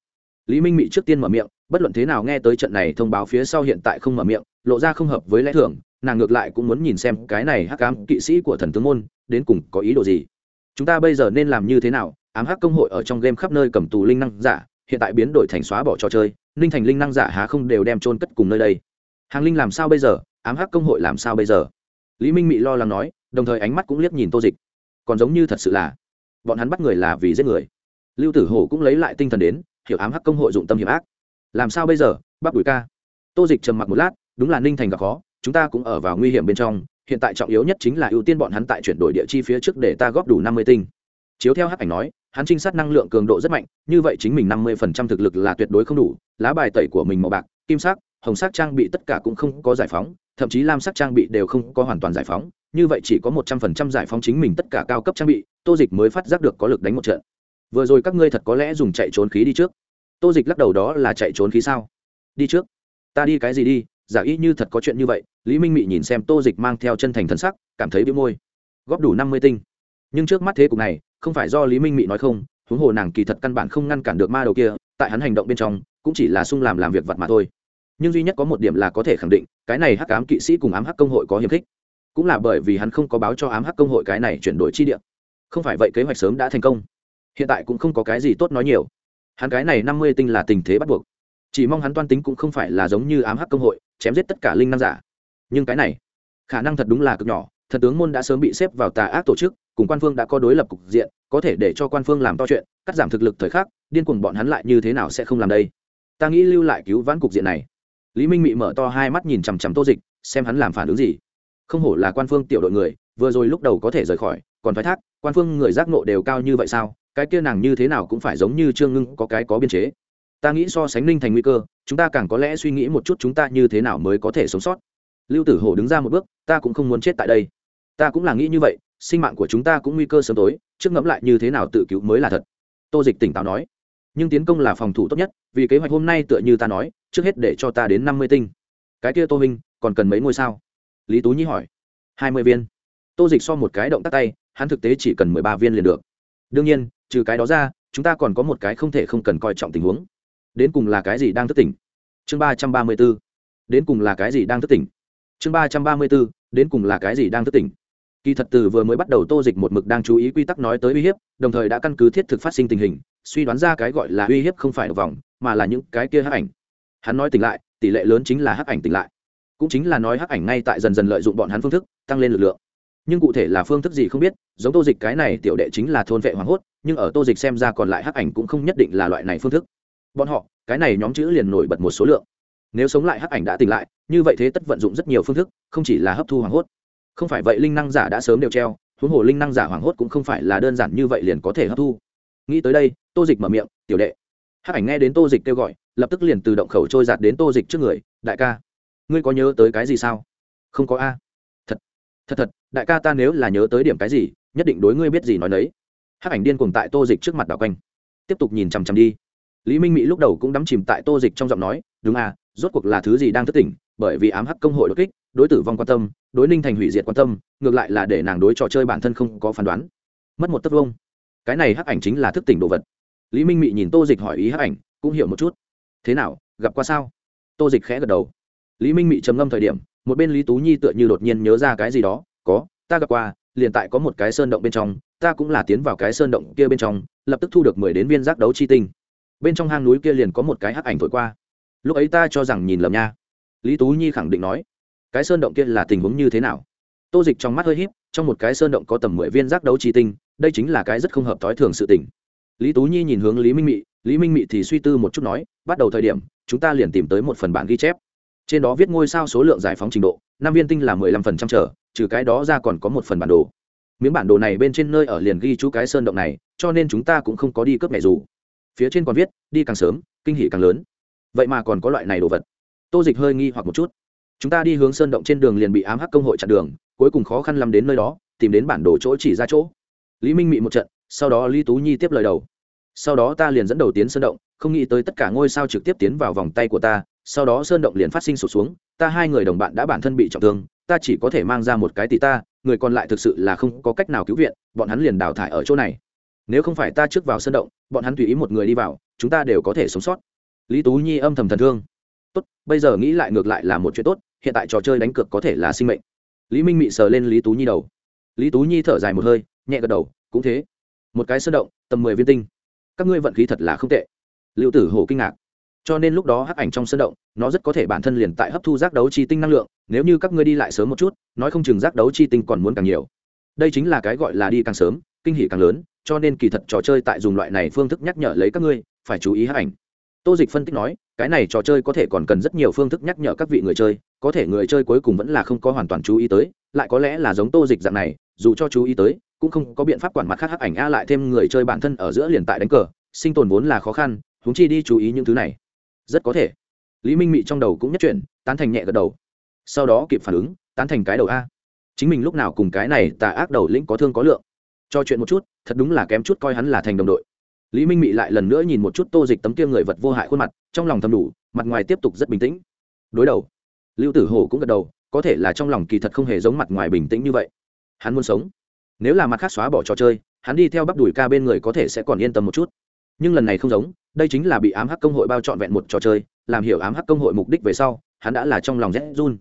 lý minh mị trước tiên mở miệng, bất luận thế nào nghe tới trận này thông báo phía sau hiện tại không mở miệng, lộ ra không hợp với lẽ thường, nàng ngược lại cũng muốn nhìn xem cái này hắc ám kỵ sĩ của thần tướng môn, đến cùng có ý đồ gì. Chúng ta bây giờ nên làm như thế nào? Ám hắc công hội ở trong game khắp nơi cầm tù linh năng giả, hiện tại biến đổi thành xóa bỏ trò chơi ninh thành linh năng giả há không đều đem trôn cất cùng nơi đây. Hàng linh làm sao bây giờ? Ám hắc công hội làm sao bây giờ? Lý minh mị lo lắng nói, đồng thời ánh mắt cũng liếc nhìn tô dịch. Còn giống như thật sự là, bọn hắn bắt người là vì giết người. Lưu tử hổ cũng lấy lại tinh thần đến hiểu ám hắc công hội dụng tâm hiểm ác. Làm sao bây giờ, bác bùi ca? Tô dịch trầm mặc một lát, đúng là ninh thành gặp khó, chúng ta cũng ở vào nguy hiểm bên trong, hiện tại trọng yếu nhất chính là ưu tiên bọn hắn tại chuyển đổi địa chi phía trước để ta góp đủ năm mươi tinh. Chiếu theo hắc ảnh nói, hắn trinh sát năng lượng cường độ rất mạnh, như vậy chính mình năm mươi phần trăm thực lực là tuyệt đối không đủ, lá bài tẩy của mình màu bạc, kim sắc, hồng sắc trang bị tất cả cũng không có giải phóng, thậm chí lam sắc trang bị đều không có hoàn toàn giải phóng, như vậy chỉ có một trăm phần trăm giải phóng chính mình tất cả cao cấp trang bị, tô dịch mới phát giác được có lực đánh một trận vừa rồi các ngươi thật có lẽ dùng chạy trốn khí đi trước. Tô dịch lắc đầu, đó là chạy trốn khí sao? Đi trước. Ta đi cái gì đi? Giả ý như thật có chuyện như vậy, lý minh mị nhìn xem tô dịch mang theo chân thành thân sắc, cảm thấy bị môi. Góp đủ năm mươi tinh. Nhưng trước mắt thế cục này, không phải do lý minh mị nói không, huống hồ nàng kỳ thật căn bản không ngăn cản được ma đầu kia, tại hắn hành động bên trong, cũng chỉ là sung làm làm việc vặt mà thôi. Nhưng duy nhất có một điểm là có thể khẳng định, cái này hắc ám kỵ sĩ cùng ám hắc công hội có hiềm khích. Cũng là bởi vì hắn không có báo cho ám hắc công hội cái này chuyển đổi chi địa. Không phải vậy kế hoạch sớm đã thành công hiện tại cũng không có cái gì tốt nói nhiều. Hắn cái này năm mươi tinh là tình thế bắt buộc. Chỉ mong hắn toan tính cũng không phải là giống như ám hắc công hội, chém giết tất cả linh năng giả. Nhưng cái này, khả năng thật đúng là cực nhỏ. Thần tướng môn đã sớm bị xếp vào tà ác tổ chức, cùng quan phương đã có đối lập cục diện, có thể để cho quan phương làm to chuyện, cắt giảm thực lực thời khắc, điên cuồng bọn hắn lại như thế nào sẽ không làm đây? Ta nghĩ lưu lại cứu vãn cục diện này. Lý minh mị mở to hai mắt nhìn chằm chằm tô dịch, xem hắn làm phản ứng gì. Không hổ là quan phương tiểu đội người, vừa rồi lúc đầu có thể rời khỏi, còn phải thác, quan phương người giác nộ đều cao như vậy sao? Cái kia nàng như thế nào cũng phải giống như trương ngưng có cái có biên chế. Ta nghĩ so sánh ninh thành nguy cơ, chúng ta càng có lẽ suy nghĩ một chút chúng ta như thế nào mới có thể sống sót. Lưu tử hổ đứng ra một bước, ta cũng không muốn chết tại đây. Ta cũng là nghĩ như vậy, sinh mạng của chúng ta cũng nguy cơ sớm tối, trước ngẫm lại như thế nào tự cứu mới là thật. Tô dịch tỉnh táo nói. Nhưng tiến công là phòng thủ tốt nhất, vì kế hoạch hôm nay tựa như ta nói, trước hết để cho ta đến năm mươi tinh. Cái kia tô minh, còn cần mấy ngôi sao? Lý tú nhi hỏi. Hai mươi viên. Tô dịch so một cái động tác tay, hắn thực tế chỉ cần mười ba viên liền được. Đương nhiên trừ cái đó ra, chúng ta còn có một cái không thể không cần coi trọng tình huống. Đến cùng là cái gì đang thức tỉnh? Chương ba trăm ba mươi b ố đến cùng là cái gì đang thức tỉnh? Chương ba trăm ba mươi b ố đến cùng là cái gì đang thức tỉnh? Kỳ thật từ vừa mới bắt đầu tô dịch một mực đang chú ý quy tắc nói tới uy hiếp, đồng thời đã căn cứ thiết thực phát sinh tình hình, suy đoán ra cái gọi là uy hiếp không phải ở vòng mà là những cái kia hắc ảnh. Hắn nói tỉnh lại, tỷ lệ lớn chính là hắc ảnh tỉnh lại. Cũng chính là nói hắc ảnh ngay tại dần dần lợi dụng bọn hắn phương thức, tăng lên lực lượng nhưng cụ thể là phương thức gì không biết, giống tô dịch cái này tiểu đệ chính là thôn vệ hoảng hốt, nhưng ở tô dịch xem ra còn lại hắc ảnh cũng không nhất định là loại này phương thức. Bọn họ, cái này nhóm chữ liền nổi bật một số lượng. Nếu sống lại hắc ảnh đã tỉnh lại, như vậy thế tất vận dụng rất nhiều phương thức, không chỉ là hấp thu hoảng hốt. Không phải vậy linh năng giả đã sớm đều treo, huống hồ linh năng giả hoảng hốt cũng không phải là đơn giản như vậy liền có thể hấp thu. Nghĩ tới đây, tô dịch mở miệng, tiểu đệ. Hắc ảnh nghe đến tô dịch kêu gọi, lập tức liền từ động khẩu trôi giạt đến tô dịch trước người, đại ca, ngươi có nhớ tới cái gì sao? Không có a. Thật thật thật đại ca ta nếu là nhớ tới điểm cái gì, nhất định đối ngươi biết gì nói nấy. Hắc ảnh điên cuồng tại tô dịch trước mặt đảo quanh. Tiếp tục nhìn chằm chằm đi. Lý minh mỹ lúc đầu cũng đắm chìm tại tô dịch trong giọng nói, đúng à rốt cuộc là thứ gì đang thất tỉnh, bởi vì ám hắc công hội đột kích, đối tử vong quan tâm, đối ninh thành hủy diệt quan tâm, ngược lại là để nàng đối trò chơi bản thân không có phán đoán. Mất một tấc vông. Cái này hắc ảnh chính là thức tỉnh đồ vật. Lý minh mị nhìn tô dịch hỏi ý hắc ảnh, cũng hiểu một chút. Thế nào, gặp qua sao? Tô dịch khẽ gật đầu. Lý minh mị trầm ngâm thời điểm, một bên lý tú nhi tựa như đột nhiên nhớ ra cái gì đó có, ta gặp qua, liền tại có một cái sơn động bên trong, ta cũng là tiến vào cái sơn động kia bên trong, lập tức thu được mười đến viên giác đấu chi tinh. Bên trong hang núi kia liền có một cái hắc ảnh thổi qua. Lúc ấy ta cho rằng nhìn lầm nha. Lý tú nhi khẳng định nói, cái sơn động kia là tình huống như thế nào? Tô dịch trong mắt hơi h í p trong một cái sơn động có tầm mười viên giác đấu chi tinh, đây chính là cái rất không hợp thói thường sự tình. Lý tú nhi nhìn hướng lý minh mị, lý minh mị thì suy tư một chút nói, bắt đầu thời điểm, chúng ta liền tìm tới một phần bản ghi chép. Trên đó viết ngôi sao số lượng giải phóng trình độ, năm viên tinh là mười lăm phần trăm trở trừ cái đó ra còn có một phần bản đồ. Miếng bản đồ này bên trên nơi ở liền ghi chú cái sơn động này, cho nên chúng ta cũng không có đi cướp mẹ dù. Phía trên còn viết, đi càng sớm, kinh hỷ càng lớn. Vậy mà còn có loại này đồ vật. Tô dịch hơi nghi hoặc một chút. Chúng ta đi hướng sơn động trên đường liền bị ám hắc công hội chặn đường, cuối cùng khó khăn lắm đến nơi đó, tìm đến bản đồ chỗ chỉ ra chỗ. Lý minh mị một trận, sau đó lý tú nhi tiếp lời đầu. Sau đó ta liền dẫn đầu tiến sơn động, không nghĩ tới tất cả ngôi sao trực tiếp tiến vào vòng tay của ta, sau đó sơn động liền phát sinh sụt xuống, ta hai người đồng bạn đã bản thân bị trọng thương ta chỉ có thể mang ra một cái tỷ ta, người còn lại thực sự là không có cách nào cứu viện, bọn hắn liền đào thải ở chỗ này. Nếu không phải ta trước vào sân động, bọn hắn tùy ý một người đi vào, chúng ta đều có thể sống sót. Lý tú nhi âm thầm thần thương. Tốt, bây giờ nghĩ lại ngược lại là một chuyện tốt, hiện tại trò chơi đánh cược có thể là sinh mệnh. Lý minh mị sờ lên lý tú nhi đầu. Lý tú nhi thở dài một hơi, nhẹ gật đầu, cũng thế. Một cái sân động, tầm mười viên tinh. Các ngươi vận khí thật là không tệ. Liệu tử Hổ kinh ngạc cho nên lúc đó hắc ảnh trong sân động, nó rất có thể bản thân liền tại hấp thu giác đấu chi tinh năng lượng, nếu như các ngươi đi lại sớm một chút, nói không chừng giác đấu chi tinh còn muốn càng nhiều. Đây chính là cái gọi là đi càng sớm, kinh hỉ càng lớn, cho nên kỳ thật trò chơi tại dùng loại này phương thức nhắc nhở lấy các ngươi, phải chú ý hắc ảnh. Tô dịch phân tích nói, cái này trò chơi có thể còn cần rất nhiều phương thức nhắc nhở các vị người chơi, có thể người chơi cuối cùng vẫn là không có hoàn toàn chú ý tới, lại có lẽ là giống tô dịch dạng này, dù cho chú ý tới, cũng không có biện pháp quản mặt khác hắc ảnh a lại thêm người chơi bản thân ở giữa liền tại đánh cờ, sinh tồn vốn là khó khăn húng chi đi chú ý những thứ này rất có thể. Lý minh mị trong đầu cũng nhất chuyển, tán thành nhẹ gật đầu. Sau đó kịp phản ứng, tán thành cái đầu a. Chính mình lúc nào cùng cái này tà ác đầu lĩnh có thương có lượng. Cho chuyện một chút, thật đúng là kém chút coi hắn là thành đồng đội. Lý minh mị lại lần nữa nhìn một chút tô dịch tấm kia người vật vô hại khuôn mặt, trong lòng thầm đủ, mặt ngoài tiếp tục rất bình tĩnh. Đối đầu. Lưu tử hồ cũng gật đầu, có thể là trong lòng kỳ thật không hề giống mặt ngoài bình tĩnh như vậy. Hắn muốn sống. Nếu là mặt khác xóa bỏ trò chơi, hắn đi theo bắp đùi ca bên người có thể sẽ còn yên tâm một chút. Nhưng lần này không giống đây chính là bị ám hắc công hội bao trọn vẹn một trò chơi, làm hiểu ám hắc công hội mục đích về sau, hắn đã là trong lòng rét run.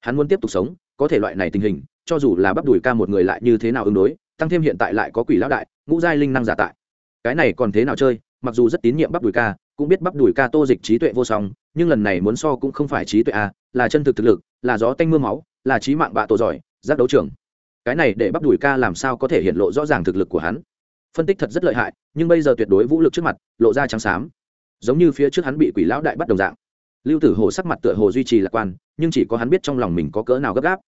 Hắn muốn tiếp tục sống, có thể loại này tình hình, cho dù là bắp đùi ca một người lại như thế nào ứng đối, tăng thêm hiện tại lại có quỷ lão đại, ngũ giai linh năng giả tại. Cái này còn thế nào chơi, mặc dù rất tín nhiệm bắp đùi ca, cũng biết bắp đùi ca tô dịch trí tuệ vô song, nhưng lần này muốn so cũng không phải trí tuệ a, là chân thực thực lực, là gió tanh m ư a máu, là trí mạng bạ tổ giỏi, giác đấu trưởng. cái này để bắp đùi ca làm sao có thể hiện lộ rõ ràng thực lực của hắn? Phân tích thật rất lợi hại, nhưng bây giờ tuyệt đối vũ lực trước mặt, lộ ra trắng xám. Giống như phía trước hắn bị quỷ lão đại bắt đồng dạng. Lưu tử hồ sắc mặt tựa hồ duy trì lạc quan, nhưng chỉ có hắn biết trong lòng mình có cỡ nào gấp gáp.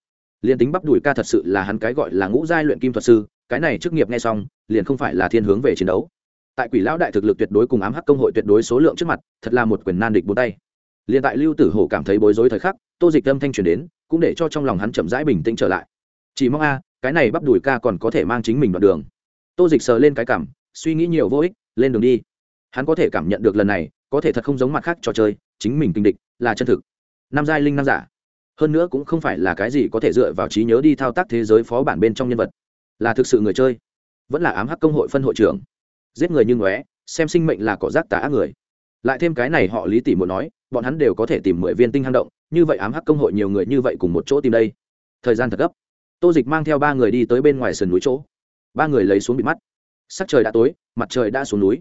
Liền tính bắp đùi ca thật sự là hắn cái gọi là ngũ giai luyện kim thuật sư, cái này chức nghiệp nghe xong, liền không phải là thiên hướng về chiến đấu. Tại quỷ lão đại thực lực tuyệt đối cùng ám hắc công hội tuyệt đối số lượng trước mặt, thật là một quyền nan địch bốn tay. Liền tại lưu tử hổ cảm thấy bối rối thời khắc, tô dịch âm thanh truyền đến, cũng để cho trong lòng hắn chậm rãi bình tĩnh trở lại. Chỉ mong a, cái này bắp đùi ca còn có thể mang chính mình đoạn đường tô dịch sờ lên cái cảm, suy nghĩ nhiều vô ích, lên đường đi. Hắn có thể cảm nhận được lần này, có thể thật không giống mặt khác trò chơi, chính mình kinh địch, là chân thực. Nam giai linh nam giả. Hơn nữa cũng không phải là cái gì có thể dựa vào trí nhớ đi thao tác thế giới phó bản bên trong nhân vật. Là thực sự người chơi. Vẫn là ám hắc công hội phân hội trưởng. Giết người như ngóe, xem sinh mệnh là cỏ rác tà ác người. Lại thêm cái này họ lý tỷ muốn nói, bọn hắn đều có thể tìm mười viên tinh hang động, như vậy ám hắc công hội nhiều người như vậy cùng một chỗ tìm đây. Thời gian thật gấp. Tô dịch mang theo ba người đi tới bên ngoài sườn núi chỗ ba người lấy xuống bị mắt. Sắc trời đã tối, mặt trời đã xuống núi.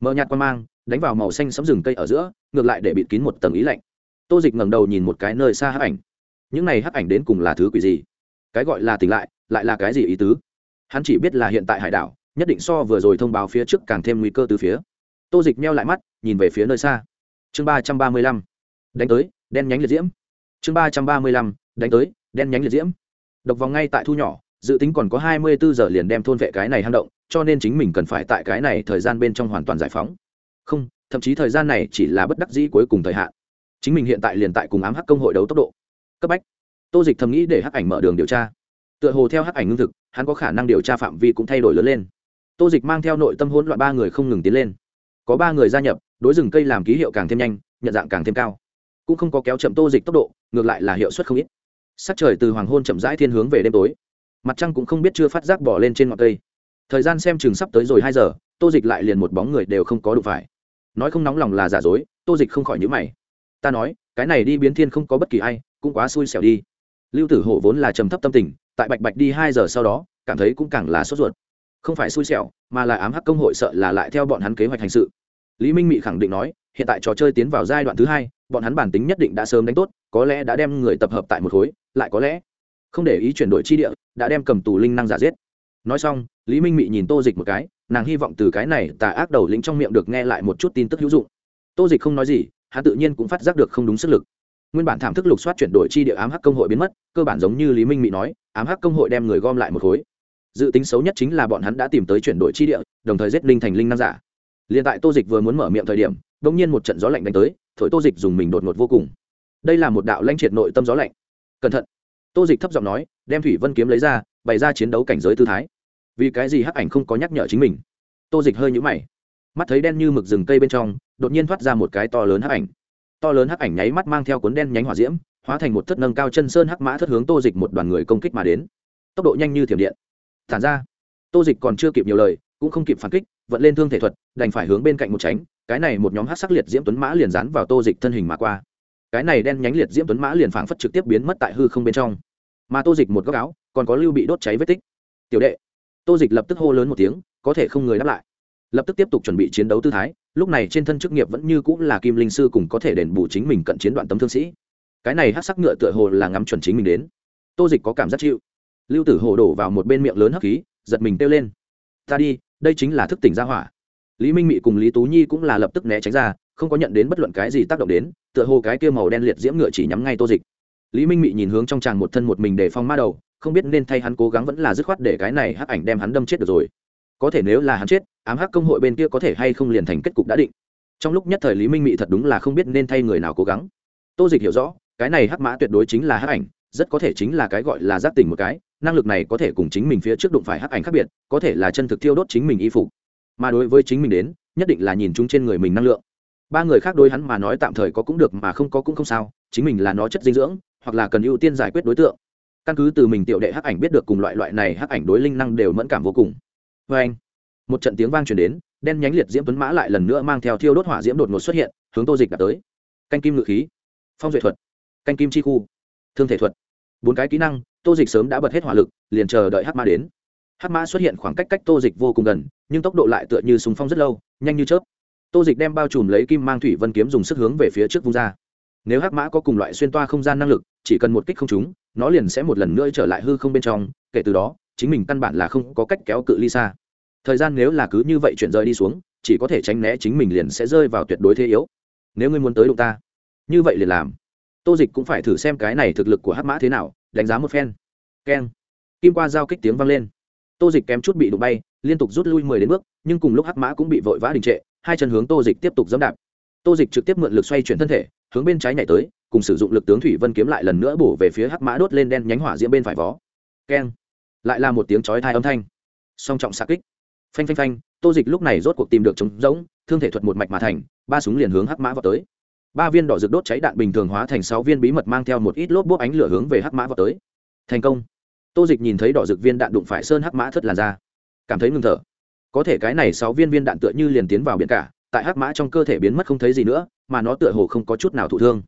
Mờ nhạt qua mang, đánh vào màu xanh sấm rừng cây ở giữa, ngược lại để bịt kín một tầng ý lạnh. Tô dịch ngẩng đầu nhìn một cái nơi xa hấp ảnh. Những này hấp ảnh đến cùng là thứ quỷ gì? Cái gọi là tỉnh lại lại là cái gì ý tứ? Hắn chỉ biết là hiện tại hải đảo, nhất định so vừa rồi thông báo phía trước càng thêm nguy cơ từ phía. Tô dịch meo lại mắt, nhìn về phía nơi xa. Chương ba trăm ba mươi lăm. Đánh tới, đen nhánh liệt diễm. Chương ba trăm ba mươi lăm, đánh tới, đen nhánh liệt diễm. Độc vòng ngay tại thu nhỏ dự tính còn có hai mươi bốn giờ liền đem thôn vệ cái này hang động, cho nên chính mình cần phải tại cái này thời gian bên trong hoàn toàn giải phóng. Không, thậm chí thời gian này chỉ là bất đắc dĩ cuối cùng thời hạn. Chính mình hiện tại liền tại cùng ám hắc công hội đấu tốc độ. Cấp bách. Tô dịch thầm nghĩ để hắc ảnh mở đường điều tra. Tựa hồ theo hắc ảnh ngưng thực, hắn có khả năng điều tra phạm vi cũng thay đổi lớn lên. Tô dịch mang theo nội tâm hỗn loạn ba người không ngừng tiến lên. Có ba người gia nhập, đối rừng cây làm ký hiệu càng thêm nhanh, nhận dạng càng thêm cao. Cũng không có kéo chậm tô dịch tốc độ, ngược lại là hiệu suất không ít. Sắc trời từ hoàng hôn chậm rãi thiên hướng về đêm tối mặt trăng cũng không biết chưa phát giác bỏ lên trên ngọn cây. Thời gian xem chừng sắp tới rồi hai giờ, tô dịch lại liền một bóng người đều không có đụng phải. Nói không nóng lòng là giả dối, tô dịch không khỏi nhữ mày. Ta nói, cái này đi biến thiên không có bất kỳ ai, cũng quá xui xẻo đi. Lưu tử hổ vốn là trầm thấp tâm tình, tại bạch bạch đi hai giờ sau đó, cảm thấy cũng càng là sốt ruột. Không phải xui xẻo, mà là ám hắc công hội sợ là lại theo bọn hắn kế hoạch hành sự. Lý minh mị khẳng định nói, hiện tại trò chơi tiến vào giai đoạn thứ hai, bọn hắn bản tính nhất định đã sớm đánh tốt, có lẽ đã đem người tập hợp tại một khối, lại có lẽ không để ý chuyển đổi chi địa đã đem cầm tù linh năng giả giết. Nói xong, lý minh mị nhìn tô dịch một cái, nàng hy vọng từ cái này tà ác đầu lĩnh trong miệng được nghe lại một chút tin tức hữu dụng. Tô dịch không nói gì, hắn tự nhiên cũng phát giác được không đúng sức lực. Nguyên bản thảm thức lục soát chuyển đổi chi địa ám hắc công hội biến mất, cơ bản giống như lý minh mị nói, ám hắc công hội đem người gom lại một khối. Dự tính xấu nhất chính là bọn hắn đã tìm tới chuyển đổi chi địa, đồng thời giết linh thành linh năng giả. Liền tại tô dịch vừa muốn mở miệng thời điểm đ ỗ n g nhiên một trận gió lạnh đánh tới, thổi tô dịch dùng mình đột ngột vô cùng. Đây là một đạo lanh triệt nội tâm gió lạnh. Cẩn thận tô dịch thấp giọng nói, đem thủy vân kiếm lấy ra, bày ra chiến đấu cảnh giới tư thái. Vì cái gì hắc ảnh không có nhắc nhở chính mình? Tô dịch hơi nhũ mày. Mắt thấy đen như mực rừng cây bên trong, đột nhiên thoát ra một cái to lớn hắc ảnh. To lớn hắc ảnh nháy mắt mang theo cuốn đen nhánh hỏa diễm, hóa thành một thất nâng cao chân sơn hắc mã thất hướng tô dịch một đoàn người công kích mà đến. Tốc độ nhanh như thiểm điện. Thản ra. Tô dịch còn chưa kịp nhiều lời, cũng không kịp phản kích, vận lên thương thể thuật, đành phải hướng bên cạnh một tránh, cái này một nhóm hát sắc liệt diễm tuấn mã liền dán vào tô dịch thân hình mà qua cái này đen nhánh liệt diễm tuấn mã liền phảng phất trực tiếp biến mất tại hư không bên trong. Mà tô dịch một góc áo còn có lưu bị đốt cháy vết tích. Tiểu đệ. Tô dịch lập tức hô lớn một tiếng, có thể không người đáp lại. Lập tức tiếp tục chuẩn bị chiến đấu tư thái, lúc này trên thân chức nghiệp vẫn như cũng là kim linh sư cùng có thể đền bù chính mình cận chiến đoạn tấm thương sĩ. Cái này hát sắc ngựa tựa hồ là ngắm chuẩn chính mình đến. Tô dịch có cảm giác chịu. Lưu tử hồ đổ vào một bên miệng lớn hấp khí, giật mình kêu lên. Ta đi, đây chính là thức tỉnh gia hỏa. Lý minh mị cùng lý tú nhi cũng là lập tức né tránh ra không có nhận đến bất luận cái gì tác động đến, tựa hồ cái kia màu đen liệt diễm ngựa chỉ nhắm ngay tô dịch. Lý minh mị nhìn hướng trong tràng một thân một mình để phong ma đầu, không biết nên thay hắn cố gắng vẫn là dứt khoát để cái này hắc ảnh đem hắn đâm chết được rồi. Có thể nếu là hắn chết, ám hắc công hội bên kia có thể hay không liền thành kết cục đã định. Trong lúc nhất thời lý minh mị thật đúng là không biết nên thay người nào cố gắng. Tô dịch hiểu rõ, cái này hắc mã tuyệt đối chính là hắc ảnh, rất có thể chính là cái gọi là giác tỉnh một cái, năng lực này có thể cùng chính mình phía trước đụng phải hắc ảnh khác biệt, có thể là chân thực thiêu đốt chính mình y phục. Mà đối với chính mình đến, nhất định là nhìn chúng trên người mình năng lượng ba người khác đối hắn mà nói tạm thời có cũng được mà không có cũng không sao, chính mình là nó chất dinh dưỡng, hoặc là cần ưu tiên giải quyết đối tượng. Căn cứ từ mình tiểu đệ hắc ảnh biết được cùng loại loại này hắc ảnh đối linh năng đều mẫn cảm vô cùng. Vê anh, một trận tiếng vang truyền đến, đen nhánh liệt diễm tuấn mã lại lần nữa mang theo thiêu đốt hỏa diễm đột ngột xuất hiện, hướng tô dịch đã tới. Canh kim ngự khí, phong duệ thuật, canh kim chi khu, thương thể thuật. Bốn cái kỹ năng, tô dịch sớm đã bật hết hỏa lực, liền chờ đợi hắc mã đến. Hắc mã xuất hiện khoảng cách cách tô dịch vô cùng gần, nhưng tốc độ lại tựa như súng phong rất lâu, nhanh như chớp tô dịch đem bao trùm lấy kim mang thủy vân kiếm dùng sức hướng về phía trước vung ra. Nếu hắc mã có cùng loại xuyên toa không gian năng lực, chỉ cần một kích không trúng, nó liền sẽ một lần nữa trở lại hư không bên trong, kể từ đó, chính mình căn bản là không có cách kéo cự ly xa. Thời gian nếu là cứ như vậy chuyển rơi đi xuống, chỉ có thể tránh né chính mình liền sẽ rơi vào tuyệt đối thế yếu. Nếu ngươi muốn tới đụng ta, như vậy liền làm. Tô dịch cũng phải thử xem cái này thực lực của hắc mã thế nào, đánh giá một phen. Keng. Kim qua giao kích tiếng vang lên. Tô dịch kém chút bị đụng bay, liên tục rút lui mười đến bước, nhưng cùng lúc hắc mã cũng bị vội vã đình trệ hai chân hướng tô dịch tiếp tục dẫm đạp. Tô dịch trực tiếp mượn lực xoay chuyển thân thể, hướng bên trái nhảy tới, cùng sử dụng lực tướng thủy vân kiếm lại lần nữa bổ về phía hắc mã đốt lên đen nhánh hỏa diễm bên phải vó. Keng. Lại là một tiếng chói thai âm thanh. Song trọng xa kích. Phanh phanh phanh, tô dịch lúc này rốt cuộc tìm được trống rỗng, thương thể thuật một mạch mà thành, ba súng liền hướng hắc mã vào tới. Ba viên đỏ rực đốt cháy đạn bình thường hóa thành sáu viên bí mật mang theo một ít lốp bốp ánh lửa hướng về hắc mã vào tới. Thành công. Tô dịch nhìn thấy đỏ rực viên đạn đụng phải sơn hắc mã thất làn ra. Cảm thấy ngừng thở có thể cái này sáu viên viên đạn tựa như liền tiến vào biển cả, tại hắc mã trong cơ thể biến mất không thấy gì nữa, mà nó tựa hồ không có chút nào thụ thương.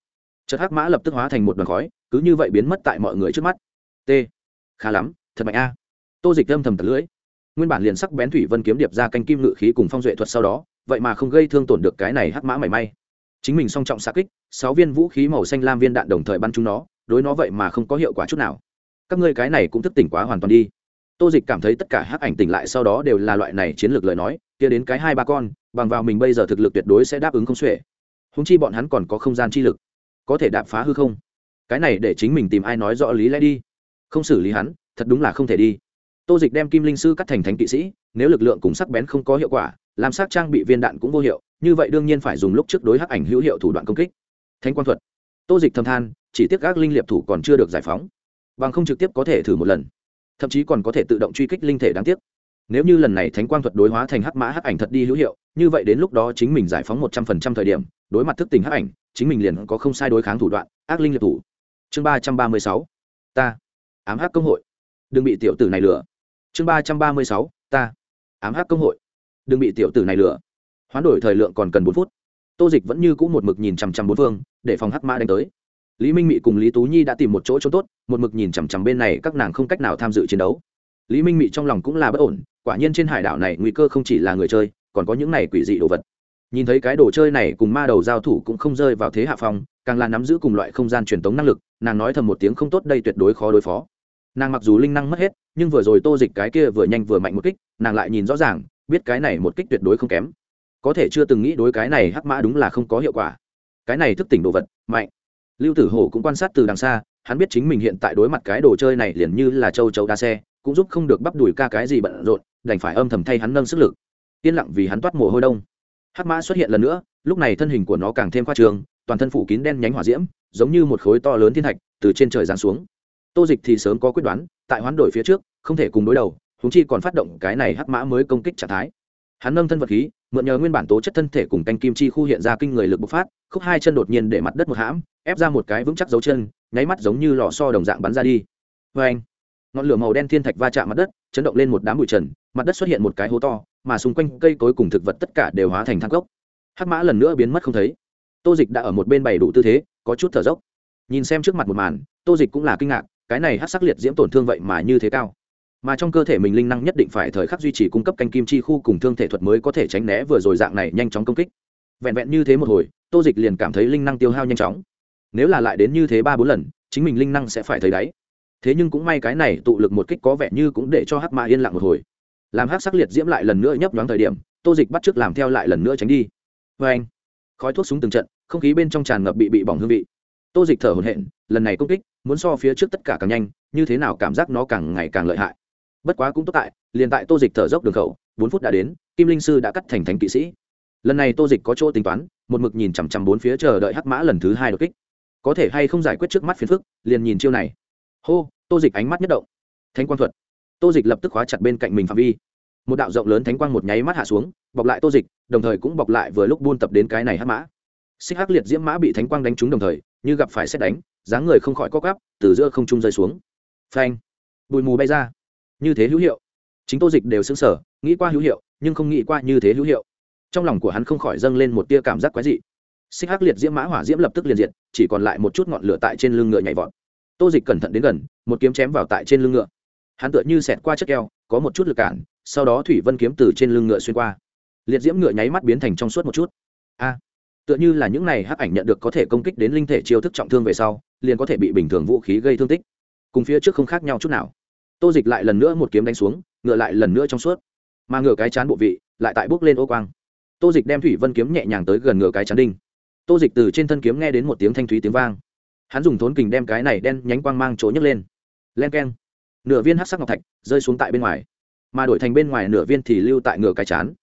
Chợt hắc mã lập tức hóa thành một đoàn khói, cứ như vậy biến mất tại mọi người trước mắt. T. Khá lắm, thật mạnh a. Tô dịch âm thầm tật lưỡi. Nguyên bản liền sắc bén thủy vân kiếm điệp ra canh kim ngự khí cùng phong duệ thuật sau đó, vậy mà không gây thương tổn được cái này hắc mã mảy may. Chính mình song trọng xa kích, sáu viên vũ khí màu xanh lam viên đạn đồng thời bắn chúng nó, đối nó vậy mà không có hiệu quả chút nào. Các ngươi cái này cũng thức tỉnh quá hoàn toàn đi tô dịch cảm thấy tất cả hắc ảnh tỉnh lại sau đó đều là loại này chiến lược lời nói, kia đến cái hai ba con, bằng vào mình bây giờ thực lực tuyệt đối sẽ đáp ứng không xuể. Húng chi bọn hắn còn có không gian chi lực, có thể đạp phá hư không? Cái này để chính mình tìm ai nói rõ lý lẽ đi. Không xử lý hắn, thật đúng là không thể đi. Tô dịch đem kim linh sư cắt thành thánh kỵ sĩ, nếu lực lượng cùng sắc bén không có hiệu quả, làm sắc trang bị viên đạn cũng vô hiệu, như vậy đương nhiên phải dùng lúc trước đối hắc ảnh hữu hiệu thủ đoạn công kích. Thanh quan thuật. Tô dịch thầm than, chỉ tiếc các linh liệp thủ còn chưa được giải phóng, bằng không trực tiếp có thể thử một lần thậm chí còn có thể tự động truy kích linh thể đáng tiếc. Nếu như lần này thánh quang thuật đối hóa thành hắc mã hắc ảnh thật đi hữu hiệu, như vậy đến lúc đó chính mình giải phóng một trăm phần trăm thời điểm, đối mặt thức tình hắc ảnh, chính mình liền có không sai đối kháng thủ đoạn, ác linh liệt thủ. Chương ba trăm ba mươi sáu, ta, ám hắc công hội. Đừng bị tiểu tử này lừa. Chương ba trăm ba mươi sáu, ta, ám hắc công hội. Đừng bị tiểu tử này lừa. Hoán đổi thời lượng còn cần bốn phút. Tô dịch vẫn như c ũ một mực nhìn chằm chằm bốn phương, để phòng hắc mã đánh tới lý minh mị cùng lý tú nhi đã tìm một chỗ trốn tốt, một mực nhìn chằm chằm bên này các nàng không cách nào tham dự chiến đấu. Lý minh mị trong lòng cũng là bất ổn, quả nhiên trên hải đảo này nguy cơ không chỉ là người chơi, còn có những này quỷ dị đồ vật. Nhìn thấy cái đồ chơi này cùng ma đầu giao thủ cũng không rơi vào thế hạ phong, càng là nắm giữ cùng loại không gian truyền tống năng lực, nàng nói thầm một tiếng không tốt đây tuyệt đối khó đối phó. Nàng mặc dù linh năng mất hết, nhưng vừa rồi tô dịch cái kia vừa nhanh vừa mạnh một kích, nàng lại nhìn rõ ràng, biết cái này một kích tuyệt đối không kém. Có thể chưa từng nghĩ đối cái này hắc mã đúng là không có hiệu quả. Cái này thức tỉnh đồ vật, mạnh lưu tử hổ cũng quan sát từ đằng xa, hắn biết chính mình hiện tại đối mặt cái đồ chơi này liền như là châu chấu đa xe, cũng giúp không được bắp đùi ca cái gì bận rộn, đành phải âm thầm thay hắn nâng sức lực. Yên lặng vì hắn toát mồ hôi đông. Hắc mã xuất hiện lần nữa, lúc này thân hình của nó càng thêm khoa trường toàn thân phủ kín đen nhánh hỏa diễm, giống như một khối to lớn thiên thạch, từ trên trời giáng xuống. Tô dịch thì sớm có quyết đoán, tại hoán đổi phía trước, không thể cùng đối đầu húng chi còn phát động cái này hắc mã mới công kích trạng thái hắn nâng thân vật khí, mượn nhờ nguyên bản tố chất thân thể cùng canh kim chi khu hiện ra kinh người lực bộc phát, khúc hai chân đột nhiên để mặt đất một hãm, ép ra một cái vững chắc dấu chân, nháy mắt giống như lò so đồng dạng bắn ra đi. Vê anh ngọn lửa màu đen thiên thạch va chạm mặt đất, chấn động lên một đám bụi trần, mặt đất xuất hiện một cái hố to, mà xung quanh cây cối cùng thực vật tất cả đều hóa thành thang cốc. Hắc mã lần nữa biến mất không thấy. Tô dịch đã ở một bên bày đủ tư thế, có chút thở dốc. Nhìn xem trước mặt một màn, tô dịch cũng là kinh ngạc, cái này hát sắc liệt diễm tổn thương vậy mà như thế cao mà trong cơ thể mình linh năng nhất định phải thời khắc duy trì cung cấp canh kim chi khu cùng thương thể thuật mới có thể tránh né vừa rồi dạng này nhanh chóng công kích. Vẹn vẹn như thế một hồi, tô dịch liền cảm thấy linh năng tiêu hao nhanh chóng. Nếu là lại đến như thế ba bốn lần, chính mình linh năng sẽ phải thấy đáy. Thế nhưng cũng may cái này tụ lực một kích có vẻ như cũng để cho hắc mạ yên lặng một hồi. Làm hắc sắc liệt diễm lại lần nữa nhấp nhoáng thời điểm, tô dịch bắt trước làm theo lại lần nữa tránh đi. Vê anh, khói thuốc súng từng trận, không khí bên trong tràn ngập bị bị bỏng hương vị. Tô dịch thở hổn hển, lần này công kích, muốn so phía trước tất cả càng nhanh, như thế nào cảm giác nó càng ngày càng lợi hại bất quá cũng tốt tại, liền tại tô dịch thở dốc đường khẩu, bốn phút đã đến, kim linh sư đã cắt thành thánh kỵ sĩ. Lần này tô dịch có chỗ tính toán, một mực nhìn chằm chằm bốn phía chờ đợi hắc mã lần thứ hai đột kích. Có thể hay không giải quyết trước mắt phiền phức, liền nhìn chiêu này. Hô, tô dịch ánh mắt nhất động. Thánh quang thuật. Tô dịch lập tức khóa chặt bên cạnh mình phạm vi. Một đạo rộng lớn thánh quang một nháy mắt hạ xuống, bọc lại tô dịch, đồng thời cũng bọc lại vừa lúc buôn tập đến cái này hắc mã. Xích hắc liệt diễm mã bị thánh quang đánh trúng đồng thời, như gặp phải xét đánh, dáng người không khỏi co cắp từ giữa không trung rơi xuống. Phanh. Bụi mù bay ra như thế hữu hiệu. Chính tô dịch đều xứng sở nghĩ qua hữu hiệu, nhưng không nghĩ qua như thế hữu hiệu. Trong lòng của hắn không khỏi dâng lên một tia cảm giác quái dị. Xích hắc liệt diễm mã hỏa diễm lập tức liền diệt, chỉ còn lại một chút ngọn lửa tại trên lưng ngựa nhảy vọt. Tô dịch cẩn thận đến gần, một kiếm chém vào tại trên lưng ngựa. Hắn tựa như xẹt qua chất keo, có một chút lực cản, sau đó thủy vân kiếm từ trên lưng ngựa xuyên qua. Liệt diễm ngựa nháy mắt biến thành trong suốt một chút. A! Tựa như là những này hắc ảnh nhận được có thể công kích đến linh thể chiêu thức trọng thương về sau, liền có thể bị bình thường vũ khí gây thương tích. Cùng phía trước không khác nhau chút nào tô dịch lại lần nữa một kiếm đánh xuống, ngựa lại lần nữa trong suốt. Mà ngựa cái chán bộ vị lại tại bước lên ô quang. Tô dịch đem thủy vân kiếm nhẹ nhàng tới gần ngựa cái chán đinh. Tô dịch từ trên thân kiếm nghe đến một tiếng thanh thúy tiếng vang. Hắn dùng thốn kình đem cái này đen nhánh quang mang chỗ nhấc lên. Len k e n nửa viên hát sắc ngọc thạch rơi xuống tại bên ngoài. Mà đổi thành bên ngoài nửa viên thì lưu tại ngựa cái chán.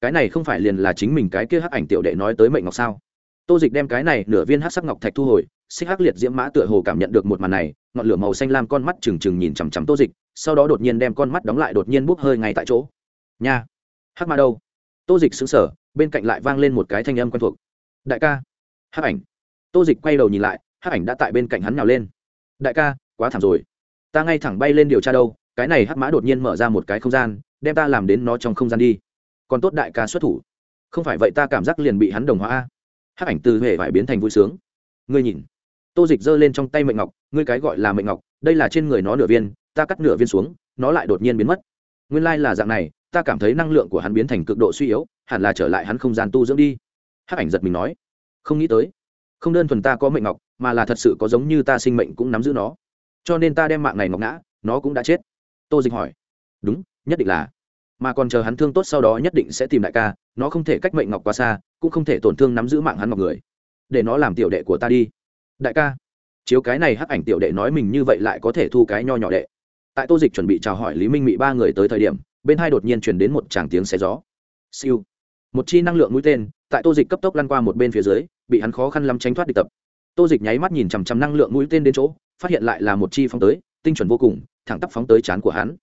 Cái này không phải liền là chính mình cái kia hắc ảnh tiểu đệ nói tới mệnh ngọc sao? Tô dịch đem cái này nửa viên hắc sắc ngọc thạch thu hồi xích hắc liệt diễm mã tựa hồ cảm nhận được một màn này, ngọn lửa màu xanh lam con mắt trừng trừng nhìn chằm chằm tô dịch, sau đó đột nhiên đem con mắt đóng lại đột nhiên bốc hơi ngay tại chỗ. Nha! Hắc ma đâu? Tô dịch xứng sở bên cạnh lại vang lên một cái thanh âm quen thuộc. Đại ca! Hắc ảnh! Tô dịch quay đầu nhìn lại, hắc ảnh đã tại bên cạnh hắn nhào lên. Đại ca, quá thảm rồi. Ta ngay thẳng bay lên điều tra đâu, cái này hắc mã đột nhiên mở ra một cái không gian, đem ta làm đến nó trong không gian đi. Còn tốt đại ca xuất thủ. Không phải vậy ta cảm giác liền bị hắn đồng hóa a. Hắc ảnh từ huệ vải biến thành vui sướng. Ngươi nhìn tô dịch giơ lên trong tay mệnh ngọc, ngươi cái gọi là mệnh ngọc, đây là trên người nó nửa viên, ta cắt nửa viên xuống, nó lại đột nhiên biến mất. Nguyên lai、like、là dạng này, ta cảm thấy năng lượng của hắn biến thành cực độ suy yếu, hẳn là trở lại hắn không gian tu dưỡng đi. Hắc ảnh giật mình nói, không nghĩ tới, không đơn thuần ta có mệnh ngọc, mà là thật sự có giống như ta sinh mệnh cũng nắm giữ nó. Cho nên ta đem mạng này ngọc ngã, nó cũng đã chết. Tô dịch hỏi, đúng, nhất định là. Mà còn chờ hắn thương tốt sau đó nhất định sẽ tìm đại ca, nó không thể cách mệnh ngọc quá xa, cũng không thể tổn thương nắm giữ mạng hắn ngọc người. Để nó làm tiểu đệ của ta đi đại ca. Chiếu cái này hắc ảnh tiểu đệ nói mình như vậy lại có thể thu cái nho nhỏ đệ. Tại tô dịch chuẩn bị chào hỏi lý minh mị ba người tới thời điểm, bên hai đột nhiên chuyển đến một tràng tiếng xe gió. Siêu. Một chi năng lượng mũi tên, tại tô dịch cấp tốc lăn qua một bên phía dưới, bị hắn khó khăn lắm tránh thoát địch tập. Tô dịch nháy mắt nhìn chằm chằm năng lượng mũi tên đến chỗ, phát hiện lại là một chi phóng tới, tinh chuẩn vô cùng, thẳng tắp phóng tới chán của hắn.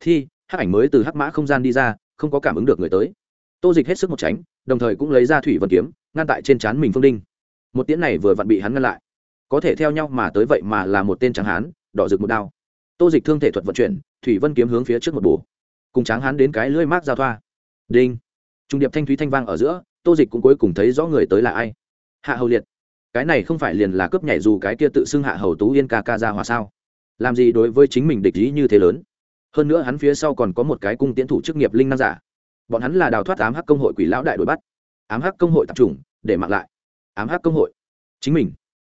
Thi, hắc ảnh mới từ hắc mã không gian đi ra, không có cảm ứng được người tới. Tô dịch hết sức một tránh, đồng thời cũng lấy ra thủy vân kiếm, ngăn tại trên chán mình phương đinh. Một tiễn này vừa vặn bị hắn ngăn lại có thể theo nhau mà tới vậy mà là một tên tráng hán, đỏ rực một đao. Tô dịch thương thể thuật vận chuyển, thủy vân kiếm hướng phía trước một bổ. Cùng tráng hán đến cái lưỡi mát giao thoa. Đinh. Trung điệp thanh thúy thanh vang ở giữa, tô dịch cũng cuối cùng thấy rõ người tới là ai. Hạ hầu liệt. Cái này không phải liền là cướp nhảy dù cái kia tự xưng hạ hầu tú yên ca ca ra hòa sao? Làm gì đối với chính mình địch ý như thế lớn? Hơn nữa hắn phía sau còn có một cái cung tiến thủ chức nghiệp linh năng giả. Bọn hắn là đào thoát ám hắc công hội quỷ lão đại đuổi bắt. Ám hắc công hội tập trung, để mặc lại. Ám hắc công hội. Chính mình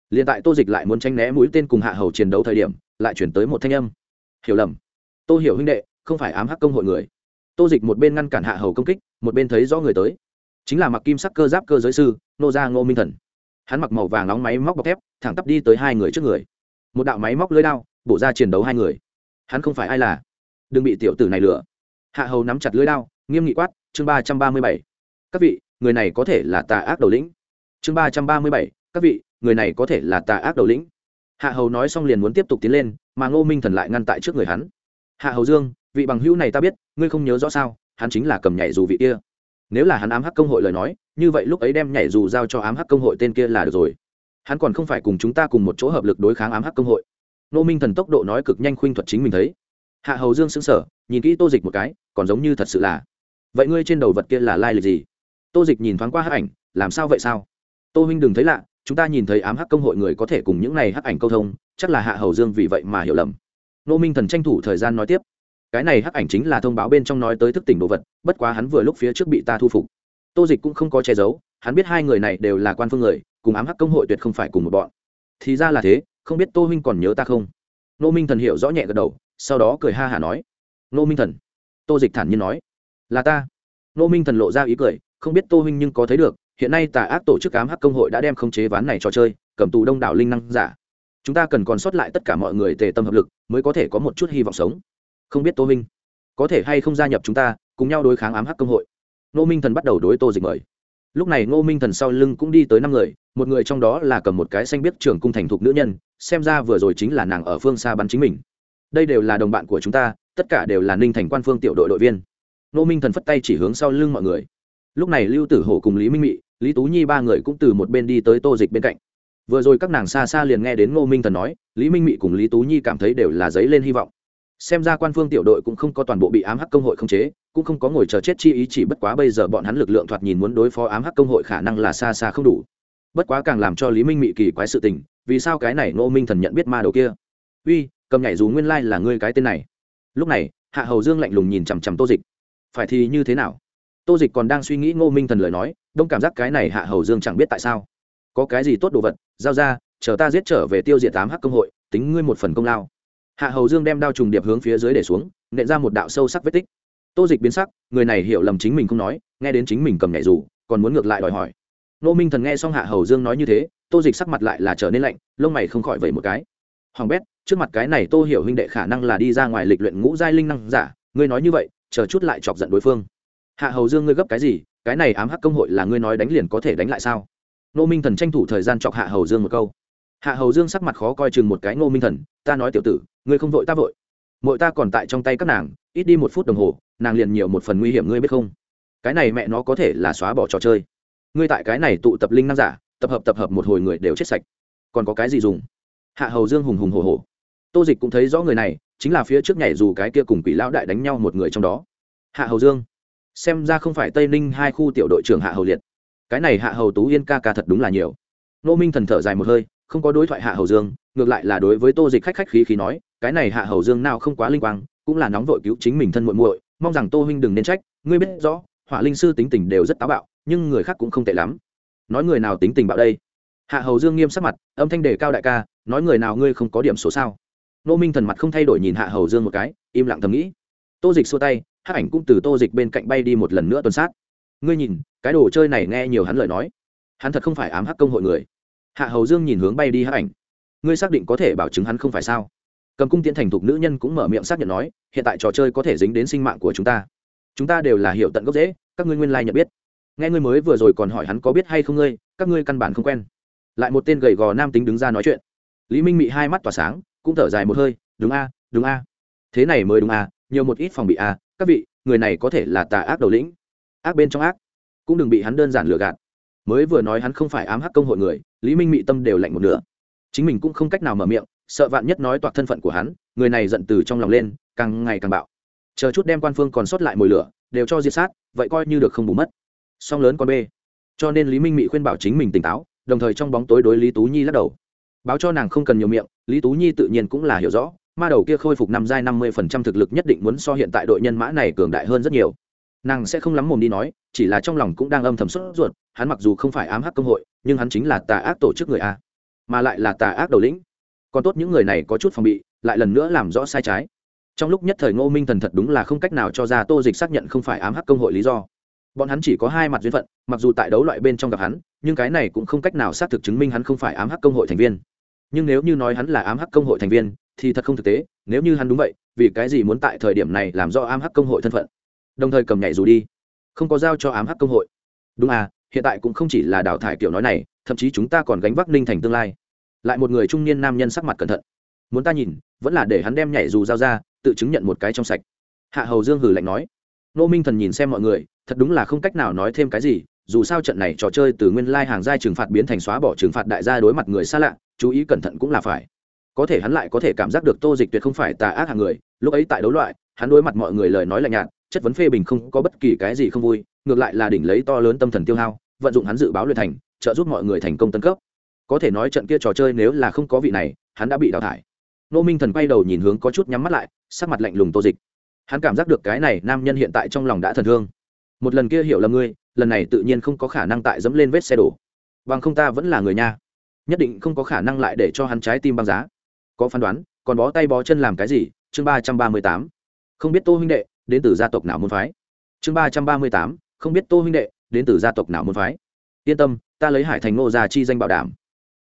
liền tại tô dịch lại muốn tranh né mũi tên cùng hạ hầu chiến đấu thời điểm, lại chuyển tới một thanh âm. Hiểu lầm. Tô hiểu huynh đệ, không phải ám hắc công hội người. Tô dịch một bên ngăn cản hạ hầu công kích, một bên thấy rõ người tới. Chính là mặc kim sắc cơ giáp cơ giới sư, nô gia ngô minh thần. Hắn mặc màu vàng nóng máy móc bọc thép, thẳng tắp đi tới hai người trước người. Một đạo máy móc lưới đao, bổ ra chiến đấu hai người. Hắn không phải ai là? Đừng bị tiểu tử này lừa. Hạ hầu nắm chặt lưới đao, nghiêm nghị quát, chương ba trăm ba mươi bảy. Các vị, người này có thể là tà ác đầu lĩnh. Chương ba trăm ba mươi bảy, các vị người này có thể là tà ác đầu lĩnh. Hạ hầu nói xong liền muốn tiếp tục tiến lên, mà ngô minh thần lại ngăn tại trước người hắn. Hạ hầu dương, vị bằng hữu này ta biết, ngươi không nhớ rõ sao, hắn chính là cầm nhảy dù vị kia. Nếu là hắn ám hắc công hội lời nói, như vậy lúc ấy đem nhảy dù giao cho ám hắc công hội tên kia là được rồi. Hắn còn không phải cùng chúng ta cùng một chỗ hợp lực đối kháng ám hắc công hội. Ngô minh thần tốc độ nói cực nhanh khuynh thuật chính mình thấy. Hạ hầu dương sững sờ, nhìn kỹ tô dịch một cái, còn giống như thật sự là. Vậy ngươi trên đầu vật kia là lai lịch gì? Tô dịch nhìn thoáng qua hắc ảnh, làm sao vậy sao? Tô huynh đừng thấy lạ chúng ta nhìn thấy ám hắc công hội người có thể cùng những này hắc ảnh câu thông, chắc là hạ hầu dương vì vậy mà hiểu lầm. Nô minh thần tranh thủ thời gian nói tiếp, cái này hắc ảnh chính là thông báo bên trong nói tới thức tỉnh đồ vật, bất quá hắn vừa lúc phía trước bị ta thu phục. Tô dịch cũng không có che giấu, hắn biết hai người này đều là quan phương người, cùng ám hắc công hội tuyệt không phải cùng một bọn. Thì ra là thế, không biết tô huynh còn nhớ ta không? Nô minh thần hiểu rõ nhẹ gật đầu, sau đó cười ha hả nói nô minh thần. Tô dịch thản nhiên nói, là ta. Nô minh thần lộ ra ý cười, không biết tô huynh nhưng có thấy được hiện nay tà ác tổ chức ám hắc công hội đã đem khống chế ván này trò chơi, cầm tù đông đảo linh năng giả. Chúng ta cần còn sót lại tất cả mọi người tề tâm hợp lực, mới có thể có một chút hy vọng sống. Không biết tô minh, có thể hay không gia nhập chúng ta, cùng nhau đối kháng ám hắc công hội. Nô minh thần bắt đầu đối tô dịch mời. Lúc này ngô minh thần sau lưng cũng đi tới năm người, một người trong đó là cầm một cái xanh biết trưởng cung thành thục nữ nhân, xem ra vừa rồi chính là nàng ở phương xa bắn chính mình. Đây đều là đồng bạn của chúng ta, tất cả đều là ninh thành quan phương tiểu đội đội viên. Ngô minh thần phất tay chỉ hướng sau lưng mọi người. Lúc này lưu tử hổ cùng lý minh mị lý tú nhi ba người cũng từ một bên đi tới tô dịch bên cạnh. Vừa rồi các nàng xa xa liền nghe đến ngô minh thần nói, lý minh mị cùng lý tú nhi cảm thấy đều là giấy lên hy vọng. Xem ra quan phương tiểu đội cũng không có toàn bộ bị ám hắc công hội khống chế, cũng không có ngồi chờ chết chi ý chỉ bất quá bây giờ bọn hắn lực lượng thoạt nhìn muốn đối phó ám hắc công hội khả năng là xa xa không đủ. Bất quá càng làm cho lý minh mị kỳ quái sự tình, vì sao cái này ngô minh thần nhận biết ma đầu kia? Uy, cầm nhảy dù nguyên lai là ngươi cái tên này. Lúc này, hạ hầu dương lạnh lùng nhìn chằm chằm tô dịch. Phải thì như thế nào? Tô dịch còn đang suy nghĩ ngô minh thần lời nói, đông cảm giác cái này hạ hầu dương chẳng biết tại sao. Có cái gì tốt đồ vật, giao ra, chờ ta giết trở về tiêu diệt tám hắc công hội, tính ngươi một phần công lao. Hạ hầu dương đem đao trùng điệp hướng phía dưới để xuống, nện ra một đạo sâu sắc vết tích. Tô dịch biến sắc, người này hiểu lầm chính mình không nói, nghe đến chính mình cầm nhảy dù, còn muốn ngược lại đòi hỏi. Nô minh thần nghe xong hạ hầu dương nói như thế, tô dịch sắc mặt lại là trở nên lạnh, lông mày không khỏi vẩy một cái. Hoàng bét, trước mặt cái này tô hiểu huynh đệ khả năng là đi ra ngoài lịch luyện ngũ giai linh năng giả, ngươi nói như vậy, chờ chút lại chọc giận đối phương hạ hầu dương, ngươi gấp cái gì? Cái này ám hắc công hội là ngươi nói đánh liền có thể đánh lại sao? Nô minh thần tranh thủ thời gian chọc hạ hầu dương một câu. Hạ hầu dương sắc mặt khó coi chừng một cái, ngô minh thần, ta nói tiểu tử, ngươi không vội ta vội. Mỗi ta còn tại trong tay các nàng, ít đi một phút đồng hồ, nàng liền nhiều một phần nguy hiểm ngươi biết không? Cái này mẹ nó có thể là xóa bỏ trò chơi. Ngươi tại cái này tụ tập linh năng giả, tập hợp tập hợp một hồi người đều chết sạch. Còn có cái gì dùng? Hạ hầu dương hùng hùng hồ hồ tô dịch cũng thấy rõ người này, chính là phía trước nhảy dù cái kia cùng quỷ lão đại đánh nhau một người trong đó. Hạ hầu dương xem ra không phải tây ninh hai khu tiểu đội trưởng hạ hầu liệt. Cái này hạ hầu tú yên ca ca thật đúng là nhiều. Nô minh thần thở dài một hơi, không có đối thoại hạ hầu dương, ngược lại là đối với tô dịch khách khách khí khí nói, cái này hạ hầu dương nào không quá linh quang, cũng là nóng vội cứu chính mình thân muội muội, mong rằng tô huynh đừng nên trách, ngươi biết rõ, hỏa linh sư tính tình đều rất táo bạo, nhưng người khác cũng không tệ lắm. Nói người nào tính tình bạo đây? Hạ hầu dương nghiêm sắc mặt, âm thanh đề cao đại ca, nói người nào ngươi không có điểm số sao? Nô minh thần mặt không thay đổi nhìn hạ hầu dương một cái, im lặng thầm nghĩ. Tô dịch xua tay Hắc ảnh cũng từ tô dịch bên cạnh bay đi một lần nữa tuần sát. Ngươi nhìn, cái đồ chơi này nghe nhiều hắn lời nói. Hắn thật không phải ám hắc công hội người. Hạ hầu dương nhìn hướng bay đi Hắc ảnh. Ngươi xác định có thể bảo chứng hắn không phải sao? Cầm cung tiễn thành thục nữ nhân cũng mở miệng xác nhận nói, hiện tại trò chơi có thể dính đến sinh mạng của chúng ta. Chúng ta đều là hiểu tận gốc dễ các ngươi nguyên lai nhận biết. Nghe ngươi mới vừa rồi còn hỏi hắn có biết hay không ngươi, các ngươi căn bản không quen. Lại một tên gầy gò nam tính đứng ra nói chuyện. Lý minh mị hai mắt tỏa sáng, cũng thở dài một hơi, đúng a đúng a. Thế này mới đúng a, nhiều một ít phòng bị a các vị, người này có thể là tà ác đầu lĩnh. Ác bên trong ác, cũng đừng bị hắn đơn giản lừa gạt. Mới vừa nói hắn không phải ám hắc công hội người, lý minh mị tâm đều lạnh một nửa. Chính mình cũng không cách nào mở miệng, sợ vạn nhất nói toạc thân phận của hắn, người này giận từ trong lòng lên, càng ngày càng bạo. Chờ chút đem quan phương còn sót lại mồi lửa, đều cho diệt sát, vậy coi như được không bù mất. Song lớn con b cho nên lý minh mị khuyên bảo chính mình tỉnh táo, đồng thời trong bóng tối đối lý tú nhi lắc đầu. Báo cho nàng không cần nhiều miệng, lý tú nhi tự nhiên cũng là hiểu rõ ma đầu kia khôi phục năm giai năm mươi phần trăm thực lực nhất định muốn so hiện tại đội nhân mã này cường đại hơn rất nhiều. Nàng sẽ không lắm mồm đi nói, chỉ là trong lòng cũng đang âm thầm sốt ruột, hắn mặc dù không phải ám hắc công hội, nhưng hắn chính là tà ác tổ chức người a, mà lại là tà ác đầu lĩnh. Còn tốt những người này có chút phòng bị, lại lần nữa làm rõ sai trái. Trong lúc nhất thời ngô minh thần thật đúng là không cách nào cho ra tô dịch xác nhận không phải ám hắc công hội lý do. Bọn hắn chỉ có hai mặt duyên phận, mặc dù tại đấu loại bên trong gặp hắn, nhưng cái này cũng không cách nào xác thực chứng minh hắn không phải ám hắc công hội thành viên. Nhưng nếu như nói hắn là ám hắc công hội thành viên thì thật không thực tế, nếu như hắn đúng vậy, vì cái gì muốn tại thời điểm này làm do ám hắc công hội thân phận? Đồng thời cầm nhảy dù đi. Không có giao cho ám hắc công hội. Đúng à hiện tại cũng không chỉ là đào thải kiểu nói này, thậm chí chúng ta còn gánh vác ninh thành tương lai. Lại một người trung niên nam nhân sắc mặt cẩn thận. Muốn ta nhìn, vẫn là để hắn đem nhảy dù giao ra, tự chứng nhận một cái trong sạch. Hạ hầu dương hử lạnh nói. Nô minh thần nhìn xem mọi người, thật đúng là không cách nào nói thêm cái gì, dù sao trận này trò chơi từ nguyên lai hàng giai trừng phạt biến thành xóa bỏ trừng phạt đại gia đối mặt người xa lạ, chú ý cẩn thận cũng là phải có thể hắn lại có thể cảm giác được tô dịch tuyệt không phải tà ác hàng người, lúc ấy tại đấu loại, hắn đối mặt mọi người lời nói lạnh nhạt, chất vấn phê bình không có bất kỳ cái gì không vui, ngược lại là đỉnh lấy to lớn tâm thần tiêu hao, vận dụng hắn dự báo luyện thành, trợ giúp mọi người thành công tân cấp. Có thể nói trận kia trò chơi nếu là không có vị này, hắn đã bị đào thải. Nô minh thần quay đầu nhìn hướng có chút nhắm mắt lại, sắc mặt lạnh lùng tô dịch. Hắn cảm giác được cái này nam nhân hiện tại trong lòng đã thần thương. Một lần kia hiểu lầm ngươi, lần này tự nhiên không có khả năng tại dẫm lên vết xe đổ. Bằng không ta vẫn là người nha. Nhất định không có khả năng lại để cho hắn trái tim băng giá có phán đoán, còn bó tay bó chân làm cái gì? Chương ba trăm ba mươi tám. Không biết tô huynh đệ, đến từ gia tộc nào môn phái? Chương ba trăm ba mươi tám. Không biết tô huynh đệ, đến từ gia tộc nào môn phái? Yên tâm, ta lấy hải thành ngô gia chi danh bảo đảm.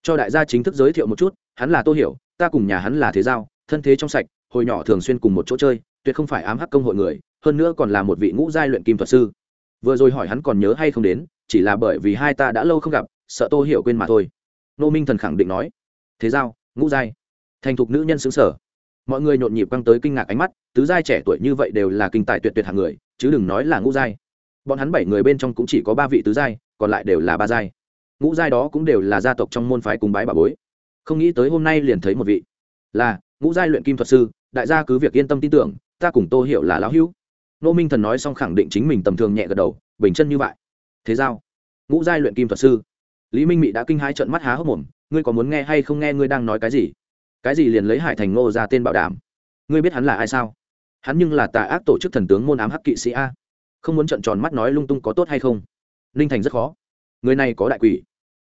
Cho đại gia chính thức giới thiệu một chút, hắn là tô hiểu, ta cùng nhà hắn là thế giao, thân thế trong sạch, hồi nhỏ thường xuyên cùng một chỗ chơi, tuyệt không phải ám hắc công hội người, hơn nữa còn là một vị ngũ giai luyện kim thuật sư. Vừa rồi hỏi hắn còn nhớ hay không đến, chỉ là bởi vì hai ta đã lâu không gặp, sợ tô hiểu quên mà thôi. Nô minh thần khẳng định nói, thế giao, ngũ giai thành thục nữ nhân xứng sở mọi người nhộn nhịp căng tới kinh ngạc ánh mắt, tứ giai trẻ tuổi như vậy đều là kinh tài tuyệt tuyệt hàng người, chứ đừng nói là ngũ giai. Bọn hắn bảy người bên trong cũng chỉ có ba vị tứ giai, còn lại đều là ba giai. Ngũ giai đó cũng đều là gia tộc trong môn phái cùng bái bà bối. Không nghĩ tới hôm nay liền thấy một vị. Là, ngũ giai luyện kim thuật sư, đại gia cứ việc yên tâm tin tưởng, ta cùng tô hiểu là lão hữu. Nô minh thần nói xong khẳng định chính mình tầm thường nhẹ gật đầu, bình chân như vậy. Thế giao. Ngũ giai luyện kim thuật sư. Lý minh mị đã kinh hai trận mắt há hốc mồm, ngươi có muốn nghe hay không nghe ngươi đang nói cái gì? Cái gì liền lấy hải thành ngô ra tên bảo đảm? Ngươi biết hắn là ai sao? Hắn nhưng là tà ác tổ chức thần tướng môn ám hắc kỵ sĩ a. Không muốn trận tròn mắt nói lung tung có tốt hay không? Ninh thành rất khó. Người này có đại quỷ.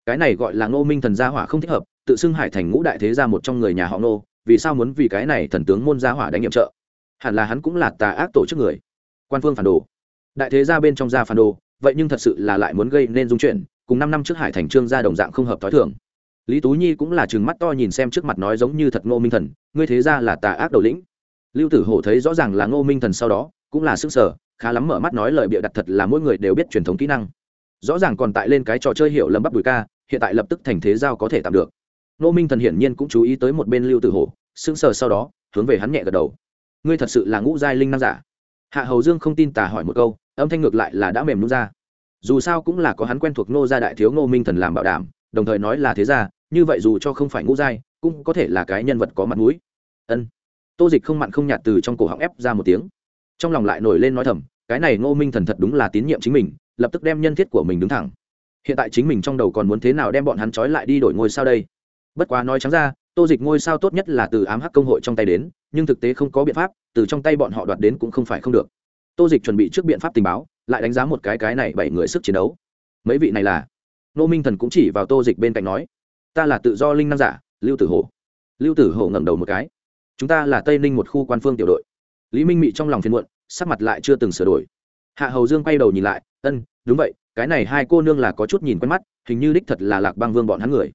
Cái này gọi là ngô minh thần gia hỏa không thích hợp, tự xưng hải thành ngũ đại thế ra một trong người nhà họ ngô, vì sao muốn vì cái này thần tướng môn gia hỏa đánh nhiệm trợ? Hẳn là hắn cũng là tà ác tổ chức người. Quan phương phản đồ. Đại thế gia bên trong gia phản đồ, vậy nhưng thật sự là lại muốn gây nên dung chuyển, cùng năm năm trước hải thành trương gia đồng dạng không hợp t h o i thường lý tú nhi cũng là chừng mắt to nhìn xem trước mặt nói giống như thật ngô minh thần, ngươi thế ra là tà ác đầu lĩnh. Lưu tử hổ thấy rõ ràng là ngô minh thần sau đó, cũng là sức sở khá lắm mở mắt nói lời bịa đặt thật là mỗi người đều biết truyền thống kỹ năng. Rõ ràng còn tại lên cái trò chơi hiệu lâm bắp bùi ca, hiện tại lập tức thành thế giao có thể tạm được. Ngô minh thần hiển nhiên cũng chú ý tới một bên lưu tử hổ, sững sờ sau đó, hướng về hắn nhẹ gật đầu. Ngươi thật sự là ngũ giai linh năng giả. Hạ hầu dương không tin tà hỏi một câu, âm thanh ngược lại là đã mềm nút ra. Dù sao cũng là có hắn quen thuộc ngô gia đại thiếu ngô minh thần làm bảo đảm, đồng thời nói là thế gia như vậy dù cho không phải ngũ giai, cũng có thể là cái nhân vật có mặt mũi. Ân. Tô dịch không mặn không nhạt từ trong cổ họng ép ra một tiếng. Trong lòng lại nổi lên nói thầm, cái này ngô minh thần thật đúng là tín nhiệm chính mình, lập tức đem nhân thiết của mình đứng thẳng. Hiện tại chính mình trong đầu còn muốn thế nào đem bọn hắn trói lại đi đổi ngôi sao đây? Bất quá nói trắng ra, tô dịch ngôi sao tốt nhất là từ ám hắc công hội trong tay đến, nhưng thực tế không có biện pháp, từ trong tay bọn họ đoạt đến cũng không phải không được. Tô dịch chuẩn bị trước biện pháp tình báo, lại đánh giá một cái cái này bảy người sức chiến đấu. Mấy vị này là? Nô minh thần cũng chỉ vào tô dịch bên cạnh nói ta là tự do linh năng giả, lưu tử hổ. Lưu tử hổ ngẩng đầu một cái. Chúng ta là tây ninh một khu quan phương tiểu đội. Lý minh mị trong lòng phiền muộn, sắc mặt lại chưa từng sửa đổi. Hạ hầu dương quay đầu nhìn lại, ân, đúng vậy, cái này hai cô nương là có chút nhìn quen mắt, hình như đích thật là lạc băng vương bọn hắn người.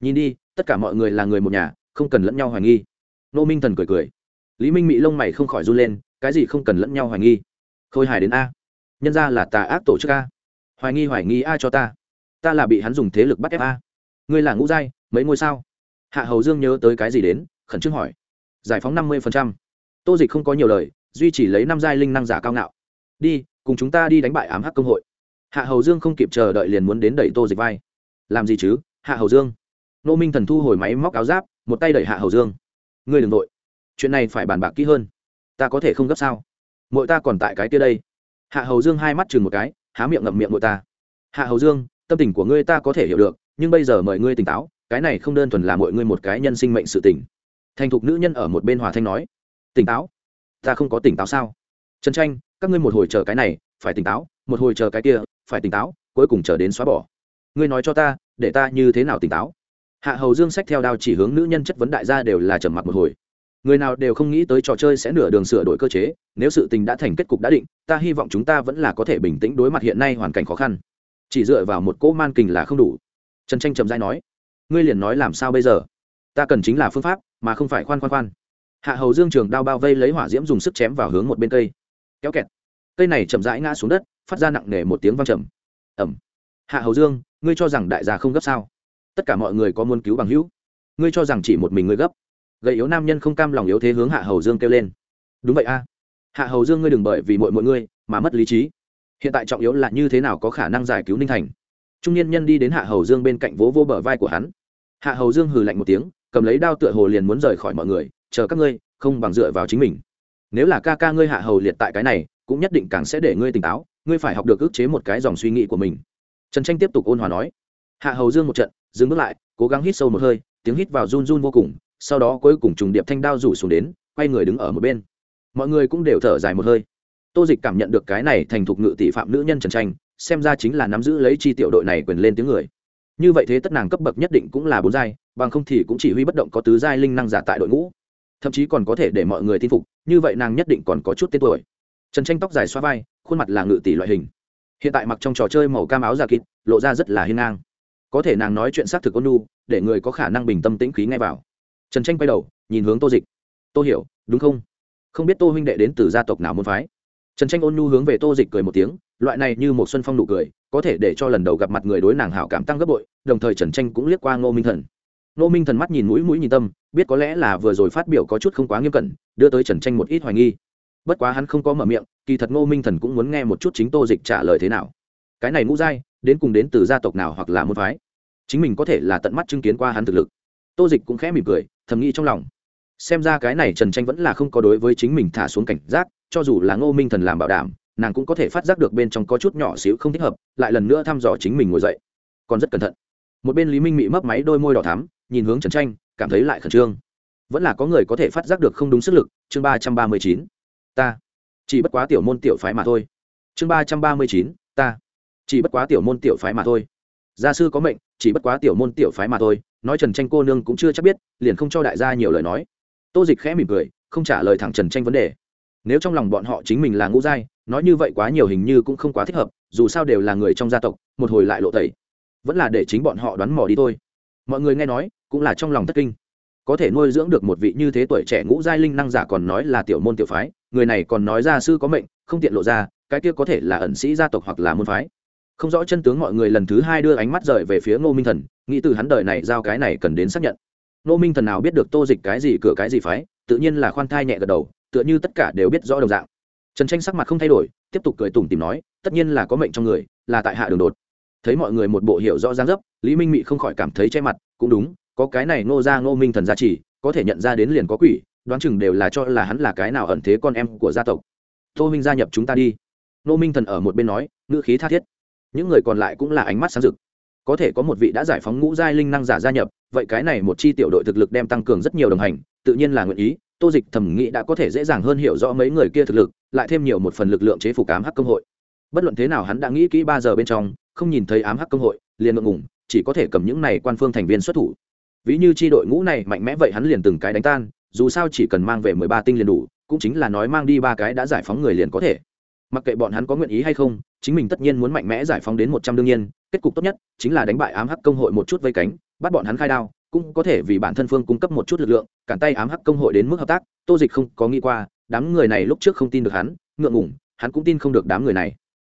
Nhìn đi, tất cả mọi người là người một nhà, không cần lẫn nhau hoài nghi. Nô minh thần cười cười. Lý minh mị lông mày không khỏi run lên, cái gì không cần lẫn nhau hoài nghi? Khôi hài đến a. Nhân ra là tà ác tổ chức a. Hoài nghi hoài nghi a cho ta. Ta là bị hắn dùng thế lực bắt ép a ngươi là ngũ giai, mấy ngôi sao? Hạ hầu dương nhớ tới cái gì đến, khẩn trương hỏi. Giải phóng năm mươi tô dịch không có nhiều lời, duy chỉ lấy năm giai linh năng giả cao ngạo. Đi, cùng chúng ta đi đánh bại ám hắc công hội. Hạ hầu dương không kịp chờ đợi liền muốn đến đẩy tô dịch vai. Làm gì chứ, hạ hầu dương? Nô minh thần thu hồi máy móc áo giáp, một tay đẩy hạ hầu dương. Ngươi đ ừ n g nội chuyện này phải bàn bạc kỹ hơn. Ta có thể không gấp sao? Mỗi ta còn tại cái kia đây. Hạ hầu dương hai mắt chừng một cái, há miệng ngậm miệng mỗi ta. Hạ hầu dương, tâm tình của ngươi ta có thể hiểu được nhưng bây giờ mời ngươi tỉnh táo, cái này không đơn thuần là mọi ngươi một cái nhân sinh mệnh sự tỉnh thành thục nữ nhân ở một bên hòa thanh nói, tỉnh táo? Ta không có tỉnh táo sao? Trần tranh, các ngươi một hồi chờ cái này, phải tỉnh táo, một hồi chờ cái kia, phải tỉnh táo, cuối cùng chờ đến xóa bỏ. Ngươi nói cho ta, để ta như thế nào tỉnh táo? Hạ hầu dương sách theo đao chỉ hướng nữ nhân chất vấn đại gia đều là trầm mặc một hồi. Người nào đều không nghĩ tới trò chơi sẽ nửa đường sửa đổi cơ chế, nếu sự tình đã thành kết cục đã định, ta hy vọng chúng ta vẫn là có thể bình tĩnh đối mặt hiện nay hoàn cảnh khó khăn. Chỉ dựa vào một cỗ man kình là không đủ trần tranh trầm dai nói, ngươi liền nói làm sao bây giờ? Ta cần chính là phương pháp, mà không phải khoan khoan khoan. Hạ hầu dương trường đao bao vây lấy hỏa diễm dùng sức chém vào hướng một bên cây. Kéo kẹt. Cây này chậm rãi ngã xuống đất, phát ra nặng nề một tiếng vang trầm. Ẩm hạ hầu dương, ngươi cho rằng đại gia không gấp sao? Tất cả mọi người có muốn cứu bằng hữu? Ngươi cho rằng chỉ một mình ngươi gấp? Gậy yếu nam nhân không cam lòng yếu thế hướng hạ hầu dương kêu lên. Đúng vậy a. Hạ hầu dương, ngươi đừng bởi vì mọi mọi ngươi mà mất lý trí. Hiện tại trọng yếu là như thế nào có khả năng giải cứu ninh thành? Trung niên nhân đi đến hạ hầu dương bên cạnh vỗ vô bờ vai của hắn. Hạ hầu dương hừ lạnh một tiếng, cầm lấy đao tựa hồ liền muốn rời khỏi mọi người, chờ các ngươi, không bằng dựa vào chính mình. Nếu là ca ca ngươi hạ hầu liệt tại cái này, cũng nhất định càng sẽ để ngươi tỉnh táo, ngươi phải học được ức chế một cái dòng suy nghĩ của mình. Trần tranh tiếp tục ôn hòa nói. Hạ hầu dương một trận, dừng bước lại, cố gắng hít sâu một hơi, tiếng hít vào run run vô cùng, sau đó cuối cùng trùng điệp thanh đao rủ xuống đến, quay người đứng ở một bên. Mọi người cũng đều thở dài một hơi. Tô dịch cảm nhận được cái này thành thục ngự tỷ phạm nữ nhân trần tranh xem ra chính là nắm giữ lấy chi tiểu đội này quyền lên tiếng người. Như vậy thế tất nàng cấp bậc nhất định cũng là bốn giai, bằng không thì cũng chỉ huy bất động có tứ giai linh năng giả tại đội ngũ. Thậm chí còn có thể để mọi người tin phục, như vậy nàng nhất định còn có chút tên tuổi. Trần tranh tóc dài xoa vai, khuôn mặt là ngự tỷ loại hình. Hiện tại mặc trong trò chơi màu cam áo giả kịt, lộ ra rất là hiên ngang. Có thể nàng nói chuyện xác thực ôn nu để người có khả năng bình tâm tĩnh khí ngay vào. Trần tranh quay đầu, nhìn hướng tô dịch. Tô hiểu, đúng không? Không biết tô huynh đệ đến từ gia tộc nào muốn phái? Trần tranh ôn nu hướng về tô dịch cười một tiếng loại này như một xuân phong nụ cười, có thể để cho lần đầu gặp mặt người đối nàng hảo cảm tăng gấp bội, đồng thời trần tranh cũng liếc qua ngô minh thần. Ngô minh thần mắt nhìn mũi mũi nhìn tâm, biết có lẽ là vừa rồi phát biểu có chút không quá nghiêm cẩn, đưa tới trần tranh một ít hoài nghi. Bất quá hắn không có mở miệng, kỳ thật ngô minh thần cũng muốn nghe một chút chính tô dịch trả lời thế nào. Cái này ngũ giai, đến cùng đến từ gia tộc nào hoặc là môn phái? Chính mình có thể là tận mắt chứng kiến qua hắn thực lực. Tô dịch cũng khẽ mỉm cười, thầm nghĩ trong lòng. Xem ra cái này trần tranh vẫn là không có đối với chính mình thả xuống cảnh giác, cho dù là ngô minh thần làm bảo đảm nàng cũng có thể phát giác được bên trong có chút nhỏ xíu không thích hợp, lại lần nữa thăm dò chính mình ngồi dậy. Còn rất cẩn thận. Một bên lý minh mị mấp máy đôi môi đỏ thắm, nhìn hướng trần tranh, cảm thấy lại khẩn trương. Vẫn là có người có thể phát giác được không đúng sức lực, chương ba trăm ba mươi chín, ta. Chỉ bất quá tiểu môn tiểu phái mà thôi. Chương ba trăm ba mươi chín, ta. Chỉ bất quá tiểu môn tiểu phái mà thôi. Gia sư có mệnh, chỉ bất quá tiểu môn tiểu phái mà thôi, nói trần tranh cô nương cũng chưa chắc biết, liền không cho đại gia nhiều lời nói. Tô dịch khẽ mỉm cười, không trả lời thẳng trần tranh vấn đề. Nếu trong lòng bọn họ chính mình là ngũ giai nói như vậy quá nhiều hình như cũng không quá thích hợp, dù sao đều là người trong gia tộc, một hồi lại lộ tẩy. Vẫn là để chính bọn họ đoán mò đi thôi. Mọi người nghe nói, cũng là trong lòng thất kinh. Có thể nuôi dưỡng được một vị như thế tuổi trẻ ngũ giai linh năng giả còn nói là tiểu môn tiểu phái, người này còn nói ra sư có mệnh, không tiện lộ ra, cái kia có thể là ẩn sĩ gia tộc hoặc là môn phái. Không rõ chân tướng mọi người lần thứ hai đưa ánh mắt rời về phía ngô minh thần, nghĩ từ hắn đời này giao cái này cần đến xác nhận. Ngô minh thần nào biết được tô dịch cái gì cửa cái gì phái, tự nhiên là khoan thai nhẹ gật đầu, tựa như tất cả đều biết rõ đồng dạng trần tranh sắc mặt không thay đổi, tiếp tục cười tủm tìm nói, tất nhiên là có mệnh trong người, là tại hạ đường đột. Thấy mọi người một bộ hiểu rõ ràng dấp, lý minh mị không khỏi cảm thấy che mặt, cũng đúng, có cái này ngô ra ngô minh thần gia trì có thể nhận ra đến liền có quỷ, đoán chừng đều là cho là hắn là cái nào ẩn thế con em của gia tộc. Tô minh gia nhập chúng ta đi. Ngô minh thần ở một bên nói, ngữ khí tha thiết. Những người còn lại cũng là ánh mắt sáng rực. Có thể có một vị đã giải phóng ngũ giai linh năng giả gia nhập, vậy cái này một chi tiểu đội thực lực đem tăng cường rất nhiều đồng hành, tự nhiên là nguyện ý tô dịch thẩm nghĩ đã có thể dễ dàng hơn hiểu rõ mấy người kia thực lực, lại thêm nhiều một phần lực lượng chế phục ám hắc công hội. Bất luận thế nào hắn đã nghĩ kỹ ba giờ bên trong, không nhìn thấy ám hắc công hội, liền ngượng ngủng chỉ có thể cầm những này quan phương thành viên xuất thủ. Ví như chi đội ngũ này mạnh mẽ vậy hắn liền từng cái đánh tan, dù sao chỉ cần mang về mười ba tinh liền đủ, cũng chính là nói mang đi ba cái đã giải phóng người liền có thể. Mặc kệ bọn hắn có nguyện ý hay không, chính mình tất nhiên muốn mạnh mẽ giải phóng đến một trăm đương nhiên, kết cục tốt nhất chính là đánh bại ám hắc công hội một chút vây cánh, bắt bọn hắn khai đao cũng có thể vì bản thân phương cung cấp một chút lực lượng, cản tay ám hắc công hội đến mức hợp tác, tô dịch không có nghĩ qua, đám người này lúc trước không tin được hắn, ngượng ngủng hắn cũng tin không được đám người này.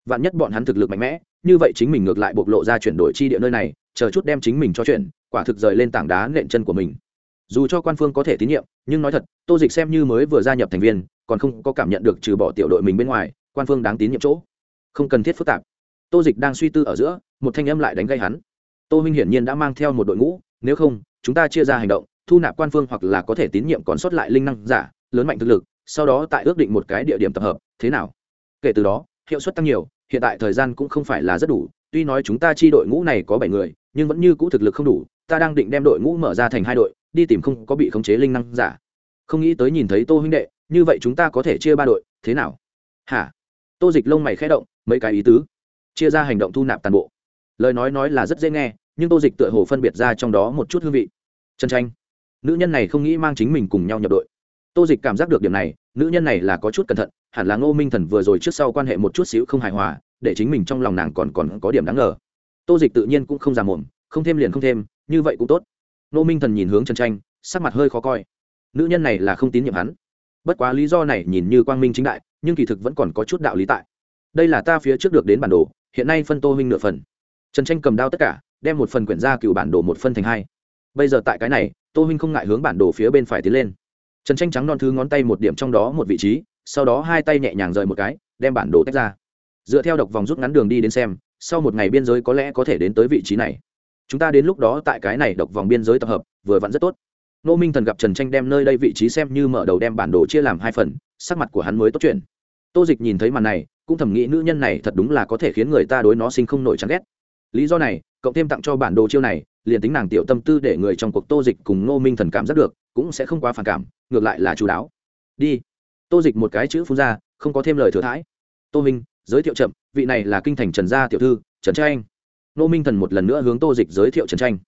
Vạn nhất bọn hắn thực lực mạnh mẽ, như vậy chính mình ngược lại bộc lộ ra chuyển đổi chi địa nơi này, chờ chút đem chính mình cho chuyện, quả thực rời lên tảng đá nện chân của mình. Dù cho quan phương có thể tín nhiệm, nhưng nói thật, tô dịch xem như mới vừa gia nhập thành viên, còn không có cảm nhận được trừ bỏ tiểu đội mình bên ngoài, quan phương đáng tín nhiệm chỗ. Không cần thiết phức tạp. Tô dịch đang suy tư ở giữa, một thanh âm lại đánh gây hắn. Tô minh hiển nhiên đã mang theo một đội ngũ nếu không, chúng ta chia ra hành động, thu nạp quan phương hoặc là có thể tín nhiệm còn sót lại linh năng giả, lớn mạnh thực lực, sau đó tại ước định một cái địa điểm tập hợp, thế nào? Kể từ đó, hiệu suất tăng nhiều, hiện tại thời gian cũng không phải là rất đủ, tuy nói chúng ta chi đội ngũ này có bảy người, nhưng vẫn như cũ thực lực không đủ, ta đang định đem đội ngũ mở ra thành hai đội, đi tìm không có bị khống chế linh năng giả. Không nghĩ tới nhìn thấy tô huynh đệ, như vậy chúng ta có thể chia ba đội, thế nào? Hả? Tô dịch lông mày khẽ động, mấy cái ý tứ. Chia ra hành động thu nạp toàn bộ. Lời nói nói là rất dễ nghe nhưng tô dịch tựa hồ phân biệt ra trong đó một chút hương vị. Trần tranh, nữ nhân này không nghĩ mang chính mình cùng nhau nhập đội. Tô dịch cảm giác được điểm này, nữ nhân này là có chút cẩn thận, hẳn là ngô minh thần vừa rồi trước sau quan hệ một chút xíu không hài hòa, để chính mình trong lòng nàng còn còn có điểm đáng ngờ. Tô dịch tự nhiên cũng không già mồm không thêm liền không thêm, như vậy cũng tốt. Ngô minh thần nhìn hướng trần tranh, sắc mặt hơi khó coi. Nữ nhân này là không tín nhiệm hắn. Bất quá lý do này nhìn như quang minh chính đại, nhưng kỳ thực vẫn còn có chút đạo lý tại. Đây là ta phía trước được đến bản đồ, hiện nay phân tô huynh nửa phần. Trần tranh cầm đao tất cả đem một phần quyển ra cựu bản đồ một phân thành hai. Bây giờ tại cái này, tô huynh không ngại hướng bản đồ phía bên phải tiến lên. Trần tranh trắng non thứ ngón tay một điểm trong đó một vị trí, sau đó hai tay nhẹ nhàng rời một cái, đem bản đồ tách ra. Dựa theo độc vòng rút ngắn đường đi đến xem, sau một ngày biên giới có lẽ có thể đến tới vị trí này. Chúng ta đến lúc đó tại cái này độc vòng biên giới tập hợp, vừa vặn rất tốt. Nô minh thần gặp trần tranh đem nơi đây vị trí xem như mở đầu đem bản đồ chia làm hai phần, sắc mặt của hắn mới tốt chuyện tô dịch nhìn thấy màn này, cũng thầm nghĩ nữ nhân này thật đúng là có thể khiến người ta đối nó sinh không nổi chán ghét. Lý do này cộng thêm tặng cho bản đồ chiêu này, liền tính nàng tiểu tâm tư để người trong cuộc tô dịch cùng ngô minh thần cảm giác được, cũng sẽ không quá phản cảm, ngược lại là chú đáo. Đi. Tô dịch một cái chữ phun ra, không có thêm lời thừa thãi. Tô minh, giới thiệu chậm, vị này là kinh thành trần gia tiểu thư, trần tranh. Ngô minh thần một lần nữa hướng tô dịch giới thiệu trần tranh.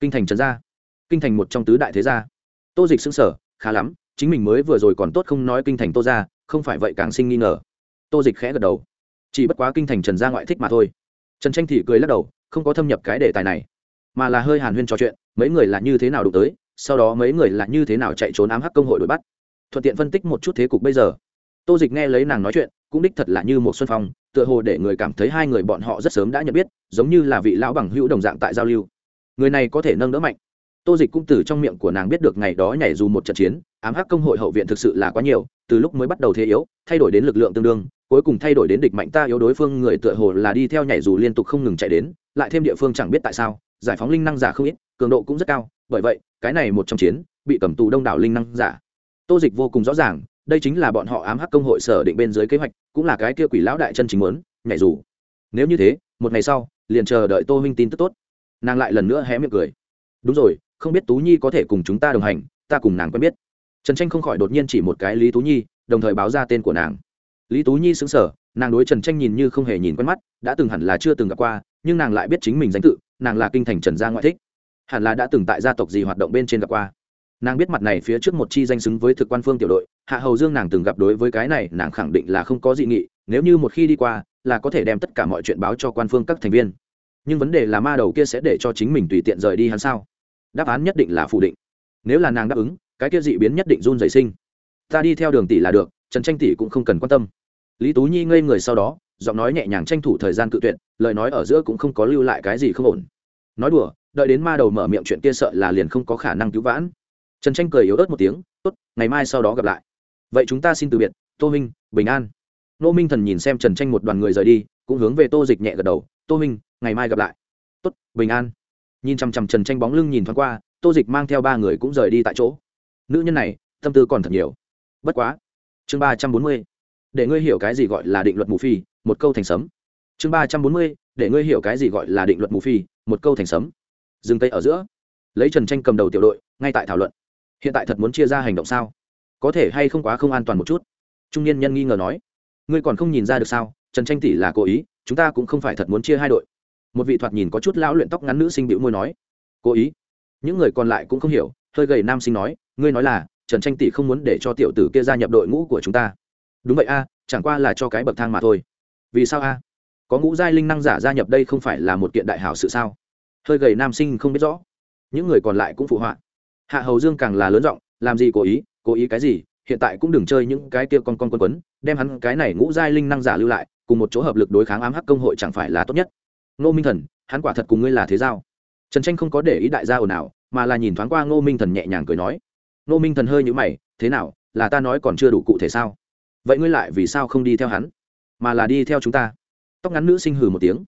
Kinh thành trần gia. Kinh thành một trong tứ đại thế gia. Tô dịch xứng sở khá lắm, chính mình mới vừa rồi còn tốt không nói kinh thành tô gia, không phải vậy càng sinh nghi ngờ. Tô dịch khẽ gật đầu. Chỉ bất quá kinh thành trần gia ngoại thích mà thôi. Trần tranh thì cười lắc đầu không có thâm nhập cái đề tài này, mà là hơi hàn huyên trò chuyện, mấy người là như thế nào đụng tới, sau đó mấy người là như thế nào chạy trốn ám hắc công hội đuổi bắt. Thuận tiện phân tích một chút thế cục bây giờ. Tô dịch nghe lấy nàng nói chuyện, cũng đích thật là như một xuân phong, tựa hồ để người cảm thấy hai người bọn họ rất sớm đã nhận biết, giống như là vị lão bằng hữu đồng dạng tại giao lưu. Người này có thể nâng đỡ mạnh tô dịch cũng từ trong miệng của nàng biết được ngày đó nhảy dù một trận chiến, ám hắc công hội hậu viện thực sự là quá nhiều, từ lúc mới bắt đầu thế yếu, thay đổi đến lực lượng tương đương, cuối cùng thay đổi đến địch mạnh ta yếu đối phương người tựa hồ là đi theo nhảy dù liên tục không ngừng chạy đến, lại thêm địa phương chẳng biết tại sao, giải phóng linh năng giả không ít, cường độ cũng rất cao, bởi vậy, cái này một trong chiến, bị cầm tù đông đảo linh năng giả. Tô dịch vô cùng rõ ràng, đây chính là bọn họ ám hắc công hội sở định bên dưới kế hoạch, cũng là cái kia quỷ lão đại chân chính muốn, nhảy dù. Nếu như thế, một ngày sau, liền chờ đợi tô huynh tin tức tốt. Nàng lại lần nữa hé miệng cười. Đúng rồi không biết tú nhi có thể cùng chúng ta đồng hành, ta cùng nàng quen biết. Trần tranh không khỏi đột nhiên chỉ một cái lý tú nhi, đồng thời báo ra tên của nàng. Lý tú nhi xứng sở nàng đối trần tranh nhìn như không hề nhìn quen mắt, đã từng hẳn là chưa từng gặp qua, nhưng nàng lại biết chính mình danh tự, nàng là kinh thành trần gia ngoại thích. Hẳn là đã từng tại gia tộc gì hoạt động bên trên gặp qua. Nàng biết mặt này phía trước một chi danh xứng với thực quan phương tiểu đội, hạ hầu dương nàng từng gặp đối với cái này, nàng khẳng định là không có dị nghị, nếu như một khi đi qua, là có thể đem tất cả mọi chuyện báo cho quan phương các thành viên. Nhưng vấn đề là ma đầu kia sẽ để cho chính mình tùy tiện rời đi hắn sao? Đáp án nhất định là phủ định. Nếu là nàng đáp ứng, cái kia dị biến nhất định run dày sinh. Ta đi theo đường tỷ là được, trần tranh tỷ cũng không cần quan tâm. Lý tú nhi ngây người sau đó, giọng nói nhẹ nhàng tranh thủ thời gian cự tuyệt, lời nói ở giữa cũng không có lưu lại cái gì không ổn. Nói đùa, đợi đến ma đầu mở miệng chuyện kia sợ là liền không có khả năng cứu vãn. Trần tranh cười yếu ớt một tiếng, tốt, ngày mai sau đó gặp lại. Vậy chúng ta xin từ biệt, tô minh, bình an. Nô minh thần nhìn xem trần tranh một đoàn người rời đi, cũng hướng về tô dịch nhẹ gật đầu, tô minh, ngày mai gặp lại. Tốt, bình an nhìn chằm chằm trần tranh bóng lưng nhìn thoáng qua, tô dịch mang theo ba người cũng rời đi tại chỗ. Nữ nhân này, tâm tư còn thật nhiều. Bất quá, chương ba trăm bốn mươi, để ngươi hiểu cái gì gọi là định luật mù phi, một câu thành sấm. Chương ba trăm bốn mươi, để ngươi hiểu cái gì gọi là định luật mù phi, một câu thành sấm. Dừng tay ở giữa. Lấy trần tranh cầm đầu tiểu đội, ngay tại thảo luận. Hiện tại thật muốn chia ra hành động sao? Có thể hay không quá không an toàn một chút? Trung niên nhân nghi ngờ nói. Ngươi còn không nhìn ra được sao? Trần tranh tỷ là cố ý, chúng ta cũng không phải thật muốn chia hai đội một vị thoạt nhìn có chút lão luyện tóc ngắn nữ sinh bĩu môi nói, cố ý. Những người còn lại cũng không hiểu, hơi gầy nam sinh nói, ngươi nói là, trần tranh tỷ không muốn để cho tiểu tử kia gia nhập đội ngũ của chúng ta. Đúng vậy a, chẳng qua là cho cái bậc thang mà thôi. Vì sao a? Có ngũ giai linh năng giả gia nhập đây không phải là một kiện đại hảo sự sao? Hơi gầy nam sinh không biết rõ. Những người còn lại cũng phụ họa. Hạ hầu dương càng là lớn giọng, làm gì cố ý cố ý cái gì? Hiện tại cũng đừng chơi những cái kia con con quân quấn, đem hắn cái này ngũ giai linh năng giả lưu lại, cùng một chỗ hợp lực đối kháng ám hắc công hội chẳng phải là tốt nhất ngô minh thần, hắn quả thật cùng ngươi là thế giao. Trần tranh không có để ý đại gia ồn ào, mà là nhìn thoáng qua ngô minh thần nhẹ nhàng cười nói. Ngô minh thần hơi nhữ mày, thế nào, là ta nói còn chưa đủ cụ thể sao? Vậy ngươi lại vì sao không đi theo hắn, mà là đi theo chúng ta? Tóc ngắn nữ sinh hừ một tiếng.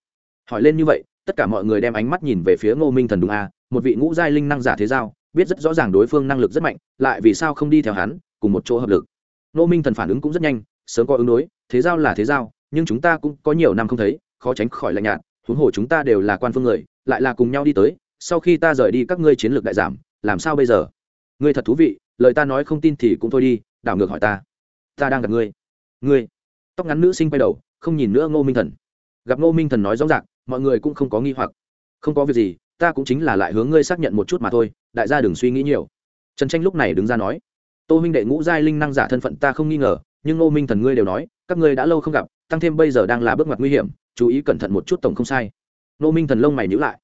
Hỏi lên như vậy, tất cả mọi người đem ánh mắt nhìn về phía ngô minh thần đúng a một vị ngũ giai linh năng giả thế giao, biết rất rõ ràng đối phương năng lực rất mạnh, lại vì sao không đi theo hắn, cùng một chỗ hợp lực. Ngô minh thần phản ứng cũng rất nhanh, sớm có ứng đối, thế giao là thế giao, nhưng chúng ta cũng có nhiều năm không thấy, khó tránh khỏi lạnh nhạt huống hồ chúng ta đều là quan phương người, lại là cùng nhau đi tới, sau khi ta rời đi các ngươi chiến lược đại giảm, làm sao bây giờ? Ngươi thật thú vị, lời ta nói không tin thì cũng thôi đi, đảo ngược hỏi ta. Ta đang gặp ngươi. Ngươi. Tóc ngắn nữ sinh quay đầu, không nhìn nữa ngô minh thần. Gặp ngô minh thần nói rõ ràng, mọi người cũng không có nghi hoặc. Không có việc gì, ta cũng chính là lại hướng ngươi xác nhận một chút mà thôi, đại gia đừng suy nghĩ nhiều. Trần tranh lúc này đứng ra nói, tô huynh đệ ngũ giai linh năng giả thân phận ta không nghi ngờ, nhưng ngô minh thần ngươi đều nói, các ngươi đã lâu không gặp, tăng thêm bây giờ đang là bước ngoặt nguy hiểm chú ý cẩn thận một chút tổng không sai. Nô minh thần lông mày nhữ lại.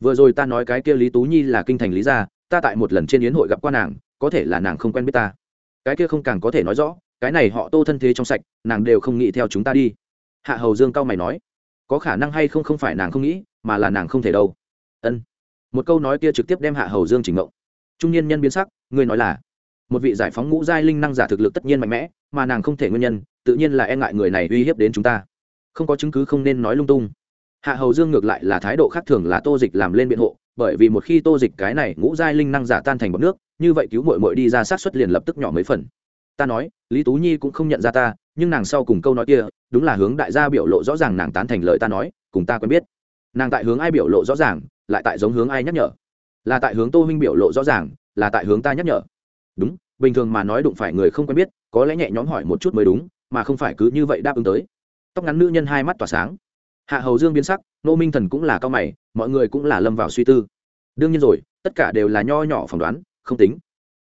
Vừa rồi ta nói cái kia lý tú nhi là kinh thành lý gia, ta tại một lần trên yến hội gặp qua nàng, có thể là nàng không quen biết ta. Cái kia không càng có thể nói rõ, cái này họ tô thân thế trong sạch, nàng đều không nghĩ theo chúng ta đi. Hạ hầu dương cao mày nói, có khả năng hay không không phải nàng không nghĩ, mà là nàng không thể đâu. Ân. Một câu nói kia trực tiếp đem hạ hầu dương chỉnh ngộng. Trung niên nhân biến sắc, ngươi nói là, một vị giải phóng ngũ giai linh năng giả thực lực tất nhiên mạnh mẽ, mà nàng không thể nguyên nhân, tự nhiên là e ngại người này uy hiếp đến chúng ta không có chứng cứ không nên nói lung tung. Hạ hầu dương ngược lại là thái độ khác thường là tô dịch làm lên biện hộ, bởi vì một khi tô dịch cái này ngũ giai linh năng giả tan thành bọc nước, như vậy cứu mội mội đi ra sát xuất liền lập tức nhỏ mấy phần. Ta nói, lý tú nhi cũng không nhận ra ta, nhưng nàng sau cùng câu nói kia, đúng là hướng đại gia biểu lộ rõ ràng nàng tán thành lời ta nói, cùng ta quen biết. Nàng tại hướng ai biểu lộ rõ ràng, lại tại giống hướng ai nhắc nhở. Là tại hướng tô huynh biểu lộ rõ ràng, là tại hướng ta nhắc nhở. Đúng, bình thường mà nói đụng phải người không quen biết, có lẽ nhẹ nhõm hỏi một chút mới đúng, mà không phải cứ như vậy đáp ứng tới tóc ngắn nữ nhân hai mắt tỏa sáng. Hạ hầu dương biến sắc nô minh thần cũng là cao mày, mọi người cũng là lâm vào suy tư. Đương nhiên rồi, tất cả đều là nho nhỏ phỏng đoán, không tính.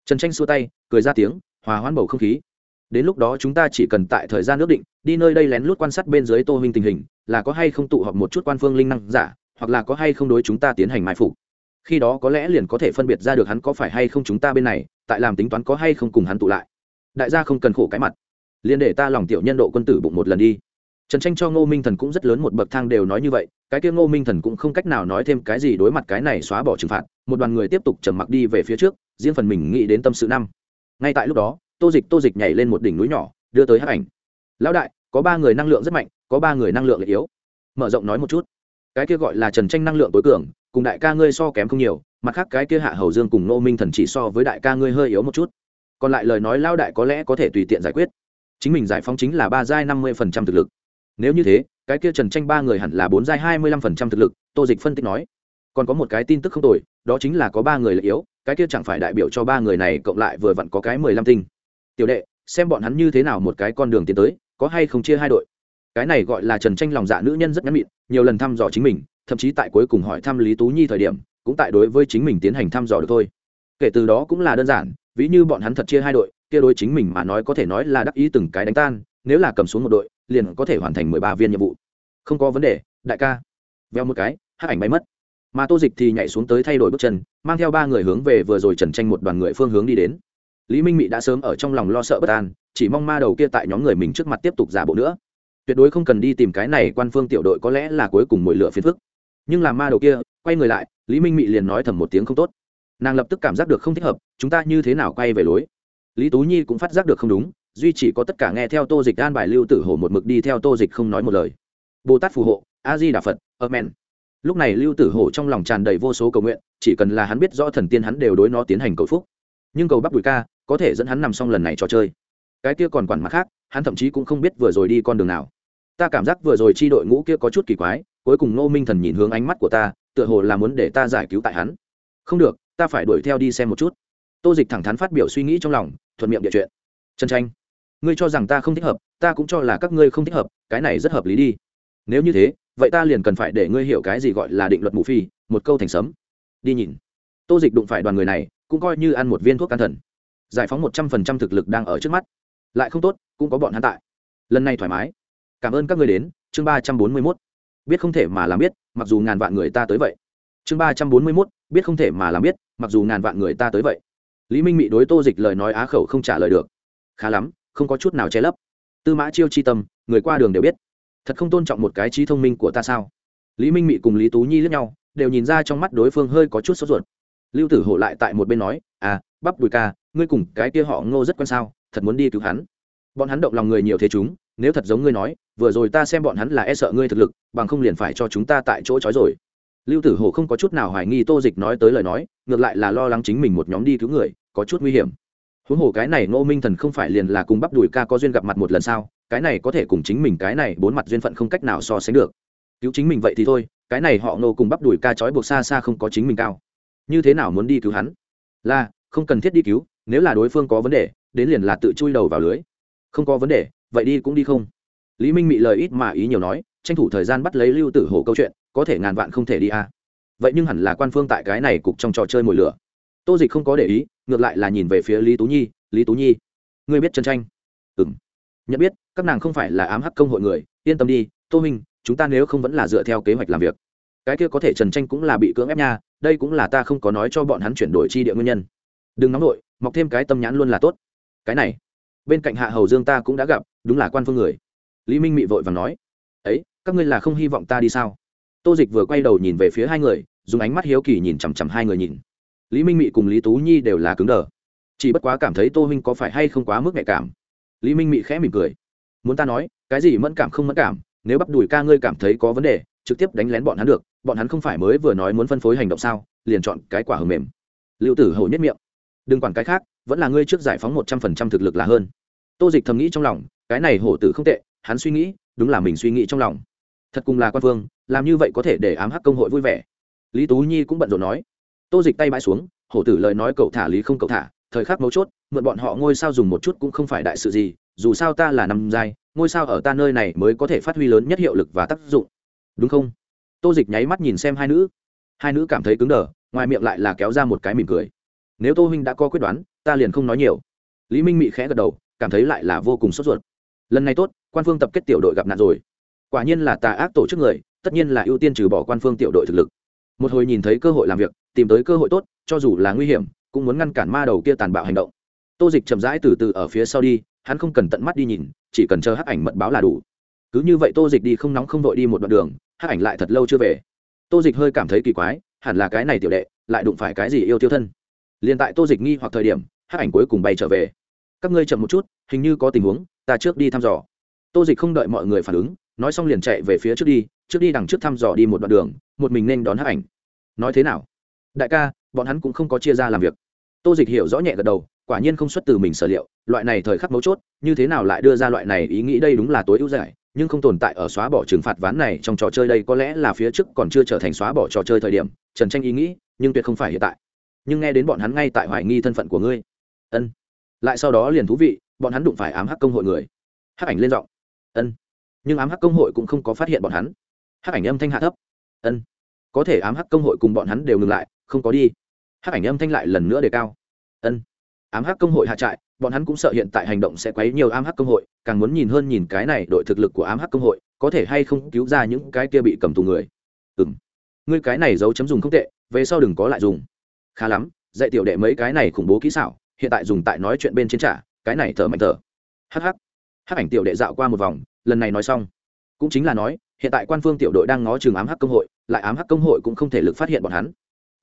Trần tranh xua tay, cười ra tiếng, hòa hoãn bầu không khí. Đến lúc đó chúng ta chỉ cần tại thời gian ước định, đi nơi đây lén lút quan sát bên dưới tô huynh tình hình, là có hay không tụ họp một chút quan phương linh năng giả, hoặc là có hay không đối chúng ta tiến hành mai phục. Khi đó có lẽ liền có thể phân biệt ra được hắn có phải hay không chúng ta bên này, tại làm tính toán có hay không cùng hắn tụ lại. Đại gia không cần khổ cái mặt. Liền để ta lòng tiểu nhân độ quân tử bụng một lần đi trần tranh cho ngô minh thần cũng rất lớn một bậc thang đều nói như vậy, cái kia ngô minh thần cũng không cách nào nói thêm cái gì đối mặt cái này xóa bỏ trừng phạt, một đoàn người tiếp tục trầm mặc đi về phía trước, riêng phần mình nghĩ đến tâm sự năm. Ngay tại lúc đó, tô dịch tô dịch nhảy lên một đỉnh núi nhỏ, đưa tới hát ảnh. Lão đại, có ba người năng lượng rất mạnh, có ba người năng lượng yếu. Mở rộng nói một chút. Cái kia gọi là trần tranh năng lượng tối cường, cùng đại ca ngươi so kém không nhiều, mặt khác cái kia hạ hầu dương cùng nô minh thần chỉ so với đại ca ngươi hơi yếu một chút. Còn lại lời nói lao đại có lẽ có thể tùy tiện giải quyết. Chính mình giải phóng chính là ba giai năm mươi phần trăm thực lực nếu như thế, cái kia trần tranh ba người hẳn là bốn giai hai mươi lăm phần trăm thực lực, tô dịch phân tích nói. Còn có một cái tin tức không tồi, đó chính là có ba người lợi yếu, cái kia chẳng phải đại biểu cho ba người này cộng lại vừa vặn có cái mười lăm tinh. Tiểu đệ, xem bọn hắn như thế nào một cái con đường tiến tới, có hay không chia hai đội? Cái này gọi là trần tranh lòng dạ nữ nhân rất nhắn mịn, nhiều lần thăm dò chính mình, thậm chí tại cuối cùng hỏi thăm lý tú nhi thời điểm, cũng tại đối với chính mình tiến hành thăm dò được thôi. Kể từ đó cũng là đơn giản, ví như bọn hắn thật chia hai đội, kia đối chính mình mà nói có thể nói là đắc ý từng cái đánh tan nếu là cầm xuống một đội, liền có thể hoàn thành mười ba viên nhiệm vụ. Không có vấn đề, đại ca. Veo một cái, hát ảnh bay mất. Mà tô dịch thì nhảy xuống tới thay đổi bước chân, mang theo ba người hướng về vừa rồi trần tranh một đoàn người phương hướng đi đến. Lý minh mị đã sớm ở trong lòng lo sợ bất an, chỉ mong ma đầu kia tại nhóm người mình trước mặt tiếp tục giả bộ nữa. Tuyệt đối không cần đi tìm cái này quan phương tiểu đội có lẽ là cuối cùng mồi lửa phiền phức. Nhưng làm ma đầu kia, quay người lại, lý minh mị liền nói thầm một tiếng không tốt. Nàng lập tức cảm giác được không thích hợp, chúng ta như thế nào quay về lối? Lý tú nhi cũng phát giác được không đúng duy chỉ có tất cả nghe theo tô dịch an bài lưu tử hổ một mực đi theo tô dịch không nói một lời. Bồ tát phù hộ, a di đà phật, amen. Lúc này lưu tử hổ trong lòng tràn đầy vô số cầu nguyện, chỉ cần là hắn biết rõ thần tiên hắn đều đối nó tiến hành cầu phúc. Nhưng cầu bắc bùi ca, có thể dẫn hắn nằm xong lần này trò chơi. Cái kia còn quản mặt khác, hắn thậm chí cũng không biết vừa rồi đi con đường nào. Ta cảm giác vừa rồi chi đội ngũ kia có chút kỳ quái, cuối cùng ngô minh thần nhìn hướng ánh mắt của ta, tựa hồ là muốn để ta giải cứu tại hắn. Không được, ta phải đuổi theo đi xem một chút. Tô dịch thẳng thắn phát biểu suy nghĩ trong lòng, thuận miệng địa chuyện. Trần tranh ngươi cho rằng ta không thích hợp, ta cũng cho là các ngươi không thích hợp, cái này rất hợp lý đi. Nếu như thế, vậy ta liền cần phải để ngươi hiểu cái gì gọi là định luật mù phi, một câu thành sấm. Đi nhìn. Tô dịch đụng phải đoàn người này, cũng coi như ăn một viên thuốc can thần. Giải phóng một trăm phần trăm thực lực đang ở trước mắt. Lại không tốt, cũng có bọn hắn tại. Lần này thoải mái. Cảm ơn các người đến, chương ba trăm bốn mươi mốt. Biết không thể mà làm biết, mặc dù ngàn vạn người ta tới vậy. Chương ba trăm bốn mươi mốt, biết không thể mà làm biết, mặc dù ngàn vạn người ta tới vậy. Lý minh mị đối tô dịch lời nói á khẩu không trả lời được. Khá lắm không có chút nào che lấp. Tư mã chiêu chi tâm, người qua đường đều biết. Thật không tôn trọng một cái trí thông minh của ta sao? Lý minh mị cùng lý tú nhi lướt nhau, đều nhìn ra trong mắt đối phương hơi có chút sốt ruột. Lưu tử hổ lại tại một bên nói à bắp bùi ca, ngươi cùng cái kia họ ngô rất quan sao? Thật muốn đi cứu hắn. Bọn hắn động lòng người nhiều thế chúng, nếu thật giống ngươi nói, vừa rồi ta xem bọn hắn là e sợ ngươi thực lực, bằng không liền phải cho chúng ta tại chỗ trói rồi. Lưu tử hổ không có chút nào hoài nghi tô dịch nói tới lời nói, ngược lại là lo lắng chính mình một nhóm đi cứu người, có chút nguy hiểm huống hồ cái này ngô minh thần không phải liền là cùng bắp đùi ca có duyên gặp mặt một lần sao? Cái này có thể cùng chính mình cái này bốn mặt duyên phận không cách nào so sánh được. Cứu chính mình vậy thì thôi, cái này họ ngô cùng bắp đùi ca trói buộc xa xa không có chính mình cao. Như thế nào muốn đi cứu hắn? Là, không cần thiết đi cứu, nếu là đối phương có vấn đề, đến liền là tự chui đầu vào lưới. Không có vấn đề, vậy đi cũng đi không. Lý minh mị lời ít mà ý nhiều nói, tranh thủ thời gian bắt lấy lưu tử hồ câu chuyện, có thể ngàn vạn không thể đi à. vậy nhưng hẳn là quan phương tại cái này cục trong trò chơi mồi lửa tô dịch không có để ý, ngược lại là nhìn về phía lý tú nhi, lý tú nhi, ngươi biết chân tranh? Ừ m nhận biết, các nàng không phải là ám hắc công hội người, yên tâm đi, tô minh chúng ta nếu không vẫn là dựa theo kế hoạch làm việc. Cái kia có thể trần tranh cũng là bị cưỡng ép nha, đây cũng là ta không có nói cho bọn hắn chuyển đổi chi địa nguyên nhân. Đừng nóng nổi mọc thêm cái tâm nhãn luôn là tốt. Cái này, bên cạnh hạ hầu dương ta cũng đã gặp, đúng là quan phương người. Lý minh mị vội và nói. Ấy, các ngươi là không hy vọng ta đi sao? Tô dịch vừa quay đầu nhìn về phía hai người, dùng ánh mắt hiếu kỳ nhìn chằm chằm hai người nhìn lý minh mị cùng lý tú nhi đều là cứng đờ. Chỉ bất quá cảm thấy tô minh có phải hay không quá mức nhạy cảm. Lý minh mị khẽ mỉm cười. Muốn ta nói, cái gì mẫn cảm không mẫn cảm, nếu bắt đùi ca ngươi cảm thấy có vấn đề, trực tiếp đánh lén bọn hắn được, bọn hắn không phải mới vừa nói muốn phân phối hành động sao, liền chọn cái quả hở mềm. Liệu tử hầu nhất miệng. Đừng quản cái khác, vẫn là ngươi trước giải phóng một trăm phần trăm thực lực là hơn. Tô dịch thầm nghĩ trong lòng, cái này hổ tử không tệ, hắn suy nghĩ, đúng là mình suy nghĩ trong lòng. Thật cùng là quan phương làm như vậy có thể để ám hắc công hội vui vẻ. Lý tú nhi cũng bận rộn nói tô dịch tay bãi xuống, hổ tử lời nói cậu thả lý không cậu thả, thời khắc mấu chốt, mượn bọn họ ngôi sao dùng một chút cũng không phải đại sự gì, dù sao ta là nằm dài ngôi sao ở ta nơi này mới có thể phát huy lớn nhất hiệu lực và tác dụng. Đúng không? Tô dịch nháy mắt nhìn xem hai nữ. Hai nữ cảm thấy cứng đờ, ngoài miệng lại là kéo ra một cái mỉm cười. Nếu tô huynh đã có quyết đoán, ta liền không nói nhiều. Lý minh mị khẽ gật đầu, cảm thấy lại là vô cùng sốt ruột. Lần này tốt, quan phương tập kết tiểu đội gặp nạn rồi. Quả nhiên là tà ác tổ chức người, tất nhiên là ưu tiên trừ bỏ quan phương tiểu đội thực lực một hồi nhìn thấy cơ hội làm việc, tìm tới cơ hội tốt, cho dù là nguy hiểm, cũng muốn ngăn cản ma đầu kia tàn bạo hành động. Tô dịch chậm rãi từ từ ở phía sau đi, hắn không cần tận mắt đi nhìn, chỉ cần chờ hắc ảnh mật báo là đủ. Cứ như vậy tô dịch đi không nóng không vội đi một đoạn đường, hắc ảnh lại thật lâu chưa về. Tô dịch hơi cảm thấy kỳ quái, hẳn là cái này tiểu đệ, lại đụng phải cái gì yêu tiêu thân. Liền tại tô dịch nghi hoặc thời điểm, hắc ảnh cuối cùng bay trở về. Các ngươi chậm một chút, hình như có tình huống, ta trước đi thăm dò. Tô dịch không đợi mọi người phản ứng, nói xong liền chạy về phía trước đi trước đi đằng trước thăm dò đi một đoạn đường một mình nên đón hắc ảnh. Nói thế nào? Đại ca, bọn hắn cũng không có chia ra làm việc. Tô dịch hiểu rõ nhẹ gật đầu, quả nhiên không xuất từ mình sở liệu, loại này thời khắc mấu chốt, như thế nào lại đưa ra loại này ý nghĩ đây đúng là tối ưu giải, nhưng không tồn tại ở xóa bỏ trừng phạt ván này trong trò chơi đây, có lẽ là phía trước còn chưa trở thành xóa bỏ trò chơi thời điểm, trần tranh ý nghĩ, nhưng tuyệt không phải hiện tại. Nhưng nghe đến bọn hắn ngay tại hoài nghi thân phận của ngươi. Ân. Lại sau đó liền thú vị, bọn hắn đụng phải ám hắc công hội người. Hắc ảnh lên giọng. Ân. Nhưng ám hắc công hội cũng không có phát hiện bọn hắn. Hắc ảnh âm thanh hạ thấp ân. Có thể ám hắc công hội cùng bọn hắn đều ngừng lại, không có đi. Hắc ảnh âm thanh lại lần nữa đề cao. Ân. Ám hắc công hội hạ trại, bọn hắn cũng sợ hiện tại hành động sẽ quấy nhiều ám hắc công hội, càng muốn nhìn hơn nhìn cái này đội thực lực của ám hắc công hội, có thể hay không cứu ra những cái kia bị cầm tù người. Ừ m ngươi cái này giấu chấm dùng không tệ, về sau đừng có lại dùng. Khá lắm, dạy tiểu đệ mấy cái này khủng bố kỹ xảo, hiện tại dùng tại nói chuyện bên trên trả, cái này thở mạnh thở. Hh hắc ảnh tiểu đệ dạo qua một vòng, lần này nói xong cũng chính là nói, hiện tại quan phương tiểu đội đang ngó chừng ám hắc công hội, lại ám hắc công hội cũng không thể lực phát hiện bọn hắn.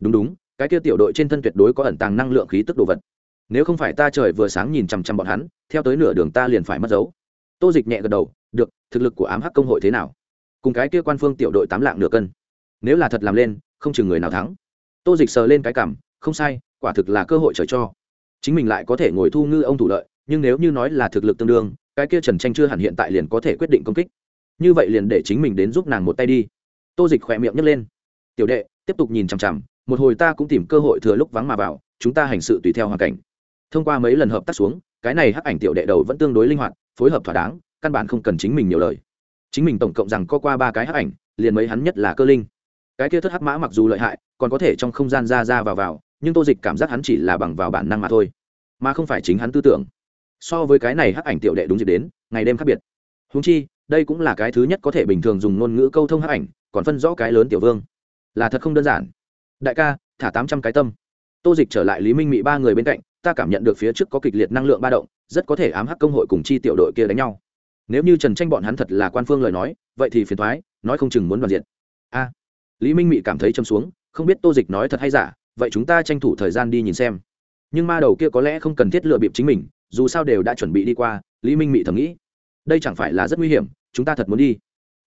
Đúng đúng, cái kia tiểu đội trên thân tuyệt đối có ẩn tàng năng lượng khí tức đồ vật. Nếu không phải ta trời vừa sáng nhìn chằm chằm bọn hắn, theo tới nửa đường ta liền phải mất dấu. Tô dịch nhẹ gật đầu, được, thực lực của ám hắc công hội thế nào? Cùng cái kia quan phương tiểu đội tám lạng nửa cân. Nếu là thật làm lên, không chừng người nào thắng. Tô dịch sờ lên cái cảm, không sai, quả thực là cơ hội trời cho. Chính mình lại có thể ngồi thu ngư ông thủ lợi, nhưng nếu như nói là thực lực tương đương, cái kia trần tranh chưa hẳn hiện tại liền có thể quyết định công kích như vậy liền để chính mình đến giúp nàng một tay đi. Tô dịch khỏe miệng nhấc lên. Tiểu đệ, tiếp tục nhìn chằm chằm, một hồi ta cũng tìm cơ hội thừa lúc vắng mà vào, chúng ta hành sự tùy theo hoàn cảnh. Thông qua mấy lần hợp tác xuống, cái này hắc ảnh tiểu đệ đầu vẫn tương đối linh hoạt, phối hợp thỏa đáng, căn bản không cần chính mình nhiều lời. Chính mình tổng cộng rằng có qua ba cái hắc ảnh, liền mấy hắn nhất là cơ linh. Cái kia thất hắc mã mặc dù lợi hại, còn có thể trong không gian ra ra vào vào, nhưng tô dịch cảm giác hắn chỉ là bằng vào bản năng mà thôi, mà không phải chính hắn tư tưởng. So với cái này hắc ảnh tiểu đệ đúng dịp đến, ngày đêm khác biệt. Húng chi đây cũng là cái thứ nhất có thể bình thường dùng ngôn ngữ câu thông hắc ảnh, còn phân rõ cái lớn tiểu vương. Là thật không đơn giản. Đại ca, thả tám trăm cái tâm. Tô dịch trở lại lý minh mị ba người bên cạnh, ta cảm nhận được phía trước có kịch liệt năng lượng ba động, rất có thể ám hắc công hội cùng chi tiểu đội kia đánh nhau. Nếu như trần tranh bọn hắn thật là quan phương lời nói, vậy thì phiền thoái nói không chừng muốn đoàn diện. A. Lý minh mị cảm thấy châm xuống, không biết tô dịch nói thật hay giả, vậy chúng ta tranh thủ thời gian đi nhìn xem. Nhưng ma đầu kia có lẽ không cần thiết lựa bịp chính mình, dù sao đều đã chuẩn bị đi qua, lý minh mị thầm nghĩ đây chẳng phải là rất nguy hiểm, chúng ta thật muốn đi.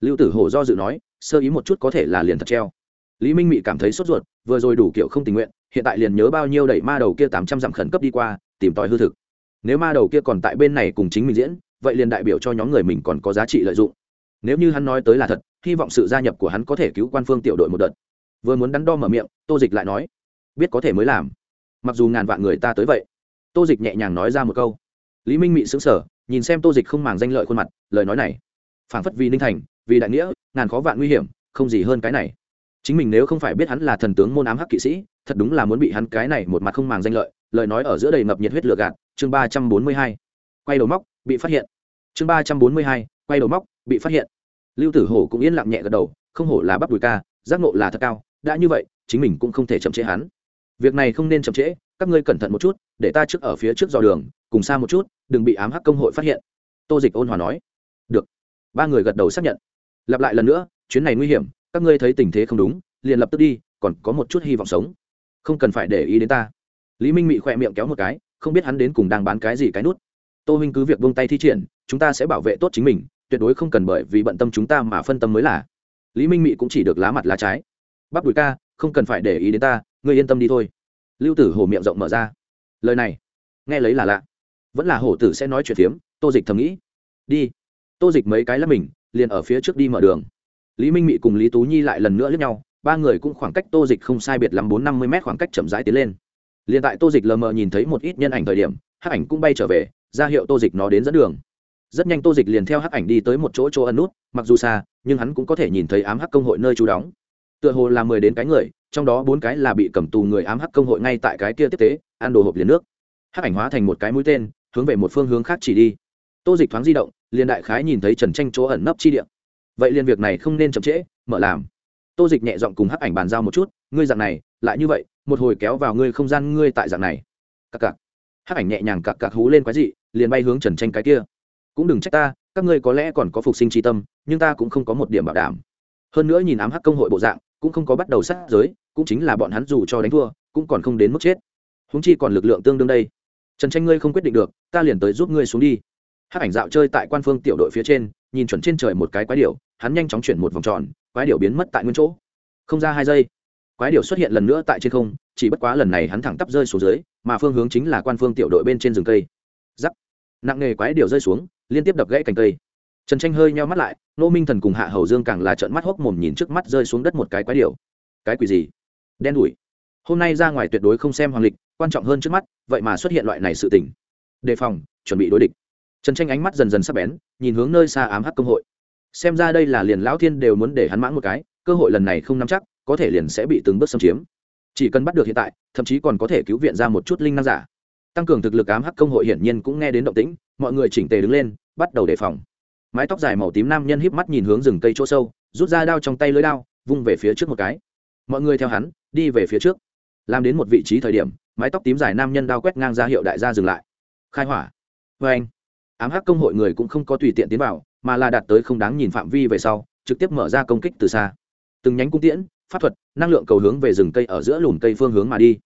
Lưu tử hổ do dự nói, sơ ý một chút có thể là liền thật treo. Lý minh mị cảm thấy sốt ruột, vừa rồi đủ kiểu không tình nguyện, hiện tại liền nhớ bao nhiêu đẩy ma đầu kia tám trăm dặm khẩn cấp đi qua, tìm tòi hư thực. Nếu ma đầu kia còn tại bên này cùng chính mình diễn, vậy liền đại biểu cho nhóm người mình còn có giá trị lợi dụng. Nếu như hắn nói tới là thật, hy vọng sự gia nhập của hắn có thể cứu quan phương tiểu đội một đợt. Vừa muốn đắn đo mở miệng, tô dịch lại nói, biết có thể mới làm. Mặc dù ngàn vạn người ta tới vậy, tô dịch nhẹ nhàng nói ra một câu. Lý minh mị xứng sở nhìn xem tô dịch không màng danh lợi khuôn mặt, lời nói này. Phảng phất vì ninh thành, vì đại nghĩa, ngàn khó vạn nguy hiểm, không gì hơn cái này. Chính mình nếu không phải biết hắn là thần tướng môn ám hắc kỵ sĩ, thật đúng là muốn bị hắn cái này một mặt không màng danh lợi, lời nói ở giữa đầy ngập nhiệt huyết lựa gạt. Chương ba trăm bốn mươi hai. Quay đầu móc, bị phát hiện. Chương ba trăm bốn mươi hai. Quay đầu móc, bị phát hiện. Lưu tử hổ cũng yên lặng nhẹ gật đầu, không hổ là bắp đùi ca, giác ngộ là thật cao, đã như vậy, chính mình cũng không thể chậm chế hắn việc này không nên chậm trễ, các ngươi cẩn thận một chút, để ta trước ở phía trước dò đường, cùng xa một chút, đừng bị ám hắc công hội phát hiện. Tô dịch ôn hòa nói. Được. Ba người gật đầu xác nhận. Lặp lại lần nữa, chuyến này nguy hiểm, các ngươi thấy tình thế không đúng, liền lập tức đi, còn có một chút hy vọng sống. Không cần phải để ý đến ta. Lý minh mị khỏe miệng kéo một cái, không biết hắn đến cùng đang bán cái gì cái nút. Tô huynh cứ việc buông tay thi triển, chúng ta sẽ bảo vệ tốt chính mình, tuyệt đối không cần bởi vì bận tâm chúng ta mà phân tâm mới là. Lý minh mị cũng chỉ được lá mặt lá trái. Bắp đùi ca không cần phải để ý đến ta, ngươi yên tâm đi thôi. Lưu tử hổ miệng rộng mở ra. Lời này, nghe lấy là lạ. Vẫn là hổ tử sẽ nói chuyện phiếm, tô dịch thầm nghĩ. Đi. Tô dịch mấy cái là mình, liền ở phía trước đi mở đường. Lý minh mị cùng lý tú nhi lại lần nữa lướt nhau, ba người cũng khoảng cách tô dịch không sai biệt lắm bốn năm mươi m khoảng cách chậm rãi tiến lên. Liền tại tô dịch lờ mờ nhìn thấy một ít nhân ảnh thời điểm, hắc ảnh cũng bay trở về, ra hiệu tô dịch nó đến dẫn đường. Rất nhanh tô dịch liền theo hắc ảnh đi tới một chỗ chỗ ẩn nút, mặc dù xa, nhưng hắn cũng có thể nhìn thấy ám hắc công hội nơi trú đóng tựa hồ là mười đến cái người, trong đó bốn cái là bị cầm tù người ám hắc công hội ngay tại cái kia tiếp tế, ăn đồ hộp liền nước. Hắc ảnh hóa thành một cái mũi tên, hướng về một phương hướng khác chỉ đi. Tô dịch thoáng di động, liền đại khái nhìn thấy trần tranh chỗ ẩn nấp chi điện vậy liền việc này không nên chậm trễ, mở làm. Tô dịch nhẹ giọng cùng hắc ảnh bàn giao một chút, ngươi dạng này, lại như vậy, một hồi kéo vào ngươi không gian ngươi tại dạng này. Cặc cặc. Hắc ảnh nhẹ nhàng cặc cặc hú lên quái dị, liền bay hướng trần tranh cái kia. Cũng đừng trách ta, các ngươi có lẽ còn có phục sinh tri tâm, nhưng ta cũng không có một điểm bảo đảm. Hơn nữa nhìn ám hắc công hội bộ dạng cũng không có bắt đầu sát giới, cũng chính là bọn hắn dù cho đánh thua, cũng còn không đến mức chết. Húng chi còn lực lượng tương đương đây. Trần tranh ngươi không quyết định được, ta liền tới giúp ngươi xuống đi. Hắc ảnh dạo chơi tại quan phương tiểu đội phía trên, nhìn chuẩn trên trời một cái quái điệu hắn nhanh chóng chuyển một vòng tròn, quái điệu biến mất tại nguyên chỗ. Không ra hai giây, quái điệu xuất hiện lần nữa tại trên không, chỉ bất quá lần này hắn thẳng tắp rơi xuống dưới, mà phương hướng chính là quan phương tiểu đội bên trên rừng cây. Giắc nặng nề quái điệu rơi xuống, liên tiếp đập gãy cành cây trần tranh hơi nheo mắt lại nô minh thần cùng hạ hầu dương càng là trợn mắt hốc mồm nhìn trước mắt rơi xuống đất một cái quái điểu. cái quỷ gì? Đen đủi. Hôm nay ra ngoài tuyệt đối không xem hoàng lịch quan trọng hơn trước mắt vậy mà xuất hiện loại này sự tình, đề phòng chuẩn bị đối địch. Trần tranh ánh mắt dần dần sắp bén nhìn hướng nơi xa ám hắc công hội. Xem ra đây là liền lão thiên đều muốn để hắn mãng một cái cơ hội lần này không nắm chắc có thể liền sẽ bị từng bước xâm chiếm. Chỉ cần bắt được hiện tại thậm chí còn có thể cứu viện ra một chút linh năng giả. Tăng cường thực lực ám hắc công hội hiển nhiên cũng nghe đến động tĩnh mọi người chỉnh tề đứng lên bắt đầu đề phòng mái tóc dài màu tím nam nhân híp mắt nhìn hướng rừng cây chỗ sâu, rút ra đao trong tay lưới đao, vung về phía trước một cái. Mọi người theo hắn, đi về phía trước. Làm đến một vị trí thời điểm, mái tóc tím dài nam nhân đao quét ngang ra hiệu đại gia dừng lại. Khai hỏa. Vê anh. Ám hắc công hội người cũng không có tùy tiện tiến vào, mà là đạt tới không đáng nhìn phạm vi về sau, trực tiếp mở ra công kích từ xa. Từng nhánh cung tiễn, pháp thuật, năng lượng cầu hướng về rừng cây ở giữa lùm cây phương hướng mà đi.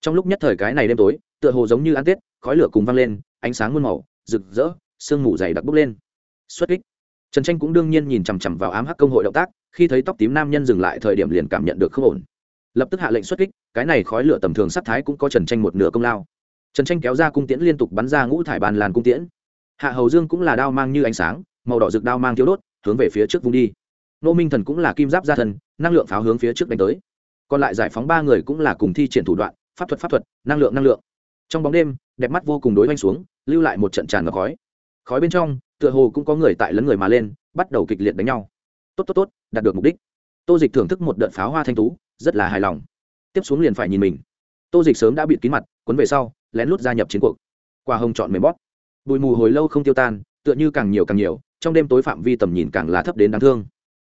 Trong lúc nhất thời cái này đêm tối, tựa hồ giống như ăn tết, khói lửa cùng văng lên, ánh sáng muôn màu, rực rỡ, sương mù dày đặc bốc lên xuất kích. Trần tranh cũng đương nhiên nhìn chằm chằm vào ám hắc công hội động tác khi thấy tóc tím nam nhân dừng lại thời điểm liền cảm nhận được không ổn. Lập tức hạ lệnh xuất kích cái này khói lửa tầm thường sắc thái cũng có trần tranh một nửa công lao. Trần tranh kéo ra cung tiễn liên tục bắn ra ngũ thải bàn làn cung tiễn. Hạ hầu dương cũng là đao mang như ánh sáng màu đỏ rực đao mang thiếu đốt hướng về phía trước vùng đi. Nô minh thần cũng là kim giáp gia thần, năng lượng pháo hướng phía trước đánh tới. Còn lại giải phóng ba người cũng là cùng thi triển thủ đoạn pháp thuật pháp thuật năng lượng năng lượng. Trong bóng đêm đẹp mắt vô cùng đối oanh xuống lưu lại một trận tràn ngập khói khói bên trong, tựa hồ cũng có người tại lấn người mà lên, bắt đầu kịch liệt đánh nhau. Tốt tốt tốt, đạt được mục đích. Tô dịch thưởng thức một đợt pháo hoa thanh tú, rất là hài lòng. Tiếp xuống liền phải nhìn mình. Tô dịch sớm đã bịt kín mặt quấn về sau, lén lút gia nhập chiến cuộc. Quả hồng chọn mềm bóp. Bụi mù hồi lâu không tiêu tan, tựa như càng nhiều càng nhiều, trong đêm tối phạm vi tầm nhìn càng là thấp đến đáng thương.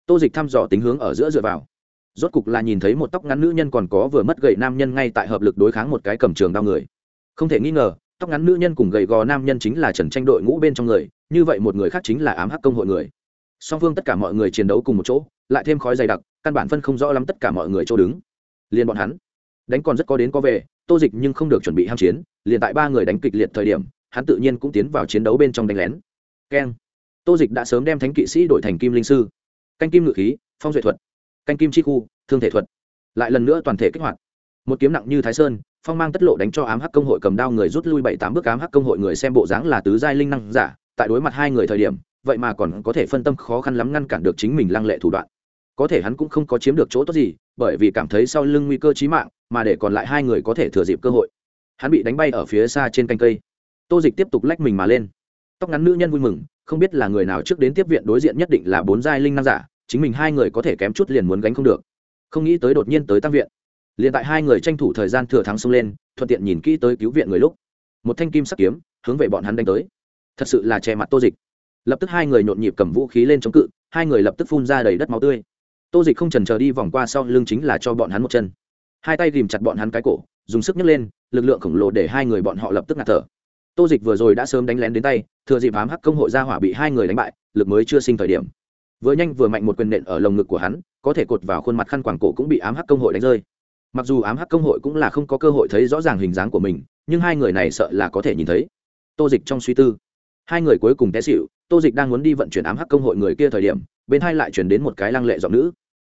Tô dịch thăm dò tính hướng ở giữa dựa vào. Rốt cục là nhìn thấy một tóc ngắn nữ nhân còn có vừa mất gậy nam nhân ngay tại hợp lực đối kháng một cái cầm trường đau người. Không thể nghi ngờ tóc ngắn nữ nhân cùng gầy gò nam nhân chính là trần tranh đội ngũ bên trong người, như vậy một người khác chính là ám hắc công hội người. Song phương tất cả mọi người chiến đấu cùng một chỗ, lại thêm khói dày đặc, căn bản phân không rõ lắm tất cả mọi người chỗ đứng. Liền bọn hắn, đánh còn rất có đến có về, tô dịch nhưng không được chuẩn bị ham chiến, liền tại ba người đánh kịch liệt thời điểm, hắn tự nhiên cũng tiến vào chiến đấu bên trong đánh lén. Keng. Tô dịch đã sớm đem thánh kỵ sĩ đổi thành kim linh sư. Canh kim ngự khí, phong duệ thuật. Canh kim chi khu, thương thể thuật. Lại lần nữa toàn thể kích hoạt. Một kiếm nặng như thái sơn phong mang tất lộ đánh cho ám hắc công hội cầm đao người rút lui bảy tám bước ám hắc công hội người xem bộ dáng là tứ giai linh năng giả, tại đối mặt hai người thời điểm, vậy mà còn có thể phân tâm khó khăn lắm ngăn cản được chính mình lăng lệ thủ đoạn. Có thể hắn cũng không có chiếm được chỗ tốt gì, bởi vì cảm thấy sau lưng nguy cơ chí mạng, mà để còn lại hai người có thể thừa dịp cơ hội. Hắn bị đánh bay ở phía xa trên canh cây. Tô dịch tiếp tục lách mình mà lên. Tóc ngắn nữ nhân vui mừng, không biết là người nào trước đến tiếp viện đối diện nhất định là bốn giai linh năng giả, chính mình hai người có thể kém chút liền muốn gánh không được. Không nghĩ tới đột nhiên tới tăng viện liền tại hai người tranh thủ thời gian thừa thắng xông lên, thuận tiện nhìn kỹ tới cứu viện người lúc. Một thanh kim sắc kiếm, hướng về bọn hắn đánh tới. Thật sự là che mặt tô dịch. Lập tức hai người nhộn nhịp cầm vũ khí lên chống cự, hai người lập tức phun ra đầy đất máu tươi. Tô dịch không trần chờ đi vòng qua sau lưng chính là cho bọn hắn một chân. Hai tay ghìm chặt bọn hắn cái cổ, dùng sức nhấc lên, lực lượng khổng lồ để hai người bọn họ lập tức ngạt thở. Tô dịch vừa rồi đã sớm đánh lén đến tay, thừa dịp ám hắc công hội gia hỏa bị hai người đánh bại, lực mới chưa sinh thời điểm. Vừa nhanh vừa mạnh một quyền nện ở lồng ngực của hắn, có thể cột vào khuôn mặt khăn quảng cổ cũng bị ám hắc công hội đánh rơi mặc dù ám hắc công hội cũng là không có cơ hội thấy rõ ràng hình dáng của mình, nhưng hai người này sợ là có thể nhìn thấy. Tô dịch trong suy tư. Hai người cuối cùng té xịu tô dịch đang muốn đi vận chuyển ám hắc công hội người kia thời điểm, bên hai lại chuyển đến một cái lăng lệ giọng nữ.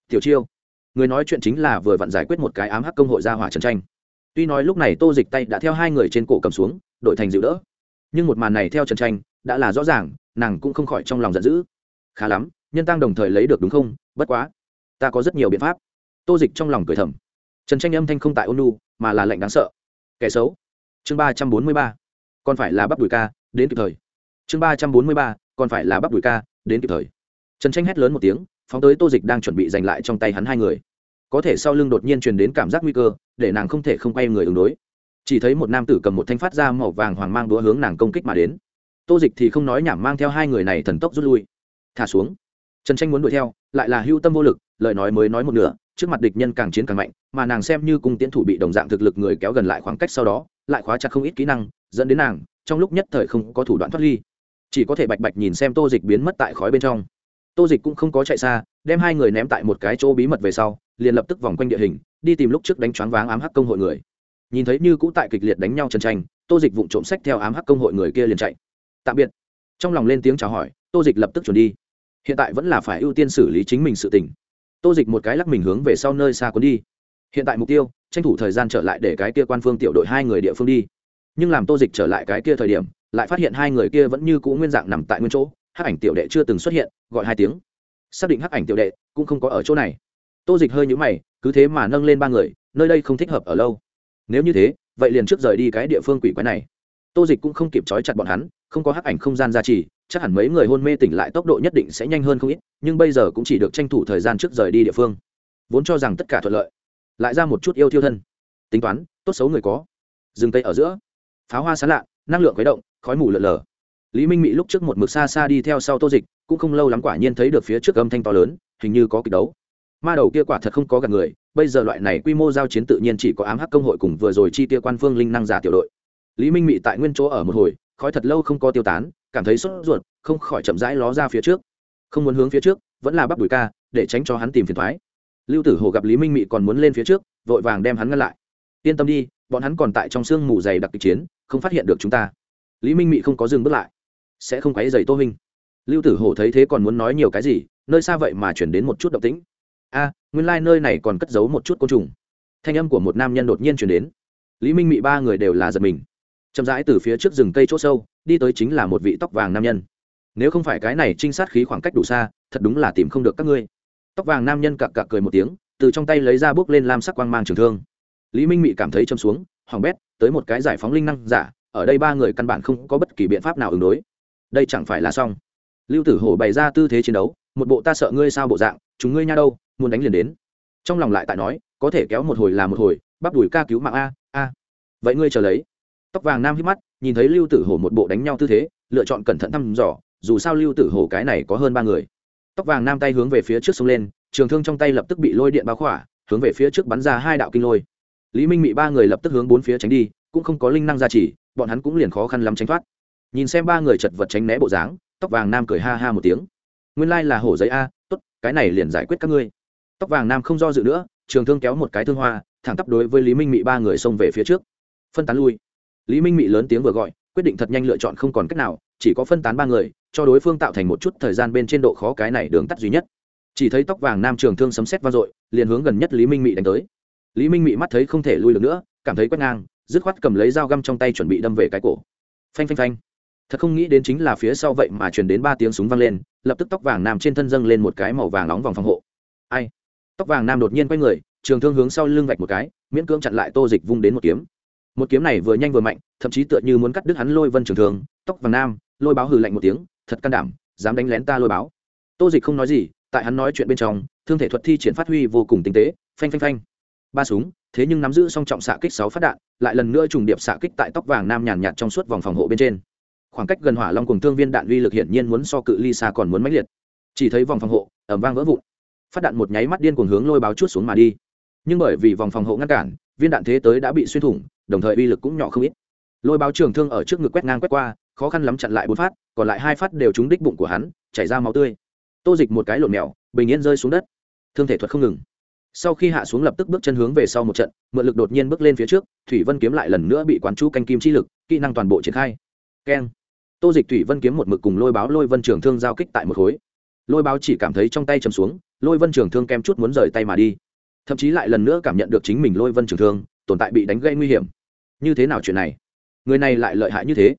Tiểu chiêu. Người nói chuyện chính là vừa vặn giải quyết một cái ám hắc công hội ra hỏa trần tranh. Tuy nói lúc này tô dịch tay đã theo hai người trên cổ cầm xuống đổi thành dịu đỡ. Nhưng một màn này theo trần tranh, đã là rõ ràng, nàng cũng không khỏi trong lòng giận dữ. Khá lắm, nhân tăng đồng thời lấy được đúng không? Bất quá, ta có rất nhiều biện pháp. Tô dịch trong lòng cười thầm trần tranh âm thanh không tại ôn nu mà là lệnh đáng sợ. Kẻ xấu. Chương ba trăm bốn mươi ba. Còn phải là bắp đùi ca, đến kịp thời. Chương ba trăm bốn mươi ba, còn phải là bắp đùi ca, đến kịp thời. Trần tranh hét lớn một tiếng, phóng tới tô dịch đang chuẩn bị giành lại trong tay hắn hai người. Có thể sau lưng đột nhiên truyền đến cảm giác nguy cơ, để nàng không thể không quay người ứng đối. Chỉ thấy một nam tử cầm một thanh phát ra màu vàng hoàng mang đũa hướng nàng công kích mà đến. Tô dịch thì không nói nhảm mang theo hai người này thần tốc rút lui. Thả xuống. Trần tranh muốn đuổi theo, lại là hưu tâm vô lực, lời nói mới nói một nửa trước mặt địch nhân càng chiến càng mạnh, mà nàng xem như cung tiến thủ bị đồng dạng thực lực người kéo gần lại khoảng cách sau đó, lại khóa chặt không ít kỹ năng, dẫn đến nàng, trong lúc nhất thời không có thủ đoạn thoát ly. Chỉ có thể bạch bạch nhìn xem tô dịch biến mất tại khói bên trong. Tô dịch cũng không có chạy xa, đem hai người ném tại một cái chỗ bí mật về sau, liền lập tức vòng quanh địa hình, đi tìm lúc trước đánh choáng váng ám hắc công hội người. Nhìn thấy như cũ tại kịch liệt đánh nhau trần tranh, tô dịch vụng trộm sách theo ám hắc công hội người kia liền chạy. Tạm biệt. Trong lòng lên tiếng chào hỏi, tô dịch lập tức chuẩn đi. Hiện tại vẫn là phải ưu tiên xử lý chính mình sự tình tô dịch một cái lắc mình hướng về sau nơi xa cuốn đi. Hiện tại mục tiêu, tranh thủ thời gian trở lại để cái kia quan phương tiểu đội hai người địa phương đi. Nhưng làm tô dịch trở lại cái kia thời điểm, lại phát hiện hai người kia vẫn như cũ nguyên dạng nằm tại nguyên chỗ, hắc ảnh tiểu đệ chưa từng xuất hiện, gọi hai tiếng. Xác định hắc ảnh tiểu đệ cũng không có ở chỗ này. Tô dịch hơi nhũ mày, cứ thế mà nâng lên ba người, nơi đây không thích hợp ở lâu. Nếu như thế, vậy liền trước rời đi cái địa phương quỷ quái này. Tô dịch cũng không kịp trói chặt bọn hắn, không có hắc ảnh không gian gia trì, chắc hẳn mấy người hôn mê tỉnh lại tốc độ nhất định sẽ nhanh hơn không ít nhưng bây giờ cũng chỉ được tranh thủ thời gian trước rời đi địa phương. Vốn cho rằng tất cả thuận lợi, lại ra một chút yêu thiêu thân. Tính toán, tốt xấu người có. Rừng tây ở giữa, pháo hoa sán lạ, năng lượng khuấy động, khói mù lợn lờ. Lý minh mỹ lúc trước một mực xa xa đi theo sau tô dịch, cũng không lâu lắm quả nhiên thấy được phía trước âm thanh to lớn, hình như có kịch đấu. Ma đầu kia quả thật không có gặp người, bây giờ loại này quy mô giao chiến tự nhiên chỉ có ám hắc công hội cùng vừa rồi chi tiêu quan phương linh năng giả tiểu đội. Lý minh mị tại nguyên chỗ ở một hồi, khói thật lâu không có tiêu tán, cảm thấy sốt ruột, không khỏi chậm rãi ló ra phía trước không muốn hướng phía trước, vẫn là bắp đùi ca, để tránh cho hắn tìm phiền thoái. Lưu tử hồ gặp lý minh mị còn muốn lên phía trước, vội vàng đem hắn ngăn lại. Yên tâm đi, bọn hắn còn tại trong sương mù dày đặc kịch chiến, không phát hiện được chúng ta. Lý minh mị không có dừng bước lại. Sẽ không quấy dày tô hình lưu tử hổ thấy thế còn muốn nói nhiều cái gì, nơi xa vậy mà chuyển đến một chút động tĩnh. A, nguyên lai、like、nơi này còn cất giấu một chút côn trùng. Thanh âm của một nam nhân đột nhiên chuyển đến. Lý minh mị ba người đều là giật mình. Chậm rãi từ phía trước rừng cây chỗ sâu, đi tới chính là một vị tóc vàng nam nhân nếu không phải cái này trinh sát khí khoảng cách đủ xa, thật đúng là tìm không được các ngươi. Tóc vàng nam nhân cặc cặc cười một tiếng, từ trong tay lấy ra bước lên lam sắc quang mang trường thương. Lý minh mị cảm thấy châm xuống hoàng bét, tới một cái giải phóng linh năng giả, ở đây ba người căn bản không có bất kỳ biện pháp nào ứng đối. Đây chẳng phải là xong. Lưu tử hổ bày ra tư thế chiến đấu, một bộ ta sợ ngươi sao bộ dạng, chúng ngươi nha đâu, muốn đánh liền đến. Trong lòng lại tại nói, có thể kéo một hồi là một hồi, bắp đùi ca cứu mạng a a. Vậy ngươi chờ lấy. Tóc vàng nam hít mắt, nhìn thấy lưu tử hổ một bộ đánh nhau tư thế, lựa chọn cẩn thận thăm dò dù sao lưu tử hổ cái này có hơn ba người. Tóc vàng nam tay hướng về phía trước sông lên, trường thương trong tay lập tức bị lôi điện báo khỏa, hướng về phía trước bắn ra hai đạo kinh lôi. Lý minh mị ba người lập tức hướng bốn phía tránh đi, cũng không có linh năng gia trì, bọn hắn cũng liền khó khăn lắm tránh thoát. Nhìn xem ba người chật vật tránh né bộ dáng, tóc vàng nam cười ha ha một tiếng. Nguyên lai là hổ giấy a, tốt, cái này liền giải quyết các ngươi. Tóc vàng nam không do dự nữa, trường thương kéo một cái thương hoa, thẳng tắp đối với lý minh mị ba người xông về phía trước. Phân tán lui. Lý minh mị lớn tiếng vừa gọi, quyết định thật nhanh lựa chọn không còn cách nào, chỉ có phân tán ba người cho đối phương tạo thành một chút thời gian bên trên độ khó cái này đường tắt duy nhất. Chỉ thấy tóc vàng nam trường thương sấm xét vang dội, liền hướng gần nhất lý minh mị đánh tới. Lý minh mị mắt thấy không thể lui được nữa, cảm thấy quét ngang, dứt khoát cầm lấy dao găm trong tay chuẩn bị đâm về cái cổ. Phanh phanh phanh. Thật không nghĩ đến chính là phía sau vậy mà truyền đến ba tiếng súng vang lên, lập tức tóc vàng nam trên thân dâng lên một cái màu vàng nóng vòng phòng hộ. Ai? Tóc vàng nam đột nhiên quay người, trường thương hướng sau lưng vạch một cái, miễn cưỡng chặn lại tô dịch vung đến một kiếm. Một kiếm này vừa nhanh vừa mạnh, thậm chí tựa như muốn cắt đứt hắn lôi vân trường thương, tóc vàng nam, lôi báo hừ lạnh một tiếng thật can đảm, dám đánh lén ta lôi báo. Tô dịch không nói gì, tại hắn nói chuyện bên trong, thương thể thuật thi triển phát huy vô cùng tinh tế, phanh phanh phanh. Ba súng, thế nhưng nắm giữ song trọng xạ kích sáu phát đạn, lại lần nữa trùng điệp xạ kích tại tóc vàng nam nhàn nhạt trong suốt vòng phòng hộ bên trên. Khoảng cách gần hỏa long cùng thương viên đạn uy lực hiển nhiên muốn so cự ly xa còn muốn mãnh liệt. Chỉ thấy vòng phòng hộ ẩm vang vỡ vụn. Phát đạn một nháy mắt điên cuồng hướng lôi báo chút xuống mà đi. Nhưng bởi vì vòng phòng hộ ngăn cản, viên đạn thế tới đã bị xuyên thủng, đồng thời uy lực cũng nhỏ không ít lôi báo trường thương ở trước ngực quét ngang quét qua, khó khăn lắm chặn lại bốn phát, còn lại hai phát đều trúng đích bụng của hắn, chảy ra máu tươi. Tô dịch một cái lộn mèo, bình yên rơi xuống đất. Thương thể thuật không ngừng. Sau khi hạ xuống lập tức bước chân hướng về sau một trận, mượn lực đột nhiên bước lên phía trước, thủy vân kiếm lại lần nữa bị quán chú canh kim chi lực, kỹ năng toàn bộ triển khai. Keng. Tô dịch thủy vân kiếm một mực cùng lôi báo lôi vân trường thương giao kích tại một khối. Lôi báo chỉ cảm thấy trong tay chầm xuống, lôi vân trường thương kem chút muốn rời tay mà đi. Thậm chí lại lần nữa cảm nhận được chính mình lôi vân trường thương, tồn tại bị đánh gây nguy hiểm. Như thế nào chuyện này? Người này lại lợi hại như thế.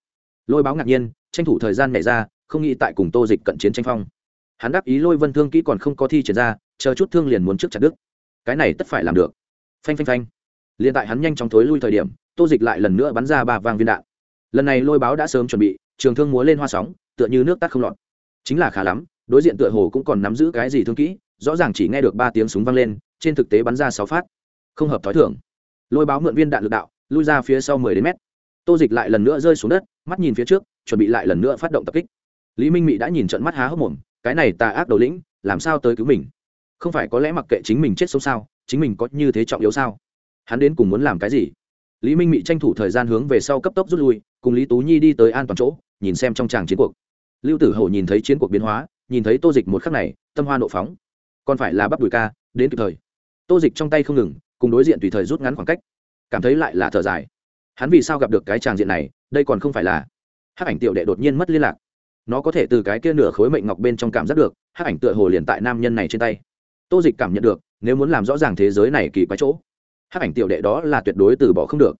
Lôi báo ngạc nhiên, tranh thủ thời gian nhảy ra, không nghĩ tại cùng tô dịch cận chiến tranh phong. Hắn đáp ý lôi vân thương kỹ còn không có thi triển ra, chờ chút thương liền muốn trước chặt đức cái này tất phải làm được. Phanh phanh phanh. Liền tại hắn nhanh chóng thối lui thời điểm, tô dịch lại lần nữa bắn ra ba vang viên đạn. Lần này lôi báo đã sớm chuẩn bị, trường thương múa lên hoa sóng, tựa như nước tắt không lọt. Chính là khá lắm, đối diện tựa hồ cũng còn nắm giữ cái gì thương kỹ, rõ ràng chỉ nghe được ba tiếng súng vang lên, trên thực tế bắn ra sáu phát. Không hợp t h ó i thưởng lôi báo mượn viên đạn l ự c đạo, lui ra phía sau mười đến mét tô dịch lại lần nữa rơi xuống đất, mắt nhìn phía trước, chuẩn bị lại lần nữa phát động tập kích. Lý minh mỹ đã nhìn trận mắt há hốc mồm, cái này tà ác đầu lĩnh, làm sao tới cứu mình? Không phải có lẽ mặc kệ chính mình chết sống sao, chính mình có như thế trọng yếu sao? Hắn đến cùng muốn làm cái gì? Lý minh mỹ tranh thủ thời gian hướng về sau cấp tốc rút lui, cùng lý tú nhi đi tới an toàn chỗ, nhìn xem trong tràng chiến cuộc. Lưu tử hậu nhìn thấy chiến cuộc biến hóa, nhìn thấy tô dịch một khắc này, tâm hoa nộ phóng. Còn phải là bắp đùi ca, đến kịp thời. Tô dịch trong tay không ngừng, cùng đối diện tùy thời rút ngắn khoảng cách. Cảm thấy lại là thở dài hắn vì sao gặp được cái tràng diện này, đây còn không phải là hắc ảnh tiểu đệ đột nhiên mất liên lạc. Nó có thể từ cái kia nửa khối mệnh ngọc bên trong cảm giác được, hắc ảnh tựa hồ liền tại nam nhân này trên tay. Tô dịch cảm nhận được, nếu muốn làm rõ ràng thế giới này kỳ quái chỗ, hắc ảnh tiểu đệ đó là tuyệt đối từ bỏ không được.